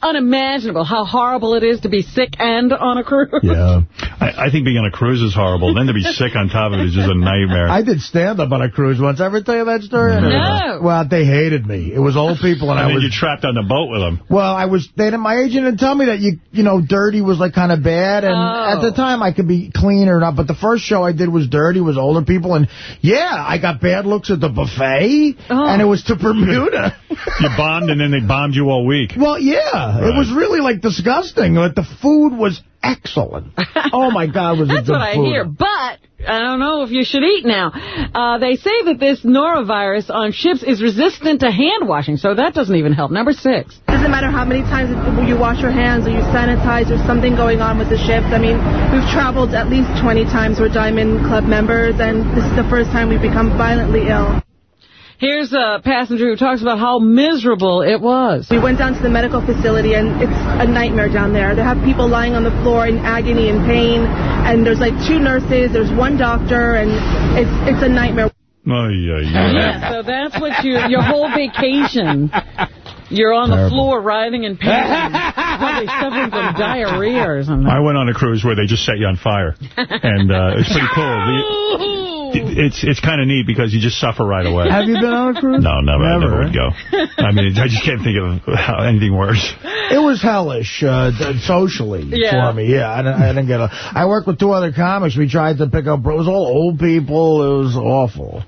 [SPEAKER 3] unimaginable how horrible it is to be sick and on a cruise.
[SPEAKER 1] Yeah. I, I think being on a cruise is horrible. Then to be sick on top of it is just a nightmare.
[SPEAKER 4] I did stand-up on a cruise once. Ever tell you that story?
[SPEAKER 3] No.
[SPEAKER 4] Well, they hated me. It was old people, and
[SPEAKER 1] and
[SPEAKER 4] I
[SPEAKER 1] then
[SPEAKER 4] was...
[SPEAKER 1] you trapped on the boat with them.
[SPEAKER 4] Well, I was. They didn't, my agent didn't tell me that you, you know, dirty was like kind of bad, and
[SPEAKER 3] Oh.
[SPEAKER 4] at the oh. time I could be clean or not. But the first show I did was dirty, was older people, and yeah, I got bad looks at the buffet,
[SPEAKER 3] Oh.
[SPEAKER 4] and it oh. was to Bermuda.
[SPEAKER 1] You bombed, and then they bombed you all week.
[SPEAKER 4] well, yeah, it was really like disgusting. Like the food was excellent. Oh, my God, was it
[SPEAKER 3] That's
[SPEAKER 4] good
[SPEAKER 3] what I
[SPEAKER 4] food.
[SPEAKER 3] hear. But I don't know if you should eat now. Uh, they say that this norovirus on ships is resistant to hand washing, so that doesn't even help. Number six.
[SPEAKER 57] Doesn't matter how many times you wash your hands or you sanitize, there's something going on with the ships. I mean, we've traveled at least 20 times. We're Diamond Club members, and this is the first time we've become violently ill.
[SPEAKER 3] Here's a passenger who talks about how miserable it was.
[SPEAKER 57] We went down to the medical facility, and it's a nightmare down there. They have people lying on the floor in agony and pain, and there's like two nurses, there's one doctor, and it's it's a nightmare.
[SPEAKER 1] Oh, yeah, yeah.
[SPEAKER 3] Yeah, so that's what you, your whole vacation, you're on the floor writhing in pain, probably suffering from diarrhea or something.
[SPEAKER 1] I went on a cruise where they just set you on fire. And uh, it's pretty cool. The- it's it's kind of neat because you just suffer right away.
[SPEAKER 4] Have you been on a cruise?
[SPEAKER 1] No, never. I
[SPEAKER 4] Never,
[SPEAKER 1] never would go. I mean, I just can't think of how, anything worse.
[SPEAKER 4] It was hellish uh, socially
[SPEAKER 3] Yeah.
[SPEAKER 4] for me. Yeah, I didn't, I didn't get a. I worked with two other comics. We tried to pick up. It was all old people. It was awful.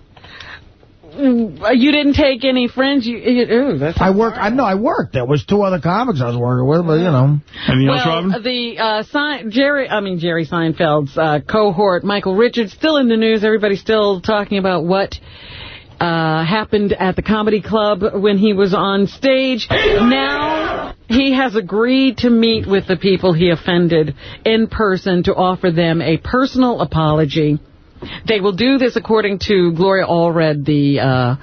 [SPEAKER 3] Mm, You didn't take any friends? You, you, ooh, that's
[SPEAKER 4] I work. I know. I worked. There was two other comics I was working with, but you know.
[SPEAKER 1] Anything
[SPEAKER 3] well, the uh, Se- Jerry, I mean Jerry Seinfeld's uh, cohort, Michael Richards, still in the news. Everybody's still talking about what uh, happened at the comedy club when he was on stage. Now he has agreed to meet with the people he offended in person to offer them a personal apology. They will do this according to Gloria Allred, the uh,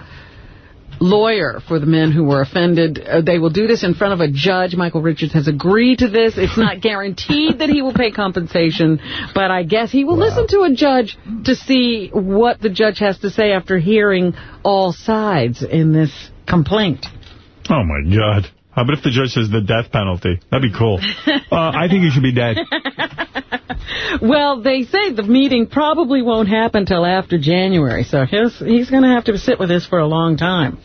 [SPEAKER 3] lawyer for the men who were offended. Uh, they will do this in front of a judge. Michael Richards has agreed to this. It's not guaranteed that he will pay compensation, but I guess he will listen to a judge to see what the judge has to say after hearing all sides in this complaint.
[SPEAKER 1] Oh, my God. How about if the judge says the death penalty? That'd be cool. Uh, I think he should be dead.
[SPEAKER 3] Well, they say the meeting probably won't happen till after January, so he's, he's going to have to sit with this for a long time.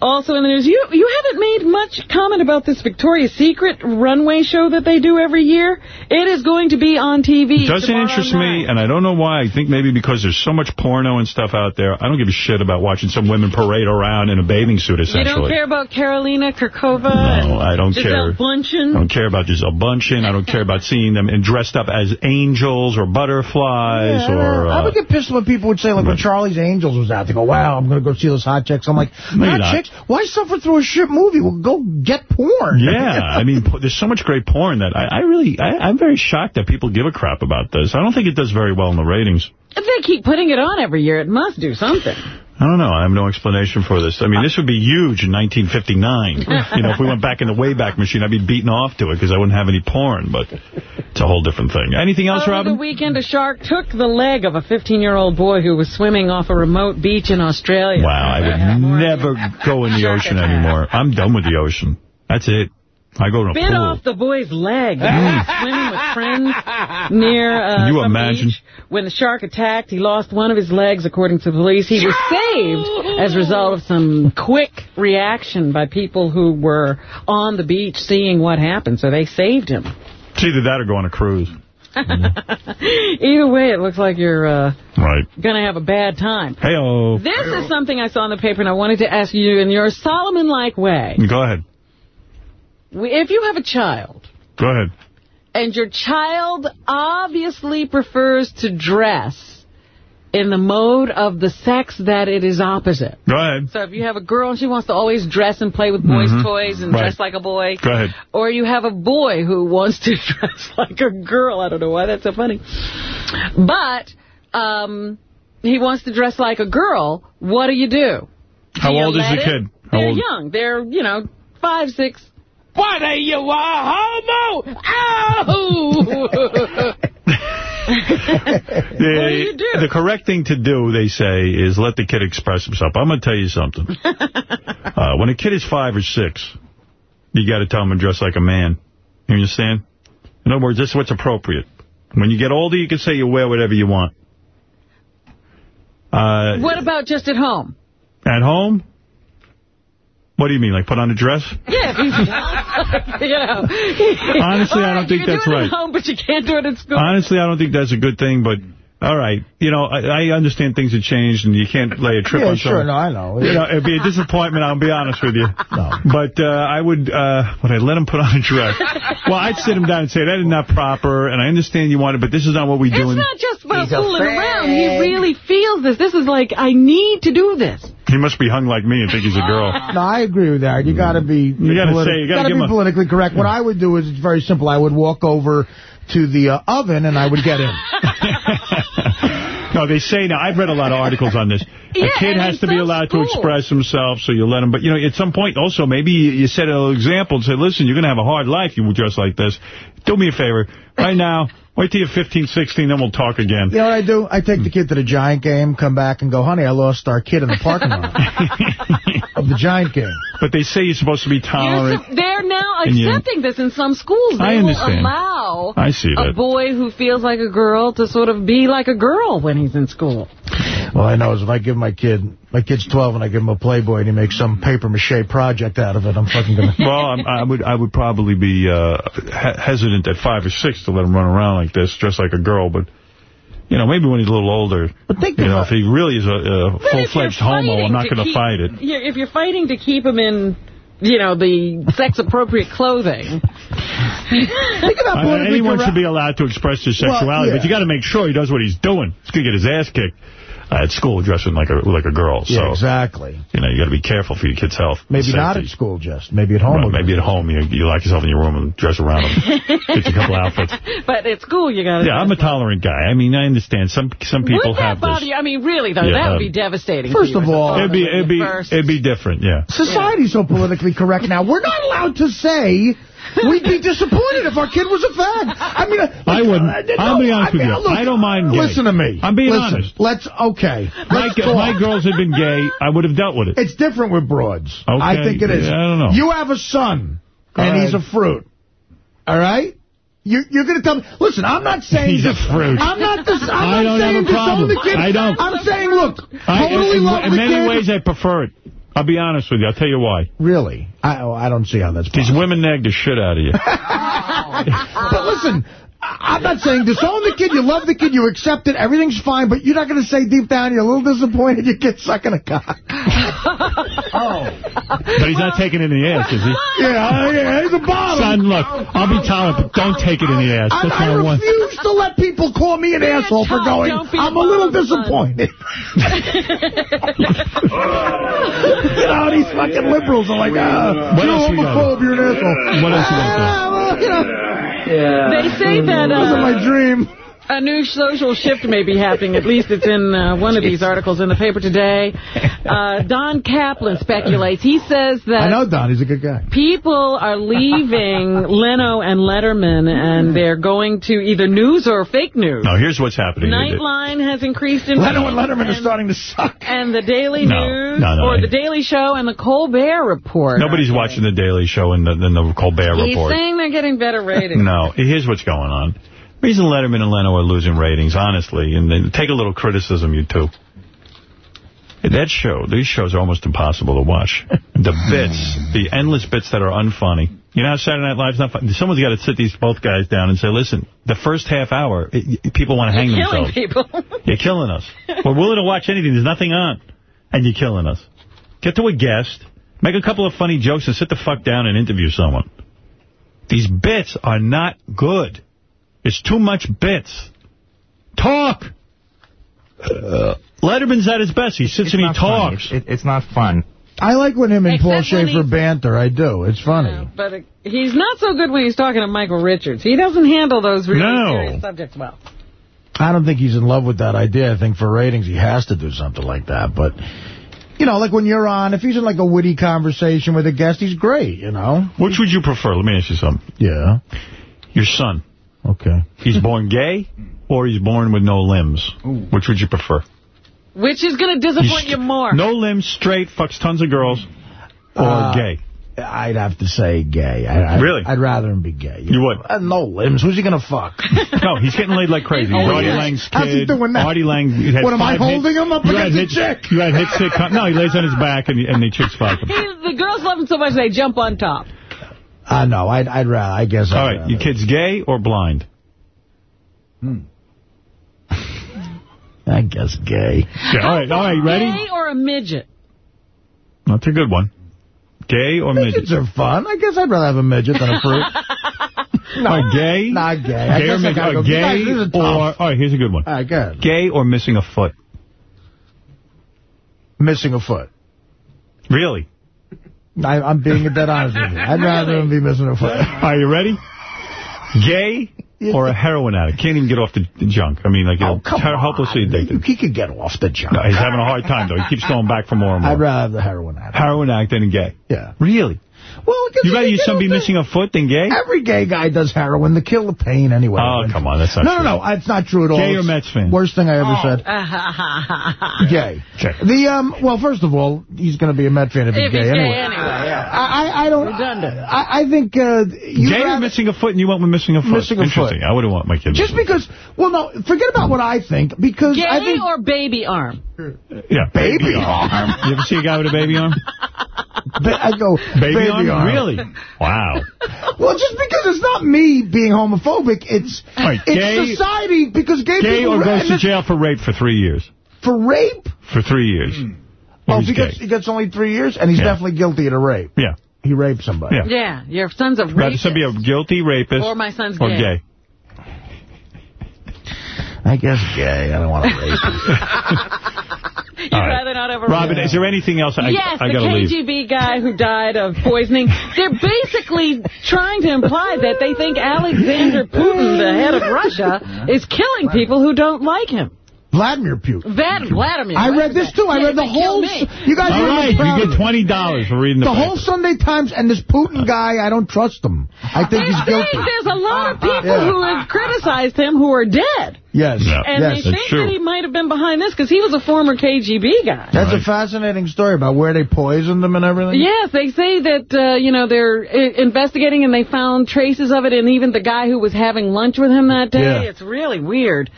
[SPEAKER 3] Also in the news, you you haven't made much comment about this Victoria's Secret runway show that they do every year. It is going to be on TV
[SPEAKER 1] It doesn't interest
[SPEAKER 3] night.
[SPEAKER 1] me, and I don't know why. I think maybe because there's so much porno and stuff out there. I don't give a shit about watching some women parade around in a bathing suit, essentially.
[SPEAKER 3] You don't care about Karolina Kurkova
[SPEAKER 1] No, I don't
[SPEAKER 3] Gisele
[SPEAKER 1] care.
[SPEAKER 3] Bundchen?
[SPEAKER 1] I don't care about Gisele Bundchen. I don't care about seeing them and dressed up as angels or butterflies
[SPEAKER 4] Yeah,
[SPEAKER 1] or...
[SPEAKER 4] I
[SPEAKER 1] Uh,
[SPEAKER 4] would get pissed when people would say, like, when Charlie's Angels was out, they go, wow, I'm going to go see those hot chicks. I'm like,
[SPEAKER 1] No, you're not.
[SPEAKER 4] chicks? Why suffer through a shit movie? Well, go get porn.
[SPEAKER 1] yeah, I mean, there's so much great porn that I, I really, I, I'm very shocked that people give a crap about this. I don't think it does very well in the ratings.
[SPEAKER 3] If they keep putting it on every year, it must do something.
[SPEAKER 1] I don't know. I have no explanation for this. I mean, this would be huge in 1959. you know, if we went back in the Wayback Machine, I'd be beaten off to it because I wouldn't have any porn, but it's a whole different thing. Anything else,
[SPEAKER 3] Over
[SPEAKER 1] Robin?
[SPEAKER 3] the weekend, a shark took the leg of a 15-year-old boy who was swimming off a remote beach in Australia.
[SPEAKER 1] Wow, I would never go in the ocean anymore. I'm done with the ocean. That's it. I go to a
[SPEAKER 3] Bit off the boy's leg. He was swimming with friends near uh,
[SPEAKER 1] you imagine?
[SPEAKER 3] beach. When the shark attacked, he lost one of his legs, according to the police. He was saved as a result of some quick reaction by people who were on the beach seeing what happened, so they saved him.
[SPEAKER 1] It's either that or go on a cruise.
[SPEAKER 3] Either way, it looks like you're uh,
[SPEAKER 1] Right.
[SPEAKER 3] going to have a bad time.
[SPEAKER 1] Hey-oh.
[SPEAKER 3] This is something I saw in the paper, and I wanted to ask you in your Solomon-like way.
[SPEAKER 1] Go ahead.
[SPEAKER 3] If you have a child,
[SPEAKER 1] Go ahead.
[SPEAKER 3] and your child obviously prefers to dress in the mode of the sex that it is opposite.
[SPEAKER 1] Go ahead.
[SPEAKER 3] So if you have a girl and she wants to always dress and play with boys'
[SPEAKER 1] Mhm.
[SPEAKER 3] toys and
[SPEAKER 1] Right.
[SPEAKER 3] dress like a boy,
[SPEAKER 1] Go ahead.
[SPEAKER 3] or you have a boy who wants to dress like a girl. I don't know why that's so funny. But um, he wants to dress like a girl. What do you do?
[SPEAKER 1] How
[SPEAKER 3] Do you
[SPEAKER 1] old is
[SPEAKER 3] it?
[SPEAKER 1] kid? How
[SPEAKER 3] They're
[SPEAKER 1] old?
[SPEAKER 3] young. They're, you know, five, six.
[SPEAKER 35] What are you, a homo? Ow!
[SPEAKER 1] The, the correct thing to do, they say, is let the kid express himself. I'm going to tell you something. uh, when a kid is five or six, you got to tell him to dress like a man. You understand? In other words, this is what's appropriate. When you get older, you can say you wear whatever you want. Uh,
[SPEAKER 3] What about just at home?
[SPEAKER 1] at home? What do you mean, like put on a dress?
[SPEAKER 3] Yeah, you know.
[SPEAKER 1] Honestly, I don't think
[SPEAKER 3] you can
[SPEAKER 1] that's
[SPEAKER 3] do it
[SPEAKER 1] right.
[SPEAKER 3] at home, but you can't do it at school.
[SPEAKER 1] Honestly, I don't think that's a good thing, but all right, you know, I, I understand things have changed and you can't lay a trip
[SPEAKER 4] Yeah,
[SPEAKER 1] on
[SPEAKER 4] sure,
[SPEAKER 1] someone.
[SPEAKER 4] no, I know.
[SPEAKER 1] You know, it'd be a disappointment, I'll be honest with you. No. But uh, I would, uh, would I let him put on a dress? well, I'd sit him down and say, that is not proper, and I understand you want it, but this is not what we do.
[SPEAKER 3] It's
[SPEAKER 1] And
[SPEAKER 3] not just about fooling around. He really feels this. This is like, I need to do this.
[SPEAKER 1] He must be hung like me and think he's a girl.
[SPEAKER 4] No, I agree with that. You got to be.
[SPEAKER 1] You gotta
[SPEAKER 4] politi-
[SPEAKER 1] say- you gotta give
[SPEAKER 4] be
[SPEAKER 1] him a-
[SPEAKER 4] politically correct. What I would do is it's very simple. I would walk over to the uh, oven and I would get in.
[SPEAKER 1] No, they say now, I've read a lot of articles on this.
[SPEAKER 3] Yeah,
[SPEAKER 1] a kid has to be allowed to express himself, so you let him. But, you know, at some point, also, maybe you you set an example and say, listen, you're going to have a hard life you dress like this. Do me a favor. Right now, wait till you're 15, 16, then we'll talk again.
[SPEAKER 4] You know what I do? I take the kid to the Giant game, come back and go, honey, I lost our kid in the parking lot of the Giant game.
[SPEAKER 1] But they say you're supposed to be tolerant.
[SPEAKER 3] You're they're now accepting this in some schools. They
[SPEAKER 1] I
[SPEAKER 3] will
[SPEAKER 1] understand.
[SPEAKER 3] allow
[SPEAKER 1] I see that.
[SPEAKER 3] a boy who feels like a girl to sort of be like a girl when he's in school.
[SPEAKER 4] Well, I know is if I give my kid, my kid's 12 and I give him a Playboy and he makes some paper mache project out of it, I'm fucking going to...
[SPEAKER 1] Well, I'm, I would I would probably be uh, he- hesitant at five or six to let him run around like this, dressed like a girl. But, you know, maybe when he's a little older, But you know, if he really is a, a full-fledged homo, I'm not going to fight it.
[SPEAKER 3] Yeah, if you're fighting to keep him in, you know, the sex-appropriate clothing.
[SPEAKER 4] Think about
[SPEAKER 1] I-
[SPEAKER 4] politically
[SPEAKER 1] anyone should be allowed to express their
[SPEAKER 4] Well,
[SPEAKER 1] sexuality,
[SPEAKER 4] yeah.
[SPEAKER 1] but you got to make sure he does what he's doing. He's going to get his ass kicked at school dressing like a like a girl. So,
[SPEAKER 4] Yeah, exactly.
[SPEAKER 1] you know, you got to be careful for your kid's health.
[SPEAKER 4] Maybe not at school, just. Maybe at home.
[SPEAKER 1] Right, maybe at home you, you lock yourself in your room and dress around him. Get you a couple outfits.
[SPEAKER 3] But at school, you got to...
[SPEAKER 1] Yeah, I'm a tolerant guy. I mean, I understand. Some some people
[SPEAKER 3] Would that
[SPEAKER 1] have
[SPEAKER 3] bother
[SPEAKER 1] this.
[SPEAKER 3] you? I mean, really, though,
[SPEAKER 1] Yeah,
[SPEAKER 3] that would
[SPEAKER 1] um,
[SPEAKER 3] be devastating.
[SPEAKER 4] First of all-
[SPEAKER 1] It'd be it'd be
[SPEAKER 3] first-
[SPEAKER 1] it'd be different. Yeah.
[SPEAKER 4] Society's so politically correct now. We're not allowed to say we'd be disappointed if our kid was a fag. I mean, uh,
[SPEAKER 1] I wouldn't.
[SPEAKER 4] uh,
[SPEAKER 1] I'll be honest
[SPEAKER 4] I mean,
[SPEAKER 1] with you.
[SPEAKER 4] look,
[SPEAKER 1] I don't mind gay.
[SPEAKER 4] Listen to me.
[SPEAKER 1] I'm being
[SPEAKER 4] Listen,
[SPEAKER 1] honest.
[SPEAKER 4] Let's okay.
[SPEAKER 1] My,
[SPEAKER 4] Let's
[SPEAKER 1] my girls had been gay, I would have dealt with it.
[SPEAKER 4] It's different with broads.
[SPEAKER 1] Okay.
[SPEAKER 4] I think it is.
[SPEAKER 1] Yeah, I don't know.
[SPEAKER 4] You have a son, and he's a fruit. All right? You're, you're going to tell me, listen, I'm not saying...
[SPEAKER 1] He's a fruit.
[SPEAKER 4] I'm not, dis- I'm
[SPEAKER 1] I
[SPEAKER 4] not saying disown the kid.
[SPEAKER 1] I don't.
[SPEAKER 4] I'm saying, look,
[SPEAKER 1] I,
[SPEAKER 4] totally
[SPEAKER 1] in,
[SPEAKER 4] love
[SPEAKER 1] in
[SPEAKER 4] the
[SPEAKER 1] many ways, I prefer it. I'll be honest with you. I'll tell you why.
[SPEAKER 4] Really? I, oh, I don't see how that's
[SPEAKER 1] These women nag the shit out of you.
[SPEAKER 4] But listen, I- I'm not saying disown the kid. You love the kid. You accept it. Everything's fine. But you're not going to say deep down you're a little disappointed you get sucking a cock.
[SPEAKER 1] But he's not taking it in the ass, is he?
[SPEAKER 4] Yeah, yeah, he's a bottom.
[SPEAKER 1] Son, look, I'll be tolerant, but don't take it in the ass.
[SPEAKER 4] I,
[SPEAKER 1] That's
[SPEAKER 4] I
[SPEAKER 1] what I want.
[SPEAKER 4] refuse to let people call me an asshole for going,
[SPEAKER 3] don't be
[SPEAKER 4] I'm a
[SPEAKER 3] a
[SPEAKER 4] little disappointed. you know, these fucking liberals are like, ah,
[SPEAKER 1] What
[SPEAKER 4] you're
[SPEAKER 1] else we got?
[SPEAKER 4] homophobe, you're an asshole.
[SPEAKER 1] What else you got there?
[SPEAKER 4] Ah, well, you know,
[SPEAKER 3] They say that
[SPEAKER 4] those are
[SPEAKER 3] uh,
[SPEAKER 4] my dream.
[SPEAKER 3] A new social shift may be happening. At least it's in uh, one of these articles in the paper today. Uh, Don Kaplan speculates. He says that
[SPEAKER 4] I know Don, he's a good guy.
[SPEAKER 3] people are leaving Leno and Letterman, and they're going to either news or fake news.
[SPEAKER 1] No, here's what's happening.
[SPEAKER 3] Nightline has increased in
[SPEAKER 4] Leno and Letterman are starting to suck.
[SPEAKER 3] and the Daily
[SPEAKER 1] No,
[SPEAKER 3] News,
[SPEAKER 1] no, no.
[SPEAKER 3] or the Daily Show, and the Colbert Report.
[SPEAKER 1] Nobody's watching the Daily Show and the, and the Colbert
[SPEAKER 3] He's
[SPEAKER 1] Report.
[SPEAKER 3] saying they're getting better ratings.
[SPEAKER 1] No, here's what's going on. Reason Letterman and Leno are losing ratings, honestly, and then take a little criticism, you two. That show, these shows are almost impossible to watch. The bits, the endless bits that are unfunny. You know how Saturday Night Live's not funny? Someone's got to sit these both guys down and say, listen, the first half hour, it, people want to hang
[SPEAKER 3] You're killing
[SPEAKER 1] themselves.
[SPEAKER 3] people.
[SPEAKER 1] You're killing us. We're willing to watch anything. There's nothing on. And you're killing us. Get to a guest, make a couple of funny jokes, and sit the fuck down and interview someone. These bits are not good. It's too much bits. Talk. Uh, Letterman's at his best. He sits and he talks.
[SPEAKER 58] It's, it, it's not fun.
[SPEAKER 4] I like when him and
[SPEAKER 3] Except
[SPEAKER 4] Paul
[SPEAKER 3] when Shaffer
[SPEAKER 4] banter. I do. It's funny.
[SPEAKER 3] But uh, he's not so good when he's talking to Michael Richards. He doesn't handle those really
[SPEAKER 4] No.
[SPEAKER 3] serious subjects well.
[SPEAKER 4] I don't think he's in love with that idea. I think for ratings, he has to do something like that. But, you know, like when you're on, if he's in like a witty conversation with a guest, he's great, you know?
[SPEAKER 1] Which would you prefer? Let me ask you something.
[SPEAKER 4] Yeah.
[SPEAKER 1] Your son.
[SPEAKER 4] Okay.
[SPEAKER 1] He's born gay or he's born with no limbs? Which would you prefer?
[SPEAKER 3] Which is going to disappoint
[SPEAKER 1] He's
[SPEAKER 3] you more.
[SPEAKER 1] No limbs, straight, fucks tons of girls, or
[SPEAKER 4] Uh,
[SPEAKER 1] gay?
[SPEAKER 4] I'd have to say gay. I, I,
[SPEAKER 1] Really?
[SPEAKER 4] I'd rather him be gay.
[SPEAKER 1] You would?
[SPEAKER 4] Uh, no limbs. Who's he going to fuck?
[SPEAKER 1] no, he's getting laid like crazy.
[SPEAKER 4] Oh,
[SPEAKER 1] Artie
[SPEAKER 4] yeah.
[SPEAKER 1] Lange's
[SPEAKER 4] How's he doing that?
[SPEAKER 1] Artie Lange. had
[SPEAKER 4] What, am I holding
[SPEAKER 1] hits.
[SPEAKER 4] him up
[SPEAKER 1] You had
[SPEAKER 4] against a
[SPEAKER 1] hits-
[SPEAKER 4] chick?
[SPEAKER 1] You had hits. Hit, no, he lays on his back and, and the chicks fuck him.
[SPEAKER 3] He, the girls love him so much they jump on top.
[SPEAKER 4] I know. I'd, I'd rather, I guess
[SPEAKER 1] All
[SPEAKER 4] I'd
[SPEAKER 1] right,
[SPEAKER 4] rather.
[SPEAKER 1] your kid's gay or blind? Hmm.
[SPEAKER 4] I guess gay.
[SPEAKER 1] Yeah, all right, all right, ready?
[SPEAKER 3] Gay or a midget?
[SPEAKER 1] That's a good one. Gay or midget?
[SPEAKER 4] Midgets are fun. I guess I'd rather have a midget than a fruit.
[SPEAKER 1] no, all right, gay?
[SPEAKER 4] Not gay. I
[SPEAKER 1] Gay or midget? All right,
[SPEAKER 4] go-
[SPEAKER 1] gay
[SPEAKER 4] Guys,
[SPEAKER 1] or... All right, here's a good one.
[SPEAKER 4] All right, good.
[SPEAKER 1] Gay or missing a foot?
[SPEAKER 4] Missing a foot.
[SPEAKER 1] Really?
[SPEAKER 4] I, I'm being a dead honest with you. I'd rather him be missing a foot.
[SPEAKER 1] Are you ready? Gay or a heroin addict? Can't even get off the, the junk. I mean, like,
[SPEAKER 4] Oh,
[SPEAKER 1] you
[SPEAKER 4] come
[SPEAKER 1] ter- hopelessly addicted.
[SPEAKER 4] He could get off the junk.
[SPEAKER 1] No, he's having a hard time, though. He keeps going back for more and more.
[SPEAKER 4] I'd rather have the heroin addict.
[SPEAKER 1] Heroin addict than gay.
[SPEAKER 4] Yeah.
[SPEAKER 1] Really?
[SPEAKER 4] Well,
[SPEAKER 1] You rather you somebody missing a foot than gay?
[SPEAKER 4] Every gay guy does heroin to kill the pain anyway.
[SPEAKER 1] Oh, come on. That's not
[SPEAKER 4] no,
[SPEAKER 1] true.
[SPEAKER 4] no, no. It's not true at all.
[SPEAKER 1] Gay or Mets fan?
[SPEAKER 4] Worst thing I ever
[SPEAKER 3] Oh.
[SPEAKER 4] said. Gay. The um. Well, first of all, he's going to be a Met fan if he's
[SPEAKER 3] If
[SPEAKER 4] gay
[SPEAKER 3] he's gay
[SPEAKER 4] anyway.
[SPEAKER 3] anyway, yeah.
[SPEAKER 4] I, I, I don't.
[SPEAKER 3] Redundant.
[SPEAKER 4] I, I think uh, you
[SPEAKER 1] Gay or missing a foot and you went with missing a foot?
[SPEAKER 4] Missing a
[SPEAKER 1] Interesting.
[SPEAKER 4] foot.
[SPEAKER 1] I wouldn't want my kid
[SPEAKER 4] just
[SPEAKER 1] missing a
[SPEAKER 4] because. Well, no. Forget about what I think because
[SPEAKER 3] Gay
[SPEAKER 4] I think
[SPEAKER 3] or baby arm?
[SPEAKER 1] foot. Yeah.
[SPEAKER 4] baby arm.
[SPEAKER 1] You ever see a guy with a baby arm?
[SPEAKER 4] Ba- I go
[SPEAKER 1] Baby,
[SPEAKER 4] baby,
[SPEAKER 1] arm? Really? Wow.
[SPEAKER 4] Well, just because it's not me being homophobic, it's
[SPEAKER 1] Right,
[SPEAKER 4] it's
[SPEAKER 1] gay-
[SPEAKER 4] society because gay,
[SPEAKER 1] Gay
[SPEAKER 4] people
[SPEAKER 1] or goes to jail for rape for three years?
[SPEAKER 4] for rape.
[SPEAKER 1] For three years. Hmm.
[SPEAKER 4] Oh,
[SPEAKER 1] Well,
[SPEAKER 4] he
[SPEAKER 1] he's
[SPEAKER 4] gets
[SPEAKER 1] gay.
[SPEAKER 4] he gets only three years, and he's
[SPEAKER 1] Yeah.
[SPEAKER 4] definitely guilty of a rape.
[SPEAKER 1] Yeah.
[SPEAKER 4] He raped somebody.
[SPEAKER 1] Yeah.
[SPEAKER 3] Yeah, your son's a rapist.
[SPEAKER 1] Rather
[SPEAKER 3] rapist.
[SPEAKER 1] somebody a guilty rapist
[SPEAKER 3] Or my son's
[SPEAKER 1] or
[SPEAKER 3] gay.
[SPEAKER 1] gay.
[SPEAKER 4] I guess gay. I don't want to rape.
[SPEAKER 3] You'd
[SPEAKER 1] All right.
[SPEAKER 3] rather not have a
[SPEAKER 1] Robin,
[SPEAKER 3] rape.
[SPEAKER 1] is there anything else? I,
[SPEAKER 3] yes,
[SPEAKER 1] I
[SPEAKER 3] the
[SPEAKER 1] gotta leave.
[SPEAKER 3] KGB guy who died of poisoning. They're basically trying to imply that they think Alexander Putin, the head of Russia, is killing people who don't like him.
[SPEAKER 4] Vladimir Putin.
[SPEAKER 3] That Vladimir.
[SPEAKER 4] I read this
[SPEAKER 3] that?
[SPEAKER 4] too. I read the whole.
[SPEAKER 3] me.
[SPEAKER 4] You guys
[SPEAKER 1] All
[SPEAKER 4] are
[SPEAKER 1] right, you get $20 for reading the,
[SPEAKER 4] The
[SPEAKER 1] paper.
[SPEAKER 4] whole Sunday Times and this Putin guy, I don't trust him. I think
[SPEAKER 3] They
[SPEAKER 4] he's
[SPEAKER 3] think
[SPEAKER 4] guilty.
[SPEAKER 3] there's a lot of people
[SPEAKER 4] Yeah.
[SPEAKER 3] who have criticized him who are dead.
[SPEAKER 4] Yes.
[SPEAKER 1] Yeah.
[SPEAKER 3] And
[SPEAKER 4] yes.
[SPEAKER 3] they think that he might have been behind this because he was a former KGB guy.
[SPEAKER 4] That's a fascinating story about where they poisoned him and everything.
[SPEAKER 3] Yes, they say that, uh, you know, they're investigating and they found traces of it and even the guy who was having lunch with him that day.
[SPEAKER 4] Yeah.
[SPEAKER 3] It's really weird.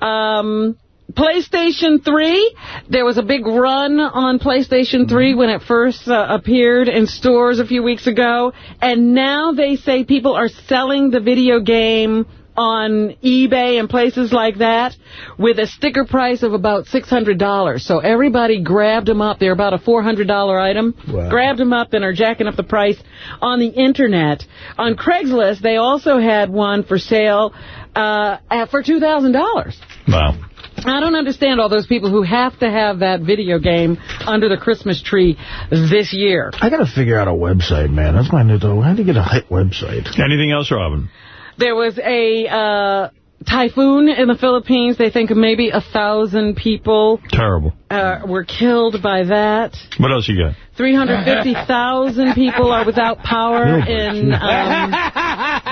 [SPEAKER 3] Um, PlayStation 3, there was a big run on PlayStation 3 when it first uh, appeared in stores a few weeks ago. And now they say people are selling the video game on eBay and places like that with a sticker price of about $600. So everybody grabbed them up. They're about a $400 item.
[SPEAKER 4] Wow.
[SPEAKER 3] Grabbed them up and are jacking up the price on the Internet. On Craigslist, they also had one for sale uh, at, for $2,000.
[SPEAKER 1] Wow.
[SPEAKER 3] I don't understand all those people who have to have that video game under the Christmas tree this year.
[SPEAKER 4] I got to figure out a website, man. That's my new though. How do you get a hit website?
[SPEAKER 1] Anything else, Robin?
[SPEAKER 3] There was a uh, typhoon in the Philippines. They think maybe a thousand people
[SPEAKER 1] Terrible.
[SPEAKER 3] uh, were killed by that.
[SPEAKER 1] What else you got?
[SPEAKER 3] 350,000 people are without power in um,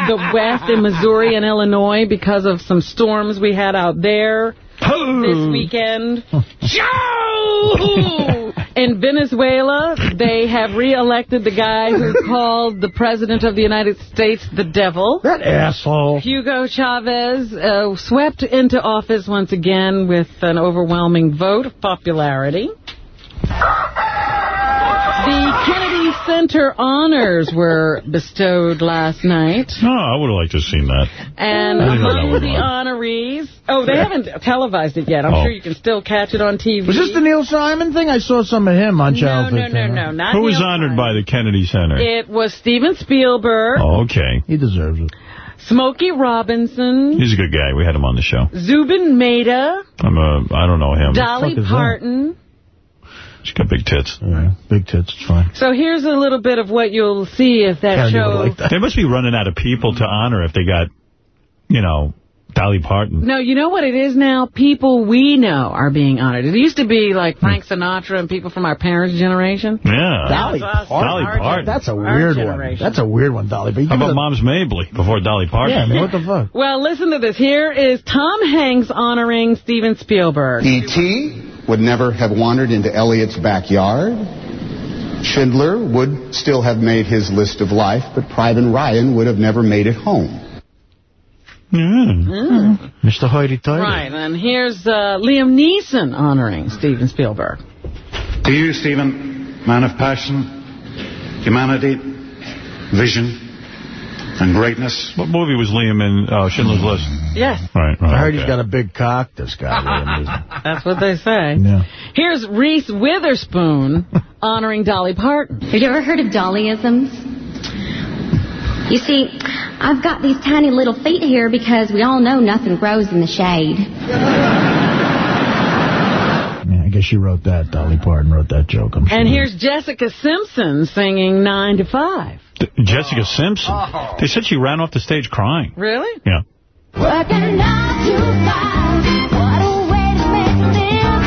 [SPEAKER 3] the West, in Missouri and Illinois because of some storms we had out there this weekend. Joe! In Venezuela, they have reelected the guy who called the President of the United States the devil.
[SPEAKER 4] That asshole.
[SPEAKER 3] Hugo Chavez uh, swept into office once again with an overwhelming vote of popularity. The Kennedy Center honors were bestowed last night.
[SPEAKER 1] Oh, I would have liked to have seen that.
[SPEAKER 3] And
[SPEAKER 1] I didn't know that
[SPEAKER 3] among the
[SPEAKER 1] on.
[SPEAKER 3] honorees... Oh, they haven't televised it yet. I'm
[SPEAKER 1] Oh.
[SPEAKER 3] sure you can still catch it on TV.
[SPEAKER 4] Was this the Neil Simon thing? I saw some of him on
[SPEAKER 3] No,
[SPEAKER 4] Channel
[SPEAKER 3] no,
[SPEAKER 4] 15.
[SPEAKER 3] no, no, not
[SPEAKER 1] Who was honored
[SPEAKER 3] Simon.
[SPEAKER 1] by the Kennedy Center?
[SPEAKER 3] It was Steven Spielberg,
[SPEAKER 1] Oh, okay.
[SPEAKER 4] He deserves it.
[SPEAKER 3] Smokey Robinson,
[SPEAKER 1] He's a good guy. We had him on the show.
[SPEAKER 3] Zubin Mehta,
[SPEAKER 1] I'm a, I don't know him.
[SPEAKER 3] Dolly
[SPEAKER 4] fuck that?
[SPEAKER 3] Parton.
[SPEAKER 1] He's got big tits.
[SPEAKER 4] Yeah, big tits. It's fine.
[SPEAKER 3] So here's a little bit of what you'll see if that
[SPEAKER 4] Can't
[SPEAKER 3] show...
[SPEAKER 4] like that.
[SPEAKER 1] They must be running out of people to honor if they got, you know, Dolly Parton.
[SPEAKER 3] No, you know what it is now? People we know are being honored. It used to be like Frank Sinatra and people from our parents' generation.
[SPEAKER 1] Yeah.
[SPEAKER 4] Dolly
[SPEAKER 3] That's
[SPEAKER 4] Parton.
[SPEAKER 1] Dolly Parton.
[SPEAKER 4] That's a weird one. That's a weird one, Dolly. But you
[SPEAKER 1] How about
[SPEAKER 4] it a-
[SPEAKER 1] Moms Mabley before Dolly Parton?
[SPEAKER 4] Yeah, I mean, what the fuck?
[SPEAKER 3] Well, listen to this. Here is Tom Hanks honoring Steven Spielberg.
[SPEAKER 58] E.T. would never have wandered into Elliot's backyard. Schindler would still have made his list of life, but Private Ryan would have never made it home.
[SPEAKER 3] Mm.
[SPEAKER 4] Mr. Hoity-Toity.
[SPEAKER 3] Right, and here's uh, Liam Neeson honoring Steven Spielberg.
[SPEAKER 59] To you, Stephen, man of passion, humanity, vision,
[SPEAKER 1] And greatness. What movie was Liam in uh, Schindler's List?
[SPEAKER 3] Yes.
[SPEAKER 1] Right, right.
[SPEAKER 4] I heard
[SPEAKER 1] okay.
[SPEAKER 4] he's got a big cock, this guy. Liam
[SPEAKER 3] That's what they say.
[SPEAKER 4] Yeah.
[SPEAKER 3] Here's Reese Witherspoon honoring Dolly Parton.
[SPEAKER 59] Have you ever heard of Dollyisms? You see, I've got these tiny little feet here because we all know nothing grows in the shade.
[SPEAKER 4] Yeah, I guess she wrote that. Dolly Parton wrote that joke, I'm sure.
[SPEAKER 3] And here's Jessica Simpson singing 9 to 5.
[SPEAKER 1] D- Jessica Simpson. They said she ran off the stage crying.
[SPEAKER 3] Really?
[SPEAKER 1] Yeah.
[SPEAKER 59] Working nine to five. What a way to make a live.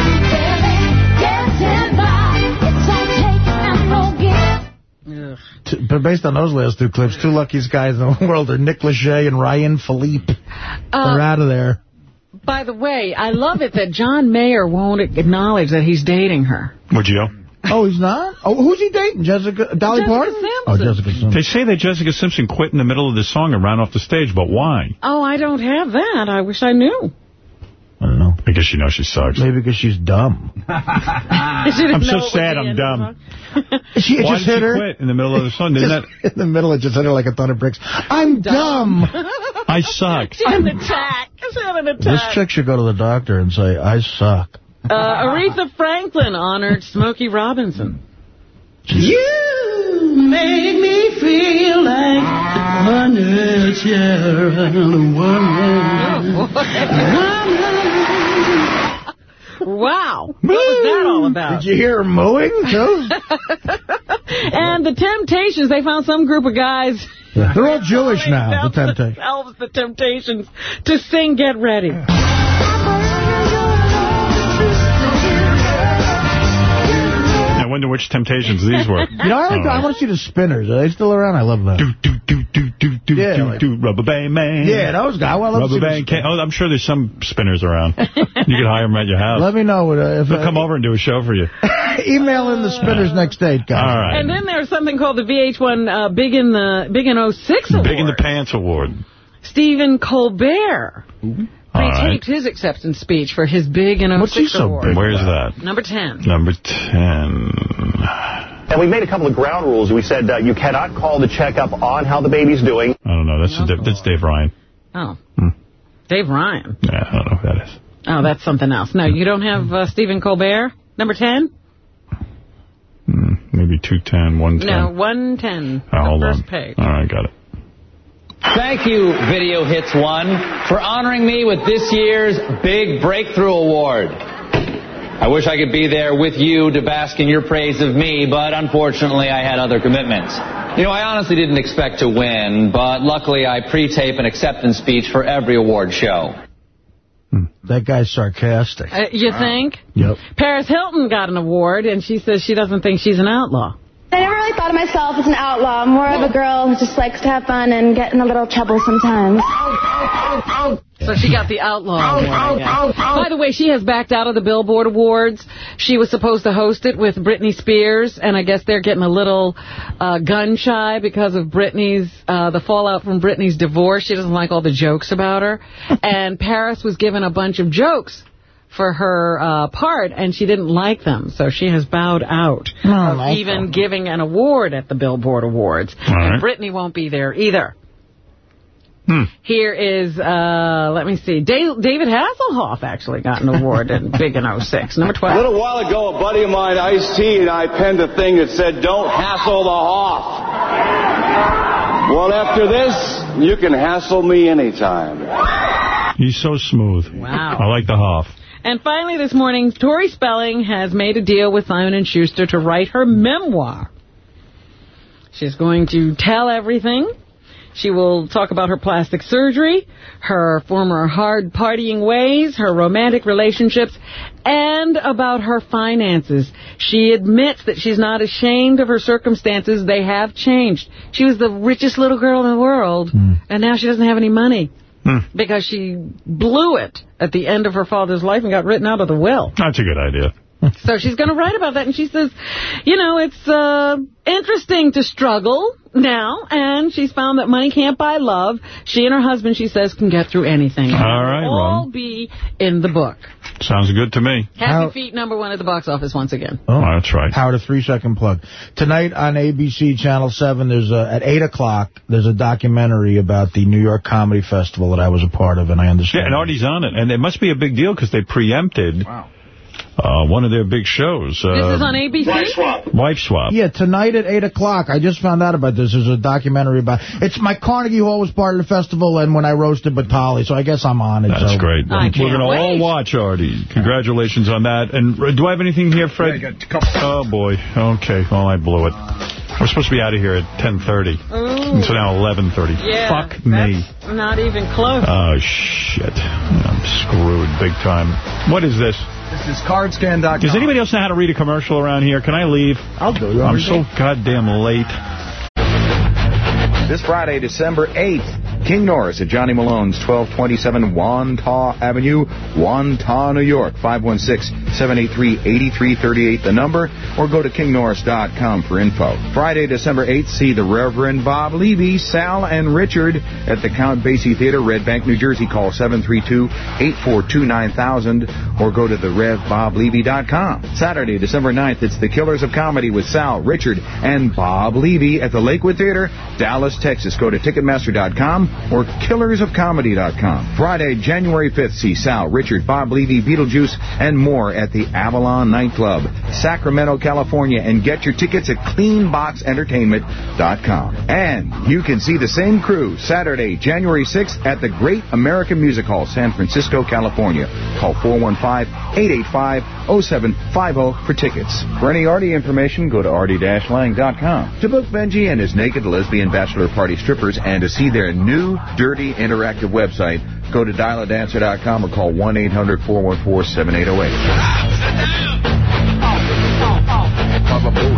[SPEAKER 59] Getting by. It's all take and no give.
[SPEAKER 4] But based on those last two clips, two luckiest guys in the world are Nick Lachey and Ryan Phillippe.
[SPEAKER 3] Uh,
[SPEAKER 4] They're out of there.
[SPEAKER 3] By the way, I love it that John Mayer won't acknowledge that he's dating her.
[SPEAKER 1] Would you?
[SPEAKER 4] Oh, he's not? Oh, who's he dating? Jessica Dolly
[SPEAKER 3] Jessica
[SPEAKER 4] Parton?
[SPEAKER 3] Simpson.
[SPEAKER 4] Oh, Jessica Simpson.
[SPEAKER 1] They say that Jessica Simpson quit in the middle of the song and ran off the stage, but why?
[SPEAKER 3] Oh, I don't have that. I wish I knew.
[SPEAKER 4] I don't know.
[SPEAKER 1] Because she knows she sucks.
[SPEAKER 4] Maybe because she's dumb.
[SPEAKER 1] I'm so sad I'm dumb.
[SPEAKER 4] She it
[SPEAKER 1] Why
[SPEAKER 4] just
[SPEAKER 1] did
[SPEAKER 4] hit
[SPEAKER 1] she
[SPEAKER 4] her.
[SPEAKER 1] quit in the middle of the song? Didn't that...
[SPEAKER 4] In the middle, it just hit her like a ton of bricks. I'm dumb.
[SPEAKER 1] I suck.
[SPEAKER 3] She had an attack. She had an
[SPEAKER 4] This chick should go to the doctor and say, I suck.
[SPEAKER 3] Uh, Aretha Franklin honored Smokey Robinson.
[SPEAKER 48] You make me feel like the funniest around the
[SPEAKER 3] Wow. What was that all about?
[SPEAKER 4] Did you hear her mooing, too?
[SPEAKER 3] and the Temptations, they found some group of guys
[SPEAKER 4] Yeah. They're all Jewish now, the Temptations.
[SPEAKER 3] themselves the Temptations to sing Get Ready.
[SPEAKER 1] Wonder which Temptations these were.
[SPEAKER 4] You know, I, like, I want to see the Spinners. Are they still around? I love them.
[SPEAKER 1] Do, do, do, do, do,
[SPEAKER 4] Yeah,
[SPEAKER 1] do,
[SPEAKER 4] like-
[SPEAKER 1] do, Rubber Band Man.
[SPEAKER 4] Yeah, those guys. Well, I love to
[SPEAKER 1] Rubber Band Can- Oh, I'm sure there's some spinners around. you can hire them at your house.
[SPEAKER 4] Let me know uh, if
[SPEAKER 1] They'll come over and do a show for you.
[SPEAKER 4] email in the Spinners next date, guys.
[SPEAKER 1] All right.
[SPEAKER 3] And then there's something called the VH1 uh, Big in the Big in 06 Award.
[SPEAKER 1] Big in the Pants Award.
[SPEAKER 3] Stephen Colbert
[SPEAKER 1] All right.
[SPEAKER 3] pre-taped his acceptance speech for his Big and 06
[SPEAKER 1] What's he so
[SPEAKER 3] Award.
[SPEAKER 1] big Where's about? that?
[SPEAKER 3] Number 10.
[SPEAKER 1] Number 10.
[SPEAKER 60] And we made a couple of ground rules. We said uh, you cannot call to check up on how the baby's doing.
[SPEAKER 1] I don't know. That's, that's Dave Ryan.
[SPEAKER 3] Oh. Dave Ryan.
[SPEAKER 1] Yeah, I don't know who that is.
[SPEAKER 3] Oh, that's something else. No, you don't have uh, Stephen Colbert? Number 10?
[SPEAKER 1] Hmm, maybe 210, 110.
[SPEAKER 3] No, 110.
[SPEAKER 1] Oh, hold
[SPEAKER 3] the
[SPEAKER 1] on.
[SPEAKER 3] page.
[SPEAKER 1] All right, got it.
[SPEAKER 61] Thank you, Video Hits One, for honoring me with this year's Big Breakthrough Award. I wish I could be there with you to bask in your praise of me, but unfortunately I had other commitments. You know, I honestly didn't expect to win, but luckily I pre-tape an acceptance speech for every award show.
[SPEAKER 4] That guy's sarcastic.
[SPEAKER 3] Uh, you think?
[SPEAKER 4] Yep.
[SPEAKER 3] Paris Hilton got an award, and she says she doesn't think she's an outlaw.
[SPEAKER 62] I never really thought of myself as an outlaw. More of a girl who just likes to have fun and get in a little trouble sometimes.
[SPEAKER 3] So she got the Outlaw Award, By the way, she has backed out of the Billboard Awards. She was supposed to host it with Britney Spears, and I guess they're getting a little uh, gun-shy because of Britney's, uh, the fallout from Britney's divorce. She doesn't like all the jokes about her. and Paris was given a bunch of jokes for her uh, part, and she didn't like them. So she has bowed out of
[SPEAKER 4] like
[SPEAKER 3] even giving an award at the Billboard Awards.
[SPEAKER 1] All
[SPEAKER 3] And
[SPEAKER 1] right.
[SPEAKER 3] Britney won't be there either.
[SPEAKER 1] Hmm.
[SPEAKER 3] Here is, uh, let me see, Dave, David Hasselhoff actually got an award in Big in 06, number 12.
[SPEAKER 63] A little while ago, a buddy of mine, Ice-T, and I penned a thing that said, don't hassle the Hoff. Well, after this, you can hassle me anytime.
[SPEAKER 1] He's so smooth.
[SPEAKER 3] Wow.
[SPEAKER 1] I like the Hoff.
[SPEAKER 3] And finally this morning, Tori Spelling has made a deal with Simon & Schuster to write her memoir. She's going to tell everything. She will talk about her plastic surgery, her former hard partying ways, her romantic relationships, and about her finances. She admits that she's not ashamed of her circumstances. They have changed. She was the richest little girl in the world, hmm. and now she doesn't have any money Hmm. because she blew it at the end of her father's life and got written out of the will.
[SPEAKER 1] That's a good idea.
[SPEAKER 3] So she's going to write about that, and she says, you know, it's uh, interesting to struggle now, and she's found that money can't buy love. She and her husband, she says, can get through anything.
[SPEAKER 1] All right,
[SPEAKER 3] all
[SPEAKER 1] Ron.
[SPEAKER 3] be in the book.
[SPEAKER 1] Sounds good to me.
[SPEAKER 3] Happy Feet number one at the box office once again.
[SPEAKER 1] Oh, that's right.
[SPEAKER 4] Howard, a three-second plug. Tonight on ABC Channel 7, there's a, at 8 o'clock, there's a documentary about the New York Comedy Festival that I was a part of, and I understand.
[SPEAKER 1] Yeah, and Artie's on it. And it must be a big deal because they preempted uh, one of their big shows.
[SPEAKER 3] This
[SPEAKER 1] uh,
[SPEAKER 3] is on ABC?
[SPEAKER 1] Wife Swap.
[SPEAKER 4] Yeah, tonight at 8 o'clock. I just found out about this. There's a documentary about It's my Carnegie Hall was part of the festival, and when I roasted Batali, so I guess I'm on it.
[SPEAKER 1] That's
[SPEAKER 4] so.
[SPEAKER 1] great. We're going to all watch Artie. Congratulations on that. And uh, do I have anything here, Fred? Oh, boy. Okay. Well, I blew it. We're supposed to be out of here at 10.30.
[SPEAKER 3] Ooh.
[SPEAKER 1] It's now 11.30.
[SPEAKER 3] Yeah,
[SPEAKER 1] Fuck me.
[SPEAKER 3] Not even close.
[SPEAKER 1] Oh, shit. I'm screwed big time. What is this?
[SPEAKER 38] This is cardscan.com.
[SPEAKER 1] Does anybody else know how to read a commercial around here? Can I leave?
[SPEAKER 4] I'll do it.
[SPEAKER 1] I'm so goddamn late.
[SPEAKER 38] This Friday, December 8th, King Norris at Johnny Malone's, 1227 Wantagh Avenue, Wantagh, New York, 516-783-8338, the number, or go to kingnorris.com for info. Friday, December 8th, see the Reverend Bob Levy, Sal, and Richard at the Count Basie Theater, Red Bank, New Jersey. Call 732-842-9000, or go to therevboblevy.com. Saturday, December 9th, it's the Killers of Comedy with Sal, Richard, and Bob Levy at the Lakewood Theater, Dallas, Texas. Go to Ticketmaster.com or KillersOfComedy.com. Friday, January 5th, see Sal, Richard, Bob Levy, Beetlejuice, and more at the Avalon Nightclub, Sacramento, California, and get your tickets at CleanBoxEntertainment.com. And you can see the same crew Saturday, January 6th at the Great American Music Hall, San Francisco, California. Call 415-885-0750 for tickets. For any Artie information, go to artie-lang.com. To book Benji and his naked lesbian bachelor party strippers and to see their new, dirty, interactive website. Go to dialadancer.com or call 1-800-414-7808.